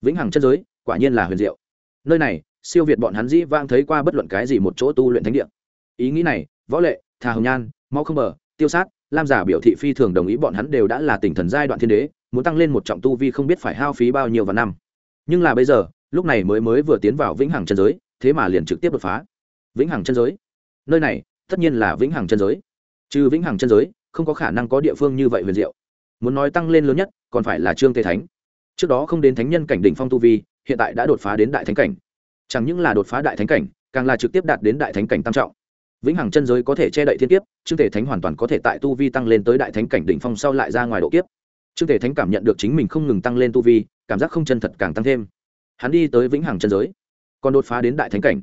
Vĩnh hằng chân giới, quả nhiên là huyền diệu. Nơi này, siêu việt bọn hắn dĩ vang thấy qua bất luận cái gì một chỗ tu luyện thánh địa. Ý nghĩ này, võ lệ, thà hồng nhan, mau không bờ, tiêu sát lam giả biểu thị phi thường đồng ý, bọn hắn đều đã là tỉnh thần giai đoạn thiên đế, muốn tăng lên một trọng tu vi không biết phải hao phí bao nhiêu và năm. Nhưng là bây giờ, lúc này mới mới vừa tiến vào vĩnh hằng chân giới, thế mà liền trực tiếp đột phá. Vĩnh hằng chân giới? Nơi này, tất nhiên là vĩnh hằng chân giới. Trừ vĩnh hằng chân giới, không có khả năng có địa phương như vậy huyền diệu. Muốn nói tăng lên lớn nhất, còn phải là trương tề thánh. Trước đó không đến thánh nhân cảnh đỉnh phong tu vi, hiện tại đã đột phá đến đại thánh cảnh. Chẳng những là đột phá đại thánh cảnh, càng là trực tiếp đạt đến đại thánh cảnh tam trọng vĩnh hằng chân giới có thể che đậy thiên kiếp, trương Thể thánh hoàn toàn có thể tại tu vi tăng lên tới đại thánh cảnh đỉnh phong sau lại ra ngoài độ kiếp. Trương Thể thánh cảm nhận được chính mình không ngừng tăng lên tu vi, cảm giác không chân thật càng tăng thêm. Hắn đi tới vĩnh hằng chân giới, còn đột phá đến đại thánh cảnh.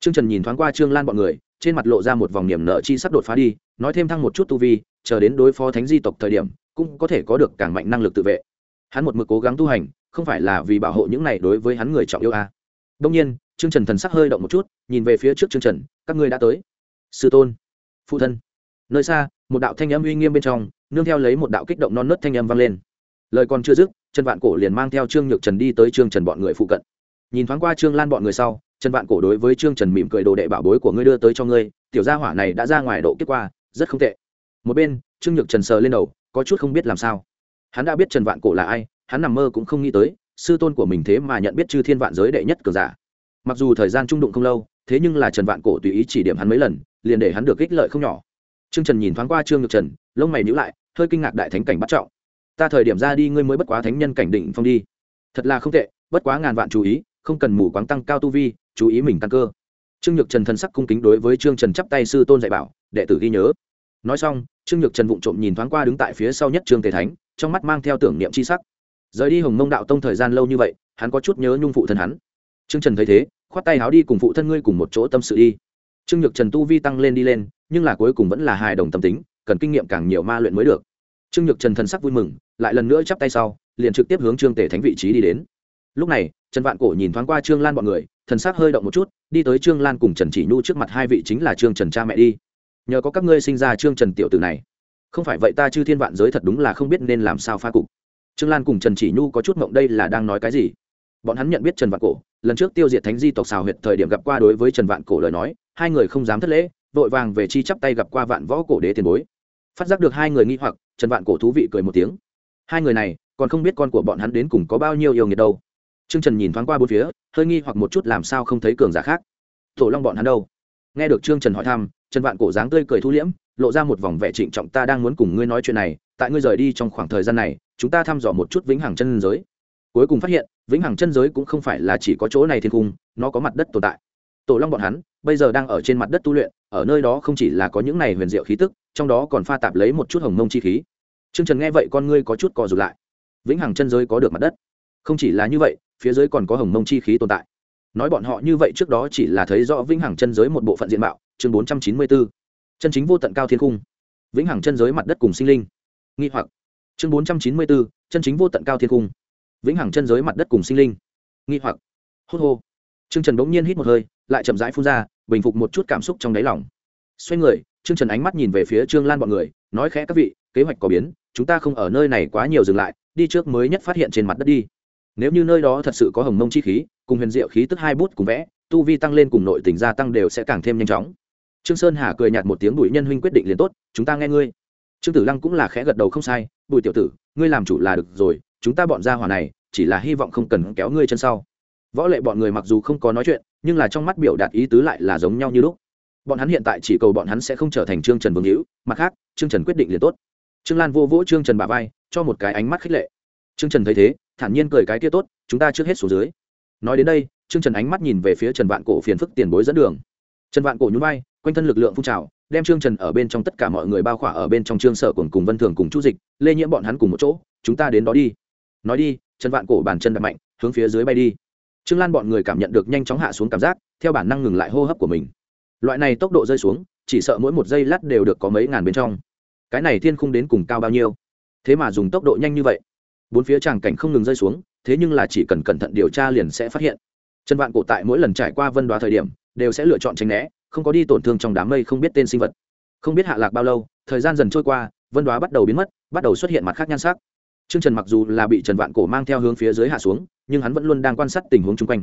Trương trần nhìn thoáng qua trương lan bọn người, trên mặt lộ ra một vòng niềm nợ chi sắp đột phá đi, nói thêm thăng một chút tu vi, chờ đến đối phó thánh di tộc thời điểm, cũng có thể có được càng mạnh năng lực tự vệ. Hắn một mực cố gắng tu hành, không phải là vì bảo hộ những này đối với hắn người trọng yêu a à. đông nhiên, trương trần thần sắc hơi động một chút, nhìn về phía trước trương trần, các ngươi đã tới sư tôn phụ thân. Nơi xa một đạo thanh âm uy nghiêm bên trong nương theo lấy một đạo kích động non nớt thanh âm vang lên. Lời còn chưa dứt trần vạn cổ liền mang theo trương nhược trần đi tới trương trần bọn người phụ cận. Nhìn thoáng qua trương lan bọn người sau trần vạn cổ đối với trương trần mỉm cười đồ đệ bảo bối của ngươi đưa tới cho ngươi tiểu gia hỏa này đã ra ngoài độ kết quả, rất không tệ. Một bên trương nhược trần sờ lên đầu có chút không biết làm sao. Hắn đã biết trần vạn cổ là ai hắn nằm mơ cũng không nghĩ tới sư tôn của mình thế mà nhận biết chư thiên vạn giới đệ nhất cường giả. Mặc dù thời gian trung đụng không lâu thế nhưng là trần vạn cổ tùy ý chỉ điểm hắn mấy lần liền để hắn được ích lợi không nhỏ. Trương trần nhìn thoáng qua trương nhược trần, lông mày nhữ lại, hơi kinh ngạc đại thánh cảnh bắt trọng. Ta thời điểm ra đi ngươi mới bất quá thánh nhân cảnh định phong đi. Thật là không tệ, bất quá ngàn vạn chú ý, không cần mù quáng tăng cao tu vi, chú ý mình tăng cơ. Trương nhược trần thần sắc cung kính đối với trương trần chắp tay sư tôn dạy bảo, đệ tử ghi nhớ. Nói xong, trương nhược trần vụng trộm nhìn thoáng qua đứng tại phía sau nhất trương tề thánh, trong mắt mang theo tưởng niệm c h i sắc. Rời đi hồng mông đạo tông thời gian lâu như vậy, hắn có chút nhớ nhung phụ thân hắn. Trương trần thấy thế, khoát tay háo đi cùng phụ thân ngươi cùng một chỗ tâm sự đi trương nhược trần tu vi tăng lên đi lên, nhưng là cuối cùng vẫn là hài đồng tâm tính, cần kinh nghiệm càng nhiều ma luyện mới được. Trương nhược trần thần sắc vui mừng, lại lần nữa chắp tay sau, liền trực tiếp hướng trương tể thánh vị trí đi đến. Lúc này, trần vạn cổ nhìn thoáng qua trương lan b ọ n người, thần sắc hơi động một chút, đi tới trương lan cùng trần chỉ nhu trước mặt hai vị chính là trương trần cha mẹ đi. Nhờ có các ngươi sinh ra trương trần tiểu tử này. Không phải vậy ta chư thiên vạn giới thật đúng là không biết nên làm sao pha cục. Trương lan cùng trần chỉ nhu có chút mộng đây là đang nói cái gì? Bọn hắn nhận biết trần vạn cổ lần trước tiêu diệt thánh di tộc xào huyệt thời điểm gặp qua đối với trần vạn cổ lời nói, hai người không dám thất lễ, vội vàng về chi chắp tay gặp qua vạn võ cổ đế tiền bối. Phát giác được hai người nghi hoặc, trần vạn cổ thú vị cười một tiếng. Hai người này, còn không biết con của bọn hắn đến cùng có bao nhiêu yêu nghiệt đâu. T r ư ơ n g trần nhìn thoáng qua bốn phía, hơi nghi hoặc một chút làm sao không thấy cường giả khác. Tổ long bọn hắn đâu? Nghe được trương trần hỏi thăm, trần vạn cổ dáng tươi cười thu liễm, lộ ra một vòng vẻ trịnh trọng, ta đang muốn cùng ngươi nói chuyện này, tại ngươi rời đi trong khoảng thời gian này, chúng ta thăm dò một chút vĩnh hằng chân giới. Cuối cùng phát hiện vĩnh hằng chân giới cũng không phải là chỉ có chỗ này thiên cung, nó có mặt đất tồn tại. Tổ long bọn hắn, bây giờ đang ở trên mặt đất tu luyện, ở nơi đó không chỉ là có những này huyền diệu khí tức, trong đó còn pha tạp lấy một chút hồng mông chi khí. T r ư ơ n g trần nghe vậy con ngươi có chút cò rụt lại. Vĩnh hằng chân giới có được mặt đất. Không chỉ là như vậy, phía dưới còn có hồng mông chi khí tồn tại. Nói bọn họ như vậy trước đó chỉ là thấy rõ vĩnh hằng chân giới một bộ phận diện mạo, chương bốn trăm chín mươi bốn chân chính vô tận cao thiên cung. Vĩnh hằng chân giới mặt đất cùng sinh linh. Nghi hoặc. Chương bốn trăm chín mươi bốn chân chính vô tận cao thiên cung vĩnh hằng chân giới mặt đất cùng sinh linh nghi hoặc hốt hô Trương Trần bỗng nhiên hít một hơi, lại chậm rãi phun ra, bình phục một chút cảm xúc trong đáy lòng. Xoay người, Trương Trần ánh mắt nhìn về phía Trương Lan bọn người, nói khẽ các vị, kế hoạch có biến, chúng ta không ở nơi này quá nhiều dừng lại, đi trước mới nhất phát hiện trên mặt đất đi. Nếu như nơi đó thật sự có hồng mông chi khí, cùng huyền diệu khí tức hai bút cùng vẽ, tu vi tăng lên cùng nội tình gia tăng đều sẽ càng thêm nhanh chóng. Trương Sơn Hà cười nhạt một tiếng, "Bùi nhân huynh quyết định liền tốt, chúng ta nghe ngươi." Trương Tử Lăng cũng là khẽ gật đầu không sai, "Bùi tiểu tử, ngươi làm chủ là được rồi, chúng ta bọn gia hỏa này, chỉ là hy vọng không cần kéo ngươi chân sau." võ lệ bọn người mặc dù không có nói chuyện nhưng là trong mắt biểu đạt ý tứ lại là giống nhau như lúc. Bọn hắn hiện tại chỉ cầu bọn hắn sẽ không trở thành trương trần vương hữu mặt khác trương trần quyết định liền tốt. Trương lan vô vỗ trương trần bà vai cho một cái ánh mắt khích lệ. Trương trần thấy thế thản nhiên cười cái kia tốt chúng ta trước hết xuống dưới. Nói đến đây trương trần ánh mắt nhìn về phía trần vạn cổ phiền phức tiền bối dẫn đường. Trần vạn cổ nhún vai quanh thân lực lượng phun trào đem trương trần ở bên trong tất cả mọi người bao khỏa ở bên trong trương sở cùng cùng vân thường cùng chu dịch lê nhiễm bọn hắn cùng một chỗ chúng ta đến đó đi nói đi, chân vạn cổ bàn chân đập mạnh, hướng phía dưới bay đi. Trương lan bọn người cảm nhận được nhanh chóng hạ xuống cảm giác, theo bản năng ngừng lại hô hấp của mình. Loại này tốc độ rơi xuống, chỉ sợ mỗi một giây lát đều được có mấy ngàn bên trong. Cái này thiên không đến cùng cao bao nhiêu? Thế mà dùng tốc độ nhanh như vậy. Bốn phía tràng cảnh không ngừng rơi xuống, thế nhưng là chỉ cần cẩn thận điều tra liền sẽ phát hiện. Chân vạn cổ tại mỗi lần trải qua vân đoá thời điểm, đều sẽ lựa chọn tránh né, không có đi tổn thương trong đám mây không biết tên sinh vật. Không biết hạ lạc bao lâu, thời gian dần trôi qua, vân đoá bắt đầu biến mất, bắt đầu xuất hiện mặt khác nhan sắc. Trương Trần mặc dù là bị Trần Vạn Cổ mang theo hướng phía dưới hạ xuống, nhưng hắn vẫn luôn đang quan sát tình huống xung quanh.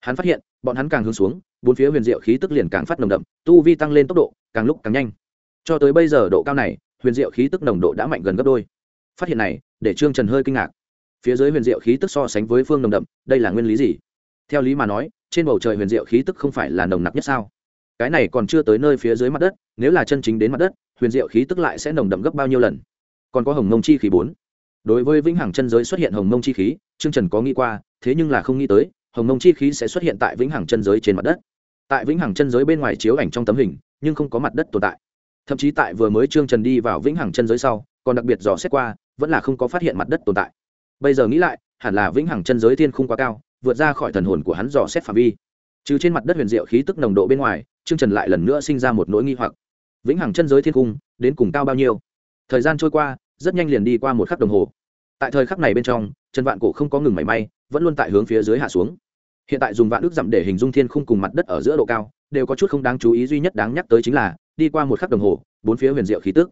Hắn phát hiện, bọn hắn càng hướng xuống, bốn phía huyền diệu khí tức liền càng phát nồng đậm, tu vi tăng lên tốc độ càng lúc càng nhanh. Cho tới bây giờ độ cao này, huyền diệu khí tức nồng độ đã mạnh gần gấp đôi. Phát hiện này, để Trương Trần hơi kinh ngạc. Phía dưới huyền diệu khí tức so sánh với phương nồng đậm, đây là nguyên lý gì? Theo lý mà nói, trên bầu trời huyền diệu khí tức không phải là nồng nặc nhất sao? Cái này còn chưa tới nơi phía dưới mặt đất, nếu là chân chính đến mặt đất, huyền diệu khí tức lại sẽ nồng đậm gấp bao nhiêu lần? Còn có hồng mông chi khí bốn đối với vĩnh hằng chân giới xuất hiện hồng mông chi khí, trương trần có nghĩ qua, thế nhưng là không nghĩ tới, hồng mông chi khí sẽ xuất hiện tại vĩnh hằng chân giới trên mặt đất. Tại vĩnh hằng chân giới bên ngoài chiếu ảnh trong tấm hình, nhưng không có mặt đất tồn tại. Thậm chí tại vừa mới trương trần đi vào vĩnh hằng chân giới sau, còn đặc biệt dò xét qua, vẫn là không có phát hiện mặt đất tồn tại. Bây giờ nghĩ lại, hẳn là vĩnh hằng chân giới thiên không quá cao, vượt ra khỏi thần hồn của hắn dò xét phạm vi. Trừ trên mặt đất huyền diệu khí tức nồng độ bên ngoài, trương trần lại lần nữa sinh ra một nỗi nghi hoặc. Vĩnh hằng chân giới thiên cung đến cùng cao bao nhiêu? Thời gian trôi qua rất nhanh liền đi qua một khắc đồng hồ. Tại thời khắc này bên trong chân vạn cổ không có ngừng mảy may, vẫn luôn tại hướng phía dưới hạ xuống. Hiện tại dùng vạn ước dặm để hình dung thiên khung cùng mặt đất ở giữa độ cao, đều có chút không đáng chú ý, duy nhất đáng nhắc tới chính là, đi qua một khắc đồng hồ, bốn phía huyền diệu khí tức.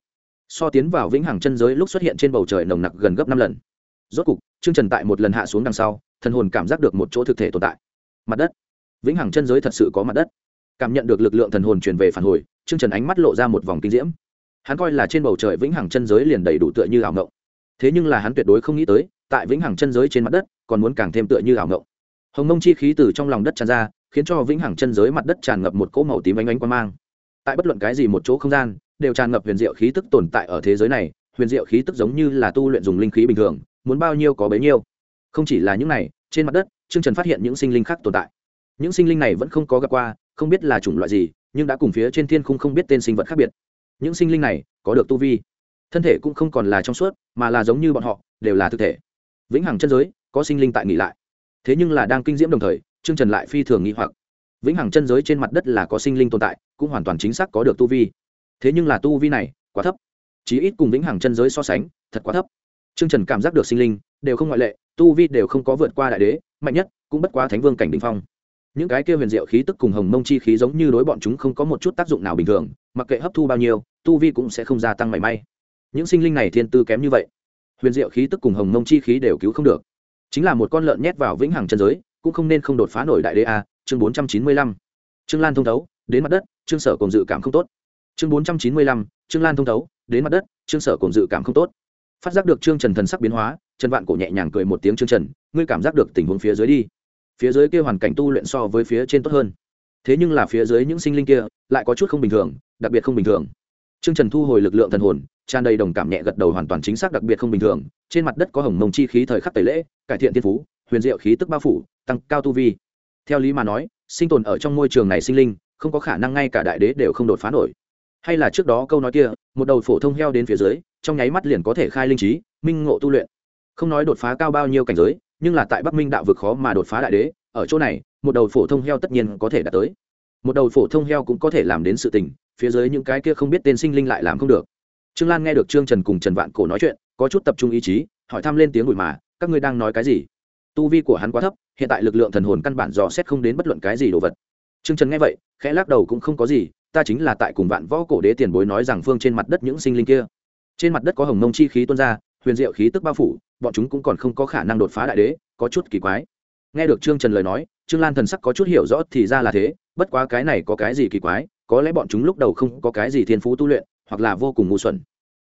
So tiến vào vĩnh hằng chân giới lúc xuất hiện trên bầu trời nồng nặc gần gấp năm lần. Rốt cục chương trần tại một lần hạ xuống đằng sau, thần hồn cảm giác được một chỗ thực thể tồn tại. Mặt đất. Vĩnh hằng chân giới thật sự có mặt đất. Cảm nhận được lực lượng thần hồn truyền về phản hồi chương trần ánh mắt lộ ra một vòng kinh diễm hắn coi là trên bầu trời vĩnh hằng chân giới liền đầy đủ tựa như ảo ngộng. Thế nhưng là hắn tuyệt đối không nghĩ tới, tại vĩnh hằng chân giới trên mặt đất, còn muốn càng thêm tựa như ảo ngộng. Hồng mông chi khí từ trong lòng đất tràn ra, khiến cho vĩnh hằng chân giới mặt đất tràn ngập một cỗ màu tím ánh ánh quan mang. Tại bất luận cái gì một chỗ không gian, đều tràn ngập huyền diệu khí tức tồn tại ở thế giới này, huyền diệu khí tức giống như là tu luyện dùng linh khí bình thường, muốn bao nhiêu có bấy nhiêu. Không chỉ là những này, trên mặt đất, trương trần phát hiện những sinh linh khác tồn tại. Những sinh linh này vẫn không có gặp qua, không biết là chủng loại gì, nhưng đã cùng phía trên thiên khung không biết tên sinh vật khác biệt những sinh linh này có được tu vi. Thân thể cũng không còn là trong suốt, mà là giống như bọn họ, đều là thực thể. Vĩnh hằng chân giới, có sinh linh tại nghỉ lại. Thế nhưng là đang kinh diễm đồng thời, trương trần lại phi thường nghĩ hoặc. Vĩnh hằng chân giới trên mặt đất là có sinh linh tồn tại, cũng hoàn toàn chính xác có được tu vi. Thế nhưng là tu vi này quá thấp. Chí ít cùng vĩnh hằng chân giới so sánh, thật quá thấp. Trương trần cảm giác được sinh linh đều không ngoại lệ, tu vi đều không có vượt qua đại đế, mạnh nhất cũng bất quá thánh vương cảnh đình phong những cái kia huyền diệu khí tức cùng hồng mông chi khí giống như đối bọn chúng không có một chút tác dụng nào bình thường, mặc kệ hấp thu bao nhiêu, tu vi cũng sẽ không gia tăng mảy may. Những sinh linh này thiên tư kém như vậy, huyền diệu khí tức cùng hồng mông chi khí đều cứu không được. Chính là một con lợn nhét vào vĩnh hằng chân giới, cũng không nên không đột phá nổi đại đế a, chương bốn trăm chín mươi lăm. Trương lan thông thấu, đến mặt đất, trương sở cùng dự cảm không tốt. Chương bốn trăm chín mươi lăm, trương lan thông thấu, đến mặt đất, trương sở cùng dự cảm không tốt. Phát giác được trương trần thần sắc biến hóa, trần vạn cổ nhẹ nhàng cười một tiếng, trương trần, ngươi cảm giác được tình huống phía dưới đi phía dưới kia hoàn cảnh tu luyện so với phía trên tốt hơn. Thế nhưng là phía dưới những sinh linh kia lại có chút không bình thường, đặc biệt không bình thường. Trương trần thu hồi lực lượng thần hồn, tràn đầy đồng cảm nhẹ gật đầu hoàn toàn chính xác đặc biệt không bình thường, trên mặt đất có hồng mông chi khí thời khắc tẩy lễ, cải thiện thiên phú, huyền diệu khí tức bao phủ, tăng cao tu vi. Theo lý mà nói, sinh tồn ở trong môi trường này sinh linh, không có khả năng ngay cả đại đế đều không đột phá nổi. Hay là trước đó câu nói kia, một đầu phổ thông heo đến phía dưới, trong nháy mắt liền có thể khai linh trí, minh ngộ tu luyện. Không nói đột phá cao bao nhiêu cảnh giới nhưng là tại bắc minh đạo vực khó mà đột phá đại đế, ở chỗ này, một đầu phổ thông heo tất nhiên có thể đạt tới. Một đầu phổ thông heo cũng có thể làm đến sự tình, phía dưới những cái kia không biết tên sinh linh lại làm không được. Trương lan nghe được trương trần cùng trần vạn cổ nói chuyện, có chút tập trung ý chí, hỏi thăm lên tiếng bụi mà, các ngươi đang nói cái gì? Tu vi của hắn quá thấp, hiện tại lực lượng thần hồn căn bản dò xét không đến bất luận cái gì đồ vật. Trương trần nghe vậy, khẽ lắc đầu cũng không có gì, ta chính là tại cùng vạn võ cổ đế tiền bối nói rằng phương trên mặt đất những sinh linh kia. Trên mặt đất có hồng mông chi khí tuôn ra huyền diệu khí tức bao phủ, bọn chúng cũng còn không có khả năng đột phá đại đế, có chút kỳ quái. Nghe được trương trần lời nói, trương lan thần sắc có chút hiểu rõ thì ra là thế, bất quá cái này có cái gì kỳ quái, có lẽ bọn chúng lúc đầu không có cái gì thiên phú tu luyện, hoặc là vô cùng ngu xuẩn.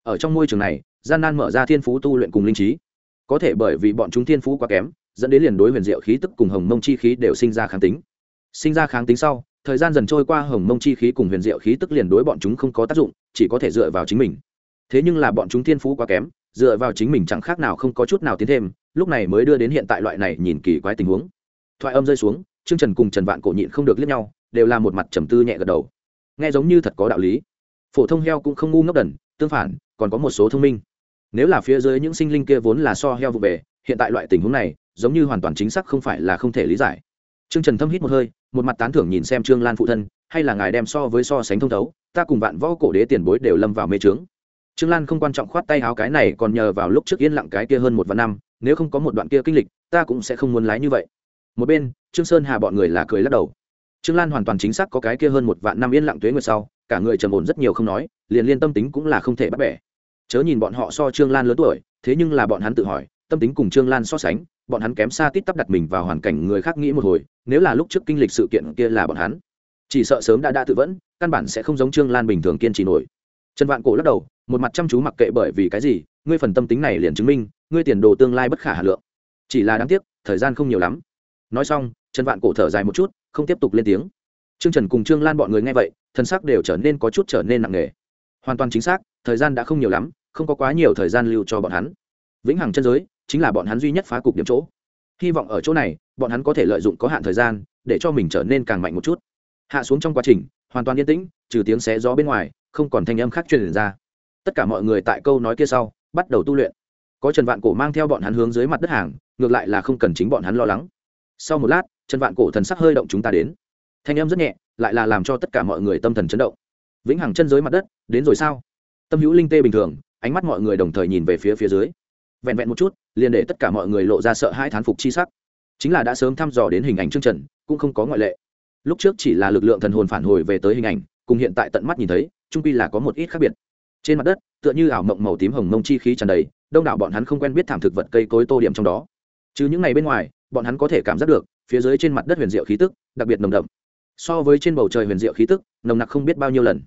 Ở trong môi trường này, gian nan mở ra thiên phú tu luyện cùng linh trí. Có thể bởi vì bọn chúng thiên phú quá kém, dẫn đến liền đối huyền diệu khí tức cùng hồng mông chi khí đều sinh ra kháng tính. Sinh ra kháng tính sau, thời gian dần trôi qua hồng mông chi khí cùng huyền diệu khí tức liền đối bọn chúng không có tác dụng, chỉ có thể dựa vào chính mình. Thế nhưng là bọn chúng thiên phú quá kém dựa vào chính mình chẳng khác nào không có chút nào tiến thêm, lúc này mới đưa đến hiện tại loại này nhìn kỳ quái tình huống. Thoại âm rơi xuống, trương trần cùng trần vạn cổ nhịn không được liếc nhau, đều là một mặt trầm tư nhẹ gật đầu. Nghe giống như thật có đạo lý. Phổ thông heo cũng không ngu ngốc đần, tương phản, còn có một số thông minh. Nếu là phía dưới những sinh linh kia vốn là so heo vụ về hiện tại loại tình huống này, giống như hoàn toàn chính xác không phải là không thể lý giải. Trương trần thâm hít một hơi, một mặt tán thưởng nhìn xem trương lan phụ thân, hay là ngài đem so với so sánh thông thấu, ta cùng vạn võ cổ đế tiền bối đều lâm vào mê trướng trương lan không quan trọng khoát tay áo cái này còn nhờ vào lúc trước yên lặng cái kia hơn một vạn năm, nếu không có một đoạn kia kinh lịch, ta cũng sẽ không muốn lái như vậy. Một bên, trương sơn hà bọn người là cười lắc đầu. Trương lan hoàn toàn chính xác có cái kia hơn một vạn năm yên lặng tuế nguyệt sau, cả người trầm ổn rất nhiều không nói, liền liên tâm tính cũng là không thể bắt bẻ. Chớ nhìn bọn họ so trương lan lớn tuổi, thế nhưng là bọn hắn tự hỏi, tâm tính cùng trương lan so sánh, bọn hắn kém xa tít tắp đặt mình vào hoàn cảnh người khác nghĩ một hồi, nếu là lúc trước kinh lịch sự kiện kia là bọn hắn. Chỉ sợ sớm đã đã tự vẫn, căn bản sẽ không giống trương lan bình thường kiên trì nổi. Trần vạn cổ lắc đầu một mặt chăm chú mặc kệ bởi vì cái gì, ngươi phần tâm tính này liền chứng minh, ngươi tiền đồ tương lai bất khả hà lượng. Chỉ là đáng tiếc, thời gian không nhiều lắm. Nói xong, trần vạn cổ thở dài một chút, không tiếp tục lên tiếng. Trương trần cùng trương lan bọn người nghe vậy, thân xác đều trở nên có chút trở nên nặng nề. Hoàn toàn chính xác, thời gian đã không nhiều lắm, không có quá nhiều thời gian lưu cho bọn hắn. Vĩnh hằng chân giới, chính là bọn hắn duy nhất phá cục điểm chỗ. Hy vọng ở chỗ này, bọn hắn có thể lợi dụng có hạn thời gian, để cho mình trở nên càng mạnh một chút. Hạ xuống trong quá trình, hoàn toàn yên tĩnh, trừ tiếng xé gió bên ngoài, không còn thanh âm khác truyền ra tất cả mọi người tại câu nói kia sau, bắt đầu tu luyện. Có trần vạn cổ mang theo bọn hắn hướng dưới mặt đất hàng, ngược lại là không cần chính bọn hắn lo lắng. Sau một lát, trần vạn cổ thần sắc hơi động chúng ta đến. Thanh âm rất nhẹ, lại là làm cho tất cả mọi người tâm thần chấn động. Vĩnh hằng chân dưới mặt đất, đến rồi sao? Tâm hữu linh tê bình thường, ánh mắt mọi người đồng thời nhìn về phía phía dưới. Vẹn vẹn một chút, liền để tất cả mọi người lộ ra sợ hai thán phục chi sắc. Chính là đã sớm thăm dò đến hình ảnh chương trần cũng không có ngoại lệ. Lúc trước chỉ là lực lượng thần hồn phản hồi về tới hình ảnh, cùng hiện tại tận mắt nhìn thấy trung pi là có một ít khác biệt trên mặt đất, tựa như ảo mộng màu tím hồng mông chi khí tràn đầy, đông đảo bọn hắn không quen biết thảm thực vật cây cối tô điểm trong đó. Chứ những ngày bên ngoài, bọn hắn có thể cảm giác được, phía dưới trên mặt đất huyền diệu khí tức, đặc biệt nồng đậm. So với trên bầu trời huyền diệu khí tức, nồng nặc không biết bao nhiêu lần.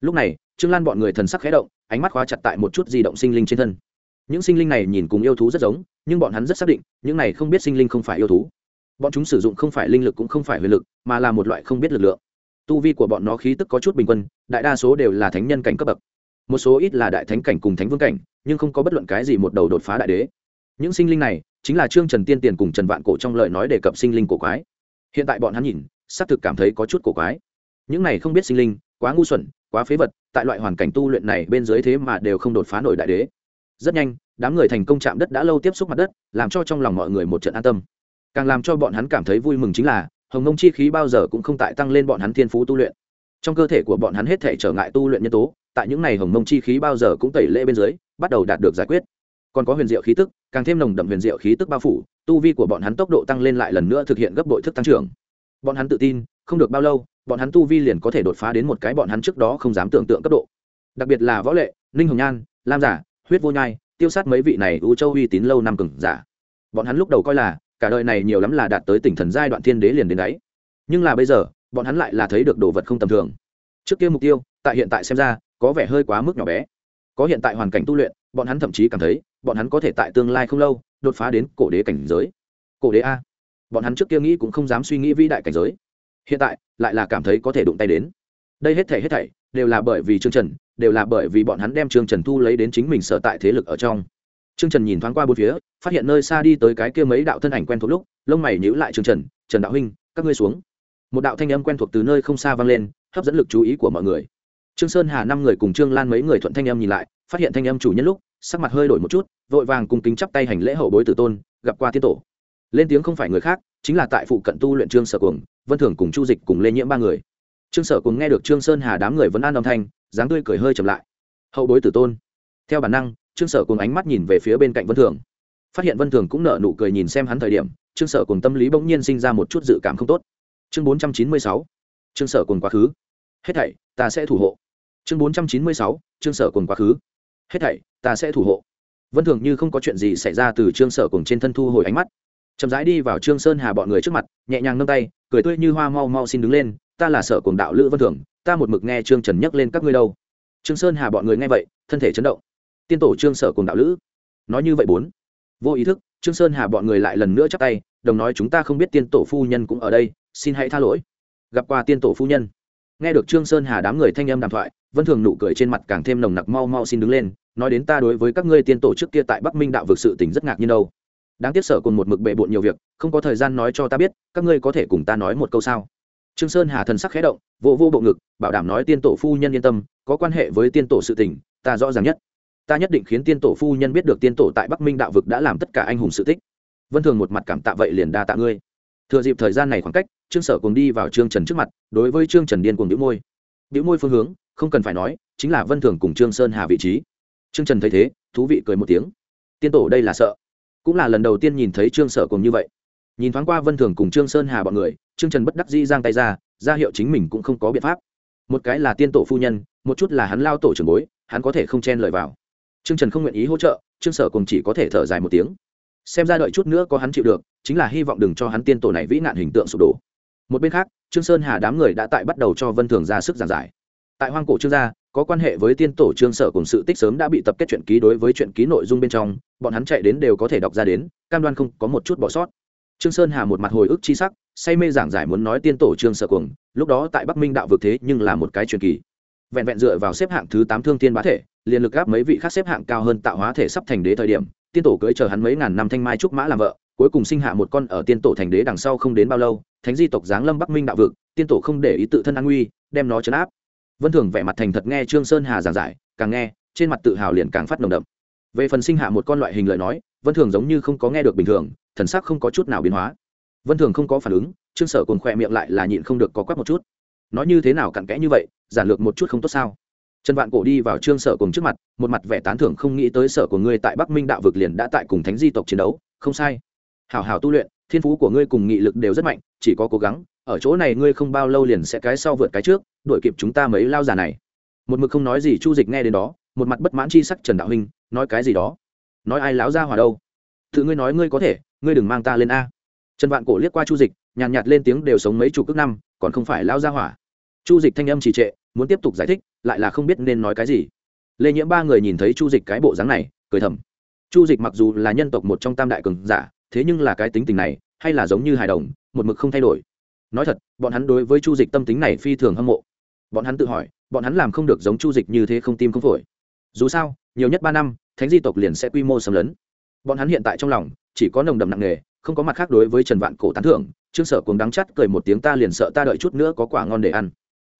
Lúc này, trương lan bọn người thần sắc khẽ động, ánh mắt khóa chặt tại một chút di động sinh linh trên thân. Những sinh linh này nhìn cùng yêu thú rất giống, nhưng bọn hắn rất xác định, những này không biết sinh linh không phải yêu thú. Bọn chúng sử dụng không phải linh lực cũng không phải huyền lực, mà là một loại không biết lực lượng. Tu vi của bọn nó khí tức có chút bình quân, đại đa số đều là thánh nhân cảnh cấp bậc một số ít là đại thánh cảnh cùng thánh vương cảnh, nhưng không có bất luận cái gì một đầu đột phá đại đế. Những sinh linh này chính là trương trần tiên tiền cùng trần vạn cổ trong lời nói đề cập sinh linh cổ quái. Hiện tại bọn hắn nhìn, xác thực cảm thấy có chút cổ quái. Những này không biết sinh linh, quá ngu xuẩn, quá phế vật, tại loại hoàn cảnh tu luyện này bên dưới thế mà đều không đột phá nổi đại đế. Rất nhanh, đám người thành công chạm đất đã lâu tiếp xúc mặt đất, làm cho trong lòng mọi người một trận an tâm. Càng làm cho bọn hắn cảm thấy vui mừng chính là, hồng nông chi khí bao giờ cũng không tại tăng lên bọn hắn thiên phú tu luyện. Trong cơ thể của bọn hắn hết thể trở ngại tu luyện nhân tố tại những này hồng mông chi khí bao giờ cũng tẩy lễ bên dưới, bắt đầu đạt được giải quyết. Còn có huyền diệu khí tức, càng thêm nồng đậm huyền diệu khí tức bao phủ, tu vi của bọn hắn tốc độ tăng lên lại lần nữa thực hiện gấp bội thức tăng trưởng. Bọn hắn tự tin, không được bao lâu, bọn hắn tu vi liền có thể đột phá đến một cái bọn hắn trước đó không dám tưởng tượng cấp độ. Đặc biệt là võ lệ, ninh hồng nhan, lam giả, huyết vô nhai, tiêu sát mấy vị này u châu uy tín lâu năm cừng giả. Bọn hắn lúc đầu coi là, cả đời này nhiều lắm là đạt tới tỉnh thần giai đoạn thiên đế liền đến đấy. Nhưng là bây giờ, bọn hắn lại là thấy được đồ vật không tầm thường. Trước kia mục tiêu, tại hiện tại xem ra có vẻ hơi quá mức nhỏ bé. Có hiện tại hoàn cảnh tu luyện, bọn hắn thậm chí cảm thấy, bọn hắn có thể tại tương lai không lâu, đột phá đến cổ đế cảnh giới. Cổ đế a. Bọn hắn trước kia nghĩ cũng không dám suy nghĩ vĩ đại cảnh giới. Hiện tại, lại là cảm thấy có thể đụng tay đến. Đây hết thảy hết thảy, đều là bởi vì trương trần, đều là bởi vì bọn hắn đem trương trần thu lấy đến chính mình sở tại thế lực ở trong. Trương trần nhìn thoáng qua bốn phía, phát hiện nơi xa đi tới cái kia mấy đạo thân ảnh quen thuộc lúc, lông mày nhíu lại trương trần trần đạo huynh, các ngươi xuống. Một đạo thanh âm quen thuộc từ nơi không xa vang lên, hấp dẫn lực chú ý của mọi người trương sơn hà năm người cùng trương lan mấy người thuận thanh âm nhìn lại, phát hiện thanh âm chủ nhân lúc, sắc mặt hơi đổi một chút, vội vàng cùng kính chắp tay hành lễ hậu bối tử tôn, gặp qua tiên tổ. Lên tiếng không phải người khác, chính là tại phụ cận tu luyện trương sở cuồng, vân thường cùng chu dịch cùng lê nhiễm ba người. Trương sở cuồng nghe được trương sơn hà đám người vẫn an đồng thanh, dáng tươi cười hơi chậm lại. Hậu bối tử tôn. Theo bản năng, trương sở cuồng ánh mắt nhìn về phía bên cạnh vân thường. Phát hiện vân thường cũng nở nụ cười nhìn xem hắn thời điểm, trương sở cuồng tâm lý bỗng nhiên sinh ra một chút dự cảm không tốt. Chương bốn trăm chín mươi sáu. Trương sở cuồng quá khứ. Hết thảy, ta sẽ thủ hộ chương bốn trăm chín mươi sáu, trương sở cùng quá khứ. Hết thảy, ta sẽ thủ hộ. Vân thường như không có chuyện gì xảy ra từ trương sở cùng trên thân thu hồi ánh mắt. Chậm rãi đi vào trương sơn hà bọn người trước mặt, nhẹ nhàng nâng tay, cười tươi như hoa mau mau xin đứng lên, ta là sở cùng đạo lữ vân thường, ta một mực nghe trương trần nhắc lên các ngươi đâu. Trương sơn hà bọn người nghe vậy, thân thể chấn động. Tiên tổ trương sở cùng đạo lữ, nói như vậy bốn. Vô ý thức. Trương sơn hà bọn người lại lần nữa chắp tay, đồng nói, chúng ta không biết tiên tổ phu nhân cũng ở đây, xin hãy tha lỗi. Gặp qua tiên tổ phu nhân nghe được trương sơn hà đám người thanh âm đàm thoại, vân thường nụ cười trên mặt càng thêm nồng nặc mau mau xin đứng lên, nói đến ta đối với các ngươi tiên tổ trước kia tại bắc minh đạo vực sự tình rất ngạc nhiên đâu. Đáng tiếc sở cùng một mực bệ bộn nhiều việc, không có thời gian nói cho ta biết, các ngươi có thể cùng ta nói một câu sao? Trương sơn hà thần sắc khẽ động, vô vô bộ ngực, bảo đảm nói tiên tổ phu nhân yên tâm, có quan hệ với tiên tổ sự tình, ta rõ ràng nhất. Ta nhất định khiến tiên tổ phu nhân biết được tiên tổ tại bắc minh đạo vực đã làm tất cả anh hùng sự tích. Vân thường một mặt cảm tạ vậy liền đa tạ ngươi. Thừa dịp thời gian này khoảng cách trương sở cùng đi vào trương trần trước mặt, đối với trương trần điên cùng đĩu môi. Đĩu môi phương hướng, không cần phải nói, chính là vân thường cùng trương sơn hà vị trí. Trương trần thấy thế, thú vị cười một tiếng. Tiên tổ đây là sợ. Cũng là lần đầu tiên nhìn thấy trương sở cùng như vậy. Nhìn thoáng qua vân thường cùng trương sơn hà bọn người, trương trần bất đắc dĩ giang tay ra ra hiệu chính mình cũng không có biện pháp. Một cái là tiên tổ phu nhân, một chút là hắn lao tổ trưởng bối, hắn có thể không chen lời vào. Trương trần không nguyện ý hỗ trợ, trương sở cùng chỉ có thể thở dài một tiếng. Xem ra đợi chút nữa có hắn chịu được, chính là hy vọng đừng cho hắn tiên tổ này vĩ nạn hình tượng sụp đổ một bên khác, trương sơn hà đám người đã tại bắt đầu cho vân thường ra sức giảng giải. Tại hoang cổ trương gia, có quan hệ với tiên tổ trương sở cùng sự tích sớm đã bị tập kết chuyện ký đối với chuyện ký nội dung bên trong, bọn hắn chạy đến đều có thể đọc ra đến, cam đoan không có một chút bỏ sót. Trương sơn hà một mặt hồi ức chi sắc, say mê giảng giải muốn nói tiên tổ trương sở cùng, lúc đó tại bắc minh đạo vực thế nhưng là một cái truyền kỳ. Vẹn vẹn dựa vào xếp hạng thứ tám thương tiên bá thể, liền lực gáp mấy vị khác xếp hạng cao hơn tạo hóa thể sắp thành đế thời điểm, tiên tổ cưới chờ hắn mấy ngàn năm thanh mai trúc mã làm vợ cuối cùng sinh hạ một con ở tiên tổ thành đế đằng sau không đến bao lâu, thánh di tộc giáng lâm bắc minh đạo vực, tiên tổ không để ý tự thân an nguy, đem nó chấn áp. Vân thường vẻ mặt thành thật nghe trương sơn hà giảng giải, càng nghe, trên mặt tự hào liền càng phát nồng đậm. Về phần sinh hạ một con loại hình lời nói, vân thường giống như không có nghe được bình thường, thần sắc không có chút nào biến hóa. Vân thường không có phản ứng, trương sở cùng khỏe miệng lại là nhịn không được có quắc một chút. Nói như thế nào cặn kẽ như vậy, giản lược một chút không tốt sao? Trần vạn cổ đi vào trương sở cùng trước mặt, một mặt vẻ tán thưởng không nghĩ tới sở của ngươi tại bắc minh đạo vực liền đã tại cùng thánh di tộc chiến đấu, không sai hảo hảo tu luyện thiên phú của ngươi cùng nghị lực đều rất mạnh chỉ có cố gắng ở chỗ này ngươi không bao lâu liền sẽ cái sau vượt cái trước đuổi kịp chúng ta mấy lao già này. Một mực không nói gì chu dịch nghe đến đó một mặt bất mãn chi sắc trần đạo huynh nói cái gì đó? Nói ai láo ra hòa đâu? Tự ngươi nói ngươi có thể ngươi đừng mang ta lên a. Trần vạn cổ liếc qua chu dịch nhàn nhạt, nhạt lên tiếng đều sống mấy chục ước năm còn không phải lao ra hỏa. Chu dịch thanh âm trì trệ muốn tiếp tục giải thích lại là không biết nên nói cái gì. Lê nhiễm ba người nhìn thấy chu dịch cái bộ dáng này cười thầm. Chu dịch mặc dù là nhân tộc một trong tam đại cường giả thế nhưng là cái tính tình này, hay là giống như hài đồng, một mực không thay đổi. Nói thật, bọn hắn đối với chu dịch tâm tính này phi thường hâm mộ. Bọn hắn tự hỏi, bọn hắn làm không được giống chu dịch như thế không tim không phổi. Dù sao, nhiều nhất ba năm, thánh di tộc liền sẽ quy mô xâm lấn. Bọn hắn hiện tại trong lòng, chỉ có nồng đậm nặng nề, không có mặt khác đối với trần vạn cổ tán thưởng. Trương sở cùng đắng chắt cười một tiếng ta liền sợ ta đợi chút nữa có quả ngon để ăn.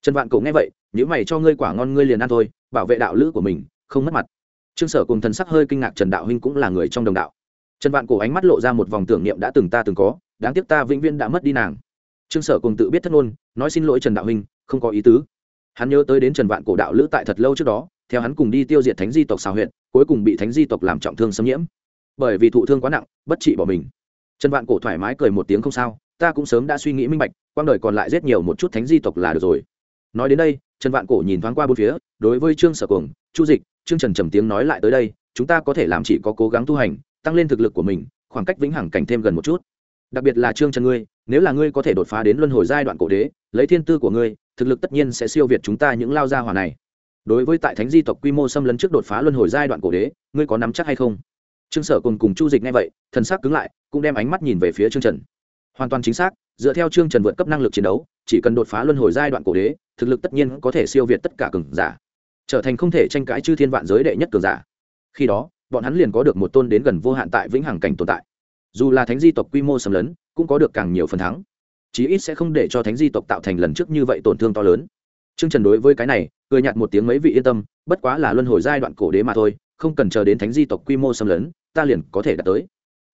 Trần vạn cổ nghe vậy nếu mày cho ngươi quả ngon ngươi liền ăn thôi, bảo vệ đạo lữ của mình, không mất mặt. Trương sở cùng thần sắc hơi kinh ngạc trần đạo huynh cũng là người trong đồng đạo trần vạn cổ ánh mắt lộ ra một vòng tưởng niệm đã từng ta từng có, đáng tiếc ta vĩnh viễn đã mất đi nàng. Trương sở cùng tự biết thất ngôn, nói xin lỗi trần đạo huynh không có ý tứ. Hắn nhớ tới đến trần vạn cổ đạo lữ tại thật lâu trước đó, theo hắn cùng đi tiêu diệt thánh di tộc xào huyện cuối cùng bị thánh di tộc làm trọng thương xâm nhiễm. Bởi vì thụ thương quá nặng, bất trị bỏ mình. Trần vạn cổ thoải mái cười một tiếng không sao, ta cũng sớm đã suy nghĩ minh bạch, quang đời còn lại rất nhiều một chút thánh di tộc là được rồi. Nói đến đây, trần vạn cổ nhìn thoáng qua bốn phía, đối với trương sở cùng chu dịch, trương trần trầm tiếng nói lại tới đây, chúng ta có thể làm chỉ có cố gắng tu hành tăng lên thực lực của mình, khoảng cách vĩnh hằng cảnh thêm gần một chút. Đặc biệt là trương trần ngươi, nếu là ngươi có thể đột phá đến luân hồi giai đoạn cổ đế, lấy thiên tư của ngươi, thực lực tất nhiên sẽ siêu việt chúng ta những lao gia hòa này. Đối với tại thánh di tộc quy mô xâm lấn trước đột phá luân hồi giai đoạn cổ đế, ngươi có nắm chắc hay không? Trương sở cùng cùng chu dịch ngay vậy, thần sắc cứng lại, cũng đem ánh mắt nhìn về phía trương trần. Hoàn toàn chính xác, dựa theo trương trần vượt cấp năng lực chiến đấu, chỉ cần đột phá luân hồi giai đoạn cổ đế, thực lực tất nhiên có thể siêu việt tất cả cường giả. Trở thành không thể tranh cãi chư thiên vạn giới đệ nhất cường giả. Khi đó bọn hắn liền có được một tôn đến gần vô hạn tại vĩnh hằng cảnh tồn tại dù là thánh di tộc quy mô sầm lớn cũng có được càng nhiều phần thắng chí ít sẽ không để cho thánh di tộc tạo thành lần trước như vậy tổn thương to lớn Trương Trần đối với cái này, cười nhạt một tiếng mấy vị yên tâm, bất quá là luân hồi giai đoạn cổ đế mà thôi, không cần chờ đến thánh di tộc quy mô xâm lấn, ta liền có thể đạt tới.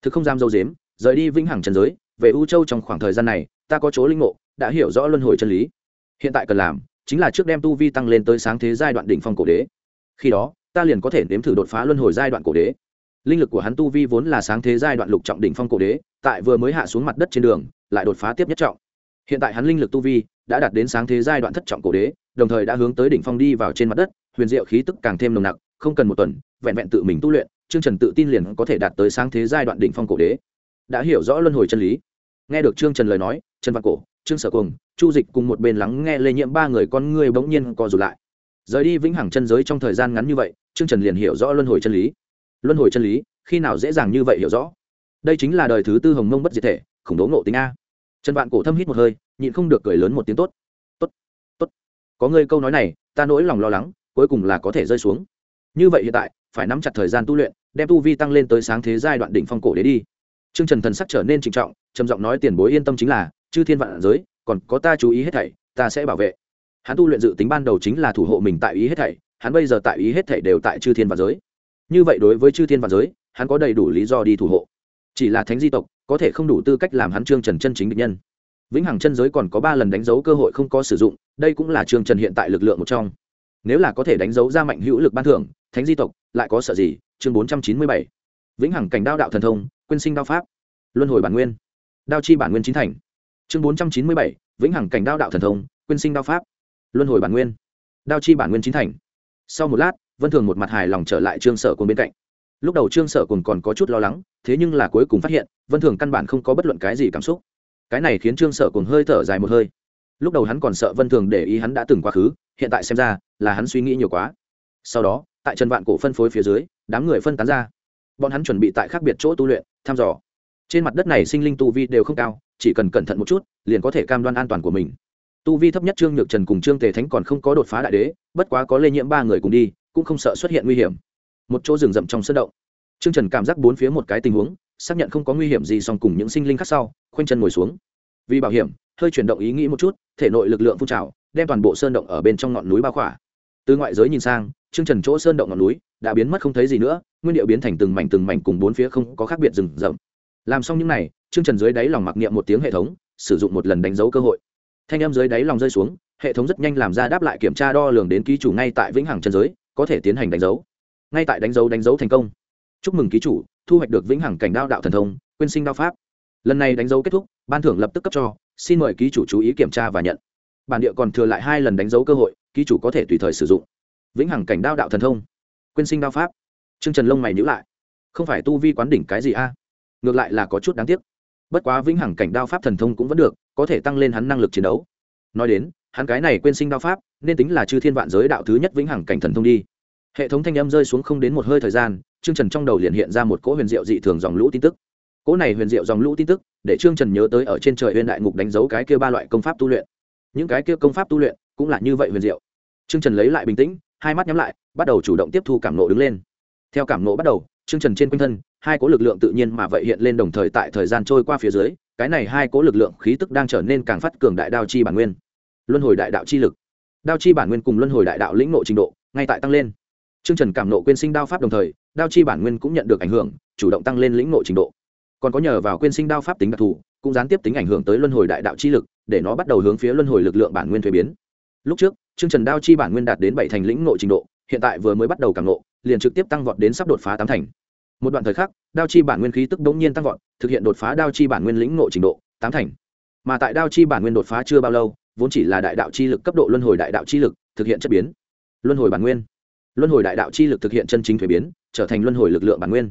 Thực không dám dâu dếm, rời đi vĩnh hằng trần giới, về U Châu trong khoảng thời gian này, ta có chỗ linh ngộ, đã hiểu rõ luân hồi chân lý. Hiện tại cần làm, chính là trước đem tu vi tăng lên tới sáng thế giai đoạn đỉnh phong cổ đế. Khi đó, ta liền có thể nếm thử đột phá luân hồi giai đoạn cổ đế. Linh lực của hắn tu vi vốn là sáng thế giai đoạn lục trọng đỉnh phong cổ đế, tại vừa mới hạ xuống mặt đất trên đường, lại đột phá tiếp nhất trọng. Hiện tại hắn linh lực tu vi đã đạt đến sáng thế giai đoạn thất trọng cổ đế, đồng thời đã hướng tới đỉnh phong đi vào trên mặt đất huyền diệu khí tức càng thêm nồng nặc không cần một tuần vẹn vẹn tự mình tu luyện trương trần tự tin liền có thể đạt tới sáng thế giai đoạn đỉnh phong cổ đế đã hiểu rõ luân hồi chân lý nghe được trương trần lời nói trần văn cổ trương sở cùng chu dịch cùng một bên lắng nghe lây nhiễm ba người con ngươi bỗng nhiên co rụt lại rời đi vĩnh hằng chân giới trong thời gian ngắn như vậy trương trần liền hiểu rõ luân hồi chân lý. Luân hồi chân lý khi nào dễ dàng như vậy hiểu rõ? Đây chính là đời thứ tư hồng mông bất diệt thể khủng đố ngộ tính a. Trần vạn cổ thâm hít một hơi nhịn không được cười lớn một tiếng tốt. Tốt, tốt, có ngươi câu nói này ta nỗi lòng lo lắng cuối cùng là có thể rơi xuống. Như vậy hiện tại phải nắm chặt thời gian tu luyện đem tu vi tăng lên tới sáng thế giai đoạn đỉnh phong cổ đế đi. Trương Trần thần sắc trở nên trịnh trọng, trầm giọng nói tiền bối yên tâm chính là, chư thiên vạn giới, còn có ta chú ý hết thảy, ta sẽ bảo vệ. Hắn tu luyện dự tính ban đầu chính là thủ hộ mình tại ý hết thảy, hắn bây giờ tại ý hết thảy đều tại chư thiên và giới. Như vậy đối với chư thiên và giới, hắn có đầy đủ lý do đi thủ hộ. Chỉ là thánh di tộc, có thể không đủ tư cách làm hắn Trương Trần chân chính địch nhân. Vĩnh hằng chân giới còn có ba lần đánh dấu cơ hội không có sử dụng đây cũng là trương trần hiện tại lực lượng một trong. Nếu là có thể đánh dấu ra mạnh hữu lực ban thưởng thánh di tộc lại có sợ gì? Chương bốn trăm chín mươi bảy. Vĩnh hằng cảnh đao đạo thần thông quyên sinh đao pháp. Luân hồi bản nguyên. Đao chi bản nguyên chính thành. Chương bốn trăm chín mươi bảy. Vĩnh hằng cảnh đao đạo thần thông quyên sinh đao pháp luân hồi bản nguyên, đao chi bản nguyên chính thành. Sau một lát, vân thường một mặt hài lòng trở lại trương sở cùng bên cạnh. Lúc đầu trương sở cùng còn có chút lo lắng, thế nhưng là cuối cùng phát hiện, vân thường căn bản không có bất luận cái gì cảm xúc. Cái này khiến trương sở cùng hơi thở dài một hơi. Lúc đầu hắn còn sợ vân thường để ý hắn đã từng quá khứ, hiện tại xem ra là hắn suy nghĩ nhiều quá. Sau đó, tại trần vạn cổ phân phối phía dưới, đám người phân tán ra. Bọn hắn chuẩn bị tại khác biệt chỗ tu luyện, thăm dò. Trên mặt đất này sinh linh tu vi đều không cao, chỉ cần cẩn thận một chút, liền có thể cam đoan an toàn của mình tu vi thấp nhất trương nhược trần cùng trương tề thánh còn không có đột phá đại đế bất quá có lây nhiễm ba người cùng đi cũng không sợ xuất hiện nguy hiểm. Một chỗ rừng rậm trong sân động. Trương trần cảm giác bốn phía một cái tình huống xác nhận không có nguy hiểm gì song cùng những sinh linh khác sau khoanh chân ngồi xuống. Vì bảo hiểm hơi chuyển động ý nghĩ một chút thể nội lực lượng phun trào đem toàn bộ sơn động ở bên trong ngọn núi bao khỏa. Từ ngoại giới nhìn sang trương trần chỗ sơn động ngọn núi đã biến mất không thấy gì nữa nguyên điệu biến thành từng mảnh từng mảnh cùng bốn phía không có khác biệt rừng rậm. Làm xong những này, trương trần dưới đáy lòng mặc niệm một tiếng hệ thống sử dụng một lần đánh dấu cơ hội thanh em dưới đáy lòng rơi xuống, hệ thống rất nhanh làm ra đáp lại kiểm tra đo lường đến ký chủ ngay tại vĩnh hằng chân giới, có thể tiến hành đánh dấu. Ngay tại đánh dấu đánh dấu thành công. Chúc mừng ký chủ, thu hoạch được vĩnh hằng cảnh đao đạo thần thông, quyên sinh đao pháp. Lần này đánh dấu kết thúc, ban thưởng lập tức cấp cho, xin mời ký chủ chú ý kiểm tra và nhận. Bản địa còn thừa lại hai lần đánh dấu cơ hội, ký chủ có thể tùy thời sử dụng. Vĩnh hằng cảnh đao đạo thần thông, quyên sinh đao pháp. T r ư ơ n g trần lông mày nhữ lại. Không phải tu vi quán đỉnh cái gì a? Ngược lại là có chút đáng tiếc. Bất quá vĩnh hằng cảnh đao pháp thần thông cũng vẫn được có thể tăng lên hắn năng lực chiến đấu. Nói đến, hắn cái này quên sinh đao pháp, nên tính là chư thiên vạn giới đạo thứ nhất vĩnh hằng cảnh thần thông đi. Hệ thống thanh âm rơi xuống không đến một hơi thời gian chương trần trong đầu liền hiện ra một cỗ huyền diệu dị thường dòng lũ tin tức. Cỗ này huyền diệu dòng lũ tin tức, để trương trần nhớ tới ở trên trời huyền đại ngục đánh dấu cái kia ba loại công pháp tu luyện. Những cái kia công pháp tu luyện cũng là như vậy huyền diệu. Trương trần lấy lại bình tĩnh, hai mắt nhắm lại, bắt đầu chủ động tiếp thu cảm nộ đứng lên. Theo cảm nộ bắt đầu chương trần trên quanh thân, hai cỗ lực lượng tự nhiên mà vậy hiện lên đồng thời tại thời gian trôi qua phía dưới cái này hai cố lực lượng khí tức đang trở nên càng phát cường đại đao chi bản nguyên. Luân hồi đại đạo chi lực. Đao chi bản nguyên cùng luân hồi đại đạo lĩnh nộ trình độ, ngay tại tăng lên. Chương trần cảm nộ Quyên sinh đao pháp đồng thời, đao chi bản nguyên cũng nhận được ảnh hưởng, chủ động tăng lên lĩnh nộ trình độ. Còn có nhờ vào Quyên sinh đao pháp tính đặc thù, cũng gián tiếp tính ảnh hưởng tới luân hồi đại đạo chi lực, để nó bắt đầu hướng phía luân hồi lực lượng bản nguyên thuế biến. Lúc trước chương trần đao chi bản nguyên đạt đến bảy thành lĩnh nộ trình độ, hiện tại vừa mới bắt đầu cảm nộ, liền trực tiếp tăng vọt đến sắp đột phá tám thành một đoạn thời khắc, đao chi bản nguyên khí tức bỗng nhiên tăng vọt, thực hiện đột phá đao chi bản nguyên lĩnh ngộ trình độ, tám thành. Mà tại đao chi bản nguyên đột phá chưa bao lâu, vốn chỉ là đại đạo chi lực cấp độ luân hồi đại đạo chi lực, thực hiện chất biến. Luân hồi bản nguyên. Luân hồi đại đạo chi lực thực hiện chân chính thuế biến, trở thành luân hồi lực lượng bản nguyên.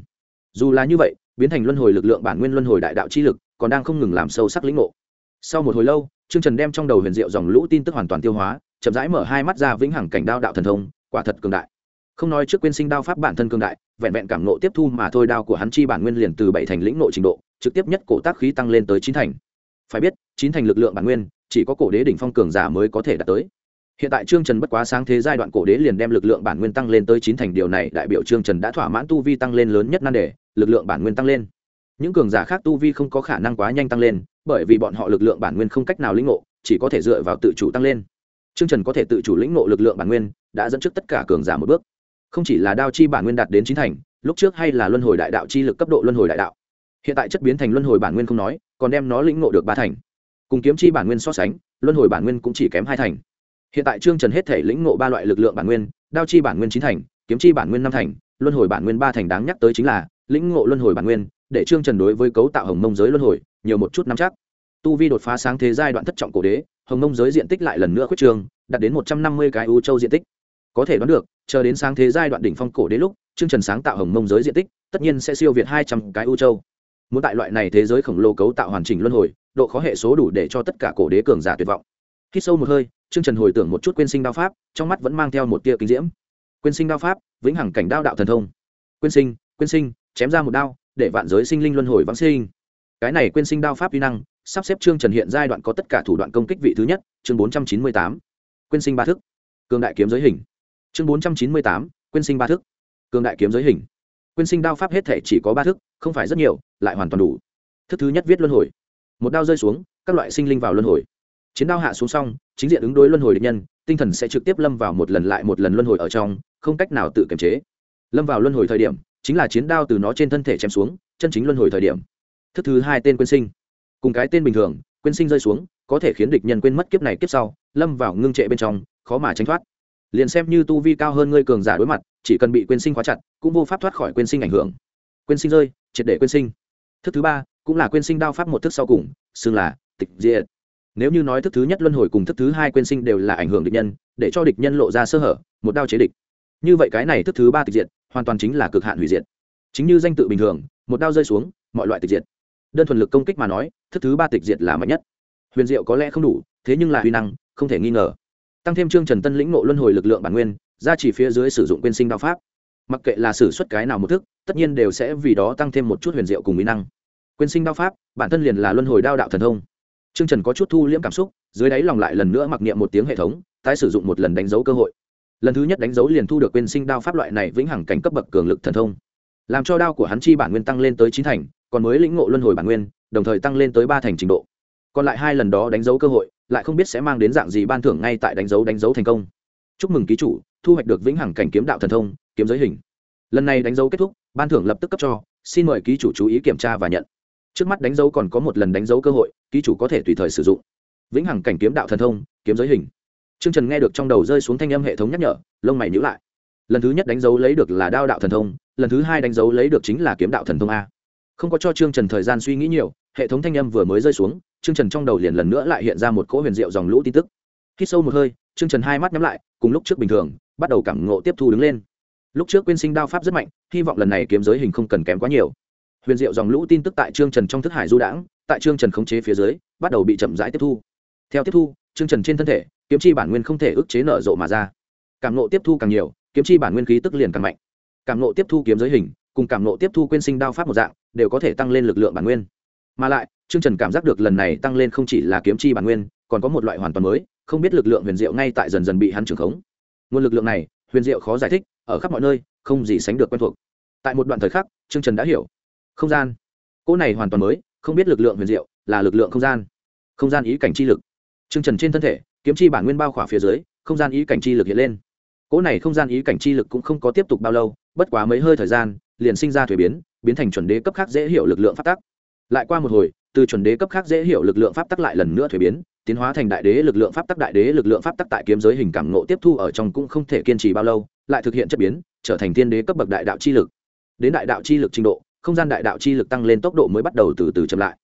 Dù là như vậy, biến thành luân hồi lực lượng bản nguyên luân hồi đại đạo chi lực, còn đang không ngừng làm sâu sắc lĩnh ngộ. Sau một hồi lâu, trương trần đem trong đầu huyền diệu dòng lũ tin tức hoàn toàn tiêu hóa, chậm rãi mở hai mắt ra vĩnh hằng cảnh đao đạo thần thông, quả thật cường đại không nói trước quyên sinh đao pháp bản thân cường đại, vẹn vẹn cảm nộ tiếp thu mà thôi đao của hắn chi bản nguyên liền từ bảy thành lĩnh nộ trình độ, trực tiếp nhất cổ tác khí tăng lên tới chín thành. Phải biết, chín thành lực lượng bản nguyên, chỉ có cổ đế đỉnh phong cường giả mới có thể đạt tới. Hiện tại trương trần bất quá sáng thế giai đoạn cổ đế liền đem lực lượng bản nguyên tăng lên tới chín thành, điều này đại biểu trương trần đã thỏa mãn tu vi tăng lên lớn nhất nan đề, lực lượng bản nguyên tăng lên. Những cường giả khác tu vi không có khả năng quá nhanh tăng lên, bởi vì bọn họ lực lượng bản nguyên không cách nào lĩnh ngộ, chỉ có thể dựa vào tự chủ tăng lên. Trương trần có thể tự chủ lĩnh ngộ lực lượng bản nguyên, đã dẫn trước tất cả cường giả một bước không chỉ là đao chi bản nguyên đạt đến chín thành, lúc trước hay là luân hồi đại đạo chi lực cấp độ luân hồi đại đạo. Hiện tại chất biến thành luân hồi bản nguyên không nói, còn đem nó lĩnh ngộ được ba thành. Cùng kiếm chi bản nguyên so sánh, luân hồi bản nguyên cũng chỉ kém hai thành. Hiện tại trương trần hết thể lĩnh ngộ ba loại lực lượng bản nguyên, đao chi bản nguyên chín thành, kiếm chi bản nguyên năm thành, luân hồi bản nguyên ba thành đáng nhắc tới chính là lĩnh ngộ luân hồi bản nguyên, để trương trần đối với cấu tạo hồng mông giới luân hồi nhiều một chút năm chắc. Tu vi đột phá sáng thế giai đoạn thất trọng cổ đế, hồng mông giới diện tích lại lần nữa khuyết trường đạt đến một trăm năm mươi cái u châu diện tích có thể đoán được, chờ đến sáng thế giai đoạn đỉnh phong cổ đế lúc trương trần sáng tạo hồng mông giới diện tích, tất nhiên sẽ siêu việt hai trăm cái u châu. Muốn tại loại này thế giới khổng lồ cấu tạo hoàn chỉnh luân hồi, độ khó hệ số đủ để cho tất cả cổ đế cường giả tuyệt vọng. Khi sâu một hơi trương trần hồi tưởng một chút quyên sinh đao pháp, trong mắt vẫn mang theo một tia kinh diễm. Quyên sinh đao pháp, vĩnh hằng cảnh đao đạo thần thông. Quyên sinh quyên sinh, chém ra một đao, để vạn giới sinh linh luân hồi vãng sinh. Cái này quyên sinh đao pháp vi năng, sắp xếp trương trần hiện giai đoạn có tất cả thủ đoạn công kích vị thứ nhất, chương bốn trăm chín mươi tám. Quyên sinh ba thức. Cường đại kiếm giới hình chương bốn trăm chín mươi tám, quên sinh ba thức. Cường đại kiếm giới hình. Quyên sinh đao pháp hết thể chỉ có ba thức, không phải rất nhiều, lại hoàn toàn đủ. Thức thứ nhất viết luân hồi. Một đao rơi xuống, các loại sinh linh vào luân hồi. Chiến đao hạ xuống xong, chính diện ứng đối luân hồi địch nhân, tinh thần sẽ trực tiếp lâm vào một lần lại một lần luân hồi ở trong, không cách nào tự kiềm chế. Lâm vào luân hồi thời điểm, chính là chiến đao từ nó trên thân thể chém xuống, chân chính luân hồi thời điểm. Thức thứ hai tên quyên sinh. Cùng cái tên bình thường quyên sinh rơi xuống, có thể khiến địch nhân quên mất kiếp này kiếp sau, lâm vào ngưng trệ bên trong, khó mà tránh thoát liền xem như tu vi cao hơn ngươi cường giả đối mặt, chỉ cần bị quên sinh khóa chặt, cũng vô pháp thoát khỏi quên sinh ảnh hưởng. Quên sinh rơi, triệt để quên sinh. Thức thứ ba, cũng là quên sinh đao pháp một thức sau cùng, xưng là tịch diệt. Nếu như nói thức thứ nhất luân hồi cùng thức thứ hai quên sinh đều là ảnh hưởng địch nhân, để cho địch nhân lộ ra sơ hở, một đao chế địch. Như vậy cái này thức thứ ba tịch diệt, hoàn toàn chính là cực hạn hủy diệt. Chính như danh tự bình thường, một đao rơi xuống, mọi loại tịch diệt. Đơn thuần lực công kích mà nói, thức thứ ba tịch diệt là mạnh nhất. Huyền diệu có lẽ không đủ, thế nhưng là huy năng, không thể nghi ngờ tăng thêm trương trần tân lĩnh nộ luân hồi lực lượng bản nguyên ra chỉ phía dưới sử dụng quyên sinh đao pháp. Mặc kệ là sử xuất cái nào một thức, tất nhiên đều sẽ vì đó tăng thêm một chút huyền diệu cùng mỹ năng. Quyên sinh đao pháp, bản thân liền là luân hồi đao đạo thần thông. Trương trần có chút thu liễm cảm xúc, dưới đáy lòng lại lần nữa mặc niệm một tiếng hệ thống, tái sử dụng một lần đánh dấu cơ hội. Lần thứ nhất đánh dấu liền thu được quyên sinh đao pháp loại này vĩnh hằng cảnh cấp bậc cường lực thần thông. Làm cho đao của hắn chi bản nguyên tăng lên tới chín thành, còn mới lĩnh ngộ luân hồi bản nguyên, đồng thời tăng lên tới ba thành trình độ. Còn lại hai lần đó đánh dấu cơ hội lại không biết sẽ mang đến dạng gì ban thưởng ngay tại đánh dấu đánh dấu thành công. Chúc mừng ký chủ, thu hoạch được vĩnh hằng cảnh kiếm đạo thần thông, kiếm giới hình. Lần này đánh dấu kết thúc, ban thưởng lập tức cấp cho, xin mời ký chủ chú ý kiểm tra và nhận. Trước mắt đánh dấu còn có một lần đánh dấu cơ hội, ký chủ có thể tùy thời sử dụng. Vĩnh hằng cảnh kiếm đạo thần thông, kiếm giới hình. Chương trần nghe được trong đầu rơi xuống thanh âm hệ thống nhắc nhở, lông mày nhữ lại. Lần thứ nhất đánh dấu lấy được là đao đạo thần thông, lần thứ hai đánh dấu lấy được chính là kiếm đạo thần thông a. Không có cho trương trần thời gian suy nghĩ nhiều, hệ thống thanh âm vừa mới rơi xuống trương trần trong đầu liền lần nữa lại hiện ra một cỗ huyền diệu dòng lũ tin tức. Hít sâu một hơi, trương trần hai mắt nhắm lại, cùng lúc trước bình thường, bắt đầu cảm ngộ tiếp thu đứng lên. Lúc trước quên sinh đao pháp rất mạnh, hy vọng lần này kiếm giới hình không cần kém quá nhiều. Huyền diệu dòng lũ tin tức tại trương trần trong thức hải du đãng, tại trương trần khống chế phía dưới, bắt đầu bị chậm rãi tiếp thu. Theo tiếp thu, trương trần trên thân thể, kiếm chi bản nguyên không thể ức chế nở rộ mà ra. Cảm ngộ tiếp thu càng nhiều, kiếm chi bản nguyên khí tức liền càng mạnh. Cảm ngộ tiếp thu kiếm giới hình, cùng cảm ngộ tiếp thu quên sinh đao pháp một dạng, đều có thể tăng lên lực lượng bản nguyên. Mà lại trương trần cảm giác được lần này tăng lên không chỉ là kiếm chi bản nguyên, còn có một loại hoàn toàn mới, không biết lực lượng huyền diệu ngay tại dần dần bị hắn trưởng khống. Nguồn lực lượng này, huyền diệu khó giải thích, ở khắp mọi nơi, không gì sánh được quen thuộc. Tại một đoạn thời khắc, trương trần đã hiểu. Không gian. Cỗ này hoàn toàn mới, không biết lực lượng huyền diệu là lực lượng không gian. Không gian ý cảnh chi lực. Trương trần trên thân thể, kiếm chi bản nguyên bao khỏa phía dưới, không gian ý cảnh chi lực hiện lên. Cỗ này không gian ý cảnh chi lực cũng không có tiếp tục bao lâu, bất quá mấy hơi thời gian, liền sinh ra thủy biến biến thành chuẩn đế cấp khác dễ hiểu lực lượng phát tác. lại qua một hồi từ chuẩn đế cấp khác dễ hiểu lực lượng pháp tắc lại lần nữa thuế biến, tiến hóa thành đại đế lực lượng pháp tắc, đại đế lực lượng pháp tắc tại kiếm giới hình cảm ngộ tiếp thu ở trong cũng không thể kiên trì bao lâu, lại thực hiện chất biến, trở thành tiên đế cấp bậc đại đạo chi lực. Đến đại đạo chi lực trình độ, không gian đại đạo chi lực tăng lên tốc độ mới bắt đầu từ từ chậm lại.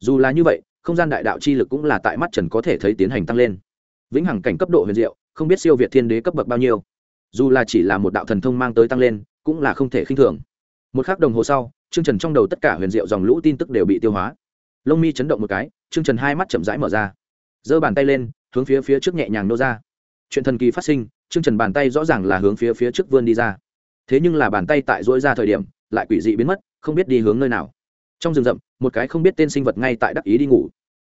Dù là như vậy, không gian đại đạo chi lực cũng là tại mắt trần có thể thấy tiến hành tăng lên. Vĩnh hằng cảnh cấp độ huyền diệu, không biết siêu việt thiên đế cấp bậc bao nhiêu. Dù là chỉ là một đạo thần thông mang tới tăng lên, cũng là không thể khinh thường. Một k h ắ c đồng hồ sau chương trần trong đầu tất cả huyền diệu dòng lũ tin tức đều bị tiêu hóa lông mi chấn động một cái chương trần hai mắt chậm rãi mở ra. Giơ bàn tay lên, hướng phía phía trước nhẹ nhàng nô ra. Chuyện thần kỳ phát sinh chương trần bàn tay rõ ràng là hướng phía phía trước vươn đi ra. Thế nhưng là bàn tay tại dỗi ra thời điểm, lại quỷ dị biến mất, không biết đi hướng nơi nào. Trong rừng rậm, một cái không biết tên sinh vật ngay tại đắc ý đi ngủ.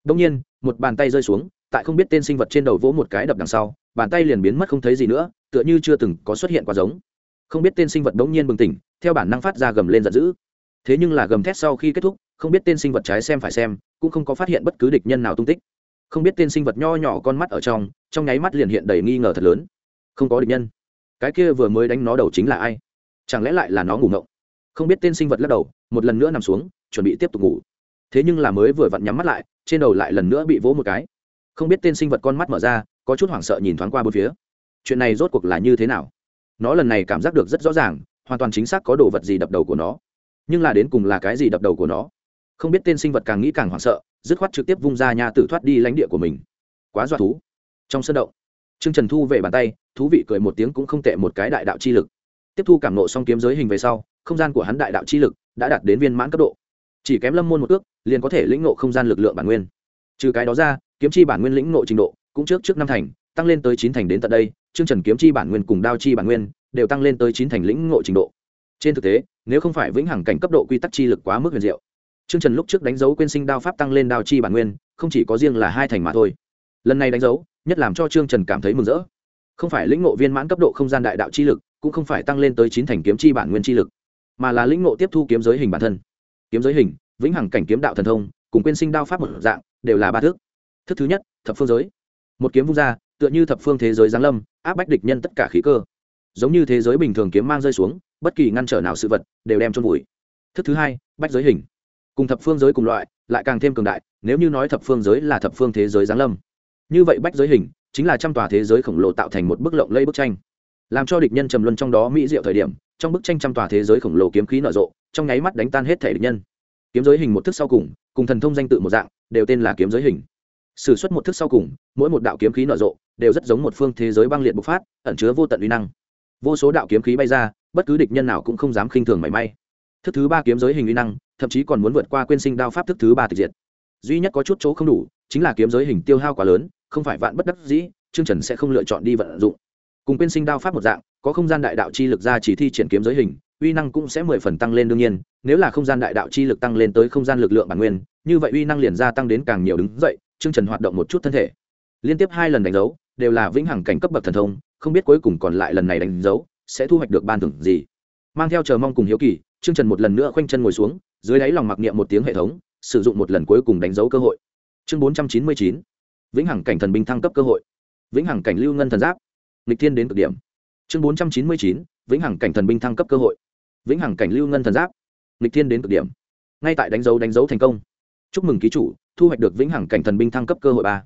Đông nhiên, một bàn tay rơi xuống, tại không biết tên sinh vật trên đầu vỗ một cái đập đằng sau, bàn tay liền biến mất không thấy gì nữa, tựa như chưa từng có xuất hiện qua giống. Không biết tên sinh vật đống nhiên bừng tỉnh, theo bản năng phát ra gầm lên giận dữ. Thế nhưng là gầm thét sau khi kết thúc không biết tên sinh vật trái xem phải xem, cũng không có phát hiện bất cứ địch nhân nào tung tích. Không biết tên sinh vật nho nhỏ con mắt ở trong trong nháy mắt liền hiện đầy nghi ngờ thật lớn. Không có địch nhân. Cái kia vừa mới đánh nó đầu chính là ai? Chẳng lẽ lại là nó ngủ ngộng? Không biết tên sinh vật lắc đầu, một lần nữa nằm xuống, chuẩn bị tiếp tục ngủ. Thế nhưng là mới vừa vặn nhắm mắt lại, trên đầu lại lần nữa bị vỗ một cái. Không biết tên sinh vật con mắt mở ra, có chút hoảng sợ nhìn thoáng qua bốn phía. Chuyện này rốt cuộc là như thế nào? Nó lần này cảm giác được rất rõ ràng, hoàn toàn chính xác có đồ vật gì đập đầu của nó. Nhưng là đến cùng là cái gì đập đầu của nó? Không biết tên sinh vật càng nghĩ càng hoảng sợ, dứt khoát trực tiếp vung ra nhà tử thoát đi lãnh địa của mình. Quá dọa thú. Trong sân động, trương trần thu về bàn tay, thú vị cười một tiếng cũng không tệ một cái đại đạo chi lực. Tiếp thu cảm nộ xong kiếm giới hình về sau, không gian của hắn đại đạo chi lực đã đạt đến viên mãn cấp độ. Chỉ kém lâm môn một ước liền có thể lĩnh nộ không gian lực lượng bản nguyên. Trừ cái đó ra, kiếm chi bản nguyên lĩnh nộ trình độ cũng trước trước năm thành, tăng lên tới chín thành đến tận đây chương trần kiếm chi bản nguyên cùng đao chi bản nguyên đều tăng lên tới chín thành lĩnh ngộ trình độ. Trên thực tế, nếu không phải vĩnh hằng cảnh cấp độ quy tắc chi lực quá mức huyền diệu Trương trần lúc trước đánh dấu quên sinh đao pháp tăng lên đao chi bản nguyên, không chỉ có riêng là hai thành mà thôi. Lần này đánh dấu, nhất làm cho trương trần cảm thấy mừng rỡ. Không phải lĩnh ngộ viên mãn cấp độ không gian đại đạo chi lực, cũng không phải tăng lên tới chín thành kiếm chi bản nguyên chi lực, mà là lĩnh ngộ tiếp thu kiếm giới hình bản thân. Kiếm giới hình, vĩnh hằng cảnh kiếm đạo thần thông, cùng quên sinh đao pháp một dạng, đều là ba thức thức thứ nhất, thập phương giới. Một kiếm vung ra, tựa như thập phương thế giới giáng lâm, áp bách địch nhân tất cả khí cơ. Giống như thế giới bình thường kiếm mang rơi xuống, bất kỳ ngăn trở nào sự vật, đều đem chôn vùi. Thức thứ hai, bách giới hình cùng thập phương giới cùng loại, lại càng thêm cường đại, nếu như nói thập phương giới là thập phương thế giới giáng lâm. Như vậy bách giới hình, chính là trăm tòa thế giới khổng lồ tạo thành một bức lộng lây bức tranh. Làm cho địch nhân trầm luân trong đó mỹ diệu thời điểm, trong bức tranh trăm tòa thế giới khổng lồ kiếm khí nở rộ, trong nháy mắt đánh tan hết thể địch nhân. Kiếm giới hình một thức sau cùng cùng thần thông danh tự một dạng, đều tên là kiếm giới hình. S ử suất một thức sau cùng, mỗi một đạo kiếm khí nở rộ, đều rất giống một phương thế giới băng liệt bộc phát, ẩn chứa vô tận uy năng. Vô số đạo kiếm khí bay ra, bất cứ địch nhân nào cũng không dám khinh thường mảy may. Thức thứ ba kiếm giới hình uy năng thậm chí còn muốn vượt qua quyên sinh đao pháp thức thứ ba tịch diệt. Duy nhất có chút chỗ không đủ, chính là kiếm giới hình tiêu hao quá lớn, không phải vạn bất đắc dĩ chương trần sẽ không lựa chọn đi vận dụng. Cùng quyên sinh đao pháp một dạng, có không gian đại đạo chi lực ra chỉ thi triển kiếm giới hình, uy năng cũng sẽ mười phần tăng lên đương nhiên, nếu là không gian đại đạo chi lực tăng lên tới không gian lực lượng bản nguyên, như vậy uy năng liền gia tăng đến càng nhiều đứng dậy chương trần hoạt động một chút thân thể. Liên tiếp hai lần đánh dấu, đều là vĩnh hằng cảnh cấp bậc thần thông, không biết cuối cùng còn lại lần này đánh dấu, sẽ thu hoạch được ban thưởng gì. Mang theo chờ mong cùng hiếu kỳ Trương trần một lần nữa khoanh chân ngồi xuống, dưới đáy lòng mặc niệm một tiếng hệ thống, sử dụng một lần cuối cùng đánh dấu cơ hội. Chương bốn trăm chín mươi chín, vĩnh hằng cảnh thần binh thăng cấp cơ hội. Vĩnh hằng cảnh lưu ngân thần giáp. Lịch thiên đến cực điểm. Chương bốn trăm chín mươi chín, vĩnh hằng cảnh thần binh thăng cấp cơ hội. Vĩnh hằng cảnh lưu ngân thần giáp. Lịch thiên đến cực điểm. Ngay tại đánh dấu đánh dấu thành công. Chúc mừng ký chủ, thu hoạch được vĩnh hằng cảnh thần binh thăng cấp cơ hội ba.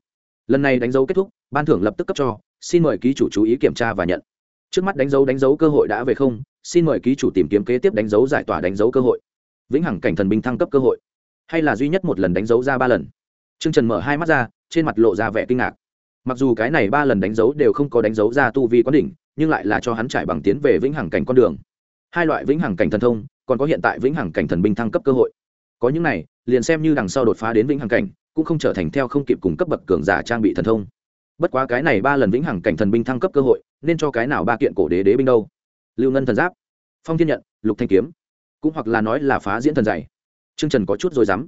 Lần này đánh dấu kết thúc, ban thưởng lập tức cấp cho. Xin mời ký chủ chú ý kiểm tra và nhận trước mắt đánh dấu đánh dấu cơ hội đã về không, xin mời ký chủ tìm kiếm kế tiếp đánh dấu giải tỏa đánh dấu cơ hội. Vĩnh hằng cảnh thần binh thăng cấp cơ hội. Hay là duy nhất một lần đánh dấu ra ba lần? T r ư ơ n g trần mở hai mắt ra, trên mặt lộ ra vẻ kinh ngạc. Mặc dù cái này ba lần đánh dấu đều không có đánh dấu ra tu vi quán đỉnh, nhưng lại là cho hắn trải bằng tiến về vĩnh hằng cảnh con đường. Hai loại vĩnh hằng cảnh thần thông, còn có hiện tại vĩnh hằng cảnh thần binh thăng cấp cơ hội. Có những này, liền xem như đằng sau đột phá đến vĩnh hằng cảnh, cũng không trở thành theo không kịp cùng cấp bậc cường giả trang bị thần thông. Bất quá cái này ba lần vĩnh hằng cảnh thần binh thăng cấp cơ hội nên cho cái nào ba kiện cổ đế đế binh đâu? Lưu ngân thần giáp, phong thiên nhận, lục thanh kiếm, cũng hoặc là nói là phá diễn thần dày trương trần có chút rồi dám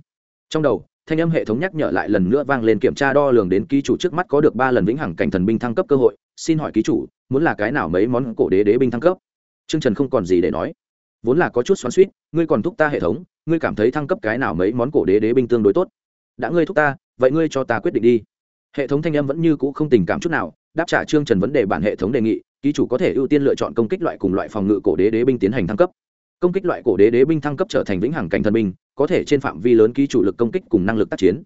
trong đầu, thanh âm hệ thống nhắc nhở lại lần nữa vang lên kiểm tra đo lường đến ký chủ trước mắt có được ba lần vĩnh hằng cảnh thần binh thăng cấp cơ hội. Xin hỏi ký chủ, muốn là cái nào mấy món cổ đế đế binh thăng cấp? Trương trần không còn gì để nói. Vốn là có chút xoắn suýt ngươi còn thúc ta hệ thống, ngươi cảm thấy thăng cấp cái nào mấy món cổ đế đế binh tương đối tốt? Đã ngươi thúc ta, vậy ngươi cho ta quyết định đi. Hệ thống thanh âm vẫn như cũ không tình cảm chút nào đáp trả trương trần vấn đề bản hệ thống đề nghị, ký chủ có thể ưu tiên lựa chọn công kích loại cùng loại phòng ngự cổ đế đế binh tiến hành thăng cấp. Công kích loại cổ đế đế binh thăng cấp trở thành vĩnh hằng cảnh thần binh, có thể trên phạm vi lớn ký chủ lực công kích cùng năng lực tác chiến.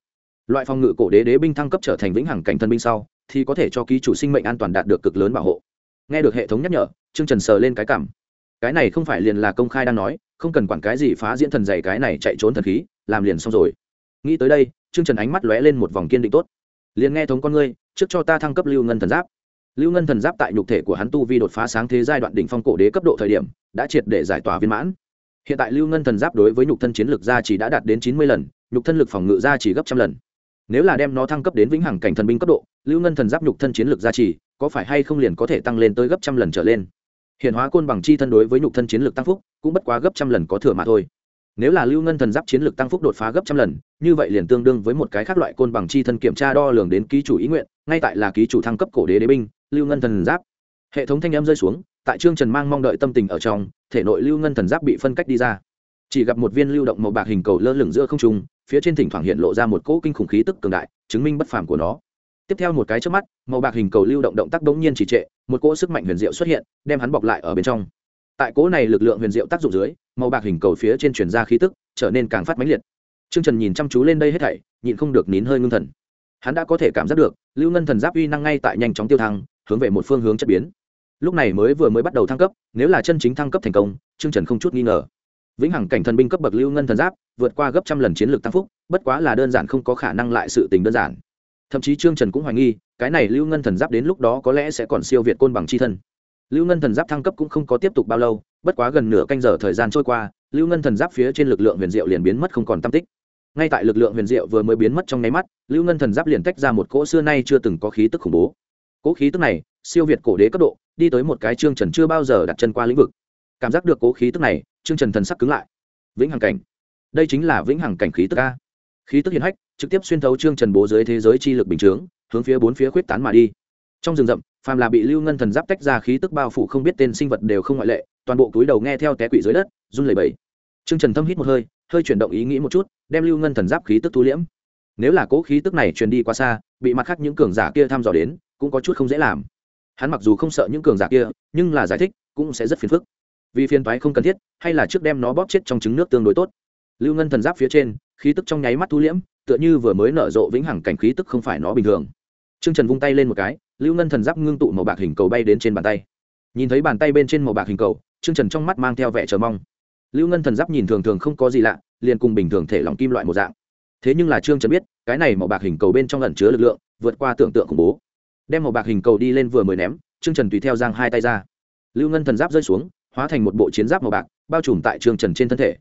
Loại phòng ngự cổ đế đế binh thăng cấp trở thành vĩnh hằng cảnh thần binh sau, thì có thể cho ký chủ sinh mệnh an toàn đạt được cực lớn bảo hộ. Nghe được hệ thống nhắc nhở, trương trần sờ lên cái cảm. Cái này không phải liền là công khai đang nói, không cần quản cái gì phá diễn thần dày cái này chạy trốn thần khí, làm liền xong rồi. Nghĩ tới đây, trương trần ánh mắt lóe lên một vòng kiên định tốt liền nghe thống con ngươi, trước cho ta thăng cấp lưu ngân thần giáp. Lưu ngân thần giáp tại nhục thể của hắn tu vi đột phá sáng thế giai đoạn đỉnh phong cổ đế cấp độ thời điểm, đã triệt để giải tỏa viên mãn. Hiện tại lưu ngân thần giáp đối với nhục thân chiến lược gia chỉ đã đạt đến chín mươi lần, nhục thân lực phòng ngự gia chỉ gấp trăm lần. Nếu là đem nó thăng cấp đến vĩnh hằng cảnh thần binh cấp độ, lưu ngân thần giáp nhục thân chiến lược gia trì có phải hay không liền có thể tăng lên tới gấp trăm lần trở lên? Hiện hóa côn bằng chi thân đối với nhục thân chiến lược tăng phúc cũng bất quá gấp trăm lần có thừa mà thôi nếu là lưu ngân thần giáp chiến lược tăng phúc đột phá gấp trăm lần, như vậy liền tương đương với một cái khác loại côn bằng chi thân kiểm tra đo lường đến ký chủ ý nguyện, ngay tại là ký chủ thăng cấp cổ đế đế binh, lưu ngân thần giáp. Hệ thống thanh em rơi xuống, tại trương trần mang mong đợi tâm tình ở trong, thể nội lưu ngân thần giáp bị phân cách đi ra. Chỉ gặp một viên lưu động màu bạc hình cầu lơ lửng giữa không trung, phía trên thỉnh thoảng hiện lộ ra một cỗ kinh khủng khí tức cường đại, chứng minh bất phàm của nó. Tiếp theo một cái trước mắt, màu bạc hình cầu lưu động động tác bỗng nhiên trì trệ, một cỗ sức mạnh huyền diệu xuất hiện, đem hắn bọc lại ở bên trong tại cỗ này lực lượng huyền diệu tác dụng dưới màu bạc hình cầu phía trên truyền ra khí tức trở nên càng phát mãnh liệt Trương Trần nhìn chăm chú lên đây hết thảy, nhịn không được nín hơi ngưng thần. Hắn đã có thể cảm giác được, Lưu Ngân Thần Giáp uy năng ngay tại nhanh chóng tiêu thăng, hướng về một phương hướng chất biến. Lúc này mới vừa mới bắt đầu thăng cấp, nếu là chân chính thăng cấp thành công, Trương Trần không chút nghi ngờ. Vĩnh hằng cảnh thần binh cấp bậc Lưu Ngân Thần Giáp, vượt qua gấp trăm lần chiến lược tăng phúc, bất quá là đơn giản không có khả năng lại sự tình đơn giản. Thậm chí Trương Trần cũng hoài nghi, cái này Lưu Ngân Thần Giáp đến lúc đó có lẽ sẽ còn siêu việt côn bằng chi thân. Lưu Ngân Thần Giáp thăng cấp cũng không có tiếp tục bao lâu, bất quá gần nửa canh giờ thời gian trôi qua, Lưu Ngân Thần Giáp phía trên lực lượng huyền diệu liền biến mất không còn tăm tích. Ngay tại lực lượng huyền diệu vừa mới biến mất trong nháy mắt lưu ngân thần giáp liền tách ra một cỗ xưa nay chưa từng có khí tức khủng bố. Cỗ khí tức này siêu việt cổ đế cấp độ đi tới một cái chương trần chưa bao giờ đặt chân qua lĩnh vực. Cảm giác được cỗ khí tức này chương trần thần sắc cứng lại. Vĩnh hằng cảnh. Đây chính là vĩnh hằng cảnh khí tức a. Khí tức hiền hách trực tiếp xuyên thấu chương trần bố dưới thế giới chi lực bình chướng hướng phía bốn phía khuyết tán mà đi. Trong rừng rậm phàm là bị lưu ngân thần giáp tách ra khí tức bao phủ không biết tên sinh vật đều không ngoại lệ, toàn bộ túi đầu nghe theo té quỵ dưới đất, run lẩy bẩy. Trương trần thâm hít một hơi hơi chuyển động ý nghĩ một chút, đem lưu ngân thần giáp khí tức thu liễm. Nếu là cố khí tức này truyền đi quá xa, bị mặt khác những cường giả kia thăm dò đến, cũng có chút không dễ làm. Hắn mặc dù không sợ những cường giả kia, nhưng là giải thích, cũng sẽ rất phiền phức. Vì phiền toái không cần thiết, hay là trước đem nó bóp chết trong trứng nước tương đối tốt. Lưu ngân thần giáp phía trên, khí tức trong nháy mắt thu liễm, tựa như vừa mới nở rộ vĩnh hằng cảnh khí tức không phải nó bình thường. Trương trần vung tay lên một cái, lưu ngân thần giáp ngưng tụ màu bạc hình cầu bay đến trên bàn tay. Nhìn thấy bàn tay bên trên màu bạc hình cầu, Trương trần trong mắt mang theo vẻ chờ mong. Lưu ngân thần giáp nhìn thường thường không có gì lạ, liền cùng bình thường thể lỏng kim loại một dạng. Thế nhưng là trương trần biết, cái này màu bạc hình cầu bên trong ẩn chứa lực lượng, vượt qua tưởng tượng khủng bố. Đem màu bạc hình cầu đi lên vừa mới ném, trương trần tùy theo giang hai tay ra. Lưu ngân thần giáp rơi xuống, hóa thành một bộ chiến giáp màu bạc, bao trùm tại trương trần trên thân thể.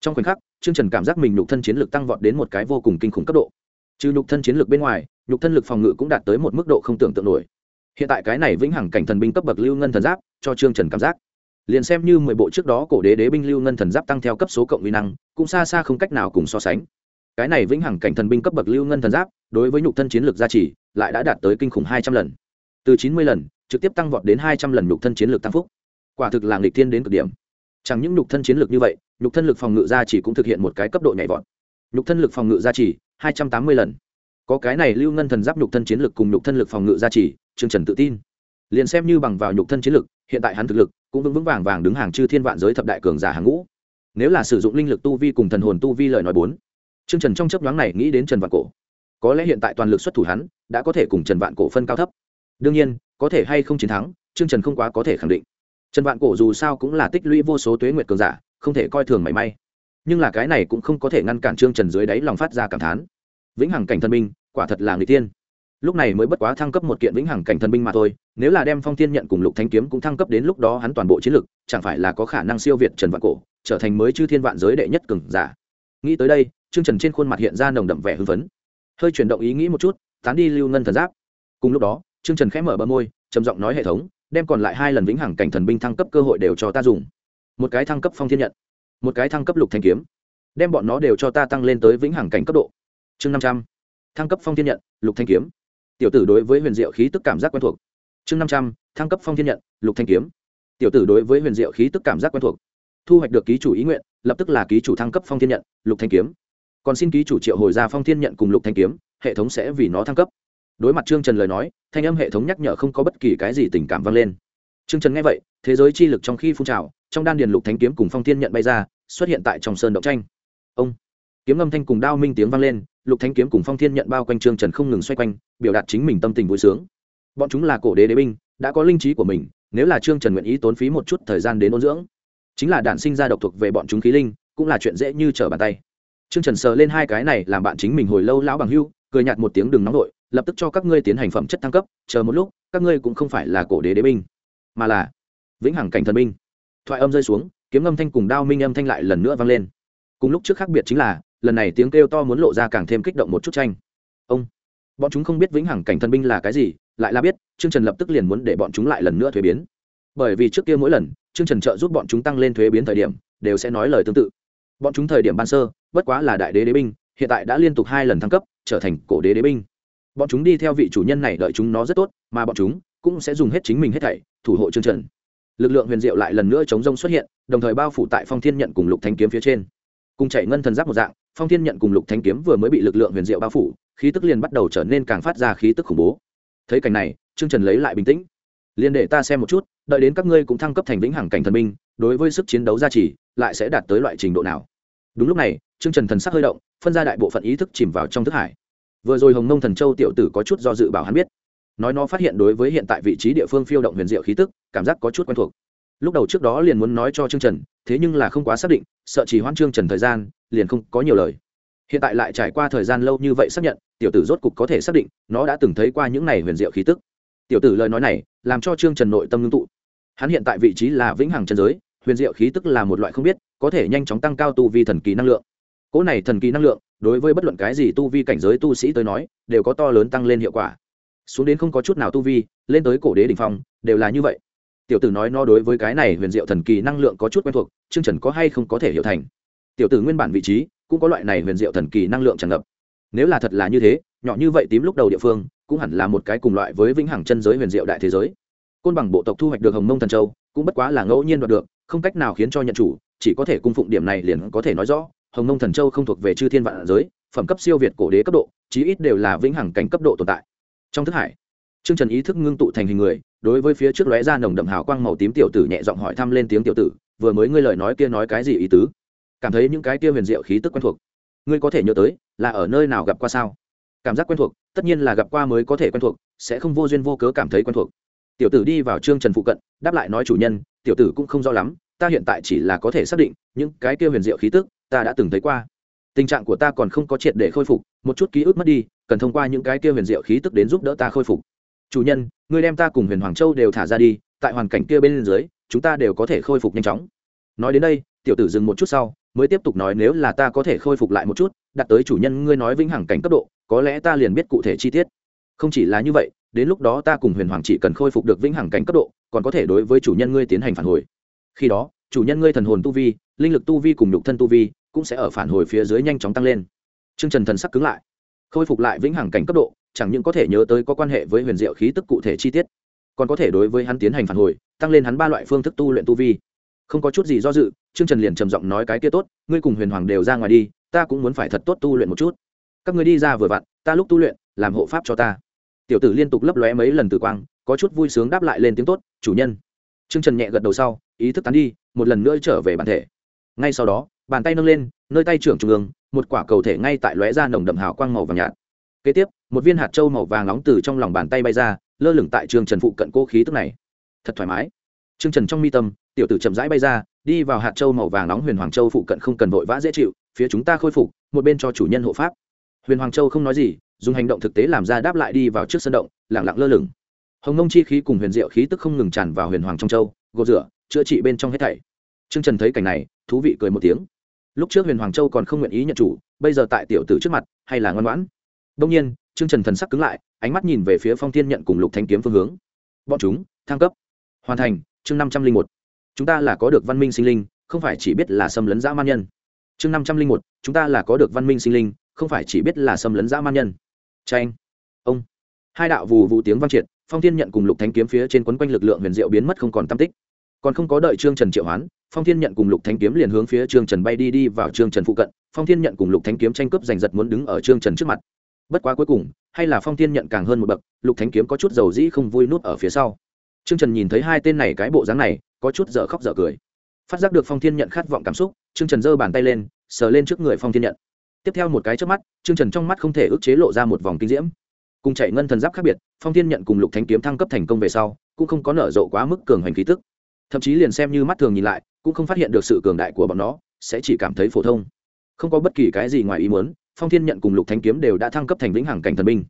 Trong khoảnh khắc, trương trần cảm giác mình nhục thân chiến lực tăng vọt đến một cái vô cùng kinh khủng cấp độ trừ nhục thân chiến lực bên ngoài, nhục thân lực phòng ngự cũng đạt tới một mức độ không tưởng tượng nổi. Hiện tại cái này vĩnh hằng cảnh thần binh cấp bậc lưu ngân thần giáp, cho trương trần cảm giác. Liền xem như mười bộ trước đó cổ đế đế binh lưu ngân thần giáp tăng theo cấp số cộng uy năng, cũng xa xa không cách nào cùng so sánh. Cái này vĩnh hằng cảnh thần binh cấp bậc lưu ngân thần giáp, đối với nhục thân chiến lược gia trì, lại đã đạt tới kinh khủng hai trăm lần. Từ chín mươi lần, trực tiếp tăng vọt đến hai trăm lần nhục thân chiến lược tăng phúc. Quả thực là nghịch thiên đến cực điểm. Chẳng những nhục thân chiến lược như vậy, nhục thân lực phòng ngự gia trì cũng thực hiện một cái cấp độ nhảy vọt. Nhục thân lực phòng ngự gia trì hai trăm tám mươi lần. Có cái này lưu ngân thần giáp nhục thân chiến lực cùng nhục thân lực phòng ngự gia trì, trương trần tự tin. Liền xem như bằng vào nhục thân chiến lực, hiện tại hắn thực lực cũng vững vững vàng vàng đứng hàng chư thiên vạn giới thập đại cường giả hàng ngũ. Nếu là sử dụng linh lực tu vi cùng thần hồn tu vi lời nói bốn, trương trần trong chấp nhoáng này nghĩ đến trần vạn cổ. Có lẽ hiện tại toàn lực xuất thủ hắn, đã có thể cùng trần vạn cổ phân cao thấp. Đương nhiên, có thể hay không chiến thắng, trương trần không quá có thể khẳng định. Trần vạn cổ dù sao cũng là tích lũy vô số tuế nguyệt cường giả, không thể coi thường mảy may. Nhưng là cái này cũng không có thể ngăn cản trương trần dưới đáy lòng phát ra cảm thán vĩnh hằng cảnh Thần minh quả thật là người tiên lúc này mới bất quá thăng cấp một kiện vĩnh hằng cảnh thần binh mà thôi, nếu là đem phong thiên nhận cùng lục thanh kiếm cũng thăng cấp đến lúc đó hắn toàn bộ chiến lực, chẳng phải là có khả năng siêu việt trần vạn cổ, trở thành mới chư thiên vạn giới đệ nhất cường giả. Nghĩ tới đây, trương trần trên khuôn mặt hiện ra nồng đậm vẻ hưng phấn. Hơi chuyển động ý nghĩ một chút, tán đi lưu ngân thần giáp. Cùng lúc đó, trương trần khẽ mở bờ môi, trầm giọng nói hệ thống, đem còn lại hai lần vĩnh hằng cảnh thần binh thăng cấp cơ hội đều cho ta dùng. Một cái thăng cấp phong thiên nhận, một cái thăng cấp lục thanh kiếm. Đem bọn nó đều cho ta tăng lên tới vĩnh hằng cảnh cấp độ chương năm trăm. Thăng cấp phong thiên nhận, lục thanh kiếm. Tiểu tử đối với huyền diệu khí tức cảm giác quen thuộc. Chương năm trăm, thăng cấp phong thiên nhận, lục thanh kiếm. Tiểu tử đối với huyền diệu khí tức cảm giác quen thuộc. Thu hoạch được ký chủ ý nguyện, lập tức là ký chủ thăng cấp phong thiên nhận, lục thanh kiếm. Còn xin ký chủ triệu hồi ra phong thiên nhận cùng lục thanh kiếm, hệ thống sẽ vì nó thăng cấp. Đối mặt trương trần lời nói, thanh âm hệ thống nhắc nhở không có bất kỳ cái gì tình cảm vang lên. Trương trần nghe vậy, thế giới chi lực trong khi phun trào, trong đan điền lục thanh kiếm cùng phong thiên nhận bay ra, xuất hiện tại trong sơn động tranh. Ông. Kiếm ngâm thanh cùng đao minh tiếng vang lên lục thanh kiếm cùng phong thiên nhận bao quanh trương trần không ngừng xoay quanh, biểu đạt chính mình tâm tình vui sướng. Bọn chúng là cổ đế đế binh, đã có linh trí của mình, nếu là trương trần nguyện ý tốn phí một chút thời gian đến ôn dưỡng, chính là đản sinh ra độc thuộc về bọn chúng khí linh, cũng là chuyện dễ như trở bàn tay. Trương trần sờ lên hai cái này làm bạn chính mình hồi lâu lão bằng hưu, cười nhạt một tiếng đừng nóng nổi lập tức cho các ngươi tiến hành phẩm chất thăng cấp, chờ một lúc, các ngươi cũng không phải là cổ đế đế binh, mà là vĩnh hằng cảnh thần binh. Thoại âm rơi xuống, kiếm âm thanh cùng đao minh âm thanh lại lần nữa vang lên cùng lúc trước khác biệt chính là, lần này tiếng kêu to muốn lộ ra càng thêm kích động một chút tranh. Ông, bọn chúng không biết vĩnh hằng cảnh thần binh là cái gì, lại là biết chương trần lập tức liền muốn để bọn chúng lại lần nữa thuế biến. Bởi vì trước kia mỗi lần chương trần trợ giúp bọn chúng tăng lên thuế biến thời điểm, đều sẽ nói lời tương tự. Bọn chúng thời điểm ban sơ, bất quá là đại đế đế binh, hiện tại đã liên tục hai lần thăng cấp, trở thành cổ đế đế binh. Bọn chúng đi theo vị chủ nhân này đợi chúng nó rất tốt, mà bọn chúng cũng sẽ dùng hết chính mình hết thảy, thủ hộ chương trần. Lực lượng huyền diệu lại lần nữa chống rông xuất hiện, đồng thời bao phủ tại phong thiên nhận cùng lục thanh kiếm phía trên cùng chạy ngân thần giáp một dạng, phong thiên nhận cùng lục thanh kiếm vừa mới bị lực lượng huyền diệu bao phủ, khí tức liền bắt đầu trở nên càng phát ra khí tức khủng bố. Thấy cảnh này, trương trần lấy lại bình tĩnh. Liền để ta xem một chút, đợi đến các ngươi cũng thăng cấp thành vĩnh hằng cảnh thần minh đối với sức chiến đấu gia trì, lại sẽ đạt tới loại trình độ nào? Đúng lúc này, trương trần thần sắc hơi động, phân ra đại bộ phận ý thức chìm vào trong thức hải. Vừa rồi hồng nông thần châu tiểu tử có chút do dự bảo hắn biết. Nói nó phát hiện đối với hiện tại vị trí địa phương phiêu động huyền diệu khí tức, cảm giác có chút quen thuộc lúc đầu trước đó liền muốn nói cho trương trần, thế nhưng là không quá xác định, sợ chỉ hoãn trương trần thời gian, liền không có nhiều lời. Hiện tại lại trải qua thời gian lâu như vậy xác nhận, tiểu tử rốt cục có thể xác định, nó đã từng thấy qua những này huyền diệu khí tức. Tiểu tử lời nói này, làm cho trương trần nội tâm ngưng tụ. Hắn hiện tại vị trí là vĩnh hằng trần giới, huyền diệu khí tức là một loại không biết, có thể nhanh chóng tăng cao tu vi thần kỳ năng lượng. Cỗ này thần kỳ năng lượng, đối với bất luận cái gì tu vi cảnh giới tu sĩ tới nói, đều có to lớn tăng lên hiệu quả. Xuống đến không có chút nào tu vi, lên tới cổ đế đ ỉ n h phong, đều là như vậy tiểu tử nói nó đối với cái này huyền diệu thần kỳ năng lượng có chút quen thuộc chương trần có hay không có thể hiểu thành? Tiểu tử nguyên bản vị trí, cũng có loại này huyền diệu thần kỳ năng lượng tràn ngập. Nếu là thật là như thế, nhỏ như vậy tím lúc đầu địa phương, cũng hẳn là một cái cùng loại với vĩnh hằng chân giới huyền diệu đại thế giới. Côn bằng bộ tộc thu hoạch được hồng mông thần châu, cũng bất quá là ngẫu nhiên đoạt được, không cách nào khiến cho nhận chủ, chỉ có thể cung phụng điểm này liền có thể nói rõ, hồng mông thần châu không thuộc về chư thiên vạn giới, phẩm cấp siêu việt cổ đế cấp độ, chí ít đều là vĩnh hằng cảnh cấp độ tồn tại. Trong thức hải, trương trần ý thức ngưng tụ thành hình người đối với phía trước lóe ra nồng đậm hào quang màu tím tiểu tử nhẹ giọng hỏi thăm lên tiếng tiểu tử, vừa mới ngươi lời nói kia nói cái gì ý tứ? Cảm thấy những cái kia huyền diệu khí tức quen thuộc. Ngươi có thể nhớ tới, là ở nơi nào gặp qua sao? Cảm giác quen thuộc, tất nhiên là gặp qua mới có thể quen thuộc, sẽ không vô duyên vô cớ cảm thấy quen thuộc. Tiểu tử đi vào trương trần phụ cận, đáp lại nói chủ nhân, tiểu tử cũng không rõ lắm, ta hiện tại chỉ là có thể xác định, những cái kia huyền diệu khí tức, ta đã từng thấy qua. Tình trạng của ta còn không có triệt để khôi phục, một chút ký ức mất đi, cần thông qua những cái kia huyền diệu khí tức đến giúp đỡ ta khôi phục chủ nhân, ngươi đem ta cùng huyền hoàng châu đều thả ra đi, tại hoàn cảnh kia bên dưới, chúng ta đều có thể khôi phục nhanh chóng. Nói đến đây, tiểu tử dừng một chút sau, mới tiếp tục nói, nếu là ta có thể khôi phục lại một chút đặt tới chủ nhân ngươi nói vĩnh hằng cảnh cấp độ, có lẽ ta liền biết cụ thể chi tiết. Không chỉ là như vậy, đến lúc đó ta cùng huyền hoàng chỉ cần khôi phục được vĩnh hằng cảnh cấp độ, còn có thể đối với chủ nhân ngươi tiến hành phản hồi. Khi đó, chủ nhân ngươi thần hồn tu vi, linh lực tu vi cùng nhục thân tu vi cũng sẽ ở phản hồi phía dưới nhanh chóng tăng lên. T r ư ơ n g trần thần sắc cứng lại. Khôi phục lại vĩnh hằng cảnh cấp độ chẳng những có thể nhớ tới có quan hệ với huyền diệu khí tức cụ thể chi tiết, còn có thể đối với hắn tiến hành phản hồi, tăng lên hắn ba loại phương thức tu luyện tu vi. Không có chút gì do dự, Trương trần liền trầm giọng nói cái kia tốt, ngươi cùng huyền hoàng đều ra ngoài đi, ta cũng muốn phải thật tốt tu luyện một chút. Các ngươi đi ra vừa vặn, ta lúc tu luyện, làm hộ pháp cho ta. Tiểu tử liên tục lấp lóe mấy lần tử quang, có chút vui sướng đáp lại lên tiếng tốt, chủ nhân. Trương trần nhẹ gật đầu sau, ý thức tán đi, một lần nữa trở về bản thể. Ngay sau đó, bàn tay nâng lên, nơi tay trưởng trung ương, một quả cầu thể ngay tại lóe ra nồng đậm hào quang màu vàng nhạt. Kế tiếp một viên hạt trâu màu vàng nóng từ trong lòng bàn tay bay ra lơ lửng tại trường trần phụ cận cô khí tức này. Thật thoải mái. Trương trần trong mi tâm tiểu tử chậm rãi bay ra đi vào hạt trâu màu vàng nóng huyền hoàng châu phụ cận không cần vội vã dễ chịu phía chúng ta khôi phục một bên cho chủ nhân hộ pháp. Huyền hoàng châu không nói gì dùng hành động thực tế làm ra đáp lại đi vào trước sân động lẳng lặng lơ lửng. Hồng nông chi khí cùng huyền diệu khí tức không ngừng tràn vào huyền hoàng trong châu gột rửa chữa trị bên trong hết thảy. Trương Trần thấy cảnh này, thú vị cười một tiếng. Lúc trước Huyền Hoàng Châu còn không nguyện ý nhận chủ, bây giờ tại tiểu tử trước mặt, hay là ngoan ngoãn. Đương nhiên, Trương Trần thần sắc cứng lại, ánh mắt nhìn về phía Phong Thiên nhận cùng Lục Thanh kiếm phương hướng. Bọn chúng, thăng cấp. Hoàn thành, chương năm trăm linh một. Chúng ta là có được văn minh sinh linh, không phải chỉ biết là xâm lấn dã man nhân. Chương năm trăm linh một, chúng ta là có được văn minh sinh linh, không phải chỉ biết là xâm lấn dã man nhân. Tranh, Ông. Hai đạo vù vụ tiếng vang triệt, Phong Thiên nhận cùng Lục Thánh kiếm phía trên quấn quanh lực lượng huyền diệu biến mất không còn tăm tích. Còn không có đợi Trương Trần triệu hoán, phong thiên nhận cùng lục thánh kiếm liền hướng phía trương trần bay đi đi vào trương trần phụ cận phong thiên nhận cùng lục thánh kiếm tranh cướp giành giật muốn đứng ở trương trần trước mặt bất quá cuối cùng, hay là phong thiên nhận càng hơn một bậc, lục thánh kiếm có chút dầu dĩ không vui nút ở phía sau. Trương trần nhìn thấy hai tên này cái bộ dáng này, có chút dở khóc dở cười. Phát giác được phong thiên nhận khát vọng cảm xúc, trương trần giơ bàn tay lên, sờ lên trước người phong thiên nhận. Tiếp theo một cái trước mắt, trương trần trong mắt không thể ức chế lộ ra một vòng kinh diễm. Cùng chạy ngân thần giáp khác biệt, phong thiên nhận cùng lục thánh kiếm thăng cấp thành công về sau, cũng không có nở rộ quá mức cường hành khí tức. Thậm chí liền xem như mắt thường nhìn lại, cũng không phát hiện được sự cường đại của bọn nó, sẽ chỉ cảm thấy phổ thông. Không có bất kỳ cái gì ngoài ý muốn phong thiên nhận cùng lục thánh kiếm đều đã thăng cấp thành vĩnh hằng cảnh thần binh.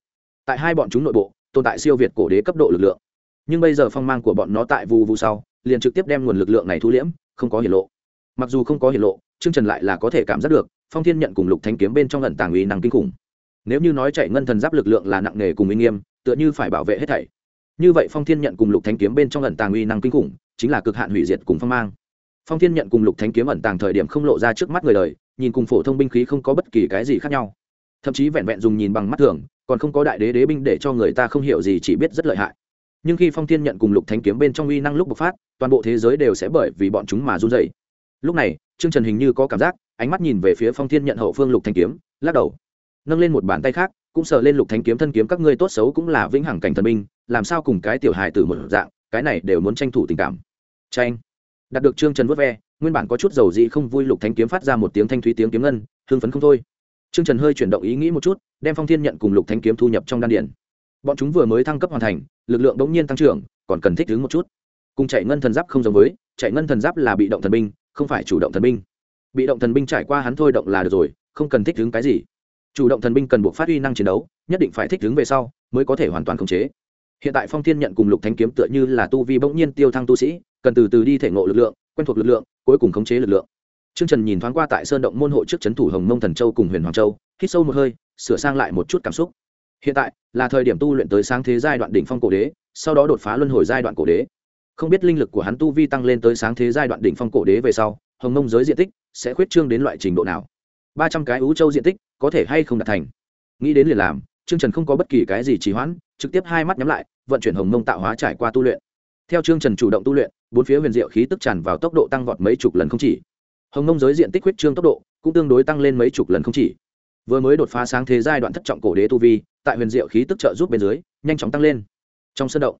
Tại hai bọn chúng nội bộ, tồn tại siêu việt cổ đế cấp độ lực lượng. Nhưng bây giờ phong mang của bọn nó tại vù vù sau, liền trực tiếp đem nguồn lực lượng này thu liễm, không có hiển lộ. Mặc dù không có hiển lộ chương trần lại là có thể cảm giác được, phong thiên nhận cùng lục thánh kiếm bên trong lần tàng uy năng kinh khủng. Nếu như nói chạy ngân thần giáp lực lượng là nặng nề cùng uy nghiêm, tựa như phải bảo vệ hết thảy. Như vậy phong thiên nhận cùng lục thánh kiếm bên trong lần tàng uy năng kinh khủng, chính là cực hạn hủy diệt cùng phong mang. Phong thiên nhận cùng lục thánh kiếm ẩn tàng thời điểm không lộ ra trước mắt người đời nhìn cùng phổ thông binh khí không có bất kỳ cái gì khác nhau. Thậm chí vẹn vẹn dùng nhìn bằng mắt thường, còn không có đại đế đế binh để cho người ta không hiểu gì chỉ biết rất lợi hại. Nhưng khi phong thiên nhận cùng lục thánh kiếm bên trong uy năng lúc bộc phát, toàn bộ thế giới đều sẽ bởi vì bọn chúng mà run dày lúc này, trương trần hình như có cảm giác, ánh mắt nhìn về phía phong thiên nhận hậu phương lục thanh kiếm, lắc đầu. Nâng lên một bàn tay khác, cũng sờ lên lục thanh kiếm thân kiếm, các ngươi tốt xấu cũng là vĩnh hằng cảnh thần binh, làm sao cùng cái tiểu hài tử một dạng, cái này đều muốn tranh thủ tình cảm. Tranh đạt được trương trần vớt ve nguyên bản có chút dầu dị không vui lục thanh kiếm phát ra một tiếng thanh thúy tiếng kiếm ngân, hưng phấn không thôi. Trương trần hơi chuyển động ý nghĩ một chút, đem phong thiên nhận cùng lục thanh kiếm thu nhập trong đan điển bọn chúng vừa mới thăng cấp hoàn thành, lực lượng bỗng nhiên tăng trưởng, còn cần thích ứng một chút. Cùng chạy ngân thần giáp không giống với, chạy ngân thần giáp là bị động thần binh, không phải chủ động thần binh. Bị động thần binh trải qua hắn thôi động là được rồi, không cần thích ứng cái gì. Chủ động thần binh cần buộc phát huy năng chiến đấu, nhất định phải thích ứng về sau, mới có thể hoàn toàn khống chế. Hiện tại phong thiên nhận cùng lục thanh kiếm tựa như là tu vi bỗng nhiên tiêu thăng tu sĩ cần từ từ đi thể ngộ lực lượng quen thuộc lực lượng cuối cùng khống chế lực lượng Trương Trần nhìn thoáng qua tại sơn động môn hộ trước trấn thủ Hồng Mông Thần Châu cùng Huyền Hoàng Châu, hít sâu một hơi, sửa sang lại một chút cảm xúc. Hiện tại là thời điểm tu luyện tới sáng thế giai đoạn đỉnh phong cổ đế, sau đó đột phá luân hồi giai đoạn cổ đế. Không biết linh lực của hắn tu vi tăng lên tới sáng thế giai đoạn đỉnh phong cổ đế về sau, Hồng Mông giới diện tích sẽ khuyết trương đến loại trình độ nào? ba trăm cái ú châu diện tích, có thể hay không đạt thành? Nghĩ đến liền làm, Trương Trần không có bất kỳ cái gì trì hoãn, trực tiếp hai mắt nhắm lại, vận chuyển Hồng Mông tạo hóa trải qua tu luyện. Theo Trương Trần chủ động tu luyện, bốn phía huyền diệu khí tức tràn vào tốc độ tăng vọt mấy chục lần không chỉ. Hồng nông giới diện tích huyết trương tốc độ cũng tương đối tăng lên mấy chục lần không chỉ. Vừa mới đột phá sáng thế giai đoạn thất trọng cổ đế tu vi, tại huyền diệu khí tức trợ giúp bên dưới, nhanh chóng tăng lên. Trong sân động,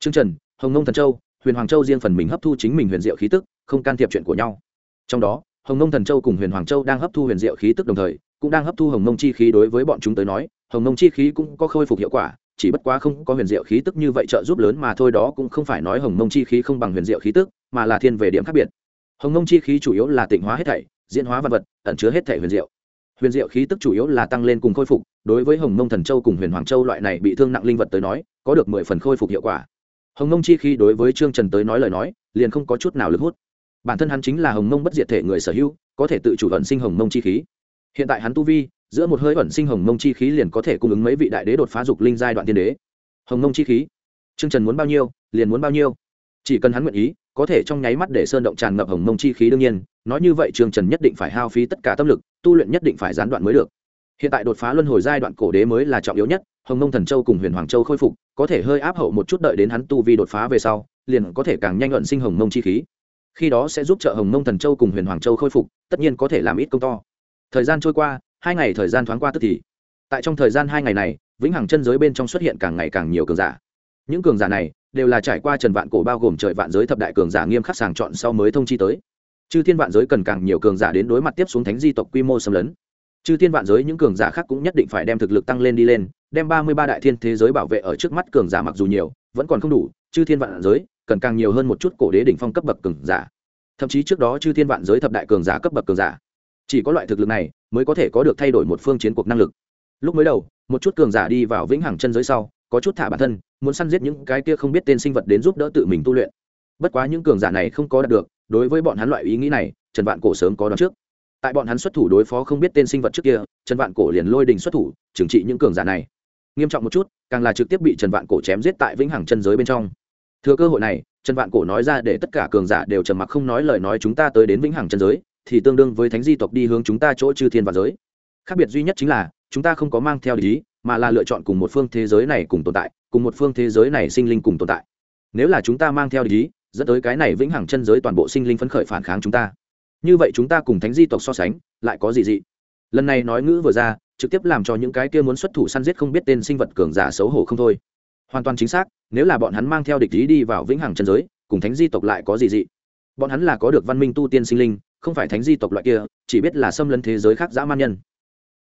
trương trần, hồng nông thần châu, huyền hoàng châu riêng phần mình hấp thu chính mình huyền diệu khí tức, không can thiệp chuyện của nhau. Trong đó, hồng nông thần châu cùng huyền hoàng châu đang hấp thu huyền diệu khí tức đồng thời, cũng đang hấp thu hồng nông chi khí đối với bọn chúng tới nói, hồng nông chi khí cũng có khôi phục hiệu quả chỉ bất quá không có huyền diệu khí tức như vậy trợ giúp lớn mà thôi, đó cũng không phải nói hồng nông chi khí không bằng huyền diệu khí tức, mà là thiên về điểm khác biệt. Hồng nông chi khí chủ yếu là tịnh hóa hết thảy, diễn hóa vật vật, ẩn chứa hết thảy huyền diệu. Huyền diệu khí tức chủ yếu là tăng lên cùng khôi phục, đối với hồng nông thần châu cùng huyền hoàng châu loại này bị thương nặng linh vật tới nói, có được mười phần khôi phục hiệu quả. Hồng nông chi khí đối với trương trần tới nói lời nói, liền không có chút nào lực hút. Bản thân hắn chính là hồng nông bất diệt thể người sở hữu, có thể tự chủ vận sinh hồng nông chi khí. Hiện tại hắn tu vi giữa một hơi ẩn sinh hồng mông chi khí liền có thể cung ứng mấy vị đại đế đột phá dục linh giai đoạn tiên đế. Hồng mông chi khí? Trương trần muốn bao nhiêu, liền muốn bao nhiêu. Chỉ cần hắn nguyện ý, có thể trong nháy mắt để sơn động tràn ngập hồng mông chi khí đương nhiên, nói như vậy trương trần nhất định phải hao phí tất cả tâm lực, tu luyện nhất định phải gián đoạn mới được. Hiện tại đột phá luân hồi giai đoạn cổ đế mới là trọng yếu nhất, hồng mông thần châu cùng huyền hoàng châu khôi phục, có thể hơi áp hậu một chút đợi đến hắn tu vi đột phá về sau, liền có thể càng nhanh luận sinh hồng mông chi khí. Khi đó sẽ giúp trợ hồng mông thần châu cùng huyền hoàng châu khôi phục, tất nhiên có thể làm ít công to. Thời gian trôi qua hai ngày thời gian thoáng qua tức thì. Tại trong thời gian hai ngày này, vĩnh hằng chân giới bên trong xuất hiện càng ngày càng nhiều cường giả. Những cường giả này đều là trải qua trần vạn cổ bao gồm trời vạn giới thập đại cường giả nghiêm khắc sàng chọn sau mới thông chi tới. Chư thiên vạn giới cần càng nhiều cường giả đến đối mặt tiếp xuống thánh di tộc quy mô xâm lấn. Chư thiên vạn giới những cường giả khác cũng nhất định phải đem thực lực tăng lên đi lên, đem ba mươi ba đại thiên thế giới bảo vệ ở trước mắt cường giả mặc dù nhiều, vẫn còn không đủ, chư thiên vạn giới cần càng nhiều hơn một chút cổ đế đỉnh phong cấp bậc cường giả. Thậm chí trước đó chư thiên vạn giới thập đại cường giả cấp bậc cường giả chỉ có loại thực lực này mới có thể có được thay đổi một phương chiến cuộc năng lực. Lúc mới đầu, một chút cường giả đi vào vĩnh hằng chân giới sau, có chút thả bản thân, muốn săn giết những cái kia không biết tên sinh vật đến giúp đỡ tự mình tu luyện. Bất quá những cường giả này không có đạt được, đối với bọn hắn loại ý nghĩ này, trần vạn cổ sớm có đoán trước. Tại bọn hắn xuất thủ đối phó không biết tên sinh vật trước kia, trần vạn cổ liền lôi đình xuất thủ, trừng trị những cường giả này. Nghiêm trọng một chút, càng là trực tiếp bị trần vạn cổ chém giết tại vĩnh hằng chân giới bên trong. Thừa cơ hội này, trần vạn cổ nói ra để tất cả cường giả đều trầm mặc không nói lời nói chúng ta tới đến vĩnh hằng chân giới thì tương đương với thánh di tộc đi hướng chúng ta chỗ chư thiên và giới. Khác biệt duy nhất chính là, chúng ta không có mang theo lý mà là lựa chọn cùng một phương thế giới này cùng tồn tại, cùng một phương thế giới này sinh linh cùng tồn tại. Nếu là chúng ta mang theo ý, dẫn tới cái này vĩnh hằng chân giới toàn bộ sinh linh phấn khởi phản kháng chúng ta. Như vậy chúng ta cùng thánh di tộc so sánh, lại có gì dị? Lần này nói ngữ vừa ra, trực tiếp làm cho những cái kia muốn xuất thủ săn giết không biết tên sinh vật cường giả xấu hổ không thôi. Hoàn toàn chính xác, nếu là bọn hắn mang theo địch ý đi vào vĩnh hằng chân giới, cùng thánh di tộc lại có gì dị? Bọn hắn là có được văn minh tu tiên sinh linh không phải thánh di tộc loại kia, chỉ biết là xâm lấn thế giới khác dã man nhân.